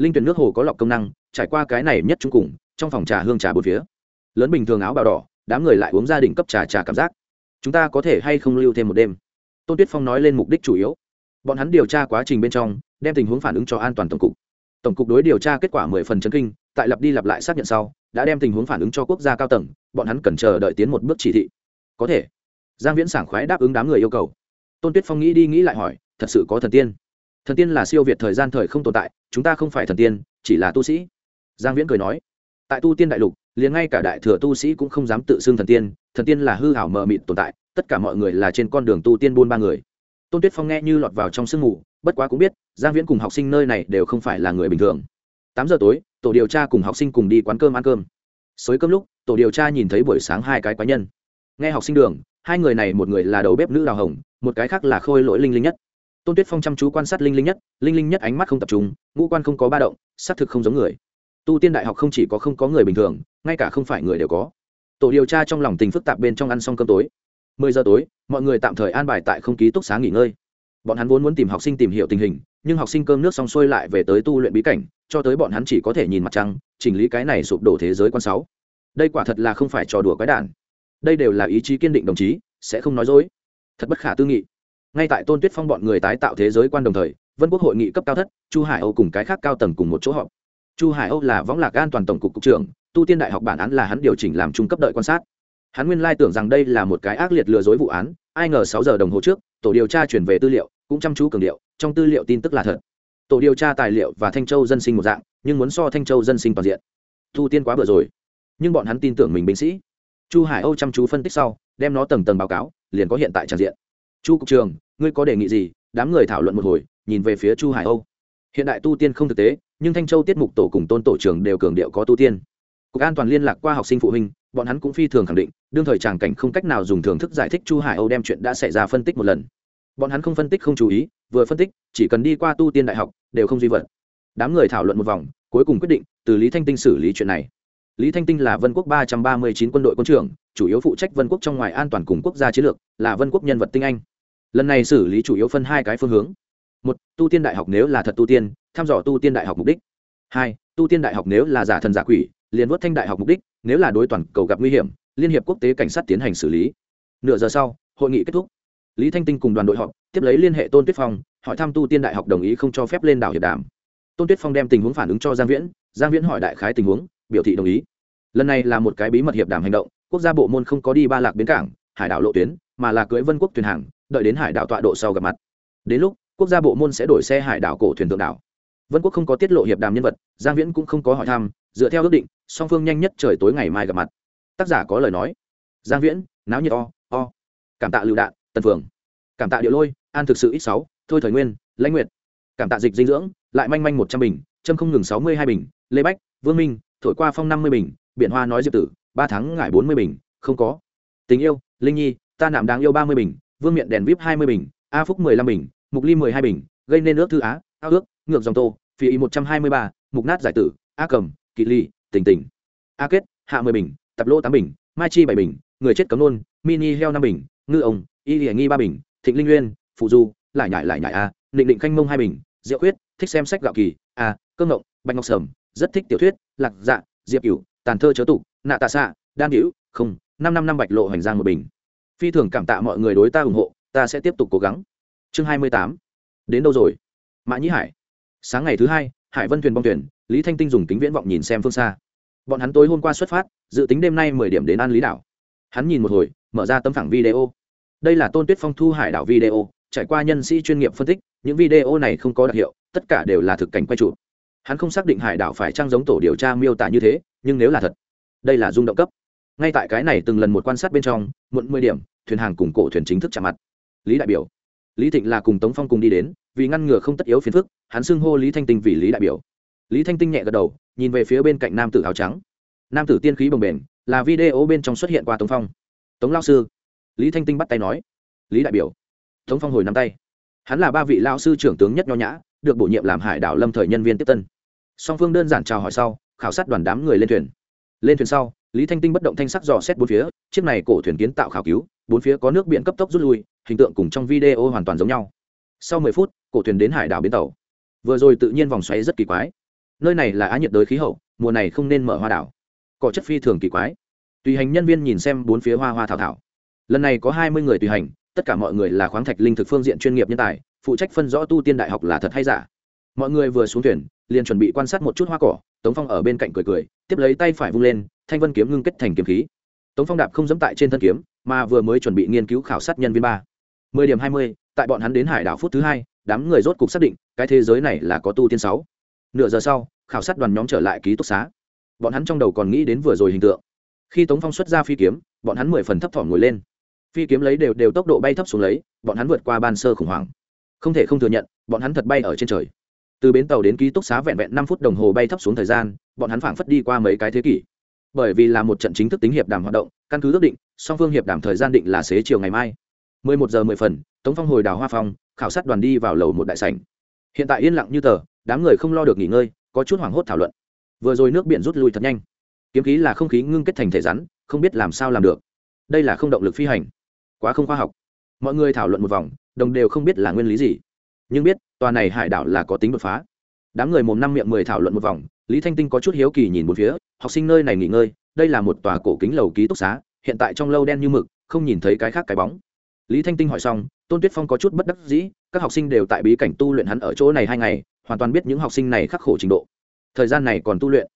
linh tuyển nước hồ có lọc công năng, trải qua cái này nhất trung cùng, trong phòng trà hương trà bốn phía. Lớn bình thường áo bào đỏ, đám người lại uống gia đình cấp trà trà cảm giác. Chúng ta có thể hay không lưu thêm một đêm? Tôn tuyết phong nói lên mục đích chủ yếu. Bọn hắn điều tra quá trình bên trong, đem tình huống phản ứng cho an toàn tổng cục. Tổng cục đối điều tra kết quả mười phần chấn kinh, tại lặp đi lặp lại xác nhận sau, đã đem tình huống phản ứng cho quốc gia cao tầng, bọn hắn cần chờ đợi tiến một bước chỉ thị. Có thể. Giang viễn sảng khoái đáp ứng đám người yêu cầu. Tôn tuyết phong nghĩ đi nghĩ lại hỏi, thật sự có thần tiên? Thần tiên là siêu việt thời gian thời không tồn tại chúng ta không phải thần tiên, chỉ là tu sĩ. Giang viễn cười nói. Tại tu tiên đại lục, liền ngay cả đại thừa tu sĩ cũng không dám tự xưng thần tiên thần tiên là hư hảo mờ mịt tồn tại, tất cả mọi người là trên con đường tu tiên buôn ba người. Tôn tuyết phong nghe như lọt vào trong sương mù, bất quá cũng biết, giang viễn cùng học sinh nơi này đều không phải là người bình thường. Tám giờ tối, tổ điều tra cùng học sinh cùng đi quán cơm ăn cơm. Xới cơm lúc, tổ điều tra nhìn thấy buổi sáng hai cái quái nhân. Nghe học sinh đường, hai người này, một người là đầu bếp nữ đào hồng, một cái khác là khôi lỗi linh linh nhất tôn tuyết phong chăm chú quan sát linh linh nhất, linh linh nhất ánh mắt không tập trung, ngũ quan không có ba động, xác thực không giống người. Tu tiên đại học không chỉ có không có người bình thường, ngay cả không phải người đều có. Tổ điều tra trong lòng tình phức tạp bên trong ăn xong cơm tối. Mười giờ tối, mọi người tạm thời an bài tại không ký túc xá nghỉ ngơi. Bọn hắn vốn muốn tìm học sinh tìm hiểu tình hình, nhưng học sinh cơm nước xong xuôi lại về tới tu luyện bí cảnh, cho tới bọn hắn chỉ có thể nhìn mặt trăng, chỉnh lý cái này sụp đổ thế giới quan sáu. Đây quả thật là không phải trò đùa quái đản. Đây đều là ý chí kiên định đồng chí, sẽ không nói dối. Thật bất khả tư nghị ngay tại tôn tuyết phong bọn người tái tạo thế giới quan đồng thời, vân quốc hội nghị cấp cao thất, chu hải âu cùng cái khác cao tầng cùng một chỗ họp. Chu hải âu là võng lạc an toàn tổng cục cục trưởng, tu tiên đại học bản án là hắn điều chỉnh làm trung cấp đợi quan sát. Hắn nguyên lai tưởng rằng đây là một cái ác liệt lừa dối vụ án, ai ngờ sáu giờ đồng hồ trước, tổ điều tra chuyển về tư liệu, cũng chăm chú cường điệu, trong tư liệu tin tức là thật. Tổ điều tra tài liệu và thanh châu dân sinh một dạng, nhưng muốn so thanh châu dân sinh toàn diện. Thu tiên quá bừa rồi. Nhưng bọn hắn tin tưởng mình binh sĩ. Chu hải âu chăm chú phân tích sau, đem nó tầng tầng báo cáo, liền có hiện tại tràn diện chu cục trường, ngươi có đề nghị gì? Đám người thảo luận một hồi, nhìn về phía chu hải âu. Hiện đại tu tiên không thực tế, nhưng thanh châu tiết mục tổ cùng tôn tổ trưởng đều cường điệu có tu tiên. Cục an toàn liên lạc qua học sinh phụ huynh, bọn hắn cũng phi thường khẳng định, đương thời tràng cảnh không cách nào dùng thưởng thức giải thích chu hải âu đem chuyện đã xảy ra phân tích một lần. Bọn hắn không phân tích không chú ý, vừa phân tích, chỉ cần đi qua tu tiên đại học, đều không duy vật. Đám người thảo luận một vòng, cuối cùng quyết định, từ lý thanh tinh xử lý chuyện này. Lý thanh tinh là vân quốc ba trăm ba mươi chín quân đội quân trưởng, chủ yếu phụ trách vân quốc trong ngoài an toàn cùng quốc gia chiến lược, là vân quốc nhân vật tinh anh lần này xử lý chủ yếu phân hai cái phương hướng. Một, tu tiên đại học nếu là thật tu tiên, thăm dò tu tiên đại học mục đích. Hai, tu tiên đại học nếu là giả thần giả quỷ, liền vớt thanh đại học mục đích, nếu là đối toàn cầu gặp nguy hiểm, liên hiệp quốc tế cảnh sát tiến hành xử lý. Nửa giờ sau, hội nghị kết thúc. Lý thanh tinh cùng đoàn đội họp, tiếp lấy liên hệ tôn tuyết phong, hỏi thăm tu tiên đại học đồng ý không cho phép lên đảo hiệp đàm. Tôn tuyết phong đem tình huống phản ứng cho giang viễn giang viễn hỏi đại khái tình huống, biểu thị đồng ý. Lần này là một cái bí mật hiệp đàm hành động, quốc gia bộ môn không có đi ba lạc bến cảng, hải đảo lộ tuyến, mà là cưới vân quốc thuyền hàng đợi đến hải đảo tọa độ sau gặp mặt. Đến lúc, quốc gia bộ môn sẽ đổi xe hải đảo cổ thuyền tượng đảo. Vân quốc không có tiết lộ hiệp đàm nhân vật, giang viễn cũng không có hỏi thăm, dựa theo ước định, song phương nhanh nhất trời tối ngày mai gặp mặt. Tác giả có lời nói. Giang viễn, náo nhiệt o o. Cảm tạ lựu đạn, tần phường cảm tạ điệu lôi, an thực sự ít sáu, thôi thời nguyên, lãnh nguyệt. Cảm tạ dịch dinh dưỡng, lại manh manh một trăm bình, châm không ngừng sáu mươi hai bình, lê bách, vương minh, thổi qua phong năm mươi bình, biển hoa nói diệp tử, ba tháng ngải bốn mươi bình, không có. Tình yêu, linh nhi, ta nạm đáng yêu ba mươi bình vương miện đèn vip hai mươi bình, a phúc mười lăm bình, mục ly mười hai bình, gây nên ước thư á, ao ước, ngược dòng tô phi y một trăm hai mươi ba, mục nát giải tử, a cầm, kỵ ly tỉnh tỉnh. A kết, hạ mười bình tập lô tám bình, mai chi bảy bình, người chết cấm nôn, mini heo năm bình, ngư ông, y hiển nghi ba bình, thịnh linh nguyên, phụ du, lại nhải lại nhải a định định khanh mông hai bình, diệu khuyết, thích xem sách gạo kỳ, a, cơ ngộng, bạch ngọc sầm, rất thích tiểu thuyết, lạc dạ diệp cửu, tàn thơ chớ tụ nạ tạ xạ, đan hữu, không, năm năm năm bạch lộ hành giang một bình phi thường cảm tạ mọi người đối ta ủng hộ, ta sẽ tiếp tục cố gắng. Chương hai mươi tám. Đến đâu rồi? Mã nhĩ hải. Sáng ngày thứ hai, hải vân thuyền bong thuyền, lý thanh tinh dùng kính viễn vọng nhìn xem phương xa. Bọn hắn tối hôm qua xuất phát, dự tính đêm nay mười điểm đến an lý đảo. Hắn nhìn một hồi, mở ra tấm phẳng video. Đây là tôn tuyết phong thu hải đảo video, trải qua nhân sĩ chuyên nghiệp phân tích, những video này không có đặc hiệu, tất cả đều là thực cảnh quay trụ hắn không xác định hải đảo phải trang giống tổ điều tra miêu tả như thế, nhưng nếu là thật, đây là rung động cấp ngay tại cái này từng lần một quan sát bên trong, muộn mười điểm, thuyền hàng cùng cổ thuyền chính thức chạm mặt. Lý đại biểu. Lý thịnh là cùng tống phong cùng đi đến, vì ngăn ngừa không tất yếu phiền phức, hắn xưng hô lý thanh tinh vì lý đại biểu. Lý thanh tinh nhẹ gật đầu, nhìn về phía bên cạnh nam tử áo trắng. Nam tử tiên khí bồng bềnh, là video bên trong xuất hiện qua tống phong. Tống lao sư. Lý thanh tinh bắt tay nói. Lý đại biểu. Tống phong hồi nắm tay. Hắn là ba vị lao sư trưởng tướng nhất nho nhã, được bổ nhiệm làm hải đảo lâm thời nhân viên tiếp tân. Song phương đơn giản chào hỏi sau, khảo sát đoàn đám người lên thuyền. Lên thuyền sau lý thanh tinh bất động thanh sắc dò xét bốn phía, chiếc này cổ thuyền kiến tạo khảo cứu, bốn phía có nước biển cấp tốc rút lui, hình tượng cùng trong video hoàn toàn giống nhau. Sau mười phút, cổ thuyền đến hải đảo bến tàu. Vừa rồi tự nhiên vòng xoáy rất kỳ quái. Nơi này là á nhiệt đới khí hậu, mùa này không nên mở hoa đảo. Cỏ chất phi thường kỳ quái. Tùy hành nhân viên nhìn xem bốn phía hoa hoa thảo thảo. Lần này có hai mươi người tùy hành, tất cả mọi người là khoáng thạch linh thực phương diện chuyên nghiệp nhân tài, phụ trách phân rõ tu tiên đại học là thật hay giả. Mọi người vừa xuống thuyền, liền chuẩn bị quan sát một chút hoa cỏ, tống phong ở bên cạnh cười cười, tiếp lấy tay phải vung lên thanh vân kiếm ngưng kết thành kiếm khí. Tống phong đạp không dẫm tại trên thân kiếm, mà vừa mới chuẩn bị nghiên cứu khảo sát nhân viên ba. Mười điểm hai mươi, tại bọn hắn đến hải đảo phút thứ hai, đám người rốt cục xác định, cái thế giới này là có tu tiên sáu. Nửa giờ sau, khảo sát đoàn nhóm trở lại ký túc xá. Bọn hắn trong đầu còn nghĩ đến vừa rồi hình tượng. Khi tống phong xuất ra phi kiếm, bọn hắn mười phần thấp thỏm ngồi lên. Phi kiếm lấy đều đều tốc độ bay thấp xuống lấy, bọn hắn vượt qua ban sơ khủng hoảng. Không thể không thừa nhận, bọn hắn thật bay ở trên trời. Từ bến tàu đến ký túc xá vẹn vẹn năm phút đồng hồ bay thấp xuống thời gian, bọn hắn phảng phất đi qua mấy cái thế kỷ bởi vì là một trận chính thức tính hiệp đàm hoạt động, căn cứ ước định, song phương hiệp đàm thời gian định là xế chiều ngày mai. 11 giờ 10 phần, tống phong hồi đào hoa phong, khảo sát đoàn đi vào lầu một đại sảnh. Hiện tại yên lặng như tờ, đám người không lo được nghỉ ngơi, có chút hoảng hốt thảo luận. Vừa rồi nước biển rút lui thật nhanh. Kiếm khí là không khí ngưng kết thành thể rắn, không biết làm sao làm được. Đây là không động lực phi hành. Quá không khoa học. Mọi người thảo luận một vòng, đồng đều không biết là nguyên lý gì. Nhưng biết, tòa này hải đảo là có tính đột phá. Đám người mồm năm miệng mười thảo luận một vòng lý thanh tinh có chút hiếu kỳ nhìn một phía, học sinh nơi này nghỉ ngơi, đây là một tòa cổ kính lầu ký túc xá, hiện tại trong lâu đen như mực, không nhìn thấy cái khác cái bóng. Lý thanh tinh hỏi xong, tôn tuyết phong có chút bất đắc dĩ, các học sinh đều tại bí cảnh tu luyện hắn ở chỗ này hai ngày, hoàn toàn biết những học sinh này khắc khổ trình độ. Thời gian này còn tu luyện.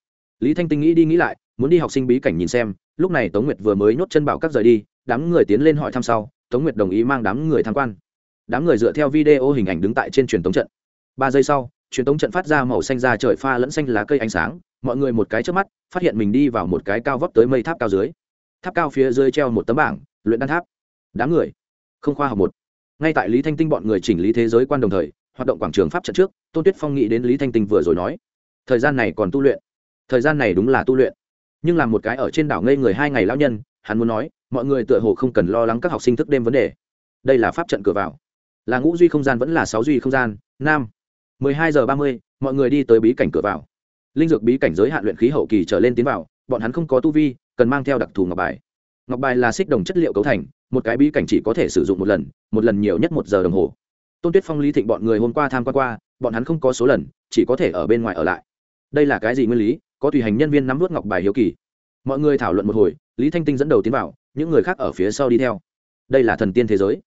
Lý thanh tinh nghĩ đi nghĩ lại, muốn đi học sinh bí cảnh nhìn xem, lúc này tống nguyệt vừa mới nhốt chân bảo các rời đi, đám người tiến lên hỏi thăm sau, tống nguyệt đồng ý mang đám người tham quan. Đám người dựa theo video hình ảnh đứng tại trên truyền tống trận. Ba giây sau truyền tống trận phát ra màu xanh ra trời pha lẫn xanh lá cây ánh sáng, mọi người một cái trước mắt, phát hiện mình đi vào một cái cao vấp tới mây tháp cao dưới. Tháp cao phía dưới treo một tấm bảng, luyện đan tháp. Đám người, không khoa học một. Ngay tại lý thanh tinh bọn người chỉnh lý thế giới quan đồng thời, hoạt động quảng trường pháp trận trước, tôn tuyết phong nghĩ đến lý thanh tinh vừa rồi nói, thời gian này còn tu luyện. Thời gian này đúng là tu luyện. Nhưng làm một cái ở trên đảo ngây người hai ngày lão nhân, hắn muốn nói, mọi người tựa hồ không cần lo lắng các học sinh thức đêm vấn đề. Đây là pháp trận cửa vào. Là ngũ duy không gian vẫn là sáu duy không gian, nam mười hai giờ ba mươi, mọi người đi tới bí cảnh cửa vào. Linh dược bí cảnh giới hạn luyện khí hậu kỳ trở lên tiến vào, bọn hắn không có tu vi, cần mang theo đặc thù ngọc bài. Ngọc bài là xích đồng chất liệu cấu thành, một cái bí cảnh chỉ có thể sử dụng một lần một lần nhiều nhất một giờ đồng hồ. Tôn tuyết phong, lý thịnh bọn người hôm qua tham quan qua, bọn hắn không có số lần, chỉ có thể ở bên ngoài ở lại. Đây là cái gì nguyên lý? Có tùy hành nhân viên nắm nuốt ngọc bài hiếu kỳ. Mọi người thảo luận một hồi, lý thanh tinh dẫn đầu tiến vào, những người khác ở phía sau đi theo. Đây là thần tiên thế giới.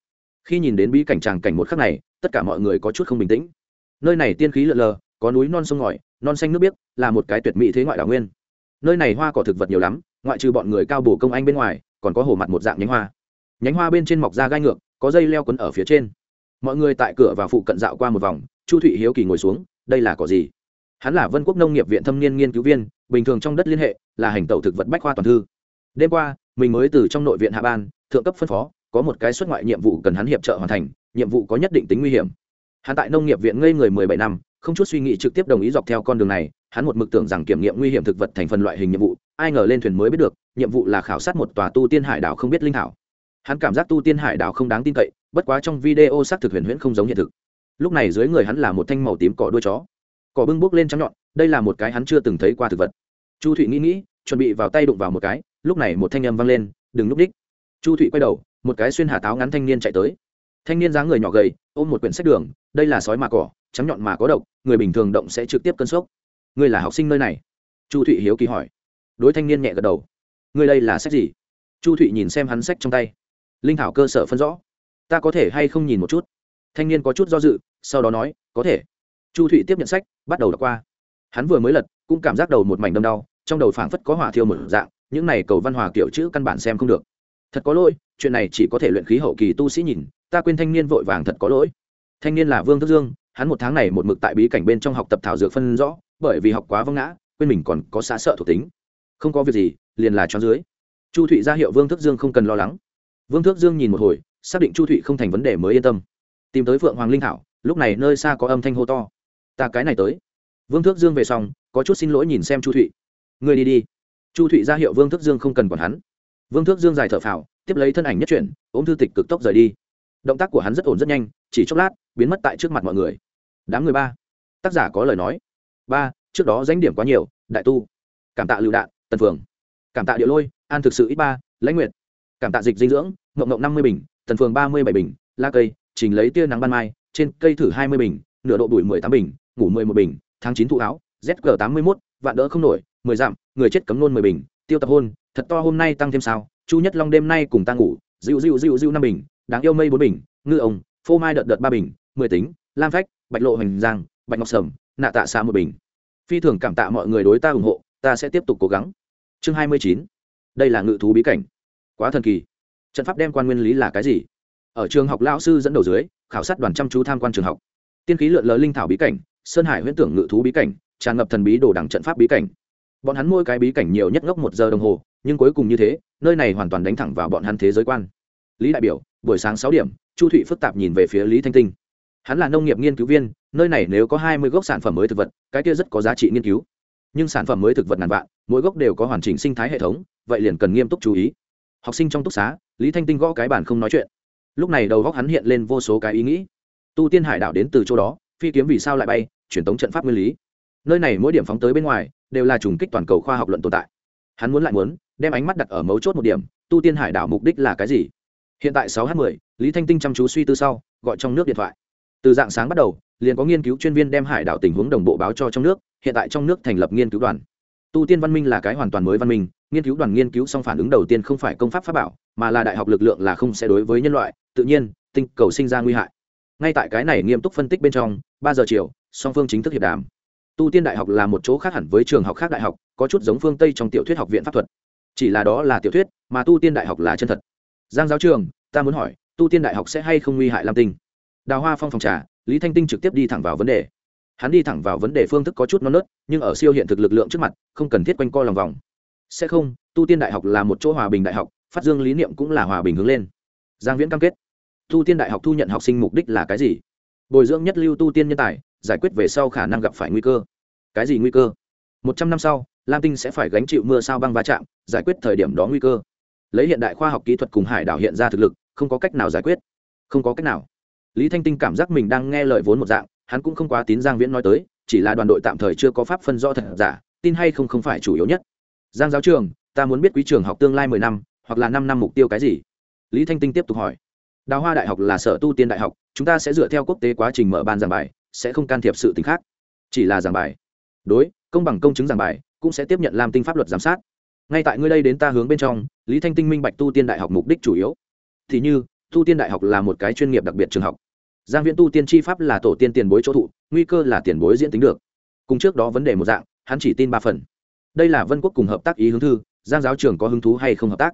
Khi nhìn đến bí cảnh tràng cảnh một khắc này, tất cả mọi người có chút không bình tĩnh nơi này tiên khí lượn lờ, có núi non sông ngòi, non xanh nước biếc, là một cái tuyệt mỹ thế ngoại đảo nguyên. Nơi này hoa cỏ thực vật nhiều lắm, ngoại trừ bọn người cao bổ công anh bên ngoài, còn có hồ mặt một dạng nhánh hoa. Nhánh hoa bên trên mọc ra gai ngược, có dây leo quấn ở phía trên. Mọi người tại cửa và phụ cận dạo qua một vòng, chu thụy hiếu kỳ ngồi xuống, đây là cỏ gì? Hắn là vân quốc nông nghiệp viện thâm niên nghiên cứu viên, bình thường trong đất liên hệ, là hành tẩu thực vật bách khoa toàn thư. Đêm qua, mình mới từ trong nội viện hạ ban, thượng cấp phân phó, có một cái xuất ngoại nhiệm vụ cần hắn hiệp trợ hoàn thành, nhiệm vụ có nhất định tính nguy hiểm hắn tại nông nghiệp viện ngây người mười bảy năm, không chút suy nghĩ trực tiếp đồng ý dọc theo con đường này, hắn một mực tưởng rằng kiểm nghiệm nguy hiểm thực vật thành phần loại hình nhiệm vụ, ai ngờ lên thuyền mới biết được, nhiệm vụ là khảo sát một tòa tu tiên hải đảo không biết linh thảo. Hắn cảm giác tu tiên hải đảo không đáng tin cậy, bất quá trong video xác thực huyền huyễn không giống hiện thực. Lúc này dưới người hắn là một thanh màu tím cỏ đuôi chó. Cỏ bưng bốc lên trắng nhọn, đây là một cái hắn chưa từng thấy qua thực vật. Chu thụy nghĩ nghĩ, chuẩn bị vào tay đụng vào một cái, lúc này một thanh âm vang lên, đừng núp đích. Chu thụy quay đầu, một cái xuyên hà táo ngắn thanh niên chạy tới thanh niên dáng người nhỏ gầy, ôm một quyển sách đường, đây là sói mà cỏ, trắng nhọn mà có độc, người bình thường động sẽ trực tiếp cân sốc. Ngươi là học sinh nơi này? Chu thụy hiếu kỳ hỏi. Đối thanh niên nhẹ gật đầu. Ngươi đây là sách gì? Chu thụy nhìn xem hắn sách trong tay. Linh thảo cơ sở phân rõ. Ta có thể hay không nhìn một chút? Thanh niên có chút do dự, sau đó nói, có thể. Chu thụy tiếp nhận sách, bắt đầu đọc qua. Hắn vừa mới lật, cũng cảm giác đầu một mảnh đâm đau, trong đầu phảng phất có hỏa thiêu một dạng, những này cầu văn hòa kiểu chữ căn bản xem không được. Thật có lỗi, chuyện này chỉ có thể luyện khí hậu kỳ tu sĩ nhìn ta quên thanh niên vội vàng thật có lỗi. Thanh niên là vương thức dương, hắn một tháng này một mực tại bí cảnh bên trong học tập thảo dược phân rõ, bởi vì học quá vâng ngã, quên mình còn có xã sợ thuộc tính. Không có việc gì, liền là cho dưới. Chu thụy ra hiệu vương thức dương không cần lo lắng. Vương Thước dương nhìn một hồi, xác định chu thụy không thành vấn đề mới yên tâm. Tìm tới phượng hoàng linh thảo, lúc này nơi xa có âm thanh hô to. Ta cái này tới. Vương thước dương về xong, có chút xin lỗi nhìn xem chu thụy. Người đi đi. Chu thụy ra hiệu vương thước dương không cần còn hắn. Vương thước dương dài thở phào, tiếp lấy thân ảnh nhất chuyển, ôm thư tịch cực tốc rời đi động tác của hắn rất ổn rất nhanh, chỉ chốc lát, biến mất tại trước mặt mọi người. Đám người ba. Tác giả có lời nói. Ba, trước đó danh điểm quá nhiều, đại tu. Cảm tạ lựu đạn, tần phường cảm tạ địa lôi, an thực sự ít ba, lãnh nguyệt. Cảm tạ dịch dinh dưỡng mộng mộng năm mươi bình, tần phường ba mươi bảy bình, la cây, trình lấy tia nắng ban mai, trên cây thử hai mươi bình, nửa độ bụi mười tám bình, ngủ mười một bình, tháng chín thụ áo zg tám mươi mốt, vạn đỡ không nổi, mười dặm người chết cấm nôn mười bình, tiêu tập hôn, thật to hôm nay tăng thêm sao, chu nhất long đêm nay cùng ta ngủ dịu dịu dịu dịu năm bình đáng yêu mây bốn bình, ngư ông, phô mai đợt đợt ba bình, mười tính, lam phách, bạch lộ hoành giang, bạch ngọc sầm, nạ tạ xa một bình. Phi thường cảm tạ mọi người đối ta ủng hộ, ta sẽ tiếp tục cố gắng. Chương hai mươi chín. Đây là ngự thú bí cảnh. Quá thần kỳ. Trận pháp đem quan nguyên lý là cái gì? Ở trường học lão sư dẫn đầu dưới, khảo sát đoàn chăm chú tham quan trường học. Tiên khí lượn lờ linh thảo bí cảnh, sơn hải huyễn tưởng ngự thú bí cảnh, tràn ngập thần bí đồ đẳng trận pháp bí cảnh. Bọn hắn mỗi cái bí cảnh nhiều nhất ngốc một giờ đồng hồ, nhưng cuối cùng như thế, nơi này hoàn toàn đánh thẳng vào bọn hắn thế giới quan lý đại biểu, buổi sáng sáu điểm, chu thụy phức tạp nhìn về phía lý thanh tinh. Hắn là nông nghiệp nghiên cứu viên, nơi này nếu có hai mươi gốc sản phẩm mới thực vật, cái kia rất có giá trị nghiên cứu. Nhưng sản phẩm mới thực vật ngàn vạn, mỗi gốc đều có hoàn chỉnh sinh thái hệ thống, vậy liền cần nghiêm túc chú ý. Học sinh trong túc xá, lý thanh tinh gõ cái bản không nói chuyện. Lúc này đầu góc hắn hiện lên vô số cái ý nghĩ. Tu tiên hải đảo đến từ chỗ đó, phi kiếm vì sao lại bay, truyền thống trận pháp nguyên lý. Nơi này mỗi điểm phóng tới bên ngoài, đều là trùng kích toàn cầu khoa học luận tồn tại. Hắn muốn lại muốn, đem ánh mắt đặt ở mấu chốt một điểm, tu tiên hải đảo mục đích là cái gì? Hiện tại sáu h 10 lý thanh tinh chăm chú suy tư sau, gọi trong nước điện thoại. Từ dạng sáng bắt đầu, liền có nghiên cứu chuyên viên đem hải đảo tình huống đồng bộ báo cho trong nước, hiện tại trong nước thành lập nghiên cứu đoàn. Tu tiên văn minh là cái hoàn toàn mới văn minh, nghiên cứu đoàn nghiên cứu xong phản ứng đầu tiên không phải công pháp pháp bảo, mà là đại học lực lượng là không sẽ đối với nhân loại, tự nhiên, tinh cầu sinh ra nguy hại. Ngay tại cái này nghiêm túc phân tích bên trong, ba giờ chiều, song phương chính thức hiệp đàm. Tu tiên đại học là một chỗ khác hẳn với trường học khác đại học, có chút giống phương tây trong tiểu thuyết học viện pháp thuật. Chỉ là đó là tiểu thuyết, mà tu tiên đại học là chân thật giang giáo trường, ta muốn hỏi, tu tiên đại học sẽ hay không nguy hại lam tinh? Đào hoa phong phòng trà, lý thanh tinh trực tiếp đi thẳng vào vấn đề. Hắn đi thẳng vào vấn đề phương thức có chút non nớt, nhưng ở siêu hiện thực lực lượng trước mặt, không cần thiết quanh co lòng vòng. Sẽ không, tu tiên đại học là một chỗ hòa bình đại học, phát dương lý niệm cũng là hòa bình hướng lên. Giang viễn cam kết. Tu tiên đại học thu nhận học sinh mục đích là cái gì? Bồi dưỡng nhất lưu tu tiên nhân tài, giải quyết về sau khả năng gặp phải nguy cơ. Cái gì nguy cơ? Một trăm năm sau, lam tinh sẽ phải gánh chịu mưa sao băng va chạm, giải quyết thời điểm đó nguy cơ lấy hiện đại khoa học kỹ thuật cùng hải đảo hiện ra thực lực, không có cách nào giải quyết. Không có cách nào. Lý thanh tinh cảm giác mình đang nghe lời vốn một dạng, hắn cũng không quá tín giang viễn nói tới, chỉ là đoàn đội tạm thời chưa có pháp phân rõ thật giả, tin hay không không phải chủ yếu nhất. Giang giáo trường, ta muốn biết quý trường học tương lai mười năm, hoặc là năm năm mục tiêu cái gì? Lý thanh tinh tiếp tục hỏi. Đào hoa đại học là sở tu tiên đại học, chúng ta sẽ dựa theo quốc tế quá trình mở ban giảng bài, sẽ không can thiệp sự t ì n h khác. Chỉ là giảng bài. Đối, công bằng công chứng giảng bài, cũng sẽ tiếp nhận làm tinh pháp luật giám sát. Ngay tại ngươi đây đến ta hướng bên trong lý thanh tinh minh bạch tu tiên đại học mục đích chủ yếu. Thì như, tu tiên đại học là một cái chuyên nghiệp đặc biệt trường học. Giang viễn tu tiên tri pháp là tổ tiên tiền bối chỗ thụ, nguy cơ là tiền bối diễn tính được. Cùng trước đó vấn đề một dạng, hắn chỉ tin ba phần. Đây là vân quốc cùng hợp tác ý hướng thư, giang giáo trường có hứng thú hay không hợp tác?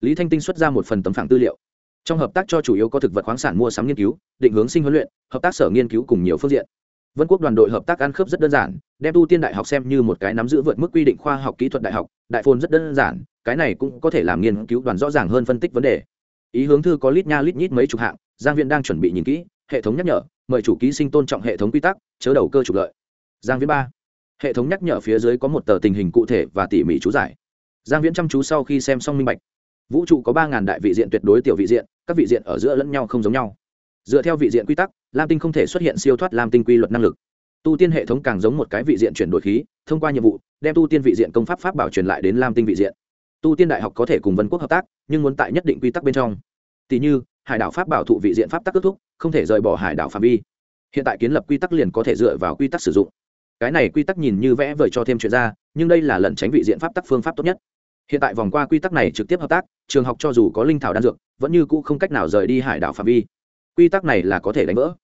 Lý thanh tinh xuất ra một phần tấm phẳng tư liệu. Trong hợp tác cho chủ yếu có thực vật khoáng sản mua sắm nghiên cứu, định hướng sinh huấn luyện, hợp tác sở nghiên cứu cùng nhiều phương diện vân quốc đoàn đội hợp tác ăn khớp rất đơn giản, đem tu tiên đại học xem như một cái nắm giữ vượt mức quy định khoa học kỹ thuật đại học, đại phôn rất đơn giản, cái này cũng có thể làm nghiên cứu đoàn rõ ràng hơn phân tích vấn đề. Ý hướng thư có lít nha lít nhít mấy chục hạng, giang viện đang chuẩn bị nhìn kỹ, hệ thống nhắc nhở, mời chủ ký sinh tôn trọng hệ thống quy tắc, chớ đầu cơ trục lợi. Giang viễn ba. Hệ thống nhắc nhở phía dưới có một tờ tình hình cụ thể và tỉ mỉ chú giải. Giang viễn chăm chú sau khi xem xong minh bạch. Vũ trụ có ba ngàn đại vị diện tuyệt đối tiểu vị diện, các vị diện ở giữa lẫn nhau không giống nhau dựa theo vị diện quy tắc, lam tinh không thể xuất hiện siêu thoát lam tinh quy luật năng lực. Tu tiên hệ thống càng giống một cái vị diện chuyển đổi khí, thông qua nhiệm vụ, đem tu tiên vị diện công pháp pháp bảo truyền lại đến lam tinh vị diện. Tu tiên đại học có thể cùng vân quốc hợp tác, nhưng muốn tại nhất định quy tắc bên trong. Tỷ như, hải đảo pháp bảo thụ vị diện pháp tắc kết thúc, không thể rời bỏ hải đảo phạm vi. Hiện tại kiến lập quy tắc liền có thể dựa vào quy tắc sử dụng. Cái này quy tắc nhìn như vẽ vời cho thêm chuyện ra, nhưng đây là lần tránh vị diện pháp tắc phương pháp tốt nhất. Hiện tại vòng qua quy tắc này trực tiếp hợp tác, trường học cho dù có linh thảo đan dược, vẫn như cũ không cách nào rời đi hải đảo phạm vi quy tắc này là có thể đánh vỡ.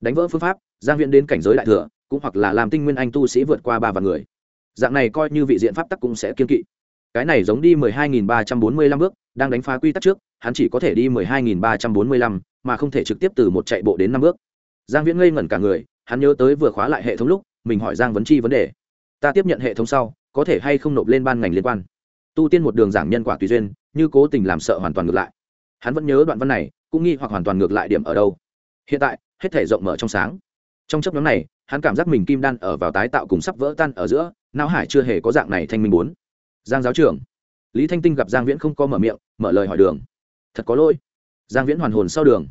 Đánh vỡ phương pháp, giang Viễn đến cảnh giới đại thừa, cũng hoặc là làm tinh nguyên anh tu sĩ vượt qua ba vạn người. Dạng này coi như vị diện pháp tắc cũng sẽ kiên kỵ. Cái này giống đi mười hai nghìn ba trăm bốn mươi lăm bước, đang đánh phá quy tắc trước, hắn chỉ có thể đi mười hai nghìn ba trăm bốn mươi lăm, mà không thể trực tiếp từ một chạy bộ đến năm bước. Giang viễn ngây ngẩn cả người, hắn nhớ tới vừa khóa lại hệ thống lúc, mình hỏi giang vấn chi vấn đề. Ta tiếp nhận hệ thống sau, có thể hay không nộp lên ban ngành liên quan? Tu tiên một đường giảng nhân quả tùy duyên, như cố tình làm sợ hoàn toàn ngược lại. Hắn vẫn nhớ đoạn văn này cũng nghi hoặc hoàn toàn ngược lại điểm ở đâu. Hiện tại, hết thể rộng mở trong sáng. Trong chấp nhóm này, hắn cảm giác mình kim đan ở vào tái tạo cùng sắp vỡ tan ở giữa, não hải chưa hề có dạng này thanh minh bốn. Giang giáo trưởng. Lý thanh tinh gặp giang viễn không có mở miệng, mở lời hỏi đường. Thật có lỗi. Giang viễn hoàn hồn sau đường.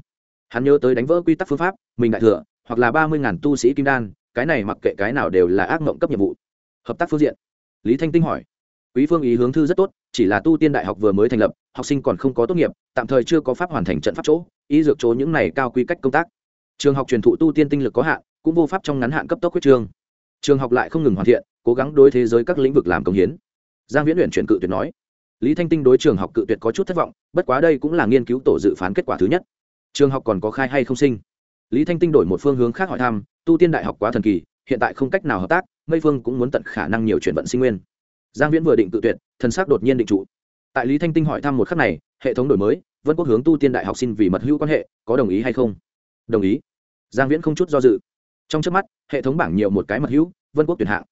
Hắn nhớ tới đánh vỡ quy tắc phương pháp, mình đại thừa, hoặc là ba mươi ngàn tu sĩ kim đan, cái này mặc kệ cái nào đều là ác mộng cấp nhiệm vụ. Hợp tác phương diện. Lý thanh tinh hỏi. Quý phương ý hướng thư rất tốt, chỉ là tu tiên đại học vừa mới thành lập học sinh còn không có tốt nghiệp, tạm thời chưa có pháp hoàn thành trận pháp chỗ, ý dược chỗ những này cao quy cách công tác. Trường học truyền thụ tu tiên tinh lực có hạn, cũng vô pháp trong ngắn hạn cấp tốc huyết trương trường học lại không ngừng hoàn thiện, cố gắng đối thế giới các lĩnh vực làm công hiến. Giang viễn luyện chuyển cự tuyệt nói, lý thanh tinh đối trường học cự tuyệt có chút thất vọng, bất quá đây cũng là nghiên cứu tổ dự phán kết quả thứ nhất. Trường học còn có khai hay không sinh? Lý thanh tinh đổi một phương hướng khác hỏi thăm, tu tiên đại học quá thần kỳ, hiện tại không cách nào hợp tác, mây phương cũng muốn tận khả năng nhiều chuyển vận sinh nguyên. Giang viễn vừa định tự tuyệt, thần sắc đột nhiên định trụ tại lý thanh tinh hỏi thăm một khắc này, hệ thống đổi mới, vân quốc hướng tu tiên đại học xin vì mật hữu quan hệ, có đồng ý hay không? Đồng ý. Giang viễn không chút do dự. Trong trước mắt, hệ thống bảng nhiều một cái mật hữu, vân quốc tuyển hạng.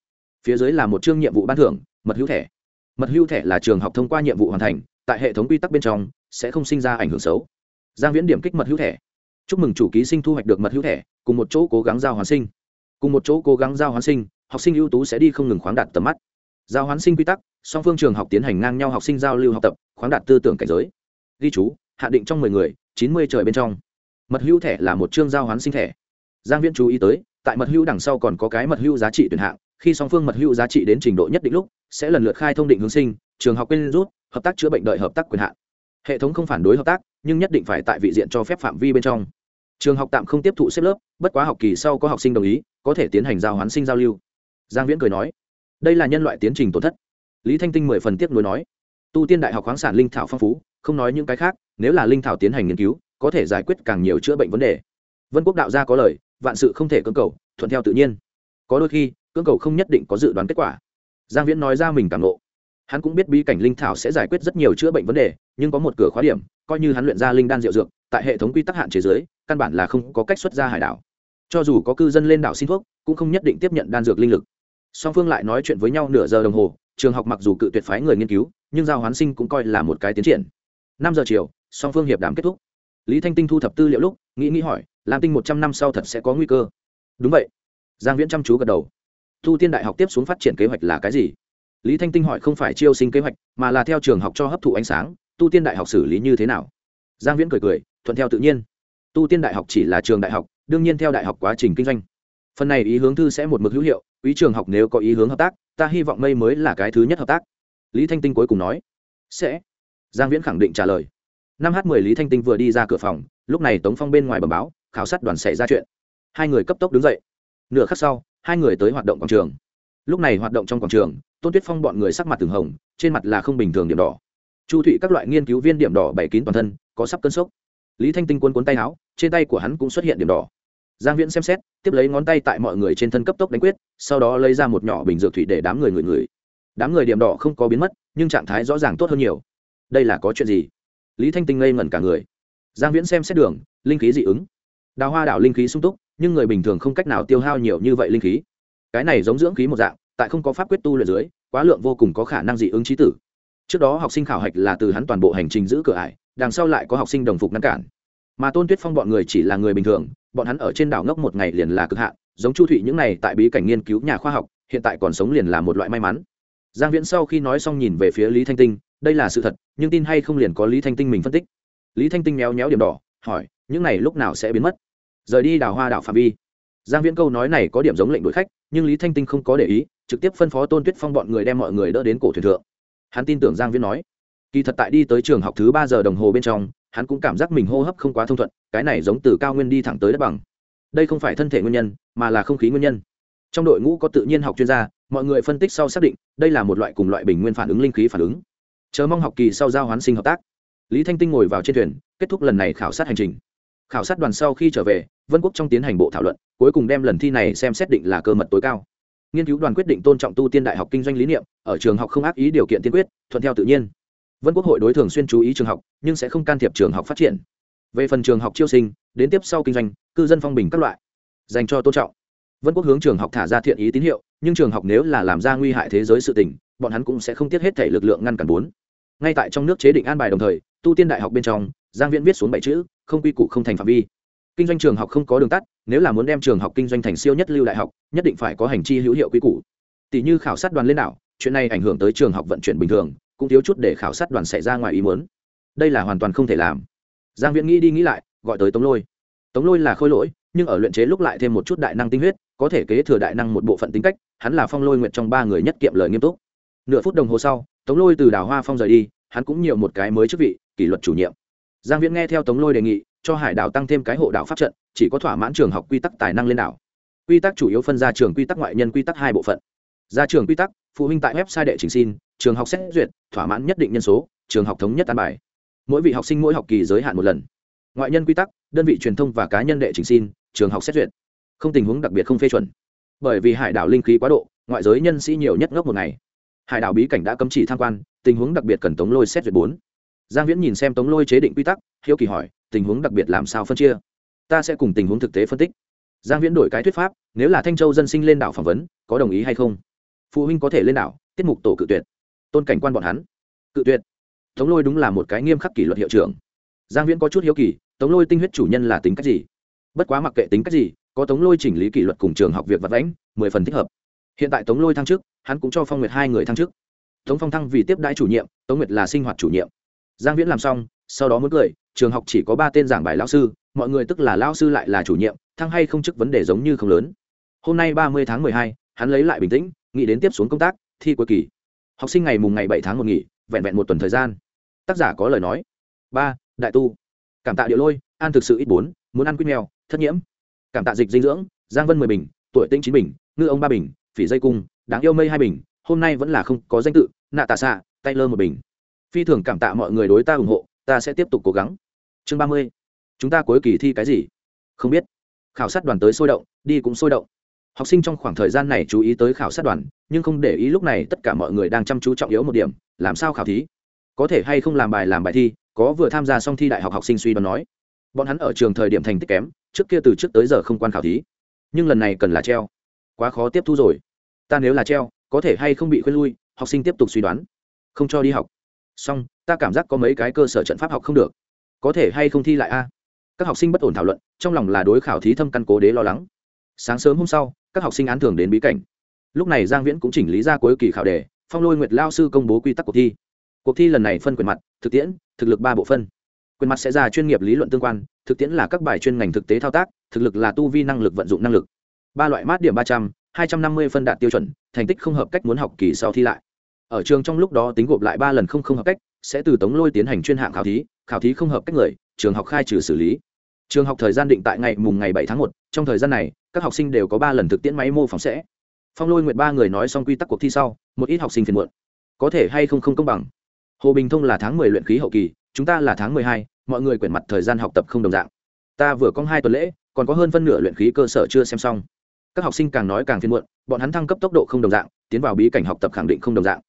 Phía dưới là một chương nhiệm vụ ban thưởng, mật hữu thẻ. Mật hữu thẻ là trường học thông qua nhiệm vụ hoàn thành, tại hệ thống quy tắc bên trong, sẽ không sinh ra ảnh hưởng xấu. Giang viễn điểm kích mật hữu thẻ. Chúc mừng chủ ký sinh thu hoạch được mật hữu thẻ, cùng một chỗ cố gắng giao hoàn sinh. Cùng một chỗ cố gắng giao hoàn sinh, học sinh ưu tú sẽ đi không ngừng khoáng đạt tầm mắt. Giao hoán sinh quy tắc song phương trường học tiến hành ngang nhau học sinh giao lưu học tập, khoáng đạt tư tưởng cảnh giới. Ghi chú, hạ định trong mười người, chín mươi trời bên trong. Mật hữu thẻ là một chương giao hoán sinh thẻ. Giang viễn chú ý tới, tại mật hữu đằng sau còn có cái mật hữu giá trị tuyển hạng, khi song phương mật hữu giá trị đến trình độ nhất định lúc, sẽ lần lượt khai thông định hướng sinh, trường học quên rút, hợp tác chữa bệnh đợi hợp tác quyền hạn. Hệ thống không phản đối hợp tác, nhưng nhất định phải tại vị diện cho phép phạm vi bên trong. Trường học tạm không tiếp thụ xếp lớp, bất quá học kỳ sau có học sinh đồng ý, có thể tiến hành giao hoán sinh giao lưu. Giang viễn cười nói, đây là nhân loại tiến trình tổn thất lý thanh tinh mười phần tiếp nối nói tu tiên đại học khoáng sản linh thảo phong phú không nói những cái khác nếu là linh thảo tiến hành nghiên cứu có thể giải quyết càng nhiều chữa bệnh vấn đề. Vân quốc đạo gia có lời vạn sự không thể cưỡng cầu thuận theo tự nhiên. Có đôi khi cưỡng cầu không nhất định có dự đoán kết quả. Giang viễn nói ra mình cảm ngộ, hắn cũng biết bí cảnh linh thảo sẽ giải quyết rất nhiều chữa bệnh vấn đề nhưng có một cửa khóa điểm coi như hắn luyện ra linh đan diệu dược tại hệ thống quy tắc hạn chế giới căn bản là không có cách xuất ra hải đảo. Cho dù có cư dân lên đảo xin thuốc cũng không nhất định tiếp nhận đan dược linh lực. Song phương lại nói chuyện với nhau nửa giờ đồng hồ trường học mặc dù cự tuyệt phái người nghiên cứu, nhưng giao hoán sinh cũng coi là một cái tiến triển. Năm giờ chiều, song phương hiệp đàm kết thúc. Lý thanh tinh thu thập tư liệu lúc, nghĩ nghĩ hỏi, Lam tinh một trăm năm sau thật sẽ có nguy cơ? Đúng vậy. Giang viễn chăm chú gật đầu. Thu tiên đại học tiếp xuống phát triển kế hoạch là cái gì? Lý thanh tinh hỏi, không phải chiêu sinh kế hoạch, mà là theo trường học cho hấp thụ ánh sáng tu tiên đại học xử lý như thế nào? Giang viễn cười cười, thuận theo tự nhiên. Tu tiên đại học chỉ là trường đại học, đương nhiên theo đại học quá trình kinh doanh. Phần này ý hướng thư sẽ một mực hữu hiệu quý trường học nếu có ý hướng hợp tác, ta hy vọng mây mới là cái thứ nhất hợp tác. Lý thanh tinh cuối cùng nói. Sẽ. Giang viễn khẳng định trả lời. Năm h mười lý thanh tinh vừa đi ra cửa phòng, lúc này tống phong bên ngoài bờ báo, khảo sát đoàn xảy ra chuyện. Hai người cấp tốc đứng dậy. Nửa khắc sau, hai người tới hoạt động quảng trường. Lúc này hoạt động trong quảng trường, tôn tuyết phong bọn người sắc mặt từng hồng, trên mặt là không bình thường điểm đỏ. Chu thụy các loại nghiên cứu viên điểm đỏ bảy kín toàn thân, có sắp cơn sốc. Lý thanh tinh cuốn cuốn tay áo, trên tay của hắn cũng xuất hiện điểm đỏ giang viễn xem xét, tiếp lấy ngón tay tại mọi người trên thân cấp tốc đánh quyết, sau đó lấy ra một nhỏ bình dược thủy để đám người người người đám người điểm đỏ không có biến mất, nhưng trạng thái rõ ràng tốt hơn nhiều. Đây là có chuyện gì? Lý thanh tinh ngây ngẩn cả người. Giang viễn xem xét đường, linh khí dị ứng. Đào hoa đảo linh khí sung túc, nhưng người bình thường không cách nào tiêu hao nhiều như vậy linh khí. Cái này giống dưỡng khí một dạng, tại không có pháp quyết tu luyện dưới, quá lượng vô cùng có khả năng dị ứng trí tử. Trước đó học sinh khảo hạch là từ hắn toàn bộ hành trình giữ cửa ải, đằng sau lại có học sinh đồng phục ngăn cản. Mà tôn tuyết phong bọn người chỉ là người bình thường bọn hắn ở trên đảo ngốc một ngày liền là cực hạn, giống chu thụy những này tại bí cảnh nghiên cứu nhà khoa học, hiện tại còn sống liền là một loại may mắn. Giang viễn sau khi nói xong nhìn về phía lý thanh tinh, đây là sự thật, nhưng tin hay không liền có lý thanh tinh mình phân tích. Lý thanh tinh méo méo điểm đỏ, hỏi, những này lúc nào sẽ biến mất? Rời đi đào hoa đảo phạm vi. Giang viễn câu nói này có điểm giống lệnh đuổi khách, nhưng lý thanh tinh không có để ý, trực tiếp phân phó tôn tuyết phong bọn người đem mọi người đỡ đến cổ thuyền thượng. Hắn tin tưởng giang viễn nói. Kỳ thật tại đi tới trường học thứ ba giờ đồng hồ bên trong hắn cũng cảm giác mình hô hấp không quá thông thuận, cái này giống từ cao nguyên đi thẳng tới đất bằng. Đây không phải thân thể nguyên nhân, mà là không khí nguyên nhân. Trong đội ngũ có tự nhiên học chuyên gia, mọi người phân tích sau xác định, đây là một loại cùng loại bình nguyên phản ứng linh khí phản ứng. Chờ mong học kỳ sau giao hoán sinh hợp tác. Lý thanh tinh ngồi vào trên thuyền, kết thúc lần này khảo sát hành trình. Khảo sát đoàn sau khi trở về, vân quốc trong tiến hành bộ thảo luận, cuối cùng đem lần thi này xem xét định là cơ mật tối cao. Nghiên cứu đoàn quyết định tôn trọng tu tiên đại học kinh doanh lý niệm, ở trường học không áp ý điều kiện tiên quyết, thuận theo tự nhiên vân quốc hội đối thường xuyên chú ý trường học, nhưng sẽ không can thiệp trường học phát triển. Về phần trường học chiêu sinh, đến tiếp sau kinh doanh, cư dân phong bình các loại, dành cho tôn trọng. Vân quốc hướng trường học thả ra thiện ý tín hiệu, nhưng trường học nếu là làm ra nguy hại thế giới sự tình, bọn hắn cũng sẽ không tiếc hết thể lực lượng ngăn cản bốn. Ngay tại trong nước chế định an bài đồng thời, tu tiên đại học bên trong, giang viễn viết xuống bảy chữ, không quy củ không thành phạm vi. Kinh doanh trường học không có đường tắt, nếu là muốn đem trường học kinh doanh thành siêu nhất lưu đại học, nhất định phải có hành chi hữu hiệu quy củ. Tỷ như khảo sát đoàn lên đảo, chuyện này ảnh hưởng tới trường học vận chuyển bình thường cũng thiếu chút để khảo sát đoàn xảy ra ngoài ý muốn. Đây là hoàn toàn không thể làm. Giang viễn nghĩ đi nghĩ lại, gọi tới tống lôi. Tống lôi là khôi lỗi, nhưng ở luyện chế lúc lại thêm một chút đại năng tinh huyết, có thể kế thừa đại năng một bộ phận tính cách, hắn là phong lôi nguyện trong ba người nhất kiệm lời nghiêm túc. Nửa phút đồng hồ sau, tống lôi từ đào hoa phong rời đi, hắn cũng nhiều một cái mới chức vị, kỷ luật chủ nhiệm. Giang viễn nghe theo tống lôi đề nghị, cho hải đảo tăng thêm cái hộ đảo pháp trận, chỉ có thỏa mãn trường học quy tắc tài năng lên đảo. Quy tắc chủ yếu phân ra trường quy tắc ngoại nhân quy tắc hai bộ phận. Ra trường quy tắc, phụ huynh tại website đệ trình xin trường học xét duyệt, thỏa mãn nhất định nhân số, trường học thống nhất an bài. Mỗi vị học sinh mỗi học kỳ giới hạn một lần. Ngoại nhân quy tắc, đơn vị truyền thông và cá nhân đệ trình xin, trường học xét duyệt. Không tình huống đặc biệt không phê chuẩn. Bởi vì hải đảo linh khí quá độ, ngoại giới nhân sĩ nhiều nhất ngốc một ngày. Hải đảo bí cảnh đã cấm chỉ tham quan, tình huống đặc biệt cần tống lôi xét duyệt bốn. Giang viễn nhìn xem tống lôi chế định quy tắc, hiếu kỳ hỏi, tình huống đặc biệt làm sao phân chia? Ta sẽ cùng tình huống thực tế phân tích. Giang viễn đổi cái thuyết pháp, nếu là thanh châu dân sinh lên đảo phỏng vấn, có đồng ý hay không? Phụ huynh có thể lên đảo, tiết mục tổ cự tuyệt tôn cảnh quan bọn hắn. Cự tuyệt. Tống lôi đúng là một cái nghiêm khắc kỷ luật hiệu trưởng. Giang viễn có chút hiếu kỳ, tống lôi tinh huyết chủ nhân là tính cách gì? Bất quá mặc kệ tính cách gì, có tống lôi chỉnh lý kỷ luật cùng trường học việc vật lãnh mười phần thích hợp. Hiện tại tống lôi thăng chức, hắn cũng cho phong nguyệt hai người thăng chức. Tống phong thăng vì tiếp đãi chủ nhiệm, tống nguyệt là sinh hoạt chủ nhiệm. Giang viễn làm xong, sau đó muốn cười, trường học chỉ có ba tên giảng bài lao sư, mọi người tức là lao sư lại là chủ nhiệm, thăng hay không chức vấn đề giống như không lớn. Hôm nay ba mươi tháng mười hai, hắn lấy lại bình tĩnh, nghĩ đến tiếp xuống công tác, thi cuối kỳ học sinh ngày mùng ngày bảy tháng một nghỉ, vẹn vẹn một tuần thời gian. Tác giả có lời nói. Ba, đại tu. Cảm tạ địa lôi, an thực sự ít bốn, muốn ăn quýt mèo, thất nhiễm. Cảm tạ dịch dinh dưỡng, giang vân mười bình, tuổi tinh chín bình, ngư ông ba bình, phỉ dây cung, đáng yêu mây hai bình, hôm nay vẫn là không có danh tự, nạ tạ xạ tay lơ một bình. Phi thường cảm tạ mọi người đối ta ủng hộ, ta sẽ tiếp tục cố gắng. Chương ba mươi. Chúng ta cuối kỳ thi cái gì? Không biết. Khảo sát đoàn tới sôi động, đi cũng sôi động học sinh trong khoảng thời gian này chú ý tới khảo sát đoàn, nhưng không để ý lúc này tất cả mọi người đang chăm chú trọng yếu một điểm, làm sao khảo thí? Có thể hay không làm bài làm bài thi, có vừa tham gia xong thi đại học học sinh suy đoán nói. Bọn hắn ở trường thời điểm thành tích kém, trước kia từ trước tới giờ không quan khảo thí. Nhưng lần này cần là treo. Quá khó tiếp thu rồi. Ta nếu là treo, có thể hay không bị khuyên lui, học sinh tiếp tục suy đoán. Không cho đi học. Xong, ta cảm giác có mấy cái cơ sở trận pháp học không được. Có thể hay không thi lại a? Các học sinh bất ổn thảo luận, trong lòng là đối khảo thí thâm căn cố đế lo lắng. Sáng sớm hôm sau các học sinh án thường đến bí cảnh. Lúc này giang viễn cũng chỉnh lý ra cuối kỳ khảo đề, phong lôi nguyệt lao sư công bố quy tắc cuộc thi. Cuộc thi lần này phân quyền mặt, thực tiễn, thực lực ba bộ phân. Quyền mặt sẽ ra chuyên nghiệp lý luận tương quan, thực tiễn là các bài chuyên ngành thực tế thao tác, thực lực là tu vi năng lực vận dụng năng lực. Ba loại mát điểm ba trăm, hai trăm năm mươi phân đạt tiêu chuẩn, thành tích không hợp cách muốn học kỳ sau thi lại. Ở trường trong lúc đó tính gộp lại ba lần không không hợp cách, sẽ từ tống lôi tiến hành chuyên hạng khảo thí khảo thí không hợp cách người, trường học khai trừ xử lý trường học thời gian định tại ngày mùng ngày bảy tháng một, trong thời gian này, các học sinh đều có ba lần thực tiễn máy mô phỏng sẽ. Phong lôi nguyệt ba người nói xong quy tắc cuộc thi sau, một ít học sinh phiền muộn. Có thể hay không không công bằng. Hồ bình thông là tháng mười luyện khí hậu kỳ, chúng ta là tháng mười hai, mọi người quyển mặt thời gian học tập không đồng dạng. Ta vừa có hai tuần lễ, còn có hơn phân nửa luyện khí cơ sở chưa xem xong. Các học sinh càng nói càng phiền muộn, bọn hắn thăng cấp tốc độ không đồng dạng, tiến vào bí cảnh học tập khẳng định không đồng dạng.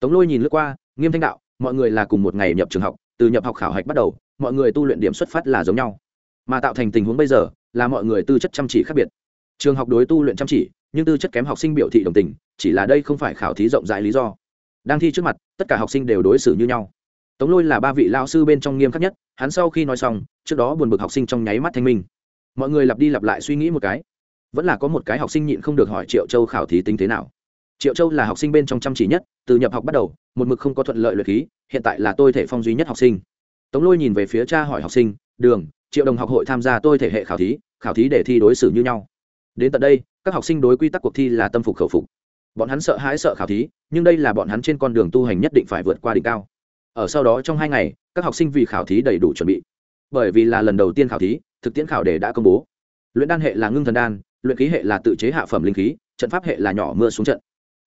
Tống lôi nhìn lướt qua, nghiêm thanh đạo, mọi người là cùng một ngày nhập trường học, từ nhập học khảo hạch bắt đầu, mọi người tu luyện điểm xuất phát là giống nhau mà tạo thành tình huống bây giờ là mọi người tư chất chăm chỉ khác biệt. Trường học đối tu luyện chăm chỉ, nhưng tư chất kém học sinh biểu thị đồng tình, chỉ là đây không phải khảo thí rộng rãi lý do. Đang thi trước mặt, tất cả học sinh đều đối xử như nhau. Tống lôi là ba vị lao sư bên trong nghiêm khắc nhất, hắn sau khi nói xong, trước đó buồn bực học sinh trong nháy mắt thanh minh. Mọi người lặp đi lặp lại suy nghĩ một cái. Vẫn là có một cái học sinh nhịn không được hỏi triệu châu khảo thí tính thế nào. Triệu châu là học sinh bên trong chăm chỉ nhất, từ nhập học bắt đầu, một mực không có thuận lợi luyện khí, hiện tại là tôi thể phong duy nhất học sinh. Tống lôi nhìn về phía cha hỏi học sinh, đường triệu đồng học hội tham gia tôi thể hệ khảo thí khảo thí để thi đối xử như nhau. Đến tận đây, các học sinh đối quy tắc cuộc thi là tâm phục khẩu phục. Bọn hắn sợ hãi sợ khảo thí, nhưng đây là bọn hắn trên con đường tu hành nhất định phải vượt qua đỉnh cao. Ở sau đó trong hai ngày, các học sinh vì khảo thí đầy đủ chuẩn bị. Bởi vì là lần đầu tiên khảo thí, thực tiễn khảo đề đã công bố. Luyện đan hệ là ngưng thần đan, luyện khí hệ là tự chế hạ phẩm linh khí, trận pháp hệ là nhỏ mưa xuống trận.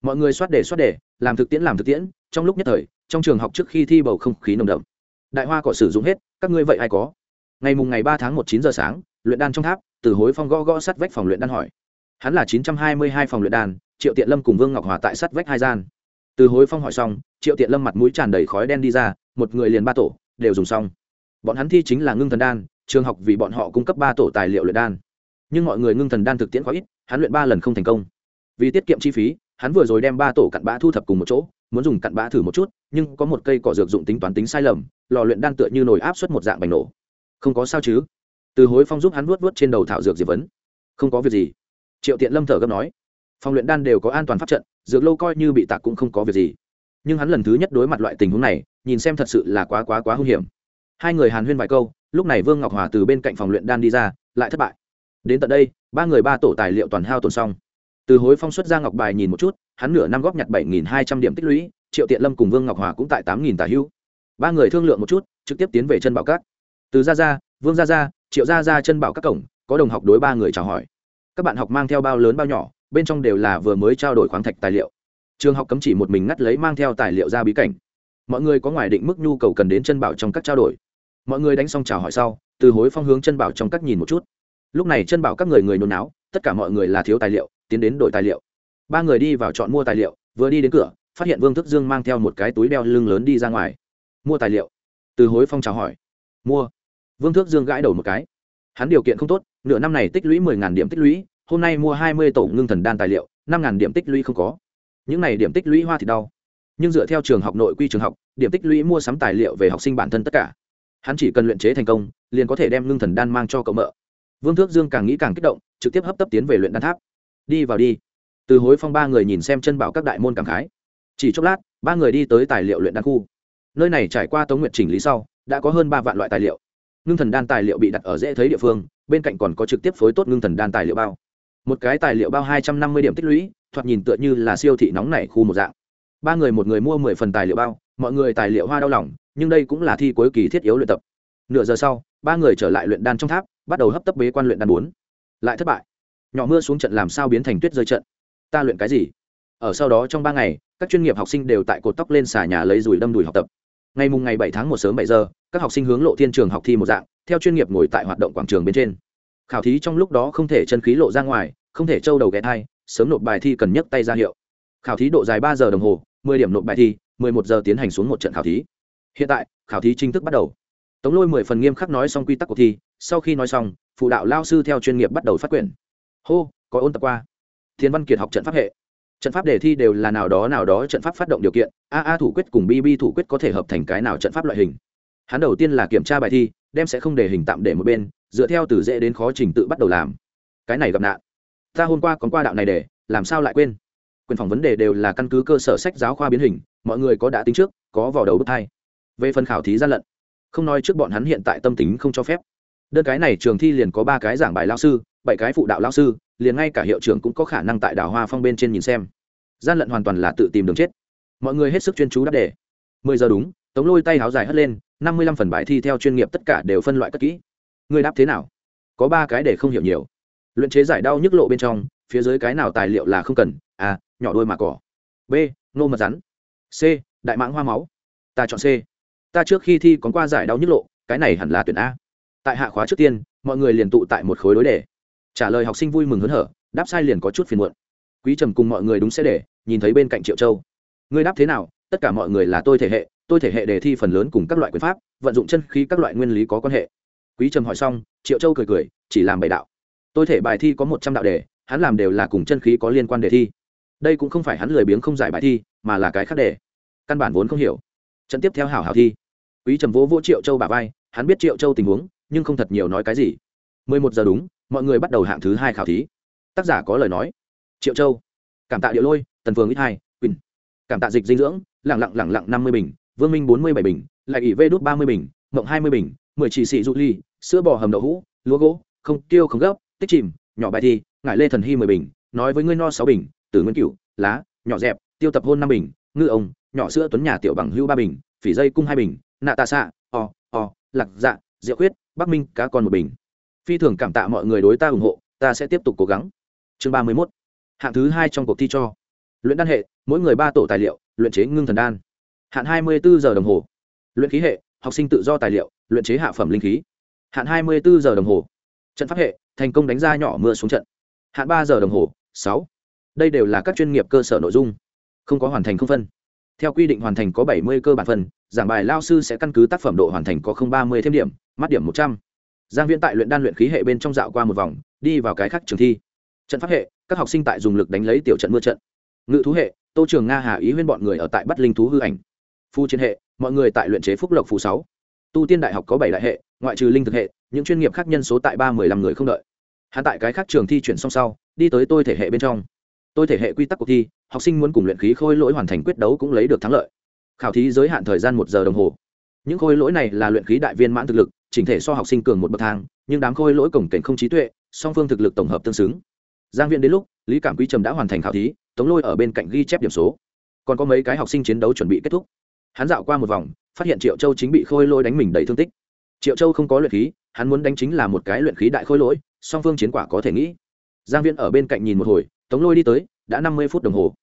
Mọi người soát đề soát đề, làm thực tiễn làm thực tiễn, trong lúc nhất thời, trong trường học trước khi thi bầu không khí nồng đậm. Đại hoa cỏ sử dụng hết, các ngươi vậy ai có? Ngày mùng ngày ba tháng một chín giờ sáng, luyện đan trong tháp, từ hối phong gõ gõ sắt vách phòng luyện đan hỏi. Hắn là chín trăm hai mươi hai phòng luyện đan, triệu tiện lâm cùng vương ngọc hòa tại sắt vách hai gian. Từ hối phong hỏi xong, triệu tiện lâm mặt mũi tràn đầy khói đen đi ra, một người liền ba tổ, đều dùng xong. Bọn hắn thi chính là ngưng thần đan, trường học vì bọn họ cung cấp ba tổ tài liệu luyện đan. Nhưng mọi người ngưng thần đan thực tiễn quá ít, hắn luyện ba lần không thành công. Vì tiết kiệm chi phí, hắn vừa rồi đem ba tổ cặn bã thu thập cùng một chỗ, muốn dùng cặn bã thử một chút, nhưng có một cây cỏ dược dụng tính toán tính sai lầm, lò luyện đan tựa như nồi áp suất một dạng bành nổ không có sao chứ? Từ hối phong giúp hắn vuốt vuốt trên đầu thảo dược diệp vấn. Không có việc gì. Triệu tiện lâm thở gấp nói. Phòng luyện đan đều có an toàn pháp trận, dược lâu coi như bị tạc cũng không có việc gì. Nhưng hắn lần thứ nhất đối mặt loại tình huống này, nhìn xem thật sự là quá quá quá hung hiểm. Hai người hàn huyên vài câu, lúc này vương ngọc hòa từ bên cạnh phòng luyện đan đi ra, lại thất bại. Đến tận đây, ba người ba tổ tài liệu toàn hao tồn xong. Từ hối phong xuất ra ngọc bài nhìn một chút, hắn nửa năm góp nhặt bảy nghìn hai trăm điểm tích lũy, triệu tiện lâm cùng vương ngọc hòa cũng tại tám nghìn tà hưu. Ba người thương lượng một chút, trực tiếp tiến về chân bảo cát từ gia gia, vương gia gia, triệu gia gia chân bảo các cổng, có đồng học đối ba người chào hỏi. Các bạn học mang theo bao lớn bao nhỏ, bên trong đều là vừa mới trao đổi khoáng thạch tài liệu. Trường học cấm chỉ một mình ngắt lấy mang theo tài liệu ra bí cảnh. Mọi người có ngoài định mức nhu cầu cần đến chân bảo trong các trao đổi. Mọi người đánh xong chào hỏi sau, từ hối phong hướng chân bảo trong các nhìn một chút. Lúc này chân bảo các người người nôn náo, tất cả mọi người là thiếu tài liệu, tiến đến đổi tài liệu. Ba người đi vào chọn mua tài liệu, vừa đi đến cửa, phát hiện vương thức dương mang theo một cái túi đeo lưng lớn đi ra ngoài. Mua tài liệu. Từ hối phong chào hỏi. Mua vương thước dương gãi đầu một cái. Hắn điều kiện không tốt, nửa năm này tích lũy mười ngàn điểm tích lũy, hôm nay mua hai mươi tổ ngưng thần đan tài liệu, năm ngàn điểm tích lũy không có. Những này điểm tích lũy hoa thì đau. Nhưng dựa theo trường học nội quy trường học, điểm tích lũy mua sắm tài liệu về học sinh bản thân tất cả. Hắn chỉ cần luyện chế thành công, liền có thể đem ngưng thần đan mang cho cậu mợ. Vương thước dương càng nghĩ càng kích động, trực tiếp hấp tấp tiến về luyện đan tháp. Đi vào đi. Từ hối phong ba người nhìn xem chân bảo các đại môn cảm khái. Chỉ chốc lát, ba người đi tới tài liệu luyện đan khu. Nơi này trải qua tống nguyện chỉnh lý sau, đã có hơn ba vạn loại tài liệu ngưng thần đan tài liệu bị đặt ở dễ thấy địa phương, bên cạnh còn có trực tiếp phối tốt ngưng thần đan tài liệu bao. Một cái tài liệu bao hai trăm năm mươi điểm tích lũy, thoạt nhìn tựa như là siêu thị nóng nảy khu một dạng. Ba người một người mua mười phần tài liệu bao, mọi người tài liệu hoa đau lòng, nhưng đây cũng là thi cuối kỳ thiết yếu luyện tập. Nửa giờ sau, ba người trở lại luyện đan trong tháp, bắt đầu hấp tấp bế quan luyện đan bốn. Lại thất bại. Nhỏ mưa xuống trận làm sao biến thành tuyết rơi trận? Ta luyện cái gì? Ở sau đó trong ba ngày, các chuyên nghiệp học sinh đều tại cột tóc lên xà nhà lấy dùi đâm đùi học tập ngày mùng ngày bảy tháng một sớm bảy giờ, các học sinh hướng lộ thiên trường học thi một dạng, theo chuyên nghiệp ngồi tại hoạt động quảng trường bên trên. Khảo thí trong lúc đó không thể chân khí lộ ra ngoài, không thể trâu đầu ghé thai, sớm nộp bài thi cần nhấc tay ra hiệu. Khảo thí độ dài ba giờ đồng hồ, mười điểm nộp bài thi, mười một giờ tiến hành xuống một trận khảo thí. Hiện tại, khảo thí chính thức bắt đầu. Tống lôi mười phần nghiêm khắc nói xong quy tắc cuộc thi, sau khi nói xong, phụ đạo lao sư theo chuyên nghiệp bắt đầu phát quyển. Hô, có ôn tập qua. Thiên văn kiệt học trận pháp hệ trận pháp đề thi đều là nào đó nào đó trận pháp phát động điều kiện, a a thủ quyết cùng bb thủ quyết có thể hợp thành cái nào trận pháp loại hình. Hắn đầu tiên là kiểm tra bài thi, đem sẽ không để hình tạm để một bên, dựa theo từ dễ đến khó trình tự bắt đầu làm. Cái này gặp nạn. Ta hôm qua còn qua đạo này để, làm sao lại quên? Quyền phòng vấn đề đều là căn cứ cơ sở sách giáo khoa biến hình, mọi người có đã tính trước, có vào đầu bước hai. Về phần khảo thí gian lận, không nói trước bọn hắn hiện tại tâm tính không cho phép. Đơn cái này trường thi liền có ba cái giảng bài lao sư, bảy cái phụ đạo lao sư liền ngay cả hiệu trưởng cũng có khả năng tại đảo hoa phong bên trên nhìn xem. Gian lận hoàn toàn là tự tìm đường chết. Mọi người hết sức chuyên chú đáp đề. Mười giờ đúng, tống lôi tay háo dài hất lên, năm mươi lăm phần bài thi theo chuyên nghiệp tất cả đều phân loại cất kỹ. Người đáp thế nào? Có ba cái để không hiểu nhiều. Luyện chế giải đau nhức lộ bên trong, phía dưới cái nào tài liệu là không cần? A nhỏ đôi mà cỏ. B, nô mật rắn. C, đại mãng hoa máu. Ta chọn c. Ta trước khi thi còn qua giải đau nhức lộ, cái này hẳn là tuyển a. Tại hạ khóa trước tiên, mọi người liền tụ tại một khối đối đề trả lời học sinh vui mừng hớn hở, đáp sai liền có chút phiền muộn. Quý trầm cùng mọi người đúng sẽ để, nhìn thấy bên cạnh triệu châu. Ngươi đáp thế nào? Tất cả mọi người là tôi thể hệ, tôi thể hệ đề thi phần lớn cùng các loại quyền pháp, vận dụng chân khí các loại nguyên lý có quan hệ. Quý trầm hỏi xong, triệu châu cười cười, chỉ làm bảy đạo. Tôi thể bài thi có một trăm đạo đề, hắn làm đều là cùng chân khí có liên quan đề thi. Đây cũng không phải hắn lười biếng không giải bài thi, mà là cái khác đề. Căn bản vốn không hiểu. Trận tiếp theo hảo hảo thi. Quý trầm vỗ vỗ triệu châu bà vai, hắn biết triệu châu tình huống, nhưng không thật nhiều nói cái gì. Mười một giờ đúng mọi người bắt đầu hạng thứ hai khảo thí. Tác giả có lời nói. Triệu châu. Cảm tạ điệu lôi, tần phường ít hai, quỳnh. Cảm tạ dịch dinh dưỡng lẳng lặng lẳng lặng năm mươi bình, vương minh bốn mươi bảy bình, lại ỉ vê đốt ba mươi bình, mộng hai mươi bình, mười chỉ xị dụ ly, sữa bò hầm đậu hũ, lúa gỗ, không tiêu không gấp, tích chìm, nhỏ bài thi, ngải lê thần hy mười bình, nói với ngươi no sáu bình, tử nguyên cửu, lá, nhỏ dẹp, tiêu tập hôn năm bình, ngư ông, nhỏ sữa tuấn nhà tiểu bằng hưu ba bình, phỉ dây cung hai bình, nạ tạ xạ, o o, lạc dạ diệu khuyết, bắc minh cá con một bình phi thường cảm tạ mọi người đối ta ủng hộ, ta sẽ tiếp tục cố gắng. Chương ba mươi mốt. Hạng thứ hai trong cuộc thi cho. Luyện đan hệ, mỗi người ba tổ tài liệu, luyện chế ngưng thần đan. Hạn hai mươi bốn giờ đồng hồ. Luyện khí hệ, học sinh tự do tài liệu, luyện chế hạ phẩm linh khí. Hạn hai mươi bốn giờ đồng hồ. Trận pháp hệ, thành công đánh ra nhỏ mưa xuống trận. Hạn ba giờ đồng hồ, sáu. Đây đều là các chuyên nghiệp cơ sở nội dung. Không có hoàn thành không phân. Theo quy định hoàn thành có bảy mươi cơ bản phân, giảng bài lao sư sẽ căn cứ tác phẩm độ hoàn thành có không ba mươi thêm điểm, mắt điểm một trăm giang viễn tại luyện đan luyện khí hệ bên trong dạo qua một vòng, đi vào cái khác trường thi. Trận pháp hệ, các học sinh tại dùng lực đánh lấy tiểu trận mưa trận. Ngự thú hệ, tô trường nga, hà ý huyên bọn người ở tại bắt linh thú hư ảnh. Phu chiến hệ, mọi người tại luyện chế phúc lộc phù sáu. Tu tiên đại học có bảy đại hệ, ngoại trừ linh thực hệ, những chuyên nghiệp khác nhân số tại ba mười lăm người không đợi. Hắn tại cái khác trường thi chuyển xong sau, đi tới tôi thể hệ bên trong. Tôi thể hệ quy tắc cuộc thi, học sinh muốn cùng luyện khí khôi lỗi hoàn thành quyết đấu cũng lấy được thắng lợi. Khảo thí giới hạn thời gian một giờ đồng hồ. Những khôi lỗi này là luyện khí đại viên mãn thực lực chỉnh thể so học sinh cường một bậc thang, nhưng đám khôi lỗi cổng cảnh không trí tuệ, song phương thực lực tổng hợp tương xứng. Giang viện đến lúc, lý cảm quý trầm đã hoàn thành khảo thí, tống lôi ở bên cạnh ghi chép điểm số. Còn có mấy cái học sinh chiến đấu chuẩn bị kết thúc. Hắn dạo qua một vòng, phát hiện triệu châu chính bị khôi lỗi đánh mình đầy thương tích. Triệu châu không có luyện khí, hắn muốn đánh chính là một cái luyện khí đại khôi lỗi, song phương chiến quả có thể nghĩ. Giang viễn ở bên cạnh nhìn một hồi, tống lôi đi tới, đã năm mươi phút đồng hồ.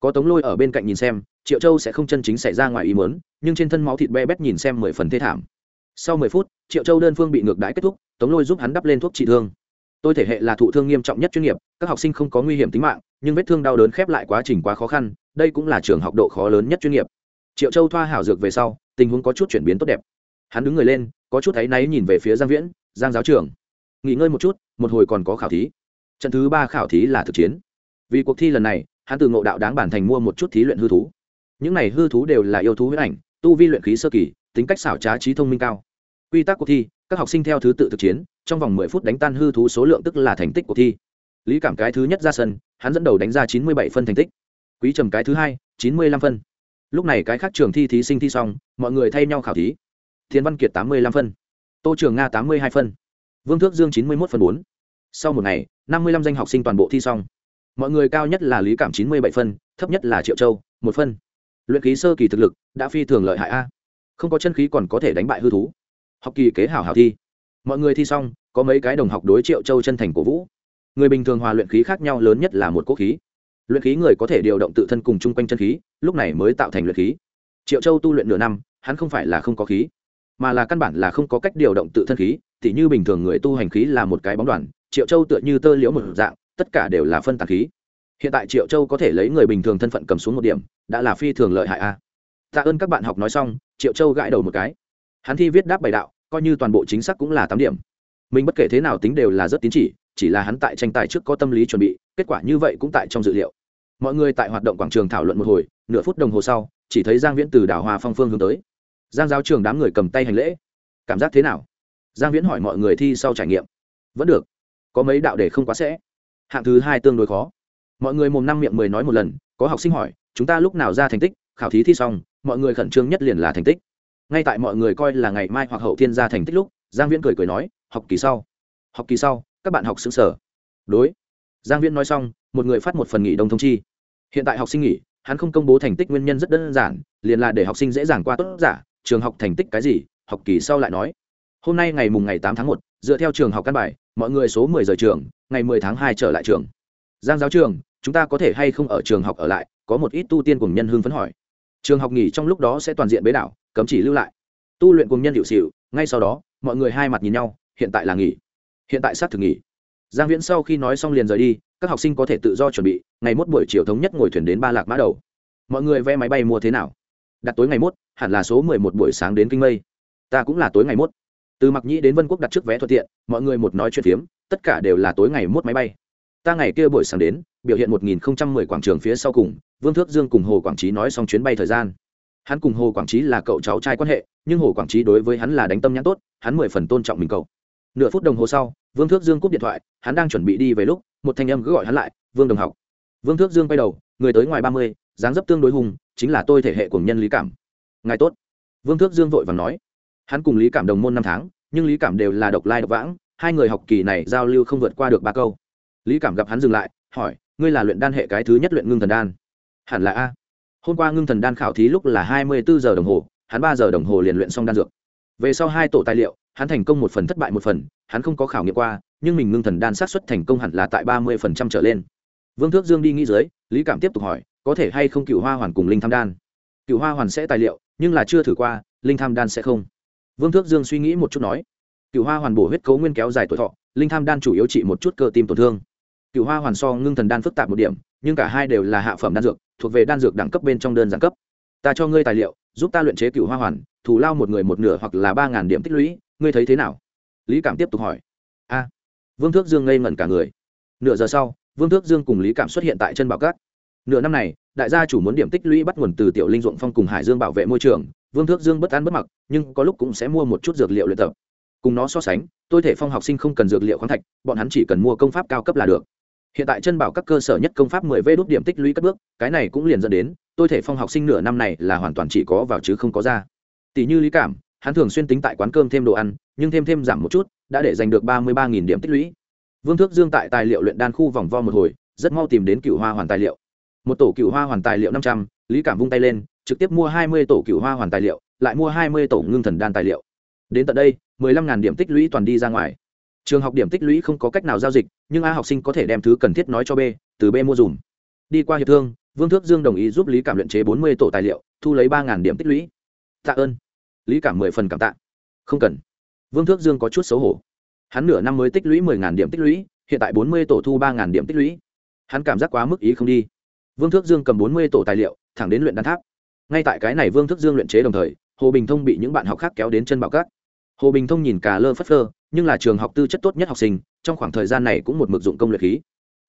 Có tống lôi ở bên cạnh nhìn xem, triệu châu sẽ không chân chính xảy ra ngoài ý muốn, nhưng trên thân máu thịt be bét nhìn xem mười phần thê thảm sau mười phút, triệu châu đơn phương bị ngược đái kết thúc, tống lôi giúp hắn đắp lên thuốc trị thương. Tôi thể hệ là thụ thương nghiêm trọng nhất chuyên nghiệp, các học sinh không có nguy hiểm tính mạng, nhưng vết thương đau đớn khép lại quá trình quá khó khăn, đây cũng là trường học độ khó lớn nhất chuyên nghiệp. Triệu châu thoa hảo dược về sau, tình huống có chút chuyển biến tốt đẹp. Hắn đứng người lên, có chút áy náy nhìn về phía giang viễn, giang giáo trưởng, nghỉ ngơi một chút, một hồi còn có khảo thí. Trận thứ ba khảo thí là thực chiến. Vì cuộc thi lần này, hắn từ ngộ đạo đáng bản thành mua một chút thí luyện hư thú. Những này hư thú đều là yêu thú huyết ảnh, tu vi luyện khí sơ kỳ tính cách xảo trá trí thông minh cao. Quy tắc cuộc thi, các học sinh theo thứ tự thực chiến, trong vòng mười phút đánh tan hư thú số lượng tức là thành tích cuộc thi. Lý cảm cái thứ nhất ra sân, hắn dẫn đầu đánh ra chín mươi bảy phân thành tích. Quý trầm cái thứ hai, chín mươi lăm phân. Lúc này cái khác trường thi thí sinh thi xong, mọi người thay nhau khảo thí. Thiên văn kiệt tám mươi lăm phân. Tô trường nga tám mươi hai phân. Vương thước dương chín mươi một phân bốn. Sau một ngày, năm mươi lăm danh học sinh toàn bộ thi xong. Mọi người cao nhất là lý cảm chín mươi bảy phân, thấp nhất là triệu châu một phân. Luyện ký sơ kỳ thực lực, đã phi thường lợi hại a không có chân khí còn có thể đánh bại hư thú. Học kỳ kế hảo hảo thi. Mọi người thi xong, có mấy cái đồng học đối triệu châu chân thành cổ vũ. Người bình thường hòa luyện khí khác nhau lớn nhất là một cỗ khí. Luyện khí người có thể điều động tự thân cùng chung quanh chân khí, lúc này mới tạo thành luyện khí. Triệu châu tu luyện nửa năm, hắn không phải là không có khí, mà là căn bản là không có cách điều động tự thân khí thì như bình thường người tu hành khí là một cái bóng đoàn, triệu châu tựa như tơ liễu một dạng, tất cả đều là phân tạc khí. Hiện tại triệu châu có thể lấy người bình thường thân phận cầm xuống một điểm, đã là phi thường lợi hại a tạ ơn các bạn học nói xong, triệu châu gãi đầu một cái. Hắn thi viết đáp bài đạo, coi như toàn bộ chính xác cũng là tám điểm. Mình bất kể thế nào tính đều là rất tín chỉ chỉ là hắn tại tranh tài trước có tâm lý chuẩn bị, kết quả như vậy cũng tại trong dự liệu. Mọi người tại hoạt động quảng trường thảo luận một hồi, nửa phút đồng hồ sau, chỉ thấy giang viễn từ đảo hòa phong phương hướng tới. Giang giáo trường đám người cầm tay hành lễ. Cảm giác thế nào? Giang viễn hỏi mọi người thi sau trải nghiệm. Vẫn được. Có mấy đạo để không quá sẽ. Hạng thứ hai tương đối khó. Mọi người mồm năm miệng mười nói một lần, có học sinh hỏi, chúng ta lúc nào ra thành tích? Khảo thí thi xong mọi người khẩn trương nhất liền là thành tích. Ngay tại mọi người coi là ngày mai hoặc hậu thiên ra thành tích lúc, giang viễn cười cười nói, học kỳ sau, học kỳ sau, các bạn học xứng sở. Đối, giang viễn nói xong, một người phát một phần nghỉ đông thông chi. Hiện tại học sinh nghỉ, hắn không công bố thành tích nguyên nhân rất đơn giản, liền là để học sinh dễ dàng qua tốt giả, trường học thành tích cái gì, học kỳ sau lại nói. Hôm nay ngày mùng ngày tám tháng một, dựa theo trường học căn bài, mọi người số mười giờ trường, ngày mười tháng hai trở lại trường. Giang giáo trường, chúng ta có thể hay không ở trường học ở lại, có một ít tu tiên cùng nhân hương phấn hỏi trường học nghỉ trong lúc đó sẽ toàn diện bế đảo cấm chỉ lưu lại. Tu luyện cùng nhân hiệu xịu ngay sau đó, mọi người hai mặt nhìn nhau, hiện tại là nghỉ. Hiện tại sát thực nghỉ. Giang viễn sau khi nói xong liền rời đi, các học sinh có thể tự do chuẩn bị, ngày mốt buổi chiều thống nhất ngồi thuyền đến ba lạc mã đầu. Mọi người vé máy bay mua thế nào? Đặt tối ngày mốt, hẳn là số mười một buổi sáng đến kinh mây. Ta cũng là tối ngày mốt. Từ mặc nhĩ đến vân quốc đặt trước vé thuận tiện, mọi người một nói chuyện phiếm, tất cả đều là tối ngày mốt máy bay. Ta ngày kia buổi sáng đến, biểu hiện một nghìn không trăm mười quảng trường phía sau cùng vương thước dương cùng hồ quảng trí nói xong chuyến bay thời gian. Hắn cùng hồ quảng trí là cậu cháu trai quan hệ, nhưng hồ quảng trí đối với hắn là đánh tâm nhãn tốt, hắn mười phần tôn trọng mình cậu. Nửa phút đồng hồ sau, vương thước dương cúp điện thoại, hắn đang chuẩn bị đi về lúc, một thanh âm cứ gọi hắn lại, vương đồng học. Vương thước dương quay đầu, người tới ngoài ba mươi, dáng dấp tương đối hùng, chính là tôi thể hệ của nhân lý cảm. Ngài tốt. Vương thước dương vội và nói. Hắn cùng lý cảm đồng môn năm tháng, nhưng lý cảm đều là độc lai độc vãng, hai người học kỳ này giao lưu không vượt qua được ba câu. Lý cảm gặp hắn dừng lại, hỏi, ngươi là luyện đan hệ cái thứ nhất luyện ngưng thần đan? Hẳn là a. Hôm qua ngưng thần đan khảo thí lúc là hai mươi bốn giờ đồng hồ, hắn ba giờ đồng hồ liền luyện xong đan dược. Về sau hai tổ tài liệu, hắn thành công một phần thất bại một phần, hắn không có khảo nghiệm qua, nhưng mình ngưng thần đan sát xuất thành công hẳn là tại ba mươi phần trăm trở lên. Vương thước dương đi nghĩ dưới, lý cảm tiếp tục hỏi, có thể hay không cựu hoa hoàn cùng linh tham đan? Cựu hoa hoàn sẽ tài liệu, nhưng là chưa thử qua, linh tham đan sẽ không. Vương thước dương suy nghĩ một chút nói cựu hoa hoàn bổ huyết cấu nguyên kéo dài tuổi thọ, linh tham đan chủ yếu trị một chút cơ tim tổn thương. Cựu hoa hoàn so ngưng thần đan phức tạp một điểm, nhưng cả hai đều là hạ phẩm đan dược thuộc về đan dược đẳng cấp bên trong đơn giản cấp. Ta cho ngươi tài liệu, giúp ta luyện chế cựu hoa hoàn, thù lao một người một nửa hoặc là ba ngàn điểm tích lũy, ngươi thấy thế nào? Lý cảm tiếp tục hỏi. A. Vương thước dương ngây ngẩn cả người. Nửa giờ sau, vương thước dương cùng lý cảm xuất hiện tại chân bảo cát. Nửa năm này, đại gia chủ muốn điểm tích lũy bắt nguồn từ tiểu linh ruộng phong cùng hải dương bảo vệ môi trường, vương thước dương bất an bất mặc, nhưng có lúc cũng sẽ mua một chút dược liệu luyện tập. Cùng nó so sánh, tôi thể phong học sinh không cần dược liệu khoáng thạch, bọn hắn chỉ cần mua công pháp cao cấp là được hiện tại chân bảo các cơ sở nhất công pháp mười vê đốt điểm tích lũy các bước, cái này cũng liền dẫn đến, tôi thể phong học sinh nửa năm này là hoàn toàn chỉ có vào chứ không có ra. Tỷ như lý cảm, hắn thường xuyên tính tại quán cơm thêm đồ ăn, nhưng thêm thêm giảm một chút, đã để giành được ba mươi ba điểm tích lũy. Vương thước dương tại tài liệu luyện đan khu vòng vo một hồi, rất mau tìm đến cựu hoa hoàn tài liệu. Một tổ cựu hoa hoàn tài liệu năm trăm, lý cảm vung tay lên, trực tiếp mua hai mươi tổ cựu hoa hoàn tài liệu, lại mua hai mươi tổ ngưng thần đan tài liệu. Đến tận đây, mười lăm ngàn điểm tích lũy toàn đi ra ngoài trường học điểm tích lũy không có cách nào giao dịch, nhưng a học sinh có thể đem thứ cần thiết nói cho b, từ b mua dùm. Đi qua hiệp thương, vương thước dương đồng ý giúp lý cảm luyện chế bốn mươi tổ tài liệu, thu lấy ba điểm tích lũy. Tạ ơn. Lý cảm mười phần cảm tạ. Không cần. Vương thước dương có chút xấu hổ. Hắn nửa năm mới tích lũy mười điểm tích lũy, hiện tại bốn mươi tổ thu ba điểm tích lũy. Hắn cảm giác quá mức ý không đi. Vương thước dương cầm bốn mươi tổ tài liệu, thẳng đến luyện đan tháp. Ngay tại cái này vương thước dương luyện chế đồng thời, hồ bình thông bị những bạn học khác kéo đến chân bảo cát. Hồ bình thông nhìn cà lơ phất phơ nhưng là trường học tư chất tốt nhất học sinh, trong khoảng thời gian này cũng một mực dụng công luyện khí.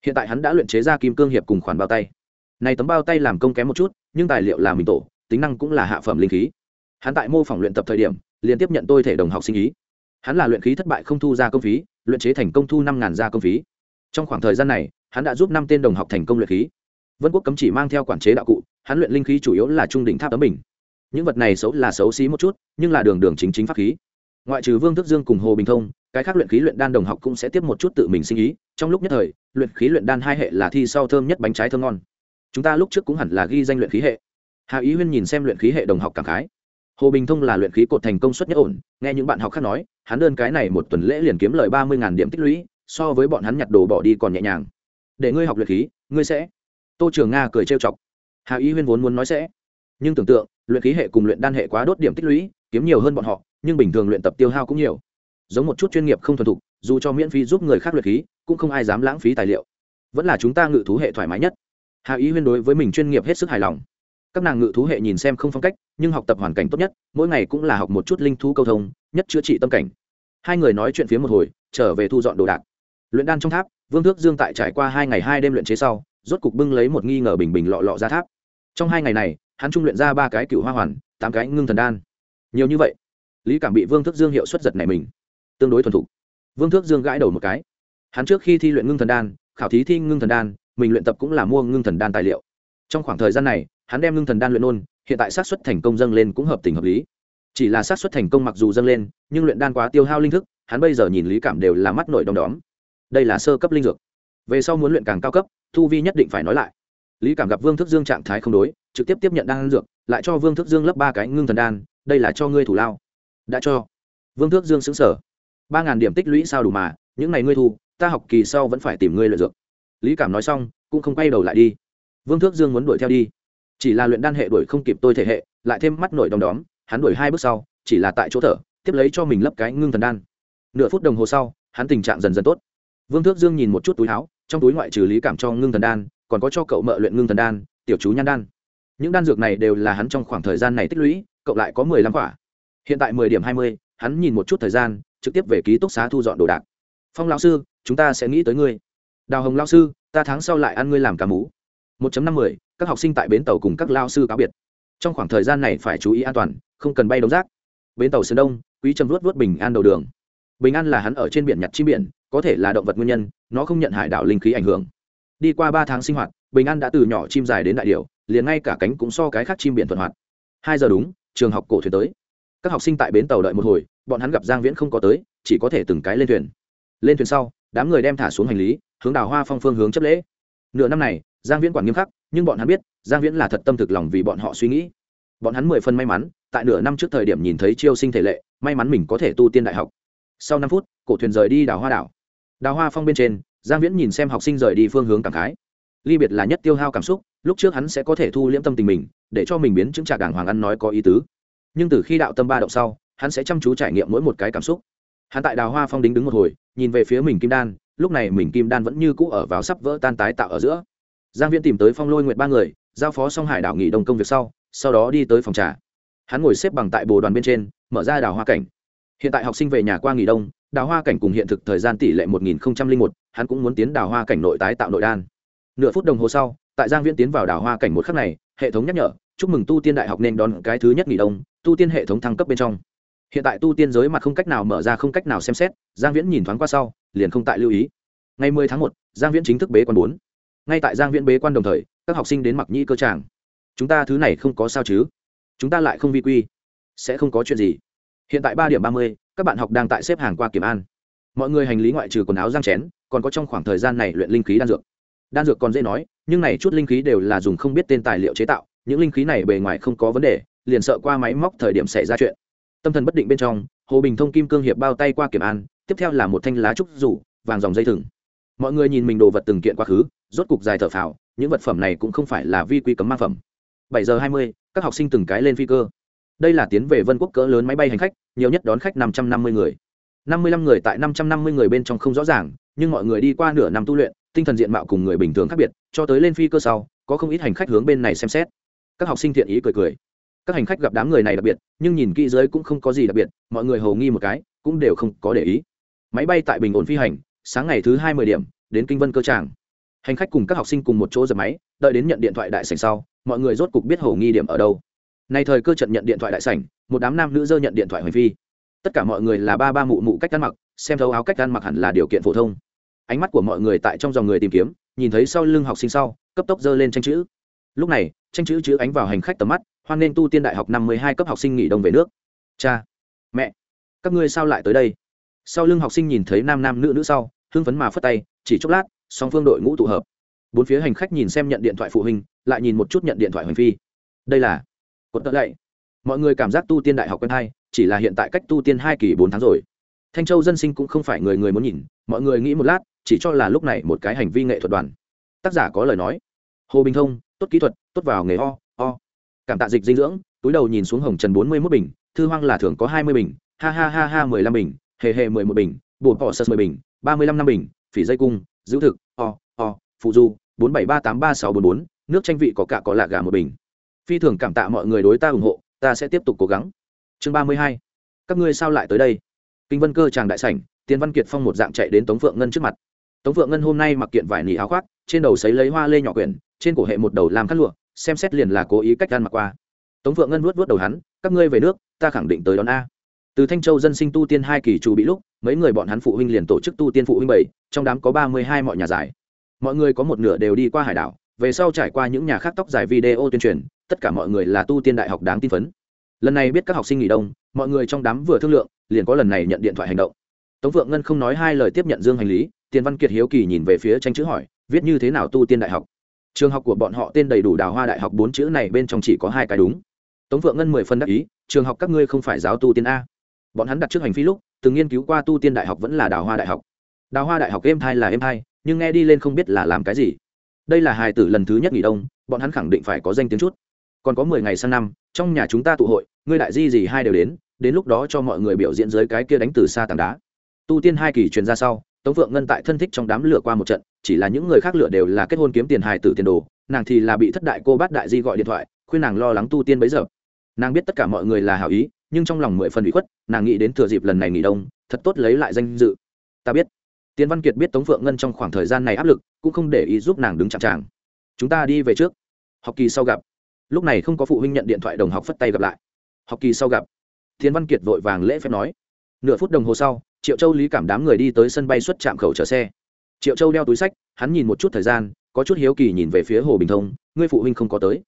Hiện tại hắn đã luyện chế ra kim cương hiệp cùng khoản bao tay. Này tấm bao tay làm công kém một chút, nhưng tài liệu là mình tổ, tính năng cũng là hạ phẩm linh khí. Hắn tại mô phỏng luyện tập thời điểm liên tiếp nhận tôi thể đồng học sinh ý. Hắn là luyện khí thất bại không thu ra công phí, luyện chế thành công thu năm ngàn ra công phí. Trong khoảng thời gian này, hắn đã giúp năm tên đồng học thành công luyện khí. Vân quốc cấm chỉ mang theo quản chế đạo cụ, hắn luyện linh khí chủ yếu là trung đỉnh tháp tấm bình. Những vật này xấu là xấu xí một chút, nhưng là đường đường chính chính pháp khí ngoại trừ vương thức dương cùng hồ bình thông, cái khác luyện khí luyện đan đồng học cũng sẽ tiếp một chút tự mình sinh ý. Trong lúc nhất thời, luyện khí luyện đan hai hệ là thi sau thơm nhất bánh trái thơm ngon. Chúng ta lúc trước cũng hẳn là ghi danh luyện khí hệ. Hà ý huyên nhìn xem luyện khí hệ đồng học cảm khái. Hồ bình thông là luyện khí cột thành công suất nhất ổn, nghe những bạn học khác nói, hắn đơn cái này một tuần lễ liền kiếm lời ba mươi điểm tích lũy, so với bọn hắn nhặt đồ bỏ đi còn nhẹ nhàng. Để ngươi học luyện khí, ngươi sẽ. Tô trường nga cười trêu chọc. Hà ý huyên vốn muốn nói sẽ. Nhưng tưởng tượng, luyện khí hệ cùng luyện đan hệ quá đốt điểm tích lũy, kiếm nhiều hơn bọn họ nhưng bình thường luyện tập tiêu hao cũng nhiều. Giống một chút chuyên nghiệp không thuần thục, dù cho miễn phí giúp người khác luyện khí, cũng không ai dám lãng phí tài liệu. Vẫn là chúng ta ngự thú hệ thoải mái nhất. Hạ ý huyên đối với mình chuyên nghiệp hết sức hài lòng. Các nàng ngự thú hệ nhìn xem không phong cách, nhưng học tập hoàn cảnh tốt nhất, mỗi ngày cũng là học một chút linh thú câu thông, nhất chữa trị tâm cảnh. Hai người nói chuyện phía một hồi, trở về thu dọn đồ đạc. Luyện đan trong tháp, vương thước dương tại trải qua hai ngày hai đêm luyện chế sau, rốt cục bưng lấy một nghi ngờ bình bình lọ lọ ra tháp. Trong hai ngày này, hắn trung luyện ra ba cái cựu hoa hoàn, tám cái ngưng thần đan. Nhiều như vậy lý cảm bị vương thước dương hiệu suất giật này mình tương đối thuần thục vương thước dương gãi đầu một cái hắn trước khi thi luyện ngưng thần đan khảo thí thi ngưng thần đan mình luyện tập cũng là mua ngưng thần đan tài liệu trong khoảng thời gian này hắn đem ngưng thần đan luyện ôn hiện tại xác suất thành công dâng lên cũng hợp tình hợp lý chỉ là xác suất thành công mặc dù dâng lên nhưng luyện đan quá tiêu hao linh thức hắn bây giờ nhìn lý cảm đều là mắt nổi đom đóm đây là sơ cấp linh dược về sau muốn luyện càng cao cấp thu vi nhất định phải nói lại lý cảm gặp vương thức dương trạng thái không đối trực tiếp tiếp nhận đan dược lại cho vương thức dương lấp ba cái ngưng thần đan đây là cho ngươi thủ lao đã cho. Vương thước dương xứng sở ba ngàn điểm tích lũy sao đủ mà, những ngày ngươi thu, ta học kỳ sau vẫn phải tìm ngươi lợi dược. Lý cảm nói xong, cũng không quay đầu lại đi. Vương thước dương muốn đuổi theo đi. Chỉ là luyện đan hệ đuổi không kịp tôi thể hệ, lại thêm mắt nổi đom đóm, hắn đuổi hai bước sau, chỉ là tại chỗ thở, tiếp lấy cho mình lấp cái ngưng thần đan. Nửa phút đồng hồ sau, hắn tình trạng dần dần tốt. Vương thước dương nhìn một chút túi áo, trong túi ngoại trừ lý cảm cho ngưng thần đan, còn có cho cậu mợ luyện ngưng thần đan, tiểu chú nhan đan. Những đan dược này đều là hắn trong khoảng thời gian này tích lũy, cậu lại có mười lăm quả hiện tại mười điểm hai mươi hắn nhìn một chút thời gian trực tiếp về ký túc xá thu dọn đồ đạc. Phong lão sư chúng ta sẽ nghĩ tới ngươi. Đào hồng lao sư ta tháng sau lại ăn ngươi làm cá mú một năm mươi các học sinh tại bến tàu cùng các lao sư cáo biệt. Trong khoảng thời gian này phải chú ý an toàn không cần bay đống rác. Bến tàu sơn đông quý trầm luốt vớt bình an đầu đường. Bình an là hắn ở trên biển nhặt chim biển có thể là động vật nguyên nhân nó không nhận hải đảo linh khí ảnh hưởng. Đi qua ba tháng sinh hoạt bình an đã từ nhỏ chim dài đến đại điều, liền ngay cả cánh cũng so cái khác chim biển thuận hoạt. Hai giờ đúng trường học cổ thuyền tới các học sinh tại bến tàu đợi một hồi, bọn hắn gặp giang viễn không có tới, chỉ có thể từng cái lên thuyền. Lên thuyền sau, đám người đem thả xuống hành lý, hướng đào hoa phong phương hướng chấp lễ. Nửa năm này, giang viễn quản nghiêm khắc, nhưng bọn hắn biết, giang viễn là thật tâm thực lòng vì bọn họ suy nghĩ. Bọn hắn mười phân may mắn, tại nửa năm trước thời điểm nhìn thấy chiêu sinh thể lệ, may mắn mình có thể tu tiên đại học. Sau năm phút, cổ thuyền rời đi đào hoa đảo. Đào hoa phong bên trên, giang viễn nhìn xem học sinh rời đi phương hướng cảm khái. Ly biệt là nhất tiêu hao cảm xúc, lúc trước hắn sẽ có thể thu liễm tâm tình mình, để cho mình biến chứng trà đàng hoàng ăn nói có ý tứ nhưng từ khi đạo tâm ba động sau, hắn sẽ chăm chú trải nghiệm mỗi một cái cảm xúc. Hắn tại đào hoa phong đính đứng một hồi, nhìn về phía mình kim đan, lúc này mình kim đan vẫn như cũ ở vào sắp vỡ tan tái tạo ở giữa. Giang viễn tìm tới phong lôi nguyệt ba người, giao phó xong hải đảo nghỉ đông công việc sau sau đó đi tới phòng trà. Hắn ngồi xếp bằng tại bồ đoàn bên trên, mở ra đào hoa cảnh. Hiện tại học sinh về nhà qua nghỉ đông, đào hoa cảnh cùng hiện thực thời gian tỷ lệ một nghìn một, hắn cũng muốn tiến đào hoa cảnh nội tái tạo nội đan. Nửa phút đồng hồ sau, tại giang viễn tiến vào đào hoa cảnh một khắc này, hệ thống nhắc nhở, chúc mừng tu tiên đại học nên đón cái thứ nhất nghỉ đông tu tiên hệ thống thăng cấp bên trong. Hiện tại tu tiên giới mặt không cách nào mở ra không cách nào xem xét giang viễn nhìn thoáng qua sau liền không tại lưu ý. Ngày 10 tháng một, giang viễn chính thức bế quan bốn. Ngay tại giang viễn bế quan đồng thời các học sinh đến mặc nhĩ cơ tràng. Chúng ta thứ này không có sao chứ? Chúng ta lại không vi quy. Sẽ không có chuyện gì. Hiện tại ba điểm ba mươi các bạn học đang tại xếp hàng qua kiểm an. Mọi người hành lý ngoại trừ quần áo giang chén còn có trong khoảng thời gian này luyện linh khí đan dược. Đan dược còn dễ nói nhưng này chút linh khí đều là dùng không biết tên tài liệu chế tạo những linh khí này bề ngoài không có vấn đề liền sợ qua máy móc thời điểm xảy ra chuyện. Tâm thần bất định bên trong, hồ bình thông kim cương hiệp bao tay qua kiểm an, tiếp theo là một thanh lá trúc rủ, vàng dòng dây thừng. Mọi người nhìn mình đồ vật từng kiện quá khứ, rốt cục dài thở phào, những vật phẩm này cũng không phải là vi quy cấm mang phẩm. Bảy giờ hai mươi, các học sinh từng cái lên phi cơ. Đây là tiến về vân quốc cỡ lớn máy bay hành khách, nhiều nhất đón khách năm trăm năm mươi người. Năm mươi lăm người tại năm trăm năm mươi người bên trong không rõ ràng, nhưng mọi người đi qua nửa năm tu luyện, tinh thần diện mạo cùng người bình thường khác biệt, cho tới lên phi cơ sau, có không ít hành khách hướng bên này xem xét. Các học sinh thiện ý cười cười các hành khách gặp đám người này đặc biệt, nhưng nhìn kỹ giới cũng không có gì đặc biệt, mọi người hầu nghi một cái, cũng đều không có để ý. Máy bay tại bình ổn phi hành, sáng ngày thứ hai mươi điểm, đến kinh vân cơ tràng. Hành khách cùng các học sinh cùng một chỗ dập máy, đợi đến nhận điện thoại đại sảnh sau, mọi người rốt cục biết hầu nghi điểm ở đâu. Nay thời cơ trận nhận điện thoại đại sảnh, một đám nam nữ dơ nhận điện thoại hành phi. Tất cả mọi người là ba ba mụ mụ cách ăn mặc, xem thấu áo cách ăn mặc hẳn là điều kiện phổ thông. Ánh mắt của mọi người tại trong dòng người tìm kiếm, nhìn thấy sau lưng học sinh sau, cấp tốc dơ lên tranh chữ. Lúc này, tranh chữ chữ ánh vào hành khách tầm mắt hoan nên tu tiên đại học năm mươi hai cấp học sinh nghỉ đông về nước. Cha, mẹ, các ngươi sao lại tới đây? Sau lưng học sinh nhìn thấy nam nam nữ nữ sau, hưng phấn mà phất tay, chỉ chốc lát, song phương đội ngũ tụ hợp. Bốn phía hành khách nhìn xem nhận điện thoại phụ huynh, lại nhìn một chút nhận điện thoại hành phi. Đây là cột tợ lạy. Mọi người cảm giác tu tiên đại học quen hai chỉ là hiện tại cách tu tiên hai kỳ bốn tháng rồi. Thanh châu dân sinh cũng không phải người người muốn nhìn, mọi người nghĩ một lát, chỉ cho là lúc này một cái hành vi nghệ thuật đoàn. Tác giả có lời nói. Hồ bình thông, tốt kỹ thuật, tốt vào nghề ho cảm tạ dịch dinh dưỡng, túi đầu nhìn xuống hồng trần bốn mươi mốt bình, thư hoang là thường có hai mươi bình, ha ha ha ha mười lăm bình, hề hề mười một bình bùa bỏ sơ mười bình, ba mươi lăm năm bình, phỉ dây cung, giữ thực, o o, phụ du, bốn bảy ba tám ba sáu bốn bốn, nước tranh vị có cả có lạ gà một bình. Phi thường cảm tạ mọi người đối ta ủng hộ, ta sẽ tiếp tục cố gắng. Chương ba mươi hai, các ngươi sao lại tới đây? Kinh vân cơ tràng đại sảnh tiến văn kiệt phong một dạng chạy đến tống phượng ngân trước mặt. Tống phượng ngân hôm nay mặc kiện vải nỉ áo khoác, trên đầu sấy lấy hoa lê nhỏ quyển, trên cổ hệ một đầu làm khăn lụa xem xét liền là cố ý cách gan mặc qua. Tống phượng ngân nuốt vuốt đầu hắn, các ngươi về nước, ta khẳng định tới đón a. Từ thanh châu dân sinh tu tiên hai kỳ chủ bị lúc, mấy người bọn hắn phụ huynh liền tổ chức tu tiên phụ huynh bảy, trong đám có ba mươi hai mọi nhà giải. Mọi người có một nửa đều đi qua hải đảo, về sau trải qua những nhà khác tóc dài video tuyên truyền, tất cả mọi người là tu tiên đại học đáng tin phấn. Lần này biết các học sinh nghỉ đông, mọi người trong đám vừa thương lượng, liền có lần này nhận điện thoại hành động. Tống vượng ngân không nói hai lời tiếp nhận dương hành lý, tiền văn kiệt hiếu kỳ nhìn về phía tranh chữ hỏi, viết như thế nào tu tiên đại học? Trường học của bọn họ tên đầy đủ đào hoa đại học bốn chữ này bên trong chỉ có hai cái đúng. Tống vượng ngân mười phân đắc ý, trường học các ngươi không phải giáo tu tiên a. Bọn hắn đặt trước hành phi lúc, từng nghiên cứu qua tu tiên đại học vẫn là đào hoa đại học. Đào hoa đại học êm thai là êm thai, nhưng nghe đi lên không biết là làm cái gì. Đây là hài tử lần thứ nhất nghỉ đông, bọn hắn khẳng định phải có danh tiếng chút. Còn có mười ngày sang năm, trong nhà chúng ta tụ hội, ngươi đại di gì hai đều đến đến lúc đó cho mọi người biểu diễn dưới cái kia đánh từ xa tảng đá. Tu tiên hai kỳ truyền ra sau tống vượng ngân tại thân thích trong đám lửa qua một trận, chỉ là những người khác lửa đều là kết hôn kiếm tiền hài tử tiền đồ, nàng thì là bị thất đại cô bát đại di gọi điện thoại, khuyên nàng lo lắng tu tiên bấy giờ. Nàng biết tất cả mọi người là hảo ý, nhưng trong lòng mười phần bị khuất, nàng nghĩ đến thừa dịp lần này nghỉ đông, thật tốt lấy lại danh dự. Ta biết. Tiến văn kiệt biết tống phượng ngân trong khoảng thời gian này áp lực, cũng không để ý giúp nàng đứng chạm tràng. Chúng ta đi về trước. Học kỳ sau gặp. Lúc này không có phụ huynh nhận điện thoại đồng học phất tay gặp lại. Học kỳ sau gặp. Tiến văn kiệt vội vàng lễ phép nói. Nửa phút đồng hồ sau triệu châu lý cảm đám người đi tới sân bay xuất trạm khẩu chở xe. Triệu châu đeo túi sách, hắn nhìn một chút thời gian, có chút hiếu kỳ nhìn về phía hồ bình thông, ngươi phụ huynh không có tới.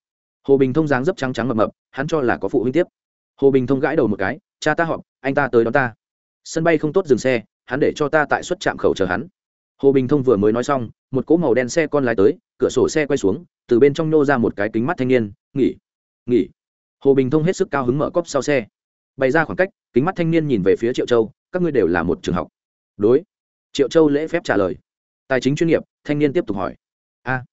Hồ bình thông dáng dấp trắng trắng mập mập, hắn cho là có phụ huynh tiếp. Hồ bình thông gãi đầu một cái, cha ta họp, anh ta tới đón ta. Sân bay không tốt dừng xe, hắn để cho ta tại xuất trạm khẩu chờ hắn. Hồ bình thông vừa mới nói xong, một cỗ màu đen xe con lái tới, cửa sổ xe quay xuống, từ bên trong nô ra một cái kính mắt thanh niên, nghỉ nghỉ. Hồ bình thông hết sức cao hứng mở cốc sau xe. Bày ra khoảng cách, kính mắt thanh niên nhìn về phía triệu châu các ngươi đều là một trường học. Đối. Triệu châu lễ phép trả lời. Tài chính chuyên nghiệp, thanh niên tiếp tục hỏi. A.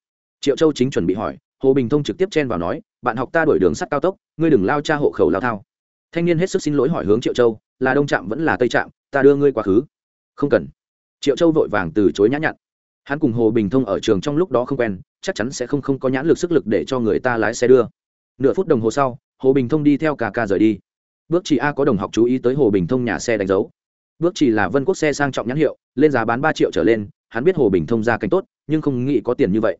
Triệu châu chính chuẩn bị hỏi, hồ bình thông trực tiếp chen vào nói, bạn học ta đổi đường sắt cao tốc, ngươi đừng lao cha hộ khẩu lao thao. Thanh niên hết sức xin lỗi hỏi hướng triệu châu, là đông trạm vẫn là tây trạm, ta đưa ngươi quá khứ. Không cần. Triệu châu vội vàng từ chối nhã nhặn. Hắn cùng hồ bình thông ở trường trong lúc đó không quen, chắc chắn sẽ không không có nhãn lực sức lực để cho người ta lái xe đưa. Nửa phút đồng hồ sau, hồ bình thông đi theo cả ca rời đi. Bước chị a có đồng học chú ý tới hồ bình thông nhà xe đánh dấu bước chỉ là vân quốc xe sang trọng nhãn hiệu, lên giá bán ba triệu trở lên, hắn biết hồ bình thông ra cảnh tốt, nhưng không nghĩ có tiền như vậy.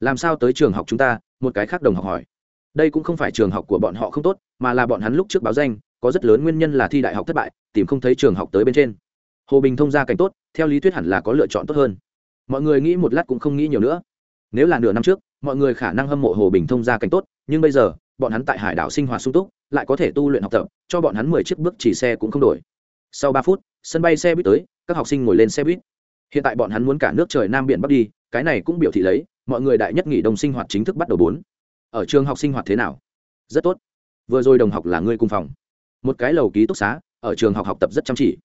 Làm sao tới trường học chúng ta, một cái khác đồng học hỏi. Đây cũng không phải trường học của bọn họ không tốt, mà là bọn hắn lúc trước báo danh, có rất lớn nguyên nhân là thi đại học thất bại, tìm không thấy trường học tới bên trên. Hồ bình thông ra cảnh tốt, theo lý thuyết hẳn là có lựa chọn tốt hơn. Mọi người nghĩ một lát cũng không nghĩ nhiều nữa. Nếu là nửa năm trước, mọi người khả năng hâm mộ hồ bình thông ra cảnh tốt, nhưng bây giờ, bọn hắn tại hải đảo sinh hoạt sung túc, lại có thể tu luyện học tập, cho bọn hắn mười chiếc bước chỉ xe cũng không đổi sau ba phút, sân bay xe buýt tới, các học sinh ngồi lên xe buýt. Hiện tại bọn hắn muốn cả nước trời nam biển bắc đi, cái này cũng biểu thị lấy, mọi người đại nhất nghỉ đồng sinh hoạt chính thức bắt đầu bốn. Ở trường học sinh hoạt thế nào? Rất tốt. Vừa rồi đồng học là người cùng phòng. Một cái lầu ký túc xá, ở trường học học tập rất chăm chỉ.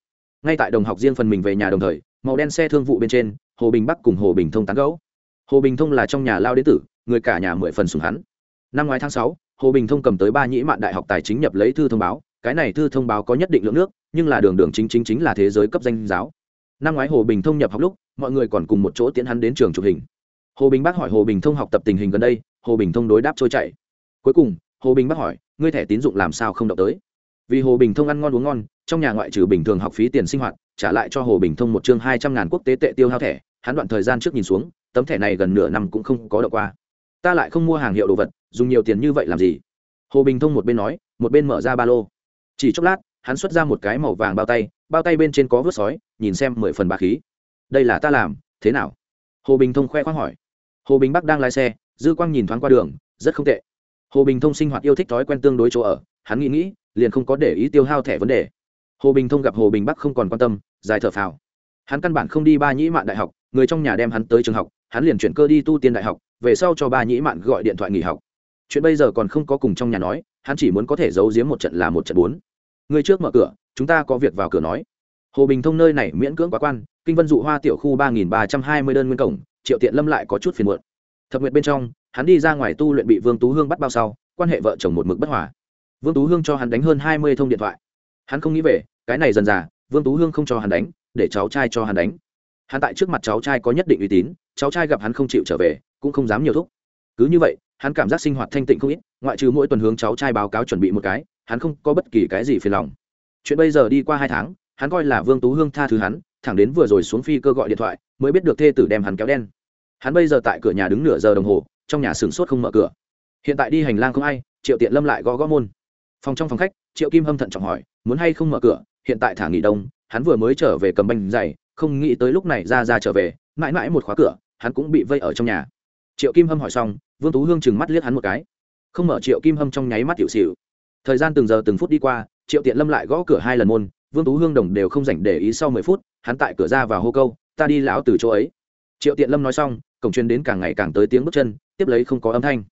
Ngay tại đồng học riêng phần mình về nhà đồng thời, màu đen xe thương vụ bên trên, hồ bình bắc cùng hồ bình thông tán gấu hồ bình thông là trong nhà lao đến tử, người cả nhà mười phần sùng hắn. Năm ngoái tháng sáu, hồ bình thông cầm tới ba nhĩ mạn đại học tài chính nhập lấy thư thông báo cái này thư thông báo có nhất định lượng nước, nhưng là đường đường chính chính chính là thế giới cấp danh giáo. Năm ngoái hồ bình thông nhập học lúc, mọi người còn cùng một chỗ tiến hắn đến trường chụp hình. Hồ bình bác hỏi hồ bình thông học tập tình hình gần đây, hồ bình thông đối đáp trôi chảy. Cuối cùng, hồ bình bác hỏi, ngươi thẻ tín dụng làm sao không động tới? Vì hồ bình thông ăn ngon uống ngon, trong nhà ngoại trừ bình thường học phí tiền sinh hoạt, trả lại cho hồ bình thông một chương hai trăm ngàn quốc tế tệ tiêu hao thẻ, hắn đoạn thời gian trước nhìn xuống, tấm thẻ này gần nửa năm cũng không có đậu qua. Ta lại không mua hàng hiệu đồ vật, dùng nhiều tiền như vậy làm gì? Hồ bình thông một bên nói, một bên mở ra ba lô chỉ chốc lát, hắn xuất ra một cái màu vàng bao tay bao tay bên trên có vớt sói, nhìn xem mười phần bà khí. Đây là ta làm, thế nào? Hồ bình thông khoe khoang hỏi. Hồ bình bắc đang lái xe, dư quang nhìn thoáng qua đường, rất không tệ. Hồ bình thông sinh hoạt yêu thích thói quen tương đối chỗ ở, hắn nghĩ nghĩ, liền không có để ý tiêu hao thẻ vấn đề. Hồ bình thông gặp hồ bình bắc không còn quan tâm dài thở phào. Hắn căn bản không đi ba nhĩ mạn đại học, người trong nhà đem hắn tới trường học, hắn liền chuyển cơ đi tu tiên đại học, về sau cho ba nhĩ mạn gọi điện thoại nghỉ học. Chuyện bây giờ còn không có cùng trong nhà nói hắn chỉ muốn có thể giấu giếm một trận là một trận bốn. Người trước mở cửa, chúng ta có việc vào cửa nói. Hồ bình thông nơi này miễn cưỡng quá quan, kinh vân dụ hoa tiểu khu ba nghìn ba trăm hai mươi đơn nguyên cổng, triệu tiện lâm lại có chút phiền muộn. Thập nguyện bên trong, hắn đi ra ngoài tu luyện bị vương tú hương bắt bao sau, quan hệ vợ chồng một mực bất hòa. Vương tú hương cho hắn đánh hơn hai mươi thông điện thoại. Hắn không nghĩ về, cái này dần dà vương tú hương không cho hắn đánh, để cháu trai cho hắn đánh. Hắn tại trước mặt cháu trai có nhất định uy tín, cháu trai gặp hắn không chịu trở về, cũng không dám nhiều thúc. Cứ như vậy hắn cảm giác sinh hoạt thanh tịnh không ít, ngoại trừ mỗi tuần hướng cháu trai báo cáo chuẩn bị một cái, hắn không có bất kỳ cái gì phiền lòng. Chuyện bây giờ đi qua hai tháng, hắn coi là vương tú hương tha thứ hắn, thẳng đến vừa rồi xuống phi cơ gọi điện thoại, mới biết được thê tử đem hắn kéo đen. Hắn bây giờ tại cửa nhà đứng nửa giờ đồng hồ, trong nhà sửng sốt không mở cửa. Hiện tại đi hành lang không ai, triệu tiện lâm lại gõ gõ môn. Phòng trong phòng khách, triệu kim hâm thận trọng hỏi, muốn hay không mở cửa? Hiện tại thả nghỉ đông, hắn vừa mới trở về cầm banh dày, không nghĩ tới lúc này ra ra trở về, mãi mãi một khóa cửa, hắn cũng bị vây ở trong nhà. Triệu kim hâm hỏi xong vương tú hương chừng mắt liếc hắn một cái. Không mở triệu kim hâm trong nháy mắt hiệu xịu thời gian từng giờ từng phút đi qua, triệu tiện lâm lại gõ cửa hai lần môn, vương tú hương đồng đều không dành để ý sau mười phút, hắn tại cửa ra và hô câu, ta đi lão từ chỗ ấy. Triệu tiện lâm nói xong, cổng truyền đến càng ngày càng tới tiếng bước chân, tiếp lấy không có âm thanh.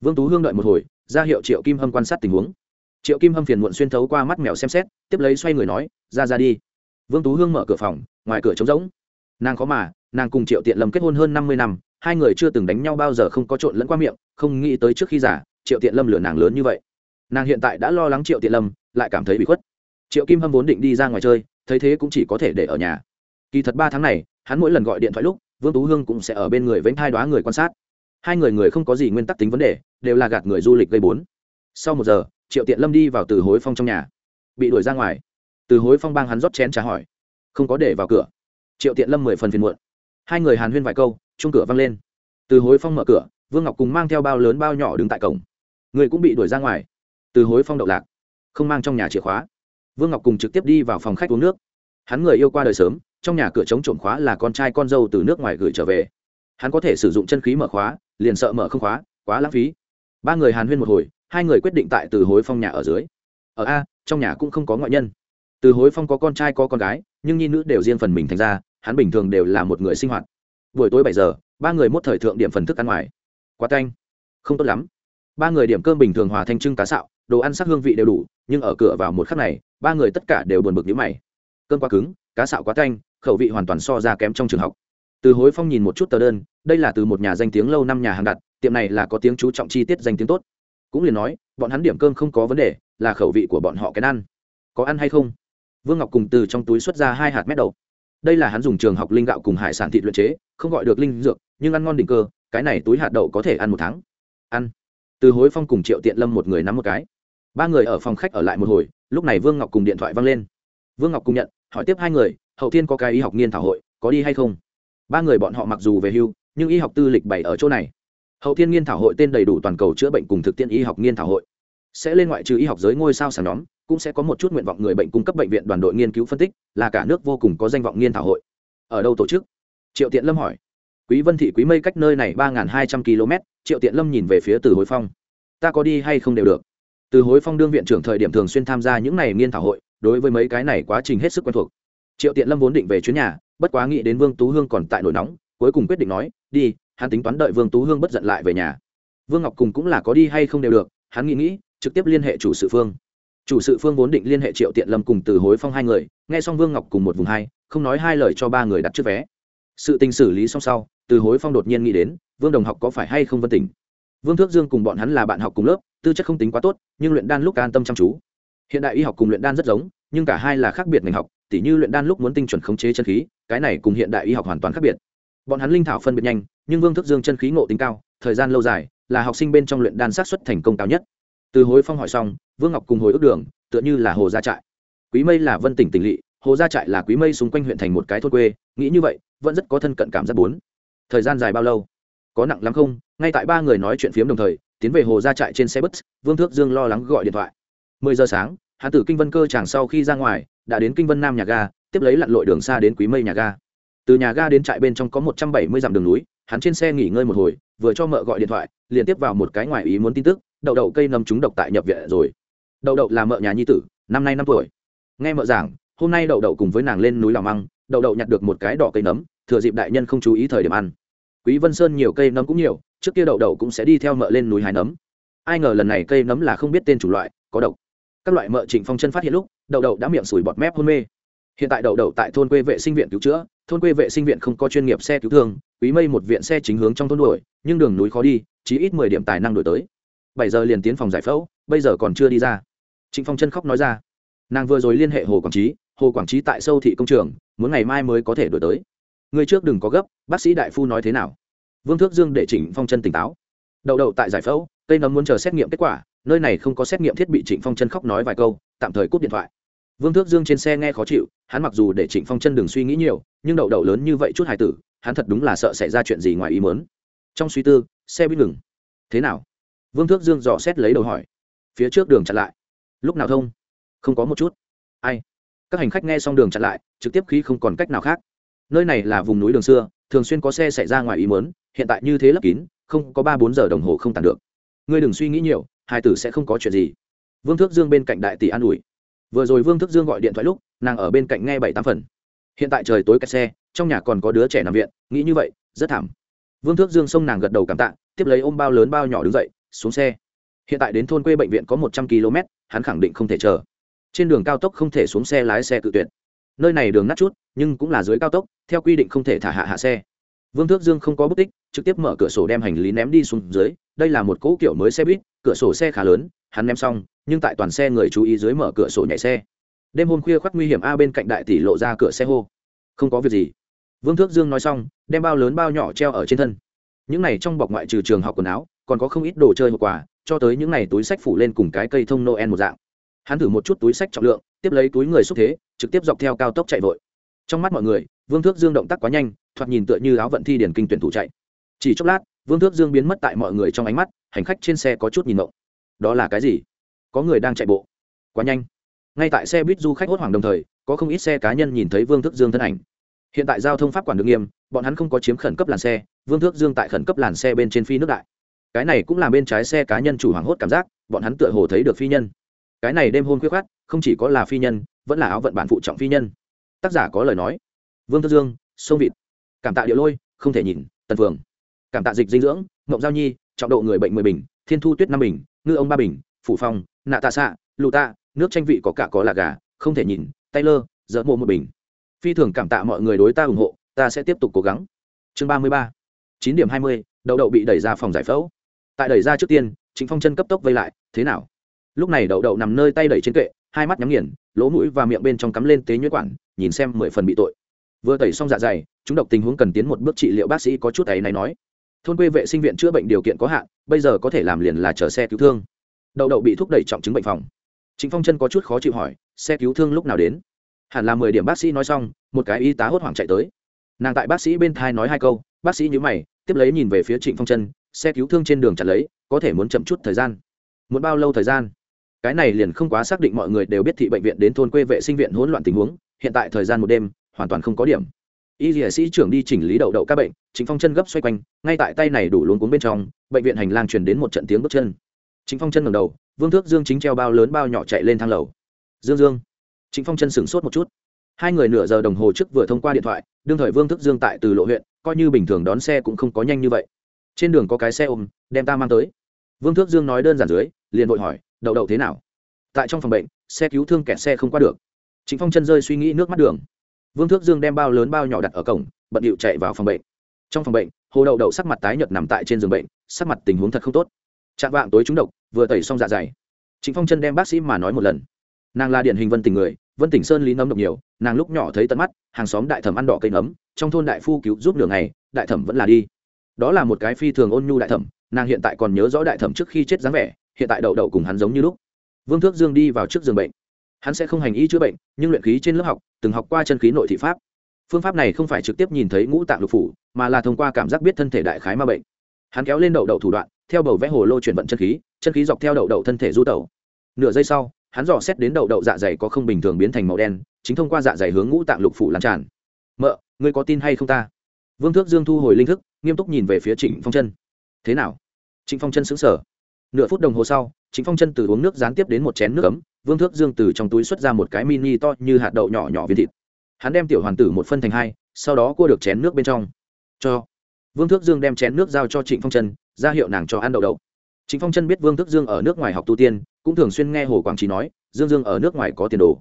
Vương tú hương đợi một hồi, ra hiệu triệu kim hâm quan sát tình huống. Triệu kim hâm phiền muộn xuyên thấu qua mắt mèo xem xét, tiếp lấy xoay người nói, ra ra đi. Vương tú hương mở cửa phòng, ngoài cửa trống rỗng. Nàng có mà, nàng cùng triệu tiện lâm kết hôn hơn năm mươi năm hai người chưa từng đánh nhau bao giờ không có trộn lẫn qua miệng, không nghĩ tới trước khi giả triệu tiện lâm lừa nàng lớn như vậy. Nàng hiện tại đã lo lắng triệu tiện lâm, lại cảm thấy bị khuất. Triệu kim hâm vốn định đi ra ngoài chơi, thấy thế cũng chỉ có thể để ở nhà. Kỳ thật ba tháng này, hắn mỗi lần gọi điện thoại lúc, vương tú hương cũng sẽ ở bên người vánh thai đoá người quan sát. Hai người người không có gì nguyên tắc tính vấn đề, đều là gạt người du lịch gây bốn. Sau một giờ, triệu tiện lâm đi vào từ hối phong trong nhà. Bị đuổi ra ngoài. Từ hối phong bang hắn rót chén trả hỏi. Không có để vào cửa. Triệu tiện lâm mười phần phiền muộn. Hai người hàn huyên vài câu chung cửa văng lên. Từ hối phong mở cửa, vương ngọc cùng mang theo bao lớn bao nhỏ đứng tại cổng. Người cũng bị đuổi ra ngoài. Từ hối phong đậu lạc, không mang trong nhà chìa khóa. Vương ngọc cùng trực tiếp đi vào phòng khách uống nước. Hắn người yêu qua đời sớm, trong nhà cửa chống trộm khóa là con trai con dâu từ nước ngoài gửi trở về. Hắn có thể sử dụng chân khí mở khóa, liền sợ mở không khóa, quá lãng phí. Ba người hàn huyên một hồi, hai người quyết định tại từ hối phong nhà ở dưới. Ở a, trong nhà cũng không có ngoại nhân. Từ hối phong có con trai có con gái, nhưng nhi nữ đều riêng phần mình thành ra, hắn bình thường đều là một người sinh hoạt buổi tối bảy giờ, ba người mốt thời thượng điểm phần thức ăn ngoài. Quá canh. Không tốt lắm. Ba người điểm cơm bình thường hòa thanh trưng cá sạo đồ ăn sắc hương vị đều đủ, nhưng ở cửa vào một khắc này, ba người tất cả đều buồn bực nhíu mày. Cơm quá cứng, cá sạo quá canh, khẩu vị hoàn toàn so ra kém trong trường học. Từ hối phong nhìn một chút tờ đơn, đây là từ một nhà danh tiếng lâu năm nhà hàng đặt, tiệm này là có tiếng chú trọng chi tiết danh tiếng tốt. Cũng liền nói, bọn hắn điểm cơm không có vấn đề, là khẩu vị của bọn họ cái ăn. Có ăn hay không? Vương ngọc cùng từ trong túi xuất ra hai hạt mét đầu đây là hắn dùng trường học linh gạo cùng hải sản thịt luyện chế, không gọi được linh dược, nhưng ăn ngon đỉnh cơ, cái này túi hạt đậu có thể ăn một tháng. Ăn. Từ hối phong cùng triệu tiện lâm một người nắm một cái. Ba người ở phòng khách ở lại một hồi, lúc này vương ngọc cùng điện thoại văng lên. Vương ngọc cùng nhận, hỏi tiếp hai người, hậu thiên có cái y học nghiên thảo hội, có đi hay không? Ba người bọn họ mặc dù về hưu, nhưng y học tư lịch bày ở chỗ này. Hậu thiên nghiên thảo hội tên đầy đủ toàn cầu chữa bệnh cùng thực tiễn y học nghiên thảo hội. Sẽ lên ngoại trừ y học giới ngôi sao sản nhóm cũng sẽ có một chút nguyện vọng người bệnh cung cấp bệnh viện đoàn đội nghiên cứu phân tích, là cả nước vô cùng có danh vọng nghiên thảo hội. Ở đâu tổ chức? Triệu tiện lâm hỏi. Quý vân thị, quý mây cách nơi này ba hai trăm km triệu tiện lâm nhìn về phía từ hối phong. Ta có đi hay không đều được. Từ hối phong đương viện trưởng thời điểm thường xuyên tham gia những này nghiên thảo hội, đối với mấy cái này quá trình hết sức quen thuộc. Triệu tiện lâm vốn định về chuyến nhà, bất quá nghĩ đến vương tú hương còn tại nổi nóng, cuối cùng quyết định nói, đi, hắn tính toán đợi vương tú hương bất giận lại về nhà. Vương ngọc cùng cũng là có đi hay không đều được, hắn nghĩ nghĩ, trực tiếp liên hệ chủ sự phương chủ sự phương vốn định liên hệ triệu tiện lâm cùng từ hối phong hai người, nghe xong vương ngọc cùng một vùng hai, không nói hai lời cho ba người đặt trước vé. Sự tình xử lý xong sau, từ hối phong đột nhiên nghĩ đến, vương đồng học có phải hay không vân tỉnh vương thước dương cùng bọn hắn là bạn học cùng lớp, tư chất không tính quá tốt, nhưng luyện đan lúc an tâm chăm chú. Hiện đại y học cùng luyện đan rất giống, nhưng cả hai là khác biệt ngành học, tỉ như luyện đan lúc muốn tinh chuẩn khống chế chân khí, cái này cùng hiện đại y học hoàn toàn khác biệt. Bọn hắn linh thảo phân biệt nhanh, nhưng vương thước dương chân khí ngộ tính cao, thời gian lâu dài, là học sinh bên trong luyện đan sát xuất thành công cao nhất. Từ hối phong hỏi xong vương ngọc cùng hồi ước đường, tựa như là hồ gia trại. Quý mây là vân tỉnh tỉnh lỵ, hồ gia trại là quý mây xung quanh huyện thành một cái thôn quê, nghĩ như vậy, vẫn rất có thân cận cảm giác bốn. Thời gian dài bao lâu? Có nặng lắm không? Ngay tại ba người nói chuyện phiếm đồng thời, tiến về hồ gia trại trên xe bus, vương thước dương lo lắng gọi điện thoại. Mười giờ sáng hạ tử kinh vân cơ chàng sau khi ra ngoài, đã đến kinh vân nam nhà ga, tiếp lấy lặn lội đường xa đến quý mây nhà ga. Từ nhà ga đến trại bên trong có một trăm bảy mươi dặm đường núi, hắn trên xe nghỉ ngơi một hồi, vừa cho mợ gọi điện thoại, liền tiếp vào một cái ngoài ý muốn tin tức, đậu đậu cây nấm trúng độc tại nhập viện rồi đậu đậu là mợ nhà nhi tử, năm nay năm tuổi. Nghe mợ giảng, hôm nay đậu đậu cùng với nàng lên núi làm măng đậu đậu nhặt được một cái đỏ cây nấm, thừa dịp đại nhân không chú ý thời điểm ăn. Quý vân sơn nhiều cây nấm cũng nhiều, trước kia đậu đậu cũng sẽ đi theo mợ lên núi hái nấm. Ai ngờ lần này cây nấm là không biết tên chủ loại, có độc. Các loại mợ trịnh phong chân phát hiện lúc, đậu đậu đã miệng sủi bọt mép hôn mê. Hiện tại đậu đậu tại thôn quê vệ sinh viện cứu chữa, thôn quê vệ sinh viện không có chuyên nghiệp xe cứu thương, quý mây một viện xe chính hướng trong thôn đuổi, nhưng đường núi khó đi, chỉ ít mười điểm tài năng đổi tới. Bảy giờ liền tiến phòng giải phẫu, bây giờ còn chưa đi ra trịnh phong chân khóc nói ra. Nàng vừa rồi liên hệ hồ quảng trí, hồ quảng trí tại sâu thị công trường, muốn ngày mai mới có thể đổi tới. Người trước đừng có gấp, bác sĩ đại phu nói thế nào? Vương thước dương để trịnh phong chân tỉnh táo. Đậu đậu tại giải phẫu, cây nấm muốn chờ xét nghiệm kết quả, nơi này không có xét nghiệm thiết bị trịnh phong chân khóc nói vài câu, tạm thời cúp điện thoại. Vương thước dương trên xe nghe khó chịu, hắn mặc dù để trịnh phong chân đừng suy nghĩ nhiều, nhưng đậu đậu lớn như vậy chút hài tử, hắn thật đúng là sợ xảy ra chuyện gì ngoài ý mớn trong suy tư, xe buýt ngừng. Thế nào? Vương thước dương dò xét lấy đầu hỏi. Phía trước đường chặn lại lúc nào thông? Không có một chút. Ai? Các hành khách nghe xong đường chặn lại, trực tiếp khi không còn cách nào khác. Nơi này là vùng núi đường xưa, thường xuyên có xe xảy ra ngoài ý mớn hiện tại như thế lấp kín, không có ba bốn giờ đồng hồ không tàn được. Ngươi đừng suy nghĩ nhiều, hai tử sẽ không có chuyện gì. Vương thước dương bên cạnh đại tỷ an ủi. Vừa rồi vương thước dương gọi điện thoại lúc, nàng ở bên cạnh nghe bảy tám phần. Hiện tại trời tối kẹt xe, trong nhà còn có đứa trẻ nằm viện, nghĩ như vậy, rất thảm. Vương thước dương xông nàng gật đầu cảm tạ, tiếp lấy ôm bao lớn bao nhỏ đứng dậy, xuống xe. Hiện tại đến thôn quê bệnh viện có một trăm km hắn khẳng định không thể chờ. Trên đường cao tốc không thể xuống xe lái xe tự tuyệt. Nơi này đường nát chút, nhưng cũng là dưới cao tốc, theo quy định không thể thả hạ hạ xe. Vương thước dương không có bút tích, trực tiếp mở cửa sổ đem hành lý ném đi xuống dưới. Đây là một cỗ kiểu mới xe buýt, cửa sổ xe khá lớn, hắn ném xong, nhưng tại toàn xe người chú ý dưới mở cửa sổ nhảy xe. Đêm hôm khuya khoác nguy hiểm a bên cạnh đại tỷ lộ ra cửa xe hô. Không có việc gì. Vương thước dương nói xong, đem bao lớn bao nhỏ treo ở trên thân. Những này trong bọc ngoại trừ trường học quần áo, còn có không ít đồ chơi hộp quà cho tới những này túi sách phủ lên cùng cái cây thông noel một dạng. Hắn thử một chút túi sách trọng lượng, tiếp lấy túi người xúc thế, trực tiếp dọc theo cao tốc chạy vội. Trong mắt mọi người, vương thước dương động tác quá nhanh, thoạt nhìn tựa như áo vận thi điển kinh tuyển thủ chạy. Chỉ chốc lát, vương thước dương biến mất tại mọi người trong ánh mắt, hành khách trên xe có chút nhìn động đó là cái gì? Có người đang chạy bộ. Quá nhanh. Ngay tại xe buýt du khách hốt hoảng đồng thời, có không ít xe cá nhân nhìn thấy vương thước dương thân ảnh. Hiện tại giao thông pháp quản được nghiêm, bọn hắn không có chiếm khẩn cấp làn xe, vương thước dương tại khẩn cấp làn xe bên trên phi nước đại cái này cũng là bên trái xe cá nhân chủ hoảng hốt cảm giác, bọn hắn tựa hồ thấy được phi nhân. Cái này đêm hôn khuyết khát không chỉ có là phi nhân, vẫn là áo vận bản phụ trọng phi nhân. Tác giả có lời nói. Vương thất dương, sông vịt. Cảm tạ địa lôi, không thể nhìn tần phường cảm tạ dịch dinh dưỡng mộng giao nhi, trọng độ người bệnh mười bình, thiên thu tuyết năm bình, ngư ông ba bình, phủ phong, nạ tạ xạ lù tạ, nước tranh vị có cả có là gà, không thể nhìn tay lơ dỡ mộ một bình. Phi thường cảm tạ mọi người đối ta ủng hộ, ta sẽ tiếp tục cố gắng. Chương ba mươi ba. Chín điểm hai mươi, đậu đậu bị đẩy ra phòng giải phẫu tại đẩy ra trước tiên chính phong chân cấp tốc vây lại, thế nào? Lúc này đậu đậu nằm nơi tay đẩy trên kệ, hai mắt nhắm nghiền, lỗ mũi và miệng bên trong cắm lên tế nhuyễn quản, nhìn xem mười phần bị tội. Vừa tẩy xong dạ dày, chúng độc tình huống cần tiến một bước trị liệu bác sĩ có chút ấy này nói. Thôn quê vệ sinh viện chữa bệnh điều kiện có hạn, bây giờ có thể làm liền là chở xe cứu thương. Đậu đậu bị thúc đẩy trọng chứng bệnh phòng. Chính phong chân có chút khó chịu hỏi, xe cứu thương lúc nào đến? Hẳn là mười điểm bác sĩ nói xong, một cái y tá hốt hoảng chạy tới. Nàng tại bác sĩ bên thai nói hai câu, bác sĩ nhữ mày, tiếp lấy nhìn về phía trịnh phong chân xe cứu thương trên đường chặt lấy, có thể muốn chậm chút thời gian. Muốn bao lâu thời gian? Cái này liền không quá xác định mọi người đều biết thị bệnh viện đến thôn quê vệ sinh viện hỗn loạn tình huống, hiện tại thời gian một đêm, hoàn toàn không có điểm. Y dĩa sĩ trưởng đi chỉnh lý đậu đậu các bệnh chính phong chân gấp xoay quanh, ngay tại tay này đủ luống cuống bên trong, bệnh viện hành lang truyền đến một trận tiếng bước chân. Chính phong chân ngẩng đầu, vương thước dương chính treo bao lớn bao nhỏ chạy lên thang lầu. Dương dương. Chính phong chân sửng sốt một chút. Hai người nửa giờ đồng hồ trước vừa thông qua điện thoại, đương thời vương thức dương tại từ lộ huyện, coi như bình thường đón xe cũng không có nhanh như vậy trên đường có cái xe ôm, đem ta mang tới. Vương thước dương nói đơn giản dưới, liền vội hỏi, đậu đậu thế nào? Tại trong phòng bệnh, xe cứu thương kẹt xe không qua được. Chính phong chân rơi suy nghĩ nước mắt đường. Vương thước dương đem bao lớn bao nhỏ đặt ở cổng, bận điệu chạy vào phòng bệnh. Trong phòng bệnh, hồ đậu đậu sắc mặt tái nhợt nằm tại trên giường bệnh, sắc mặt tình huống thật không tốt. Chạm vạng tối trúng độc, vừa tẩy xong dạ dày. Chính phong chân đem bác sĩ mà nói một lần. Nàng là điển hình vân tình người, vân tỉnh sơn lý nấm độc nhiều, nàng lúc nhỏ thấy tận mắt, hàng xóm đại thẩm ăn đỏ cây nấm, trong thôn đại phu cứu giúp đường này đại thẩm vẫn là đi đó là một cái phi thường ôn nhu đại thẩm, nàng hiện tại còn nhớ rõ đại thẩm trước khi chết dáng vẻ, hiện tại đậu đậu cùng hắn giống như lúc. Vương thước dương đi vào trước giường bệnh. Hắn sẽ không hành y chữa bệnh, nhưng luyện khí trên lớp học, từng học qua chân khí nội thị pháp. Phương pháp này không phải trực tiếp nhìn thấy ngũ tạng lục phủ, mà là thông qua cảm giác biết thân thể đại khái ma bệnh. Hắn kéo lên đậu đậu thủ đoạn, theo bầu vẽ hồ lô chuyển vận chân khí chân khí dọc theo đậu đậu thân thể du tẩu. Nửa giây sau, hắn dò xét đến đậu đậu dạ dày có không bình thường biến thành màu đen, chính thông qua dạ dày hướng ngũ tạng lục phủ làm tràn. Mợ, ngươi có tin hay không ta? Vương thước dương thu hồi linh thức, nghiêm túc nhìn về phía trịnh phong chân. Thế nào? Trịnh phong chân xứng sở nửa phút đồng hồ sau, trịnh phong chân từ uống nước gián tiếp đến một chén nước ấm, vương thước dương từ trong túi xuất ra một cái mini to như hạt đậu nhỏ nhỏ viên thịt. Hắn đem tiểu hoàn tử một phân thành hai, sau đó cua được chén nước bên trong. Cho. Vương thước dương đem chén nước giao cho trịnh phong chân, ra hiệu nàng cho ăn đậu đậu. Trịnh phong chân biết vương thước dương ở nước ngoài học tu tiên, cũng thường xuyên nghe hồ quảng trí nói, dương dương ở nước ngoài có tiền đồ.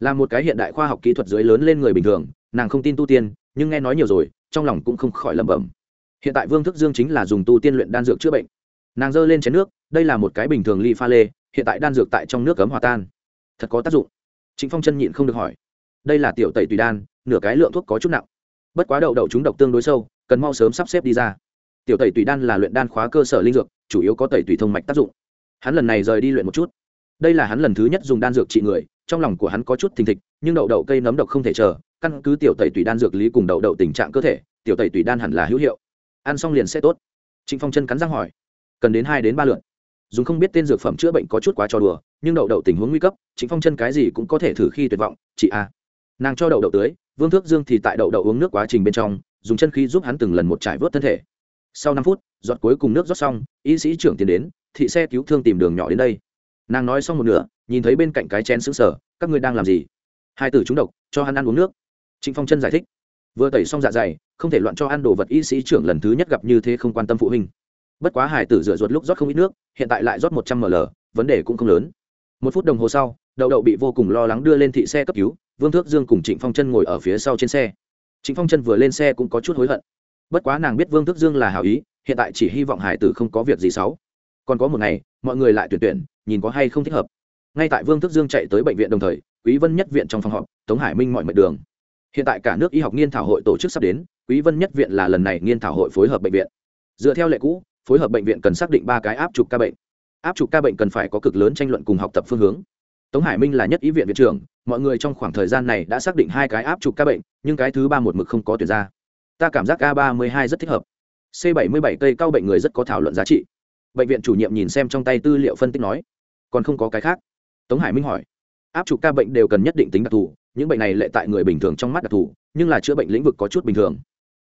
Là một cái hiện đại khoa học kỹ thuật dưới lớn lên người bình thường, nàng không tin tu tiên, nhưng nghe nói nhiều rồi trong lòng cũng không khỏi lẩm bẩm. Hiện tại vương thức dương chính là dùng tu tiên luyện đan dược chữa bệnh. Nàng giơ lên chén nước, đây là một cái bình thường ly pha lê, hiện tại đan dược tại trong nước cấm hòa tan. Thật có tác dụng. Chính phong chân nhịn không được hỏi. Đây là tiểu tẩy tùy đan, nửa cái lượng thuốc có chút nặng. Bất quá đậu đậu chúng độc tương đối sâu, cần mau sớm sắp xếp đi ra. Tiểu tẩy tùy đan là luyện đan khóa cơ sở linh dược, chủ yếu có tẩy tùy thông mạch tác dụng. Hắn lần này rời đi luyện một chút. Đây là hắn lần thứ nhất dùng đan dược trị người, trong lòng của hắn có chút thình thịch, nhưng đậu đậu cây nấm độc không thể chờ căn cứ tiểu tẩy tùy đan dược lý cùng đậu đậu tình trạng cơ thể, tiểu tẩy tùy đan hẳn là hữu hiệu. Ăn xong liền sẽ tốt. Trịnh phong chân cắn răng hỏi. Cần đến hai đến ba lượt. Dùng không biết tên dược phẩm chữa bệnh có chút quá cho đùa, nhưng đậu đậu tình huống nguy cấp, trịnh phong chân cái gì cũng có thể thử khi tuyệt vọng. Chị a. Nàng cho đậu đậu tưới, vương thước dương thì tại đậu đậu uống nước quá trình bên trong, dùng chân khí giúp hắn từng lần một trải vớt thân thể. Sau năm phút, giọt cuối cùng nước rót xong, y sĩ trưởng tiến đến, thị xe cứu thương tìm đường nhỏ đến đây. Nàng nói xong một nửa, nhìn thấy bên cạnh cái chén xứng sở các ngươi đang làm gì? Hai tử trúng độc, cho hắn ăn uống nước trịnh phong chân giải thích. Vừa tẩy xong dạ dày, không thể loạn cho ăn đồ vật y sĩ trưởng lần thứ nhất gặp như thế không quan tâm phụ huynh. Bất quá hải tử rửa ruột lúc rót không ít nước, hiện tại lại rót một trăm ml, vấn đề cũng không lớn. Một phút đồng hồ sau, đậu đậu bị vô cùng lo lắng đưa lên thị xe cấp cứu, vương thước dương cùng trịnh phong chân ngồi ở phía sau trên xe. Trịnh phong chân vừa lên xe cũng có chút hối hận. Bất quá nàng biết vương thước dương là hào ý, hiện tại chỉ hy vọng hải tử không có việc gì xấu. Còn có một ngày, mọi người lại tuyển tuyển, nhìn có hay không thích hợp. Ngay tại vương Thước dương chạy tới bệnh viện đồng thời, quý vân nhất viện trong phòng họp, tống hải minh mọi mệt đường hiện tại cả nước y học nghiên thảo hội tổ chức sắp đến, quý vân nhất viện là lần này nghiên thảo hội phối hợp bệnh viện. Dựa theo lệ cũ, phối hợp bệnh viện cần xác định ba cái áp trục ca bệnh. Áp trục ca bệnh cần phải có cực lớn tranh luận cùng học tập phương hướng. Tống hải minh là nhất ý viện viện trưởng, mọi người trong khoảng thời gian này đã xác định hai cái áp trục ca bệnh, nhưng cái thứ ba một mực không có tuyển ra. Ta cảm giác a ba mươi hai rất thích hợp. C bảy mươi bảy cây cao bệnh người rất có thảo luận giá trị. Bệnh viện chủ nhiệm nhìn xem trong tay tư liệu phân tích nói, còn không có cái khác? Tống hải minh hỏi, áp trục ca bệnh đều cần nhất định tính đặc thù những bệnh này lệ tại người bình thường trong mắt đặc thù, nhưng là chữa bệnh lĩnh vực có chút bình thường.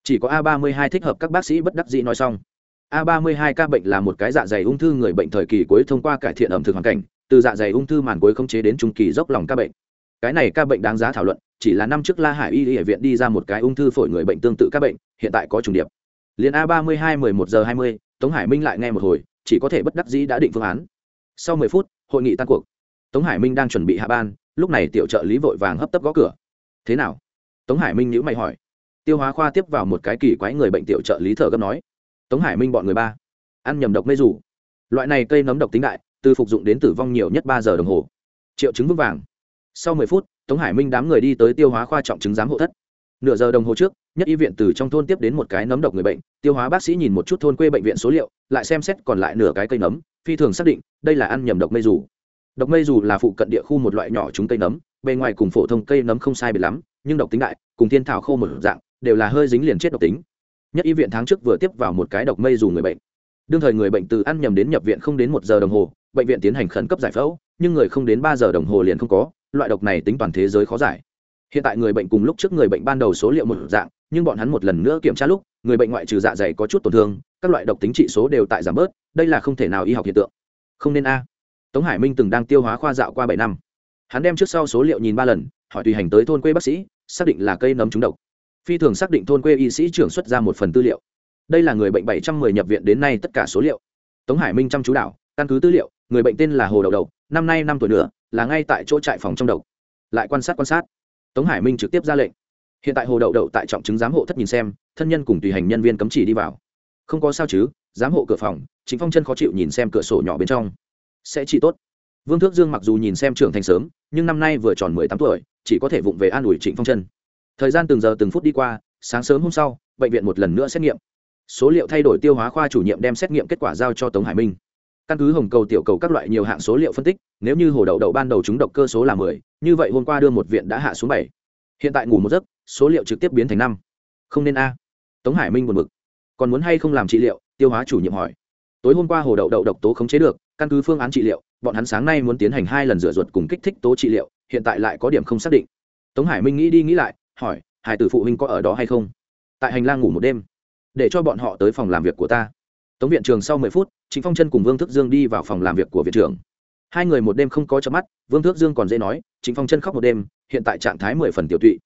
Chỉ có a ba mươi hai thích hợp các bác sĩ bất đắc dĩ nói xong. A ba mươi hai ca bệnh là một cái dạ dày ung thư người bệnh thời kỳ cuối thông qua cải thiện ẩm thực hoàn cảnh, từ dạ dày ung thư màn cuối không chế đến trung kỳ dốc lòng ca bệnh. Cái này ca bệnh đáng giá thảo luận, chỉ là năm trước la hải y y viện đi ra một cái ung thư phổi người bệnh tương tự ca bệnh, hiện tại có trùng điệp. Liền a ba mươi hai mười một giờ hai mươi, tống hải minh lại nghe một hồi, chỉ có thể bất đắc dĩ đã định phương án. Sau mười phút, hội nghị tan cuộc. Tống hải minh đang chuẩn bị hạ ban lúc này tiểu trợ lý vội vàng hấp tấp gõ cửa. Thế nào? Tống hải minh nhữ mày hỏi. Tiêu hóa khoa tiếp vào một cái kỳ quái người bệnh tiểu trợ lý thở gấp nói. Tống hải minh bọn người ba, ăn nhầm độc mê rủ loại này cây nấm độc tính đại, từ phục dụng đến tử vong nhiều nhất ba giờ đồng hồ. Triệu chứng vững vàng. Sau mười phút, tống hải minh đám người đi tới tiêu hóa khoa trọng chứng giám hộ thất. Nửa giờ đồng hồ trước, nhất y viện từ trong thôn tiếp đến một cái nấm độc người bệnh. Tiêu hóa bác sĩ nhìn một chút thôn quê bệnh viện số liệu, lại xem xét còn lại nửa cái cây nấm, phi thường xác định, đây là ăn nhầm độc mây dù độc mây dù là phụ cận địa khu một loại nhỏ chúng cây nấm, bề ngoài cùng phổ thông cây nấm không sai biệt lắm, nhưng độc tính đại, cùng thiên thảo khô một dạng, đều là hơi dính liền chết độc tính. Nhất y viện tháng trước vừa tiếp vào một cái độc mây dù người bệnh. Đương thời người bệnh từ ăn nhầm đến nhập viện không đến một giờ đồng hồ, bệnh viện tiến hành khẩn cấp giải phẫu, nhưng người không đến ba giờ đồng hồ liền không có, loại độc này tính toàn thế giới khó giải. Hiện tại người bệnh cùng lúc trước người bệnh ban đầu số liệu một dạng, nhưng bọn hắn một lần nữa kiểm tra lúc, người bệnh ngoại trừ dạ dày có chút tổn thương, các loại độc tính trị số đều tại giảm bớt, đây là không thể nào y học hiện tượng. Không nên a tống hải minh từng đang tiêu hóa khoa dạo qua bảy năm. Hắn đem trước sau số liệu nhìn ba lần, hỏi tùy hành tới thôn quê bác sĩ, xác định là cây nấm trúng độc. Phi thường xác định thôn quê y sĩ trưởng xuất ra một phần tư liệu. Đây là người bệnh bảy trăm mười nhập viện đến nay tất cả số liệu. Tống hải minh chăm chú đảo, căn cứ tư liệu, người bệnh tên là hồ đầu đầu năm nay năm tuổi nữa là ngay tại chỗ trại phòng trong độc. Lại quan sát quan sát. Tống hải minh trực tiếp ra lệnh. Hiện tại hồ đậu đậu tại trọng chứng giám hộ thất nhìn xem, thân nhân cùng tùy hành nhân viên cấm chỉ đi vào. Không có sao chứ, giám hộ cửa phòng chính phong chân khó chịu nhìn xem cửa sổ nhỏ bên trong sẽ chỉ tốt. Vương thước dương mặc dù nhìn xem trưởng thành sớm, nhưng năm nay vừa tròn mười tám tuổi, chỉ có thể vụng về an ủi trịnh phong chân thời gian từng giờ từng phút đi qua, sáng sớm hôm sau, bệnh viện một lần nữa xét nghiệm. Số liệu thay đổi tiêu hóa khoa chủ nhiệm đem xét nghiệm kết quả giao cho tống hải minh. Căn cứ hồng cầu, tiểu cầu các loại nhiều hạng số liệu phân tích, nếu như hồ đậu đậu ban đầu chúng độc cơ số là mười, như vậy hôm qua đưa một viện đã hạ xuống bảy. Hiện tại ngủ một giấc, số liệu trực tiếp biến thành năm. Không nên a. Tống hải minh buồn bực. Còn muốn hay không làm trị liệu, tiêu hóa chủ nhiệm hỏi tối hôm qua hồ đậu đậu độc tố khống chế được, căn cứ phương án trị liệu, bọn hắn sáng nay muốn tiến hành hai lần rửa ruột cùng kích thích tố trị liệu, hiện tại lại có điểm không xác định. Tống hải minh nghĩ đi nghĩ lại, hỏi, hải tử phụ huynh có ở đó hay không? Tại hành lang ngủ một đêm, để cho bọn họ tới phòng làm việc của ta. Tống viện trường sau mười phút chính phong chân cùng vương thức dương đi vào phòng làm việc của viện trưởng. Hai người một đêm không có chớp mắt, vương thước dương còn dễ nói chính phong chân khóc một đêm, hiện tại trạng thái mười phần tiểu tụy.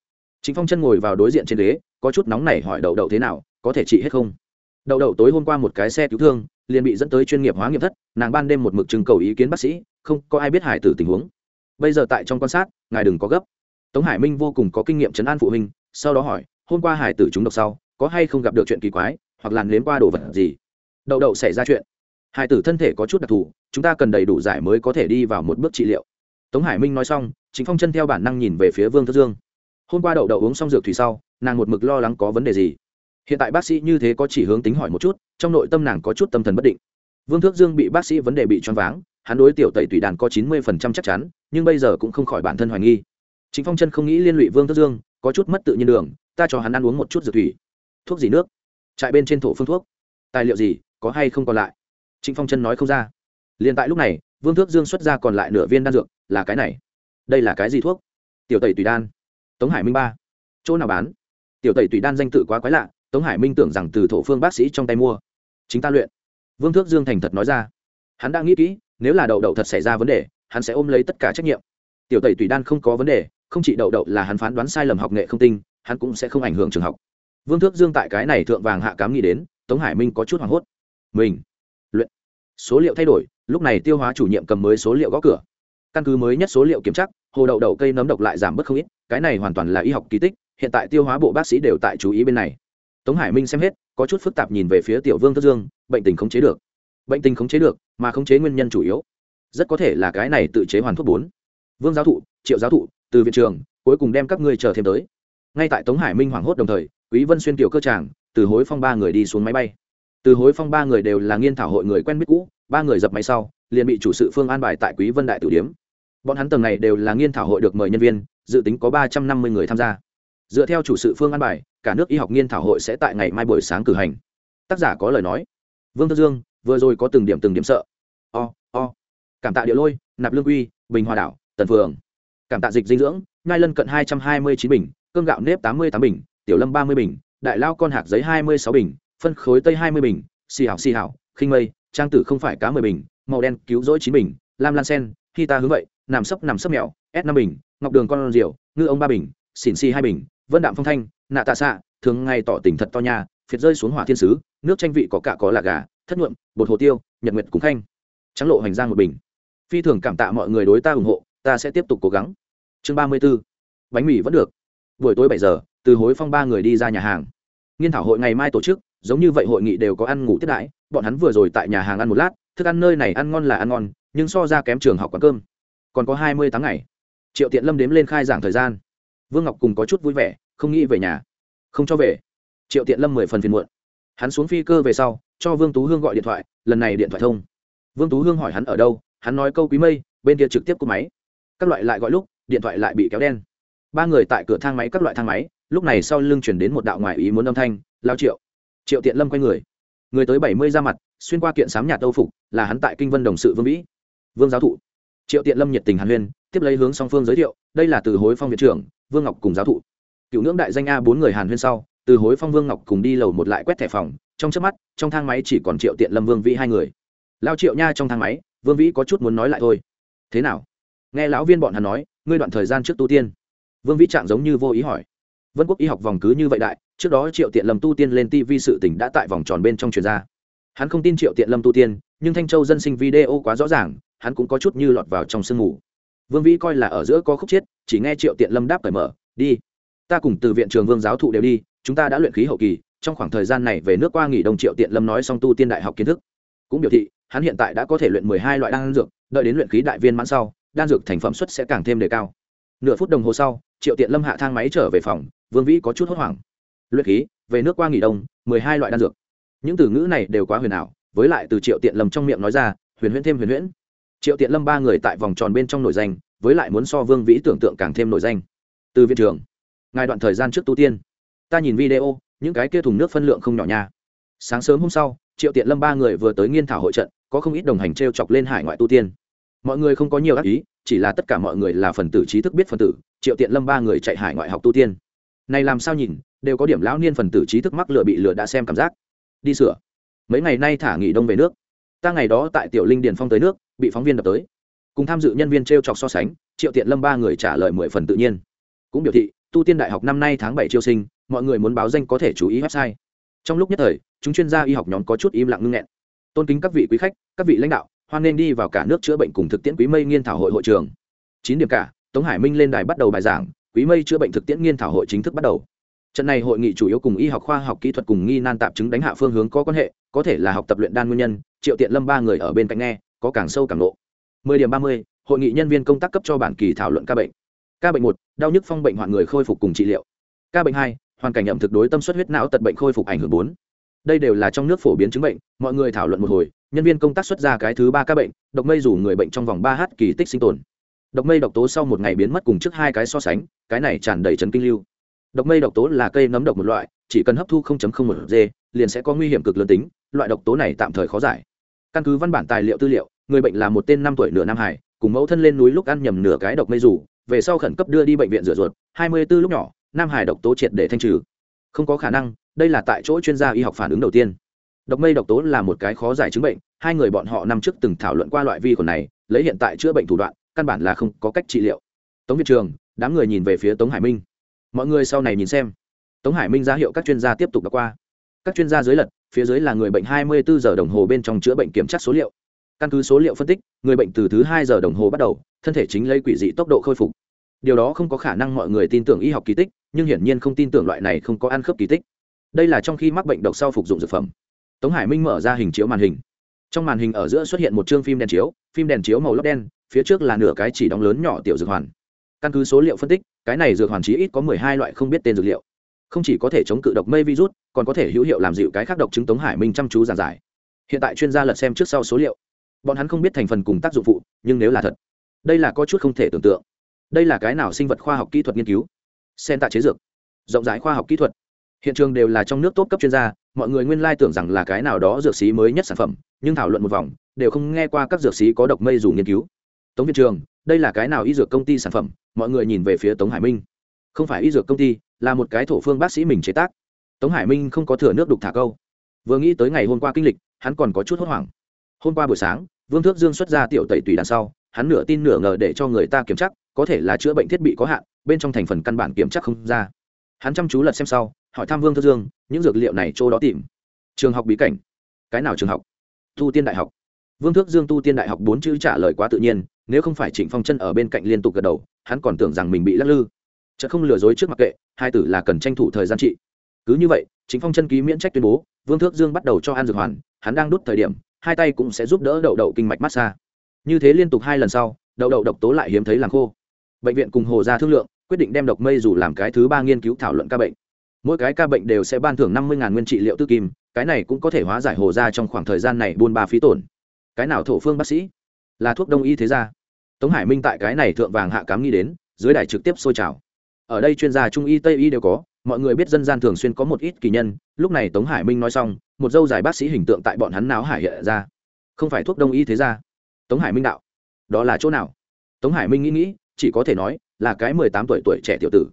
Chính phong chân ngồi vào đối diện trên ghế, có chút nóng này hỏi đậu đậu thế nào, có thể trị hết không? Đậu đậu tối hôm qua một cái xe cứu thương liền bị dẫn tới chuyên nghiệp hóa nghiệm thất, nàng ban đêm một mực trưng cầu ý kiến bác sĩ, không có ai biết hải tử tình huống. Bây giờ tại trong quan sát, ngài đừng có gấp. Tống hải minh vô cùng có kinh nghiệm chấn an phụ huynh, sau đó hỏi, hôm qua hải tử chúng độc sau, có hay không gặp được chuyện kỳ quái, hoặc làn nếm qua đồ vật gì? Đậu đậu xảy ra chuyện. Hải tử thân thể có chút đặc thù, chúng ta cần đầy đủ giải mới có thể đi vào một bước trị liệu. Tống hải minh nói xong chính phong chân theo bản năng nhìn về phía vương thất dương. Hôm qua đậu đậu uống xong dược thủy sau, nàng một mực lo lắng có vấn đề gì hiện tại bác sĩ như thế có chỉ hướng tính hỏi một chút, trong nội tâm nàng có chút tâm thần bất định. Vương thước dương bị bác sĩ vấn đề bị choáng váng, hắn đối tiểu tẩy tùy đàn có chín mươi phần trăm chắc chắn, nhưng bây giờ cũng không khỏi bản thân hoài nghi. Chính phong chân không nghĩ liên lụy vương thước dương, có chút mất tự nhiên đường, ta cho hắn ăn uống một chút dược thủy, thuốc gì nước, trại bên trên thổ phương thuốc. Tài liệu gì, có hay không còn lại? Trịnh phong chân nói không ra. Liền tại lúc này, vương thước dương xuất ra còn lại nửa viên đan dược, là cái này. Đây là cái gì thuốc? Tiểu tẩy tùy đan. Tống hải minh ba. Chỗ nào bán? Tiểu tẩy tùy đan danh tự quá quái lạ tống hải minh tưởng rằng từ thổ phương bác sĩ trong tay mua. Chính ta luyện. Vương thước dương thành thật nói ra. Hắn đã nghĩ kỹ, nếu là đậu đậu thật xảy ra vấn đề, hắn sẽ ôm lấy tất cả trách nhiệm. Tiểu tẩy tùy đan không có vấn đề, không chỉ đậu đậu là hắn phán đoán sai lầm học nghệ không tinh, hắn cũng sẽ không ảnh hưởng trường học. Vương thước dương tại cái này thượng vàng hạ cám nghĩ đến, tống hải minh có chút hoảng hốt. Mình luyện. Số liệu thay đổi, lúc này tiêu hóa chủ nhiệm cầm mới số liệu gõ cửa. Căn cứ mới nhất số liệu kiểm tra, hồ đậu đậu cây nấm độc lại giảm bớt không ít, cái này hoàn toàn là y học kỳ tích, hiện tại tiêu hóa bộ bác sĩ đều tại chú ý bên này tống hải minh xem hết, có chút phức tạp nhìn về phía tiểu vương thất dương, bệnh tình khống chế được. Bệnh tình khống chế được, mà khống chế nguyên nhân chủ yếu. Rất có thể là cái này tự chế hoàn thuốc bốn. Vương giáo thụ, triệu giáo thụ, từ viện trường, cuối cùng đem các ngươi chờ thêm tới. Ngay tại tống hải minh hoảng hốt đồng thời, quý vân xuyên tiểu cơ tràng từ hối phong ba người đi xuống máy bay. Từ hối phong ba người đều là nghiên thảo hội người quen biết cũ, ba người dập máy sau, liền bị chủ sự phương an bài tại quý vân đại tử điếm. Bọn hắn tầng này đều là nghiên thảo hội được mời nhân viên, dự tính có ba trăm năm mươi người tham gia dựa theo chủ sự phương an bài cả nước y học nghiên thảo hội sẽ tại ngày mai buổi sáng cử hành. Tác giả có lời nói. Vương Tư dương vừa rồi có từng điểm từng điểm sợ. O o. Cảm tạ địa lôi nạp lương uy, bình hòa đảo tần phường cảm tạ dịch dinh dưỡng ngai lân cận hai trăm hai mươi chín bình cơm gạo nếp tám mươi tám bình tiểu lâm ba mươi bình đại lao con hạt giấy hai mươi sáu bình phân khối tây hai mươi bình xì hảo xì hảo khinh mây trang tử không phải cá mười bình màu đen cứu rỗi chín bình lam lan sen khi ta hướng vậy nằm sấp nằm sấp mèo s năm bình ngọc đường con rượu ngư ông ba bình xỉn xì hai bình vân đạm phong thanh, nạ tạ xạ, thường ngày tỏ tình thật to nha, phiệt rơi xuống hỏa thiên sứ, nước tranh vị có cả có là gà, thất nhuộm, bột hồ tiêu, nhật nguyệt cúng khanh. Trắng lộ hành giang một bình. Phi thường cảm tạ mọi người đối ta ủng hộ, ta sẽ tiếp tục cố gắng. Chương ba mươi b ố bánh mì vẫn được. Buổi tối bảy giờ, từ hối phong ba người đi ra nhà hàng. Nghiên thảo hội ngày mai tổ chức, giống như vậy hội nghị đều có ăn ngủ tiết đãi, bọn hắn vừa rồi tại nhà hàng ăn một lát, thức ăn nơi này ăn ngon là ăn ngon, nhưng so ra kém trường học quán cơm. Còn có hai mươi tháng ngày. Triệu tiện lâm đếm lên khai giảng thời gian vương ngọc cùng có chút vui vẻ, không nghĩ về nhà. Không cho về. Triệu tiện lâm mười phần phiền muộn. Hắn xuống phi cơ về sau, cho vương tú hương gọi điện thoại, lần này điện thoại thông. Vương tú hương hỏi hắn ở đâu, hắn nói câu quý mây, bên kia trực tiếp cúp máy. Các loại lại gọi lúc, điện thoại lại bị kéo đen. Ba người tại cửa thang máy các loại thang máy, lúc này sau lưng chuyển đến một đạo ngoại ý muốn âm thanh, lao triệu. Triệu tiện lâm quay người. Người tới bảy mươi ra mặt, xuyên qua kiện sám nhà tâu phục, là hắn tại kinh vân đồng sự vương vĩ. Vương giáo thụ. Triệu tiện lâm nhiệt tình hàn huyên, tiếp lấy hướng song phương giới thiệu, đây là từ hối phong viện trưởng vương ngọc cùng giáo thụ. Cựu ngưỡng đại danh a bốn người hàn huyên sau, từ hối phong vương ngọc cùng đi lầu một lại quét thẻ phòng, trong trước mắt, trong thang máy chỉ còn triệu tiện lâm, vương vĩ hai người. Lao triệu nha trong thang máy, vương vĩ có chút muốn nói lại thôi. Thế nào? Nghe lão viên bọn hắn nói, ngươi đoạn thời gian trước tu tiên. Vương vĩ trạng giống như vô ý hỏi. Vân quốc y học vòng cứ như vậy đại, trước đó triệu tiện lâm tu tiên lên tv sự tỉnh đã tại vòng tròn bên trong truyền ra. Hắn không tin triệu tiện lâm tu tiên, nhưng thanh châu dân sinh video quá rõ ràng, hắn cũng có chút như lọt vào trong sương mù vương vĩ coi là ở giữa có khúc chiết chỉ nghe triệu tiện lâm đáp cởi mở, đi, ta cùng từ viện trường vương giáo thụ đều đi, chúng ta đã luyện khí hậu kỳ, trong khoảng thời gian này về nước qua nghỉ đông triệu tiện lâm nói xong tu tiên đại học kiến thức. Cũng biểu thị, hắn hiện tại đã có thể luyện mười hai loại đan dược, đợi đến luyện khí đại viên mãn sau, đan dược thành phẩm suất sẽ càng thêm đề cao. Nửa phút đồng hồ sau, triệu tiện lâm hạ thang máy trở về phòng, vương vĩ có chút hốt hoảng. Luyện khí, về nước qua nghỉ đông, mười hai loại đan dược. Những từ ngữ này đều quá huyền ảo, với lại từ triệu tiện lâm trong miệng nói ra, huyền huyễn thêm huyền huyễn triệu tiện lâm ba người tại vòng tròn bên trong nổi danh, với lại muốn so vương vĩ tưởng tượng càng thêm nổi danh. Từ viện trường ngài đoạn thời gian trước tu tiên. Ta nhìn video, những cái kia thùng nước phân lượng không nhỏ nha. Sáng sớm hôm sau, triệu tiện lâm ba người vừa tới nghiên thảo hội trận, có không ít đồng hành t r e o chọc lên hải ngoại tu tiên. Mọi người không có nhiều ác ý, chỉ là tất cả mọi người là phần tử trí thức biết phần tử, triệu tiện lâm ba người chạy hải ngoại học tu tiên. Này làm sao nhìn, đều có điểm lão niên phần tử trí thức mắc lừa bị lừa đã xem cảm giác. Đi sửa. Mấy ngày nay thả nghỉ đông về nước. Ta ngày đó tại tiểu linh điền phong tới nước bị phóng viên đập tới. Cùng tham dự nhân viên t r e o chọc so sánh, triệu tiện lâm ba người trả lời mười phần tự nhiên. Cũng biểu thị, tu tiên đại học năm nay tháng bảy chiêu sinh, mọi người muốn báo danh có thể chú ý website. Trong lúc nhất thời, chúng chuyên gia y học nhóm có chút im lặng ngưng nghẹn. Tôn kính các vị quý khách, các vị lãnh đạo, hoan nên đi vào cả nước chữa bệnh cùng thực tiễn quý mây nghiên thảo hội hội trường. Chín điểm cả, tống hải minh lên đài bắt đầu bài giảng, quý mây chữa bệnh thực tiễn nghiên thảo hội chính thức bắt đầu. Trận này hội nghị chủ yếu cùng y học, khoa học, kỹ thuật cùng nghi nan tạp chứng đánh hạ phương hướng có quan hệ, có thể là học tập luyện đan nguyên nhân, triệu tiện lâm ba người ở bên cạnh nghe có càng sâu càng lộ. Mười điểm ba mươi, hội nghị nhân viên công tác cấp cho bản kỳ thảo luận ca bệnh. Ca bệnh một, đau nhức phong bệnh hoạn người khôi phục cùng trị liệu. Ca bệnh hai, hoàn cảnh ẩm thực đối tâm suất huyết não tật bệnh khôi phục ảnh hưởng bốn. Đây đều là trong nước phổ biến chứng bệnh, mọi người thảo luận một hồi, nhân viên công tác xuất ra cái thứ ba ca bệnh, độc mây rủ người bệnh trong vòng ba h kỳ tích sinh tồn. Độc mây độc tố sau một ngày biến mất cùng trước hai cái so sánh, cái này tràn đầy chấn kinh lưu. Độc mây độc tố là cây nấm độc một loại, chỉ cần hấp thu 0.01 g liền sẽ có nguy hiểm cực lớn tính, loại độc tố này tạm thời khó giải. Căn cứ văn bản tài liệu tư liệu người bệnh là một tên năm tuổi nửa nam hải, cùng mẫu thân lên núi lúc ăn nhầm nửa cái độc mây rủ, về sau khẩn cấp đưa đi bệnh viện rửa ruột 24 lúc nhỏ, nam hải độc tố triệt để thanh trừ. Không có khả năng, đây là tại chỗ chuyên gia y học phản ứng đầu tiên. Độc mây độc tố là một cái khó giải chứng bệnh, hai người bọn họ năm trước từng thảo luận qua loại vi khuẩn này, lấy hiện tại chữa bệnh thủ đoạn, căn bản là không có cách trị liệu. Tống việt trường, đám người nhìn về phía tống hải minh. Mọi người sau này nhìn xem. Tống hải minh ra hiệu các chuyên gia tiếp tục đọc qua. Các chuyên gia dưới lật, phía dưới là người bệnh 24 giờ đồng hồ bên trong chữa bệnh kiểm tra số liệu căn cứ số liệu phân tích, người bệnh từ thứ hai giờ đồng hồ bắt đầu, thân thể chính lấy quỷ dị tốc độ khôi phục. Điều đó không có khả năng mọi người tin tưởng y học kỳ tích, nhưng hiển nhiên không tin tưởng loại này không có ăn khớp kỳ tích. Đây là trong khi mắc bệnh độc sau phục dụng dược phẩm. Tống hải minh mở ra hình chiếu màn hình. Trong màn hình ở giữa xuất hiện một chương phim đèn chiếu, phim đèn chiếu màu lót đen, phía trước là nửa cái chỉ đóng lớn nhỏ tiểu dược hoàn. Căn cứ số liệu phân tích, cái này dược hoàn chí ít có mười hai loại không biết tên dược liệu. Không chỉ có thể chống cự độc mây virus, còn có thể hữu hiệu làm dịu cái khác độc chứng tống hải minh chăm chú giảng giải. Hiện tại chuyên gia lật xem trước sau số liệu bọn hắn không biết thành phần cùng tác dụng phụ, nhưng nếu là thật, đây là có chút không thể tưởng tượng. Đây là cái nào sinh vật khoa học kỹ thuật nghiên cứu? Sen tạ chế dược. Rộng rãi khoa học kỹ thuật. Hiện trường đều là trong nước tốt cấp chuyên gia, mọi người nguyên lai tưởng rằng là cái nào đó dược sĩ mới nhất sản phẩm, nhưng thảo luận một vòng, đều không nghe qua các dược sĩ có độc mây dù nghiên cứu. Tống viện trường, đây là cái nào y dược công ty sản phẩm? Mọi người nhìn về phía tống hải minh. Không phải y dược công ty, là một cái thổ phương bác sĩ mình chế tác. Tống hải minh không có thừa nước đục thả câu. Vừa nghĩ tới ngày hôm qua kinh lịch, hắn còn có chút hốt hoảng. Hôm qua buổi sáng vương thước dương xuất ra tiểu tẩy tùy đằng sau, hắn nửa tin nửa ngờ để cho người ta kiểm tra, có thể là chữa bệnh thiết bị có hạn, bên trong thành phần căn bản kiểm tra không ra. Hắn chăm chú lật xem sau, hỏi thăm vương thước dương, những dược liệu này chỗ đó tìm. Trường học bí cảnh. Cái nào trường học? Tu tiên đại học. Vương thước dương tu tiên đại học bốn chữ trả lời quá tự nhiên, nếu không phải trịnh phong chân ở bên cạnh liên tục gật đầu, hắn còn tưởng rằng mình bị lắc lư. Chợ không lừa dối trước mặc kệ, hai tử là cần tranh thủ thời gian trị. Cứ như vậy chính phong chân ký miễn trách tuyên bố, vương thước dương bắt đầu cho ăn dược hoàn, hắn đang đút thời điểm hai tay cũng sẽ giúp đỡ đậu đậu kinh mạch massage như thế liên tục hai lần sau, đậu đậu độc tố lại hiếm thấy làm khô. Bệnh viện cùng hồ gia thương lượng, quyết định đem độc mây dù làm cái thứ ba nghiên cứu thảo luận ca bệnh. Mỗi cái ca bệnh đều sẽ ban thưởng năm mươi nguyên trị liệu tư kim, cái này cũng có thể hóa giải hồ gia trong khoảng thời gian này buôn ba phí tổn. Cái nào thổ phương bác sĩ? Là thuốc đông y thế gia. Tống hải minh tại cái này thượng vàng hạ cám nghĩ đến, dưới đài trực tiếp sôi trào. Ở đây chuyên gia trung y tây y đều có mọi người biết dân gian thường xuyên có một ít kỳ nhân, lúc này tống hải minh nói xong, một dâu dài bác sĩ hình tượng tại bọn hắn náo hải hiện ra. Không phải thuốc đông y thế ra. Tống hải minh đạo. Đó là chỗ nào? Tống hải minh nghĩ nghĩ, chỉ có thể nói là cái mười tám tuổi tuổi trẻ tiểu tử.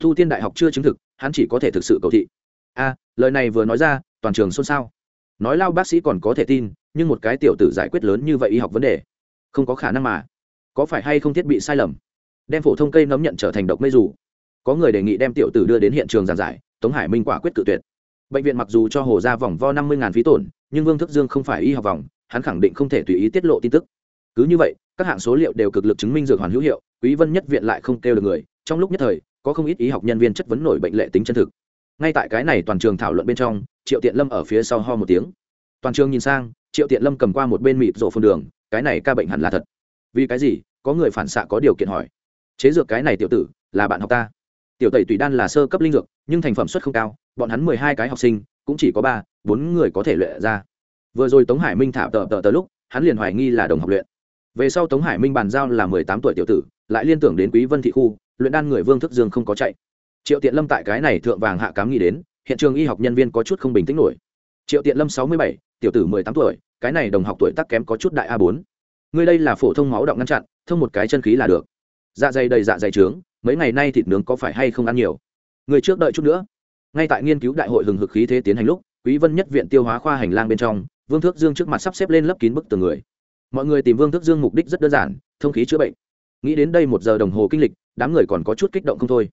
Thu tiên đại học chưa chứng thực, hắn chỉ có thể thực sự cầu thị. A, lời này vừa nói ra, toàn trường xôn xao. Nói lao bác sĩ còn có thể tin, nhưng một cái tiểu tử giải quyết lớn như vậy y học vấn đề, không có khả năng mà. Có phải hay không thiết bị sai lầm? Đem phổ thông cây nấm nhận trở thành độc mây dù có người đề nghị đem tiểu tử đưa đến hiện trường giảng giải, tống hải minh quả quyết cự tuyệt. Bệnh viện mặc dù cho hồ ra vòng vo năm mươi phí tổn, nhưng vương thức dương không phải y học vòng, hắn khẳng định không thể tùy ý tiết lộ tin tức. Cứ như vậy, các hạng số liệu đều cực lực chứng minh dược hoàn hữu hiệu, quý vân nhất viện lại không kêu được người, trong lúc nhất thời, có không ít y học nhân viên chất vấn nổi bệnh lệ tính chân thực. Ngay tại cái này toàn trường thảo luận bên trong, triệu tiện lâm ở phía sau ho một tiếng. Toàn trường nhìn sang, triệu tiện lâm cầm qua một bên mịt rổ phương đường, cái này ca bệnh hẳn là thật. Vì cái gì? Có người phản xạ có điều kiện hỏi. Chế dược cái này tiểu tử, là bạn học ta tiểu tẩy tùy đan là sơ cấp linh dược, nhưng thành phẩm suất không cao, bọn hắn mười hai cái học sinh, cũng chỉ có ba, bốn người có thể luyện ra. Vừa rồi tống hải minh thả tờ tờ tờ lúc, hắn liền hoài nghi là đồng học luyện. Về sau tống hải minh bàn giao là mười tám tuổi tiểu tử, lại liên tưởng đến quý vân thị khu, luyện đan người vương thức dương không có chạy. Triệu tiện lâm tại cái này thượng vàng hạ cám nghĩ đến, hiện trường y học nhân viên có chút không bình tĩnh nổi. Triệu tiện lâm sáu mươi bảy, tiểu tử mười tám tuổi, cái này đồng học tuổi tác kém có chút đại a bốn. Người đây là phổ thông máu động ngăn chặn, thông một cái chân khí là được. Dạ dày đầy dạ dày trướng mấy ngày nay thịt nướng có phải hay không ăn nhiều? Người trước đợi chút nữa. Ngay tại nghiên cứu đại hội hừng hực khí thế tiến hành lúc, quý vân nhất viện tiêu hóa khoa hành lang bên trong, vương thước dương trước mặt sắp xếp lên lấp kín bức tường người. Mọi người tìm vương thước dương mục đích rất đơn giản, thông khí chữa bệnh. Nghĩ đến đây một giờ đồng hồ kinh lịch, đám người còn có chút kích động không thôi.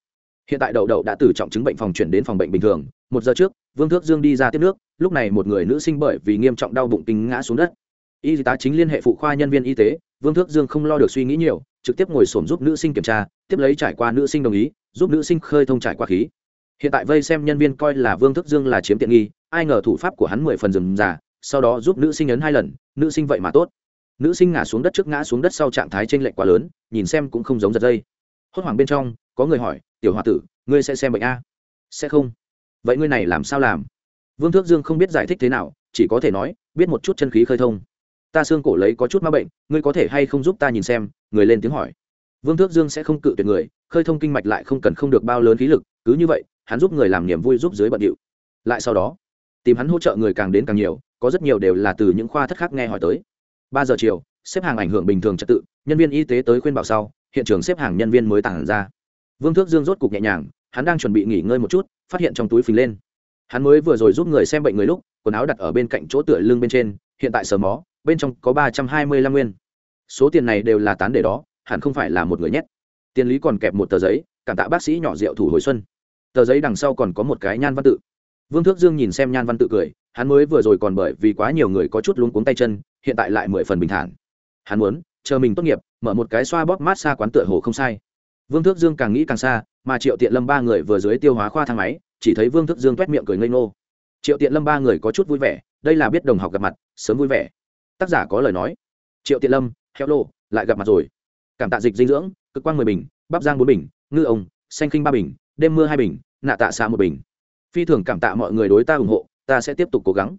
Hiện tại đậu đậu đã từ trọng chứng bệnh phòng chuyển đến phòng bệnh bình thường, một giờ trước, vương thước dương đi ra tiếp nước, lúc này một người nữ sinh bởi vì nghiêm trọng đau bụng kinh ngã xuống đất. Y tá chính liên hệ phụ khoa nhân viên y tế, vương thước dương không lo được suy nghĩ nhiều trực tiếp ngồi xổm giúp nữ sinh kiểm tra tiếp lấy trải qua nữ sinh đồng ý giúp nữ sinh khơi thông trải qua khí. Hiện tại vây xem nhân viên coi là vương thức dương là chiếm tiện nghi ai ngờ thủ pháp của hắn mười phần rừng rà, sau đó giúp nữ sinh ấn hai lần nữ sinh vậy mà tốt. Nữ sinh ngã xuống đất trước ngã xuống đất sau trạng thái t r ê n lệch quá lớn nhìn xem cũng không giống giật dây. Hốt hoảng bên trong có người hỏi tiểu h o a tử ngươi sẽ xem bệnh a? Sẽ không. Vậy ngươi này làm sao làm? Vương thước dương không biết giải thích thế nào chỉ có thể nói biết một chút chân khí khơi thông. Ta xương cổ lấy có chút ma bệnh ngươi có thể hay không giúp ta nhìn xem người lên tiếng hỏi. Vương thước dương sẽ không cự tuyệt người, khơi thông kinh mạch lại không cần không được bao lớn khí lực, cứ như vậy, hắn giúp người làm niềm vui giúp dưới bận điệu. Lại sau đó, tìm hắn hỗ trợ người càng đến càng nhiều, có rất nhiều đều là từ những khoa thất khác nghe hỏi tới. Ba giờ chiều, xếp hàng ảnh hưởng bình thường trật tự, nhân viên y tế tới khuyên bảo sau, hiện trường xếp hàng nhân viên mới tản ra. Vương thước dương rốt cục nhẹ nhàng, hắn đang chuẩn bị nghỉ ngơi một chút, phát hiện trong túi phình lên. Hắn mới vừa rồi giúp người xem bệnh người lúc, quần áo đặt ở bên cạnh chỗ tựa lưng bên trên, hiện tại sờ mó, bên trong có ba trăm hai mươi lăm nguyên số tiền này đều là tán để đó, hẳn không phải là một người nhét. Tiền lý còn kẹp một tờ giấy, cảm tạ bác sĩ nhỏ rượu thủ hồi xuân. Tờ giấy đằng sau còn có một cái nhan văn tự. Vương thước dương nhìn xem nhan văn tự cười, hắn mới vừa rồi còn bởi vì quá nhiều người có chút luống cuống tay chân, hiện tại lại mười phần bình thản. Hắn muốn, chờ mình tốt nghiệp, mở một cái xoa bóp mát xa quán tựa hồ không sai. Vương thước dương càng nghĩ càng xa, mà triệu tiện lâm ba người vừa dưới tiêu hóa khoa thang máy, chỉ thấy vương thước dương t u é t miệng cười ngây ngô. Triệu tiện lâm ba người có chút vui vẻ, đây là biết đồng học gặp mặt, sớm vui vẻ. Tác giả có lời nói. Triệu tiện lâm heo lô, lại gặp mặt rồi. Cảm tạ dịch dinh dưỡng, cực quang mười bình, bắp giang bốn bình, ngư ông, xanh khinh ba bình, đêm mưa hai bình, nạ tạ xa một bình. Phi thường cảm tạ mọi người đối ta ủng hộ, ta sẽ tiếp tục cố gắng.